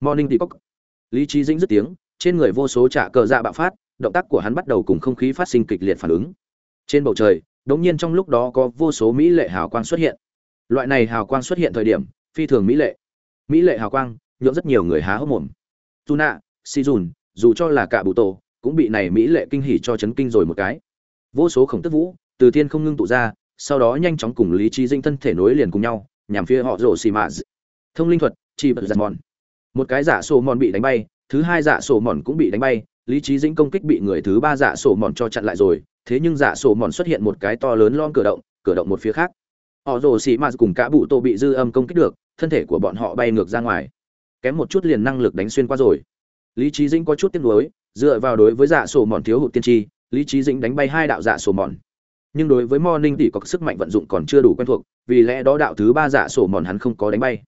morning tỷ cốc lý trí dĩnh dứt tiếng, trên người vô số trả cờ dạ bạo phát, động tác của hắn bắt đầu cùng không khí phát sinh kịch liệt phản ứng. Trên bầu trời, đống nhiên trong lúc đó có vô số mỹ lệ hào quang xuất hiện. Loại này hào quang xuất hiện thời điểm, phi thường mỹ lệ. Mỹ lệ hào quang, nhượng rất nhiều người há hốc mồm. Tuna si dùn dù cho là cả bụ tổ, cũng bị này mỹ lệ kinh hỉ cho chấn kinh rồi một cái. Vô số khổng tức vũ, từ thiên không ngưng tụ ra, sau đó nhanh chóng cùng lý trí dinh thân thể nối liền cùng nhau, nhằm phía họ rổ xì mạ thông linh thuật chỉ bật giặt mòn một cái giả sổ mòn bị đánh bay, thứ hai giả sổ mòn cũng bị đánh bay, lý trí dĩnh công kích bị người thứ ba giả sổ mòn cho chặn lại rồi, thế nhưng giả sổ mòn xuất hiện một cái to lớn lon cửa động cửa động một phía khác. Họ rồ xì mạt cùng cả bụ tô bị dư âm công kích được, thân thể của bọn họ bay ngược ra ngoài. Kém một chút liền năng lực đánh xuyên qua rồi. Lý trí dĩnh có chút tiếc nuối, dựa vào đối với dạ sổ mòn thiếu hụt tiên tri, lý trí dĩnh đánh bay hai đạo dạ sổ mòn. Nhưng đối với morning tỷ có sức mạnh vận dụng còn chưa đủ quen thuộc, vì lẽ đó đạo thứ ba dạ sổ mòn hắn không có đánh bay.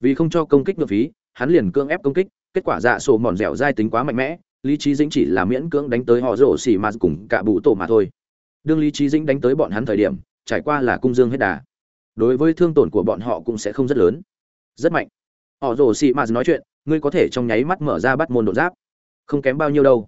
Vì không cho công kích ngược phí hắn liền cưỡng ép công kích, kết quả dạ sổ mòn dẻo dai tính quá mạnh mẽ, lý trí dĩnh chỉ là miễn cưỡng đánh tới họ rổ xỉ mà cùng cả bụ tổ mà thôi. Đương lý trí dĩnh đánh tới bọn hắn thời điểm, trải qua là cung dương hết đà. Đối với thương tổn của bọn họ cũng sẽ không rất lớn. Rất mạnh. Họ rổ xỉ mà nói chuyện, ngươi có thể trong nháy mắt mở ra bắt môn đột giáp. Không kém bao nhiêu đâu.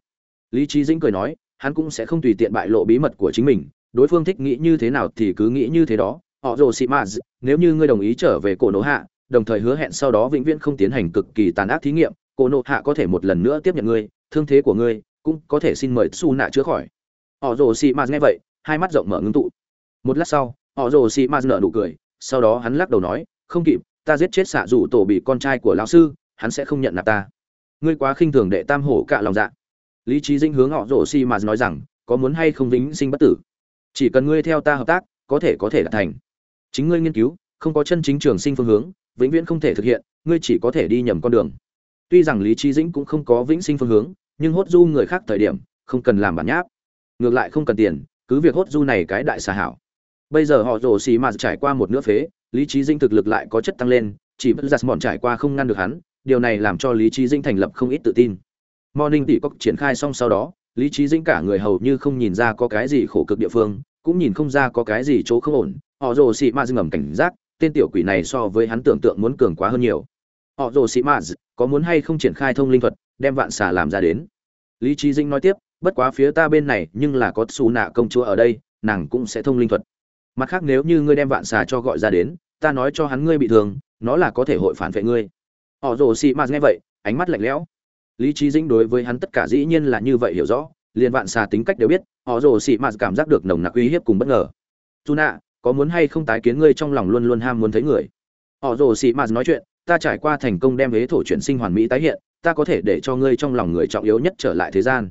Lý trí dĩnh cười nói, hắn cũng sẽ không tùy tiện bại lộ bí mật của chính mình, đối phương thích nghĩ như thế nào thì cứ nghĩ như thế đó. Họ rồ xị maz nếu như ngươi đồng ý trở về cổ nổ hạ đồng thời hứa hẹn sau đó vĩnh viễn không tiến hành cực kỳ tàn ác thí nghiệm. Cô nộ hạ có thể một lần nữa tiếp nhận ngươi, thương thế của ngươi, cũng có thể xin mời su nạ chữa khỏi. Họ rồ xị maz nghe vậy, hai mắt rộng mở ngưng tụ. Một lát sau, họ rồ xị maz nở nụ cười, sau đó hắn lắc đầu nói, không kịp, ta giết chết xạ dù tổ bị con trai của lão sư, hắn sẽ không nhận nạp ta. Ngươi quá khinh thường đệ tam hổ cạ lòng dạ. Lý trí dinh hướng họ rồ xị maz nói rằng, có muốn hay không vĩnh sinh bất tử? Chỉ cần ngươi theo ta hợp tác, có thể có thể đạt thành. Chính ngươi nghiên cứu, không có chân chính trường sinh phương hướng vĩnh viễn không thể thực hiện, ngươi chỉ có thể đi nhầm con đường. Tuy rằng lý trí dĩnh cũng không có vĩnh sinh phương hướng, nhưng hốt du người khác thời điểm, không cần làm bản nháp. Ngược lại không cần tiền, cứ việc hốt du này cái đại xà hảo. Bây giờ họ rồ xì mà trải qua một nửa phế, lý trí dinh thực lực lại có chất tăng lên, chỉ bất giặt mòn trải qua không ngăn được hắn, điều này làm cho lý trí dinh thành lập không ít tự tin. Morning tỷ cốc triển khai xong sau đó, lý trí dĩnh cả người hầu như không nhìn ra có cái gì khổ cực địa phương, cũng nhìn không ra có cái gì chỗ không ổn. Họ rồ xì ma ngầm cảnh giác tên tiểu quỷ này so với hắn tưởng tượng muốn cường quá hơn nhiều. Họ rồ sĩ ma có muốn hay không triển khai thông linh thuật, đem vạn xà làm ra đến. Lý trí dĩnh nói tiếp, bất quá phía ta bên này, nhưng là có xù nạ công chúa ở đây, nàng cũng sẽ thông linh thuật. Mặt khác nếu như ngươi đem vạn xà cho gọi ra đến, ta nói cho hắn ngươi bị thương, nó là có thể hội phản vệ ngươi. Họ rồ sĩ ma nghe vậy, ánh mắt lạnh lẽo. Lý trí dĩnh đối với hắn tất cả dĩ nhiên là như vậy hiểu rõ, liền vạn xà tính cách đều biết, họ rồ sĩ mạt cảm giác được nồng nặc uy hiếp cùng bất ngờ. Dù nạ có muốn hay không tái kiến ngươi trong lòng luôn luôn ham muốn thấy người. Họ rồ xì mạt nói chuyện, ta trải qua thành công đem huế thổ chuyển sinh hoàn mỹ tái hiện, ta có thể để cho ngươi trong lòng người trọng yếu nhất trở lại thế gian.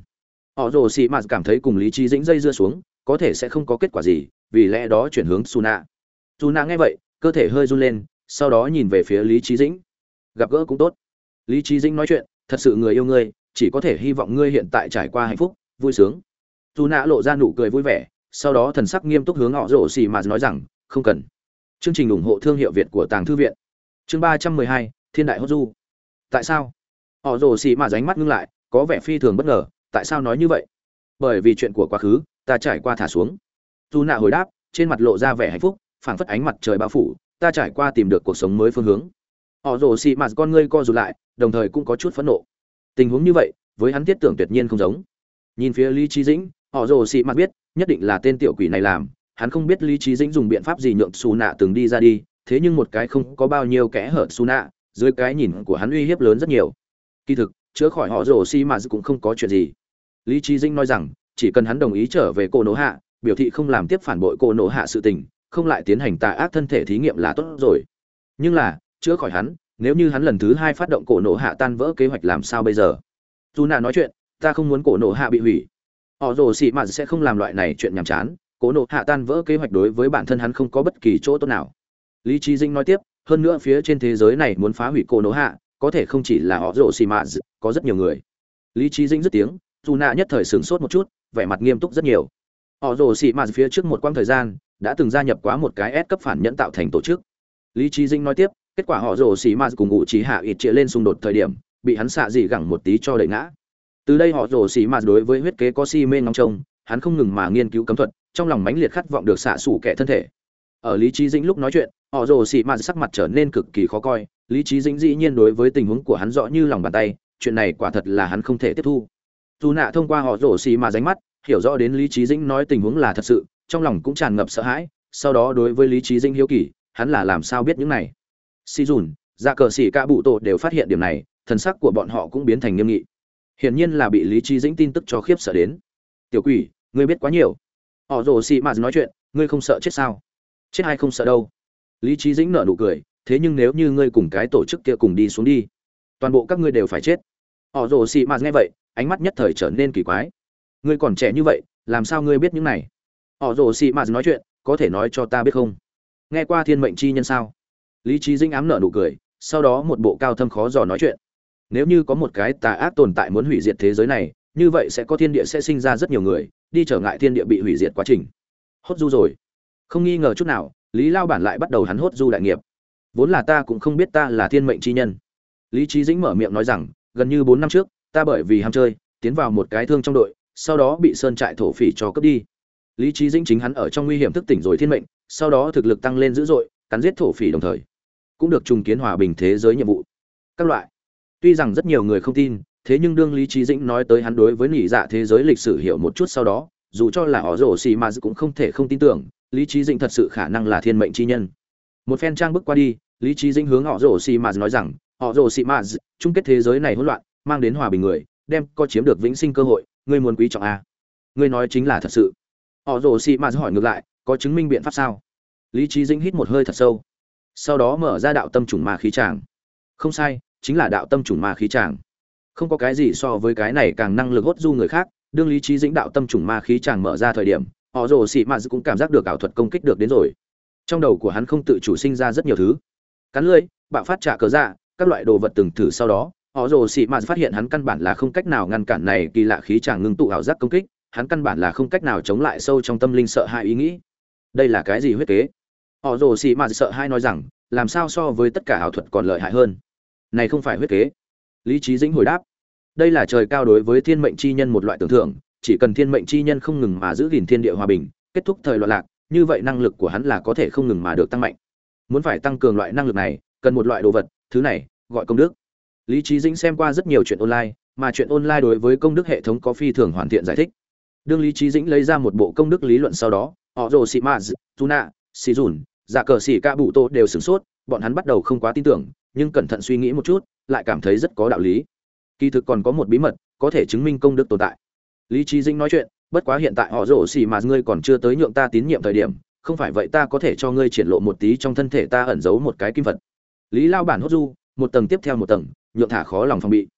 Họ rồ xì mạt cảm thấy cùng lý trí dĩnh dây dưa xuống, có thể sẽ không có kết quả gì, vì lẽ đó chuyển hướng su nạ su nạ nghe vậy, cơ thể hơi run lên, sau đó nhìn về phía lý trí dĩnh. Gặp gỡ cũng tốt. Lý trí dĩnh nói chuyện, thật sự người yêu ngươi, chỉ có thể hy vọng ngươi hiện tại trải qua hạnh phúc, vui sướng. Dù nạ lộ ra nụ cười vui vẻ sau đó thần sắc nghiêm túc hướng họ rổ xì mà nói rằng, không cần. Chương trình ủng hộ thương hiệu việt của tàng thư viện. Chương ba trăm mười hai, thiên đại hốt du. Tại sao? Họ rổ xì mà ránh mắt ngưng lại, có vẻ phi thường bất ngờ, tại sao nói như vậy? Bởi vì chuyện của quá khứ, ta trải qua thả xuống. Dù nạ hồi đáp, trên mặt lộ ra vẻ hạnh phúc, phảng phất ánh mặt trời bao phủ, ta trải qua tìm được cuộc sống mới phương hướng. Họ rồ xì mạt con ngươi co rụt lại, đồng thời cũng có chút phẫn nộ. Tình huống như vậy, với hắn thiết tưởng tuyệt nhiên không giống. Nhìn phía lý trí dĩnh, họ rồ xị mặt biết nhất định là tên tiểu quỷ này làm, hắn không biết lý trí dĩnh dùng biện pháp gì nhượng xù nạ từng đi ra đi, thế nhưng một cái không có bao nhiêu kẽ hở xù nạ dưới cái nhìn của hắn uy hiếp lớn rất nhiều. Kỳ thực, chữa khỏi họ rồ xi mà cũng không có chuyện gì. Lý trí dĩnh nói rằng, chỉ cần hắn đồng ý trở về cô nỗ hạ, biểu thị không làm tiếp phản bội cô nỗ hạ sự tình, không lại tiến hành tà ác thân thể thí nghiệm là tốt rồi. Nhưng là, chữa khỏi hắn, nếu như hắn lần thứ hai phát động cổ nổ hạ tan vỡ kế hoạch làm sao bây giờ? Dù nạ nói chuyện, ta không muốn cổ nổ hạ bị hủy họ rồ xì mạt sẽ không làm loại này chuyện nhàm chán. Cố Nộ hạ tan vỡ kế hoạch đối với bản thân hắn không có bất kỳ chỗ tốt nào. Lý trí dinh nói tiếp, hơn nữa phía trên thế giới này muốn phá hủy cô nộ hạ, có thể không chỉ là họ rồ xì mạt có rất nhiều người. Lý trí dinh dứt tiếng, dù nạ nhất thời sửng sốt một chút, vẻ mặt nghiêm túc rất nhiều. Họ rồ xì mạt phía trước một quãng thời gian, đã từng gia nhập quá một cái S cấp phản nhẫn tạo thành tổ chức. Lý trí dinh nói tiếp, kết quả họ rồ xì mạt cùng ngụ trí hạ ít chia lên xung đột thời điểm, bị hắn xạ dị gẳng một tí cho đẩy ngã từ đây họ rồ xì mạt đối với huyết kế có si mê ngóng trông, hắn không ngừng mà nghiên cứu cấm thuật, trong lòng mãnh liệt khát vọng được xạ xủ kẻ thân thể. Ở lý trí dĩnh lúc nói chuyện, họ rồ xì mạt sắc mặt trở nên cực kỳ khó coi, lý trí dĩnh dĩ nhiên đối với tình huống của hắn rõ như lòng bàn tay, chuyện này quả thật là hắn không thể tiếp thu. Dù nạ thông qua họ rồ xì mạt ránh mắt, hiểu rõ đến lý trí dĩnh nói tình huống là thật sự, trong lòng cũng tràn ngập sợ hãi, sau đó đối với lý trí dĩnh hiếu kỳ, hắn là làm sao biết những này. Si dùn ra cờ xỉ cả bụ tổ đều phát hiện điểm này, thần sắc của bọn họ cũng biến thành nghiêm nghị hiển nhiên là bị lý trí dĩnh tin tức cho khiếp sợ đến. Tiểu quỷ, ngươi biết quá nhiều. Họ rồ xị mạt nói chuyện, ngươi không sợ chết sao? Chết ai không sợ đâu? Lý trí dĩnh nở nụ cười, thế nhưng nếu như ngươi cùng cái tổ chức kia cùng đi xuống đi, toàn bộ các ngươi đều phải chết. Họ rồ xị mạt nghe vậy, ánh mắt nhất thời trở nên kỳ quái. Ngươi còn trẻ như vậy, làm sao ngươi biết những này? Họ rồ xị mạt nói chuyện, có thể nói cho ta biết không? Nghe qua thiên mệnh chi nhân sao? Lý trí dĩnh ám nở nụ cười, sau đó một bộ cao thâm khó dò nói chuyện nếu như có một cái tà ác tồn tại muốn hủy diệt thế giới này, như vậy sẽ có thiên địa sẽ sinh ra rất nhiều người, đi trở ngại thiên địa bị hủy diệt quá trình. Hốt du rồi. Không nghi ngờ chút nào, lý lao bản lại bắt đầu hắn hốt du đại nghiệp. Vốn là ta cũng không biết ta là thiên mệnh chi nhân. Lý trí dĩnh mở miệng nói rằng, gần như bốn năm trước, ta bởi vì ham chơi, tiến vào một cái thương trong đội, sau đó bị sơn trại thổ phỉ cho cướp đi. Lý trí dĩnh chính hắn ở trong nguy hiểm thức tỉnh rồi thiên mệnh, sau đó thực lực tăng lên dữ dội, cắn giết thổ phỉ đồng thời, cũng được trùng kiến hòa bình thế giới nhiệm vụ. Các loại tuy rằng rất nhiều người không tin, thế nhưng đương lý trí dĩnh nói tới hắn đối với nỉ dạ thế giới lịch sử hiểu một chút sau đó, dù cho là họ rổ xì mà cũng không thể không tin tưởng, lý trí dĩnh thật sự khả năng là thiên mệnh chi nhân. Một phen trang bước qua đi, lý trí dĩnh hướng họ rổ xì mà nói rằng, họ rổ xì mà, chung kết thế giới này hỗn loạn, mang đến hòa bình người, đem có chiếm được vĩnh sinh cơ hội, ngươi muốn quý trọng a ngươi nói chính là thật sự. Họ rổ xì mà hỏi ngược lại, có chứng minh biện pháp sao? Lý trí dĩnh hít một hơi thật sâu, sau đó mở ra đạo tâm trùng ma khí tràng. Không sai chính là đạo tâm trùng ma khí tràng không có cái gì so với cái này càng năng lực hốt du người khác, đương lý trí dĩnh đạo tâm trùng ma khí tràng mở ra thời điểm, họ rồ xị mạt cũng cảm giác được ảo thuật công kích được đến rồi. Trong đầu của hắn không tự chủ sinh ra rất nhiều thứ. Cắn lưỡi, bạo phát trả cớ dạ các loại đồ vật từng thử sau đó, họ rồ xị mạt phát hiện hắn căn bản là không cách nào ngăn cản này kỳ lạ khí tràng ngưng tụ ảo giác công kích, hắn căn bản là không cách nào chống lại sâu trong tâm linh sợ hãi ý nghĩ. Đây là cái gì huyết kế? Họ rồ xị mạt sợ hai nói rằng, làm sao so với tất cả ảo thuật còn lợi hại hơn? Này không phải huyết kế. Lý trí dĩnh hồi đáp, đây là trời cao đối với thiên mệnh chi nhân một loại tưởng thưởng, chỉ cần thiên mệnh chi nhân không ngừng mà giữ gìn thiên địa hòa bình, kết thúc thời loạn lạc, như vậy năng lực của hắn là có thể không ngừng mà được tăng mạnh. Muốn phải tăng cường loại năng lực này, cần một loại đồ vật, thứ này, gọi công đức. Lý trí dĩnh xem qua rất nhiều chuyện online, mà chuyện online đối với công đức hệ thống có phi thường hoàn thiện giải thích. Đương lý trí dĩnh lấy ra một bộ công đức lý luận sau đó, họ rồ sĩ maz tuna sĩ dùn giả cờ xỉ ca bụ tô đều sửng sốt, bọn hắn bắt đầu không quá tin tưởng nhưng cẩn thận suy nghĩ một chút, lại cảm thấy rất có đạo lý. Kỳ thực còn có một bí mật, có thể chứng minh công đức tồn tại. Lý trí dĩnh nói chuyện, bất quá hiện tại họ rổ xì mà ngươi còn chưa tới nhượng ta tín nhiệm thời điểm, không phải vậy ta có thể cho ngươi triển lộ một tí trong thân thể ta ẩn giấu một cái kim vật. Lý lao bản hốt du, một tầng tiếp theo một tầng, nhượng thả khó lòng phòng bị.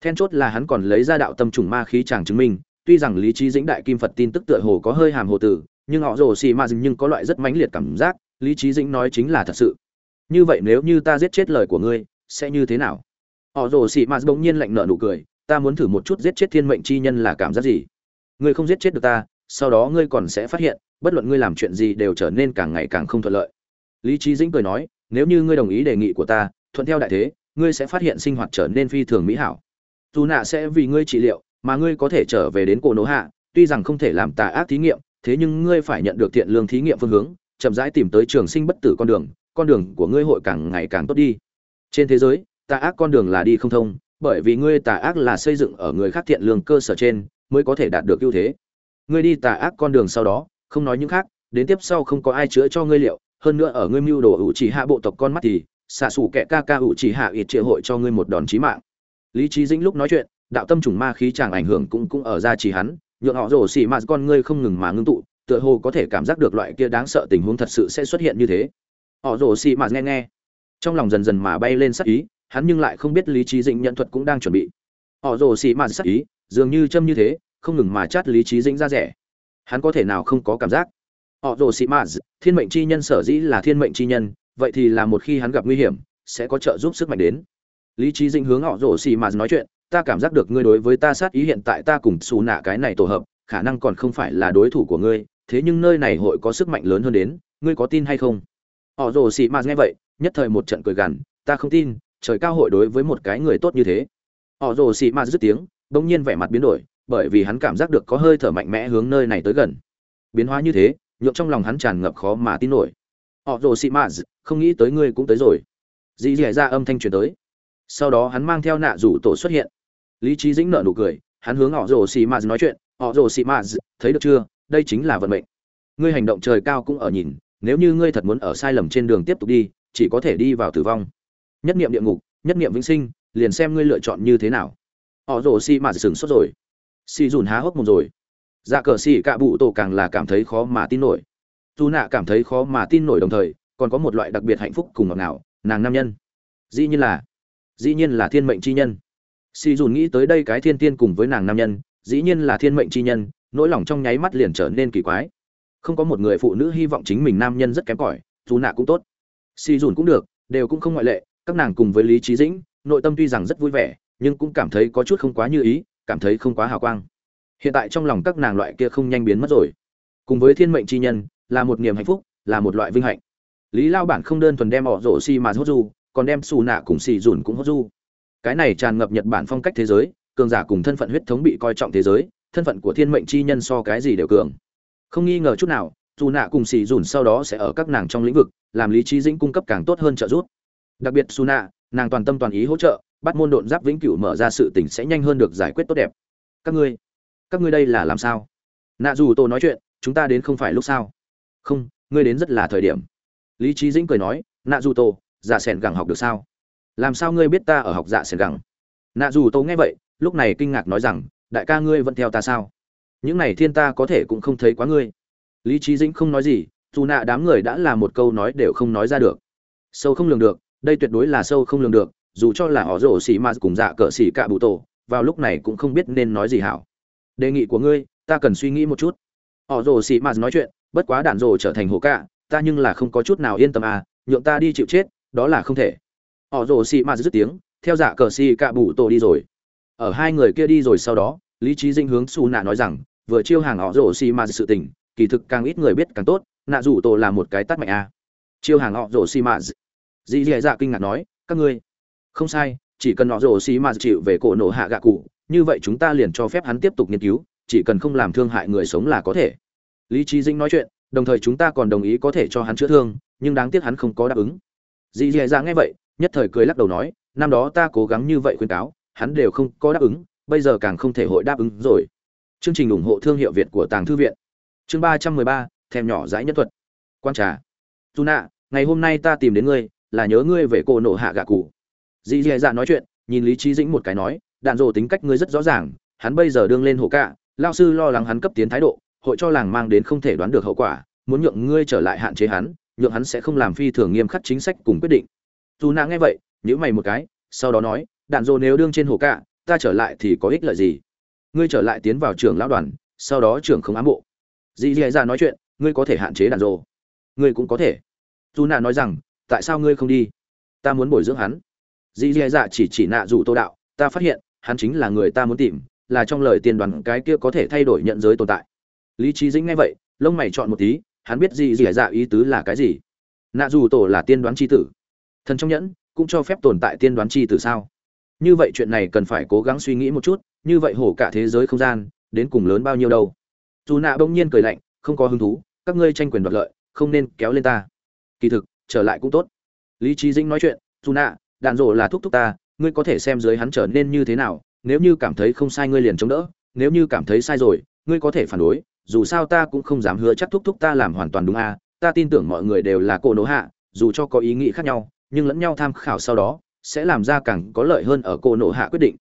Then chốt là hắn còn lấy ra đạo tâm trùng ma khí chàng chứng minh, tuy rằng lý trí dĩnh đại kim phật tin tức tựa hồ có hơi hàm hồ tử, nhưng họ rồ xì ma nhưng có loại rất mãnh liệt cảm giác, lý trí dĩnh nói chính là thật sự như vậy nếu như ta giết chết lời của ngươi, sẽ như thế nào? Họ rồ xị mạt bỗng nhiên lạnh nợ nụ cười, ta muốn thử một chút giết chết thiên mệnh chi nhân là cảm giác gì? Ngươi không giết chết được ta, sau đó ngươi còn sẽ phát hiện, bất luận ngươi làm chuyện gì đều trở nên càng ngày càng không thuận lợi. Lý trí dĩnh cười nói, nếu như ngươi đồng ý đề nghị của ta, thuận theo đại thế, ngươi sẽ phát hiện sinh hoạt trở nên phi thường mỹ hảo. Dù nạ sẽ vì ngươi trị liệu, mà ngươi có thể trở về đến cổ nỗ hạ, tuy rằng không thể làm tà ác thí nghiệm, thế nhưng ngươi phải nhận được thiện lương thí nghiệm phương hướng, chậm rãi tìm tới trường sinh bất tử con đường con đường của ngươi hội càng ngày càng tốt đi. Trên thế giới, tà ác con đường là đi không thông, bởi vì ngươi tà ác là xây dựng ở người khác thiện lương cơ sở trên, mới có thể đạt được ưu thế. Ngươi đi tà ác con đường sau đó, không nói những khác, đến tiếp sau không có ai chữa cho ngươi liệu, hơn nữa ở ngươi mưu đồ ủ chỉ hạ bộ tộc con mắt thì, xạ xủ kẻ ca ca ủ chỉ hạ ít triệu hội cho ngươi một đòn chí mạng. Lý trí dĩnh lúc nói chuyện, đạo tâm trùng ma khí chàng ảnh hưởng cũng cũng ở ra chỉ hắn, nhượng họ rổ xỉ mà con ngươi không ngừng mà ngưng tụ, tựa hồ có thể cảm giác được loại kia đáng sợ tình huống thật sự sẽ xuất hiện như thế họ rổ xì mà nghe nghe. Trong lòng dần dần mà bay lên sắc ý, hắn nhưng lại không biết lý trí dĩnh nhận thuật cũng đang chuẩn bị. Họ rồ xì mà sắc ý, dường như châm như thế, không ngừng mà chát lý trí dĩnh ra rẻ. Hắn có thể nào không có cảm giác? Họ rồ xì mà, thiên mệnh chi nhân sở dĩ là thiên mệnh chi nhân, vậy thì là một khi hắn gặp nguy hiểm, sẽ có trợ giúp sức mạnh đến. Lý trí dĩnh hướng họ rồ xì mà nói chuyện, ta cảm giác được ngươi đối với ta sát ý hiện tại ta cùng xù nạ cái này tổ hợp, khả năng còn không phải là đối thủ của ngươi, thế nhưng nơi này hội có sức mạnh lớn hơn đến, ngươi có tin hay không? Họ rồ xì mà nghe vậy, nhất thời một trận cười gằn, ta không tin, trời cao hội đối với một cái người tốt như thế. Họ rồ xì ma dứt tiếng, bỗng nhiên vẻ mặt biến đổi, bởi vì hắn cảm giác được có hơi thở mạnh mẽ hướng nơi này tới gần. Biến hóa như thế nhộn trong lòng hắn tràn ngập khó mà tin nổi. Họ rồ xị mạt không nghĩ tới ngươi cũng tới rồi. Dì dì ra âm thanh truyền tới. Sau đó hắn mang theo nạ rủ tổ xuất hiện. Lý trí dĩnh nợ nụ cười, hắn hướng họ rồ xị mạt nói chuyện. Họ rồ xị mạt thấy được chưa? Đây chính là vận mệnh. Ngươi hành động trời cao cũng ở nhìn nếu như ngươi thật muốn ở sai lầm trên đường tiếp tục đi, chỉ có thể đi vào tử vong. Nhất niệm địa ngục, nhất niệm vĩnh sinh, liền xem ngươi lựa chọn như thế nào. Họ rồ xị mà sừng sốt rồi. Xì dùn há hốc mồm rồi. Dạ cờ xì cạ bụ tổ càng là cảm thấy khó mà tin nổi. Dù nạ cảm thấy khó mà tin nổi đồng thời, còn có một loại đặc biệt hạnh phúc cùng ngọt ngào, nàng nam nhân. Dĩ nhiên là, dĩ nhiên là thiên mệnh chi nhân. Xì dùn nghĩ tới đây cái thiên tiên cùng với nàng nam nhân, dĩ nhiên là thiên mệnh chi nhân, nỗi lòng trong nháy mắt liền trở nên kỳ quái không có một người phụ nữ hy vọng chính mình nam nhân rất kém cỏi, dù nạ cũng tốt. Si dùn cũng được, đều cũng không ngoại lệ, các nàng cùng với lý trí dĩnh, nội tâm tuy rằng rất vui vẻ, nhưng cũng cảm thấy có chút không quá như ý, cảm thấy không quá hào quang. Hiện tại trong lòng các nàng loại kia không nhanh biến mất rồi. Cùng với thiên mệnh chi nhân, là một niềm hạnh phúc, là một loại vinh hạnh. Lý lao bản không đơn thuần đem họ rổ xi mà hốt du, còn đem xù nạ cùng xì dùn cũng hốt du. Cái này tràn ngập nhật bản phong cách thế giới, cường giả cùng thân phận huyết thống bị coi trọng thế giới, thân phận của thiên mệnh chi nhân so cái gì đều cường không nghi ngờ chút nào, dù nạ cùng xì dùn sau đó sẽ ở các nàng trong lĩnh vực, làm lý trí dĩnh cung cấp càng tốt hơn trợ giúp. Đặc biệt su nạ, nàng toàn tâm toàn ý hỗ trợ, bắt môn độn giáp vĩnh cửu mở ra sự tình sẽ nhanh hơn được giải quyết tốt đẹp. Các ngươi các ngươi đây là làm sao? Nạ dù tô nói chuyện, chúng ta đến không phải lúc sao? Không, ngươi đến rất là thời điểm. Lý trí dĩnh cười nói, nạ dù tô dạ sẻn gẳng học được sao? Làm sao ngươi biết ta ở học dạ sẻn gẳng? Nạ dù tô nghe vậy, lúc này kinh ngạc nói rằng, đại ca ngươi vẫn theo ta sao? Những này thiên ta có thể cũng không thấy quá ngươi. Lý trí dĩnh không nói gì, dù nạ đám người đã là một câu nói đều không nói ra được. Sâu không lường được, đây tuyệt đối là sâu không lường được, dù cho là họ rổ xì ma cùng dạ cỡ xì cạ bụ tổ, vào lúc này cũng không biết nên nói gì hảo. Đề nghị của ngươi, ta cần suy nghĩ một chút. Họ rổ xì ma nói chuyện, bất quá đạn rổ trở thành hồ cạ ta nhưng là không có chút nào yên tâm à nhượng ta đi chịu chết, đó là không thể. Họ rổ xì ma dứt tiếng, theo dạ cờ xì cạ bụ tổ đi rồi. Ở hai người kia đi rồi sau đó, lý trí dinh hướng xù nạ nói rằng vừa chiêu hàng họ rổ xì ma sự tình, kỳ thực càng ít người biết càng tốt, nạ rủ tổ là một cái tắt mạnh à. chiêu hàng họ rổ xì ma dì dì dạ kinh ngạc nói, các ngươi, không sai, chỉ cần họ rổ xì ma chịu về cổ nổ hạ gạ cụ, như vậy chúng ta liền cho phép hắn tiếp tục nghiên cứu, chỉ cần không làm thương hại người sống là có thể. Lý trí dinh nói chuyện, đồng thời chúng ta còn đồng ý có thể cho hắn chữa thương, nhưng đáng tiếc hắn không có đáp ứng. Dì dì dạ nghe vậy, nhất thời cười lắc đầu nói, năm đó ta cố gắng như vậy khuyên cáo, hắn đều không có đáp ứng, bây giờ càng không thể hội đáp ứng rồi chương trình ủng hộ thương hiệu việt của tàng thư viện. Chương ba trăm mười ba thèm nhỏ dãi nhất thuật. Quan trà. Tuna, ngày hôm nay ta tìm đến ngươi là nhớ ngươi về cô nổ hạ gạ cụ. Dĩ Dĩ dạ nói chuyện nhìn lý trí dĩnh một cái nói đạn rồ tính cách ngươi rất rõ ràng hắn bây giờ đương lên hổ cả, lão sư lo lắng hắn cấp tiến thái độ hội cho làng mang đến không thể đoán được hậu quả muốn nhượng ngươi trở lại hạn chế hắn nhượng hắn sẽ không làm phi thường nghiêm khắc chính sách cùng quyết định. Tuna nghe vậy nhíu mày một cái sau đó nói đạn rồ nếu đương trên hổ cả, ta trở lại thì có ích lợi gì? Ngươi trở lại tiến vào trưởng lão đoàn, sau đó trưởng không ám bộ. Dì dì dạ nói chuyện, ngươi có thể hạn chế đàn rồ. Ngươi cũng có thể. Dù nạ nói rằng, tại sao ngươi không đi? Ta muốn bồi dưỡng hắn. Dì dì dạ chỉ chỉ nạ dù tô đạo, ta phát hiện, hắn chính là người ta muốn tìm, là trong lời tiên đoàn cái kia có thể thay đổi nhận giới tồn tại. Lý trí dĩnh nghe vậy, lông mày chọn một tí, hắn biết gì dì dạ ý tứ là cái gì? Nạ dù tổ là tiên đoán c h i tử. Thần trong nhẫn, cũng cho phép tồn tại tiên đoán c h i tử sao? Như vậy chuyện này cần phải cố gắng suy nghĩ một chút như vậy hổ cả thế giới không gian, đến cùng lớn bao nhiêu đâu. Dù nạ bỗng nhiên cười lạnh, không có hứng thú, các ngươi tranh quyền đoạt lợi, không nên kéo lên ta. Kỳ thực, trở lại cũng tốt. Lý trí dĩnh nói chuyện, dù nạ, đạn rộ là thúc thúc ta, ngươi có thể xem dưới hắn trở nên như thế nào, nếu như cảm thấy không sai ngươi liền chống đỡ, nếu như cảm thấy sai rồi, ngươi có thể phản đối, dù sao ta cũng không dám hứa chắc thúc thúc ta làm hoàn toàn đúng a à. ta tin tưởng mọi người đều là cô nỗ hạ, dù cho có ý nghĩ khác nhau, nhưng lẫn nhau tham khảo sau đó, sẽ làm ra càng có lợi hơn ở cô nỗ hạ quyết định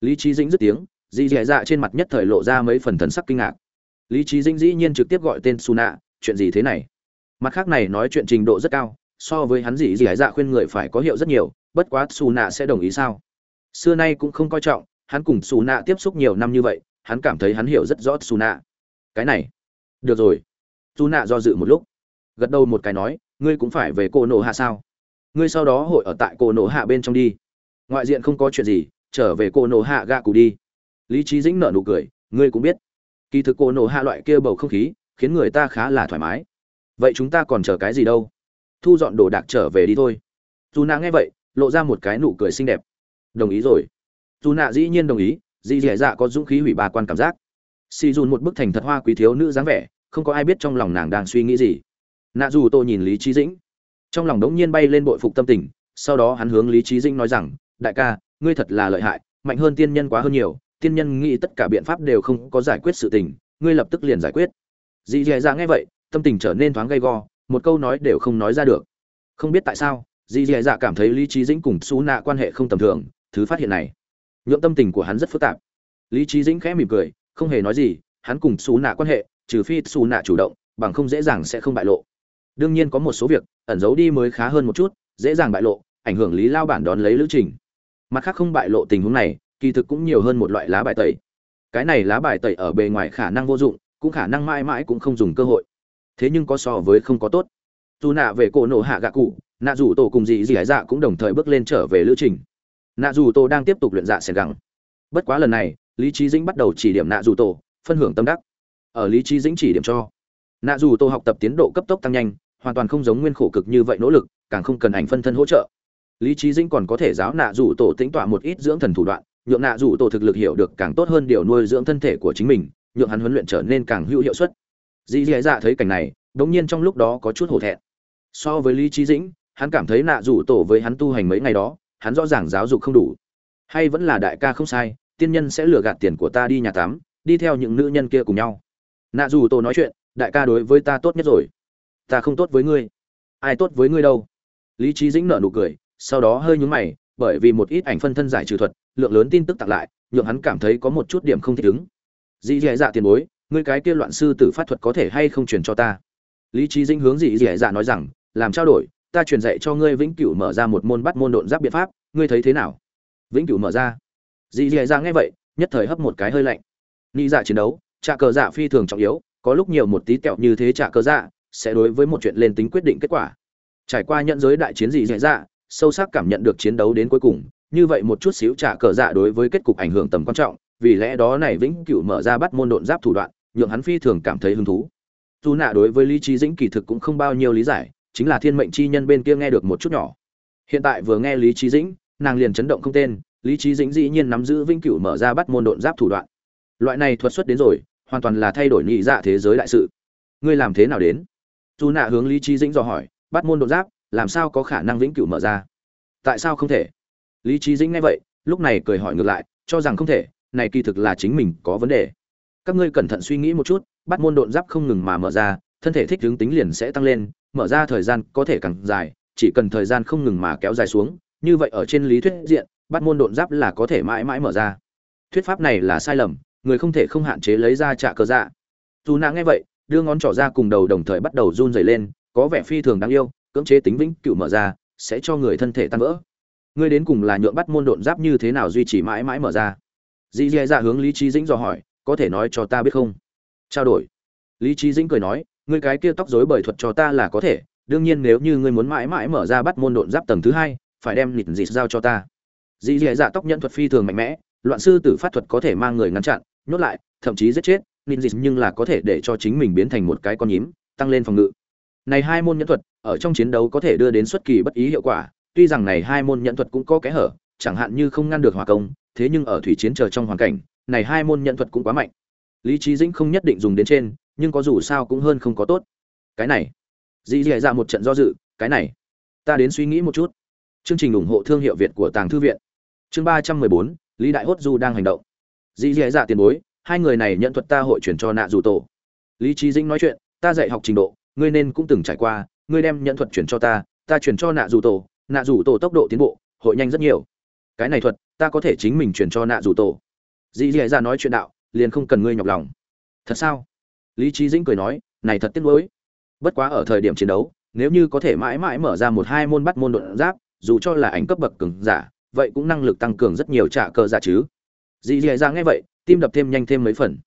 lý trí dĩnh dứt tiếng, dì dẻ dạ trên mặt nhất thời lộ ra mấy phần thần sắc kinh ngạc. Lý trí dĩnh dĩ nhiên trực tiếp gọi tên su nạ chuyện gì thế này? Mặt khác này nói chuyện trình độ rất cao, so với hắn dì dì dạ khuyên người phải có hiệu rất nhiều, bất quá su nạ sẽ đồng ý sao? Xưa nay cũng không coi trọng, hắn cùng Su nạ tiếp xúc nhiều năm như vậy, hắn cảm thấy hắn hiểu rất rõ Su nạ cái này. Được rồi. Su nạ do dự một lúc. Gật đầu một cái nói, ngươi cũng phải về cô nổ hạ sao? Ngươi sau đó hội ở tại cô nổ hạ bên trong đi. Ngoại diện không có chuyện gì trở về cô nổ hạ gạ cụ đi. Lý trí dĩnh nở nụ cười, ngươi cũng biết, kỳ thực cô nổ hạ loại kia bầu không khí khiến người ta khá là thoải mái. Vậy chúng ta còn chờ cái gì đâu? Thu dọn đồ đạc trở về đi thôi. Dù nạ nghe vậy, lộ ra một cái nụ cười xinh đẹp. Đồng ý rồi. Dù nạ dĩ nhiên đồng ý, dì dẻ dạ có dũng khí hủy ba quan cảm giác. Xì dùn một bức thành thật hoa quý thiếu nữ dáng vẻ, không có ai biết trong lòng nàng đang suy nghĩ gì. Nạ dù tôi nhìn lý trí dĩnh, trong lòng đống nhiên bay lên bội phục tâm tình, sau đó hắn hướng lý trí dĩnh nói rằng, đại ca ngươi thật là lợi hại, mạnh hơn tiên nhân quá hơn nhiều, tiên nhân nghĩ tất cả biện pháp đều không có giải quyết sự tình, ngươi lập tức liền giải quyết. Dì dè dạ nghe vậy, tâm tình trở nên thoáng gay go, một câu nói đều không nói ra được. Không biết tại sao, dì dè dạ cảm thấy lý trí dĩnh cùng xú nạ quan hệ không tầm thường, thứ phát hiện này. Nhượng tâm tình của hắn rất phức tạp. Lý trí dĩnh khẽ mỉm cười, không hề nói gì, hắn cùng xú nạ quan hệ, trừ phi xú nạ chủ động, bằng không dễ dàng sẽ không bại lộ. Đương nhiên có một số việc, ẩn giấu đi mới khá hơn một chút, dễ dàng bại lộ, ảnh hưởng lý lao bản đón lấy lữ trình mặt khác không bại lộ tình huống này, kỳ thực cũng nhiều hơn một loại lá bài tẩy. Cái này lá bài tẩy ở bề ngoài khả năng vô dụng, cũng khả năng mãi mãi cũng không dùng cơ hội. Thế nhưng có so với không có tốt. Dù nạ về cổ nổ hạ gạ cụ, nạ dù tổ cùng dị dị hải dạ cũng đồng thời bước lên trở về lữ trình. Nạ dù tổ đang tiếp tục luyện dạ xẻ gẳng. Bất quá lần này, lý trí dĩnh bắt đầu chỉ điểm nạ dù tổ, phân hưởng tâm đắc. Ở lý trí dĩnh chỉ điểm cho, nạ dù tổ học tập tiến độ cấp tốc tăng nhanh, hoàn toàn không giống nguyên khổ cực như vậy nỗ lực, càng không cần ảnh phân thân hỗ trợ lý trí dĩnh còn có thể giáo nạ rủ tổ tính tọa một ít dưỡng thần thủ đoạn, nhượng nạ rủ tổ thực lực hiểu được càng tốt hơn điều nuôi dưỡng thân thể của chính mình, nhượng hắn huấn luyện trở nên càng hữu hiệu suất. Dì dì dạ thấy cảnh này, đống nhiên trong lúc đó có chút hổ thẹn. So với lý trí dĩnh, hắn cảm thấy nạ rủ tổ với hắn tu hành mấy ngày đó, hắn rõ ràng giáo dục không đủ. Hay vẫn là đại ca không sai, tiên nhân sẽ lừa gạt tiền của ta đi nhà tắm, đi theo những nữ nhân kia cùng nhau. Nạ dù tổ nói chuyện, đại ca đối với ta tốt nhất rồi. Ta không tốt với ngươi. Ai tốt với ngươi đâu? Lý trí dĩnh nợ nụ cười sau đó hơi nhúng mày, bởi vì một ít ảnh phân thân giải trừ thuật, lượng lớn tin tức tặng lại, nhượng hắn cảm thấy có một chút điểm không thích ứng. Dì dẻ dạ tiền bối, ngươi cái kia loạn sư tử phát thuật có thể hay không truyền cho ta? Lý trí dinh hướng dì dẻ dạ nói rằng, làm trao đổi, ta truyền dạy cho ngươi vĩnh cửu mở ra một môn bắt môn độn giáp biện pháp, ngươi thấy thế nào? Vĩnh cửu mở ra. Dì dẻ dạ nghe vậy, nhất thời hấp một cái hơi lạnh. Nghĩ dạ chiến đấu trà cờ dạ phi thường trọng yếu, có lúc nhiều một tí kẹo như thế trà cờ dạ sẽ đối với một chuyện lên tính quyết định kết quả. Trải qua nhận giới đại chiến dị dẻ dạ sâu sắc cảm nhận được chiến đấu đến cuối cùng, như vậy một chút xíu trả cờ dạ đối với kết cục ảnh hưởng tầm quan trọng, vì lẽ đó này vĩnh cửu mở ra bắt môn độn giáp thủ đoạn, nhượng hắn phi thường cảm thấy hứng thú. Dù nạ đối với lý trí dĩnh kỳ thực cũng không bao nhiêu lý giải, chính là thiên mệnh chi nhân bên kia nghe được một chút nhỏ. Hiện tại vừa nghe lý trí dĩnh, nàng liền chấn động không tên, lý trí dĩnh dĩ nhiên nắm giữ vĩnh cửu mở ra bắt môn độn giáp thủ đoạn. Loại này thuật xuất đến rồi, hoàn toàn là thay đổi nhị dạ thế giới đại sự. Ngươi làm thế nào đến? Dù nạ hướng lý trí dĩnh dò hỏi, bắt môn độn giáp làm sao có khả năng vĩnh cửu mở ra? Tại sao không thể? Lý trí dĩnh nghe vậy, lúc này cười hỏi ngược lại, cho rằng không thể, này kỳ thực là chính mình có vấn đề. Các ngươi cẩn thận suy nghĩ một chút, bắt môn đột giáp không ngừng mà mở ra, thân thể thích hướng tính liền sẽ tăng lên, mở ra thời gian có thể càng dài, chỉ cần thời gian không ngừng mà kéo dài xuống, như vậy ở trên lý thuyết diện, bắt môn đột giáp là có thể mãi mãi mở ra. Thuyết pháp này là sai lầm, người không thể không hạn chế lấy ra trả cơ dạ. Dù nạ nghe vậy, đưa ngón trỏ ra cùng đầu đồng thời bắt đầu run rẩy lên, có vẻ phi thường đáng yêu cưỡng chế tính vĩnh cửu mở ra, sẽ cho người thân thể tan vỡ. Ngươi đến cùng là nhượng bắt môn độn giáp như thế nào duy trì mãi mãi mở ra? Dì dè dạ hướng lý trí dĩnh dò hỏi, có thể nói cho ta biết không? Trao đổi. Lý trí dĩnh cười nói, ngươi cái kia tóc rối bởi thuật cho ta là có thể, đương nhiên nếu như ngươi muốn mãi mãi mở ra bắt môn độn giáp tầng thứ hai, phải đem nịt dịt giao cho ta. Dì dè dạ tóc nhận thuật phi thường mạnh mẽ, loạn sư tử phát thuật có thể mang người ngăn chặn, nhốt lại, thậm chí giết chết, nịt dịt nhưng là có thể để cho chính mình biến thành một cái con nhím, tăng lên phòng ngự này hai môn nhẫn thuật, ở trong chiến đấu có thể đưa đến xuất kỳ bất ý hiệu quả, tuy rằng này hai môn nhẫn thuật cũng có kẽ hở, chẳng hạn như không ngăn được hỏa công, thế nhưng ở thủy chiến chờ trong hoàn cảnh, này hai môn nhẫn thuật cũng quá mạnh. Lý trí dĩnh không nhất định dùng đến trên, nhưng có dù sao cũng hơn không có tốt. Cái này, Dĩ dì ra dạ một trận do dự, cái này, ta đến suy nghĩ một chút. Chương trình ủng hộ thương hiệu việt của tàng thư viện. Chương ba trăm mười bốn, lý đại hốt du đang hành động. Dĩ dì dạ tiền bối, hai người này nhận thuật ta hội chuyển cho nạ dù tổ. Lý trí dĩnh nói chuyện, ta dạy học trình độ ngươi nên cũng từng trải qua, ngươi đem nhận thuật chuyển cho ta ta chuyển cho nạ dù tổ, nạ dù tổ tốc độ tiến bộ, hội nhanh rất nhiều. Cái này thuật, ta có thể chính mình chuyển cho nạ dù tổ. Dì dì ra nói chuyện đạo, liền không cần ngươi nhọc lòng. Thật sao? Lý trí dĩnh cười nói, này thật tiếc nuối. Bất quá ở thời điểm chiến đấu, nếu như có thể mãi mãi mở ra một hai môn bắt môn đột giáp, dù cho là ảnh cấp bậc cường giả, vậy cũng năng lực tăng cường rất nhiều trả cơ giả chứ. Dì dì ra nghe vậy, tim đập thêm nhanh thêm mấy phần.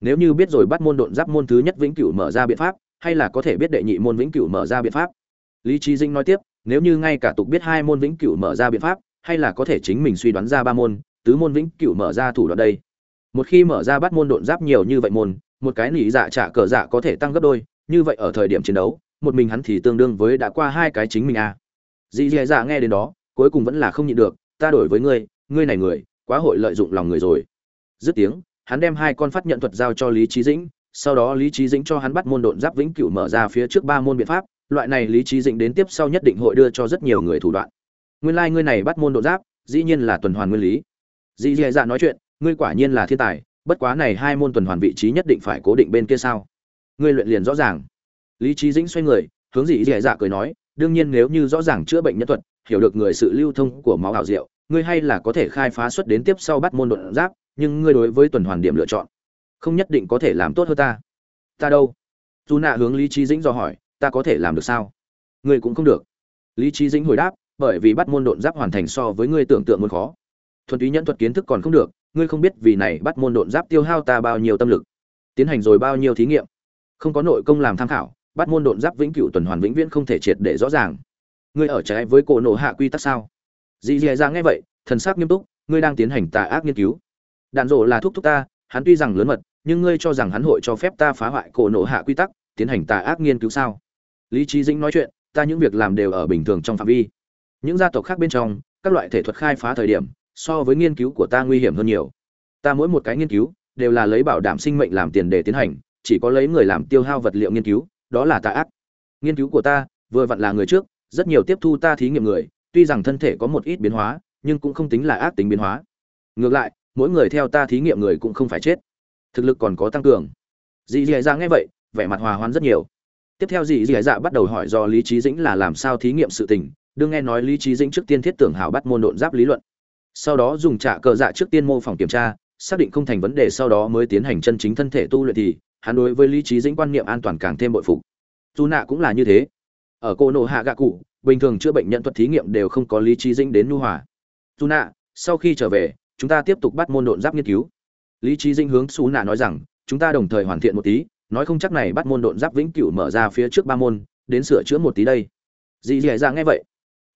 Nếu như biết rồi bắt môn độn giáp môn thứ nhất vĩnh cửu mở ra biện pháp hay là có thể biết đệ nhị môn vĩnh cửu mở ra biện pháp? Lý trí dinh nói tiếp, nếu như ngay cả tục biết hai môn vĩnh cửu mở ra biện pháp, hay là có thể chính mình suy đoán ra ba môn, tứ môn vĩnh cửu mở ra thủ đoạn đây. Một khi mở ra bắt môn độn giáp nhiều như vậy môn, một cái nỉ dạ trả cờ dạ có thể tăng gấp đôi, như vậy ở thời điểm chiến đấu, một mình hắn thì tương đương với đã qua hai cái chính mình a à. dì dì dạ nghe đến đó, cuối cùng vẫn là không nhịn được, ta đổi với ngươi ngươi này người, quá hội lợi dụng lòng người rồi. Dứt tiếng, hắn đem hai con phát nhận thuật giao cho lý trí dĩnh sau đó lý trí dĩnh cho hắn bắt môn độn giáp vĩnh cửu mở ra phía trước ba môn biện pháp, loại này lý trí dĩnh đến tiếp sau nhất định hội đưa cho rất nhiều người thủ đoạn. Nguyên lai、like、ngươi này bắt môn độn giáp, dĩ nhiên là tuần hoàn nguyên lý. Dĩ dạ dạ nói chuyện, ngươi quả nhiên là thiên tài, bất quá này hai môn tuần hoàn vị trí nhất định phải cố định bên kia sao? Ngươi luyện liền rõ ràng. Lý trí dĩnh xoay người, hướng dĩ dạ dạ cười nói, đương nhiên nếu như rõ ràng chữa bệnh nhân thuật, hiểu được người sự lưu thông của máu ảo diệu, ngươi hay là có thể khai phá xuất đến tiếp sau bắt môn độn giáp, nhưng ngươi đối với tuần hoàn điểm lựa chọn không nhất định có thể làm tốt hơn ta. Ta đâu? Dù nạ hướng lý trí dĩnh do hỏi, ta có thể làm được sao? Ngươi cũng không được. Lý trí dĩnh hồi đáp, bởi vì bắt môn đột giáp hoàn thành so với ngươi tưởng tượng muốn khó. Thuần túy nhẫn thuật kiến thức còn không được, ngươi không biết vì này bắt môn đột giáp tiêu hao ta bao nhiêu tâm lực. Tiến hành rồi bao nhiêu thí nghiệm. Không có nội công làm tham khảo, bắt môn đột giáp vĩnh cửu tuần hoàn vĩnh viễn không thể triệt để rõ ràng. Ngươi ở trái với cổ nổ hạ quy tắc sao? Dì dì ra nghe vậy, thần sắc nghiêm túc, ngươi đang tiến hành tà ác nghiên cứu. Đạn rộ là thúc thúc ta, hắn tuy rằng lớn mật nhưng ngươi cho rằng hắn hội cho phép ta phá hoại cổ nổ hạ quy tắc, tiến hành tà ác nghiên cứu sao? Lý trí dĩnh nói chuyện, ta những việc làm đều ở bình thường trong phạm vi. Những gia tộc khác bên trong, các loại thể thuật khai phá thời điểm, so với nghiên cứu của ta nguy hiểm hơn nhiều. Ta mỗi một cái nghiên cứu, đều là lấy bảo đảm sinh mệnh làm tiền để tiến hành, chỉ có lấy người làm tiêu hao vật liệu nghiên cứu, đó là tà ác. Nghiên cứu của ta, vừa vặn là người trước, rất nhiều tiếp thu ta thí nghiệm người, tuy rằng thân thể có một ít biến hóa, nhưng cũng không tính là ác tính biến hóa. Ngược lại, mỗi người theo ta thí nghiệm người cũng không phải chết thực lực còn có tăng cường. Dì dì dạ nghe vậy, vẻ mặt hòa hoãn rất nhiều. Tiếp theo dì dì dạ bắt đầu hỏi do lý trí dĩnh là làm sao thí nghiệm sự tình, đương nghe nói lý trí dĩnh trước tiên thiết tưởng hảo bắt môn độn giáp lý luận. Sau đó dùng trả cờ dạ trước tiên mô phỏng kiểm tra, xác định không thành vấn đề sau đó mới tiến hành chân chính thân thể tu luyện thì, hắn đối với lý trí dĩnh quan niệm an toàn càng thêm bội phục. Dù nạ cũng là như thế. Ở cô nộ hạ gạ cụ, bình thường chữa bệnh nhận thuật thí nghiệm đều không có lý trí dĩnh đến nu hòa. Dù nạ, sau khi trở về, chúng ta tiếp tục bắt môn độn giáp nghiên cứu lý trí dĩnh hướng xú nạ nói rằng, chúng ta đồng thời hoàn thiện một tí, nói không chắc này bắt môn độn giáp vĩnh cửu mở ra phía trước ba môn, đến sửa chữa một tí đây. Dì dì dạ nghe vậy,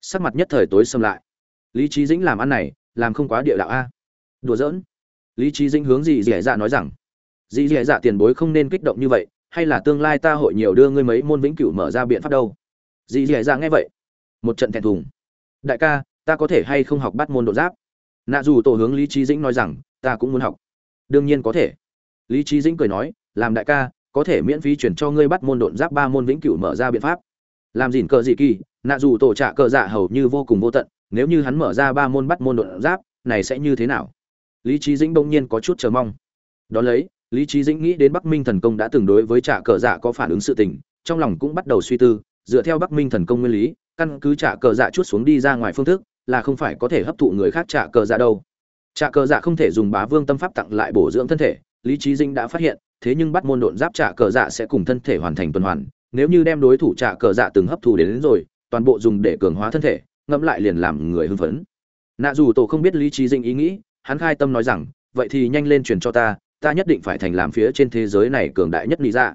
sắc mặt nhất thời tối xâm lại. Lý trí dĩnh làm ăn này, làm không quá địa đạo a. Đùa giỡn. Lý trí dĩnh hướng dì dì dạ nói rằng, dì dì dạ tiền bối không nên kích động như vậy, hay là tương lai ta hội nhiều đưa ngươi mấy môn vĩnh cửu mở ra biện pháp đâu? Dì dì dạ nghe vậy, một trận thẹn thùng. Đại ca, ta có thể hay không học bắt môn độ giáp? Nạ dù tổ hướng lý trí dĩnh nói rằng, ta cũng muốn học đương nhiên có thể. Lý trí dĩnh cười nói, làm đại ca, có thể miễn phí chuyển cho ngươi bắt môn độn giáp ba môn vĩnh cửu mở ra biện pháp. Làm dìn cờ dị kỳ, nạ dù tổ trạ cờ dạ hầu như vô cùng vô tận, nếu như hắn mở ra ba môn bắt môn độn giáp, này sẽ như thế nào? Lý trí dĩnh bỗng nhiên có chút chờ mong. Đón lấy, lý trí dĩnh nghĩ đến bắc minh thần công đã từng đối với trạ cờ dạ có phản ứng sự tình, trong lòng cũng bắt đầu suy tư, dựa theo bắc minh thần công nguyên lý, căn cứ trạ cờ dạ chút xuống đi ra ngoài phương thức, là không phải có thể hấp thụ người khác trạ cờ dạ đâu trả cờ dạ không thể dùng bá vương tâm pháp tặng lại bổ dưỡng thân thể lý trí dinh đã phát hiện thế nhưng bắt môn độn giáp trả cờ dạ sẽ cùng thân thể hoàn thành tuần hoàn nếu như đem đối thủ trả cờ dạ từng hấp thù đến, đến rồi toàn bộ dùng để cường hóa thân thể ngẫm lại liền làm người hưng phấn. Nạ dù tổ không biết lý trí dinh ý nghĩ hắn khai tâm nói rằng vậy thì nhanh lên truyền cho ta ta nhất định phải thành làm phía trên thế giới này cường đại nhất lý ra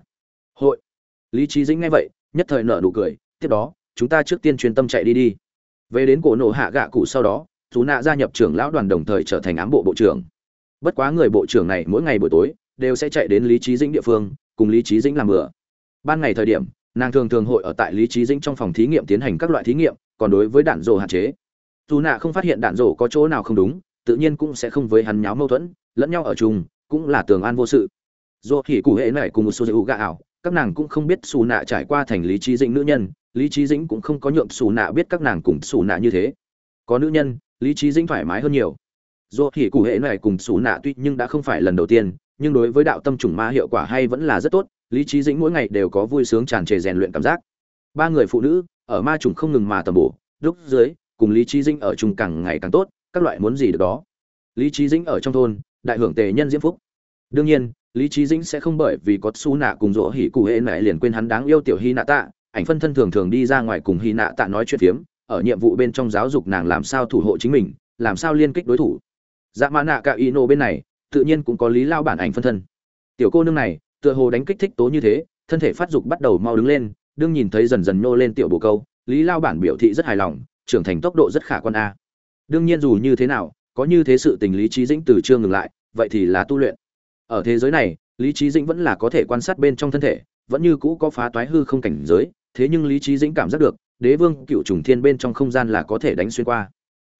hội. Lý trí dĩnh nghe vậy nhất thời nở nụ cười tiếp đó chúng ta trước tiên chuyên tâm chạy đi đi. Về đến cổ nổ hạ gạ cụ sau đó dù nạ gia nhập trưởng lão đoàn đồng thời trở thành ám bộ bộ trưởng. Bất quá người bộ trưởng này mỗi ngày buổi tối đều sẽ chạy đến lý trí dĩnh địa phương, cùng lý trí dĩnh làm bữa. Ban ngày thời điểm, nàng thường thường hội ở tại lý trí dĩnh trong phòng thí nghiệm tiến hành các loại thí nghiệm, còn đối với đạn rổ hạn chế. Dù nạ không phát hiện đạn rổ có chỗ nào không đúng, tự nhiên cũng sẽ không với hắn nháo mâu thuẫn, lẫn nhau ở chung cũng là tường an vô sự. Do thì cụ hệ này cùng một số dữ gạ ảo, các nàng cũng không biết xù nạ trải qua thành lý trí dĩnh nữ nhân, lý trí dĩnh cũng không có nhượng xù nạ biết các nàng cùng xù nạ như thế. Có nữ nhân lý trí dĩnh thoải mái hơn nhiều. Dù thì cụ hệ này cùng xù nạ tuy nhưng đã không phải lần đầu tiên, nhưng đối với đạo tâm trùng ma hiệu quả hay vẫn là rất tốt, lý trí dĩnh mỗi ngày đều có vui sướng tràn trề rèn luyện cảm giác. Ba người phụ nữ, ở ma trùng không ngừng mà tầm bổ, lúc dưới, cùng lý trí dĩnh ở chung càng ngày càng tốt, các loại muốn gì được đó. Lý trí dĩnh ở trong thôn, đại hưởng tề nhân diễm phúc. Đương nhiên, lý trí dĩnh sẽ không bởi vì có xù nạ cùng rỗ hỉ cụ hệ mẹ liền quên hắn đáng yêu tiểu hy nạ tạ, ảnh phân thân thường thường đi ra ngoài cùng hy nạ tạ nói chuyện phiếm ở nhiệm vụ bên trong giáo dục nàng làm sao thủ hộ chính mình, làm sao liên kích đối thủ. Dạ mã nạ cả y nô bên này, tự nhiên cũng có lý lao bản ảnh phân thân. Tiểu cô nương này, tựa hồ đánh kích thích tố như thế, thân thể phát dục bắt đầu mau đứng lên, đương nhìn thấy dần dần nô lên tiểu bồ câu, lý lao bản biểu thị rất hài lòng, trưởng thành tốc độ rất khả quan a. Đương nhiên dù như thế nào, có như thế sự tình lý trí dĩnh từ chưa ngừng lại, vậy thì là tu luyện. Ở thế giới này, lý trí dĩnh vẫn là có thể quan sát bên trong thân thể, vẫn như cũ có phá toái hư không cảnh giới, thế nhưng lý trí dĩnh cảm giác được đế vương cựu trùng thiên bên trong không gian là có thể đánh xuyên qua.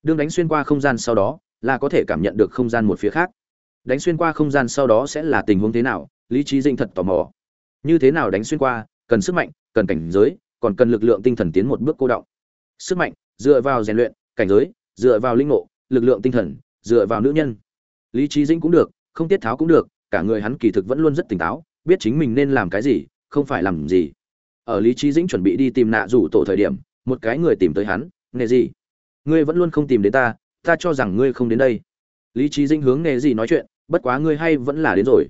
Đương đánh xuyên qua không gian sau đó, là có thể cảm nhận được không gian một phía khác. Đánh xuyên qua không gian sau đó sẽ là tình huống thế nào, lý trí dĩnh thật tò mò. Như thế nào đánh xuyên qua, cần sức mạnh, cần cảnh giới, còn cần lực lượng tinh thần tiến một bước cô động. Sức mạnh, dựa vào rèn luyện, cảnh giới, dựa vào linh ngộ, lực lượng tinh thần, dựa vào nữ nhân. Lý trí dĩnh cũng được, không tiết tháo cũng được, cả người hắn kỳ thực vẫn luôn rất tỉnh táo, biết chính mình nên làm cái gì, không phải làm gì ở lý trí dĩnh chuẩn bị đi tìm nạ rủ tổ thời điểm, một cái người tìm tới hắn, nghề gì? Ngươi vẫn luôn không tìm đến ta ta cho rằng ngươi không đến đây. Lý trí dĩnh hướng nghề gì nói chuyện, bất quá ngươi hay vẫn là đến rồi.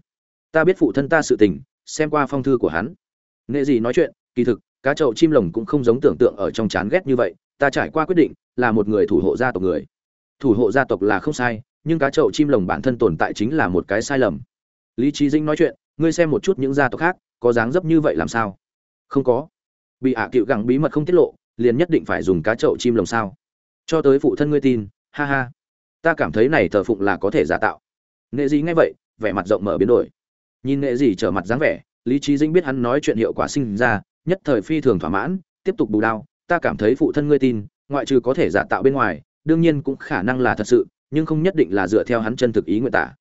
Ta biết phụ thân ta sự tình, xem qua phong thư của hắn. Nghệ gì nói chuyện, kỳ thực, cá chậu chim lồng cũng không giống tưởng tượng ở trong chán ghét như vậy, ta trải qua quyết định là một người thủ hộ gia tộc người. Thủ hộ gia tộc là không sai, nhưng cá chậu chim lồng bản thân tồn tại chính là một cái sai lầm. Lý trí dinh nói chuyện, ngươi xem một chút những gia tộc khác, có dáng dấp như vậy làm sao? Không có. Bị ạ à cựu gẳng bí mật không tiết lộ, liền nhất định phải dùng cá chậu chim lồng sao. Cho tới phụ thân ngươi tin, ha ha. Ta cảm thấy này thờ phụng là có thể giả tạo. Nghệ gì nghe vậy, vẻ mặt rộng mở biến đổi. Nhìn nghệ gì trở mặt dáng vẻ, lý trí dĩnh biết hắn nói chuyện hiệu quả sinh ra, nhất thời phi thường thỏa mãn, tiếp tục bù đao. Ta cảm thấy phụ thân ngươi tin, ngoại trừ có thể giả tạo bên ngoài, đương nhiên cũng khả năng là thật sự, nhưng không nhất định là dựa theo hắn chân thực ý nguyện tả.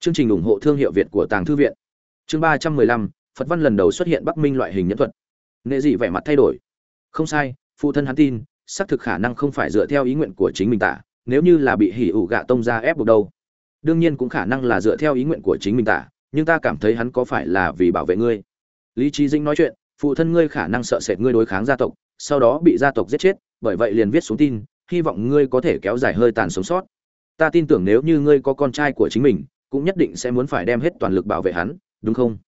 Chương trình ủng hộ thương hiệu việt của tàng thư viện. Chương ba trăm mười lăm, phật văn lần đầu xuất hiện bắc minh loại hình nhân thuật nghệ dị vẻ mặt thay đổi. Không sai, phụ thân hắn tin, xác thực khả năng không phải dựa theo ý nguyện của chính mình tả nếu như là bị hỉ ủ gạ tông ra ép buộc đâu. Đương nhiên cũng khả năng là dựa theo ý nguyện của chính mình tả nhưng ta cảm thấy hắn có phải là vì bảo vệ ngươi. Lý trí dĩnh nói chuyện, phụ thân ngươi khả năng sợ sệt ngươi đối kháng gia tộc, sau đó bị gia tộc giết chết, bởi vậy liền viết xuống tin, hy vọng ngươi có thể kéo dài hơi tàn sống sót. Ta tin tưởng nếu như ngươi có con trai của chính mình, cũng nhất định sẽ muốn phải đem hết toàn lực bảo vệ hắn, đúng không?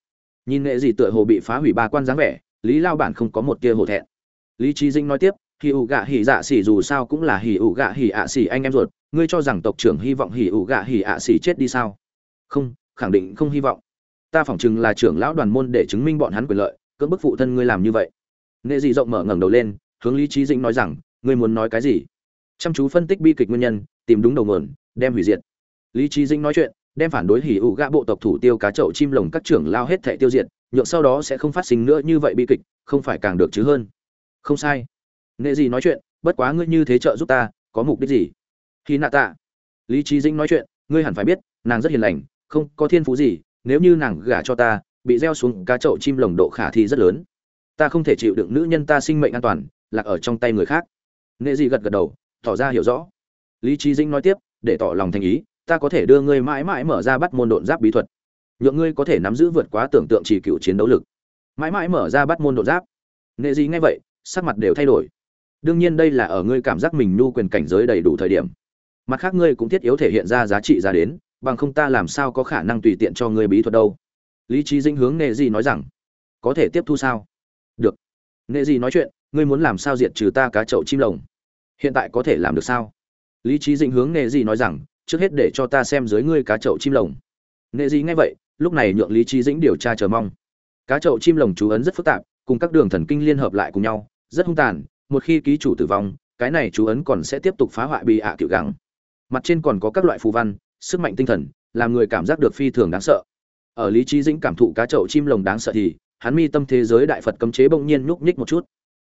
Nhìn nghệ gì tựa hồ bị phá hủy ba quan dáng vẻ lý lao bản không có một tia hổ thẹn. Lý trí dinh nói tiếp hì ủ gạ hì dạ xỉ dù sao cũng là hì ủ gạ hì ạ xỉ anh em ruột, ngươi cho rằng tộc trưởng hy vọng hì ủ gạ hì ạ xỉ chết đi sao? Không, khẳng định không hy vọng. Ta phỏng chừng là trưởng lão đoàn môn để chứng minh bọn hắn quyền lợi, cưỡng bức phụ thân ngươi làm như vậy. Nghệ dị rộng mở ngẩng đầu lên, hướng lý trí dĩnh nói rằng, ngươi muốn nói cái gì? Chăm chú phân tích bi kịch nguyên nhân, tìm đúng đầu nguồn, đem hủy diệt. Lý trí dĩnh nói chuyện đem phản đối hỉ ủ gã bộ tộc thủ tiêu cá chậu chim lồng các trưởng lao hết thệ tiêu diệt, nhượng sau đó sẽ không phát sinh nữa như vậy bi kịch, không phải càng được chứ hơn. Không sai. Nệ gì nói chuyện, bất quá ngươi như thế trợ giúp ta, có mục đích gì? Khi nạ tạ. Lý trí dĩnh nói chuyện, ngươi hẳn phải biết, nàng rất hiền lành, không có thiên phú gì, nếu như nàng gả cho ta, bị gieo xuống cá chậu chim lồng độ khả thi rất lớn. Ta không thể chịu đựng nữ nhân ta sinh mệnh an toàn, lạc ở trong tay người khác. Nệ gì gật gật đầu, tỏ ra hiểu rõ. Lý trí dĩnh nói tiếp, để tỏ lòng thành ý ta có thể đưa ngươi mãi mãi mở ra bắt môn độn giáp bí thuật. Nhượng ngươi có thể nắm giữ vượt quá tưởng tượng chỉ cựu chiến đấu lực. Mãi mãi mở ra bắt môn độn giáp. Nghệ gì ngay vậy, sắc mặt đều thay đổi. Đương nhiên đây là ở ngươi cảm giác mình nhu quyền cảnh giới đầy đủ thời điểm. Mặt khác ngươi cũng thiết yếu thể hiện ra giá trị ra đến, bằng không ta làm sao có khả năng tùy tiện cho ngươi bí thuật đâu. Lý trí dinh hướng nghệ gì nói rằng, có thể tiếp thu sao? Được. Nghệ gì nói chuyện, ngươi muốn làm sao diệt trừ ta cá chậu chim lồng? Hiện tại có thể làm được sao? Lý trí dinh hướng nghệ gì nói rằng trước hết để cho ta xem dưới ngươi cá chậu chim lồng. Nghệ gì nghe vậy, lúc này nhượng lý trí dĩnh điều tra chờ mong. Cá chậu chim lồng chú ấn rất phức tạp, cùng các đường thần kinh liên hợp lại cùng nhau, rất hung tàn, một khi ký chủ tử vong, cái này chú ấn còn sẽ tiếp tục phá hoại bị ạ à cựu gắng. Mặt trên còn có các loại phù văn, sức mạnh tinh thần, làm người cảm giác được phi thường đáng sợ. Ở lý trí dĩnh cảm thụ cá chậu chim lồng đáng sợ thì, hắn mi tâm thế giới đại phật cấm chế bỗng nhiên nhúc nhích một chút.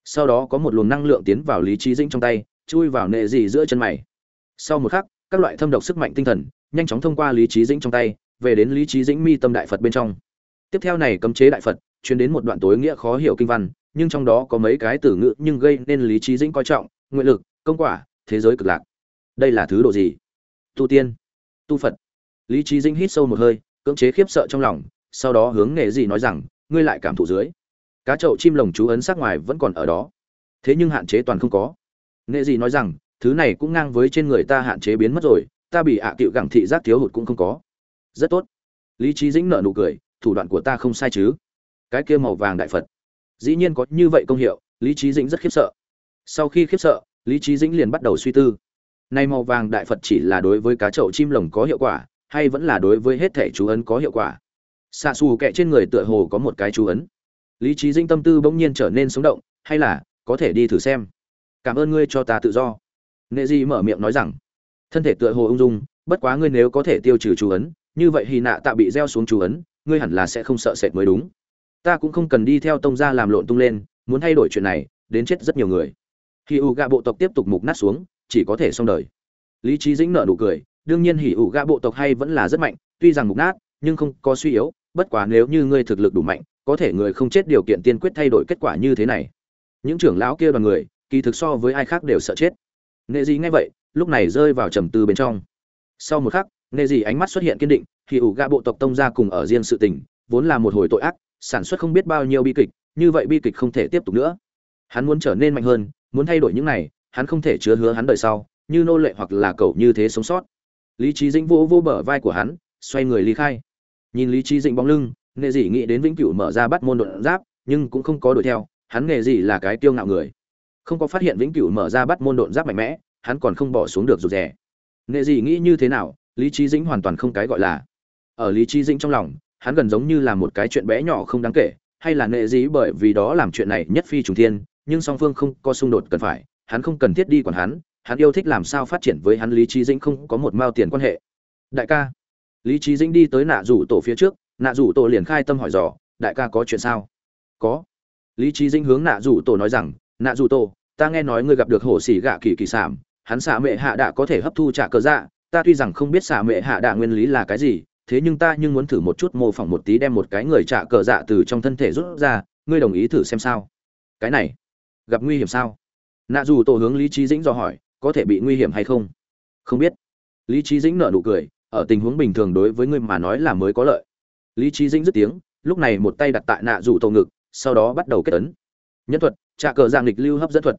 Sau đó có một luồng năng lượng tiến vào lý trí dĩnh trong tay, chui vào nệ dị giữa chân mày. Sau một khắc các loại thâm độc sức mạnh tinh thần, nhanh chóng thông qua lý trí dĩnh trong tay, về đến lý trí dĩnh mi tâm đại phật bên trong. Tiếp theo này cấm chế đại phật chuyển đến một đoạn tối nghĩa khó hiểu kinh văn, nhưng trong đó có mấy cái từ ngữ nhưng gây nên lý trí dĩnh coi trọng, nguyện lực, công quả, thế giới cực lạc. Đây là thứ độ gì? Tu tiên. Tu phật. Lý trí dĩnh hít sâu một hơi, cưỡng chế khiếp sợ trong lòng, sau đó hướng nghệ gì nói rằng, ngươi lại cảm thụ dưới. Cá chậu chim lồng chú ấn sắc ngoài vẫn còn ở đó. Thế nhưng hạn chế toàn không có. Nghệ gì nói rằng thứ này cũng ngang với trên người ta hạn chế biến mất rồi, ta bị ạ à cựu gẳng thị giác thiếu hụt cũng không có. Rất tốt. Lý trí dĩnh nợ nụ cười, thủ đoạn của ta không sai chứ? Cái kia màu vàng đại phật. Dĩ nhiên có như vậy công hiệu, lý trí dĩnh rất khiếp sợ. Sau khi khiếp sợ, lý trí dĩnh liền bắt đầu suy tư. Nay màu vàng đại phật chỉ là đối với cá chậu chim lồng có hiệu quả, hay vẫn là đối với hết thể chú ấn có hiệu quả? Xạ xù kẹ trên người tựa hồ có một cái chú ấn. Lý trí dinh tâm tư bỗng nhiên trở nên sống động, hay là có thể đi thử xem. Cảm ơn ngươi cho ta tự do nệ di mở miệng nói rằng, thân thể tựa hồ ung dung, bất quá ngươi nếu có thể tiêu trừ chú ấn, như vậy hy nạ tạ bị gieo xuống chú ấn, ngươi hẳn là sẽ không sợ sệt mới đúng. Ta cũng không cần đi theo tông gia làm lộn tung lên, muốn thay đổi chuyện này, đến chết rất nhiều người. Khi ủ gạ bộ tộc tiếp tục mục nát xuống, chỉ có thể xong đời. Lý trí dĩnh nợ nụ cười, đương nhiên hỉ ủ gạ bộ tộc hay vẫn là rất mạnh, tuy rằng mục nát, nhưng không có suy yếu, bất quá nếu như ngươi thực lực đủ mạnh, có thể người không chết điều kiện tiên quyết thay đổi kết quả như thế này. Những trưởng lão kia đoàn người, kỳ thực so với ai khác đều sợ chết nệ gì nghe vậy, lúc này rơi vào trầm tư bên trong. Sau một khắc nệ gì ánh mắt xuất hiện kiên định, thì ủ gạ bộ tộc tông ra cùng ở riêng sự tình, vốn là một hồi tội ác, sản xuất không biết bao nhiêu bi kịch, như vậy bi kịch không thể tiếp tục nữa. Hắn muốn trở nên mạnh hơn, muốn thay đổi những này, hắn không thể chứa hứa hắn đời sau, như nô lệ hoặc là cậu như thế sống sót. Lý trí dĩnh vô vô bờ vai của hắn, xoay người ly khai. Nhìn lý trí dĩnh bóng lưng nghệ dị nghĩ đến vĩnh cửu mở ra bắt môn đột giáp, nhưng cũng không có đuổi theo, hắn nghề gì là cái tiêu ngạo người không có phát hiện vĩnh cửu mở ra bắt môn đột giáp mạnh mẽ, hắn còn không bỏ xuống được rụt rè. Nghệ gì nghĩ như thế nào, lý trí dĩnh hoàn toàn không cái gọi là. Ở lý trí dĩnh trong lòng, hắn gần giống như là một cái chuyện bé nhỏ không đáng kể, hay là nệ dĩ bởi vì đó làm chuyện này nhất phi trùng thiên, nhưng song phương không có xung đột cần phải, hắn không cần thiết đi quản hắn hắn yêu thích làm sao phát triển với hắn, lý trí dĩnh không có một mao tiền quan hệ. Đại ca. Lý trí dĩnh đi tới nạ rủ tổ phía trước, nạ rủ tổ liền khai tâm hỏi dò, đại ca có chuyện sao? Có. Lý trí dĩnh hướng nạ rủ tổ nói rằng nạ Dù tổ ta nghe nói ngươi gặp được hổ xỉ gạ kỳ kỳ Sảm, hắn xạ mệ hạ đạ có thể hấp thu trả cờ dạ ta tuy rằng không biết xạ mệ hạ đạ nguyên lý là cái gì thế nhưng ta nhưng muốn thử một chút mô phỏng một tí đem một cái người trả cờ dạ từ trong thân thể rút ra ngươi đồng ý thử xem sao? Cái này gặp nguy hiểm sao? Nạ dù tổ hướng lý trí dĩnh do hỏi có thể bị nguy hiểm hay không? Không biết. Lý trí dĩnh nở nụ cười ở tình huống bình thường đối với ngươi mà nói là mới có lợi. Lý trí dĩnh dứt tiếng lúc này một tay đặt tại nạ dù tổ ngực sau đó bắt đầu kết ấn. Nhân thuật trà cờ dạng lịch lưu hấp dẫn thuật.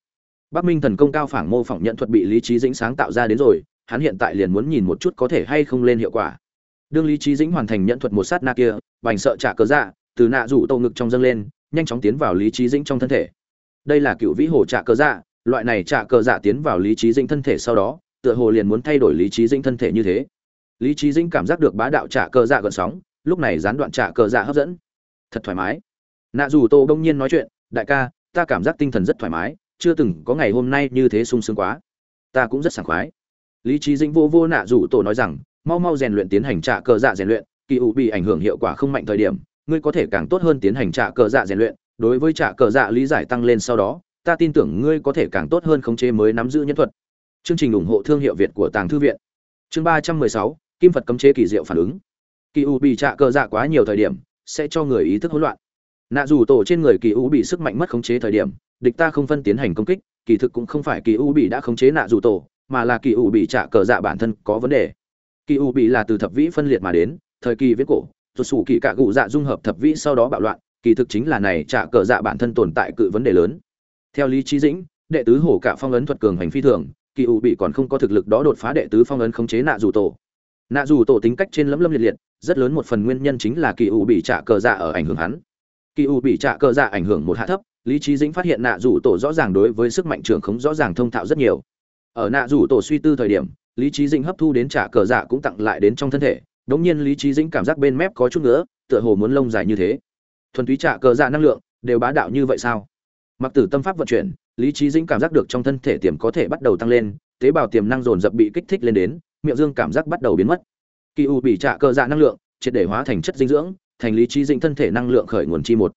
Bắc minh thần công cao phảng mô phỏng nhận thuật bị lý trí dĩnh sáng tạo ra đến rồi, hắn hiện tại liền muốn nhìn một chút có thể hay không lên hiệu quả. Đương lý trí dĩnh hoàn thành nhận thuật một sát na kia, bành sợ trả cờ dạ từ nạ rủ tổ ngực trong dâng lên, nhanh chóng tiến vào lý trí dĩnh trong thân thể. Đây là cựu vĩ hồ trả cờ dạ loại này trả cờ dạ tiến vào lý trí dĩnh thân thể sau đó, tựa hồ liền muốn thay đổi lý trí dĩnh thân thể như thế. Lý trí dĩnh cảm giác được bá đạo trả cờ dạ gần sóng, lúc này gián đoạn trả cờ dạ hấp dẫn. Thật thoải mái. Nạ dù tô bỗng nhiên nói chuyện, đại ca ta cảm giác tinh thần rất thoải mái, chưa từng có ngày hôm nay như thế sung sướng quá. Ta cũng rất sảng khoái. Lý trí dĩnh vô vô nạ rủ tổ nói rằng, mau mau rèn luyện tiến hành trạ cờ dạ rèn luyện, kỳ ủ bị ảnh hưởng hiệu quả không mạnh thời điểm, ngươi có thể càng tốt hơn tiến hành trạ cờ dạ rèn luyện. Đối với trạ cờ dạ lý giải tăng lên sau đó, ta tin tưởng ngươi có thể càng tốt hơn khống chế mới nắm giữ nhân thuật. Chương trình ủng hộ thương hiệu việt của tàng thư viện. Chương ba trăm mười sáu, kim phật cấm chế kỳ diệu phản ứng. Kỳ U bị trạ cờ dạ quá nhiều thời điểm, sẽ cho người ý thức hỗn loạn nạ dù tổ trên người kỳ u bị sức mạnh mất khống chế thời điểm, địch ta không phân tiến hành công kích, kỳ thực cũng không phải kỳ u bị đã khống chế nạ dù tổ, mà là kỳ u bị trả cờ dạ bản thân có vấn đề. Kỳ u bị là từ thập vĩ phân liệt mà đến, thời kỳ viết cổ rồi sủ kỳ cạ gụ dạ dung hợp thập vĩ sau đó bạo loạn, kỳ thực chính là này trả cờ dạ bản thân tồn tại cự vấn đề lớn. Theo lý trí dĩnh, đệ tứ hổ cả phong ấn thuật cường hành phi thường, kỳ u bị còn không có thực lực đó đột phá đệ tứ phong ấn khống chế nạ dù tổ. Nạ dù tổ tính cách trên lấm lâm liệt liệt, rất lớn một phần nguyên nhân chính là kỳ u bị trả cờ dạ ở ảnh hưởng hắn kỳ u bị trả cờ dạ ảnh hưởng một hạ thấp, lý trí dĩnh phát hiện nạ rủ tổ rõ ràng đối với sức mạnh trưởng khống rõ ràng thông thạo rất nhiều. Ở nạ rủ tổ suy tư thời điểm, lý trí dĩnh hấp thu đến trả cờ dạ cũng tặng lại đến trong thân thể. Đống nhiên lý trí dĩnh cảm giác bên mép có chút nữa tựa hồ muốn lông dài như thế. Thuần túy trả cờ dạ năng lượng, đều bá đạo như vậy sao? Mặc tử tâm pháp vận chuyển, lý trí dĩnh cảm giác được trong thân thể tiềm có thể bắt đầu tăng lên, tế bào tiềm năng dồn dập bị kích thích lên đến, miệng dương cảm giác bắt đầu biến mất. Kỳ u bị trả cờ dạ năng lượng, triệt để hóa thành chất dinh dưỡng thành lý trí dĩnh thân thể năng lượng khởi nguồn chi một.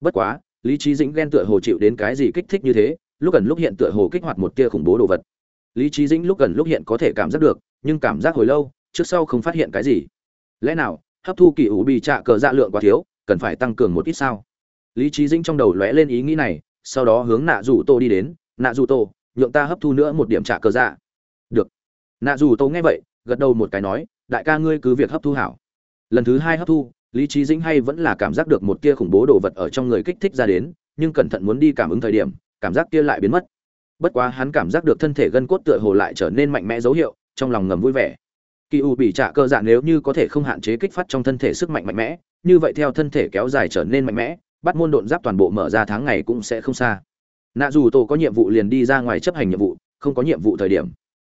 Bất quá, lý trí dĩnh ghen tựa hồ chịu đến cái gì kích thích như thế, lúc gần lúc hiện tựa hồ kích hoạt một tia khủng bố đồ vật. Lý trí dĩnh lúc gần lúc hiện có thể cảm giác được, nhưng cảm giác hồi lâu, trước sau không phát hiện cái gì. Lẽ nào, hấp thu kỳ ủ bị trạ cờ dạ lượng quá thiếu, cần phải tăng cường một ít sao? Lý trí dĩnh trong đầu lóe lên ý nghĩ này, sau đó hướng nạ dù tô đi đến, nạ dù tô, nhượng ta hấp thu nữa một điểm trạ cờ dạ. Được. Nạ dù tô nghe vậy, gật đầu một cái nói, đại ca ngươi cứ việc hấp thu hảo. Lần thứ hai hấp thu lý trí dĩnh hay vẫn là cảm giác được một tia khủng bố đồ vật ở trong người kích thích ra đến, nhưng cẩn thận muốn đi cảm ứng thời điểm, cảm giác kia lại biến mất. Bất quá hắn cảm giác được thân thể gân cốt tựa hồ lại trở nên mạnh mẽ dấu hiệu, trong lòng ngầm vui vẻ. Kỳ u bị trả cơ dạ nếu như có thể không hạn chế kích phát trong thân thể sức mạnh mạnh mẽ, như vậy theo thân thể kéo dài trở nên mạnh mẽ, bắt môn độn giáp toàn bộ mở ra tháng ngày cũng sẽ không xa. Nạ dù tổ có nhiệm vụ liền đi ra ngoài chấp hành nhiệm vụ, không có nhiệm vụ thời điểm.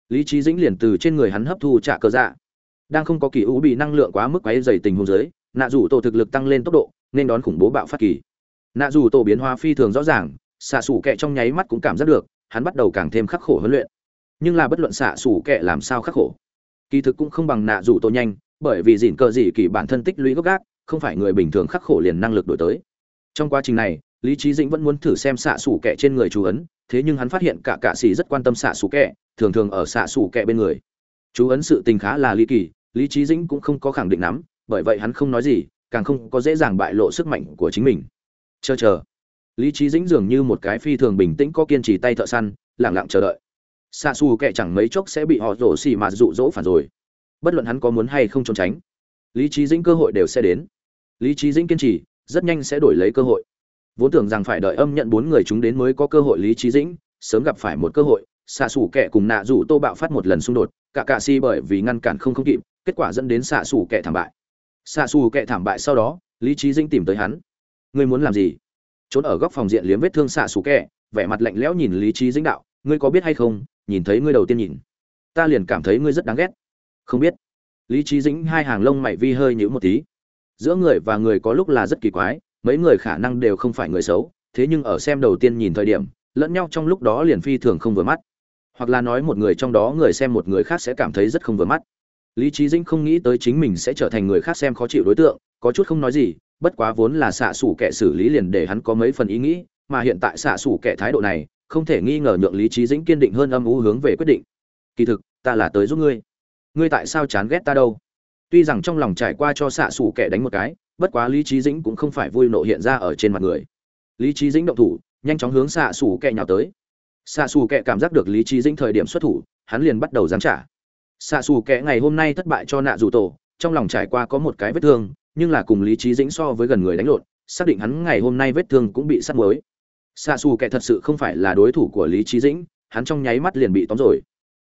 Lý trí dĩnh liền từ trên người hắn hấp thu trả cơ dạ. Đang không có kỳ u bị năng lượng quá mức quáy dày tình hôn dưới nạ dù tổ thực lực tăng lên tốc độ, nên đón khủng bố bạo phát kỳ. Nạ dù tổ biến hóa phi thường rõ ràng, xạ xù kẹ trong nháy mắt cũng cảm giác được, hắn bắt đầu càng thêm khắc khổ huấn luyện. Nhưng là bất luận xạ xù kệ làm sao khắc khổ, kỳ thực cũng không bằng nạ rủ tổ nhanh, bởi vì dỉn cờ dị kỳ bản thân tích lũy gốc gác, không phải người bình thường khắc khổ liền năng lực đổi tới. Trong quá trình này, lý trí dĩnh vẫn muốn thử xem xạ xù kệ trên người chú ấn, thế nhưng hắn phát hiện cả cạ xì rất quan tâm xạ xù kệ thường thường ở xạ xù kệ bên người. Chú ấn sự tình khá là ly kỳ, lý trí dĩnh cũng không có khẳng định lắm bởi vậy hắn không nói gì, càng không có dễ dàng bại lộ sức mạnh của chính mình. Chờ chờ. Lý trí dĩnh dường như một cái phi thường bình tĩnh có kiên trì tay thợ săn lẳng lặng chờ đợi. Xa xù kệ chẳng mấy chốc sẽ bị họ rổ xì mà dụ dỗ phản rồi. Bất luận hắn có muốn hay không trốn tránh, lý trí dĩnh cơ hội đều sẽ đến. Lý trí dĩnh kiên trì, rất nhanh sẽ đổi lấy cơ hội. Vốn tưởng rằng phải đợi âm nhận bốn người chúng đến mới có cơ hội lý trí dĩnh, sớm gặp phải một cơ hội xạ xù kẻ cùng nạ rủ tô bạo phát một lần xung đột, cả cạ si bởi vì ngăn cản không không kịp, kết quả dẫn đến xạ xù kẻ thảm bại xạ xù kệ thảm bại sau đó, lý trí dĩnh tìm tới hắn. Ngươi muốn làm gì? Trốn ở góc phòng diện liếm vết thương xạ xù kệ vẻ mặt lạnh lẽo nhìn lý trí dĩnh đạo, ngươi có biết hay không, nhìn thấy ngươi đầu tiên nhìn, ta liền cảm thấy ngươi rất đáng ghét. Không biết. Lý trí dĩnh hai hàng lông mày vi hơi nhíu một tí. Giữa người và người có lúc là rất kỳ quái, mấy người khả năng đều không phải người xấu, thế nhưng ở xem đầu tiên nhìn thời điểm, lẫn nhau trong lúc đó liền phi thường không vừa mắt. Hoặc là nói một người trong đó người xem một người khác sẽ cảm thấy rất không vừa mắt lý trí dĩnh không nghĩ tới chính mình sẽ trở thành người khác xem khó chịu đối tượng, có chút không nói gì, bất quá vốn là xạ xủ kẻ xử lý liền để hắn có mấy phần ý nghĩ, mà hiện tại xạ xủ kẻ thái độ này, không thể nghi ngờ nhượng lý trí dĩnh kiên định hơn âm u hướng về quyết định. Kỳ thực, ta là tới giúp ngươi. Ngươi tại sao chán ghét ta đâu? Tuy rằng trong lòng trải qua cho xạ xủ kẻ đánh một cái, bất quá lý trí dĩnh cũng không phải vui nộ hiện ra ở trên mặt người. Lý trí dĩnh động thủ, nhanh chóng hướng xạ xủ kẻ nhào tới. Xạ xù kẻ cảm giác được lý trí dĩnh thời điểm xuất thủ, hắn liền bắt đầu giáng trả xạ xù kẽ ngày hôm nay thất bại cho nạ dù tổ, trong lòng trải qua có một cái vết thương, nhưng là cùng lý trí dĩnh so với gần người đánh lộn, xác định hắn ngày hôm nay vết thương cũng bị sắt mới xạ xù kẽ thật sự không phải là đối thủ của lý trí dĩnh hắn trong nháy mắt liền bị tóm rồi.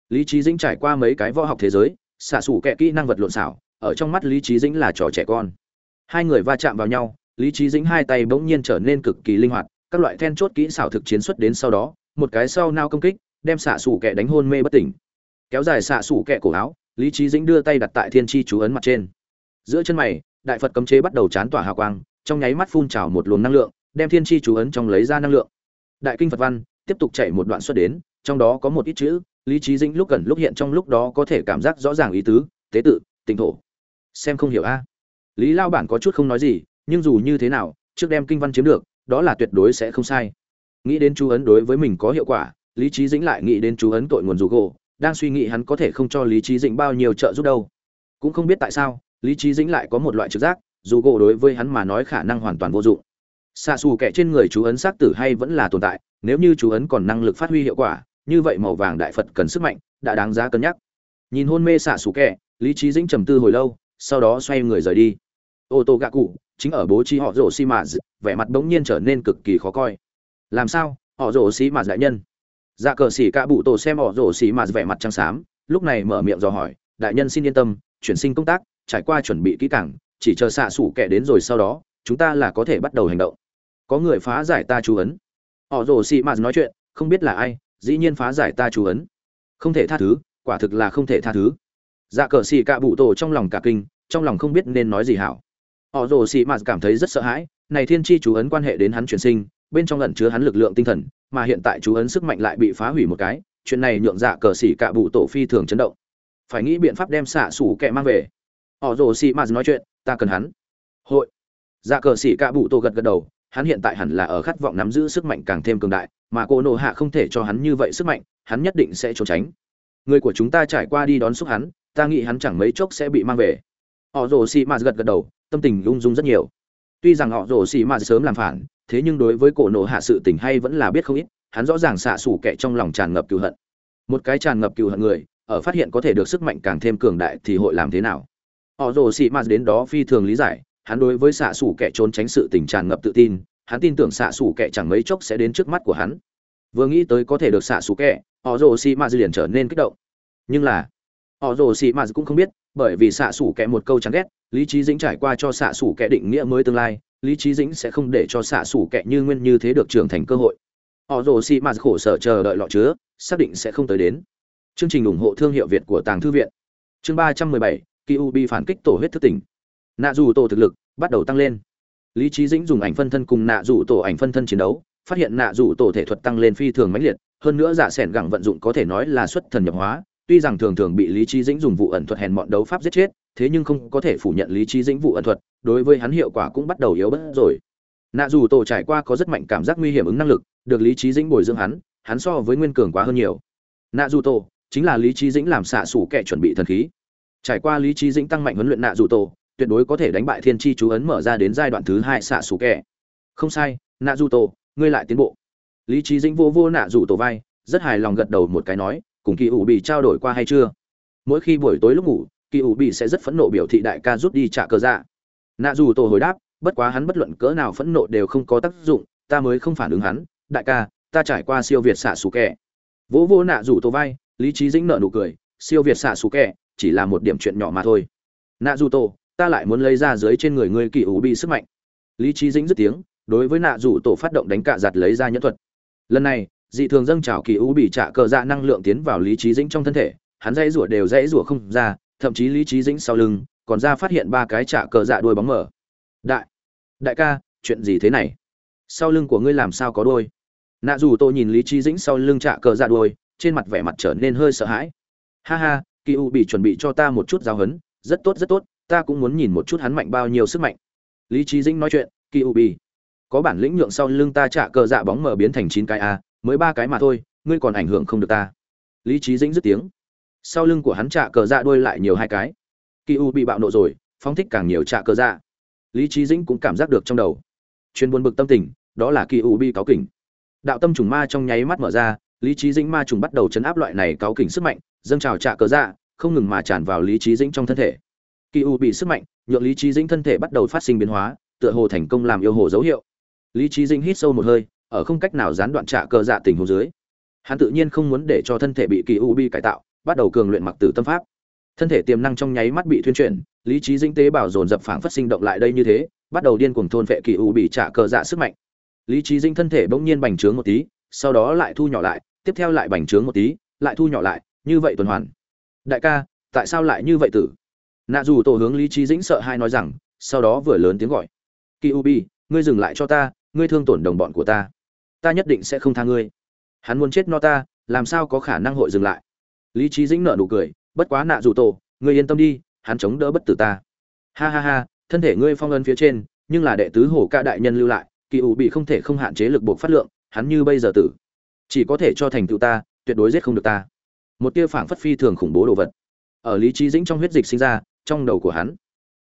Lý trí dĩnh trải qua mấy cái võ học thế giới, xạ xù kẽ kỹ năng vật lộn xảo, ở trong mắt lý trí dĩnh là trò trẻ con. Hai người va chạm vào nhau, lý trí dĩnh hai tay bỗng nhiên trở nên cực kỳ linh hoạt, các loại then chốt kỹ xảo thực chiến xuất đến sau đó, một cái sau nao công kích, đem xạ xù kẻ đánh hôn mê bất tỉnh kéo dài xạ sủ kẹ cổ áo, lý trí dĩnh đưa tay đặt tại thiên tri chú ấn mặt trên. Giữa chân mày, đại phật cấm chế bắt đầu chán tỏa hào quang, trong nháy mắt phun trào một luồng năng lượng, đem thiên tri chú ấn trong lấy ra năng lượng. Đại kinh phật văn tiếp tục chạy một đoạn xuất đến, trong đó có một ít chữ, lý trí dĩnh lúc gần lúc hiện trong lúc đó có thể cảm giác rõ ràng ý tứ, tế tự tỉnh thổ. Xem không hiểu a. Lý lao bản có chút không nói gì, nhưng dù như thế nào, trước đem kinh văn chiếm được, đó là tuyệt đối sẽ không sai. Nghĩ đến chú ấn đối với mình có hiệu quả, lý trí dĩnh lại nghĩ đến chú ấn tội nguồn dù gỗ đang suy nghĩ hắn có thể không cho lý trí dĩnh bao nhiêu trợ giúp đâu. Cũng không biết tại sao, lý trí dĩnh lại có một loại trực giác, dù gỗ đối với hắn mà nói khả năng hoàn toàn vô dụng. Xạ xù kẻ trên người chú ấn xác tử hay vẫn là tồn tại, nếu như chú ấn còn năng lực phát huy hiệu quả, như vậy màu vàng đại phật cần sức mạnh, đã đáng giá cân nhắc. Nhìn hôn mê xạ xù kẻ, lý trí dĩnh trầm tư hồi lâu, sau đó xoay người rời đi. Ô tô gạ cụ, chính ở bố trí họ rổ xi mã vẻ mặt bỗng nhiên trở nên cực kỳ khó coi. Làm sao, họ rổ xi mã đại nhân? Dạ cờ xỉ cả bụ tổ xem họ rổ xỉ mà vẻ mặt trăng xám, lúc này mở miệng dò hỏi, đại nhân xin yên tâm, chuyển sinh công tác, trải qua chuẩn bị kỹ càng, chỉ chờ xạ sủ kẻ đến rồi sau đó, chúng ta là có thể bắt đầu hành động. Có người phá giải ta chú ấn. Họ rổ xì mạt nói chuyện, không biết là ai, dĩ nhiên phá giải ta chú ấn. Không thể tha thứ, quả thực là không thể tha thứ. Dạ cờ xì cạ bụ tổ trong lòng cả kinh, trong lòng không biết nên nói gì hảo. Họ rồ xì mạt cảm thấy rất sợ hãi, này thiên tri chú ấn quan hệ đến hắn chuyển sinh, bên trong ẩn chứa hắn lực lượng tinh thần mà hiện tại chú ấn sức mạnh lại bị phá hủy một cái, chuyện này nhượng dạ cờ xỉ cả bụ tổ phi thường chấn động. Phải nghĩ biện pháp đem xạ xủ kẻ mang về. Họ rồ xì mạt nói chuyện, ta cần hắn. Hội. Dạ cờ xỉ cả bụ tổ gật gật đầu, hắn hiện tại hẳn là ở khát vọng nắm giữ sức mạnh càng thêm cường đại, mà cô nộ hạ không thể cho hắn như vậy sức mạnh, hắn nhất định sẽ trốn tránh. Người của chúng ta trải qua đi đón xúc hắn, ta nghĩ hắn chẳng mấy chốc sẽ bị mang về. Họ rồ xì mạt gật gật đầu, tâm tình lung dung rất nhiều. Tuy rằng họ rồ xì mạt sớm làm phản thế nhưng đối với cổ nộ hạ sự tình hay vẫn là biết không ít, hắn rõ ràng xạ xủ kệ trong lòng tràn ngập cựu hận. Một cái tràn ngập cựu hận người, ở phát hiện có thể được sức mạnh càng thêm cường đại thì hội làm thế nào? Họ rồ sĩ mạt đến đó phi thường lý giải, hắn đối với xạ xủ kệ trốn tránh sự tình tràn ngập tự tin, hắn tin tưởng xạ xủ kệ chẳng mấy chốc sẽ đến trước mắt của hắn. Vừa nghĩ tới có thể được xạ xủ kệ họ rồ sĩ mạt liền trở nên kích động. Nhưng là, họ rồ sĩ mạt cũng không biết, bởi vì xạ xủ kệ một câu chán ghét, lý trí dĩnh trải qua cho xạ xủ kệ định nghĩa mới tương lai lý trí dĩnh sẽ không để cho xạ xủ kệ như nguyên như thế được trưởng thành cơ hội. Họ rồ xị mạt khổ sở chờ đợi lọ chứa, xác định sẽ không tới đến. Chương trình ủng hộ thương hiệu việt của tàng thư viện. Chương ba trăm mười bảy bi phản kích tổ huyết thức tỉnh. Nạ dù tổ thực lực bắt đầu tăng lên. Lý trí dĩnh dùng ảnh phân thân cùng nạ dù tổ ảnh phân thân chiến đấu, phát hiện nạ dù tổ thể thuật tăng lên phi thường mãnh liệt, hơn nữa giả sẻn gẳng vận dụng có thể nói là xuất thần nhập hóa, tuy rằng thường thường bị lý trí dĩnh dùng vụ ẩn thuật hèn mọn đấu pháp giết chết, thế nhưng không có thể phủ nhận lý trí dĩnh vụ ẩn thuật đối với hắn hiệu quả cũng bắt đầu yếu bớt rồi. Nạ dù tổ trải qua có rất mạnh cảm giác nguy hiểm ứng năng lực, được lý trí dĩnh bồi dưỡng hắn hắn so với nguyên cường quá hơn nhiều. Nạ dù tổ, chính là lý trí dĩnh làm xạ sủ kẻ chuẩn bị thần khí. Trải qua lý trí dĩnh tăng mạnh huấn luyện nạ dù tổ, tuyệt đối có thể đánh bại thiên tri chú ấn mở ra đến giai đoạn thứ hai xạ sủ kẻ. Không sai, nạ dù tổ, ngươi lại tiến bộ. Lý trí dĩnh vô vô nạ Dù tổ vai, rất hài lòng gật đầu một cái nói, cùng kỳ ủ bị trao đổi qua hay chưa? Mỗi khi buổi tối lúc ngủ, kỳ ủ bị sẽ rất phẫn nộ biểu thị đại ca rút đi trả cờ dạ nạ dù tổ hồi đáp, bất quá hắn bất luận cỡ nào phẫn nộ đều không có tác dụng, ta mới không phản ứng hắn, đại ca, ta trải qua siêu việt xạ xù kẻ vỗ vô nạ Dù tổ vai, lý trí dĩnh nợ nụ cười, siêu việt xạ xù kẻ chỉ là một điểm chuyện nhỏ mà thôi. Nạ dù tổ, ta lại muốn lấy ra dưới trên người ngươi kỳ ủ bị sức mạnh. Lý trí dĩnh dứt tiếng, đối với nạ dù tổ phát động đánh cạ giặt lấy ra nhẫn thuật. Lần này, dị thường dâng trào kỳ ủ bị trả cờ dạ năng lượng tiến vào lý trí dĩnh trong thân thể, hắn dãy rủa đều dãy rủa không ra, thậm chí lý trí dĩnh sau lưng còn ra phát hiện ba cái trả cờ dạ đuôi bóng mở. Đại đại ca, chuyện gì thế này? Sau lưng của ngươi làm sao có đôi nạ dù tôi nhìn lý trí dĩnh sau lưng trả cờ dạ đuôi, trên mặt vẻ mặt trở nên hơi sợ hãi. Ha ha, kỳ u bị chuẩn bị cho ta một chút giáo hấn rất tốt rất tốt, ta cũng muốn nhìn một chút hắn mạnh bao nhiêu sức mạnh. Lý trí dĩnh nói chuyện, kỳ u bị, có bản lĩnh nhượng sau lưng ta trả cờ dạ bóng mở biến thành chín cái a, mới ba cái mà thôi, ngươi còn ảnh hưởng không được ta. Lý trí dĩnh dứt tiếng. Sau lưng của hắn trả cờ dạ đuôi lại nhiều hai cái kỳ u bị bạo nộ rồi, phóng thích càng nhiều trạ cơ dạ. Lý trí dĩnh cũng cảm giác được trong đầu. Chuyên buồn bực tâm tình, đó là kỳ u bị cáo kỉnh. Đạo tâm trùng ma trong nháy mắt mở ra, lý trí dĩnh ma trùng bắt đầu chấn áp loại này cáo kỉnh sức mạnh, dâng trào trạ cơ dạ không ngừng mà tràn vào lý trí dĩnh trong thân thể. Kỳ u bị sức mạnh, nhượng lý trí dĩnh thân thể bắt đầu phát sinh biến hóa, tựa hồ thành công làm yêu hồ dấu hiệu. Lý trí dĩnh hít sâu một hơi, ở không cách nào gián đoạn trả cờ dạ tình hồ dưới. Hắn tự nhiên không muốn để cho thân thể bị kỳ u bi cải tạo, bắt đầu cường luyện mặc tử tâm pháp thân thể tiềm năng trong nháy mắt bị thuyên chuyển, lý trí dinh tế bảo dồn dập phảng phát sinh động lại đây như thế, bắt đầu điên cuồng thôn vệ kỳ u bị trả cờ dạ sức mạnh. Lý trí dinh thân thể bỗng nhiên bành trướng một tí, sau đó lại thu nhỏ lại, tiếp theo lại bành trướng một tí, lại thu nhỏ lại, như vậy tuần hoàn. Đại ca, tại sao lại như vậy tử? Nạ dù tổ hướng lý trí dĩnh sợ hai nói rằng, sau đó vừa lớn tiếng gọi. Kỳ u bi ngươi dừng lại cho ta, ngươi thương tổn đồng bọn của ta. Ta nhất định sẽ không tha ngươi. Hắn muốn chết no ta, làm sao có khả năng hội dừng lại? Lý trí dĩnh nợ nụ cười bất quá nạ dù tổ, ngươi yên tâm đi, hắn chống đỡ bất tử ta. Ha ha ha, thân thể ngươi phong ấn phía trên, nhưng là đệ tứ hổ ca đại nhân lưu lại, kỳ ủ bị không thể không hạn chế lực buộc phát lượng, hắn như bây giờ tử. Chỉ có thể cho thành tựu ta, tuyệt đối giết không được ta. Một tia phảng phất phi thường khủng bố đồ vật. Ở lý trí dĩnh trong huyết dịch sinh ra, trong đầu của hắn,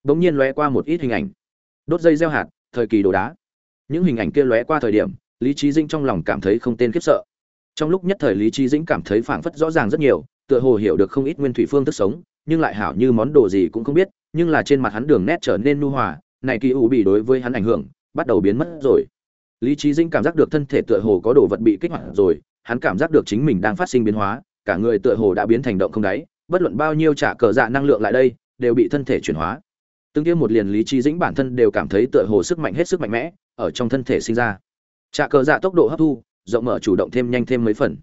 bỗng nhiên lóe qua một ít hình ảnh. Đốt dây gieo hạt, thời kỳ đồ đá. Những hình ảnh kia lóe qua thời điểm, lý trí dĩnh trong lòng cảm thấy không tên khiếp sợ. Trong lúc nhất thời lý trí dĩnh cảm thấy phảng phất rõ ràng rất nhiều tựa hồ hiểu được không ít nguyên thủy phương thức sống, nhưng lại hảo như món đồ gì cũng không biết, nhưng là trên mặt hắn đường nét trở nên nu hòa, này kỳ ủ bị đối với hắn ảnh hưởng, bắt đầu biến mất rồi. Lý trí dĩnh cảm giác được thân thể tựa hồ có đồ vật bị kích hoạt rồi, hắn cảm giác được chính mình đang phát sinh biến hóa, cả người tựa hồ đã biến thành động không đáy, bất luận bao nhiêu trả cờ dạ năng lượng lại đây, đều bị thân thể chuyển hóa. Tương tiêu một liền lý trí dĩnh bản thân đều cảm thấy tựa hồ sức mạnh hết sức mạnh mẽ, ở trong thân thể sinh ra. Trả cờ dạ tốc độ hấp thu, rộng mở chủ động thêm nhanh thêm mấy phần.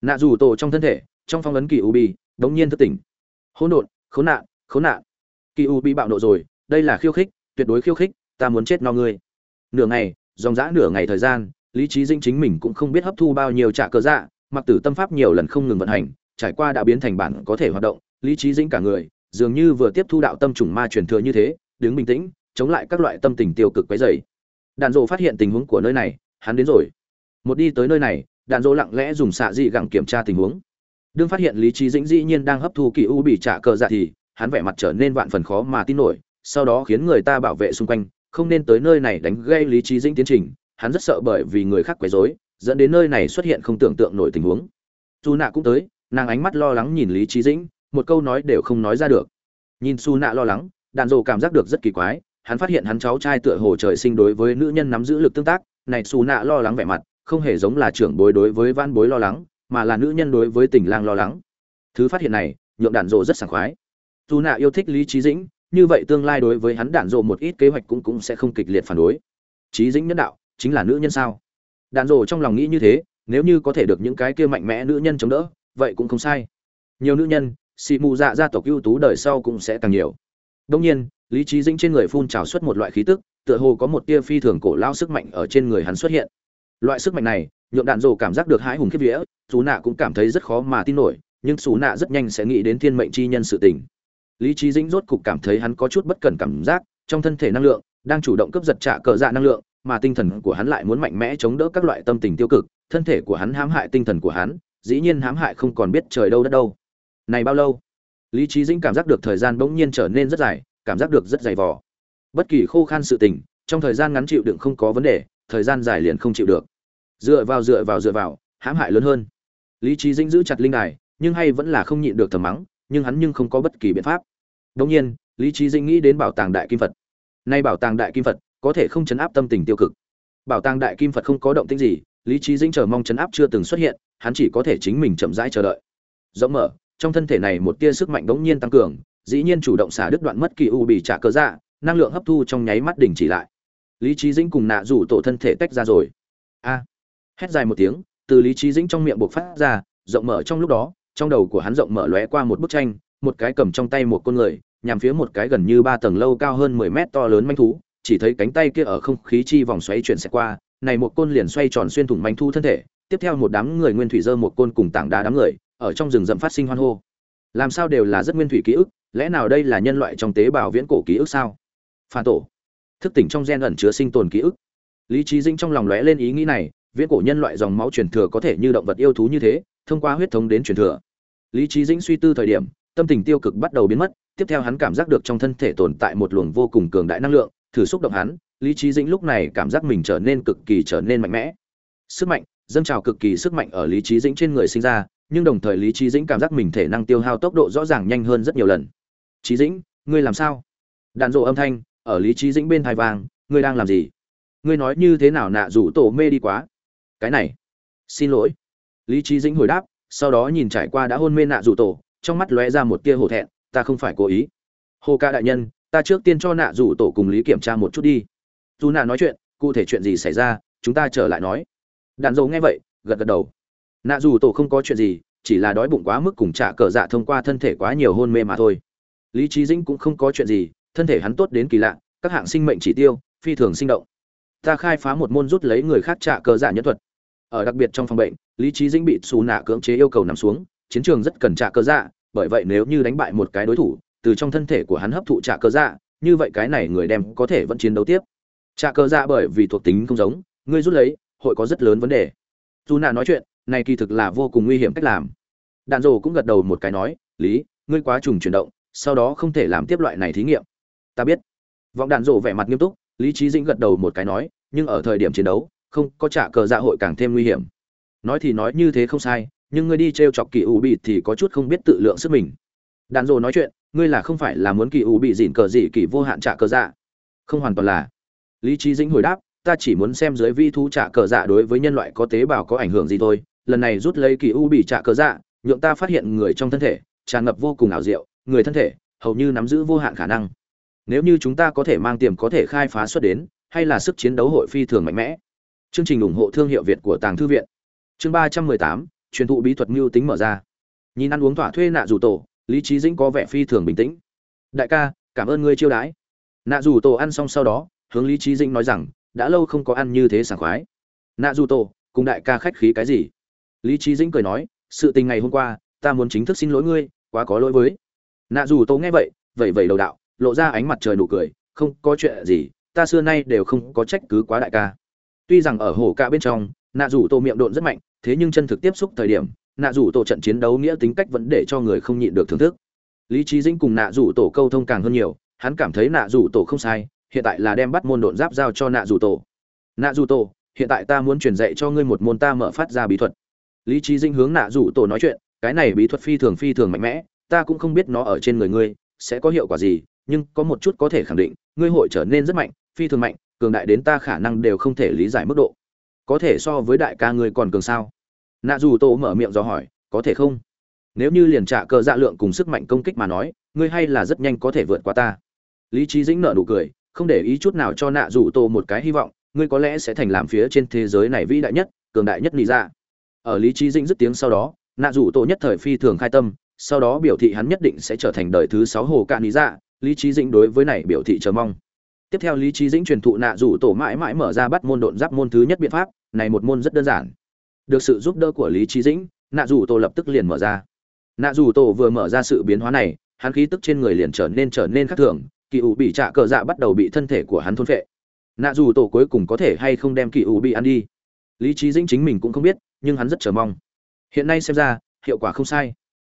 Nạ dù tổ trong thân thể trong phong ấn kỳ u bi, đống nhiên thức tỉnh. Hỗn độn, khốn nạn khốn nạn. Kỳ u bi bạo nộ rồi, đây là khiêu khích, tuyệt đối khiêu khích, ta muốn chết no ngươi. Nửa ngày, dòng dã nửa ngày thời gian, lý trí dinh chính mình cũng không biết hấp thu bao nhiêu trả cơ dạ mặc tử tâm pháp nhiều lần không ngừng vận hành, trải qua đã biến thành bản có thể hoạt động, lý trí dĩnh cả người, dường như vừa tiếp thu đạo tâm trùng ma truyền thừa như thế, đứng bình tĩnh, chống lại các loại tâm tình tiêu cực quấy dày đạn dộ phát hiện tình huống của nơi này, hắn đến rồi. Một đi tới nơi này, đạn dỗ lặng lẽ dùng xạ dị gẳng kiểm tra tình huống đương phát hiện lý trí dĩnh dĩ nhiên đang hấp thu kỳ u bị trả cờ dạ thì, hắn vẻ mặt trở nên vạn phần khó mà tin nổi, sau đó khiến người ta bảo vệ xung quanh, không nên tới nơi này đánh gây lý trí dĩnh tiến trình, hắn rất sợ bởi vì người khác quấy rối, dẫn đến nơi này xuất hiện không tưởng tượng nổi tình huống. Dù nạ cũng tới, nàng ánh mắt lo lắng nhìn lý trí dĩnh, một câu nói đều không nói ra được. Nhìn su nạ lo lắng đàn rồ cảm giác được rất kỳ quái, hắn phát hiện hắn cháu trai tựa hồ trời sinh đối với nữ nhân nắm giữ lực tương tác, này su nạ lo lắng vẻ mặt, không hề giống là trưởng bối đối với van bối lo lắng mà là nữ nhân đối với tình lang lo lắng. Thứ phát hiện này, nhượng đạn dộ rất sảng khoái. Dù nạ yêu thích lý trí dĩnh, như vậy tương lai đối với hắn đạn dộ một ít kế hoạch cũng cũng sẽ không kịch liệt phản đối. Trí dĩnh nhân đạo, chính là nữ nhân sao? Đạn dộ trong lòng nghĩ như thế, nếu như có thể được những cái kia mạnh mẽ nữ nhân chống đỡ, vậy cũng không sai. Nhiều nữ nhân xị mù dạ gia tộc ưu tú đời sau cũng sẽ càng nhiều. Đông nhiên, lý trí dĩnh trên người phun trào xuất một loại khí tức, tựa hồ có một tia phi thường cổ lao sức mạnh ở trên người hắn xuất hiện. Loại sức mạnh này nhượng đạn rồ cảm giác được hãi hùng khiếp vía, xù nạ cũng cảm thấy rất khó mà tin nổi, nhưng xù nạ rất nhanh sẽ nghĩ đến thiên mệnh chi nhân sự tình. Lý trí dĩnh rốt cục cảm thấy hắn có chút bất cẩn cảm giác, trong thân thể năng lượng đang chủ động cướp giật trả cờ dạ năng lượng, mà tinh thần của hắn lại muốn mạnh mẽ chống đỡ các loại tâm tình tiêu cực, thân thể của hắn hãm hại tinh thần của hắn, dĩ nhiên hãm hại không còn biết trời đâu đất đâu. Này bao lâu? Lý trí dĩnh cảm giác được thời gian bỗng nhiên trở nên rất dài, cảm giác được rất dày vò. Bất kỳ khô khan sự tình, trong thời gian ngắn chịu đựng không có vấn đề, thời gian dài liền không chịu được dựa vào dựa vào dựa vào, hãm hại lớn hơn. Lý trí dĩnh giữ chặt linh đài, nhưng hay vẫn là không nhịn được thầm mắng, nhưng hắn nhưng không có bất kỳ biện pháp. Đông nhiên, lý trí dĩnh nghĩ đến bảo tàng đại kim phật. Nay bảo tàng đại kim phật, có thể không chấn áp tâm tình tiêu cực. Bảo tàng đại kim phật không có động tĩnh gì, lý trí dĩnh chờ mong chấn áp chưa từng xuất hiện, hắn chỉ có thể chính mình chậm rãi chờ đợi. Rộng mở, trong thân thể này một tia sức mạnh đống nhiên tăng cường, dĩ nhiên chủ động xả đứt đoạn mất kỳ u bị trả cớ dạ năng lượng hấp thu trong nháy mắt đình chỉ lại. Lý trí dĩnh cùng nạ rủ tổ thân thể tách ra rồi. A! Hét dài một tiếng, từ lý trí dĩnh trong miệng buộc phát ra, rộng mở trong lúc đó, trong đầu của hắn rộng mở lóe qua một bức tranh, một cái cầm trong tay một con người, nhằm phía một cái gần như ba tầng lâu cao hơn mười mét to lớn manh thú, chỉ thấy cánh tay kia ở không khí chi vòng xoáy chuyển xẹt qua, này một côn liền xoay tròn xuyên thủng manh thú thân thể, tiếp theo một đám người nguyên thủy dơ một côn cùng tảng đá đám người, ở trong rừng rậm phát sinh hoan hô. Làm sao đều là rất nguyên thủy ký ức, lẽ nào đây là nhân loại trong tế bào viễn cổ ký ức sao? Phản tổ. Thức tỉnh trong gen ẩn chứa sinh tồn ký ức. Lý trí dĩnh trong lòng lóe lên ý nghĩ này viễn cổ nhân loại dòng máu truyền thừa có thể như động vật yêu thú như thế, thông qua huyết thống đến truyền thừa. Lý trí dĩnh suy tư thời điểm, tâm tình tiêu cực bắt đầu biến mất, tiếp theo hắn cảm giác được trong thân thể tồn tại một luồng vô cùng cường đại năng lượng, thử xúc động hắn, lý trí dĩnh lúc này cảm giác mình trở nên cực kỳ trở nên mạnh mẽ. Sức mạnh, dâng trào cực kỳ sức mạnh ở lý trí dĩnh trên người sinh ra, nhưng đồng thời lý trí dĩnh cảm giác mình thể năng tiêu hao tốc độ rõ ràng nhanh hơn rất nhiều lần. Trí dĩnh, ngươi làm sao? Đạn rộ âm thanh, ở lý trí dĩnh bên thai vàng ngươi đang làm gì? Ngươi nói như thế nào nạ rủ tổ mê đi quá? Cái này, xin lỗi. Lý trí dĩnh hồi đáp, sau đó nhìn trải qua đã hôn mê nạ rủ tổ, trong mắt lóe ra một tia hổ thẹn, ta không phải cố ý. Hồ ca đại nhân, ta trước tiên cho nạ rủ tổ cùng lý kiểm tra một chút đi. Dù nạ nói chuyện, cụ thể chuyện gì xảy ra, chúng ta trở lại nói. Đạn dầu nghe vậy, gật gật đầu. Nạ dù tổ không có chuyện gì, chỉ là đói bụng quá mức cùng trả cờ dạ thông qua thân thể quá nhiều hôn mê mà thôi. Lý trí dĩnh cũng không có chuyện gì, thân thể hắn tốt đến kỳ lạ, các hạng sinh mệnh chỉ tiêu, phi thường sinh động. Ta khai phá một môn rút lấy người khác trả cờ dạ nhân thuật ở đặc biệt trong phòng bệnh, lý trí dĩnh bị xù nạ cưỡng chế yêu cầu nằm xuống, chiến trường rất cần trả cơ dạ bởi vậy nếu như đánh bại một cái đối thủ, từ trong thân thể của hắn hấp thụ trả cơ dạ như vậy cái này người đem có thể vẫn chiến đấu tiếp. Trả cơ dạ bởi vì thuộc tính không giống, ngươi rút lấy, hội có rất lớn vấn đề. Dù nạ nói chuyện, này kỳ thực là vô cùng nguy hiểm cách làm. Đạn rồ cũng gật đầu một cái nói, lý, ngươi quá trùng chuyển động, sau đó không thể làm tiếp loại này thí nghiệm. Ta biết. Vọng đạn rồ vẻ mặt nghiêm túc, lý trí dĩnh gật đầu một cái nói, nhưng ở thời điểm chiến đấu không có trả cờ dạ hội càng thêm nguy hiểm. Nói thì nói như thế không sai, nhưng ngươi đi t r e o chọc kỳ ủ bị thì có chút không biết tự lượng sức mình. Đàn rồ nói chuyện, ngươi là không phải là muốn kỳ ủ bị dịn cờ dị kỳ vô hạn trả cờ dạ. Không hoàn toàn là. Lý trí dĩnh hồi đáp, ta chỉ muốn xem dưới vi thú trả cờ dạ đối với nhân loại có tế bào có ảnh hưởng gì thôi. Lần này rút lấy kỳ u bị trả cờ dạ nhượng ta phát hiện người trong thân thể, tràn ngập vô cùng ảo diệu, người thân thể, hầu như nắm giữ vô hạn khả năng. Nếu như chúng ta có thể mang tiềm có thể khai phá xuất đến, hay là sức chiến đấu hội phi thường mạnh mẽ chương trình ủng hộ thương hiệu việt của tàng thư viện. Chương ba trăm mười tám, truyền thụ bí thuật mưu tính mở ra. Nhìn ăn uống thỏa thuê nạ dù tổ, lý trí dĩnh có vẻ phi thường bình tĩnh. Đại ca, cảm ơn ngươi chiêu đãi. Nạ dù tổ ăn xong sau đó, hướng lý trí dĩnh nói rằng, đã lâu không có ăn như thế sảng khoái. Nạ dù tổ, cùng đại ca khách khí cái gì? Lý trí dĩnh cười nói, sự tình ngày hôm qua, ta muốn chính thức xin lỗi ngươi, quá có lỗi với. Nạ dù tổ nghe vậy vậy vậy đầu đạo, lộ ra ánh mặt trời nụ cười, không có chuyện gì, ta xưa nay đều không có trách cứ quá đại ca tuy rằng ở hồ ca bên trong, nạ rủ tổ miệng độn rất mạnh, thế nhưng chân thực tiếp xúc thời điểm, nạ rủ tổ trận chiến đấu nghĩa tính cách vẫn để cho người không nhịn được thưởng thức. Lý trí dĩnh cùng nạ rủ tổ câu thông càng hơn nhiều, hắn cảm thấy nạ rủ tổ không sai, hiện tại là đem bắt môn độn giáp giao cho nạ rủ tổ. Nạ rủ tổ, hiện tại ta muốn truyền dạy cho ngươi một môn ta mở phát ra bí thuật. Lý trí Dĩnh hướng nạ rủ tổ nói chuyện, cái này bí thuật phi thường phi thường mạnh mẽ, ta cũng không biết nó ở trên người ngươi sẽ có hiệu quả gì, nhưng có một chút có thể khẳng định, ngươi hội trở nên rất mạnh, phi thường mạnh cường đại đến ta khả năng đều không thể lý giải mức độ. Có thể so với đại ca ngươi còn cường sao? Nạ dù tổ mở miệng do hỏi, có thể không? Nếu như liền trả cờ dạ lượng cùng sức mạnh công kích mà nói, ngươi hay là rất nhanh có thể vượt qua ta. Lý trí dĩnh nợ nụ cười, không để ý chút nào cho nạ dù tổ một cái hy vọng, ngươi có lẽ sẽ thành làm phía trên thế giới này vĩ đại nhất, cường đại nhất lý ra dạ. ở lý trí dĩnh dứt tiếng sau đó, nạ dù tổ nhất thời phi thường khai tâm, sau đó biểu thị hắn nhất định sẽ trở thành đời thứ sáu hồ cạn dạ. lý ra lý trí dĩnh đối với này biểu thị chờ mong tiếp theo lý trí dĩnh truyền thụ nạ rủ tổ mãi mãi mở ra bắt môn độn giáp môn thứ nhất biện pháp, này một môn rất đơn giản. Được sự giúp đỡ của lý trí dĩnh, nạ rủ tổ lập tức liền mở ra. Nạ rủ tổ vừa mở ra sự biến hóa này, hắn khí tức trên người liền trở nên trở nên khác thường, kỳ ủ bị trạ cờ dạ bắt đầu bị thân thể của hắn thôn phệ. Nạ dù tổ cuối cùng có thể hay không đem kỳ ủ bị ăn đi? Lý trí dĩnh chính mình cũng không biết, nhưng hắn rất chờ mong. Hiện nay xem ra, hiệu quả không sai.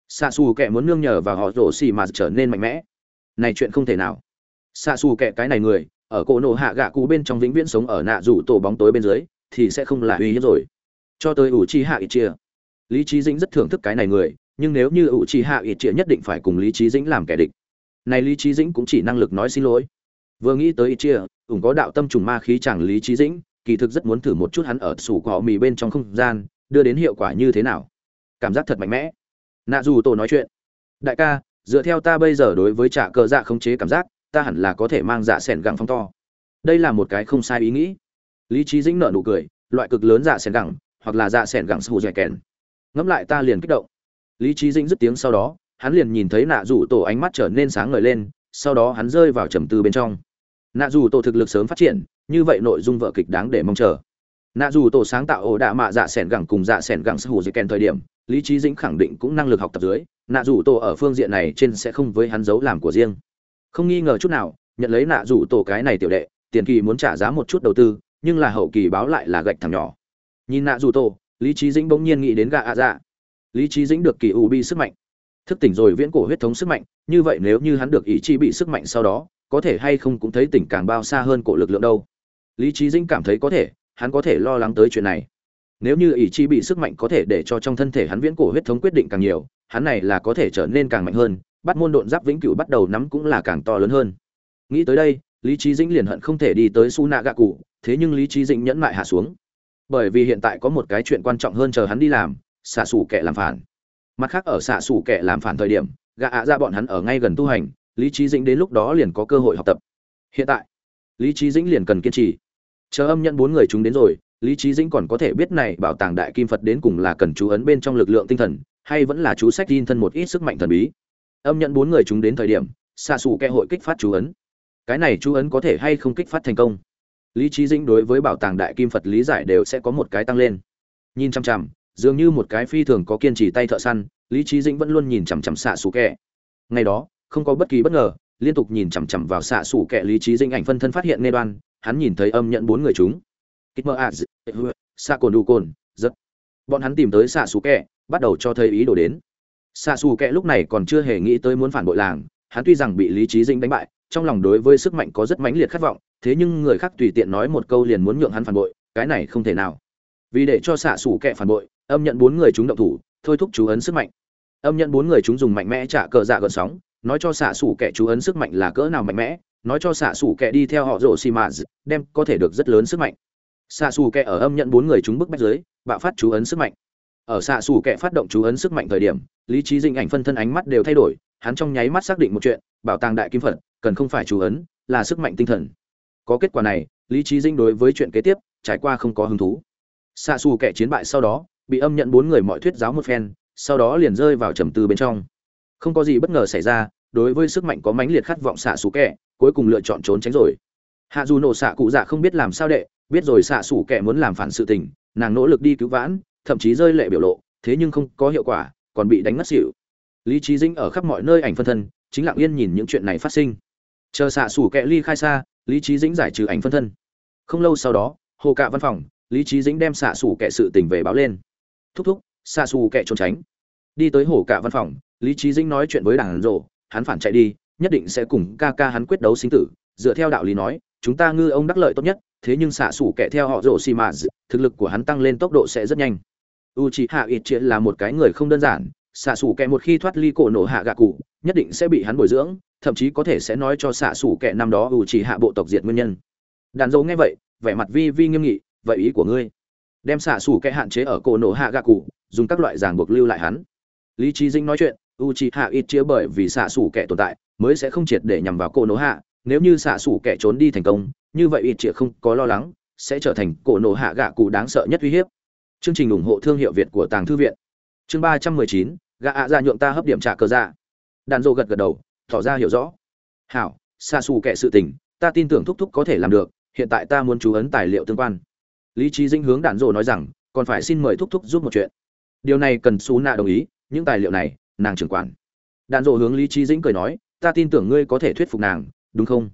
Xạ xù kẻ muốn nương nhờ vào họ rổ xì mà trở nên mạnh mẽ. Này chuyện không thể nào xạ xù kẹ cái này người, ở cổ nổ hạ gạ cụ bên trong vĩnh viễn sống ở nạ rủ tổ bóng tối bên dưới, thì sẽ không là uy hiếp rồi. Cho tới ủ chi hạ ít chia lý trí dĩnh rất thưởng thức cái này người, nhưng nếu như ủ chi hạ ít chia nhất định phải cùng lý trí dĩnh làm kẻ địch. Này lý trí dĩnh cũng chỉ năng lực nói xin lỗi. Vừa nghĩ tới ít chia ủng có đạo tâm trùng ma khí chẳng lý trí dĩnh, kỳ thực rất muốn thử một chút hắn ở sủ cỏ mì bên trong không gian, đưa đến hiệu quả như thế nào. Cảm giác thật mạnh mẽ. Nạ dù tổ nói chuyện. Đại ca, dựa theo ta bây giờ đối với trả cờ dạ khống chế cảm giác ta hẳn là có thể mang dạ sẻn gẳng phong to. Đây là một cái không sai ý nghĩ. Lý trí dĩnh nợ nụ cười, loại cực lớn dạ sẻn gẳng, hoặc là dạ sẻn gẳng sù dẻ kèn. Ngẫm lại ta liền kích động. Lý trí dĩnh dứt tiếng sau đó, hắn liền nhìn thấy nạ rủ tổ ánh mắt trở nên sáng ngời lên, sau đó hắn rơi vào trầm tư bên trong. Nạ dù tổ thực lực sớm phát triển, như vậy nội dung vợ kịch đáng để mong chờ. Nạ dù tổ sáng tạo ổ đạ mạ dạ s ẻ n gẳng cùng dạ s ẻ n gẳng sù dây kèn thời điểm, lý trí dĩnh khẳng định cũng năng lực học tập dưới, nạ dù tổ ở phương diện này trên sẽ không với hắn giấu làm của riêng không nghi ngờ chút nào, nhận lấy nạ rủ tổ cái này tiểu đệ, tiền kỳ muốn trả giá một chút đầu tư, nhưng là hậu kỳ báo lại là gạch thằng nhỏ. Nhìn nạ rủ tổ, lý trí dĩnh bỗng nhiên nghĩ đến gạ ạ dạ. Lý trí dĩnh được kỳ u bi sức mạnh. Thức tỉnh rồi viễn cổ huyết thống sức mạnh, như vậy nếu như hắn được ý chi bị sức mạnh sau đó, có thể hay không cũng thấy tỉnh càng bao xa hơn cổ lực lượng đâu. Lý trí dĩnh cảm thấy có thể, hắn có thể lo lắng tới chuyện này. Nếu như ý chi bị sức mạnh có thể để cho trong thân thể hắn viễn cổ huyết thống quyết định càng nhiều, hắn này là có thể trở nên càng mạnh hơn bắt môn độn giáp vĩnh cửu bắt đầu nắm cũng là càng to lớn hơn. Nghĩ tới đây, lý trí dĩnh liền hận không thể đi tới su nạ gạ cụ, thế nhưng lý trí dĩnh nhẫn mại hạ xuống. Bởi vì hiện tại có một cái chuyện quan trọng hơn chờ hắn đi làm, xạ xủ kẻ làm phản. Mặt khác ở xạ xủ kẻ làm phản thời điểm gạ ạ ra bọn hắn ở ngay gần tu hành, lý trí dĩnh đến lúc đó liền có cơ hội học tập. Hiện tại, lý trí dĩnh liền cần kiên trì. Chờ âm nhận bốn người chúng đến rồi, lý trí dĩnh còn có thể biết này bảo tàng đại kim phật đến cùng là cần chú ấn bên trong lực lượng tinh thần, hay vẫn là chú sách tin thân một ít sức mạnh thần bí âm nhận bốn người chúng đến thời điểm xa xù kẹ hội kích phát chú ấn. Cái này chú ấn có thể hay không kích phát thành công? Lý trí dĩnh đối với bảo tàng đại kim phật lý giải đều sẽ có một cái tăng lên. Nhìn chằm chằm, dường như một cái phi thường có kiên trì tay thợ săn, lý trí dĩnh vẫn luôn nhìn chằm chằm xạ xù kẹ ngày đó, không có bất kỳ bất ngờ, liên tục nhìn chằm chằm vào xạ xù kẹ lý trí dĩnh ảnh phân thân phát hiện nê đoan, hắn nhìn thấy âm nhận bốn người chúng. Kích mơ a xạ cồn đu cồn rất bọn hắn tìm tới xạ xù kẹ bắt đầu cho thấy ý đồ đến xạ xù kẹ lúc này còn chưa hề nghĩ tới muốn phản bội làng, hắn tuy rằng bị lý trí dinh đánh bại, trong lòng đối với sức mạnh có rất mãnh liệt khát vọng, thế nhưng người khác tùy tiện nói một câu liền muốn nhượng hắn phản bội, cái này không thể nào. Vì để cho xạ xù kẹ phản bội, âm nhận bốn người chúng động thủ, thôi thúc chú ấn sức mạnh. Âm nhận bốn người chúng dùng mạnh mẽ trả cờ dạ gợn sóng, nói cho xạ xù kệ chú ấn sức mạnh là cỡ nào mạnh mẽ, nói cho xạ xù kệ đi theo họ rổ xì mạ đem có thể được rất lớn sức mạnh. Xạ xù kệ ở âm nhận bốn người chúng bức bách dưới, bạo phát chú ấn sức mạnh. Ở xạ xù kệ phát động chú ấn sức mạnh thời điểm lý trí dinh ảnh phân thân ánh mắt đều thay đổi, hắn trong nháy mắt xác định một chuyện, bảo tàng đại kim phật, cần không phải chú ấn, là sức mạnh tinh thần. Có kết quả này, lý trí dinh đối với chuyện kế tiếp, trải qua không có hứng thú. Xạ xù kẻ chiến bại sau đó, bị âm nhận bốn người mọi thuyết giáo một phen, sau đó liền rơi vào trầm tư bên trong. Không có gì bất ngờ xảy ra, đối với sức mạnh có mãnh liệt khát vọng xạ xù kẹ cuối cùng lựa chọn trốn tránh rồi. Hạ dù nổ xạ cụ dạ không biết làm sao đệ, biết rồi xạ xù kẹ muốn làm phản sự tình, nàng nỗ lực đi cứu vãn, thậm chí rơi lệ biểu lộ, thế nhưng không có hiệu quả còn bị đánh ngất xỉu. Lý trí dĩnh ở khắp mọi nơi ảnh phân thân, chính lặng yên nhìn những chuyện này phát sinh. Chờ xạ xù kẹ ly khai xa, lý trí dĩnh giải trừ ảnh phân thân. Không lâu sau đó, hồ cạ văn phòng, lý trí dĩnh đem xạ xù kẹ sự tình về báo lên. Thúc thúc, xạ xù kệ trốn tránh. Đi tới Hồ cả văn phòng, lý trí dĩnh nói chuyện với đảng rộ, hắn phản chạy đi, nhất định sẽ cùng ca ca hắn quyết đấu sinh tử. Dựa theo đạo lý nói, chúng ta ngư ông đắc lợi tốt nhất, thế nhưng xạ xủ kệ theo họ rộ xì mà thực lực của hắn tăng lên tốc độ sẽ rất nhanh u c hạ ít chia là một cái người không đơn giản xạ xủ kệ một khi thoát ly cổ nổ hạ gạ cụ, nhất định sẽ bị hắn bồi dưỡng, thậm chí có thể sẽ nói cho xạ xủ kệ năm đó u c hạ bộ tộc diệt nguyên nhân. Đàn dâu nghe vậy, vẻ mặt vi vi nghiêm nghị, vậy ý của ngươi? Đem xạ xủ kệ hạn chế ở cổ nổ hạ gạ cụ, dùng các loại ràng buộc lưu lại hắn. Lý trí dinh nói chuyện u c hạ ít chia bởi vì xạ xủ kẻ tồn tại, mới sẽ không triệt để nhằm vào cổ nổ hạ. Nếu như xạ xủ kẻ trốn đi thành công, như vậy ít chia không có lo lắng, sẽ trở thành cổ nổ hạ gạ cụ đáng sợ nhất uy hiếp chương trình ủng hộ thương hiệu việt của tàng thư viện. Chương ba trăm mười chín, gã ạ ra nhượng ta hấp điểm trả cờ dạ. đàn dô gật gật đầu, tỏ ra hiểu rõ. Hảo xa xù kẻ sự tình, ta tin tưởng thúc thúc có thể làm được, hiện tại ta muốn chú ấn tài liệu tương quan. Lý Chí Dĩnh hướng đàn dô nói rằng, còn phải xin mời thúc thúc giúp một chuyện. Điều này cần Sú Na đồng ý, những tài liệu này, nàng trưởng quản. Đàn Dụ hướng lý Chí dĩnh cười nói, ta tin tưởng ngươi có thể thuyết phục nàng, đúng không?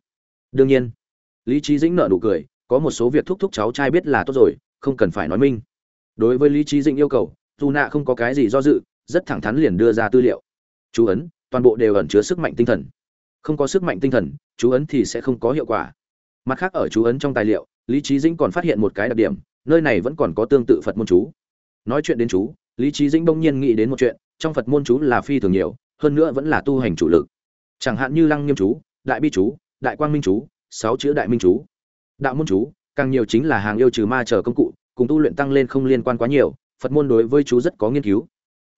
Đương nhiên. Lý Chí dĩnh nở nụ cười, có một số việc thúc thúc cháu trai biết là tốt rồi, không cần phải nói minh đối với lý trí dĩnh yêu cầu, dù nạ không có cái gì do dự, rất thẳng thắn liền đưa ra tư liệu. Chú ấn, toàn bộ đều ẩn chứa sức mạnh tinh thần. Không có sức mạnh tinh thần, chú ấn thì sẽ không có hiệu quả. Mặt khác ở chú ấn trong tài liệu, lý trí dĩnh còn phát hiện một cái đặc điểm, nơi này vẫn còn có tương tự phật môn chú. Nói chuyện đến chú, lý trí dĩnh bỗng nhiên nghĩ đến một chuyện, trong phật môn chú là phi thường nhiều, hơn nữa vẫn là tu hành chủ lực. Chẳng hạn như lăng nghiêm chú, đại bi chú, đại quang minh chú, sáu chữ đại minh chú. Đạo môn chú, càng nhiều chính là hàng yêu trừ ma chờ công cụ cùng tu luyện tăng lên không liên quan quá nhiều, phật môn đối với chú rất có nghiên cứu.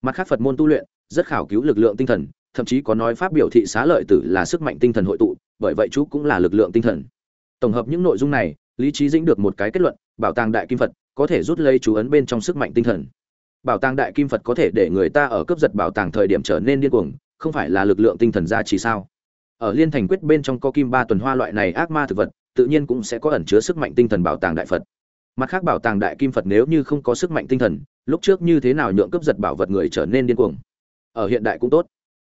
Mặt khác phật môn tu luyện, rất khảo cứu lực lượng tinh thần, thậm chí có nói pháp biểu thị xá lợi tử là sức mạnh tinh thần hội tụ, bởi vậy chú cũng là lực lượng tinh thần. Tổng hợp những nội dung này, lý trí dĩnh được một cái kết luận, bảo tàng đại kim phật có thể rút lấy chú ấn bên trong sức mạnh tinh thần. Bảo tàng đại kim phật có thể để người ta ở cướp giật bảo tàng thời điểm trở nên điên cuồng, không phải là lực lượng tinh thần ra chỉ sao? Ở liên thành quyết bên trong có kim ba tuần hoa loại này ác ma thực vật, tự nhiên cũng sẽ có ẩn chứa sức mạnh tinh thần bảo tàng đại phật mặt khác bảo tàng đại kim phật nếu như không có sức mạnh tinh thần, lúc trước như thế nào nhượng cướp giật bảo vật người trở nên điên cuồng? Ở hiện đại cũng tốt.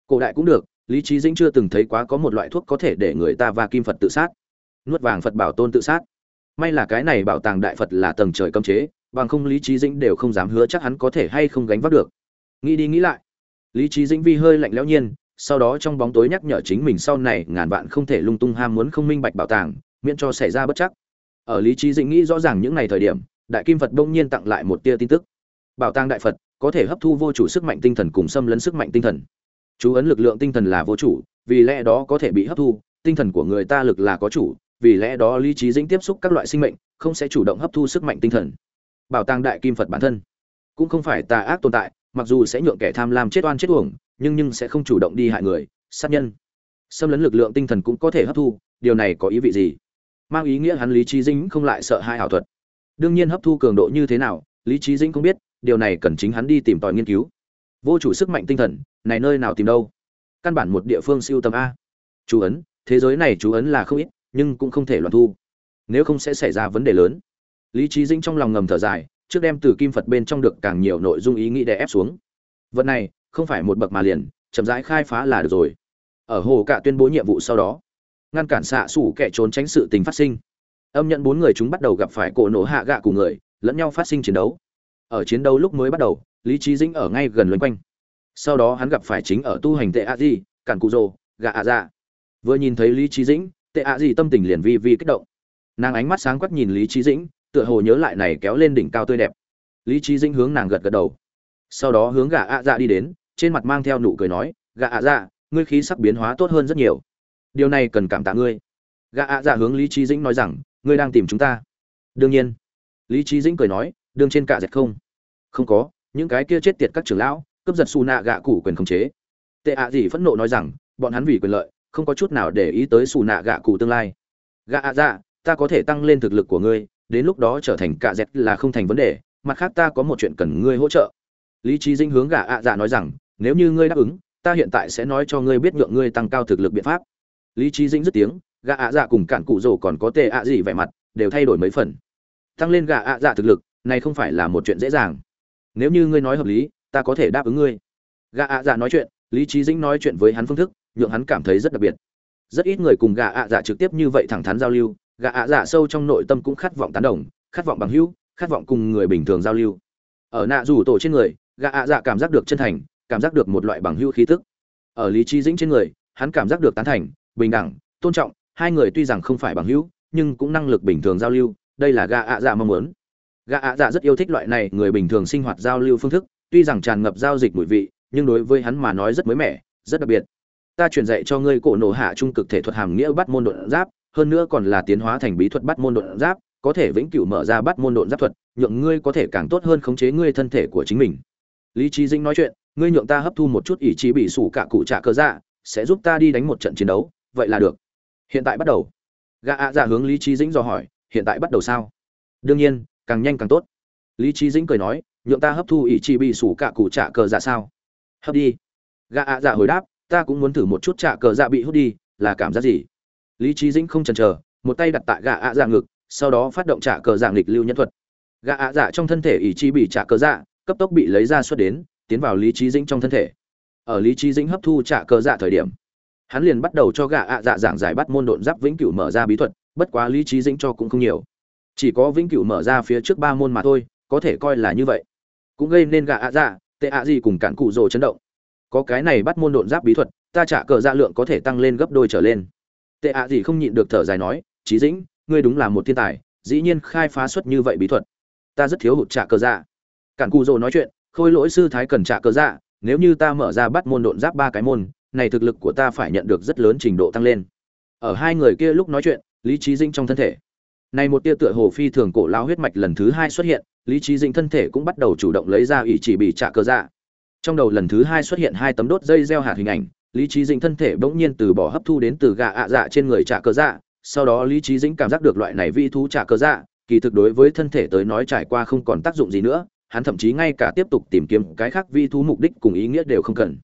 Cổ đại cũng được, lý trí dĩnh chưa từng thấy quá có một loại thuốc có thể để người ta và kim phật tự sát. Nuốt vàng phật bảo tôn tự sát. May là cái này bảo tàng đại phật là tầng trời cấm chế, bằng không lý trí dĩnh đều không dám hứa chắc hắn có thể hay không gánh vác được. Nghĩ đi nghĩ lại, lý trí dĩnh vi hơi lạnh lẽo nhiên, sau đó trong bóng tối nhắc nhở chính mình sau này ngàn vạn không thể lung tung ham muốn không minh bạch bảo tàng, miễn cho xảy ra bất chắc ở lý trí dĩnh nghĩ rõ ràng những ngày thời điểm, đại kim phật đông nhiên tặng lại một tia tin tức. Bảo tàng đại phật có thể hấp thu vô chủ sức mạnh tinh thần cùng xâm lấn sức mạnh tinh thần. Chú ấn lực lượng tinh thần là vô chủ, vì lẽ đó có thể bị hấp thu, tinh thần của người ta lực là có chủ, vì lẽ đó lý trí dĩnh tiếp xúc các loại sinh mệnh, không sẽ chủ động hấp thu sức mạnh tinh thần. Bảo tàng đại kim phật bản thân cũng không phải tà ác tồn tại, mặc dù sẽ nhượng kẻ tham lam chết oan chết uổng, nhưng nhưng sẽ không chủ động đi hại người, sát nhân. Xâm lấn lực lượng tinh thần cũng có thể hấp thu, điều này có ý vị gì? Mang ý nghĩa hắn lý trí dĩnh không lại sợ hai ảo thuật. Đương nhiên hấp thu cường độ như thế nào, lý trí dĩnh không biết, điều này cần chính hắn đi tìm tòi nghiên cứu. Vô chủ sức mạnh tinh thần, này nơi nào tìm đâu? Căn bản một địa phương siêu tầm a. Chú ấn, thế giới này chú ấn là không ít, nhưng cũng không thể loạn thu. Nếu không sẽ xảy ra vấn đề lớn. Lý trí dĩnh trong lòng ngầm thở dài, trước đem từ kim phật bên trong được càng nhiều nội dung ý nghĩ để ép xuống. Vật này, không phải một bậc mà liền, chậm rãi khai phá là được rồi. Ở hồ cả tuyên bố nhiệm vụ sau đó ngăn cản xạ xủ kẻ trốn tránh sự tình phát sinh. Âm nhận bốn người chúng bắt đầu gặp phải cổ nổ hạ gạ của người, lẫn nhau phát sinh chiến đấu. Ở chiến đấu lúc mới bắt đầu, lý trí dĩnh ở ngay gần loanh quanh. Sau đó hắn gặp phải chính ở tu hành tệ a di, cản cụ rồ, gạ a Dạ. vừa nhìn thấy lý trí dĩnh, tệ a di tâm tình liền vi vi kích động. Nàng ánh mắt sáng quắc nhìn lý trí dĩnh, tựa hồ nhớ lại này kéo lên đỉnh cao tươi đẹp. Lý trí dĩnh hướng nàng gật gật đầu. Sau đó hướng gạ a dạ đi đến, trên mặt mang theo nụ cười nói, gạ a dạ ngươi khí sắc biến hóa tốt hơn rất nhiều điều này cần cảm tạ ngươi. Gã a dạ hướng lý trí dĩnh nói rằng, ngươi đang tìm chúng ta. Đương nhiên. Lý trí dĩnh cười nói, đương trên cả dệt không? Không có, những cái kia chết tiệt các trưởng lão, cướp giật xù nạ gạ cụ quyền khống chế. Tệ ạ gì phẫn nộ nói rằng, bọn hắn vì quyền lợi, không có chút nào để ý tới xù nạ gạ cụ tương lai. Gạ ạ dạ ta có thể tăng lên thực lực của ngươi, đến lúc đó trở thành cả dẹt là không thành vấn đề, mặt khác ta có một chuyện cần ngươi hỗ trợ. Lý trí dinh hướng gạ ạ dạ nói rằng, nếu như ngươi đáp ứng, ta hiện tại sẽ nói cho ngươi biết nhượng ngươi tăng cao thực lực biện pháp lý trí Dĩnh dứt tiếng gạ ạ dạ cùng cạn cụ rồ còn có tệ ạ gì vẻ mặt, đều thay đổi mấy phần. Tăng lên gạ ạ dạ thực lực, này không phải là một chuyện dễ dàng. Nếu như ngươi nói hợp lý, ta có thể đáp ứng ngươi. Gạ ạ dạ nói chuyện, lý trí dĩnh nói chuyện với hắn phương thức, nhượng hắn cảm thấy rất đặc biệt. Rất ít người cùng gạ ạ dạ trực tiếp như vậy thẳng thắn giao lưu gạ ạ dạ sâu trong nội tâm cũng khát vọng tán đồng, khát vọng bằng hữu, khát vọng cùng người bình thường giao lưu. Ở nạ rủ tổ trên người gạ ạ dạ cảm giác được chân thành, cảm giác được một loại bằng hữu khí tức. Ở lý trí dĩnh trên người, hắn cảm giác được tán thành bình đẳng, tôn trọng, hai người tuy rằng không phải bằng hữu, nhưng cũng năng lực bình thường giao lưu, đây là gà ạ dạ mong muốn. Gà ạ dạ rất yêu thích loại này người bình thường sinh hoạt giao lưu phương thức, tuy rằng tràn ngập giao dịch mùi vị, nhưng đối với hắn mà nói rất mới mẻ, rất đặc biệt. Ta truyền dạy cho ngươi cổ nổ hạ trung cực thể thuật hàm nghĩa bắt môn đột giáp, hơn nữa còn là tiến hóa thành bí thuật bắt môn đột giáp, có thể vĩnh cửu mở ra bắt môn đột giáp thuật, nhượng ngươi có thể càng tốt hơn khống chế ngươi thân thể của chính mình. Lý trí dinh nói chuyện, ngươi nhượng ta hấp thu một chút ý chí bị sủ cả cụ trả cơ dạ sẽ giúp ta đi đánh một trận chiến đấu vậy là được. Hiện tại bắt đầu. Gã ạ dạ hướng lý trí dĩnh dò hỏi, hiện tại bắt đầu sao? Đương nhiên, càng nhanh càng tốt. Lý trí dĩnh cười nói, nhượng ta hấp thu ý chí bị sủ cả cụ trả cờ dạ sao? Hấp đi. Gã ạ dạ hồi đáp, ta cũng muốn thử một chút trả cờ dạ bị hút đi, là cảm giác gì? Lý trí dĩnh không chần chờ, một tay đặt tại gã ạ dạ ngực, sau đó phát động trả cờ dạ nghịch lưu nhân thuật. Gã ạ dạ trong thân thể ý chí bị trả cờ dạ cấp tốc bị lấy ra xuất đến, tiến vào lý trí dĩnh trong thân thể. Ở lý trí dĩnh hấp thu trả cờ dạ thời điểm hắn liền bắt đầu cho gạ ạ dạ giảng giải bắt môn độn giáp vĩnh cửu mở ra bí thuật, bất quá lý trí dĩnh cho cũng không nhiều. Chỉ có vĩnh cửu mở ra phía trước ba môn mà thôi, có thể coi là như vậy. Cũng gây nên gạ ạ dạ tệ ạ gì cùng cản cụ rồ chấn động. Có cái này bắt môn độn giáp bí thuật, ta trả cờ dạ lượng có thể tăng lên gấp đôi trở lên. Tệ ạ gì không nhịn được thở dài nói trí dĩnh, ngươi đúng là một thiên tài, dĩ nhiên khai phá xuất như vậy bí thuật. Ta rất thiếu hụt trả cờ dạ. Cản cụ rồ nói chuyện, khôi lỗi sư thái cần trả cờ dạ nếu như ta mở ra bắt môn độn giáp ba cái môn này thực lực của ta phải nhận được rất lớn trình độ tăng lên. Ở hai người kia lúc nói chuyện, lý trí dinh trong thân thể. Này một tia tựa hồ phi thường cổ lao huyết mạch lần thứ hai xuất hiện, lý trí dinh thân thể cũng bắt đầu chủ động lấy ra ủy chỉ bị trả cơ dạ. Trong đầu lần thứ hai xuất hiện hai tấm đốt dây gieo hạt hình ảnh, lý trí dĩnh thân thể bỗng nhiên từ bỏ hấp thu đến từ gà ạ dạ trên người trả cơ dạ sau đó lý trí dĩnh cảm giác được loại này vi thú trả cơ dạ kỳ thực đối với thân thể tới nói trải qua không còn tác dụng gì nữa, hắn thậm chí ngay cả tiếp tục tìm kiếm cái khác vi thú mục đích cùng ý nghĩa đều không cần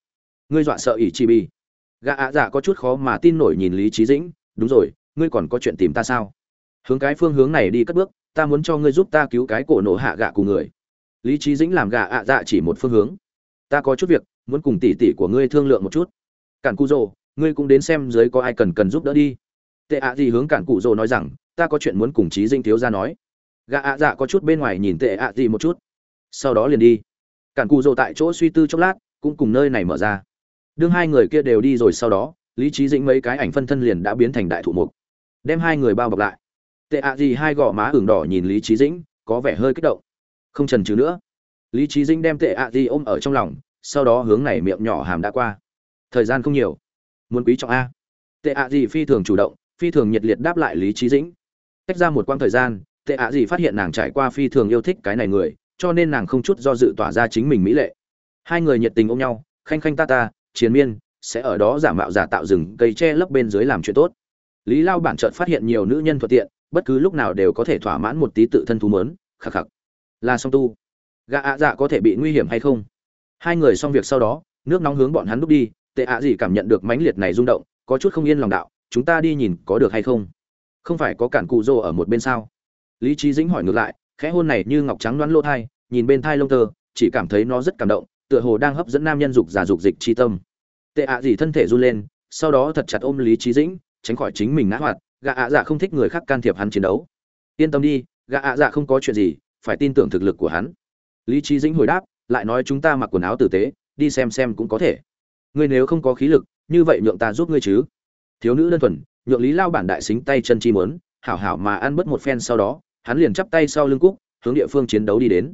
ngươi dọa sợ ỷ chi bi. Gã ạ dạ có chút khó mà tin nổi nhìn lý trí dĩnh, đúng rồi, ngươi còn có chuyện tìm ta sao? Hướng cái phương hướng này đi cất bước, ta muốn cho ngươi giúp ta cứu cái cổ nổ hạ gạ của người. Lý trí dĩnh làm gạ ạ dạ chỉ một phương hướng. Ta có chút việc, muốn cùng tỷ tỷ của ngươi thương lượng một chút. Cản cụ rồ ngươi cũng đến xem dưới có ai cần cần giúp đỡ đi. Tệ ạ gì hướng cản cụ rồ nói rằng, ta có chuyện muốn cùng trí dinh thiếu ra nói. Gạ ạ dạ có chút bên ngoài nhìn tệ ạ gì một chút. Sau đó liền đi. Cản cụ rồ tại chỗ suy tư chốc lát, cũng cùng nơi này mở ra đương hai người kia đều đi rồi sau đó, lý trí dĩnh mấy cái ảnh phân thân liền đã biến thành đại thụ mục. Đem hai người bao bọc lại. Tệ ạ gì hai gò má ửng đỏ nhìn lý trí dĩnh, có vẻ hơi kích động. Không trần trừ nữa. Lý trí dĩnh đem tệ ạ gì ôm ở trong lòng, sau đó hướng này miệng nhỏ hàm đã qua. Thời gian không nhiều. Muốn quý trọng a. Tệ ạ gì phi thường chủ động, phi thường nhiệt liệt đáp lại lý trí dĩnh. Tách ra một quãng thời gian, tệ ạ gì phát hiện nàng trải qua phi thường yêu thích cái này người, cho nên nàng không chút do dự tỏa ra chính mình mỹ lệ. Hai người nhiệt tình ôm nhau, khanh khanh ta ta chiến miên, sẽ ở đó giả mạo giả tạo rừng cây che lấp bên dưới làm chuyện tốt. Lý lao bản chợt phát hiện nhiều nữ nhân thuận tiện, bất cứ lúc nào đều có thể thỏa mãn một tí tự thân thú mớn khắc khắc. Là song tu. Gã ạ dạ có thể bị nguy hiểm hay không? Hai người xong việc sau đó, nước nóng hướng bọn hắn đúc đi, tệ ạ gì cảm nhận được mãnh liệt này rung động, có chút không yên lòng đạo, chúng ta đi nhìn có được hay không? Không phải có cản cụ rô ở một bên sao? Lý trí dĩnh hỏi ngược lại, khẽ hôn này như ngọc trắng đoán lỗ thai, nhìn bên thai lông tơ, chỉ cảm thấy nó rất cảm động tựa hồ đang hấp dẫn nam nhân dục giả dục dịch chi tâm. Tệ ạ gì thân thể run lên, sau đó thật chặt ôm lý trí dĩnh, tránh khỏi chính mình ngã hoạt, gã ạ dạ không thích người khác can thiệp hắn chiến đấu. Yên tâm đi, gã ạ dạ không có chuyện gì, phải tin tưởng thực lực của hắn. Lý trí dĩnh hồi đáp, lại nói chúng ta mặc quần áo tử tế, đi xem xem cũng có thể. Ngươi nếu không có khí lực, như vậy nhượng ta giúp ngươi chứ. Thiếu nữ đơn thuần, nhượng lý lao bản đại xính tay chân chi mớn hảo hảo mà ăn bớt một phen sau đó, hắn liền chắp tay sau lưng cúc, hướng địa phương chiến đấu đi đến.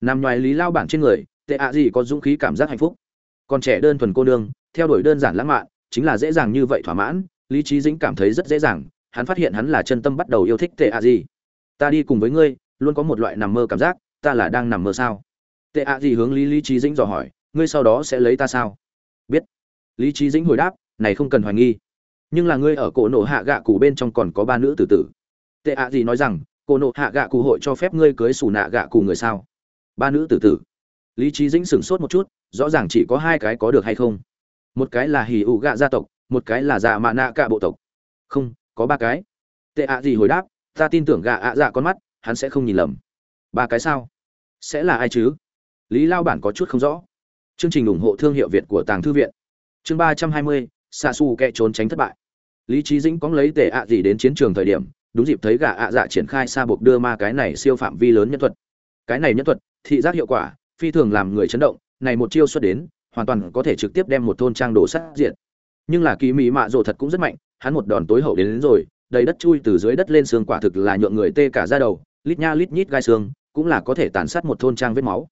Nằm ngoài lý lao bản trên người tệ ạ gì có dũng khí cảm giác hạnh phúc. Còn trẻ đơn thuần cô nương, theo đuổi đơn giản lãng mạn, chính là dễ dàng như vậy thỏa mãn, lý trí dĩnh cảm thấy rất dễ dàng, hắn phát hiện hắn là chân tâm bắt đầu yêu thích tệ ạ gì. Ta đi cùng với ngươi, luôn có một loại nằm mơ cảm giác, ta là đang nằm mơ sao? Tệ ạ gì hướng lý lý trí dĩnh dò hỏi, ngươi sau đó sẽ lấy ta sao? Biết. Lý trí dĩnh hồi đáp, này không cần hoài nghi. Nhưng là ngươi ở cổ nộ hạ gạ cụ bên trong còn có ba nữ tử tử. Tệ ạ gì nói rằng, cổ nộ hạ gạ cụ hội cho phép ngươi cưới xù nạ gạ cụ người sao? Ba nữ tử tử lý trí dĩnh sửng sốt một chút, rõ ràng chỉ có hai cái có được hay không. Một cái là hì ụ gạ gia tộc, một cái là dạ mạ nạ cả bộ tộc. Không, có ba cái. Tệ ạ gì hồi đáp, ta tin tưởng gạ ạ dạ con mắt, hắn sẽ không nhìn lầm. Ba cái sao? Sẽ là ai chứ? Lý lao bản có chút không rõ. Chương trình ủng hộ thương hiệu việt của tàng thư viện. Chương ba trăm hai mươi xa xù kẹ trốn tránh thất bại. Lý trí dĩnh có lấy tệ ạ gì đến chiến trường thời điểm, đúng dịp thấy gà ạ dạ triển khai xa buộc đưa ma cái này siêu phạm vi lớn nhân thuật. Cái này nhân thuật, thị giác hiệu quả phi thường làm người chấn động này một chiêu xuất đến hoàn toàn có thể trực tiếp đem một thôn trang đổ sát diện nhưng là kỳ mỹ mạ rộ thật cũng rất mạnh hắn một đòn tối hậu đến, đến rồi đầy đất chui từ dưới đất lên xương quả thực là nhượng người tê cả ra đầu lít nha lít nhít gai xương cũng là có thể tàn sát một thôn trang vết máu.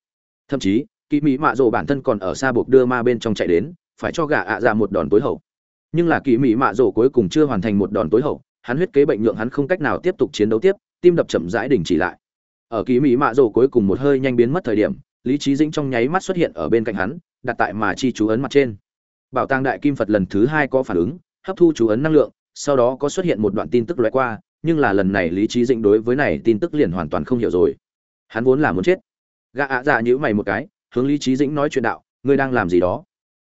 Thậm chí kỳ mỹ mạ rộ bản thân còn ở xa buộc đưa ma bên trong chạy đến phải cho gà ạ ra một đòn tối hậu. Nhưng là kỳ mỹ mạ rộ cuối cùng chưa hoàn thành một đòn tối hậu hắn huyết kế bệnh nhượng hắn không cách nào tiếp tục chiến đấu tiếp tim đập chậm rãi đình chỉ lại. Ở kỳ mỹ mạ rộ cuối cùng một hơi nhanh biến mất thời điểm lý trí dĩnh trong nháy mắt xuất hiện ở bên cạnh hắn, đặt tại mà chi chú ấn mặt trên. Bảo tàng đại kim phật lần thứ hai có phản ứng, hấp thu chú ấn năng lượng, sau đó có xuất hiện một đoạn tin tức loại qua, nhưng là lần này lý trí dĩnh đối với này tin tức liền hoàn toàn không hiểu rồi. Hắn vốn là muốn chết. Gã ạ dạ nhữ mày một cái, hướng lý trí dĩnh nói chuyện đạo, ngươi đang làm gì đó?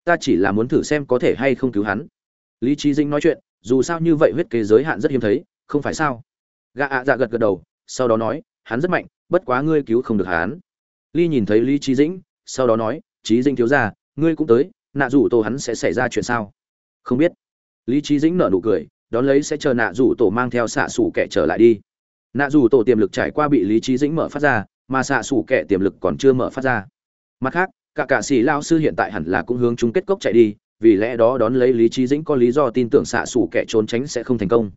Ta chỉ là muốn thử xem có thể hay không cứu hắn. Lý trí dĩnh nói chuyện, dù sao như vậy huyết kế giới hạn rất hiếm thấy, không phải sao? Gã ạ dạ gật gật đầu, sau đó nói, hắn rất mạnh, bất quá ngươi cứu không được hắn ly nhìn thấy lý trí dĩnh, sau đó nói trí dĩnh thiếu ra ngươi cũng tới, nạ rủ tổ hắn sẽ xảy ra chuyện sao? Không biết. Lý trí dĩnh nở nụ cười, đón lấy sẽ chờ nạ rủ tổ mang theo xạ xủ kẻ trở lại đi. Nạ rủ tổ tiềm lực trải qua bị lý trí dĩnh mở phát ra, mà xạ xủ kẻ tiềm lực còn chưa mở phát ra. Mặt khác, cả cả sĩ lao sư hiện tại hẳn là cũng hướng chung kết cốc chạy đi, vì lẽ đó đón lấy lý trí dĩnh có lý do tin tưởng xạ xủ kẻ trốn tránh sẽ không thành công.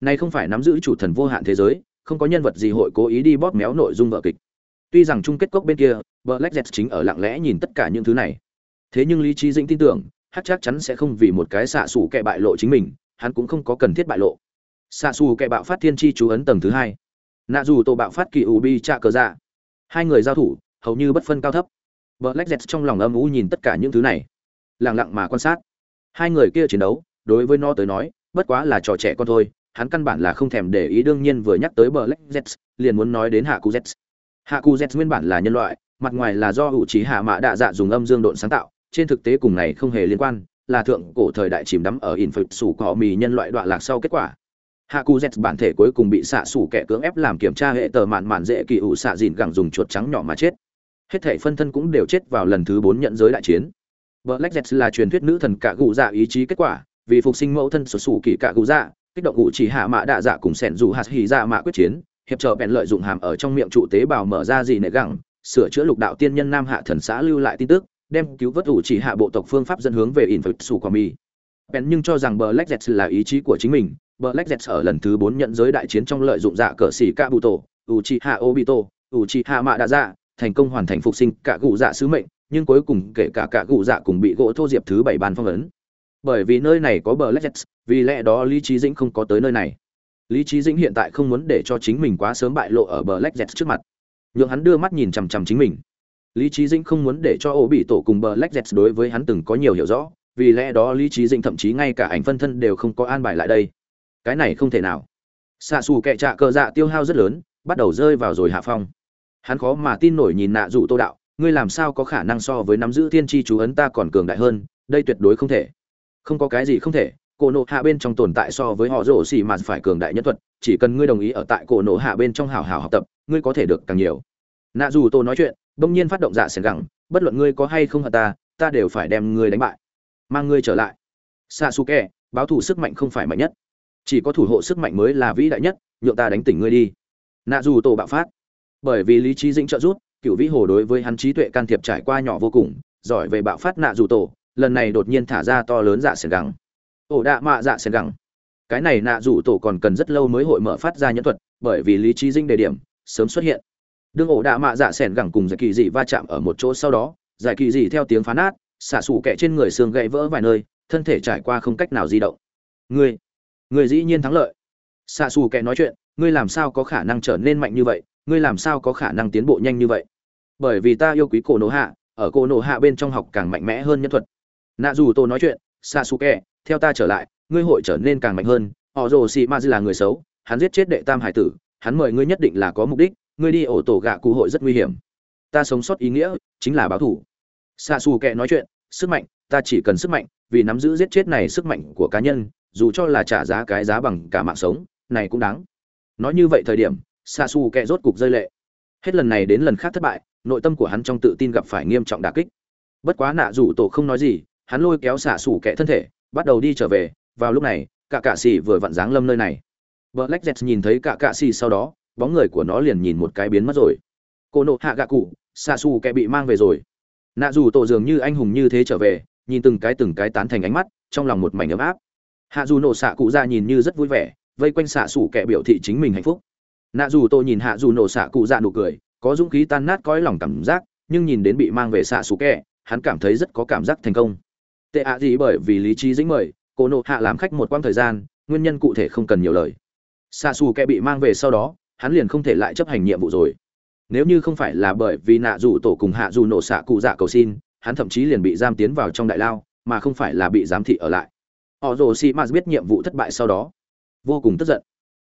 Nay không phải nắm giữ chủ thần vô hạn thế giới, không có nhân vật gì hội cố ý đi bóp méo nội dung vợ kịch tuy rằng chung kết cốc bên kia, black jet chính ở lặng lẽ nhìn tất cả những thứ này. Thế nhưng lý trí dĩnh tin tưởng, hát chắc chắn sẽ không vì một cái xạ xù kẹ bại lộ chính mình, hắn cũng không có cần thiết bại lộ. Xạ xù kẹ bạo phát thiên tri chú ấn tầng thứ hai. Nạ dù tổ bạo phát kỳ ủ bi trạ cờ dạ. Hai người giao thủ, hầu như bất phân cao thấp. Black jet trong lòng âm u nhìn tất cả những thứ này. Lẳng lặng mà quan sát. Hai người kia chiến đấu, đối với nó tới nói, bất quá là trò trẻ con thôi, hắn căn bản là không thèm để ý đương nhiên vừa nhắc tới black jet liền muốn nói đến hạ Cú z hạ cù z nguyên bản là nhân loại, mặt ngoài là do hữu trí hạ mã đạ dạ dùng âm dương độn sáng tạo, trên thực tế cùng này không hề liên quan, là thượng cổ thời đại chìm đắm ở in phật sủ cỏ mì nhân loại đoạn lạc sau kết quả. Hạ cù z bản thể cuối cùng bị xạ sủ kẻ cưỡng ép làm kiểm tra hệ tờ mạn mạn dễ kỳ ủ xạ dìn gẳng dùng chuột trắng nhỏ mà chết. Hết thể phân thân cũng đều chết vào lần thứ bốn nhận giới đại chiến. Black z là truyền thuyết nữ thần cả gù dạ ý chí kết quả, vì phục sinh mẫu thân sổ sủ kỳ cả gù dạ kích động ngụ chỉ hạ mã đạ dạ cùng sẻn dù hạt hì dạ mã quyết chiến hiệp trợ bèn lợi dụng hàm ở trong miệng trụ tế bào mở ra gì nệ gẳng, sửa chữa lục đạo tiên nhân nam hạ thần xã lưu lại tin tức, đem cứu vớt ủ chỉ hạ bộ tộc phương pháp dẫn hướng về in phật sủ quả mi bèn nhưng cho rằng Black jets là ý chí của chính mình, Black jets ở lần thứ 4 nhận giới đại chiến trong lợi dụng dạ cờ xỉ cả bụ tổ thủ chỉ hạ Obito thủ chỉ hạ Mạ đã Dạ thành công hoàn thành phục sinh cả cụ dạ sứ mệnh, nhưng cuối cùng kể cả cả cụ dạ cùng bị gỗ thô diệp thứ bảy bàn phong ấn. Bởi vì nơi này có bờ jets vì lẽ đó lý trí dĩnh không có tới nơi này lý trí dĩnh hiện tại không muốn để cho chính mình quá sớm bại lộ ở bờ lexus trước mặt. Nhượng hắn đưa mắt nhìn chằm chằm chính mình. Lý trí dĩnh không muốn để cho ổ bị tổ cùng bờ lexus đối với hắn từng có nhiều hiểu rõ, vì lẽ đó lý trí dĩnh thậm chí ngay cả ảnh phân thân đều không có an bài lại đây. Cái này không thể nào. Xạ xù kệ trạ cờ dạ tiêu hao rất lớn, bắt đầu rơi vào rồi hạ phong. Hắn khó mà tin nổi nhìn nạ dụ tô đạo, ngươi làm sao có khả năng so với nắm giữ thiên tri chú ấn ta còn cường đại hơn, đây tuyệt đối không thể. Không có cái gì không thể cổ nộ hạ bên trong tồn tại so với họ rổ xì mà phải cường đại nhân thuật chỉ cần ngươi đồng ý ở tại cổ nộ hạ bên trong hào hào học tập ngươi có thể được càng nhiều. Nạ dù tôi nói chuyện bỗng nhiên phát động dạ sẻn gẳng bất luận ngươi có hay không hận ta ta đều phải đem ngươi đánh bại. Mang ngươi trở lại. Sa su kè báo thủ sức mạnh không phải mạnh nhất. Chỉ có thủ hộ sức mạnh mới là vĩ đại nhất nhượng ta đánh tỉnh ngươi đi. Nạ dù tổ bạo phát. Bởi vì lý trí dĩnh trợ rút, cựu vĩ hồ đối với hắn trí tuệ can thiệp trải qua nhỏ vô cùng giỏi về bạo phát nạ dù tổ lần này đột nhiên thả ra to lớn dạ sẻn gẳng ổ đạ mạ dạ sen gẳng. Cái này nạ rủ tổ còn cần rất lâu mới hội mở phát ra nhẫn thuật, bởi vì lý trí dinh đề điểm, sớm xuất hiện. Đương ổ đạ mạ dạ sen gẳng cùng giải kỳ dị va chạm ở một chỗ sau đó, giải kỳ dị theo tiếng phá nát xả sủ kẹ trên người xương gãy vỡ vài nơi, thân thể trải qua không cách nào di động. Ngươi ngươi dĩ nhiên thắng lợi. Xạ xù kẹ nói chuyện, ngươi làm sao có khả năng trở nên mạnh như vậy, ngươi làm sao có khả năng tiến bộ nhanh như vậy? Bởi vì ta yêu quý cổ nổ hạ, ở cổ nổ hạ bên trong học càng mạnh mẽ hơn nhân thuật. Nạ dù tôi nói chuyện, xạ xù kẹ theo ta trở lại, ngươi hội trở nên càng mạnh hơn. Họ rồ xì ma là người xấu, hắn giết chết đệ tam hải tử, hắn mời ngươi nhất định là có mục đích, ngươi đi ổ tổ gạ cụ hội rất nguy hiểm. Ta sống sót ý nghĩa chính là báo thủ. Xa xù kệ nói chuyện, sức mạnh, ta chỉ cần sức mạnh, vì nắm giữ giết chết này sức mạnh của cá nhân, dù cho là trả giá cái giá bằng cả mạng sống, này cũng đáng. Nói như vậy thời điểm xa xù kệ rốt cục rơi lệ. Hết lần này đến lần khác thất bại, nội tâm của hắn trong tự tin gặp phải nghiêm trọng đả kích. Bất quá nạ rủ tổ không nói gì, hắn lôi kéo xả xù kẻ thân thể bắt đầu đi trở về, vào lúc này, cả cạ xì vừa vặn dáng lâm nơi này. Black jet nhìn thấy cả cạ xì sau đó, bóng người của nó liền nhìn một cái biến mất rồi. Cô nộ hạ gạ cụ xạ sủ kẻ bị mang về rồi. Nạ dù tổ dường như anh hùng như thế trở về, nhìn từng cái từng cái tán thành ánh mắt, trong lòng một mảnh ấm áp. Hạ dù nổ xạ cụ ra nhìn như rất vui vẻ, vây quanh xạ sủ kẻ biểu thị chính mình hạnh phúc. Nạ dù tôi nhìn hạ dù nổ xạ cụ ra nụ cười, có dũng khí tan nát cõi lòng cảm giác, nhưng nhìn đến bị mang về xạ xủ kẹ hắn cảm thấy rất có cảm giác thành công tệ ạ gì bởi vì lý trí dĩnh mời, cô nộ hạ làm khách một quãng thời gian, nguyên nhân cụ thể không cần nhiều lời. Xạ xù kẹ bị mang về sau đó, hắn liền không thể lại chấp hành nhiệm vụ rồi. Nếu như không phải là bởi vì nạ dù tổ cùng hạ dù nổ xạ cụ dạ cầu xin, hắn thậm chí liền bị giam tiến vào trong đại lao, mà không phải là bị giám thị ở lại. Họ rồ xì m biết nhiệm vụ thất bại sau đó. Vô cùng tức giận.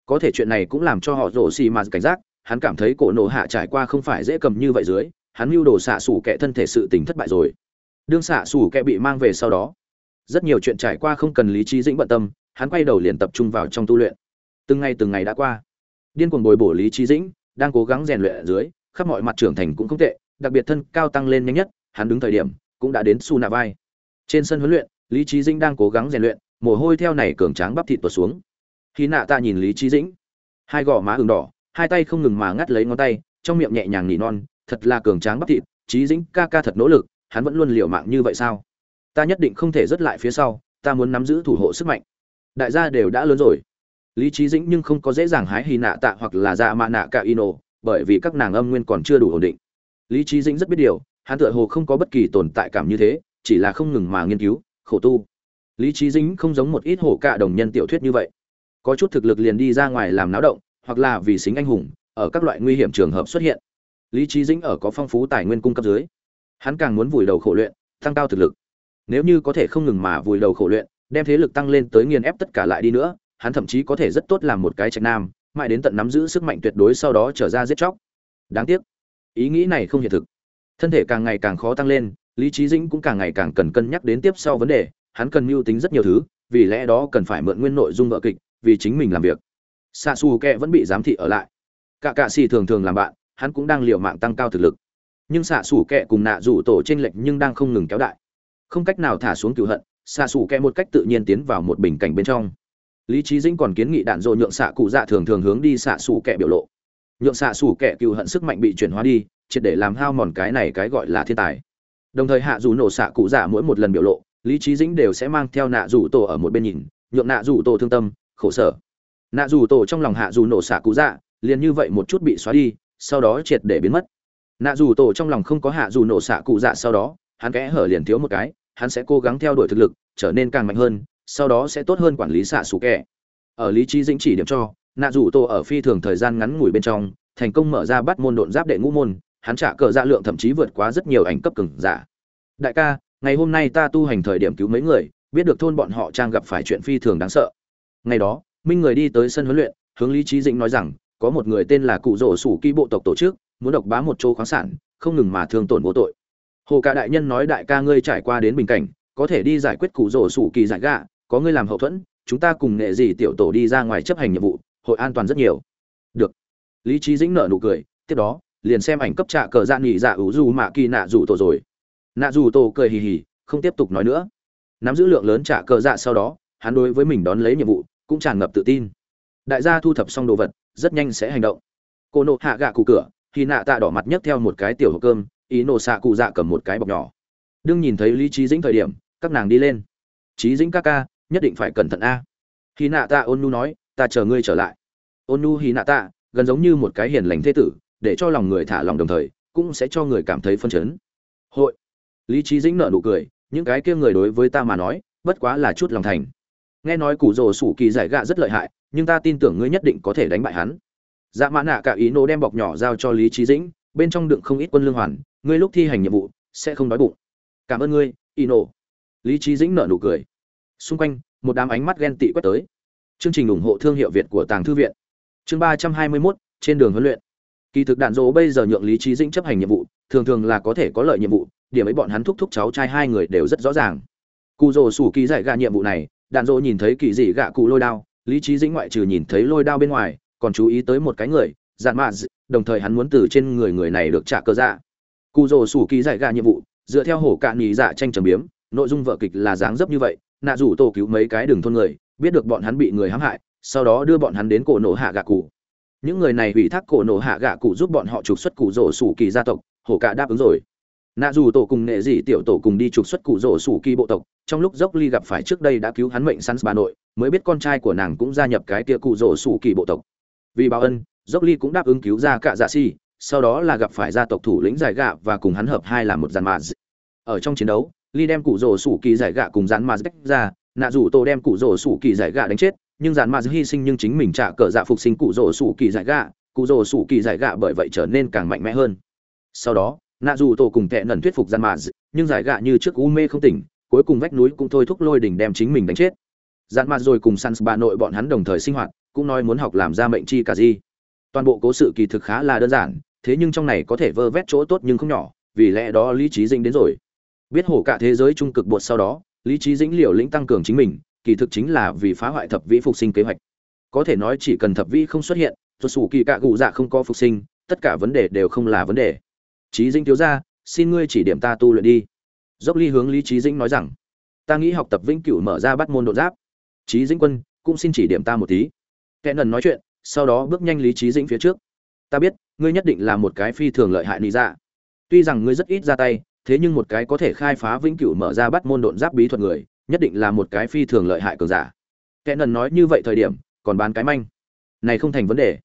Có thể chuyện này cũng làm cho họ rồ xì m cảnh giác, hắn cảm thấy cổ nổ hạ trải qua không phải dễ cầm như vậy dưới, hắn mưu đồ xạ xủ kẻ thân thể sự tình thất bại rồi đương xạ xù kẹ bị mang về sau đó. Rất nhiều chuyện trải qua không cần lý trí dĩnh bận tâm, hắn quay đầu liền tập trung vào trong tu luyện. Từng ngày từng ngày đã qua. Điên cuồng bồi bổ lý trí dĩnh, đang cố gắng rèn luyện ở dưới, khắp mọi mặt trưởng thành cũng không tệ, đặc biệt thân cao tăng lên nhanh nhất, hắn đứng thời điểm, cũng đã đến su nạ vai trên sân huấn luyện, lý trí dĩnh đang cố gắng rèn luyện, mồ hôi theo này cường tráng bắp thịt tuột xuống. Khi nạ ta nhìn lý trí dĩnh, hai gò má ửng đỏ, hai tay không ngừng mà ngắt lấy ngón tay, trong miệng nhẹ nhàng nỉ non, thật là cường tráng bắp thịt, trí dĩnh ca ca thật nỗ lực hắn vẫn luôn liều mạng như vậy sao? Ta nhất định không thể rớt lại phía sau, ta muốn nắm giữ thủ hộ sức mạnh. Đại gia đều đã lớn rồi. Lý trí dĩnh nhưng không có dễ dàng hái hy nạ tạ hoặc là dạ mạ nạ cả ino, bởi vì các nàng âm nguyên còn chưa đủ ổn định. Lý trí dĩnh rất biết điều, hắn tựa hồ không có bất kỳ tồn tại cảm như thế, chỉ là không ngừng mà nghiên cứu, khổ tu. Lý trí dĩnh không giống một ít hổ cạ đồng nhân tiểu thuyết như vậy. Có chút thực lực liền đi ra ngoài làm náo động, hoặc là vì xính anh hùng, ở các loại nguy hiểm trường hợp xuất hiện. Lý trí dĩnh ở có phong phú tài nguyên cung cấp dưới hắn càng muốn vùi đầu khổ luyện, tăng cao thực lực. Nếu như có thể không ngừng mà vùi đầu khổ luyện, đem thế lực tăng lên tới nghiền ép tất cả lại đi nữa, hắn thậm chí có thể rất tốt làm một cái trạch nam, mãi đến tận nắm giữ sức mạnh tuyệt đối sau đó trở ra giết chóc. Đáng tiếc, ý nghĩ này không hiện thực. Thân thể càng ngày càng khó tăng lên, lý trí dĩnh cũng càng ngày càng cần cân nhắc đến tiếp sau vấn đề, hắn cần mưu tính rất nhiều thứ, vì lẽ đó cần phải mượn nguyên nội dung vợ kịch, vì chính mình làm việc. Xa xù kẹ vẫn bị giám thị ở lại. Cả cạ xì thường thường làm bạn, hắn cũng đang liều mạng tăng cao thực lực nhưng xạ xủ kẹ cùng nạ rủ tổ t r ê n lệch nhưng đang không ngừng kéo đại. Không cách nào thả xuống cựu hận, xạ xủ kẹ một cách tự nhiên tiến vào một bình cảnh bên trong. Lý trí dĩnh còn kiến nghị đạn dộ nhượng xạ cụ dạ thường thường hướng đi xạ xủ kẹ biểu lộ. Nhượng xạ xủ kẹ cựu hận sức mạnh bị chuyển hóa đi, triệt để làm hao mòn cái này cái gọi là thiên tài. Đồng thời hạ dù nổ xạ cụ dạ mỗi một lần biểu lộ, lý trí dĩnh đều sẽ mang theo nạ rủ tổ ở một bên nhìn, nhượng nạ rủ tổ thương tâm, khổ sở. Nạ rủ tổ trong lòng hạ dù nổ xạ cụ dạ liền như vậy một chút bị xóa đi, sau đó triệt để biến mất nạ dù tổ trong lòng không có hạ dù nổ xạ cụ dạ sau đó, hắn kẽ hở liền thiếu một cái, hắn sẽ cố gắng theo đuổi thực lực, trở nên càng mạnh hơn, sau đó sẽ tốt hơn quản lý xạ xù kẹ ở lý trí dĩnh chỉ điểm cho, nạ dù tổ ở phi thường thời gian ngắn ngủi bên trong, thành công mở ra bắt môn độn giáp đệ ngũ môn, hắn trả cờ dạ lượng thậm chí vượt quá rất nhiều ảnh cấp cường giả. Đại ca, ngày hôm nay ta tu hành thời điểm cứu mấy người, biết được thôn bọn họ trang gặp phải chuyện phi thường đáng sợ. Ngày đó, minh người đi tới sân huấn luyện, hướng lý trí dĩnh nói rằng, có một người tên là cụ rổ sủ kỳ bộ tộc tổ chức muốn độc bá một chỗ khoáng sản, không ngừng mà thương tổn vô tội. Hồ cả đại nhân nói đại ca ngươi trải qua đến bình cảnh, có thể đi giải quyết cụ rổ sủ kỳ giải gạ, có ngươi làm hậu thuẫn, chúng ta cùng nghệ gì tiểu tổ đi ra ngoài chấp hành nhiệm vụ, hội an toàn rất nhiều. Được. Lý trí dĩnh nợ nụ cười, tiếp đó, liền xem ảnh cấp trạ cờ dạ nghỉ dạ ủ du mạ kỳ nạ rủ tổ rồi. Nạ rủ tổ cười hì hì, không tiếp tục nói nữa. Nắm giữ lượng lớn trạ cờ dạ sau đó, hắn đối với mình đón lấy nhiệm vụ, cũng tràn ngập tự tin. Đại gia thu thập xong đồ vật, rất nhanh sẽ hành động. Cô nộ hạ gạ cụ cửa khi nạ tạ đỏ mặt nhấc theo một cái tiểu hộp cơm, ý nổ xạ cụ dạ cầm một cái bọc nhỏ. Đương nhìn thấy lý trí dĩnh thời điểm, các nàng đi lên. Trí dĩnh ca ca, nhất định phải cẩn thận a. Khi nạ tạ ôn nu nói, ta chờ ngươi trở lại. Ôn nu hì nạ tạ, gần giống như một cái hiền lành thế tử, để cho lòng người thả lòng đồng thời, cũng sẽ cho người cảm thấy phân chấn. Hội. Lý trí dĩnh nợ nụ cười, những cái kia người đối với ta mà nói, bất quá là chút lòng thành. Nghe nói củ rồ sủ kỳ giải gạ rất lợi hại, nhưng ta tin tưởng ngươi nhất định có thể đánh bại hắn dạ mã nạ cả ý nô đem bọc nhỏ giao cho lý trí dĩnh, bên trong đựng không ít quân lương hoàn, ngươi lúc thi hành nhiệm vụ, sẽ không đói bụng. Cảm ơn ngươi, ý nô lý trí dĩnh nở nụ cười. Xung quanh, một đám ánh mắt ghen tị quét tới. Chương trình ủng hộ thương hiệu việt của tàng thư viện. Chương ba trăm hai mươi mốt, trên đường huấn luyện. Kỳ thực đạn dỗ bây giờ nhượng lý trí dĩnh chấp hành nhiệm vụ, thường thường là có thể có lợi nhiệm vụ, điểm ấy bọn hắn thúc thúc cháu trai hai người đều rất rõ ràng. Cụ rồ sủ kỳ giải gạ nhiệm vụ này, đạn dỗ nhìn thấy kỳ dị gạ cụ lôi đao, lý trí dĩnh ngoại trừ nhìn thấy lôi đao bên ngoài còn chú ý tới một cái người dạn mạ đồng thời hắn muốn từ trên người người này được trả cơ dạ. Cụ rồ sủ kỳ giải gạ nhiệm vụ, dựa theo hổ cạn nhì dạ tranh trầm biếm, nội dung vợ kịch là dáng dấp như vậy, nạ rủ tổ cứu mấy cái đường thôn người, biết được bọn hắn bị người hãm hại, sau đó đưa bọn hắn đến cổ nổ hạ gạ cụ. Những người này ủy thác cổ nổ hạ gạ cụ giúp bọn họ trục xuất cụ rổ sủ kỳ gia tộc, hổ cạ đáp ứng rồi. Nạ dù tổ cùng nệ dị tiểu tổ cùng đi trục xuất cụ rổ sủ kỳ bộ tộc, trong lúc dốc ly gặp phải trước đây đã cứu hắn mệnh săn bà nội, mới biết con trai của nàng cũng gia nhập cái tia cụ rổ sủ kỳ bộ tộc vì báo ân, dốc ly cũng đáp ứng cứu ra cả dạ si, sau đó là gặp phải gia tộc thủ lĩnh giải gạ và cùng hắn hợp hai là một dàn mà ở trong chiến đấu, ly đem cụ rổ sủ kỳ giải gạ cùng dàn mà tách ra, nạ dù tổ đem cụ rổ sủ kỳ giải gạ đánh chết, nhưng dàn mà hy sinh nhưng chính mình trả cờ dạ phục sinh cụ rổ sủ kỳ giải gạ, cụ rổ sủ kỳ giải gạ bởi vậy trở nên càng mạnh mẽ hơn. Sau đó, nạ dù tổ cùng tệ nần thuyết phục gian mà nhưng giải gạ như trước u mê không tỉnh, cuối cùng vách núi cũng thôi thúc lôi đỉnh đem chính mình đánh chết. Gian mà rồi cùng sans bà nội bọn hắn đồng thời sinh hoạt cũng nói muốn học làm ra mệnh chi cả gì. Toàn bộ cố sự kỳ thực khá là đơn giản thế nhưng trong này có thể vơ vét chỗ tốt nhưng không nhỏ vì lẽ đó lý trí dĩnh đến rồi. Biết hổ cả thế giới trung cực bột sau đó lý trí dĩnh liều lĩnh tăng cường chính mình kỳ thực chính là vì phá hoại thập vĩ phục sinh kế hoạch. Có thể nói chỉ cần thập vĩ không xuất hiện cho sủ kỳ cạ cụ dạ không có phục sinh tất cả vấn đề đều không là vấn đề. Trí dĩnh thiếu gia, xin ngươi chỉ điểm ta tu luyện đi. Dốc ly hướng lý trí dĩnh nói rằng ta nghĩ học tập vĩnh cửu mở ra bắt môn độ giáp. Trí dĩnh quân cũng xin chỉ điểm ta một tí kẻ nần nói chuyện, sau đó bước nhanh lý trí dĩnh phía trước. Ta biết, ngươi nhất định là một cái phi thường lợi hại lý dạ. Tuy rằng ngươi rất ít ra tay, thế nhưng một cái có thể khai phá vĩnh cửu mở ra bắt môn độn giáp bí thuật người, nhất định là một cái phi thường lợi hại cường giả. Kẻ nần nói như vậy thời điểm, còn bán cái manh. Này không thành vấn đề.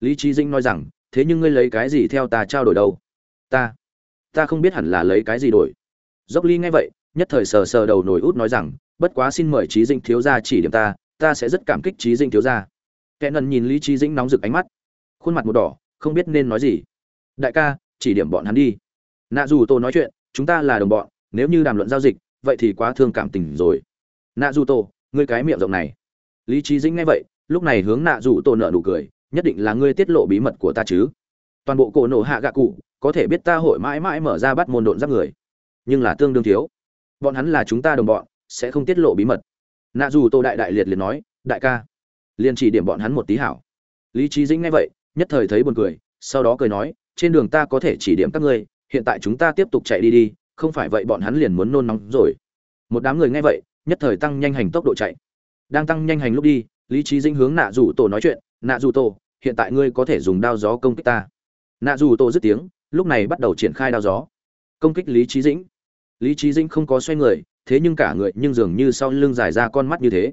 Lý trí dĩnh nói rằng, thế nhưng ngươi lấy cái gì theo ta trao đổi đâu? Ta ta không biết hẳn là lấy cái gì đổi. Dốc ly nghe vậy, nhất thời sờ sờ đầu nổi út nói rằng, bất quá xin mời trí dinh thiếu gia chỉ điểm ta ta sẽ rất cảm kích trí dinh thiếu gia kẻ nần nhìn lý trí dĩnh nóng rực ánh mắt. Khuôn mặt một đỏ, không biết nên nói gì. Đại ca, chỉ điểm bọn hắn đi. Nạ dù tô nói chuyện, chúng ta là đồng bọn, nếu như đàm luận giao dịch, vậy thì quá thương cảm tình rồi. Nạ dù tô, ngươi cái miệng rộng này. Lý trí dĩnh nghe vậy, lúc này hướng nạ dù tô nợ nụ cười, nhất định là ngươi tiết lộ bí mật của ta chứ. Toàn bộ cổ nổ hạ gạ cụ, có thể biết ta hội mãi mãi mở ra bắt môn độn giáp người. Nhưng là tương đương thiếu. Bọn hắn là chúng ta đồng bọn, sẽ không tiết lộ bí mật. Nạ dù tô đại đại liệt liệt nói, đại ca liền chỉ điểm bọn hắn một tí hảo. Lý trí dĩnh nghe vậy, nhất thời thấy buồn cười, sau đó cười nói, trên đường ta có thể chỉ điểm các ngươi, hiện tại chúng ta tiếp tục chạy đi đi, không phải vậy bọn hắn liền muốn nôn nóng rồi. Một đám người nghe vậy, nhất thời tăng nhanh hành tốc độ chạy. Đang tăng nhanh hành lúc đi, lý trí dĩnh hướng nạ rủ tổ nói chuyện, nạ rủ tổ, hiện tại ngươi có thể dùng đao gió công kích ta. Nạ rủ tổ dứt tiếng, lúc này bắt đầu triển khai đao gió. Công kích lý trí dĩnh. Lý trí dĩnh không có xoay người, thế nhưng cả người nhưng dường như sau lưng dài ra con mắt như thế.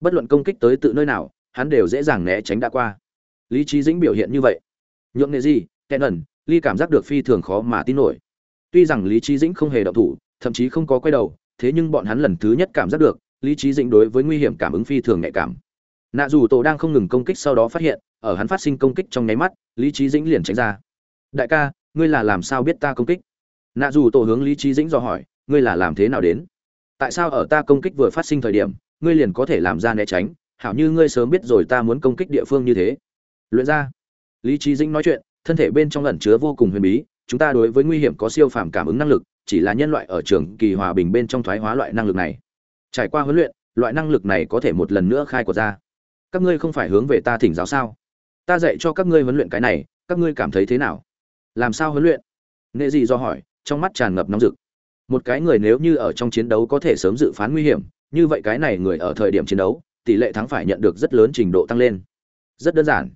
Bất luận công kích tới tự nơi nào hắn đều dễ dàng né tránh đã qua. Lý trí dĩnh biểu hiện như vậy. Nhượng nghệ gì kèn ẩn ly cảm giác được phi thường khó mà tin nổi. Tuy rằng lý trí dĩnh không hề động thủ, thậm chí không có quay đầu, thế nhưng bọn hắn lần thứ nhất cảm giác được, lý trí dĩnh đối với nguy hiểm cảm ứng phi thường nhạy cảm. Nạ dù tổ đang không ngừng công kích sau đó phát hiện, ở hắn phát sinh công kích trong nháy mắt, lý trí dĩnh liền tránh ra. Đại ca, ngươi là làm sao biết ta công kích? Nạ dù tổ hướng lý trí dĩnh do hỏi, ngươi là làm thế nào đến? Tại sao ở ta công kích vừa phát sinh thời điểm, ngươi liền có thể làm ra né tránh? Hảo như ngươi sớm biết rồi ta muốn công kích địa phương như thế. Luyện ra. Lý trí dĩnh nói chuyện, thân thể bên trong ẩn chứa vô cùng huyền bí, chúng ta đối với nguy hiểm có siêu phàm cảm ứng năng lực, chỉ là nhân loại ở trường kỳ hòa bình bên trong thoái hóa loại năng lực này. Trải qua huấn luyện, loại năng lực này có thể một lần nữa khai quật ra. Các ngươi không phải hướng về ta thỉnh giáo sao? Ta dạy cho các ngươi huấn luyện cái này, các ngươi cảm thấy thế nào? Làm sao huấn luyện? Nghệ gì do hỏi, trong mắt tràn ngập nóng rực. Một cái người nếu như ở trong chiến đấu có thể sớm dự phán nguy hiểm, như vậy cái này người ở thời điểm chiến đấu tỷ lệ thắng phải nhận được rất lớn trình độ tăng lên. Rất đơn giản.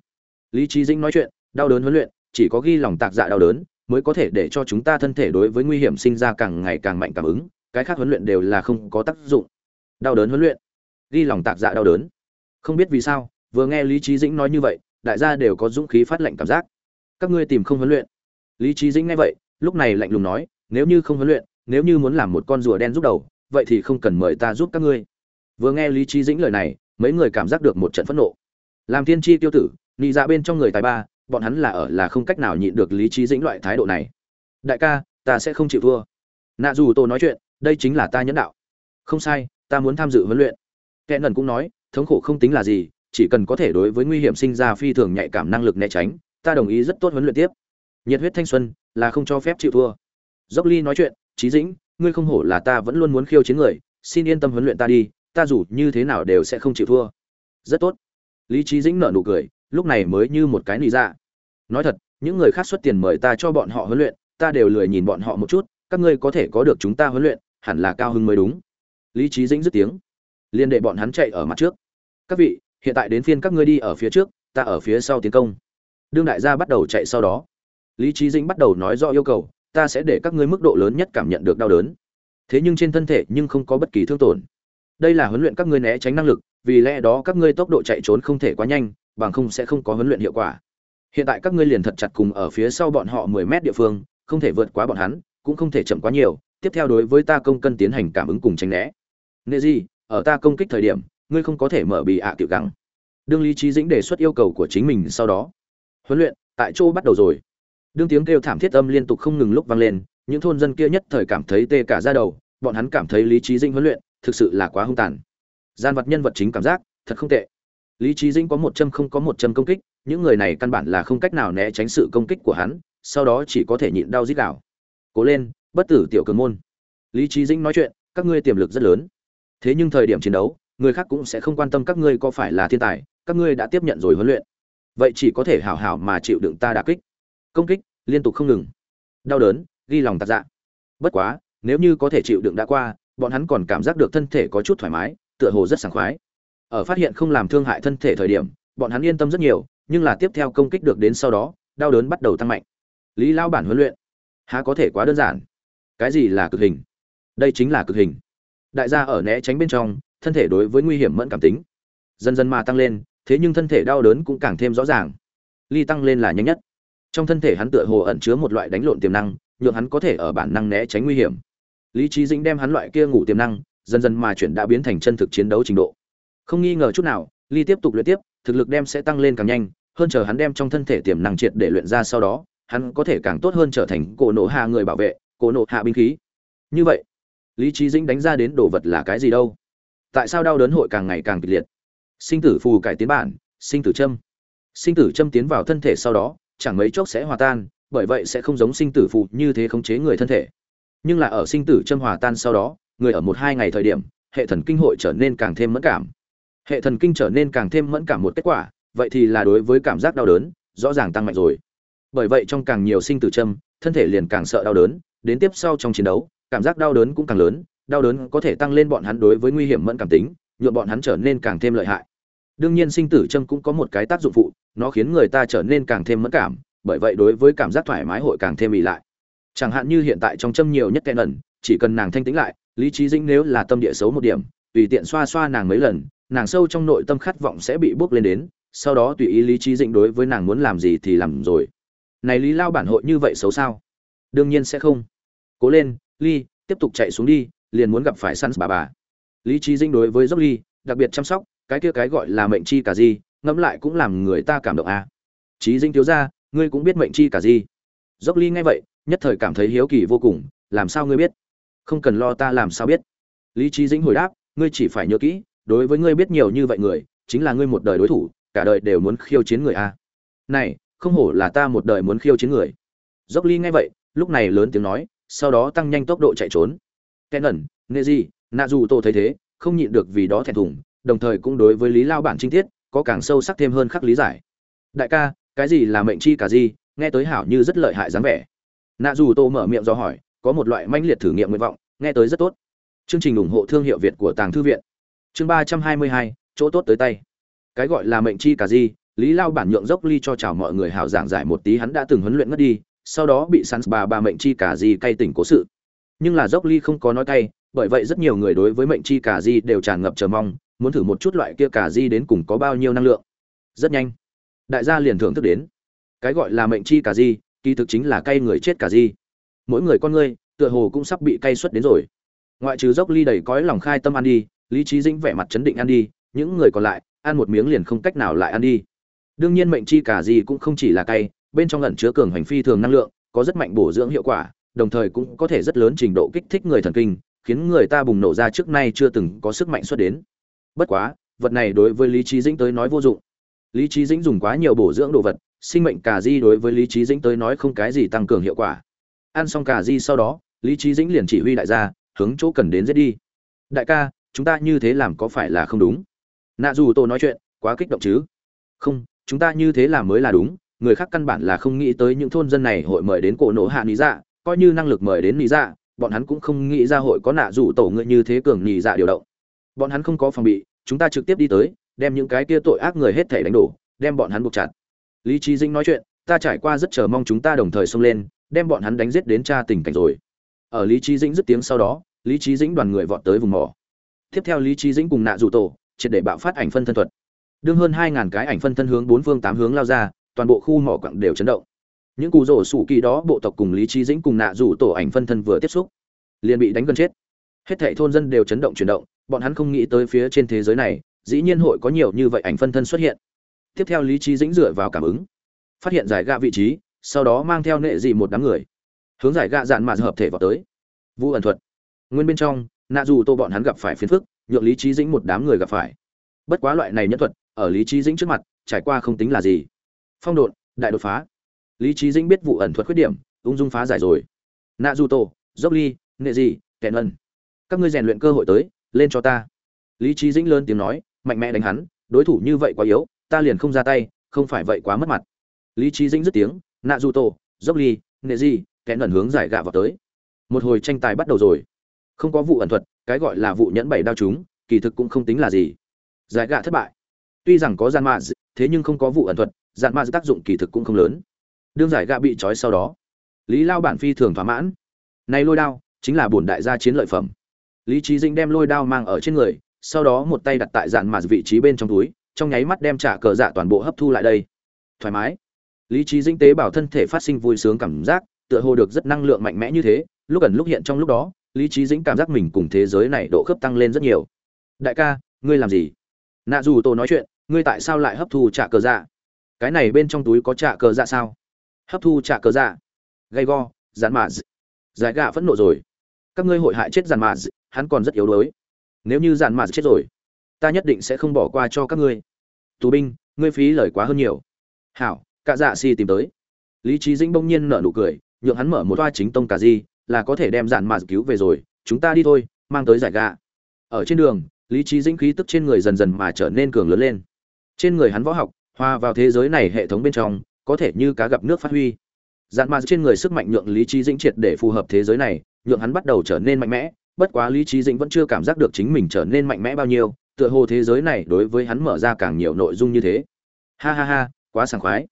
Lý trí dĩnh nói chuyện, đau đớn huấn luyện, chỉ có ghi lòng tạc dạ đau đớn, mới có thể để cho chúng ta thân thể đối với nguy hiểm sinh ra càng ngày càng mạnh cảm ứng, cái khác huấn luyện đều là không có tác dụng. Đau đớn huấn luyện. Ghi lòng tạc dạ đau đớn. Không biết vì sao, vừa nghe lý trí dĩnh nói như vậy, đại gia đều có dũng khí phát lệnh cảm giác. Các ngươi tìm không huấn luyện. Lý trí dĩnh nghe vậy, lúc này lạnh lùng nói, nếu như không huấn luyện, nếu như muốn làm một con rùa đen giúp đầu, vậy thì không cần mời ta giúp các ngươi vừa nghe lý trí dĩnh lời này, mấy người cảm giác được một trận phẫn nộ. Làm thiên tri tiêu tử nhị dạ bên trong người tài ba, bọn hắn là ở là không cách nào nhịn được lý trí dĩnh loại thái độ này. Đại ca, ta sẽ không chịu thua. Nạ dù tô nói chuyện, đây chính là ta nhẫn đạo. Không sai, ta muốn tham dự huấn luyện. Kẻ nần cũng nói, thống khổ không tính là gì, chỉ cần có thể đối với nguy hiểm sinh ra phi thường nhạy cảm năng lực né tránh, ta đồng ý rất tốt huấn luyện tiếp. Nhiệt huyết thanh xuân, là không cho phép chịu thua. Dốc ly nói chuyện trí dĩnh, ngươi không hổ là ta vẫn luôn muốn khiêu chiến người, xin yên tâm huấn luyện ta đi ta dù như thế nào đều sẽ không chịu thua. Rất tốt. Lý trí dĩnh nở nụ cười, lúc này mới như một cái nị dạ. Nói thật, những người khác xuất tiền mời ta cho bọn họ huấn luyện, ta đều lười nhìn bọn họ một chút, các ngươi có thể có được chúng ta huấn luyện, hẳn là cao hưng mới đúng. Lý trí dĩnh dứt tiếng. Liên đệ bọn hắn chạy ở mặt trước. Các vị, hiện tại đến phiên các ngươi đi ở phía trước, ta ở phía sau tiến công. Đương đại gia bắt đầu chạy sau đó. Lý trí dĩnh bắt đầu nói rõ yêu cầu, ta sẽ để các ngươi mức độ lớn nhất cảm nhận được đau đớn. Thế nhưng trên thân thể nhưng không có bất kỳ thương tổn đây là huấn luyện các ngươi né tránh năng lực, vì lẽ đó các ngươi tốc độ chạy trốn không thể quá nhanh, bằng không sẽ không có huấn luyện hiệu quả. Hiện tại các ngươi liền thật chặt cùng ở phía sau bọn họ mười mét địa phương, không thể vượt quá bọn hắn, cũng không thể chậm quá nhiều, tiếp theo đối với ta công cân tiến hành cảm ứng cùng tránh né. Nệ gì ở ta công kích thời điểm, ngươi không có thể mở bị ạ tiểu gắng. Đương lý trí dĩnh đề xuất yêu cầu của chính mình sau đó. Huấn luyện, tại chỗ bắt đầu rồi. Đương tiếng kêu thảm thiết âm liên tục không ngừng lúc vang lên, những thôn dân kia nhất thời cảm thấy tê cả ra đầu, bọn hắn cảm thấy lý trí dĩnh huấn luyện thực sự là quá hung tàn. Gian vật nhân vật chính cảm giác, thật không tệ. Lý trí dĩnh có một châm không có một châm công kích, những người này căn bản là không cách nào né tránh sự công kích của hắn, sau đó chỉ có thể nhịn đau dít đảo cố lên, bất tử tiểu cường môn. Lý trí dĩnh nói chuyện, các ngươi tiềm lực rất lớn. Thế nhưng thời điểm chiến đấu, người khác cũng sẽ không quan tâm các ngươi có phải là thiên tài, các ngươi đã tiếp nhận rồi huấn luyện. Vậy chỉ có thể hảo hảo mà chịu đựng ta đả kích. Công kích liên tục không ngừng. Đau đớn, ghi lòng tạc dạ. Bất quá, nếu như có thể chịu đựng đã qua bọn hắn còn cảm giác được thân thể có chút thoải mái, tựa hồ rất sảng khoái. Ở phát hiện không làm thương hại thân thể thời điểm, bọn hắn yên tâm rất nhiều, nhưng là tiếp theo công kích được đến sau đó, đau đớn bắt đầu tăng mạnh. Lý lao bản huấn luyện, há có thể quá đơn giản. Cái gì là cực hình? Đây chính là cực hình. Đại gia ở né tránh bên trong, thân thể đối với nguy hiểm mẫn cảm tính. Dần dần mà tăng lên, thế nhưng thân thể đau đớn cũng càng thêm rõ ràng. Ly tăng lên là nhanh nhất. Trong thân thể hắn tựa hồ ẩn chứa một loại đánh lộn tiềm năng, nhượng hắn có thể ở bản năng né tránh nguy hiểm lý trí dĩnh đem hắn loại kia ngủ tiềm năng, dần dần mà chuyển đã biến thành chân thực chiến đấu trình độ. Không nghi ngờ chút nào, ly tiếp tục luyện tiếp, thực lực đem sẽ tăng lên càng nhanh, hơn chờ hắn đem trong thân thể tiềm năng triệt để luyện ra sau đó, hắn có thể càng tốt hơn trở thành cổ nộ hạ người bảo vệ, cổ nộ hạ binh khí. Như vậy, lý trí dĩnh đánh ra đến đồ vật là cái gì đâu? Tại sao đau đớn hội càng ngày càng kịch liệt? Sinh tử phù cải tiến bản, sinh tử châm. Sinh tử châm tiến vào thân thể sau đó, chẳng mấy chốc sẽ hòa tan, bởi vậy sẽ không giống sinh tử phù như thế khống chế người thân thể nhưng là ở sinh tử châm hòa tan sau đó, người ở một hai ngày thời điểm, hệ thần kinh hội trở nên càng thêm mẫn cảm. Hệ thần kinh trở nên càng thêm mẫn cảm một kết quả, vậy thì là đối với cảm giác đau đớn, rõ ràng tăng mạnh rồi. Bởi vậy trong càng nhiều sinh tử châm, thân thể liền càng sợ đau đớn, đến tiếp sau trong chiến đấu, cảm giác đau đớn cũng càng lớn, đau đớn có thể tăng lên bọn hắn đối với nguy hiểm mẫn cảm tính nhuộm bọn hắn trở nên càng thêm lợi hại. Đương nhiên sinh tử châm cũng có một cái tác dụng phụ, nó khiến người ta trở nên càng thêm mẫn cảm, bởi vậy đối với cảm giác thoải mái hội càng thêm ỉ lại chẳng hạn như hiện tại trong châm nhiều nhất kẹn ẩn, chỉ cần nàng thanh tĩnh lại, lý trí dĩnh nếu là tâm địa xấu một điểm, tùy tiện xoa xoa nàng mấy lần, nàng sâu trong nội tâm khát vọng sẽ bị bước lên đến, sau đó tùy ý lý trí dĩnh đối với nàng muốn làm gì thì làm rồi. Này lý lao bản hội như vậy xấu sao? Đương nhiên sẽ không. Cố lên, ly, tiếp tục chạy xuống đi, liền muốn gặp phải săn bà bà. Lý trí dĩnh đối với dốc ly, đặc biệt chăm sóc, cái kia cái gọi là mệnh chi cả gì, ngẫm lại cũng làm người ta cảm động à. trí dĩnh thiếu ra ngươi cũng biết mệnh chi cả gì. Dốc ly nghe vậy nhất thời cảm thấy hiếu kỳ vô cùng, làm sao ngươi biết? Không cần lo ta làm sao biết? Lý trí dĩnh hồi đáp, ngươi chỉ phải nhớ kỹ, đối với ngươi biết nhiều như vậy người, chính là ngươi một đời đối thủ, cả đời đều muốn khiêu chiến người a. Này, không hổ là ta một đời muốn khiêu chiến người. Dốc ly nghe vậy, lúc này lớn tiếng nói, sau đó tăng nhanh tốc độ chạy trốn. Ken ẩn nghệ gì nạ dù tô thấy thế, không nhịn được vì đó thẹn thùng, đồng thời cũng đối với lý lao bản trinh tiết, có càng sâu sắc thêm hơn khắc lý giải. Đại ca, cái gì là mệnh chi cả gì, nghe tới hảo như rất lợi hại dáng vẻ nạ dù tô mở miệng do hỏi, có một loại manh liệt thử nghiệm nguyện vọng, nghe tới rất tốt. Chương trình ủng hộ thương hiệu việt của tàng thư viện. Chương ba trăm hai mươi hai, chỗ tốt tới tay. Cái gọi là mệnh chi cả di lý lao bản nhượng dốc ly cho chào mọi người hào giảng giải một tí hắn đã từng huấn luyện ngất đi, sau đó bị săn bà bà mệnh chi cả di cay tỉnh cố sự. Nhưng là dốc ly không có nói cay, bởi vậy rất nhiều người đối với mệnh chi cả di đều tràn ngập chờ mong, muốn thử một chút loại kia cả di đến cùng có bao nhiêu năng lượng. Rất nhanh. Đại gia liền thưởng thức đến. Cái gọi là mệnh chi cả di kỳ thực chính là cay người chết cả gì mỗi người con ngươi, tựa hồ cũng sắp bị cay xuất đến rồi. Ngoại trừ dốc ly đầy cõi lòng khai tâm ăn đi, lý trí dĩnh vẻ mặt chấn định ăn đi, những người còn lại, ăn một miếng liền không cách nào lại ăn đi. Đương nhiên mệnh chi cả gì cũng không chỉ là cay, bên trong ẩn chứa cường hành phi thường năng lượng, có rất mạnh bổ dưỡng hiệu quả, đồng thời cũng có thể rất lớn trình độ kích thích người thần kinh, khiến người ta bùng nổ ra trước nay chưa từng có sức mạnh xuất đến. Bất quá, vật này đối với lý trí dĩnh tới nói vô dụng. Lý trí dĩnh dùng quá nhiều bổ dưỡng đồ vật sinh mệnh cà di đối với lý trí dĩnh tới nói không cái gì tăng cường hiệu quả. Ăn xong cà di sau đó, lý trí dĩnh liền chỉ huy đại gia, hướng chỗ cần đến giết đi. Đại ca, chúng ta như thế làm có phải là không đúng? Nạ dù tôi nói chuyện, quá kích động chứ? Không, chúng ta như thế làm mới là đúng, người khác căn bản là không nghĩ tới những thôn dân này hội mời đến cổ nổ hạ lý dạ coi như năng lực mời đến lý dạ bọn hắn cũng không nghĩ ra hội có nạ dù tổ người như thế cường nhị dạ điều động. Bọn hắn không có phòng bị, chúng ta trực tiếp đi tới, đem những cái kia tội ác người hết thể đánh đổ, đem bọn hắn buộc chặt lý trí dĩnh nói chuyện, ta trải qua rất chờ mong chúng ta đồng thời xông lên, đem bọn hắn đánh giết đến tra tình cảnh rồi. Ở lý trí dĩnh dứt tiếng sau đó, lý trí dĩnh đoàn người vọt tới vùng mỏ. Tiếp theo lý trí dĩnh cùng nạ dù tổ, triệt để bạo phát ảnh phân thân thuật. Đương hơn hai ngàn cái ảnh phân thân hướng bốn phương tám hướng lao ra, toàn bộ khu mỏ quặng đều chấn động. Những cù rổ sủ kỳ đó bộ tộc cùng lý trí dĩnh cùng nạ Dụ tổ ảnh phân thân vừa tiếp xúc, liền bị đánh gần chết. Hết thảy thôn dân đều chấn động chuyển động, bọn hắn không nghĩ tới phía trên thế giới này, dĩ nhiên hội có nhiều như vậy ảnh phân thân xuất hiện tiếp theo lý trí dĩnh dựa vào cảm ứng. Phát hiện giải gạ vị trí sau đó mang theo nệ dị một đám người. Hướng giải gạ dạn mạ hợp thể vào tới. Vũ ẩn thuật. Nguyên bên trong nạ dù tô bọn hắn gặp phải phiền phức nhượng lý trí dĩnh một đám người gặp phải. Bất quá loại này nhân thuật ở lý trí dĩnh trước mặt trải qua không tính là gì. Phong độn đại đột phá. Lý trí dĩnh biết vụ ẩn thuật khuyết điểm ung dung phá giải rồi. Nạ dù tô dốc ly nệ dị, kẹn ân các ngươi rèn luyện cơ hội tới lên cho ta. Lý trí dĩnh lớn tiếng nói mạnh mẽ đánh hắn đối thủ như vậy quá yếu ta liền không ra tay không phải vậy quá mất mặt. Lý trí dĩnh dứt tiếng nạ du tô dốc ly nệ di kẻ ẩn hướng giải gạ vào tới. Một hồi tranh tài bắt đầu rồi. Không có vụ ẩn thuật cái gọi là vụ nhẫn bảy đao chúng kỳ thực cũng không tính là gì. Giải gạ thất bại. Tuy rằng có gian ma, thế nhưng không có vụ ẩn thuật gian ma tác dụng kỳ thực cũng không lớn. Đương giải gạ bị trói sau đó lý lao bản phi thường thỏa mãn. Này lôi đao chính là bổn đại gia chiến lợi phẩm. Lý trí dĩnh đem lôi đao mang ở trên người sau đó một tay đặt tại dạn mạ vị trí bên trong túi trong nháy mắt đem trả cờ dạ toàn bộ hấp thu lại đây. Thoải mái. Lý trí dinh tế bảo thân thể phát sinh vui sướng cảm giác, tựa hồ được rất năng lượng mạnh mẽ như thế. Lúc ẩn lúc hiện trong lúc đó, lý trí dĩnh cảm giác mình cùng thế giới này độ khớp tăng lên rất nhiều. Đại ca, ngươi làm gì? Nạ dù tổ nói chuyện, ngươi tại sao lại hấp thu trả cờ dạ? Cái này bên trong túi có trả cờ dạ sao? Hấp thu trả cờ dạ. Gay go dán mạ giải gạ phẫn nộ rồi. Các ngươi hội hại chết dàn mạ hắn còn rất yếu đuối. Nếu như dàn mạ chết rồi ta nhất định sẽ không bỏ qua cho các ngươi. Tù binh, ngươi phí lời quá hơn nhiều. Hảo cả dạ si tìm tới. Lý trí dĩnh bỗng nhiên nở nụ cười, nhượng hắn mở một toa chính tông cả di là có thể đem dạn mạ cứu về rồi, chúng ta đi thôi, mang tới giải gạ ở trên đường, lý trí dĩnh khí tức trên người dần dần mà trở nên cường lớn lên. Trên người hắn võ học, hòa vào thế giới này hệ thống bên trong, có thể như cá gặp nước phát huy. Dạn mà trên người sức mạnh nhượng lý trí dĩnh triệt để phù hợp thế giới này, nhượng hắn bắt đầu trở nên mạnh mẽ, bất quá lý trí dĩnh vẫn chưa cảm giác được chính mình trở nên mạnh mẽ bao nhiêu tựa hồ thế giới này đối với hắn mở ra càng nhiều nội dung như thế. Ha ha ha, quá sảng khoái.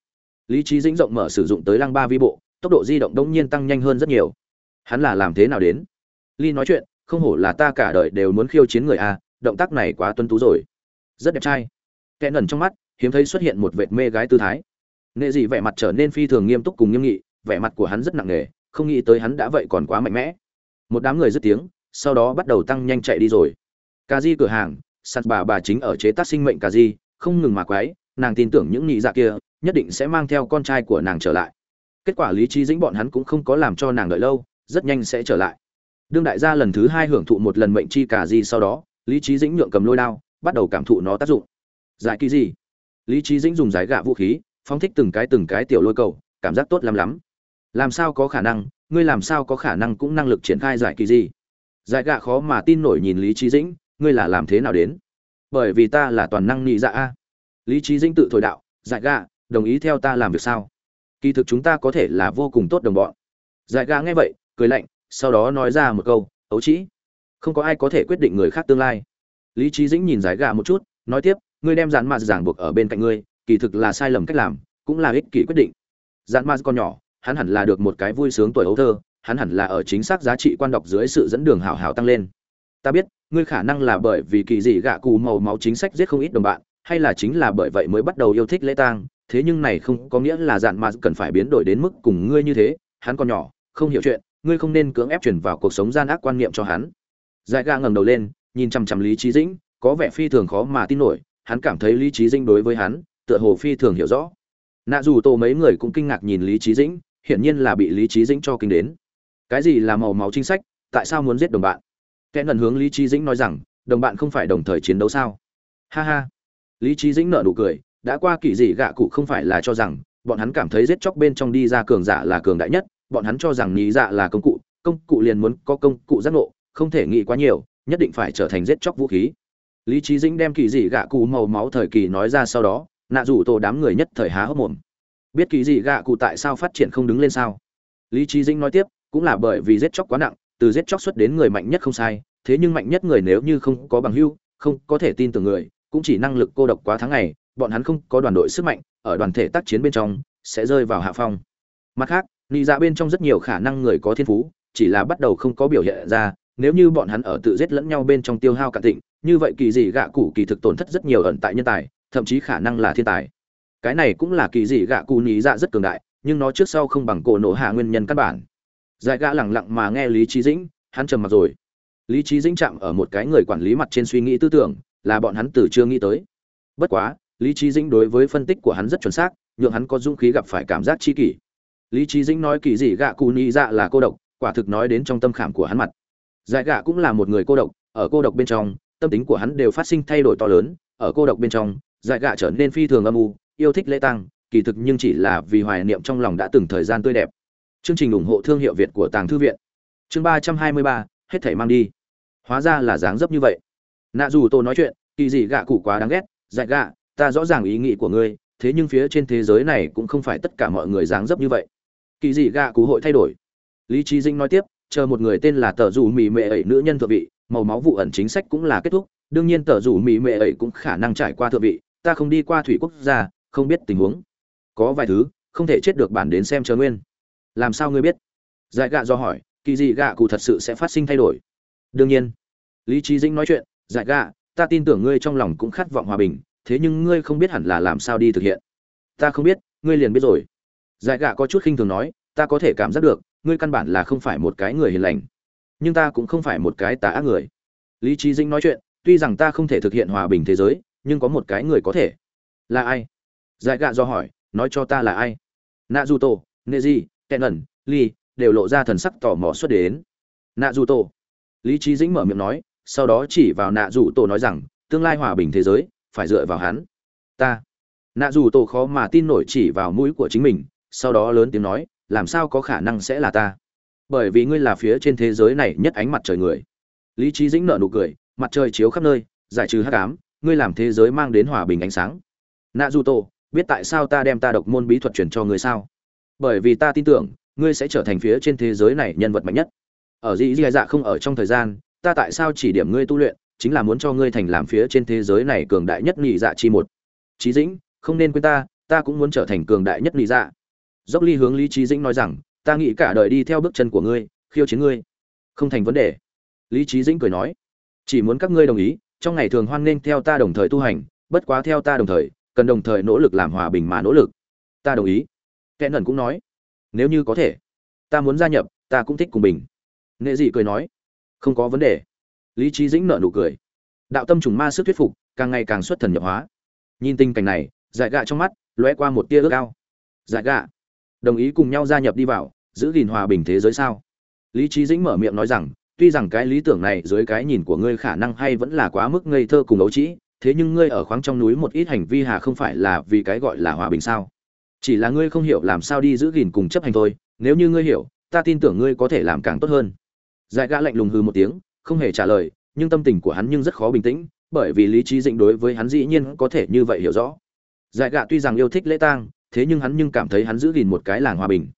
Lý trí dĩnh rộng mở sử dụng tới lăng ba vi bộ, tốc độ di động đông nhiên tăng nhanh hơn rất nhiều. Hắn là làm thế nào đến? Ly nói chuyện, không hổ là ta cả đời đều muốn khiêu chiến người a, động tác này quá tuân tú rồi. Rất đẹp trai. Kẽ nần trong mắt, hiếm thấy xuất hiện một vệt mê gái tư thái. Nghệ dị vẻ mặt trở nên phi thường nghiêm túc cùng nghiêm nghị, vẻ mặt của hắn rất nặng nề, không nghĩ tới hắn đã vậy còn quá mạnh mẽ. Một đám người dứt tiếng, sau đó bắt đầu tăng nhanh chạy đi rồi. Ca di cửa hàng sạt bà bà chính ở chế tác sinh mệnh cà di không ngừng mà quái nàng tin tưởng những nhị dạ kia nhất định sẽ mang theo con trai của nàng trở lại. Kết quả lý trí dĩnh bọn hắn cũng không có làm cho nàng đợi lâu, rất nhanh sẽ trở lại. Đương đại gia lần thứ hai hưởng thụ một lần mệnh chi cà di sau đó, lý trí dĩnh nhượng cầm lôi đao, bắt đầu cảm thụ nó tác dụng. Giải kỳ gì? Lý trí dĩnh dùng giải gạ vũ khí, phóng thích từng cái từng cái tiểu lôi cầu, cảm giác tốt lắm lắm. Làm sao có khả năng, ngươi làm sao có khả năng cũng năng lực triển khai giải kỳ gì? Giải gạ khó mà tin nổi nhìn lý trí dĩnh ngươi là làm thế nào đến? Bởi vì ta là toàn năng nhị dạ a. Lý trí dĩnh tự thổi đạo dạ giải gạ đồng ý theo ta làm việc sao? Kỳ thực chúng ta có thể là vô cùng tốt đồng bọn. Dạ giải gạ nghe vậy, cười lạnh, sau đó nói ra một câu, ấu trĩ, không có ai có thể quyết định người khác tương lai. Lý trí dĩnh nhìn dạ giải gạ một chút, nói tiếp, ngươi đem dàn mạt giảng buộc ở bên cạnh ngươi, kỳ thực là sai lầm cách làm, cũng là ích kỷ quyết định. Dàn mạt còn nhỏ, hắn hẳn là được một cái vui sướng tuổi ấu thơ, hắn hẳn là ở chính xác giá trị quan đọc dưới sự dẫn đường hảo hảo tăng lên ta biết ngươi khả năng là bởi vì kỳ dị gạ cù màu máu chính sách giết không ít đồng bạn hay là chính là bởi vậy mới bắt đầu yêu thích lễ tang thế nhưng này không có nghĩa là dạn mà cần phải biến đổi đến mức cùng ngươi như thế hắn còn nhỏ không hiểu chuyện ngươi không nên cưỡng ép chuyển vào cuộc sống gian ác quan niệm cho hắn Dại gạ ngẩng đầu lên, nhìn chằm chằm Lý Chí Dĩnh, có vẻ phi thường khó mà tin nổi, hắn cảm thấy Lý Chí Dĩnh đối với hắn, tựa hồ phi thường hiểu rõ. Nạ dù tổ mấy người cũng kinh ngạc nhìn Lý Chí Dĩnh, hiển nhiên là bị Lý Chí Dĩnh cho kinh đến. Cái gì là màu máu chính sách, tại sao muốn giết đồng bạn? Kẻ ngần hướng Lý trí Dĩnh nói rằng, đồng bạn không phải đồng thời chiến đấu sao? Ha ha. Lý trí Dĩnh nở nụ cười, đã qua kỳ dị gạ cụ không phải là cho rằng, bọn hắn cảm thấy giết chóc bên trong đi ra cường giả là cường đại nhất, bọn hắn cho rằng nhị dạ là công cụ, công cụ liền muốn có công cụ giác ngộ, không thể nghĩ quá nhiều nhất định phải trở thành giết chóc vũ khí lý trí dĩnh đem kỳ dị gạ cụ màu máu thời kỳ nói ra sau đó nạ rủ tổ đám người nhất thời há hốc mồm biết kỳ dị gạ cụ tại sao phát triển không đứng lên sao lý trí dĩnh nói tiếp cũng là bởi vì giết chóc quá nặng từ giết chóc xuất đến người mạnh nhất không sai, thế nhưng mạnh nhất người nếu như không có bằng hưu, không có thể tin tưởng người, cũng chỉ năng lực cô độc quá tháng ngày, bọn hắn không có đoàn đội sức mạnh, ở đoàn thể tác chiến bên trong, sẽ rơi vào hạ phong. Mặt khác, nị dạ bên trong rất nhiều khả năng người có thiên phú, chỉ là bắt đầu không có biểu hiện ra, nếu như bọn hắn ở tự giết lẫn nhau bên trong tiêu hao cạn tịnh như vậy kỳ dị gạ cụ kỳ thực tổn thất rất nhiều ẩn tại nhân tài, thậm chí khả năng là thiên tài. Cái này cũng là kỳ dị gạ cụ nhí dạ rất cường đại, nhưng nó trước sau không bằng cổ nổ hạ nguyên nhân căn bản dại gã lẳng lặng mà nghe lý Chí dĩnh hắn trầm mặt rồi. Lý Chí dĩnh chạm ở một cái người quản lý mặt trên suy nghĩ tư tưởng là bọn hắn từ chưa nghĩ tới. Bất quá lý Chí dĩnh đối với phân tích của hắn rất chuẩn xác nhượng hắn có dũng khí gặp phải cảm giác chi kỷ. Lý Chí dĩnh nói kỳ dị gạ cụ nhí dạ là cô độc quả thực nói đến trong tâm khảm của hắn mặt. Giải gạ cũng là một người cô độc, ở cô độc bên trong, tâm tính của hắn đều phát sinh thay đổi to lớn, ở cô độc bên trong, Giải gạ trở nên phi thường âm u, yêu thích lễ tăng, kỳ thực nhưng chỉ là vì hoài niệm trong lòng đã từng thời gian tươi đẹp. Chương trình ủng hộ thương hiệu Việt của Tàng thư viện. Chương ba trăm hai mươi ba, hết thảy mang đi. Hóa ra là dáng dấp như vậy. Nạ dù tôi nói chuyện, kỳ gì gạ cụ quá đáng ghét, dạy gạ, ta rõ ràng ý nghĩ của ngươi, thế nhưng phía trên thế giới này cũng không phải tất cả mọi người dáng dấp như vậy. Kỳ gì gạ cụ hội thay đổi. Lý Trí Dinh nói tiếp, chờ một người tên là tờ Dụ mì mệ ấy nữ nhân thượng vị màu máu vụ ẩn chính sách cũng là kết thúc đương nhiên tờ Dụ mì mệ ấy cũng khả năng trải qua thượng vị ta không đi qua thủy quốc gia không biết tình huống có vài thứ không thể chết được bản đến xem chờ nguyên làm sao ngươi biết? Dại gạ do hỏi, kỳ dị gạ cụ thật sự sẽ phát sinh thay đổi. Đương nhiên. Lý trí dĩnh nói chuyện dại gạ, ta tin tưởng ngươi trong lòng cũng khát vọng hòa bình, thế nhưng ngươi không biết hẳn là làm sao đi thực hiện. Ta không biết, ngươi liền biết rồi. Giải gạ có chút khinh thường nói, ta có thể cảm giác được, ngươi căn bản là không phải một cái người hiền lành. Nhưng ta cũng không phải một cái tà ác người. Lý trí dĩnh nói chuyện, tuy rằng ta không thể thực hiện hòa bình thế giới, nhưng có một cái người có thể. Là ai? Giải gạ do hỏi, nói cho ta là ai? Nạ du tô nệ gì tẹn ẩn ly đều lộ ra thần sắc tò mò xuất đến. Nạ Dù tô lý trí dĩnh mở miệng nói, sau đó chỉ vào nạ Dù tô nói rằng, tương lai hòa bình thế giới, phải dựa vào hắn. Ta. Nạ dù tổ khó mà tin nổi chỉ vào mũi của chính mình, sau đó lớn tiếng nói, làm sao có khả năng sẽ là ta? Bởi vì ngươi là phía trên thế giới này nhất ánh mặt trời người. Lý trí dĩnh nợ nụ cười, mặt trời chiếu khắp nơi, giải trừ hắc ám, ngươi làm thế giới mang đến hòa bình ánh sáng. Nạ dù tổ, biết tại sao ta đem ta độc môn bí thuật truyền cho ngươi sao? Bởi vì ta tin tưởng, ngươi sẽ trở thành phía trên thế giới này nhân vật mạnh nhất. Ở dĩ dì dạ, dạ không ở trong thời gian, ta tại sao chỉ điểm ngươi tu luyện, chính là muốn cho ngươi thành làm phía trên thế giới này cường đại nhất nhị dạ chi một. Trí dĩnh, không nên quên ta ta cũng muốn trở thành cường đại nhất nhị dạ. Dốc ly hướng lý trí dĩnh nói rằng, ta nghĩ cả đời đi theo bước chân của ngươi, khiêu chiến ngươi. Không thành vấn đề. Lý trí dĩnh cười nói, chỉ muốn các ngươi đồng ý, trong ngày thường hoan nghênh theo ta đồng thời tu hành, bất quá theo ta đồng thời, cần đồng thời nỗ lực làm hòa bình mà nỗ lực. Ta đồng ý kẽ nần cũng nói, nếu như có thể, ta muốn gia nhập, ta cũng thích cùng bình nghệ dị cười nói, không có vấn đề. Lý trí dĩnh nợ nụ cười, đạo tâm trùng ma sức thuyết phục, càng ngày càng xuất thần nhập hóa. Nhìn tình cảnh này dại gạ trong mắt lóe qua một tia ước ao. Dại gạ, đồng ý cùng nhau gia nhập đi vào, giữ gìn hòa bình thế giới sao? Lý trí dĩnh mở miệng nói rằng, tuy rằng cái lý tưởng này dưới cái nhìn của ngươi khả năng hay vẫn là quá mức ngây thơ cùng ấu trĩ, thế nhưng ngươi ở khoáng trong núi một ít hành vi hà không phải là vì cái gọi là hòa bình sao? Chỉ là ngươi không hiểu làm sao đi giữ gìn cùng chấp hành thôi, nếu như ngươi hiểu, ta tin tưởng ngươi có thể làm càng tốt hơn. Dại gã lạnh lùng hư một tiếng, không hề trả lời, nhưng tâm tình của hắn nhưng rất khó bình tĩnh, bởi vì lý trí dĩnh đối với hắn dĩ nhiên có thể như vậy hiểu rõ. Dại gã tuy rằng yêu thích lễ tang, thế nhưng hắn nhưng cảm thấy hắn giữ gìn một cái làng hòa bình.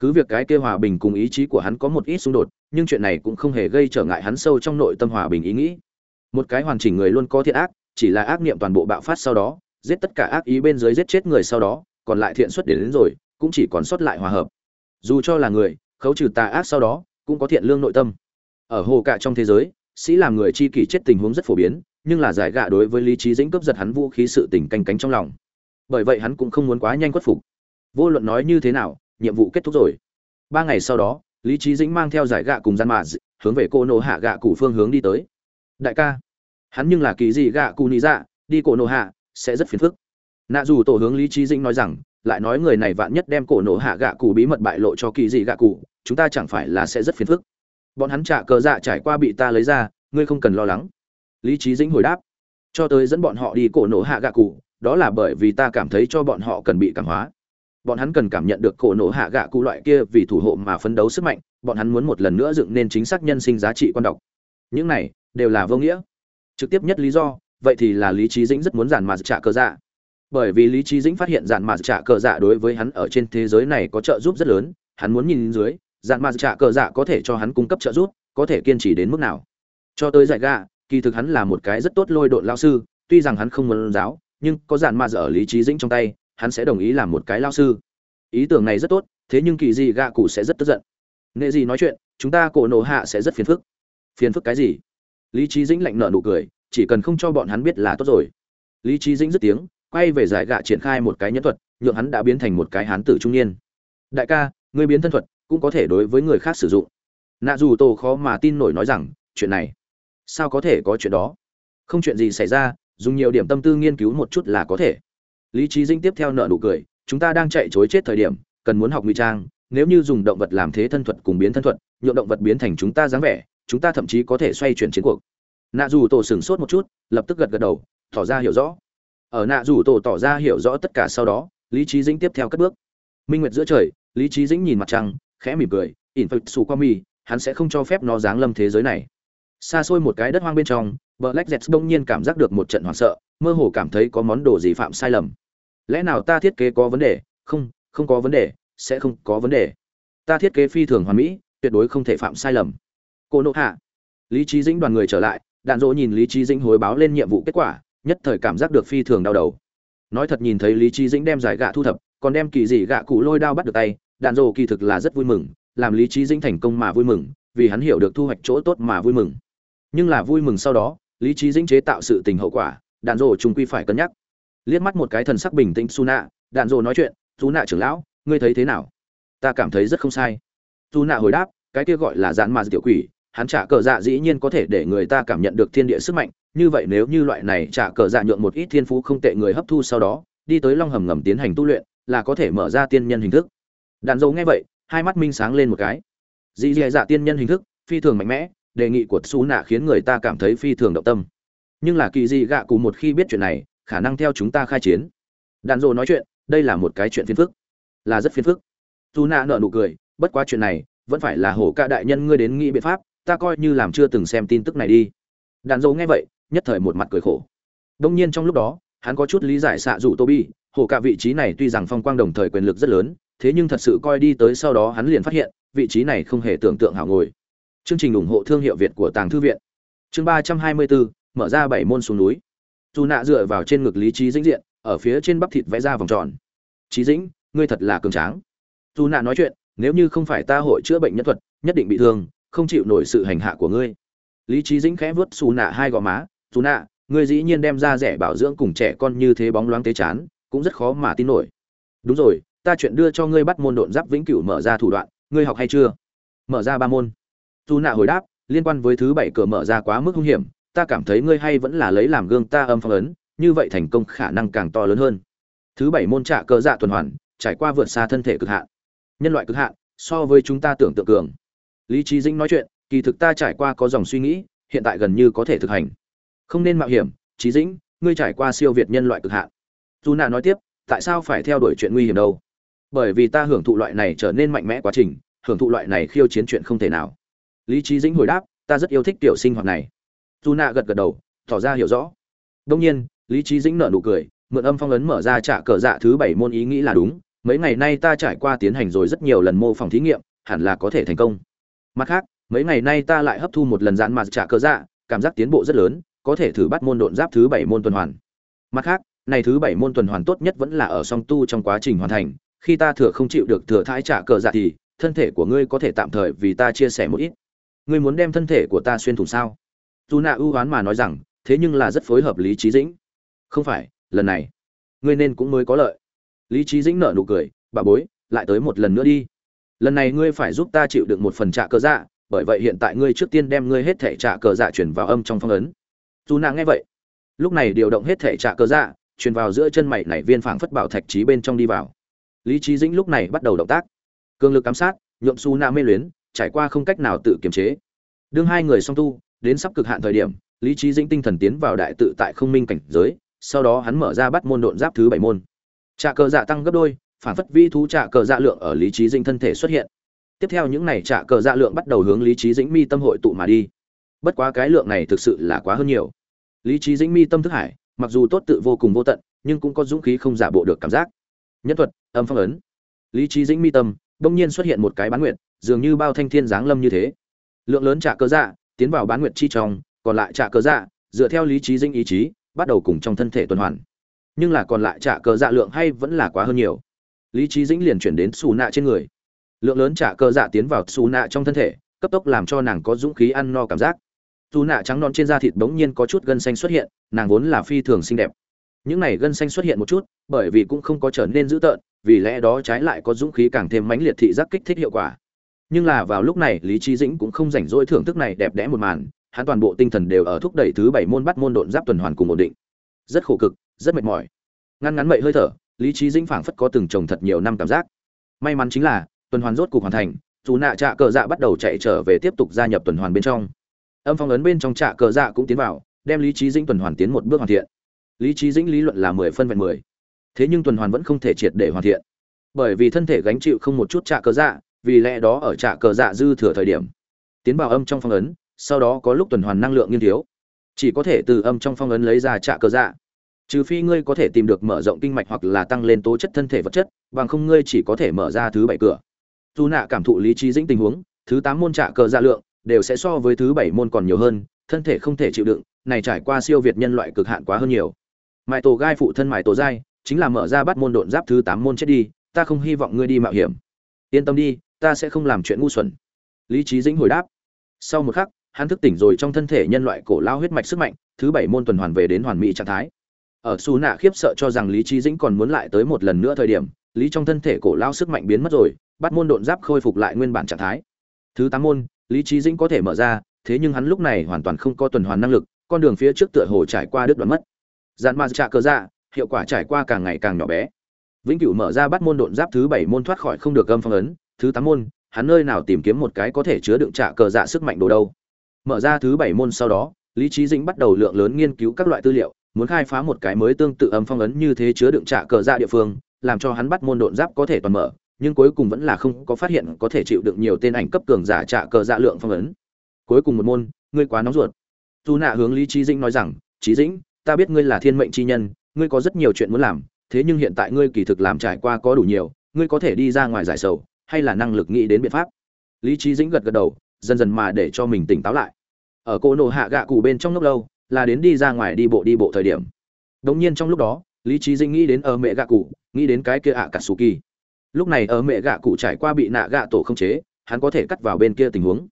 Cứ việc cái kia hòa bình cùng ý chí của hắn có một ít xung đột, nhưng chuyện này cũng không hề gây trở ngại hắn sâu trong nội tâm hòa bình ý nghĩ. Một cái hoàn chỉnh người luôn có thiện ác, chỉ là ác niệm toàn bộ bạo phát sau đó, giết tất cả ác ý bên dưới giết chết người sau đó còn lại thiện xuất đến, đến rồi cũng chỉ còn sót lại hòa hợp. Dù cho là người khấu trừ tà ác sau đó cũng có thiện lương nội tâm. Ở hồ cả trong thế giới sĩ làm người chi kỷ chết tình huống rất phổ biến nhưng là giải gạ đối với lý trí dĩnh cướp giật hắn vũ khí sự tình canh cánh trong lòng. Bởi vậy hắn cũng không muốn quá nhanh khuất phục. Vô luận nói như thế nào nhiệm vụ kết thúc rồi. Ba ngày sau đó lý trí dĩnh mang theo giải gạ cùng gian mạ hướng về cô nô hạ gạ cụ phương hướng đi tới. Đại ca hắn nhưng là kỳ gì gạ cụ nị dạ đi cổ nô hạ sẽ rất phiền phức nạ dù tổ hướng lý trí dĩnh nói rằng, lại nói người này vạn nhất đem cổ nổ hạ gạ cụ bí mật bại lộ cho kỳ dị gạ cụ, chúng ta chẳng phải là sẽ rất phiền phức. Bọn hắn trả cờ dạ trải qua bị ta lấy ra, ngươi không cần lo lắng. Lý trí dĩnh hồi đáp, cho tới dẫn bọn họ đi cổ nổ hạ gạ cụ, đó là bởi vì ta cảm thấy cho bọn họ cần bị cảm hóa. Bọn hắn cần cảm nhận được cổ nổ hạ gạ cụ loại kia vì thủ hộ mà phấn đấu sức mạnh, bọn hắn muốn một lần nữa dựng nên chính xác nhân sinh giá trị quan đọc những này đều là vô nghĩa. Trực tiếp nhất lý do, vậy thì là lý trí dĩnh rất muốn giản mà trả cờ dạ bởi vì lý trí dĩnh phát hiện dạn mà trả cờ dạ đối với hắn ở trên thế giới này có trợ giúp rất lớn, hắn muốn nhìn dưới, dạn mà trả cờ dạ có thể cho hắn cung cấp trợ giúp, có thể kiên trì đến mức nào. Cho tới dạy gạ kỳ thực hắn là một cái rất tốt lôi độn lao sư, tuy rằng hắn không muốn giáo, nhưng có dạn mà ở lý trí dĩnh trong tay, hắn sẽ đồng ý làm một cái lao sư. Ý tưởng này rất tốt, thế nhưng kỳ gì gạ cụ sẽ rất tức giận. Nghệ gì nói chuyện, chúng ta cổ nổ hạ sẽ rất phiền phức. Phiền phức cái gì? Lý trí dĩnh lạnh nở nụ cười, chỉ cần không cho bọn hắn biết là tốt rồi. Lý trí dĩnh dứt tiếng quay về giải gạ triển khai một cái nhân thuật, nhượng hắn đã biến thành một cái hán tử trung niên. Đại ca người biến thân thuật, cũng có thể đối với người khác sử dụng. Nạ dù tổ khó mà tin nổi nói rằng, chuyện này, sao có thể có chuyện đó? Không chuyện gì xảy ra, dùng nhiều điểm tâm tư nghiên cứu một chút là có thể. Lý trí dinh tiếp theo nợ nụ cười, chúng ta đang chạy chối chết thời điểm, cần muốn học ngụy trang, nếu như dùng động vật làm thế thân thuật cùng biến thân thuật, nhượng động vật biến thành chúng ta dáng vẻ, chúng ta thậm chí có thể xoay chuyển chiến cuộc. Nạ dù tổ sửng sốt một chút, lập tức gật gật đầu, tỏ ra hiểu rõ ở nạ rủ tổ tỏ ra hiểu rõ tất cả sau đó, lý trí dĩnh tiếp theo các bước. Minh nguyệt giữa trời, lý trí dĩnh nhìn mặt trăng, khẽ mỉm cười, ỉn phật xù qua mi hắn sẽ không cho phép nó giáng lâm thế giới này. Xa xôi một cái đất hoang bên trong vợ lách dẹt đông nhiên cảm giác được một trận hoảng sợ, mơ hồ cảm thấy có món đồ gì phạm sai lầm. Lẽ nào ta thiết kế có vấn đề? Không không có vấn đề, sẽ không có vấn đề. Ta thiết kế phi thường hoàn mỹ, tuyệt đối không thể phạm sai lầm. Cô nộ hạ. Lý trí dĩnh đoàn người trở lại, đạn dỗ nhìn lý trí dĩnh hồi báo lên nhiệm vụ kết quả nhất thời cảm giác được phi thường đau đầu. Nói thật nhìn thấy lý trí dĩnh đem giải gạ thu thập, còn đem kỳ dị gạ cụ lôi đao bắt được tay, đạn Dồ kỳ thực là rất vui mừng, làm lý trí dĩnh thành công mà vui mừng, vì hắn hiểu được thu hoạch chỗ tốt mà vui mừng. Nhưng là vui mừng sau đó, lý trí dĩnh chế tạo sự tình hậu quả, đạn Dồ chúng quy phải cân nhắc. Liếc mắt một cái thần sắc bình tĩnh su nạ đạn Dồ nói chuyện su nạ trưởng lão, ngươi thấy thế nào? Ta cảm thấy rất không sai. Dù nạ hồi đáp, cái kia gọi là dạn mà tiểu quỷ, hắn trả cờ dạ dĩ nhiên có thể để người ta cảm nhận được thiên địa sức mạnh như vậy nếu như loại này trả cờ dạ nhượng một ít thiên phú không tệ người hấp thu sau đó, đi tới long hầm ngầm tiến hành tu luyện, là có thể mở ra tiên nhân hình thức. Đàn dâu nghe vậy, hai mắt minh sáng lên một cái. Dì dì dạ tiên nhân hình thức, phi thường mạnh mẽ, đề nghị của xú nạ khiến người ta cảm thấy phi thường động tâm. Nhưng là kỳ dị gạ cụ một khi biết chuyện này, khả năng theo chúng ta khai chiến. Đàn dô nói chuyện, đây là một cái chuyện phiền phức. Là rất phiền phức. Dù nạ nợ nụ cười, bất quá chuyện này, vẫn phải là hổ ca đại nhân ngươi đến nghĩ biện pháp, ta coi như làm chưa từng xem tin tức này đi. Đàn dô nghe vậy nhất thời một mặt cười khổ. Đông nhiên trong lúc đó, hắn có chút lý giải xạ dụ tô bi hổ cả vị trí này tuy rằng phong quang đồng thời quyền lực rất lớn, thế nhưng thật sự coi đi tới sau đó hắn liền phát hiện, vị trí này không hề tưởng tượng hảo ngồi. Chương trình ủng hộ thương hiệu việt của tàng thư viện. Chương ba trăm hai mươi bốn, mở ra bảy môn xuống núi. Dù nạ dựa vào trên ngực lý trí dĩnh diện, ở phía trên bắp thịt vẽ ra vòng tròn. Trí dĩnh, ngươi thật là cường tráng. Dù nạ nói chuyện, nếu như không phải ta hội chữa bệnh nhân thuật, nhất định bị thương, không chịu nổi sự hành hạ của ngươi. Lý trí dĩnh khẽ vớt xù nạ hai gò má dù nạ, ngươi dĩ nhiên đem ra rẻ bảo dưỡng cùng trẻ con như thế bóng loáng tế chán, cũng rất khó mà tin nổi. Đúng rồi, ta chuyện đưa cho ngươi bắt môn độn giáp vĩnh cửu mở ra thủ đoạn, ngươi học hay chưa? Mở ra ba môn. Dù nạ hồi đáp, liên quan với thứ bảy cửa mở ra quá mức hung hiểm, ta cảm thấy ngươi hay vẫn là lấy làm gương ta âm phong ấn, như vậy thành công khả năng càng to lớn hơn. Thứ bảy môn trạ cơ dạ tuần hoàn, trải qua vượt xa thân thể cực hạn. Nhân loại cực hạn, so với chúng ta tưởng tượng cường. Lý trí dĩnh nói chuyện, kỳ thực ta trải qua có dòng suy nghĩ, hiện tại gần như có thể thực hành không nên mạo hiểm trí dĩnh, ngươi trải qua siêu việt nhân loại cực hạn. Dù nạ nói tiếp, tại sao phải theo đuổi chuyện nguy hiểm đâu? Bởi vì ta hưởng thụ loại này trở nên mạnh mẽ quá trình, hưởng thụ loại này khiêu chiến chuyện không thể nào. Lý trí dĩnh hồi đáp, ta rất yêu thích tiểu sinh hoạt này. Dù nạ gật gật đầu, tỏ ra hiểu rõ. Đông nhiên, lý trí dĩnh nở nụ cười, mượn âm phong ấn mở ra trả cờ dạ thứ bảy môn ý nghĩ là đúng. Mấy ngày nay ta trải qua tiến hành rồi rất nhiều lần mô phỏng thí nghiệm, hẳn là có thể thành công. Mặt khác, mấy ngày nay ta lại hấp thu một lần dạn mà trả cờ dạ cảm giác tiến bộ rất lớn có thể thử bắt môn độn giáp thứ bảy môn tuần hoàn. Mặt khác, này thứ bảy môn tuần hoàn tốt nhất vẫn là ở song tu trong quá trình hoàn thành, khi ta thừa không chịu được thừa thái trả cờ dạ thì, thân thể của ngươi có thể tạm thời vì ta chia sẻ một ít. Ngươi muốn đem thân thể của ta xuyên thủng sao? Dù nạ ưu oán mà nói rằng, thế nhưng là rất phối hợp lý trí dĩnh. Không phải, lần này, ngươi nên cũng mới có lợi. Lý trí dĩnh nở nụ cười, bà bối, lại tới một lần nữa đi. Lần này ngươi phải giúp ta chịu được một phần trả cờ dạ bởi vậy hiện tại ngươi trước tiên đem ngươi hết thể trả cờ dạ chuyển vào âm trong phong ấn dù nạ nghe vậy, lúc này điều động hết thể trạ cơ dạ truyền vào giữa chân mày này viên phảng phất bảo thạch trí bên trong đi vào. Lý trí dĩnh lúc này bắt đầu động tác. Cường lực ám sát nhuộm su nạ mê luyến, trải qua không cách nào tự kiềm chế. Đương hai người song tu, đến sắp cực hạn thời điểm, lý trí dĩnh tinh thần tiến vào đại tự tại không minh cảnh giới, sau đó hắn mở ra bắt môn độn giáp thứ bảy môn. Trạ cờ dạ tăng gấp đôi phản phất vi thú trạ cờ dạ lượng ở lý trí dĩnh thân thể xuất hiện. Tiếp theo những này trạ cờ dạ lượng bắt đầu hướng lý trí dĩnh mi tâm hội tụ mà đi. Bất quá cái lượng này thực sự là quá hơn nhiều lý trí dĩnh mi tâm thức hải, mặc dù tốt tự vô cùng vô tận, nhưng cũng có dũng khí không giả bộ được cảm giác. Nhân thuật, âm phong ấn. Lý trí dĩnh mi tâm, đông nhiên xuất hiện một cái bán nguyện dường như bao thanh thiên giáng lâm như thế. Lượng lớn trả cơ dạ tiến vào bán nguyệt chi trong, còn lại trả cơ dạ dựa theo lý trí dĩnh ý chí, bắt đầu cùng trong thân thể tuần hoàn. Nhưng là còn lại trả cơ dạ lượng hay vẫn là quá hơn nhiều. Lý trí dĩnh liền chuyển đến xù nạ trên người. Lượng lớn trả cơ dạ tiến vào xù nạ trong thân thể, cấp tốc làm cho nàng có dũng khí ăn no cảm giác dù nạ trắng non trên da thịt bỗng nhiên có chút gân xanh xuất hiện, nàng vốn là phi thường xinh đẹp. Những này gân xanh xuất hiện một chút, bởi vì cũng không có trở nên dữ tợn, vì lẽ đó trái lại có dũng khí càng thêm mãnh liệt thị giác kích thích hiệu quả. Nhưng là vào lúc này, lý trí dĩnh cũng không rảnh rỗi thưởng thức này đẹp đẽ một màn, hắn toàn bộ tinh thần đều ở thúc đẩy thứ bảy môn bắt môn độn giáp tuần hoàn cùng ổn định. Rất khổ cực, rất mệt mỏi. Ngăn ngắn mậy hơi thở, lý trí dĩnh phảng phất có từng trồng thật nhiều năm cảm giác. May mắn chính là, tuần hoàn rốt cục hoàn thành, dù nạ trạ cờ dạ bắt đầu chạy trở về tiếp tục gia nhập tuần hoàn bên trong âm phong ấn bên trong trạ cờ dạ cũng tiến vào, đem lý trí dĩnh tuần hoàn tiến một bước hoàn thiện. Lý trí dĩnh lý luận là mười phân vẹn mười. Thế nhưng tuần hoàn vẫn không thể triệt để hoàn thiện. Bởi vì thân thể gánh chịu không một chút trạ cờ dạ vì lẽ đó ở trạ cờ dạ dư thừa thời điểm, tiến vào âm trong phong ấn, sau đó có lúc tuần hoàn năng lượng nghiên thiếu. Chỉ có thể từ âm trong phong ấn lấy ra trạ cờ dạ. Trừ phi ngươi có thể tìm được mở rộng kinh mạch hoặc là tăng lên tố chất thân thể vật chất, bằng không ngươi chỉ có thể mở ra thứ bảy cửa. Dù nạ cảm thụ lý trí dĩnh tình huống, thứ tám môn trạ cờ dạ lượng đều sẽ so với thứ bảy môn còn nhiều hơn, thân thể không thể chịu đựng, này trải qua siêu việt nhân loại cực hạn quá hơn nhiều. Mãi tổ gai phụ thân mãi tổ giai, chính là mở ra bắt môn độn giáp thứ tám môn chết đi, ta không hy vọng ngươi đi mạo hiểm. Yên tâm đi, ta sẽ không làm chuyện ngu xuẩn. Lý trí dĩnh hồi đáp. Sau một khắc, hắn thức tỉnh rồi trong thân thể nhân loại cổ lao huyết mạch sức mạnh, thứ bảy môn tuần hoàn về đến hoàn mỹ trạng thái. Ở xù nạ khiếp sợ cho rằng lý trí dĩnh còn muốn lại tới một lần nữa thời điểm, lý trong thân thể cổ lao sức mạnh biến mất rồi, bắt môn độn giáp khôi phục lại nguyên bản trạng thái. Thứ tám môn lý trí dĩnh có thể mở ra, thế nhưng hắn lúc này hoàn toàn không có tuần hoàn năng lực, con đường phía trước tựa hồ trải qua đứt đoạn mất. Dàn ma dạ trạ cơ dạ hiệu quả trải qua càng ngày càng nhỏ bé. Vĩnh cửu mở ra bắt môn độn giáp thứ bảy môn thoát khỏi không được âm phong ấn, thứ tám môn, hắn nơi nào tìm kiếm một cái có thể chứa đựng trạ cờ dạ sức mạnh đồ đâu. Mở ra thứ bảy môn sau đó, lý trí dĩnh bắt đầu lượng lớn nghiên cứu các loại tư liệu, muốn khai phá một cái mới tương tự âm phong ấn như thế chứa đựng trạ cờ dạ địa phương, làm cho hắn bắt môn độn giáp có thể toàn mở nhưng cuối cùng vẫn là không có phát hiện có thể chịu đựng nhiều tên ảnh cấp cường giả trả cờ dạ lượng phong ấn. Cuối cùng một môn, ngươi quá nóng ruột. Tu nạ hướng lý trí dĩnh nói rằng trí dĩnh, ta biết ngươi là thiên mệnh chi nhân, ngươi có rất nhiều chuyện muốn làm, thế nhưng hiện tại ngươi kỳ thực làm trải qua có đủ nhiều, ngươi có thể đi ra ngoài giải sầu, hay là năng lực nghĩ đến biện pháp? Lý trí dĩnh gật gật đầu, dần dần mà để cho mình tỉnh táo lại. Ở cô nổ hạ gạ cụ bên trong lúc lâu, là đến đi ra ngoài đi bộ đi bộ thời điểm. Đống nhiên trong lúc đó, lý trí dĩnh nghĩ đến ở mẹ gạ cụ, nghĩ đến cái kia ạ cả su kỳ lúc này ở mẹ gạ cụ trải qua bị nạ gạ tổ không chế, hắn có thể cắt vào bên kia tình huống.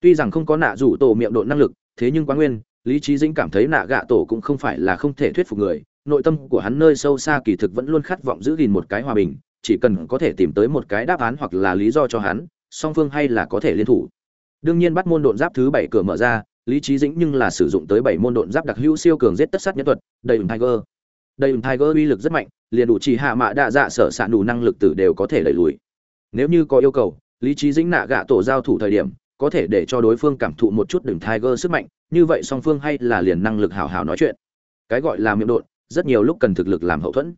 Tuy rằng không có nạ rủ tổ miệng độ năng lực, thế nhưng quá nguyên, lý trí dĩnh cảm thấy nạ gạ tổ cũng không phải là không thể thuyết phục người. Nội tâm của hắn nơi sâu xa kỳ thực vẫn luôn khát vọng giữ gìn một cái hòa bình, chỉ cần có thể tìm tới một cái đáp án hoặc là lý do cho hắn, song phương hay là có thể liên thủ. Đương nhiên bắt môn độn giáp thứ bảy cửa mở ra, lý trí dĩnh nhưng là sử dụng tới bảy môn độn giáp đặc hữu siêu cường giết tất sát nhân thuật, đầy ủng tiger. Đây ủng tiger uy lực rất mạnh, liền đủ chỉ hạ mạ đa dạ sở s đủ năng lực tử đều có thể đẩy lùi. Nếu như có yêu cầu, lý trí dĩnh nạ gạ tổ giao thủ thời điểm, có thể để cho đối phương cảm thụ một chút Đừng tiger sức mạnh, như vậy song phương hay là liền năng lực hào hào nói chuyện. Cái gọi là miệng độn, rất nhiều lúc cần thực lực làm hậu thuẫn.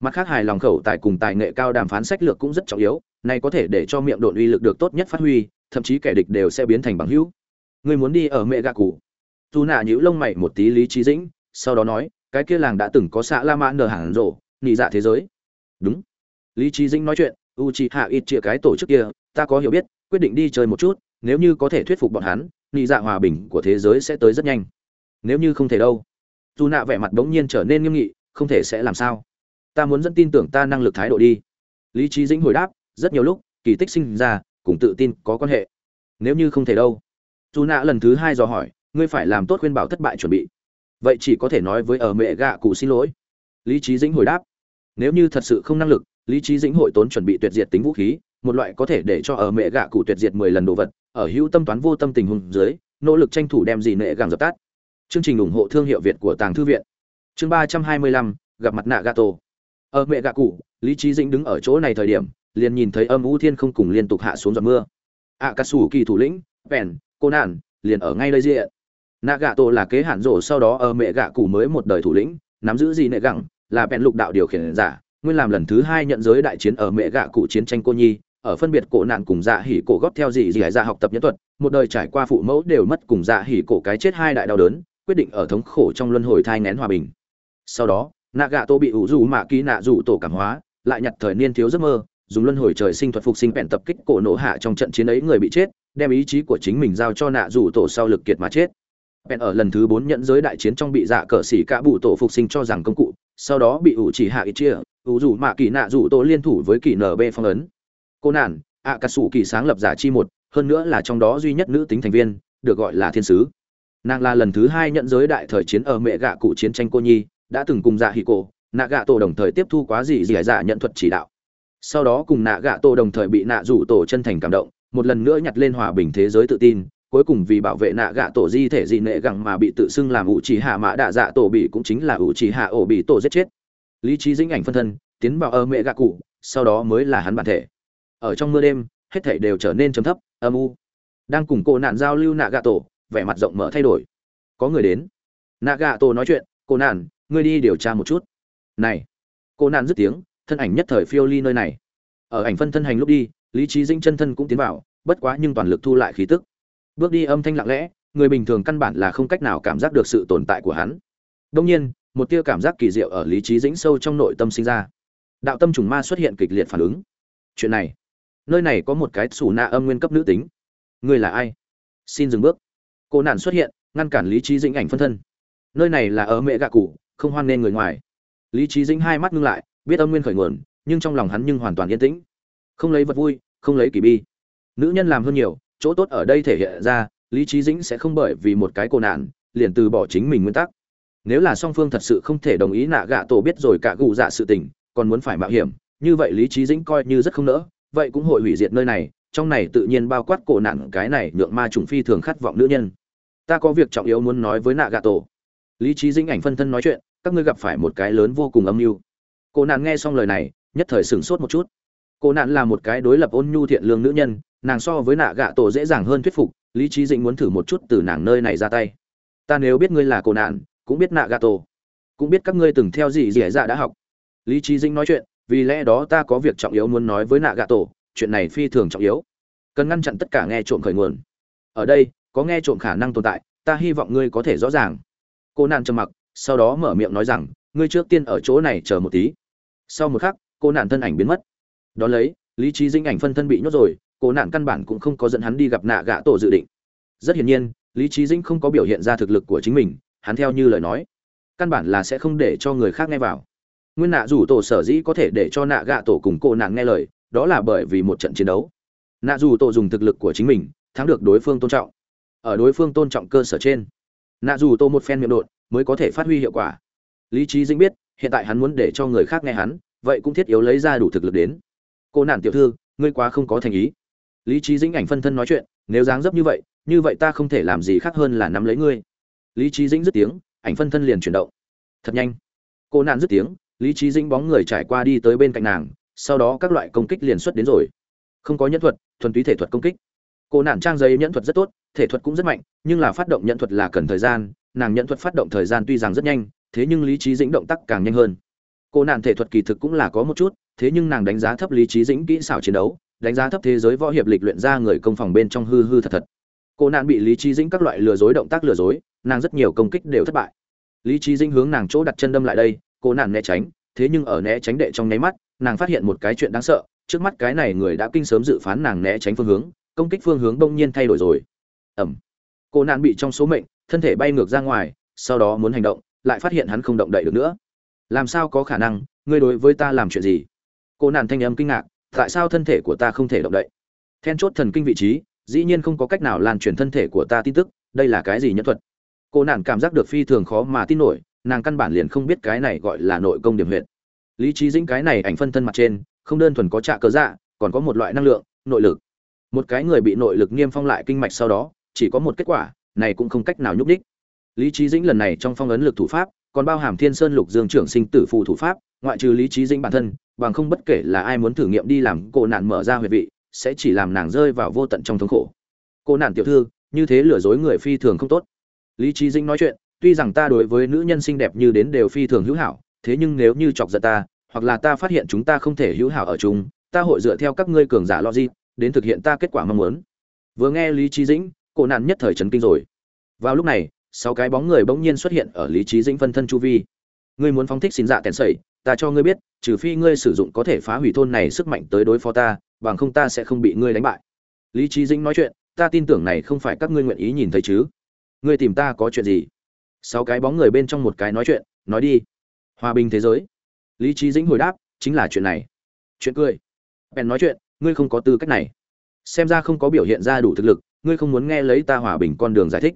Mặt khác hài lòng khẩu tài cùng tài nghệ cao đàm phán sách lược cũng rất trọng yếu, này có thể để cho miệng độn uy lực được tốt nhất phát huy, thậm chí kẻ địch đều sẽ biến thành bằng hữu. Người muốn đi ở mẹ gạ cụ. Dù nạ nhũ lông mày một tí lý trí dĩnh, sau đó nói cái kia làng đã từng có xã la mã nở hàng rổ nị dạ thế giới. Đúng. Lý trí dĩnh nói chuyện u chi hạ ít chia cái tổ chức kia, ta có hiểu biết, quyết định đi chơi một chút, nếu như có thể thuyết phục bọn hắn nị dạ hòa bình của thế giới sẽ tới rất nhanh. Nếu như không thể đâu. Dù nạ vẻ mặt bỗng nhiên trở nên nghiêm nghị, không thể sẽ làm sao. Ta muốn dẫn tin tưởng ta năng lực thái độ đi. Lý trí dĩnh hồi đáp, rất nhiều lúc, kỳ tích sinh ra, cùng tự tin có quan hệ. Nếu như không thể đâu. Dù nạ lần thứ hai dò hỏi, ngươi phải làm tốt khuyên bảo thất bại chuẩn bị vậy chỉ có thể nói với ở mẹ gạ cụ xin lỗi. Lý trí dĩnh hồi đáp. Nếu như thật sự không năng lực, lý trí dĩnh hội tốn chuẩn bị tuyệt diệt tính vũ khí, một loại có thể để cho ở mẹ gạ cụ tuyệt diệt mười lần đồ vật, ở hữu tâm toán vô tâm tình hùng dưới, nỗ lực tranh thủ đem gì nệ gàng dập tắt. Chương trình ủng hộ thương hiệu việt của tàng thư viện. Chương ba trăm hai mươi lăm, gặp mặt nạ gà tổ ở mẹ gạ cụ, lý trí dĩnh đứng ở chỗ này thời điểm, liền nhìn thấy âm u thiên không cùng liên tục hạ xuống giọt mưa. Ạ cà sủ kỳ thủ lĩnh bèn cô nạn liền ở ngay đây diện nạ gạ tổ là kế hạn rổ sau đó ở mẹ gạ cụ mới một đời thủ lĩnh, nắm giữ gì nệ gẳng, là bèn lục đạo điều khiển giả, nguyên làm lần thứ hai nhận giới đại chiến ở mẹ gạ cụ chiến tranh cô nhi, ở phân biệt cổ nạn cùng dạ hỉ cổ góp theo gì gì hải ra học tập nhân thuật, một đời trải qua phụ mẫu đều mất cùng dạ hỉ cổ cái chết hai đại đau đớn, quyết định ở thống khổ trong luân hồi thai nén hòa bình. Sau đó, nạ gạ tổ bị ủ dù mạ ký nạ dù tổ cảm hóa, lại nhặt thời niên thiếu giấc mơ, dùng luân hồi trời sinh thuật phục sinh bèn tập kích cổ nổ hạ trong trận chiến ấy người bị chết, đem ý chí của chính mình giao cho nạ dù tổ sau lực kiệt mà chết bèn ở lần thứ bốn nhận giới đại chiến trong bị dạ cờ xỉ cả bụ tổ phục sinh cho rằng công cụ, sau đó bị ủ chỉ hạ ít chia, ủ dù mạ kỳ nạ dù tổ liên thủ với kỳ nb phong ấn. Cô nản, ạ cà sủ kỳ sáng lập giả chi một, hơn nữa là trong đó duy nhất nữ tính thành viên, được gọi là thiên sứ. Nàng là lần thứ hai nhận giới đại thời chiến ở mẹ gạ cụ chiến tranh cô nhi, đã từng cùng dạ hì cổ, nạ gạ tổ đồng thời tiếp thu quá gì gì dạ nhận thuật chỉ đạo. Sau đó cùng nạ gạ tổ đồng thời bị nạ rủ tổ chân thành cảm động, một lần nữa nhặt lên hòa bình thế giới tự tin cuối cùng vì bảo vệ nạ gạ tổ di thể dị nệ gẳng mà bị tự xưng làm ủ trì hạ mã đạ dạ tổ bị cũng chính là ủ trì hạ ổ bị tổ giết chết. Lý trí dĩnh ảnh phân thân, tiến vào ở mẹ gạ cụ, sau đó mới là hắn bản thể. Ở trong mưa đêm, hết thảy đều trở nên trầm thấp, âm u. Đang cùng cô nạn giao lưu nạ gạ tổ, vẻ mặt rộng mở thay đổi. Có người đến. Nạ gạ tổ nói chuyện, cô nạn, ngươi đi điều tra một chút. Này. Cô nạn dứt tiếng, thân ảnh nhất thời phiêu ly nơi này. Ở ảnh phân thân hành lúc đi, lý trí dĩnh chân thân cũng tiến vào, bất quá nhưng toàn lực thu lại khí tức bước đi âm thanh lặng lẽ, người bình thường căn bản là không cách nào cảm giác được sự tồn tại của hắn. Đông nhiên, một tia cảm giác kỳ diệu ở lý trí dĩnh sâu trong nội tâm sinh ra. Đạo tâm trùng ma xuất hiện kịch liệt phản ứng. Chuyện này, nơi này có một cái xù na âm nguyên cấp nữ tính. Người là ai? Xin dừng bước. Cô nạn xuất hiện, ngăn cản lý trí dĩnh ảnh phân thân. Nơi này là ở mẹ gạ cụ, không hoan nên người ngoài. Lý trí dĩnh hai mắt ngưng lại, biết âm nguyên khởi nguồn, nhưng trong lòng hắn nhưng hoàn toàn yên tĩnh. Không lấy vật vui, không lấy kỳ bi. Nữ nhân làm hơn nhiều chỗ tốt ở đây thể hiện ra, lý trí dĩnh sẽ không bởi vì một cái cô nạn, liền từ bỏ chính mình nguyên tắc. Nếu là song phương thật sự không thể đồng ý nạ gạ tổ biết rồi cả gù dạ sự tình, còn muốn phải mạo hiểm, như vậy lý trí dĩnh coi như rất không nỡ, vậy cũng hội hủy diệt nơi này, trong này tự nhiên bao quát cổ nạn cái này nhượng ma trùng phi thường khát vọng nữ nhân. Ta có việc trọng yếu muốn nói với nạ gạ tổ. Lý trí dĩnh ảnh phân thân nói chuyện, các ngươi gặp phải một cái lớn vô cùng âm mưu. Cô nạn nghe xong lời này, nhất thời sửng sốt một chút cô nạn là một cái đối lập ôn nhu thiện lương nữ nhân, nàng so với nạ gạ tổ dễ dàng hơn thuyết phục, lý trí dĩnh muốn thử một chút từ nàng nơi này ra tay. Ta nếu biết ngươi là cô nạn, cũng biết nạ gạ tổ. Cũng biết các ngươi từng theo gì dì dạ đã học. Lý trí dĩnh nói chuyện, vì lẽ đó ta có việc trọng yếu muốn nói với nạ gạ tổ, chuyện này phi thường trọng yếu. Cần ngăn chặn tất cả nghe trộm khởi nguồn. Ở đây, có nghe trộm khả năng tồn tại, ta hy vọng ngươi có thể rõ ràng. Cô nạn trầm mặc, sau đó mở miệng nói rằng, ngươi trước tiên ở chỗ này chờ một tí. Sau một khắc, cô nạn thân ảnh biến mất đ ó lấy, lý trí dinh ảnh phân thân bị nhốt rồi cô nạn căn bản cũng không có dẫn hắn đi gặp nạ gạ tổ dự định. Rất hiển nhiên, lý trí dinh không có biểu hiện ra thực lực của chính mình, hắn theo như lời nói, căn bản là sẽ không để cho người khác nghe vào. Nguyên nạ rủ tổ sở dĩ có thể để cho nạ gạ tổ cùng cô nạn nghe lời, đó là bởi vì một trận chiến đấu. Nạ dù tổ dùng thực lực của chính mình, thắng được đối phương tôn trọng. Ở đối phương tôn trọng cơ sở trên, nạ dù tô một phen miệng đột mới có thể phát huy hiệu quả. Lý trí dĩnh biết, hiện tại hắn muốn để cho người khác nghe hắn, vậy cũng thiết yếu lấy ra đủ thực lực đến cô nạn tiểu thư, ngươi quá không có thành ý. Lý trí dĩnh ảnh phân thân nói chuyện, nếu dáng dấp như vậy như vậy ta không thể làm gì khác hơn là nắm lấy ngươi. Lý trí dĩnh dứt tiếng, ảnh phân thân liền chuyển động. Thật nhanh. Cô nạn dứt tiếng, lý trí dĩnh bóng người trải qua đi tới bên cạnh nàng, sau đó các loại công kích liền xuất đến rồi. Không có nhẫn thuật, thuần túy thể thuật công kích. Cô nạn trang giấy nhẫn thuật rất tốt, thể thuật cũng rất mạnh, nhưng là phát động nhẫn thuật là cần thời gian, nàng nhẫn thuật phát động thời gian tuy rằng rất nhanh, thế nhưng lý trí dĩnh động tác càng nhanh hơn. Cô nạn thể thuật kỳ thực cũng là có một chút thế nhưng nàng đánh giá thấp lý trí dĩnh kỹ xảo chiến đấu, đánh giá thấp thế giới võ hiệp lịch luyện ra người công phòng bên trong hư hư thật thật. Cô nạn bị lý trí dĩnh các loại lừa dối động tác lừa dối, nàng rất nhiều công kích đều thất bại. Lý trí dĩnh hướng nàng chỗ đặt chân đâm lại đây, cô nạn né tránh, thế nhưng ở né tránh đệ trong nháy mắt, nàng phát hiện một cái chuyện đáng sợ, trước mắt cái này người đã kinh sớm dự phán nàng né tránh phương hướng, công kích phương hướng đông nhiên thay đổi rồi. Ẩm. Cô nạn bị trong số mệnh, thân thể bay ngược ra ngoài, sau đó muốn hành động, lại phát hiện hắn không động đậy được nữa. Làm sao có khả năng, ngươi đối với ta làm chuyện gì? Cô nạn thanh âm kinh ngạc, tại sao thân thể của ta không thể động đậy? Then chốt thần kinh vị trí, dĩ nhiên không có cách nào lan truyền thân thể của ta tin tức, đây là cái gì nhân thuật? Cô nạn cảm giác được phi thường khó mà tin nổi, nàng căn bản liền không biết cái này gọi là nội công điểm huyện lý trí dĩnh cái này ảnh phân thân mặt trên, không đơn thuần có trạ cớ dạ còn có một loại năng lượng, nội lực. Một cái người bị nội lực niêm phong lại kinh mạch sau đó, chỉ có một kết quả, này cũng không cách nào nhúc đích lý trí dĩnh lần này trong phong ấn lực thủ pháp, còn bao hàm thiên sơn lục dương trưởng sinh tử phù thủ pháp, ngoại trừ lý trí dĩnh bản thân, bằng không bất kể là ai muốn thử nghiệm đi làm cô nạn mở ra huyệt vị, sẽ chỉ làm nàng rơi vào vô tận trong thống khổ. Cô nạn tiểu thư, như thế lừa dối người phi thường không tốt. Lý trí dĩnh nói chuyện, tuy rằng ta đối với nữ nhân xinh đẹp như đến đều phi thường hữu hảo, thế nhưng nếu như chọc giận ta, hoặc là ta phát hiện chúng ta không thể hữu hảo ở chung, ta hội dựa theo các ngươi cường giả logic, đến thực hiện ta kết quả mong muốn. Vừa nghe lý trí dĩnh, cổ nạn nhất thời chấn kinh rồi. Vào lúc này sáu cái bóng người bỗng nhiên xuất hiện ở lý trí dĩnh phân thân chu vi. Ngươi muốn phóng thích xin dạ kèn sẩy, ta cho ngươi biết, trừ phi ngươi sử dụng có thể phá hủy thôn này sức mạnh tới đối phó ta, bằng không ta sẽ không bị ngươi đánh bại. Lý trí dĩnh nói chuyện, ta tin tưởng này không phải các ngươi nguyện ý nhìn thấy chứ. Ngươi tìm ta có chuyện gì? Sáu cái bóng người bên trong một cái nói chuyện, nói đi. Hòa bình thế giới. Lý trí dĩnh hồi đáp, chính là chuyện này. Chuyện cười. Bèn nói chuyện, ngươi không có tư cách này. Xem ra không có biểu hiện ra đủ thực lực, ngươi không muốn nghe lấy ta hòa bình con đường giải thích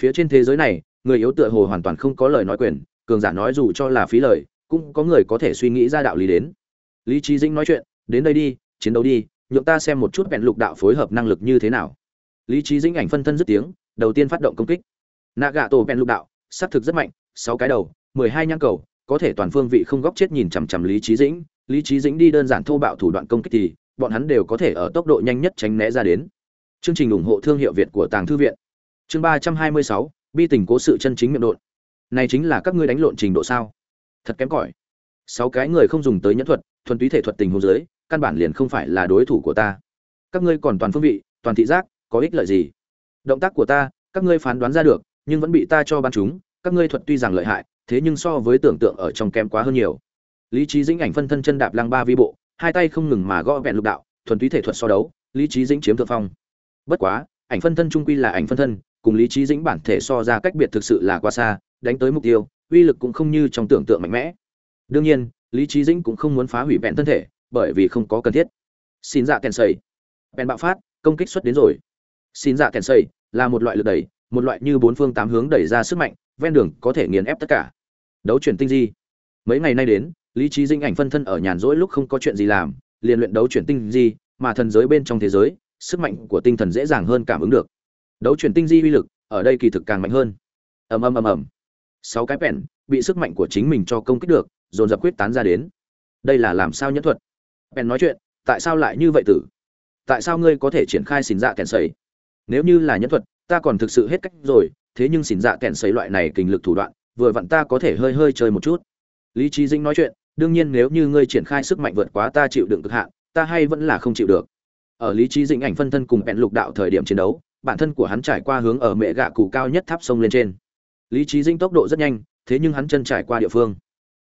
phía trên thế giới này, người yếu tựa hồ hoàn toàn không có lời nói quyền, cường giả nói dù cho là phí lời, cũng có người có thể suy nghĩ ra đạo lý đến. Lý trí dĩnh nói chuyện, đến đây đi, chiến đấu đi, nhượng ta xem một chút vẹn lục đạo phối hợp năng lực như thế nào. Lý trí dĩnh ảnh phân thân dứt tiếng, đầu tiên phát động công kích. Nạ gạ tổ vẹn lục đạo xác thực rất mạnh, sáu cái đầu, mười hai nhang cầu, có thể toàn phương vị không góc chết nhìn chằm chằm lý trí dĩnh. Lý trí dĩnh đi đơn giản thô bạo thủ đoạn công kích thì, bọn hắn đều có thể ở tốc độ nhanh nhất tránh né ra đến. Chương trình ủng hộ thương hiệu việt của tàng thư viện chương ba trăm hai mươi sáu, bi tình cố sự chân chính miệng độn. Này chính là các ngươi đánh lộn trình độ sao? Thật kém cỏi. Sáu cái người không dùng tới nhẫn thuật, thuần túy thể thuật tình hồ dưới, căn bản liền không phải là đối thủ của ta. Các ngươi còn toàn phương vị, toàn thị giác, có ích lợi gì? Động tác của ta, các ngươi phán đoán ra được, nhưng vẫn bị ta cho ban chúng, các ngươi thuật tuy rằng lợi hại, thế nhưng so với tưởng tượng ở trong kém quá hơn nhiều. Lý trí dĩnh ảnh phân thân chân đạp lăng ba vi bộ, hai tay không ngừng mà gõ vẹn lục đạo, thuần túy thể thuật so đấu, lý trí dĩnh chiếm thượng phong. Bất quá, ảnh phân thân trung quy là ảnh phân thân cùng lý trí dĩnh bản thể so ra cách biệt thực sự là quá xa, đánh tới mục tiêu, uy lực cũng không như trong tưởng tượng mạnh mẽ. Đương nhiên, lý trí dĩnh cũng không muốn phá hủy vẹn thân thể, bởi vì không có cần thiết. Xin dạ kèn sầy. Bèn bạo phát, công kích xuất đến rồi. Xin dạ kèn sầy, là một loại lực đẩy, một loại như bốn phương tám hướng đẩy ra sức mạnh, ven đường có thể nghiền ép tất cả. Đấu chuyển tinh di. Mấy ngày nay đến, lý trí dinh ảnh phân thân ở nhàn rỗi lúc không có chuyện gì làm, liền luyện đấu chuyển tinh di, mà thần giới bên trong thế giới, sức mạnh của tinh thần dễ dàng hơn cảm ứng được đấu chuyển tinh di uy lực, ở đây kỳ thực càng mạnh hơn. Ầm ầm ầm ầm. Sáu cái pèn bị sức mạnh của chính mình cho công kích được, dồn dập quyết tán ra đến. Đây là làm sao nhẫn thuật? Pèn nói chuyện, tại sao lại như vậy tử? Tại sao ngươi có thể triển khai xỉn dạ kèn sấy? Nếu như là nhẫn thuật, ta còn thực sự hết cách rồi, thế nhưng xỉn dạ kèn sấy loại này kình lực thủ đoạn, vừa vặn ta có thể hơi hơi chơi một chút. Lý trí dinh nói chuyện, đương nhiên nếu như ngươi triển khai sức mạnh vượt quá ta chịu đựng cực hạn, ta hay vẫn là không chịu được. Ở lý trí dinh ảnh phân thân cùng bẹn lục đạo thời điểm chiến đấu bản thân của hắn trải qua hướng ở mẹ gạ cụ cao nhất tháp sông lên trên. Lý trí dinh tốc độ rất nhanh, thế nhưng hắn chân trải qua địa phương,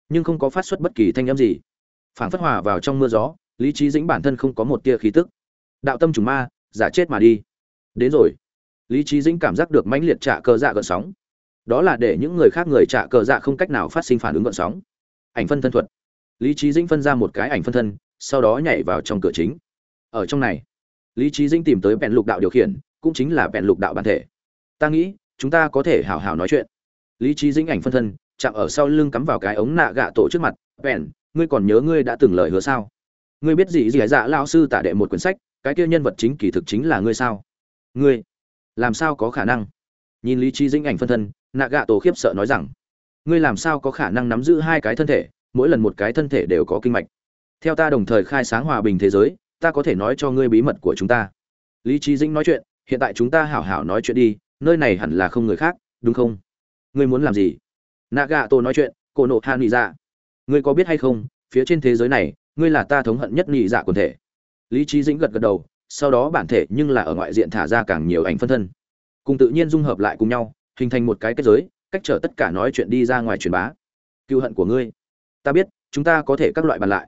nhưng không có phát xuất bất kỳ thanh âm gì. Phản phất hòa vào trong mưa gió, lý trí dĩnh bản thân không có một tia khí tức. Đạo tâm trùng ma, giả chết mà đi. Đến rồi. Lý trí dĩnh cảm giác được mãnh liệt trả cờ dạ gợn sóng. Đó là để những người khác người trả cờ dạ không cách nào phát sinh phản ứng gợn sóng. Ảnh phân thân thuật. Lý trí dĩnh phân ra một cái ảnh phân thân, sau đó nhảy vào trong cửa chính. Ở trong này, lý trí dĩnh tìm tới bèn lục đạo điều khiển cũng chính là bèn lục đạo bản thể. Ta nghĩ, chúng ta có thể hào hào nói chuyện. Lý trí dĩnh ảnh phân thân, chạm ở sau lưng cắm vào cái ống nạ gạ tổ trước mặt bèn ngươi còn nhớ ngươi đã từng lời hứa sao? Ngươi biết gì gì dạ lao sư tả đệ một quyển sách, cái kia nhân vật chính kỳ thực chính là ngươi sao? Ngươi, làm sao có khả năng? Nhìn lý trí dĩnh ảnh phân thân, nạ gạ tổ khiếp sợ nói rằng, ngươi làm sao có khả năng nắm giữ hai cái thân thể, mỗi lần một cái thân thể đều có kinh mạch? Theo ta đồng thời khai sáng hòa bình thế giới, ta có thể nói cho ngươi bí mật của chúng ta. Lý trí dĩnh nói chuyện hiện tại chúng ta hảo hảo nói chuyện đi, nơi này hẳn là không người khác, đúng không? Ngươi muốn làm gì? Naga tô nói chuyện cổ nộ hạ nghỉ dạ. Ngươi có biết hay không, phía trên thế giới này, ngươi là ta thống hận nhất nghỉ dạ quần thể. Lý trí dĩnh gật gật đầu, sau đó bản thể nhưng là ở ngoại diện thả ra càng nhiều ảnh phân thân. Cùng tự nhiên dung hợp lại cùng nhau, hình thành một cái kết giới, cách trở tất cả nói chuyện đi ra ngoài truyền bá. Cựu hận của ngươi. Ta biết, chúng ta có thể các loại bàn lại.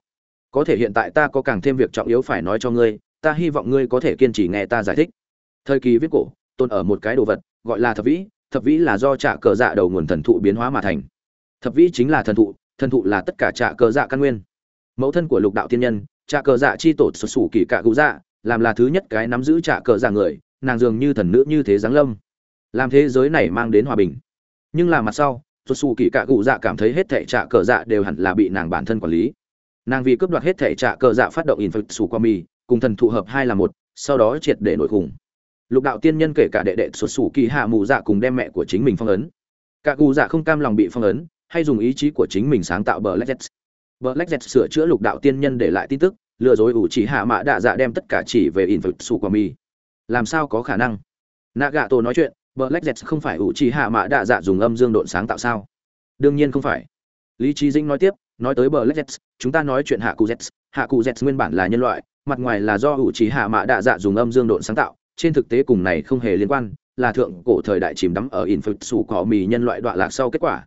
Có thể hiện tại ta có càng thêm việc trọng yếu phải nói cho ngươi, ta hy vọng ngươi có thể kiên trì nghe ta giải thích thời kỳ viết cổ tôn ở một cái đồ vật, gọi là thập vĩ thập vĩ là do trạ cờ dạ đầu nguồn thần thụ biến hóa mà thành. Thập vĩ chính là thần thụ thần thụ là tất cả trạ cờ dạ căn nguyên. Mẫu thân của lục đạo thiên nhân trạ cờ dạ chi tổ xuất sủ kỳ cạ cụ dạ làm là thứ nhất cái nắm giữ trạ cờ dạ người, nàng dường như thần nữ như thế giáng lâm. Làm thế giới này mang đến hòa bình. Nhưng là mặt sau xuất sủ kỳ cạ cụ dạ cảm thấy hết thệ trạ cờ dạ đều hẳn là bị nàng bản thân quản lý. Nàng vì cướp đoạt hết thể trạ cờ dạ phát động in phật sủ qua mì cùng thần thụ hợp hai là một, sau đó triệt để nổi khủng lục đạo tiên nhân kể cả đệ đệ xuất sủ kỳ hạ mù dạ cùng đem mẹ của chính mình phong ấn. Cả cụ dạ không cam lòng bị phong ấn, hay dùng ý chí của chính mình sáng tạo bờ lách bờ lách sửa chữa lục đạo tiên nhân để lại tin tức, lừa dối ủ chỉ hạ mạ đạ dạ đem tất cả chỉ về in phật sủ qua mi làm sao có khả năng? Nagato nói chuyện bờ lách không phải ủ chỉ hạ mạ đạ dạ dùng âm dương độn sáng tạo sao? Đương nhiên không phải. Lý trí dĩnh nói tiếp, nói tới bờ lách chúng ta nói chuyện hạ cụ z hạ cụ z nguyên bản là nhân loại, mặt ngoài là do ủ chỉ hạ mạ đạ dạ dùng âm dương độn sáng tạo trên thực tế cùng này không hề liên quan, là thượng cổ thời đại chìm đắm ở in phật sủ cỏ mì nhân loại đoạn lạc sau kết quả.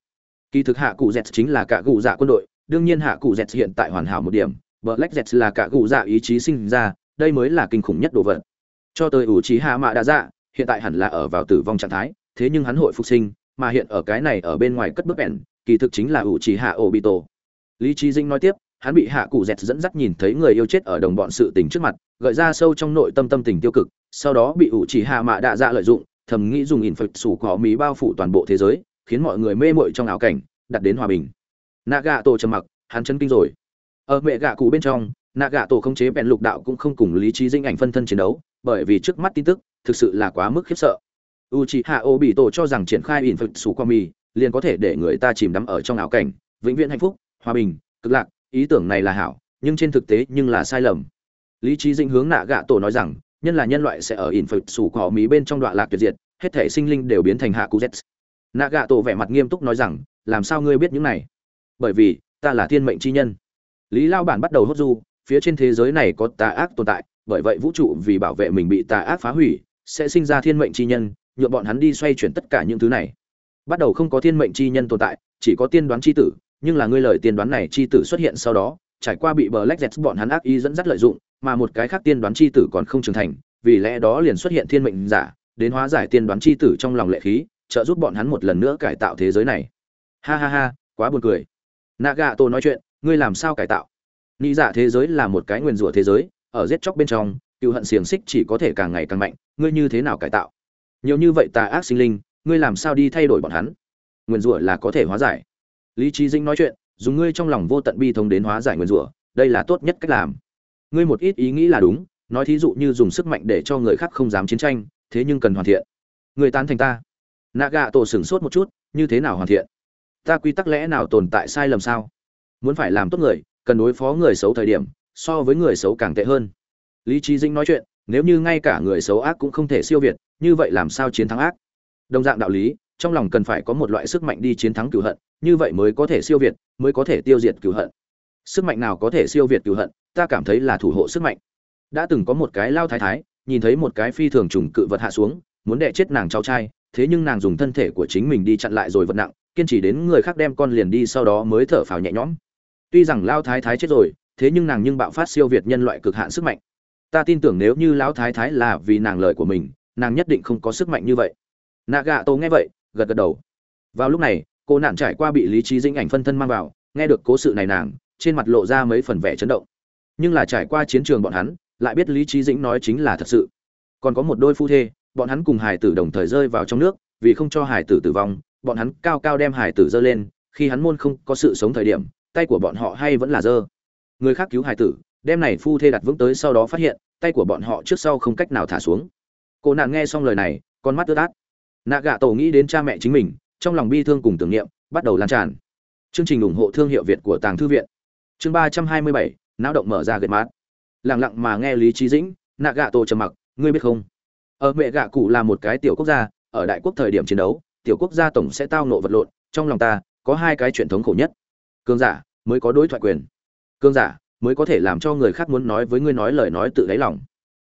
Kỳ thực hạ cụ z chính là cả cụ dạ quân đội, đương nhiên hạ cụ z hiện tại hoàn hảo một điểm black z là cả cụ dạ ý chí sinh ra, đây mới là kinh khủng nhất đồ vật. Cho tới ủ trí hạ mạ đã dạ hiện tại hẳn là ở vào tử vong trạng thái, thế nhưng hắn hội phục sinh, mà hiện ở cái này ở bên ngoài cất bước ẻn kỳ thực chính là ủ trí hạ obito. Lý trí dinh nói tiếp hắn bị hạ cụ dẹt dẫn dắt nhìn thấy người yêu chết ở đồng bọn sự tình trước mặt, gợi ra sâu trong nội tâm tâm tình tiêu cực, sau đó bị ủ chỉ hạ mạ đạ dạ lợi dụng, thầm nghĩ dùng in phật sủ cỏ mí bao phủ toàn bộ thế giới, khiến mọi người mê mội trong ảo cảnh, đặt đến hòa bình. Nạ gạ tổ trầm mặc, hắn chân kinh rồi. Ở mẹ gạ cụ bên trong nạ gạ tổ không chế bèn lục đạo cũng không cùng lý trí dinh ảnh phân thân chiến đấu, bởi vì trước mắt tin tức, thực sự là quá mức khiếp sợ. U c hạ ô bị tổ cho rằng triển khai in phật sủ qua mì liền có thể để người ta chìm đắm ở trong ảo cảnh, vĩnh viễn hạnh phúc, hòa bình, cực lạc ý tưởng này là hảo, nhưng trên thực tế nhưng là sai lầm. Lý trí dĩnh hướng nạ gạ tổ nói rằng, nhân là nhân loại sẽ ở in phật sủ cỏ mỹ bên trong đoạn lạc tuyệt diệt, hết thể sinh linh đều biến thành hạ cú z nạ gạ tổ vẻ mặt nghiêm túc nói rằng, làm sao ngươi biết những này? Bởi vì, ta là thiên mệnh chi nhân. Lý lao bản bắt đầu hốt du, phía trên thế giới này có tà ác tồn tại, bởi vậy vũ trụ vì bảo vệ mình bị tà ác phá hủy, sẽ sinh ra thiên mệnh chi nhân nhuộm bọn hắn đi xoay chuyển tất cả những thứ này. Bắt đầu không có thiên mệnh chi nhân tồn tại, chỉ có tiên đoán chi tử nhưng là ngươi lời tiên đoán này chi tử xuất hiện sau đó, trải qua bị Black Jets bọn hắn ác ý dẫn dắt lợi dụng, mà một cái khác tiên đoán chi tử còn không trưởng thành, vì lẽ đó liền xuất hiện thiên mệnh giả, đến hóa giải tiên đoán chi tử trong lòng lệ khí, trợ giúp bọn hắn một lần nữa cải tạo thế giới này. Ha ha ha, quá buồn cười. Nagato nói chuyện, ngươi làm sao cải tạo? Nghĩ giả thế giới là một cái nguyên rủa thế giới, ở giết chóc bên trong, cừu hận xiềng xích chỉ có thể càng ngày càng mạnh, ngươi như thế nào cải tạo? Nhiều như vậy tà ác sinh linh, ngươi làm sao đi thay đổi bọn hắn? Nguyên rủa là có thể hóa giải lý trí dĩnh nói chuyện, dùng ngươi trong lòng vô tận bi thống đến hóa giải nguyên rủa, đây là tốt nhất cách làm. Ngươi một ít ý nghĩ là đúng, nói thí dụ như dùng sức mạnh để cho người khác không dám chiến tranh, thế nhưng cần hoàn thiện. Người tán thành ta. Nạ gạ tổ sửng sốt một chút, như thế nào hoàn thiện? Ta quy tắc lẽ nào tồn tại sai lầm sao? Muốn phải làm tốt người, cần đối phó người xấu thời điểm, so với người xấu càng tệ hơn. Lý trí dinh nói chuyện, nếu như ngay cả người xấu ác cũng không thể siêu việt, như vậy làm sao chiến thắng ác? Đồng dạng đạo lý trong lòng cần phải có một loại sức mạnh đi chiến thắng cửu hận, như vậy mới có thể siêu việt, mới có thể tiêu diệt cửu hận. Sức mạnh nào có thể siêu việt cửu hận, ta cảm thấy là thủ hộ sức mạnh. Đã từng có một cái lao thái thái, nhìn thấy một cái phi thường trùng cự vật hạ xuống, muốn đè chết nàng cháu trai, thế nhưng nàng dùng thân thể của chính mình đi chặn lại rồi vật nặng, kiên trì đến người khác đem con liền đi sau đó mới thở phào nhẹ nhõm. Tuy rằng lao thái thái chết rồi, thế nhưng nàng nhưng bạo phát siêu việt nhân loại cực hạn sức mạnh. Ta tin tưởng nếu như lão thái thái là vì nàng lời của mình, nàng nhất định không có sức mạnh như vậy. Nagato nghe vậy gật gật đầu. Vào lúc này, cô nạn trải qua bị lý trí dĩnh ảnh phân thân mang vào, nghe được cố sự này nàng, trên mặt lộ ra mấy phần vẻ chấn động. Nhưng là trải qua chiến trường bọn hắn, lại biết lý trí dĩnh nói chính là thật sự. Còn có một đôi phu thê, bọn hắn cùng hải tử đồng thời rơi vào trong nước, vì không cho hải tử tử vong, bọn hắn cao cao đem hải tử dơ lên, khi hắn môn không có sự sống thời điểm, tay của bọn họ hay vẫn là dơ người khác cứu hải tử, đem này phu thê đặt vững tới sau đó phát hiện, tay của bọn họ trước sau không cách nào thả xuống. Cô nạn nghe xong lời này, con mắt ướt át nạ gạ tổ nghĩ đến cha mẹ chính mình, trong lòng bi thương cùng tưởng niệm bắt đầu lan tràn. Chương trình ủng hộ thương hiệu việt của tàng thư viện. Chương ba trăm hai mươi bảy não động mở ra gật mát. Lẳng lặng mà nghe lý trí dĩnh nạ gạ tổ trầm mặc, ngươi biết không? Ở mẹ gạ cụ là một cái tiểu quốc gia, ở đại quốc thời điểm chiến đấu, tiểu quốc gia tổng sẽ tao nộ vật lộn, trong lòng ta có hai cái truyền thống khổ nhất. Cương giả mới có đối thoại quyền. Cương giả mới có thể làm cho người khác muốn nói với ngươi nói lời nói tự đáy lòng.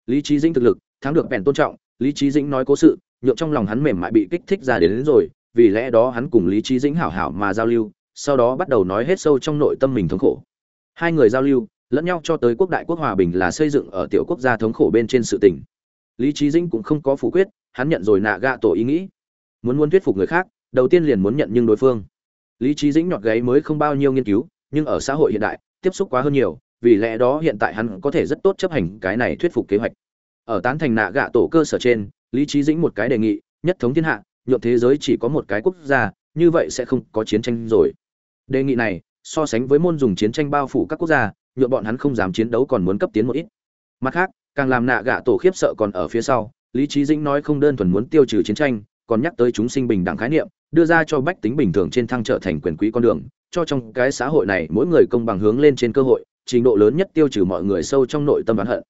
Lý trí dĩnh thực lực, thắng được bèn tôn trọng, lý trí dĩnh nói cố sự nhượng trong lòng hắn mềm mại bị kích thích ra đến, đến rồi vì lẽ đó hắn cùng lý Chí dĩnh hảo hảo mà giao lưu sau đó bắt đầu nói hết sâu trong nội tâm mình thống khổ. Hai người giao lưu lẫn nhau cho tới quốc đại quốc hòa bình là xây dựng ở tiểu quốc gia thống khổ bên trên sự tình. Lý Chí dĩnh cũng không có phủ quyết hắn nhận rồi nạ gạ tổ ý nghĩ. Muốn muốn thuyết phục người khác đầu tiên liền muốn nhận nhưng đối phương. Lý Chí dĩnh nhọt gáy mới không bao nhiêu nghiên cứu nhưng ở xã hội hiện đại tiếp xúc quá hơn nhiều vì lẽ đó hiện tại hắn có thể rất tốt chấp hành cái này thuyết phục kế hoạch. Ở tán thành nạ gạ tổ cơ sở trên lý trí dĩnh một cái đề nghị, nhất thống thiên hạ, nhượng thế giới chỉ có một cái quốc gia, như vậy sẽ không có chiến tranh rồi. Đề nghị này, so sánh với môn dùng chiến tranh bao phủ các quốc gia, nhượng bọn hắn không dám chiến đấu còn muốn cấp tiến một ít. Mặt khác, càng làm nạ gạ tổ khiếp sợ còn ở phía sau, lý trí dĩnh nói không đơn thuần muốn tiêu trừ chiến tranh, còn nhắc tới chúng sinh bình đẳng khái niệm, đưa ra cho bách tính bình thường trên thăng trở thành quyền quý con đường, cho trong cái xã hội này mỗi người công bằng hướng lên trên cơ hội, trình độ lớn nhất tiêu trừ mọi người sâu trong nội tâm oán hận.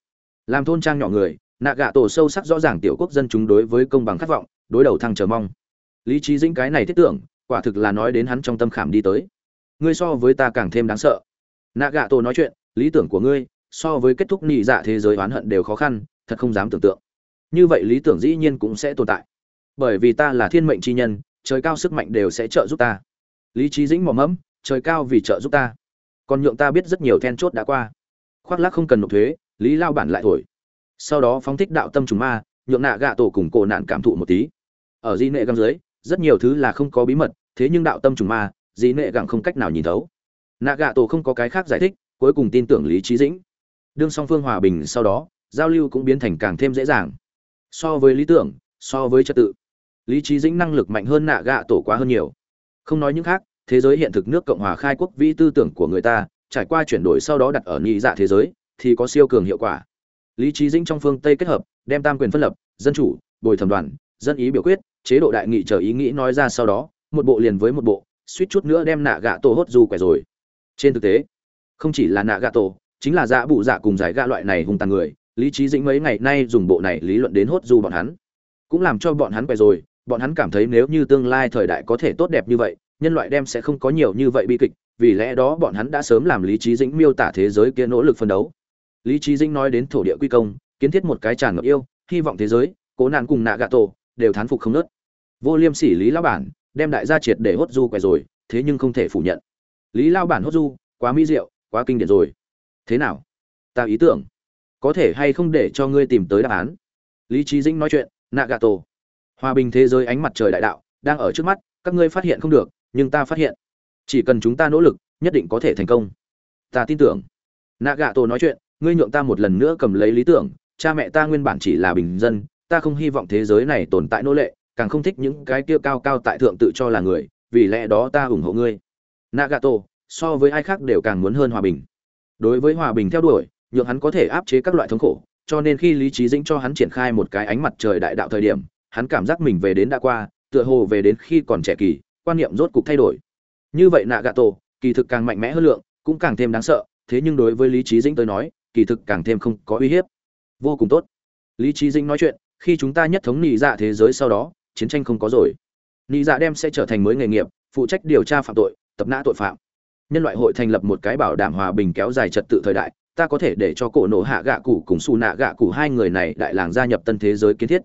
Làm thôn trang nhỏ người nạ gạ tổ sâu sắc rõ ràng tiểu quốc dân chúng đối với công bằng khát vọng, đối đầu thăng chờ mong. Lý trí dĩnh cái này thiết tưởng, quả thực là nói đến hắn trong tâm khảm đi tới. Ngươi so với ta càng thêm đáng sợ. Nạ gạ tổ nói chuyện, lý tưởng của ngươi, so với kết thúc nhị dạ thế giới oán hận đều khó khăn, thật không dám tưởng tượng. Như vậy lý tưởng dĩ nhiên cũng sẽ tồn tại. Bởi vì ta là thiên mệnh chi nhân, trời cao sức mạnh đều sẽ trợ giúp ta. Lý trí dĩnh mò mẫm, trời cao vì trợ giúp ta. Còn nhượng ta biết rất nhiều then chốt đã qua. Khoác lác không cần nộp thuế, lý lao bản lại thổi sau đó phóng thích đạo tâm trùng ma, nhượng nạ gạ tổ cùng cổ nạn cảm thụ một tí. Ở di nệ găng dưới, rất nhiều thứ là không có bí mật, thế nhưng đạo tâm trùng ma di nệ gặng không cách nào nhìn thấu. Nạ gạ tổ không có cái khác giải thích, cuối cùng tin tưởng lý trí dĩnh. Đương song phương hòa bình sau đó, giao lưu cũng biến thành càng thêm dễ dàng. So với lý tưởng, so với trật tự, lý trí dĩnh năng lực mạnh hơn nạ gạ tổ quá hơn nhiều. Không nói những khác, thế giới hiện thực nước cộng hòa khai quốc vĩ tư tưởng của người ta, trải qua chuyển đổi sau đó đặt ở nhị dạ thế giới, thì có siêu cường hiệu quả lý trí dĩnh trong phương tây kết hợp, đem tam quyền phân lập, dân chủ, bồi thẩm đoàn, dân ý biểu quyết, chế độ đại nghị chờ ý nghĩ nói ra sau đó, một bộ liền với một bộ, suýt chút nữa đem nạ gạ tổ hốt du quẻ rồi. Trên thực tế, không chỉ là nạ gạ tổ, chính là dạ bụ dạ cùng giải gạ loại này hung tàn người, lý trí dĩnh mấy ngày nay dùng bộ này lý luận đến hốt du bọn hắn. Cũng làm cho bọn hắn quẻ rồi, bọn hắn cảm thấy nếu như tương lai thời đại có thể tốt đẹp như vậy, nhân loại đem sẽ không có nhiều như vậy bi kịch, vì lẽ đó bọn hắn đã sớm làm lý trí dĩnh miêu tả thế giới kia nỗ lực phân đấu lý trí dĩnh nói đến thổ địa quy công, kiến thiết một cái tràn ngập yêu, hy vọng thế giới, cố nạn cùng nạ gạ tổ, đều thán phục không nớt. Vô liêm sỉ lý lao bản, đem đại gia triệt để hốt du quẻ rồi, thế nhưng không thể phủ nhận. Lý lao bản hốt du, quá mỹ diệu, quá kinh điển rồi. Thế nào? Ta ý tưởng. Có thể hay không để cho ngươi tìm tới đáp án? Lý trí dĩnh nói chuyện, nạ gạ tổ. Hòa bình thế giới ánh mặt trời đại đạo, đang ở trước mắt, các ngươi phát hiện không được, nhưng ta phát hiện. Chỉ cần chúng ta nỗ lực, nhất định có thể thành công. Ta tin tưởng. Nạ gạ tổ nói chuyện ngươi nhượng ta một lần nữa cầm lấy lý tưởng, cha mẹ ta nguyên bản chỉ là bình dân, ta không hy vọng thế giới này tồn tại nô lệ, càng không thích những cái kia cao cao tại thượng tự cho là người, vì lẽ đó ta ủng hộ ngươi. Nagato, so với ai khác đều càng muốn hơn hòa bình. Đối với hòa bình theo đuổi, nhượng hắn có thể áp chế các loại thống khổ, cho nên khi lý trí dĩnh cho hắn triển khai một cái ánh mặt trời đại đạo thời điểm, hắn cảm giác mình về đến đã qua, tựa hồ về đến khi còn trẻ kỳ, quan niệm rốt cục thay đổi. Như vậy nạ gạ tổ kỳ thực càng mạnh mẽ hơn lượng, cũng càng thêm đáng sợ, thế nhưng đối với lý trí dĩnh tới nói kỳ thực càng thêm không có uy hiếp. Vô cùng tốt. Lý trí dĩnh nói chuyện, khi chúng ta nhất thống nị dạ thế giới sau đó, chiến tranh không có rồi. Nị dạ đem sẽ trở thành mới nghề nghiệp, phụ trách điều tra phạm tội, tập nã tội phạm. Nhân loại hội thành lập một cái bảo đảm hòa bình kéo dài trật tự thời đại, ta có thể để cho cổ nổ hạ gạ cụ cùng xù nạ gạ cụ hai người này đại làng gia nhập tân thế giới kiến thiết.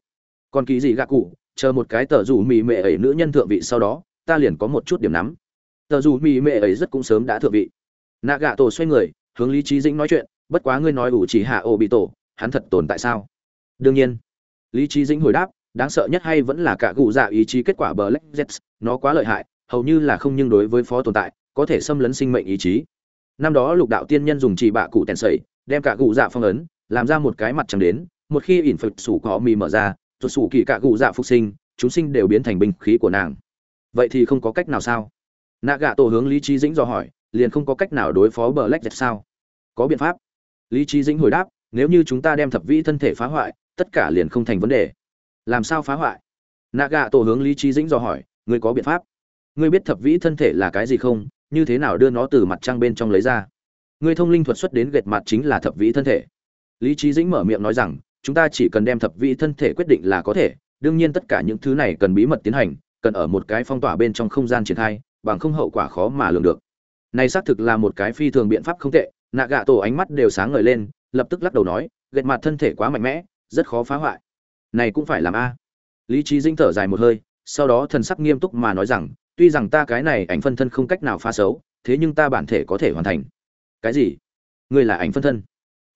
Còn kỳ gì gạ cụ, chờ một cái tờ dù mì mệ ấy nữ nhân thượng vị sau đó, ta liền có một chút điểm nắm. Tờ dù mì mệ ấy rất cũng sớm đã thượng vị. Nạ gạ tổ xoay người, hướng lý trí dĩnh nói chuyện bất quá ngươi nói ủ chỉ hạ ô bị tổ, hắn thật tồn tại sao? Đương nhiên. Lý trí dĩnh hồi đáp, đáng sợ nhất hay vẫn là cả cụ dạ ý chí kết quả black jets nó quá lợi hại, hầu như là không nhưng đối với phó tồn tại, có thể xâm lấn sinh mệnh ý chí. Năm đó lục đạo tiên nhân dùng chỉ bạ cụ tèn sẩy, đem cả cụ dạ phong ấn, làm ra một cái mặt trắng đến, một khi ỉn phật sủ có mì mở ra tuột sủ kỳ cả cụ dạ phục sinh, chúng sinh đều biến thành binh khí của nàng. Vậy thì không có cách nào sao? Nạ gạ tổ hướng lý trí dĩnh do hỏi, liền không có cách nào đối phó bờ lách dẹt sao? Có biện pháp lý trí dĩnh hồi đáp, nếu như chúng ta đem thập vĩ thân thể phá hoại, tất cả liền không thành vấn đề. Làm sao phá hoại? Nạ gạ tổ hướng lý trí dĩnh dò hỏi, ngươi có biện pháp? Ngươi biết thập vĩ thân thể là cái gì không? Như thế nào đưa nó từ mặt trăng bên trong lấy ra? Ngươi thông linh thuật xuất đến gệt mặt chính là thập vĩ thân thể. Lý trí dĩnh mở miệng nói rằng, chúng ta chỉ cần đem thập vĩ thân thể quyết định là có thể, đương nhiên tất cả những thứ này cần bí mật tiến hành, cần ở một cái phong tỏa bên trong không gian triển khai, bằng không hậu quả khó mà lường được. Này xác thực là một cái phi thường biện pháp không tệ nạ gạ tổ ánh mắt đều sáng ngời lên, lập tức lắc đầu nói, gệt mặt thân thể quá mạnh mẽ, rất khó phá hoại. Này cũng phải làm a. Lý trí dinh thở dài một hơi, sau đó thần sắc nghiêm túc mà nói rằng, tuy rằng ta cái này ảnh phân thân không cách nào phá xấu, thế nhưng ta bản thể có thể hoàn thành. Cái gì? Ngươi là ảnh phân thân?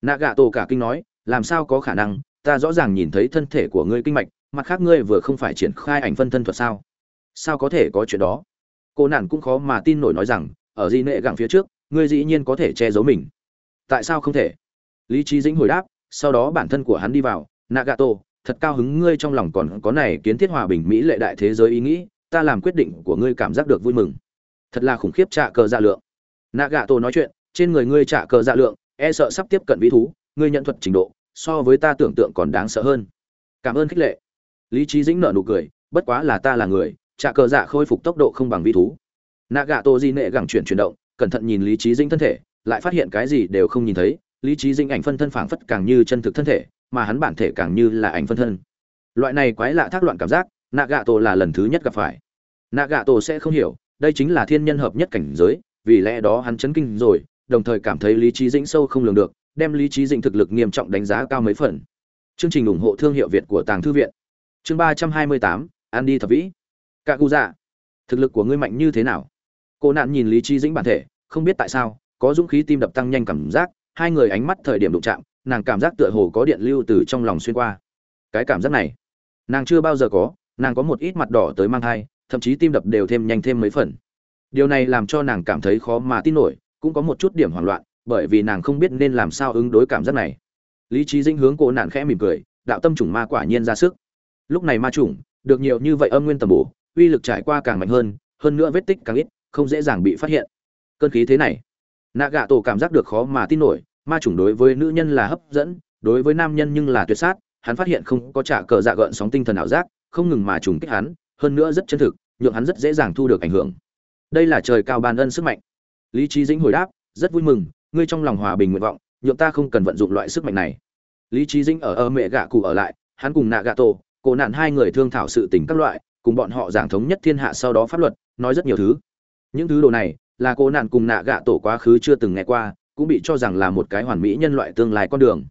Nạ gạ tổ cả kinh nói, làm sao có khả năng? Ta rõ ràng nhìn thấy thân thể của ngươi kinh mạch, mặt khác ngươi vừa không phải triển khai ảnh phân thân thuật sao? Sao có thể có chuyện đó? Cô nạn cũng khó mà tin nổi nói rằng, ở di nệ gặng phía trước ngươi dĩ nhiên có thể che giấu mình. Tại sao không thể? Lý trí dĩnh hồi đáp, sau đó bản thân của hắn đi vào, nagato, thật cao hứng ngươi trong lòng còn có này kiến thiết hòa bình mỹ lệ đại thế giới ý nghĩ, ta làm quyết định của ngươi cảm giác được vui mừng. Thật là khủng khiếp trả cờ dạ lượng. Nagato nói chuyện, trên người ngươi trả cờ dạ lượng e sợ sắp tiếp cận vĩ thú, ngươi nhận thuật trình độ, so với ta tưởng tượng còn đáng sợ hơn. Cảm ơn khích lệ. Lý trí dĩnh nở nụ cười, bất quá là ta là người, trả cờ dạ khôi phục tốc độ không bằng vĩ thú. Nagato di nệ gẳng chuyển chuyển động cẩn thận nhìn lý trí dĩnh thân thể, lại phát hiện cái gì đều không nhìn thấy. Lý trí dĩnh ảnh phân thân phảng phất càng như chân thực thân thể, mà hắn bản thể càng như là ảnh phân thân. Loại này quái lạ thác loạn cảm giác, nagato là lần thứ nhất gặp phải. Nagato sẽ không hiểu, đây chính là thiên nhân hợp nhất cảnh giới, vì lẽ đó hắn chấn kinh rồi, đồng thời cảm thấy lý trí dĩnh sâu không lường được, đem lý trí dĩnh thực lực nghiêm trọng đánh giá cao mấy phần. Chương trình ủng hộ thương hiệu việt của tàng thư viện. Chương ba trăm hai mươi tám an đi thập vĩ. Cạ cụ dạ thực lực của ngươi mạnh như thế nào? Cô nạn nhìn lý trí dĩnh bản thể, không biết tại sao, có dũng khí tim đập tăng nhanh cảm giác, hai người ánh mắt thời điểm đụng chạm, nàng cảm giác tựa hồ có điện lưu từ trong lòng xuyên qua. Cái cảm giác này, nàng chưa bao giờ có, nàng có một ít mặt đỏ tới mang thai, thậm chí tim đập đều thêm nhanh thêm mấy phần. Điều này làm cho nàng cảm thấy khó mà tin nổi, cũng có một chút điểm hoảng loạn, bởi vì nàng không biết nên làm sao ứng đối cảm giác này. Lý trí dinh hướng cô nạn khẽ mỉm cười, đạo tâm chủng ma quả nhiên ra sức. Lúc này ma chủng được nhiều như vậy âm nguyên tầm bổ, uy lực trải qua càng mạnh hơn hơn nữa vết tích càng ít không dễ dàng bị phát hiện. Cơn khí thế này nạ gạ tổ cảm giác được khó mà tin nổi, ma chủng đối với nữ nhân là hấp dẫn, đối với nam nhân nhưng là tuyệt sát, hắn phát hiện không có trả cờ dạ gợn sóng tinh thần ảo giác, không ngừng mà trùng kích hắn, hơn nữa rất chân thực, nhượng hắn rất dễ dàng thu được ảnh hưởng. Đây là trời cao ban ân sức mạnh. Lý trí dĩnh hồi đáp, rất vui mừng, ngươi trong lòng hòa bình nguyện vọng, nhượng ta không cần vận dụng loại sức mạnh này. Lý trí dĩnh ở ơ mẹ gạ cụ ở lại, hắn cùng nạ gạ tổ cổ nạn hai người thương thảo sự tình các loại, cùng bọn họ giảng thống nhất thiên hạ sau đó pháp luật, nói rất nhiều thứ những thứ đồ này là cô nạn cùng nạ gạ tổ quá khứ chưa từng nghe qua, cũng bị cho rằng là một cái hoàn mỹ nhân loại tương lai con đường.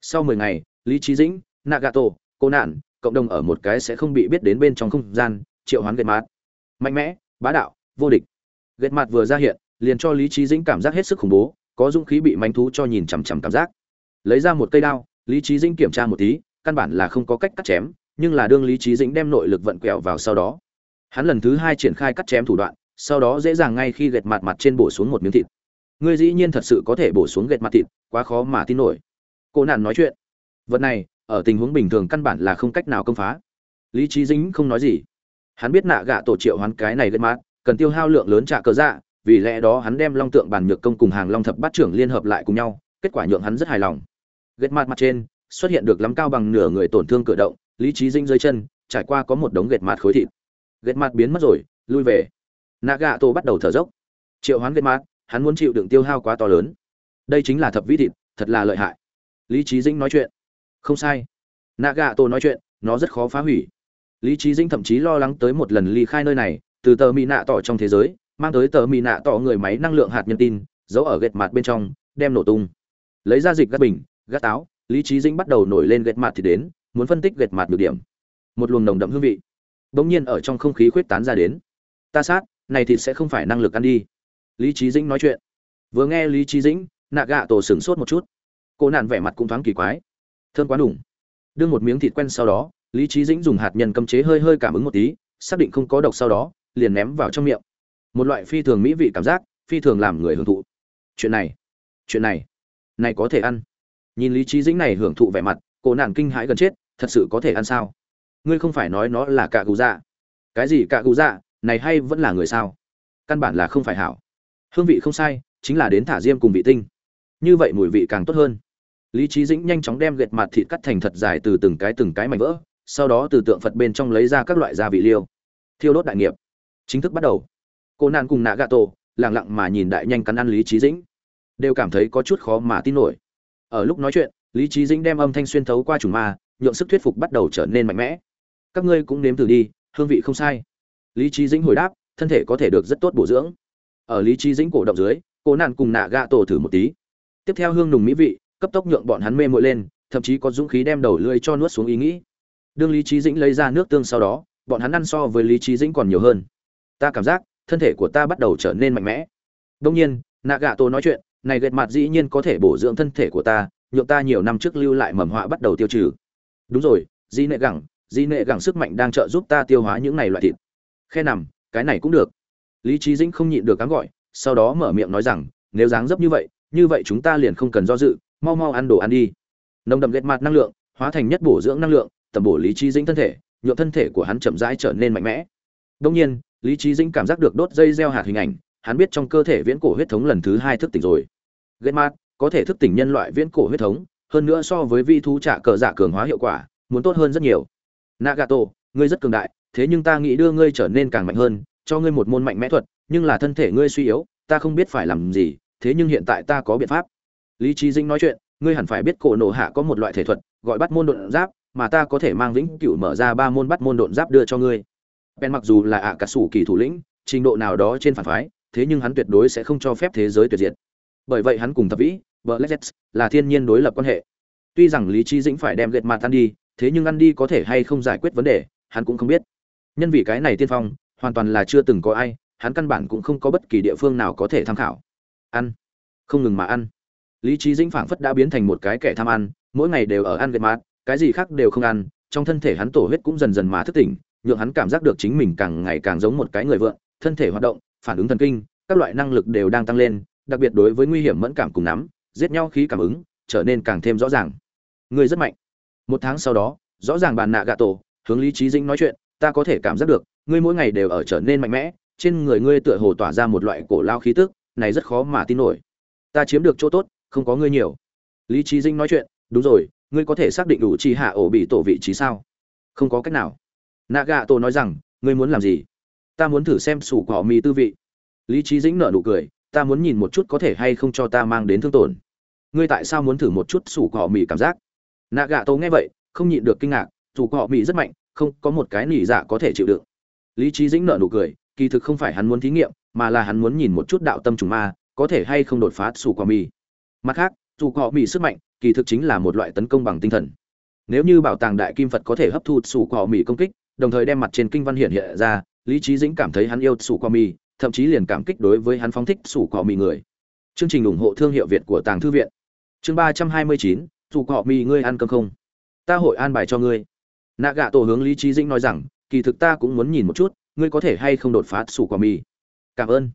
Sau mười ngày, lý trí dĩnh, nạ gạ tổ, cô nạn, cộng đồng ở một cái sẽ không bị biết đến bên trong không gian, triệu hoán gệt mát mạnh mẽ, bá đạo, vô địch. Gệt mặt vừa ra hiện, liền cho lý trí dĩnh cảm giác hết sức khủng bố, có dũng khí bị manh thú cho nhìn chằm chằm cảm giác. Lấy ra một cây đao, lý trí dĩnh kiểm tra một tí, căn bản là không có cách cắt chém, nhưng là đương lý trí dĩnh đem nội lực vận quẹo vào sau đó. Hắn lần thứ hai triển khai cắt chém thủ đoạn sau đó dễ dàng ngay khi gệt mặt mặt trên bổ xuống một miếng thịt. Ngươi dĩ nhiên thật sự có thể bổ xuống gệt mặt thịt, quá khó mà tin nổi. Cô nạn nói chuyện. Vật này, ở tình huống bình thường căn bản là không cách nào công phá. Lý trí dính không nói gì. Hắn biết nạ gạ tổ triệu hoán cái này gệt mặt, cần tiêu hao lượng lớn trả cờ dạ vì lẽ đó hắn đem long tượng bàn nhược công cùng hàng long thập bát trưởng liên hợp lại cùng nhau, kết quả nhượng hắn rất hài lòng. Ghét mặt mặt trên, xuất hiện được lắm cao bằng nửa người tổn thương cử động, lý trí dinh dưới chân, trải qua có một đống ghét mặt khối thịt. Ghét mặt biến mất rồi, lui về nagato bắt đầu thở dốc. Triệu hoán ghét mặt hắn muốn chịu đựng tiêu hao quá to lớn. Đây chính là thập vĩ thịt, thật là lợi hại. Lý trí Dĩnh nói chuyện. Không sai. Nagato nói chuyện, nó rất khó phá hủy. Lý trí Dĩnh thậm chí lo lắng tới một lần ly khai nơi này, từ tờ mỹ nạ tỏ trong thế giới, mang tới tờ mỹ nạ tỏ người máy năng lượng hạt nhân tin, giấu ở gạch mặt bên trong, đem nổ tung. Lấy ra dịch gắt bình, gắt táo, lý trí Dĩnh bắt đầu nổi lên gạch mặt thì đến, muốn phân tích gạch mặt được điểm. Một luồng nồng đậm hương vị. Bỗng nhiên ở trong không khí khuyết tán ra đến. Ta sát này thì sẽ không phải năng lực ăn đi. Lý trí dĩnh nói chuyện. Vừa nghe lý trí dĩnh, nạ gạ tổ sửng sốt một chút. Cô nạn vẻ mặt cũng thoáng kỳ quái. Thương quá đủng đưa một miếng thịt quen sau đó, lý trí dĩnh dùng hạt nhân cấm chế hơi hơi cảm ứng một tí, xác định không có độc sau đó, liền ném vào trong miệng. Một loại phi thường mỹ vị cảm giác, phi thường làm người hưởng thụ. Chuyện này chuyện này này có thể ăn. Nhìn lý trí dĩnh này hưởng thụ vẻ mặt, cô nạn kinh hãi gần chết, thật sự có thể ăn sao? Ngươi không phải nói nó là cạ gù dạ. Cái gì cạ gù dạ? Này hay vẫn là người sao? Căn bản là không phải hảo. Hương vị không sai, chính là đến thả diêm cùng vị tinh. Như vậy mùi vị càng tốt hơn. Lý trí dĩnh nhanh chóng đem gệt mặt thịt cắt thành thật dài từ từng cái từng cái mảnh vỡ, sau đó từ tượng phật bên trong lấy ra các loại gia vị liêu. Thiêu đốt đại nghiệp. Chính thức bắt đầu. Cô nạn cùng nạ gà tổ lẳng lặng mà nhìn đại nhanh cắn ăn lý trí dĩnh. Đều cảm thấy có chút khó mà tin nổi. Ở lúc nói chuyện, lý trí dĩnh đem âm thanh xuyên thấu qua chủng ma, nhượng sức thuyết phục bắt đầu trở nên mạnh mẽ. Các ngươi cũng nếm thử đi, hương vị không sai lý trí dĩnh hồi đáp, thân thể có thể được rất tốt bổ dưỡng. Ở lý trí dĩnh cổ động dưới, cô nạn cùng nạ gạ tổ thử một tí. Tiếp theo hương nùng mỹ vị, cấp tốc nhượng bọn hắn mê mội lên, thậm chí có dũng khí đem đầu lưỡi cho nuốt xuống ý nghĩ. Đương lý trí dĩnh lấy ra nước tương sau đó, bọn hắn ăn so với lý trí dĩnh còn nhiều hơn. Ta cảm giác, thân thể của ta bắt đầu trở nên mạnh mẽ. Đông nhiên, nạ gạ tổ nói chuyện, này gệt mặt dĩ nhiên có thể bổ dưỡng thân thể của ta, nhượng ta nhiều năm trước lưu lại mầm họa bắt đầu tiêu trừ. Đúng rồi di nệ gẳng di nệ gẳng sức mạnh đang trợ giúp ta tiêu hóa những này loại thịt khe nằm, cái này cũng được. Lý trí dĩnh không nhịn được cám gọi, sau đó mở miệng nói rằng, nếu dáng dấp như vậy như vậy chúng ta liền không cần do dự, mau mau ăn đồ ăn đi. Nồng đậm ghét mặt năng lượng, hóa thành nhất bổ dưỡng năng lượng tầm bổ lý trí dĩnh thân thể, nhuộm thân thể của hắn chậm rãi trở nên mạnh mẽ. Đông nhiên, lý trí dĩnh cảm giác được đốt dây gieo hạt hình ảnh, hắn biết trong cơ thể viễn cổ huyết thống lần thứ hai thức tỉnh rồi. Ghét mặt có thể thức tỉnh nhân loại viễn cổ huyết thống, hơn nữa so với vi thú trả cờ giả cường hóa hiệu quả, muốn tốt hơn rất nhiều. Nagato, ngươi rất cường đại thế nhưng ta nghĩ đưa ngươi trở nên càng mạnh hơn, cho ngươi một môn mạnh mẽ thuật, nhưng là thân thể ngươi suy yếu, ta không biết phải làm gì, thế nhưng hiện tại ta có biện pháp. Lý Chí Dĩnh nói chuyện, ngươi hẳn phải biết cổ nổ hạ có một loại thể thuật, gọi bắt môn độn giáp, mà ta có thể mang vĩnh cửu mở ra ba môn bắt môn độn giáp đưa cho ngươi. Ben mặc dù là ạ cả sủ kỳ thủ lĩnh, trình độ nào đó trên phản phái, thế nhưng hắn tuyệt đối sẽ không cho phép thế giới tuyệt diệt. Bởi vậy hắn cùng thập vĩ Black là thiên nhiên đối lập quan hệ. Tuy rằng lý Chí dĩnh phải đem gệt mặt tan đi, thế nhưng ăn đi có thể hay không giải quyết vấn đề, hắn cũng không biết nhân vì cái này tiên phong, hoàn toàn là chưa từng có ai, hắn căn bản cũng không có bất kỳ địa phương nào có thể tham khảo. Ăn. Không ngừng mà ăn. Lý trí dĩnh phảng phất đã biến thành một cái kẻ tham ăn, mỗi ngày đều ở ăn gệt mát, cái gì khác đều không ăn, trong thân thể hắn tổ huyết cũng dần dần mà thức tỉnh, nhượng hắn cảm giác được chính mình càng ngày càng giống một cái người vượn thân thể hoạt động, phản ứng thần kinh, các loại năng lực đều đang tăng lên, đặc biệt đối với nguy hiểm mẫn cảm cùng nắm, giết nhau khí cảm ứng, trở nên càng thêm rõ ràng. Người rất mạnh. Một tháng sau đó, rõ ràng bàn nạ gạ tổ, hướng lý trí dĩnh nói chuyện ta có thể cảm giác được, ngươi mỗi ngày đều ở trở nên mạnh mẽ, trên người ngươi tựa hồ tỏa ra một loại cổ lao khí tức, này rất khó mà tin nổi. Ta chiếm được chỗ tốt, không có ngươi nhiều. Lý trí dĩnh nói chuyện, đúng rồi, ngươi có thể xác định đủ chi hạ ổ bị tổ vị trí sao? Không có cách nào. Nạ Gà tổ nói rằng, ngươi muốn làm gì? Ta muốn thử xem sủ cỏ mì tư vị. Lý trí dĩnh nở nụ cười, ta muốn nhìn một chút có thể hay không cho ta mang đến thương tổn. Ngươi tại sao muốn thử một chút sủ cỏ mì cảm giác? Nạ Gà tổ nghe vậy, không nhịn được kinh ngạc, sủ cỏ mì rất mạnh không có một cái nỉ dạ có thể chịu đựng. Lý trí dĩnh nở nụ cười, kỳ thực không phải hắn muốn thí nghiệm, mà là hắn muốn nhìn một chút đạo tâm trùng ma, có thể hay không đột phá sủ quả mì. Mặt khác dù cọ mì sức mạnh, kỳ thực chính là một loại tấn công bằng tinh thần. Nếu như bảo tàng đại kim phật có thể hấp thu sủ cỏ mì công kích, đồng thời đem mặt trên kinh văn hiện hiện ra, lý trí dĩnh cảm thấy hắn yêu sủ cỏ mì, thậm chí liền cảm kích đối với hắn phóng thích sủ cỏ mì người. Chương trình ủng hộ thương hiệu việt của tàng thư viện. Chương ba trăm hai mươi chín dù cọ mì ngươi ăn cơm không? Ta hội an bài cho ngươi nạ gạ tổ hướng lý trí dĩnh nói rằng, kỳ thực ta cũng muốn nhìn một chút, ngươi có thể hay không đột phá sủ quả mì. Cảm ơn.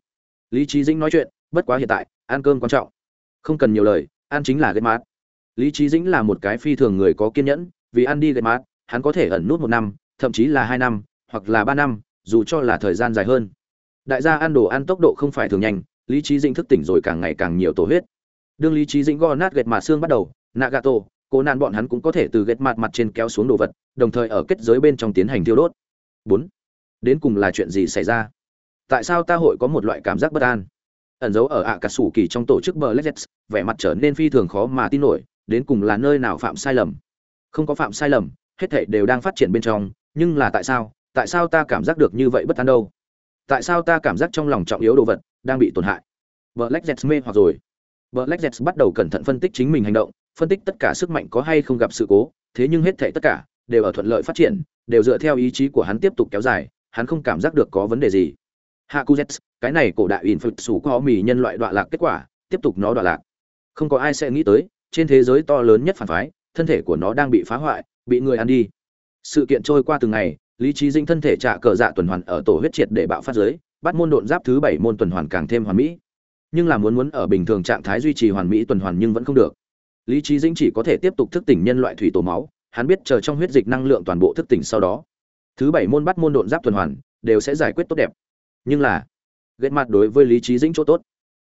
Lý trí dĩnh nói chuyện, bất quá hiện tại, ăn cơm quan trọng. Không cần nhiều lời, ăn chính là ghét mát. Lý trí dĩnh là một cái phi thường người có kiên nhẫn, vì ăn đi ghét mát, hắn có thể ẩn nút một năm, thậm chí là hai năm, hoặc là ba năm, dù cho là thời gian dài hơn. Đại gia ăn đồ ăn tốc độ không phải thường nhanh, lý trí dĩnh thức tỉnh rồi càng ngày càng nhiều tổ huyết. Đương lý trí dĩnh gò nát gệt mà xương bắt đầu, nạ gã tổ cố nạn bọn hắn cũng có thể từ ghét mặt mặt trên kéo xuống đồ vật đồng thời ở kết giới bên trong tiến hành thiêu đốt. Bốn đến cùng là chuyện gì xảy ra? Tại sao ta hội có một loại cảm giác bất an? Ẩn giấu ở ạ cả sủ kỳ trong tổ chức bờ legends vẻ mặt trở nên phi thường khó mà tin nổi đến cùng là nơi nào phạm sai lầm? Không có phạm sai lầm hết thảy đều đang phát triển bên trong nhưng là tại sao tại sao ta cảm giác được như vậy bất an đâu? Tại sao ta cảm giác trong lòng trọng yếu đồ vật đang bị tổn hại? Black Jets mê hoặc rồi. Black Jets bắt đầu cẩn thận phân tích chính mình hành động, phân tích tất cả sức mạnh có hay không gặp sự cố, thế nhưng hết thảy tất cả đều ở thuận lợi phát triển, đều dựa theo ý chí của hắn tiếp tục kéo dài, hắn không cảm giác được có vấn đề gì. Hakuzets, cái này cổ đại phật sủ có mì nhân loại đoạn lạc kết quả, tiếp tục nó đoạn lạc. Không có ai sẽ nghĩ tới, trên thế giới to lớn nhất phản phái, thân thể của nó đang bị phá hoại, bị người ăn đi. Sự kiện trôi qua từng ngày, lý trí dinh thân thể trả cờ dạ tuần hoàn ở tổ huyết triệt để bạo phát giới, bắt môn độn giáp thứ bảy môn tuần hoàn càng thêm hoàn mỹ nhưng là muốn muốn ở bình thường trạng thái duy trì hoàn mỹ tuần hoàn nhưng vẫn không được lý trí dĩnh chỉ có thể tiếp tục thức tỉnh nhân loại thủy tổ máu, hắn biết chờ trong huyết dịch năng lượng toàn bộ thức tỉnh sau đó, thứ bảy môn bắt môn độn giáp tuần hoàn, đều sẽ giải quyết tốt đẹp. Nhưng là, ghét mặt đối với lý trí dĩnh chỗ tốt,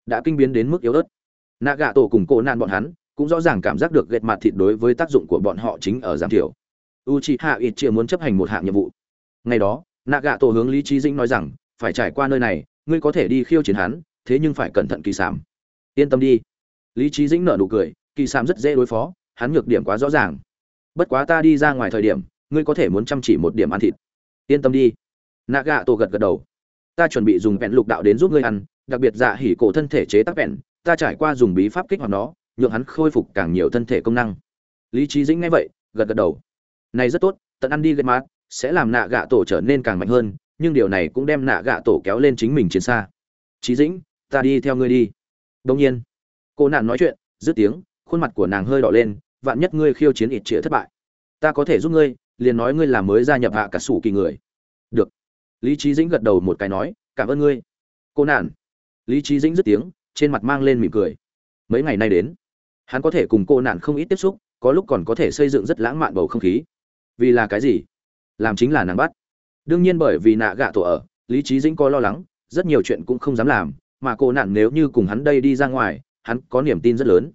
đã kinh biến đến mức yếu ớt. Nạ gạ tổ cùng cổ nạn bọn hắn, cũng rõ ràng cảm giác được ghét mặt thịt đối với tác dụng của bọn họ chính ở giảm thiểu. U c h i hạ ít chia muốn chấp hành một hạng nhiệm vụ. Ngày đó nạ gạ tổ hướng lý trí dĩnh nói rằng, phải trải qua nơi này, ngươi có thể đi khiêu chiến hắn, thế nhưng phải cẩn thận kỳ sảm. Yên tâm đi. Lý trí dĩnh nở nụ cười kỳ sam rất dễ đối phó, hắn nhược điểm quá rõ ràng. Bất quá ta đi ra ngoài thời điểm, ngươi có thể muốn chăm chỉ một điểm ăn thịt. Yên tâm đi. Nạ gạ tổ gật gật đầu. Ta chuẩn bị dùng vẹn lục đạo đến giúp ngươi ăn, đặc biệt dạ hỉ cổ thân thể chế tác vẹn, ta trải qua dùng bí pháp kích hoạt nó, nhượng hắn khôi phục càng nhiều thân thể công năng. Lý trí dĩnh nghe vậy, gật gật đầu. Này rất tốt, tận ăn đi gây mát, sẽ làm nạ gạ tổ trở nên càng mạnh hơn, nhưng điều này cũng đem nạ gạ tổ kéo lên chính mình chiến xa. Trí dĩnh, ta đi theo ngươi đi. Đông nhiên. Cô nạn nói chuyện, dứt tiếng khuôn mặt của nàng hơi đỏ lên, vạn nhất ngươi khiêu chiến ít chĩa thất bại, ta có thể giúp ngươi, liền nói ngươi là mới gia nhập hạ cả sủ kỳ người. Được. Lý trí dĩnh gật đầu một cái nói, cảm ơn ngươi. Cô nạn lý trí dĩnh dứt tiếng, trên mặt mang lên mỉm cười. Mấy ngày nay đến, hắn có thể cùng cô nạn không ít tiếp xúc, có lúc còn có thể xây dựng rất lãng mạn bầu không khí. Vì là cái gì? Làm chính là nàng bắt. Đương nhiên bởi vì nạ gạ tổ ở, lý trí dĩnh có lo lắng, rất nhiều chuyện cũng không dám làm, mà cô nạn nếu như cùng hắn đây đi ra ngoài, hắn có niềm tin rất lớn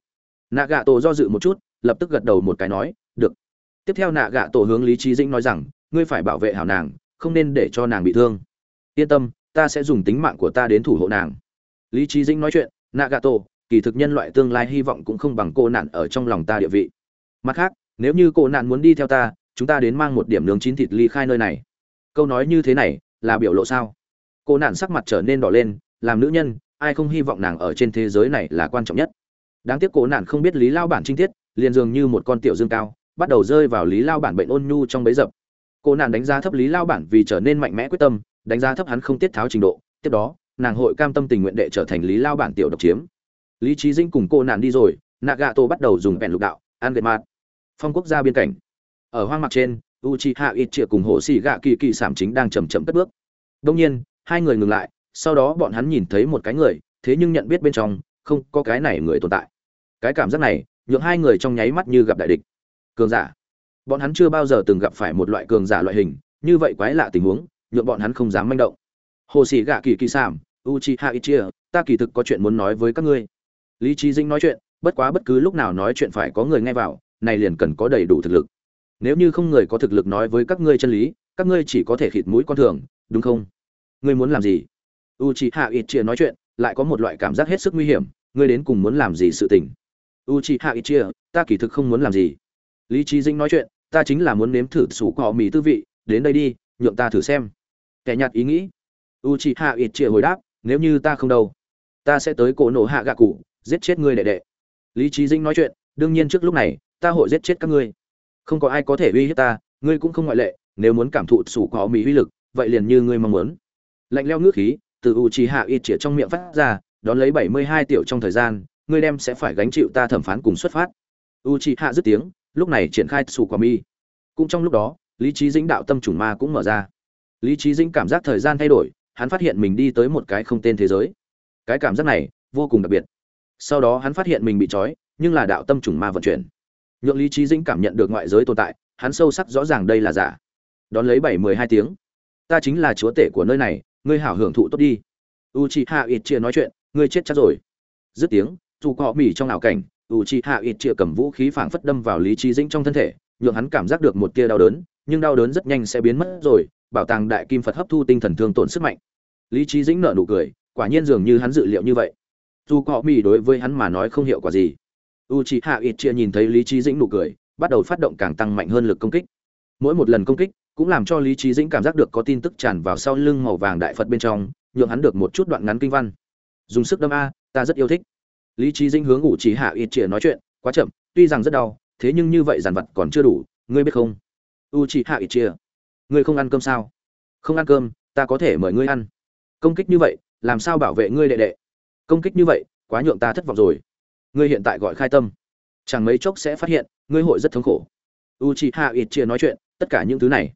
nạ gạ tổ do dự một chút, lập tức gật đầu một cái nói, được. Tiếp theo nạ gạ tổ hướng lý trí dĩnh nói rằng, ngươi phải bảo vệ hảo nàng, không nên để cho nàng bị thương. Yên tâm, ta sẽ dùng tính mạng của ta đến thủ hộ nàng. Lý trí dĩnh nói chuyện nạ gạ tổ kỳ thực nhân loại tương lai hy vọng cũng không bằng cô nạn ở trong lòng ta địa vị. Mặt khác, nếu như cô nạn muốn đi theo ta, chúng ta đến mang một điểm nướng chín thịt ly khai nơi này. Câu nói như thế này là biểu lộ sao? Cô nạn sắc mặt trở nên đỏ lên, làm nữ nhân, ai không hy vọng nàng ở trên thế giới này là quan trọng nhất? Đáng tiếc cổ nạn không biết lý lao bản trinh tiết, liền dường như một con tiểu dương cao, bắt đầu rơi vào lý lao bản bệnh ôn nhu trong bấy dập. Cô nạn đánh giá thấp lý lao bản vì trở nên mạnh mẽ quyết tâm, đánh giá thấp hắn không tiết tháo trình độ, tiếp đó, nàng hội cam tâm tình nguyện đệ trở thành lý lao bản tiểu độc chiếm. Lý trí dinh cùng cô nạn đi rồi nạ gà tô bắt đầu dùng bèn lục đạo, ăn gậy mạt. Phong quốc gia biên cảnh. Ở hoang mạc trên u chi hạ ít chĩa cùng hồ xì gạ kỳ kỳ sảm chính đang chầm chậm cất bước. Đông nhiên, hai người ngừng lại, sau đó bọn hắn nhìn thấy một cái người, thế nhưng nhận biết bên trong, không có cái này người tồn tại cái cảm giác này, nhượng hai người trong nháy mắt như gặp đại địch. Cường giả. Bọn hắn chưa bao giờ từng gặp phải một loại cường giả loại hình, như vậy quái lạ tình huống, nhượng bọn hắn không dám manh động. Hồ sĩ gạ kỳ kỳ sảm, uchiha ichia, ta kỳ thực có chuyện muốn nói với các ngươi. Lý trí dinh nói chuyện, bất quá bất cứ lúc nào nói chuyện phải có người nghe vào, này liền cần có đầy đủ thực lực. Nếu như không người có thực lực nói với các ngươi chân lý, các ngươi chỉ có thể khịt mũi con thường, đúng không? Ngươi muốn làm gì? U chi ha i chia nói chuyện, lại có một loại cảm giác hết sức nguy hiểm, ngươi đến cùng muốn làm gì sự tình? U c h i hạ ít chia ta kỳ thực không muốn làm gì. Lý trí dinh nói chuyện, ta chính là muốn nếm thử sủ cỏ mì tư vị, đến đây đi, nhượng ta thử xem. Kẻ nhạt ý nghĩ. U c h i hạ ít chia hồi đáp, nếu như ta không đâu, ta sẽ tới cổ nổ hạ gạ cụ, giết chết ngươi đệ đệ. Lý trí dinh nói chuyện, đương nhiên trước lúc này, ta hội giết chết các ngươi. Không có ai có thể uy hiếp ta, ngươi cũng không ngoại lệ, nếu muốn cảm thụ sủ cỏ mì uy lực, vậy liền như ngươi mong muốn. Lạnh leo ngước khí, từ u trì hạ ít chĩa trong miệng phát ra, đón lấy bảy mươi hai tiểu trong thời gian ngươi đem sẽ phải gánh chịu ta thẩm phán cùng xuất phát. U hạ dứt tiếng, lúc này triển khai sù quả mi cũng trong lúc đó, lý trí dĩnh đạo tâm chủng ma cũng mở ra. Lý trí dĩnh cảm giác thời gian thay đổi, hắn phát hiện mình đi tới một cái không tên thế giới. Cái cảm giác này, vô cùng đặc biệt. Sau đó hắn phát hiện mình bị trói, nhưng là đạo tâm chủng ma vận chuyển. Nhượng lý trí dĩnh cảm nhận được ngoại giới tồn tại, hắn sâu sắc rõ ràng đây là giả. Đón lấy bảy mười hai tiếng. Ta chính là chúa tể của nơi này, ngươi hảo hưởng thụ tốt đi. U chị hạ ít chia nói chuyện, ngươi chết chắc rồi. Dứt tiếng dù cọ mỉ trong ảo cảnh u chị hạ ít chĩa cầm vũ khí phảng phất đâm vào lý trí dĩnh trong thân thể, nhượng hắn cảm giác được một tia đau đớn, nhưng đau đớn rất nhanh sẽ biến mất rồi, bảo tàng đại kim phật hấp thu tinh thần thương tổn sức mạnh. Lý trí dĩnh nở nụ cười, quả nhiên dường như hắn dự liệu như vậy. Dù cọ mỉ đối với hắn mà nói không hiệu quả gì. U chị hạ ít chia nhìn thấy lý trí dĩnh nụ cười, bắt đầu phát động càng tăng mạnh hơn lực công kích. Mỗi một lần công kích cũng làm cho lý trí dĩnh cảm giác được có tin tức tràn vào sau lưng màu vàng đại phật bên trong, nhượng hắn được một chút đoạn ngắn kinh văn. Dùng sức đâm a, ta rất yêu thích lý trí dĩnh hướng ngụ chỉ hạ ít chĩa nói chuyện, quá chậm, tuy rằng rất đau, thế nhưng như vậy dàn vật còn chưa đủ, ngươi biết không? U chỉ hạ ít chĩa ngươi không ăn cơm sao? Không ăn cơm, ta có thể mời ngươi ăn. Công kích như vậy, làm sao bảo vệ ngươi đệ đệ? Công kích như vậy, quá nhượng ta thất vọng rồi. Ngươi hiện tại gọi khai tâm. Chẳng mấy chốc sẽ phát hiện, ngươi hội rất thống khổ. U chị hạ ít chia nói chuyện, tất cả những thứ này,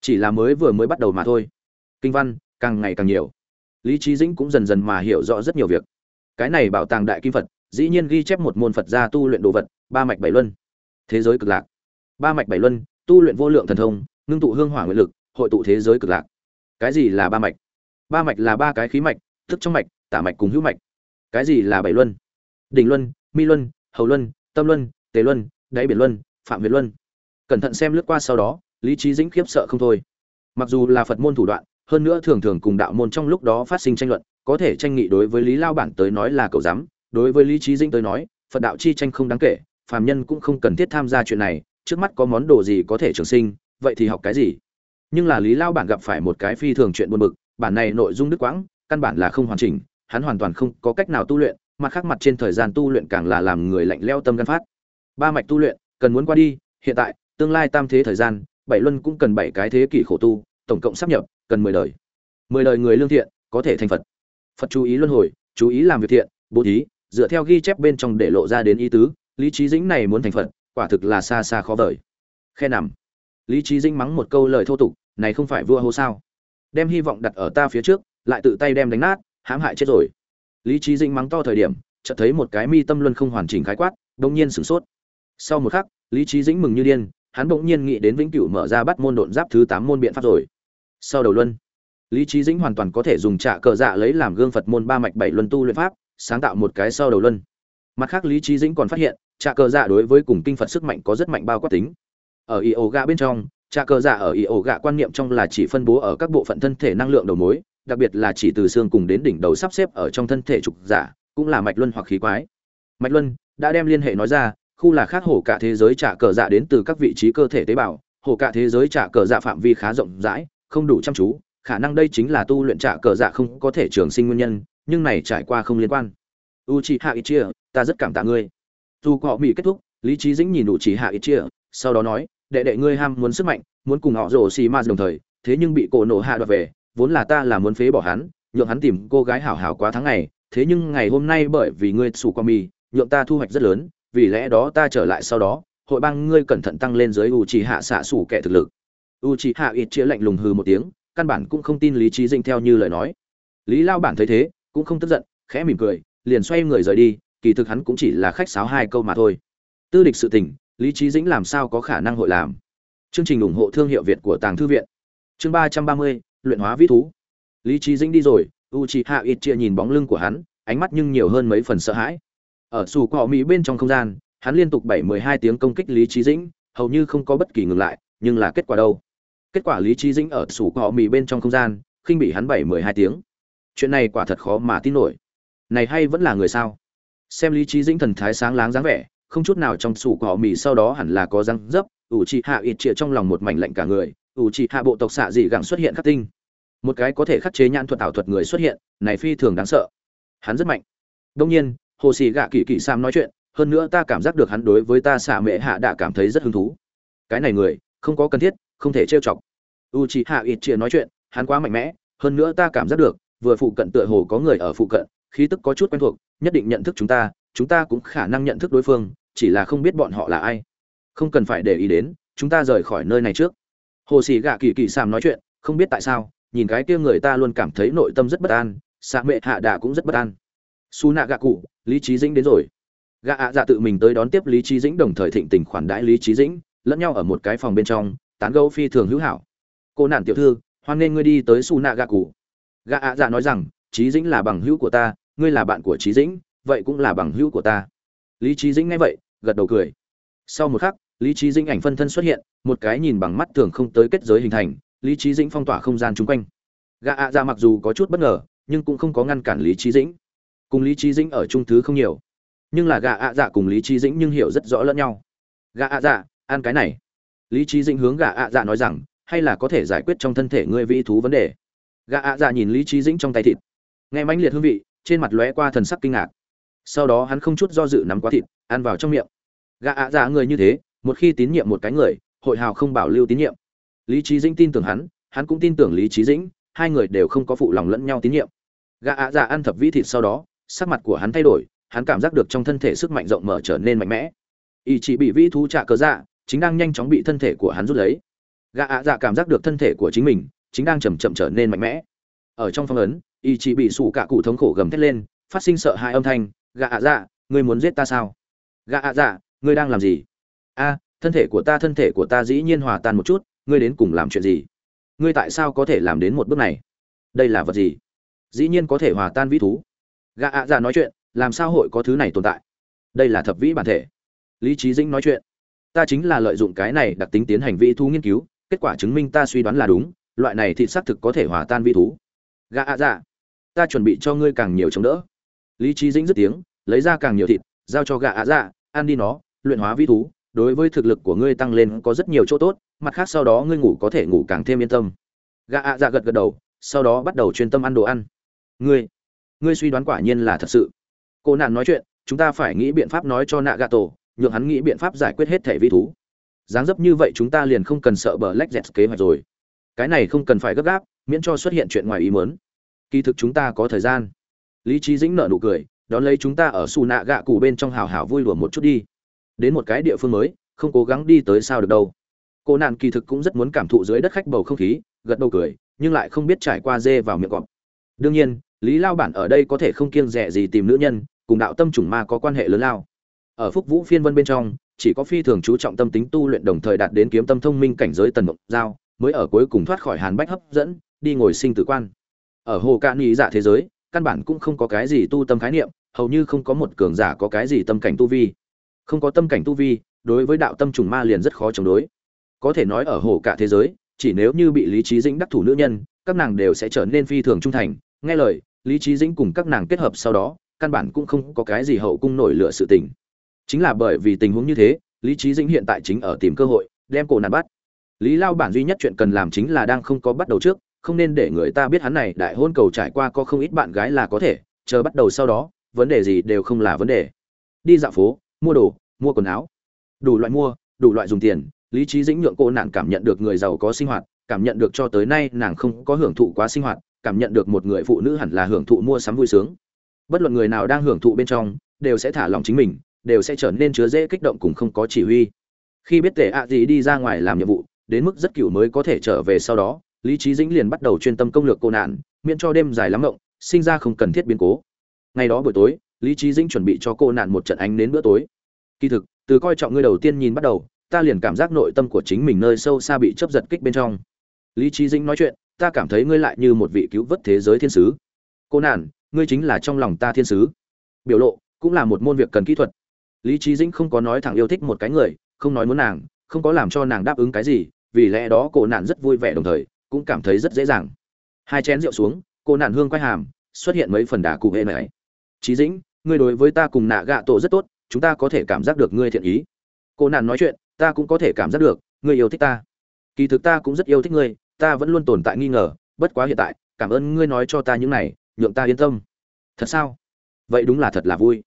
chỉ là mới vừa mới bắt đầu mà thôi. Kinh văn, càng ngày càng nhiều. Lý trí dĩnh cũng dần dần mà hiểu rõ rất nhiều việc cái này bảo tàng đại kim phật, dĩ nhiên ghi chép một môn phật gia tu luyện đồ vật, ba mạch bảy luân. Thế giới cực lạc. Ba mạch bảy luân, tu luyện vô lượng thần thông, ngưng tụ hương hỏa nguyện lực, hội tụ thế giới cực lạc. Cái gì là ba mạch? Ba mạch là ba cái khí mạch thức trong mạch, tả mạch cùng hữu mạch. Cái gì là bảy luân? Đỉnh luân, mi luân, hầu luân, tâm luân, tề luân, đáy biển luân, phạm việt luân. Cẩn thận xem lướt qua sau đó, lý trí dĩnh khiếp sợ không thôi. Mặc dù là phật môn thủ đoạn, hơn nữa thường thường cùng đạo môn trong lúc đó phát sinh tranh luận có thể tranh nghị đối với lý lao bản tới nói là cậu dám, đối với lý trí dĩnh tới nói, phật đạo chi tranh không đáng kể, phàm nhân cũng không cần thiết tham gia chuyện này, trước mắt có món đồ gì có thể trường sinh, vậy thì học cái gì? Nhưng là lý lao bản gặp phải một cái phi thường chuyện buồn bực, bản này nội dung đức quãng, căn bản là không hoàn chỉnh, hắn hoàn toàn không có cách nào tu luyện, mặt khác mặt trên thời gian tu luyện càng là làm người lạnh leo tâm gan phát. Ba mạch tu luyện, cần muốn qua đi, hiện tại, tương lai tam thế thời gian, bảy luân cũng cần bảy cái thế kỷ khổ tu, tổng cộng sắp nhập, cần mười đời. Mười đời người lương thiện, có thể thành phật phật chú ý luân hồi, chú ý làm việc thiện, bố thí, dựa theo ghi chép bên trong để lộ ra đến ý tứ, lý trí dĩnh này muốn thành phật, quả thực là xa xa khó vời. Khe nằm. Lý trí dĩnh mắng một câu lời thô tục, này không phải vua hô sao? Đem hy vọng đặt ở ta phía trước, lại tự tay đem đánh nát, hãm hại chết rồi. Lý trí dĩnh mắng to thời điểm, chợt thấy một cái mi tâm luân không hoàn chỉnh khái quát đông nhiên sửng sốt. Sau một khắc, lý trí dĩnh mừng như điên, hắn bỗng nhiên nghĩ đến vĩnh cửu mở ra bắt môn độn giáp thứ tám môn biện pháp rồi. Sau đầu luân lý trí dĩnh hoàn toàn có thể dùng trạ cờ dạ lấy làm gương phật môn ba mạch bảy luân tu luyện pháp, sáng tạo một cái sau đầu luân. Mặt khác, lý trí dĩnh còn phát hiện, trạ cờ dạ đối với cùng kinh phật sức mạnh có rất mạnh bao quát tính. Ở y ổ gạ bên trong, trạ cờ dạ ở y ổ gạ quan niệm trong là chỉ phân bố ở các bộ phận thân thể năng lượng đầu mối, đặc biệt là chỉ từ xương cùng đến đỉnh đầu sắp xếp ở trong thân thể trục giả cũng là mạch luân hoặc khí quái. Mạch luân đã đem liên hệ nói ra, khu là khác hổ cả thế giới trả cờ dạ đến từ các vị trí cơ thể tế bào, hổ cả thế giới trả cờ dạ phạm vi khá rộng rãi, không đủ chăm chú khả năng đây chính là tu luyện trả cờ dạ không có thể trường sinh nguyên nhân, nhưng này trải qua không liên quan. U chi hạ ít chia ta rất cảm tạ ngươi. Dù họ bị kết thúc, lý trí dĩnh nhìn đủ chỉ hạ ít chia sau đó nói, đệ đệ ngươi ham muốn sức mạnh, muốn cùng họ rổ xì ma đồng thời, thế nhưng bị cổ nổ hạ đoạt về, vốn là ta là muốn phế bỏ hắn, nhượng hắn tìm cô gái hảo hảo quá tháng ngày, thế nhưng ngày hôm nay bởi vì ngươi sủ qua mi, nhượng ta thu hoạch rất lớn, vì lẽ đó ta trở lại sau đó, hội bang ngươi cẩn thận tăng lên dưới u trì hạ xạ sủ kẻ thực lực. U trì hạ ít chia lạnh lùng hừ một tiếng căn bản cũng không tin lý trí dinh theo như lời nói. Lý lao bản thấy thế, cũng không tức giận, khẽ mỉm cười, liền xoay người rời đi, kỳ thực hắn cũng chỉ là khách sáo hai câu mà thôi. Tư địch sự tình, lý trí dĩnh làm sao có khả năng hội làm? Chương trình ủng hộ thương hiệu việt của tàng thư viện. Chương ba trăm ba mươi, luyện hóa vĩ thú. Lý trí dĩnh đi rồi u c h i hạ ít chia nhìn bóng lưng của hắn, ánh mắt nhưng nhiều hơn mấy phần sợ hãi. Ở xù cọ mỹ bên trong không gian, hắn liên tục bảy mười hai tiếng công kích lý trí dĩnh, hầu như không có bất kỳ ngừng lại, nhưng là kết quả đâu? Kết quả lý trí dĩnh ở sủ cọ mì bên trong không gian, khinh bị hắn bảy mười hai tiếng. Chuyện này quả thật khó mà tin nổi. Này hay vẫn là người sao? Xem lý trí dĩnh thần thái sáng láng dáng vẻ, không chút nào trong sủ cọ mì sau đó hẳn là có răng dấp, ủ trị hạ ít trịa trong lòng một mảnh lạnh cả người, ủ trị hạ bộ tộc xạ dị gẳng xuất hiện khắc tinh. Một cái có thể khắc chế nhãn thuật ảo thuật người xuất hiện, này phi thường đáng sợ. Hắn rất mạnh. Đông nhiên, hồ sĩ gạ kỳ kỳ sam nói chuyện, hơn nữa ta cảm giác được hắn đối với ta xạ mệ hạ đã cảm thấy rất hứng thú. Cái này người, không có cần thiết không thể trêu chọc. U c h i hạ ít chia nói chuyện, hắn quá mạnh mẽ, hơn nữa ta cảm giác được, vừa phụ cận tựa hồ có người ở phụ cận, khí tức có chút quen thuộc, nhất định nhận thức chúng ta chúng ta cũng khả năng nhận thức đối phương, chỉ là không biết bọn họ là ai. Không cần phải để ý đến, chúng ta rời khỏi nơi này trước. Hồ sĩ gạ kỳ kỳ sam nói chuyện, không biết tại sao, nhìn cái kia người ta luôn cảm thấy nội tâm rất bất an xạ mệ hạ đà cũng rất bất an. Su nạ gạ cụ, lý trí dĩnh đến rồi. Gạ ạ dạ tự mình tới đón tiếp lý trí dĩnh đồng thời thịnh tình khoản đãi lý trí dĩnh, lẫn nhau ở một cái phòng bên trong tán gẫu phi thường hữu hảo. Cô nạn tiểu thư, hoan nên ngươi đi tới su nạ gạ cụ gạ ạ dạ nói rằng trí dĩnh là bằng hữu của ta, ngươi là bạn của trí dĩnh, vậy cũng là bằng hữu của ta. Lý trí dĩnh nghe vậy, gật đầu cười. Sau một khắc, lý trí dĩnh ảnh phân thân xuất hiện, một cái nhìn bằng mắt thường không tới kết giới hình thành, lý trí dĩnh phong tỏa không gian chung quanh. Gạ ạ dạ mặc dù có chút bất ngờ, nhưng cũng không có ngăn cản lý trí dĩnh. Cùng lý trí dĩnh ở chung thứ không nhiều. Nhưng là gạ ạ dạ cùng lý trí dĩnh nhưng hiểu rất rõ lẫn nhau. Gạ ạ dạ ăn cái này lý trí dĩnh hướng gà ạ dạ nói rằng, hay là có thể giải quyết trong thân thể ngươi vĩ thú vấn đề? Gà ạ dạ nhìn lý trí dĩnh trong tay thịt, nghe mãnh liệt hương vị, trên mặt lóe qua thần sắc kinh ngạc. Sau đó hắn không chút do dự nắm quá thịt, ăn vào trong miệng. Gà ạ dạ người như thế, một khi tín nhiệm một cái người, hội hào không bảo lưu tín nhiệm. Lý trí dĩnh tin tưởng hắn hắn cũng tin tưởng lý trí dĩnh, hai người đều không có phụ lòng lẫn nhau tín nhiệm. Gã ạ dạ ăn thập vĩ thịt sau đó, sắc mặt của hắn thay đổi, hắn cảm giác được trong thân thể sức mạnh rộng mở trở nên mạnh mẽ. Ý chỉ bị vĩ thú trạ cớ dạ chính đang nhanh chóng bị thân thể của hắn rút lấy. Gã ạ dạ cảm giác được thân thể của chính mình, chính đang chầm chậm trở nên mạnh mẽ. Ở trong phong ấn ý chỉ bị sủ cả cụ thống khổ gầm thét lên, phát sinh sợ hãi âm thanh, gã ạ dạ ngươi muốn giết ta sao? Gã ạ dạ ngươi đang làm gì? A, thân thể của ta, thân thể của ta dĩ nhiên hòa tan một chút, ngươi đến cùng làm chuyện gì? Ngươi tại sao có thể làm đến một bước này? Đây là vật gì? Dĩ nhiên có thể hòa tan vĩ thú. Gã ạ dạ nói chuyện, làm sao hội có thứ này tồn tại? Đây là thập vĩ bản thể. Lý trí dĩnh nói chuyện ta chính là lợi dụng cái này đặc tính tiến hành vĩ thú nghiên cứu, kết quả chứng minh ta suy đoán là đúng, loại này thịt xác thực có thể hòa tan vĩ thú. Gà ạ dạ ta chuẩn bị cho ngươi càng nhiều chống đỡ. Lý trí dĩnh dứt tiếng, lấy ra càng nhiều thịt, giao cho gà ạ dạ ăn đi nó, luyện hóa vĩ thú, đối với thực lực của ngươi tăng lên có rất nhiều chỗ tốt, mặt khác sau đó ngươi ngủ có thể ngủ càng thêm yên tâm. Gà ạ dạ gật gật đầu, sau đó bắt đầu chuyên tâm ăn đồ ăn. Ngươi ngươi suy đoán quả nhiên là thật sự. Cô nạn nói chuyện, chúng ta phải nghĩ biện pháp nói cho nạ gà tổ nhượng hắn nghĩ biện pháp giải quyết hết thẻ vi thú. Dáng dấp như vậy chúng ta liền không cần sợ bờ lách dẹt kế hoạch rồi. Cái này không cần phải gấp gáp, miễn cho xuất hiện chuyện ngoài ý mớn kỳ thực chúng ta có thời gian. Lý trí dĩnh nợ nụ cười, đón lấy chúng ta ở xù nạ gạ cụ bên trong hào hào vui lùa một chút đi. Đến một cái địa phương mới, không cố gắng đi tới sao được đâu. Cô nạn kỳ thực cũng rất muốn cảm thụ dưới đất khách bầu không khí, gật đầu cười, nhưng lại không biết trải qua dê vào miệng cọp. Đương nhiên, lý lao bản ở đây có thể không kiêng rẻ gì tìm nữ nhân, cùng đạo tâm chủng ma có quan hệ lớn lao ở phúc vũ phiên vân bên trong, chỉ có phi thường chú trọng tâm tính tu luyện đồng thời đạt đến kiếm tâm thông minh cảnh giới tần mộng giao, mới ở cuối cùng thoát khỏi hàn bách hấp dẫn, đi ngồi sinh tử quan. Ở hồ cạn nghĩ dạ thế giới, căn bản cũng không có cái gì tu tâm khái niệm, hầu như không có một cường giả có cái gì tâm cảnh tu vi. Không có tâm cảnh tu vi, đối với đạo tâm trùng ma liền rất khó chống đối. Có thể nói ở hồ cả thế giới, chỉ nếu như bị lý trí dĩnh đắc thủ nữ nhân, các nàng đều sẽ trở nên phi thường trung thành. Nghe lời, lý trí dĩnh cùng các nàng kết hợp sau đó, căn bản cũng không có cái gì hậu cung nổi lửa sự tình chính là bởi vì tình huống như thế, lý trí dĩnh hiện tại chính ở tìm cơ hội, đem cổ nạn bắt. Lý lao bản duy nhất chuyện cần làm chính là đang không có bắt đầu trước, không nên để người ta biết hắn này đại hôn cầu trải qua có không ít bạn gái là có thể, chờ bắt đầu sau đó, vấn đề gì đều không là vấn đề. Đi dạo phố, mua đồ, mua quần áo. Đủ loại mua, đủ loại dùng tiền, lý trí dĩnh nhượng cô nạn cảm nhận được người giàu có sinh hoạt, cảm nhận được cho tới nay nàng không có hưởng thụ quá sinh hoạt, cảm nhận được một người phụ nữ hẳn là hưởng thụ mua sắm vui sướng. Bất luận người nào đang hưởng thụ bên trong, đều sẽ thả lòng chính mình đều sẽ trở nên chứa dễ kích động cùng không có chỉ huy. Khi biết tệ ạ gì đi ra ngoài làm nhiệm vụ, đến mức rất cựu mới có thể trở về sau đó, lý trí dĩnh liền bắt đầu chuyên tâm công lược cô nạn, miễn cho đêm dài lắm ngộng sinh ra không cần thiết biến cố. Ngày đó buổi tối, lý trí dĩnh chuẩn bị cho cô nạn một trận ánh đến bữa tối. Kỳ thực, từ coi trọng ngươi đầu tiên nhìn bắt đầu, ta liền cảm giác nội tâm của chính mình nơi sâu xa bị chấp giật kích bên trong. Lý trí dĩnh nói chuyện, ta cảm thấy ngươi lại như một vị cứu vớt thế giới thiên sứ. Cô nạn, ngươi chính là trong lòng ta thiên sứ. Biểu lộ, cũng là một môn việc cần kỹ thuật lý trí dĩnh không có nói thẳng yêu thích một cái người, không nói muốn nàng, không có làm cho nàng đáp ứng cái gì, vì lẽ đó cô nạn rất vui vẻ đồng thời, cũng cảm thấy rất dễ dàng. Hai chén rượu xuống, cô nạn hương quay hàm, xuất hiện mấy phần đà cụ hệ này trí dĩnh, ngươi đối với ta cùng nạ gạ tổ rất tốt, chúng ta có thể cảm giác được ngươi thiện ý. Cô nạn nói chuyện, ta cũng có thể cảm giác được, ngươi yêu thích ta. Kỳ thực ta cũng rất yêu thích ngươi, ta vẫn luôn tồn tại nghi ngờ, bất quá hiện tại, cảm ơn ngươi nói cho ta những này, nhượng ta yên tâm. Thật sao? Vậy đúng là thật là vui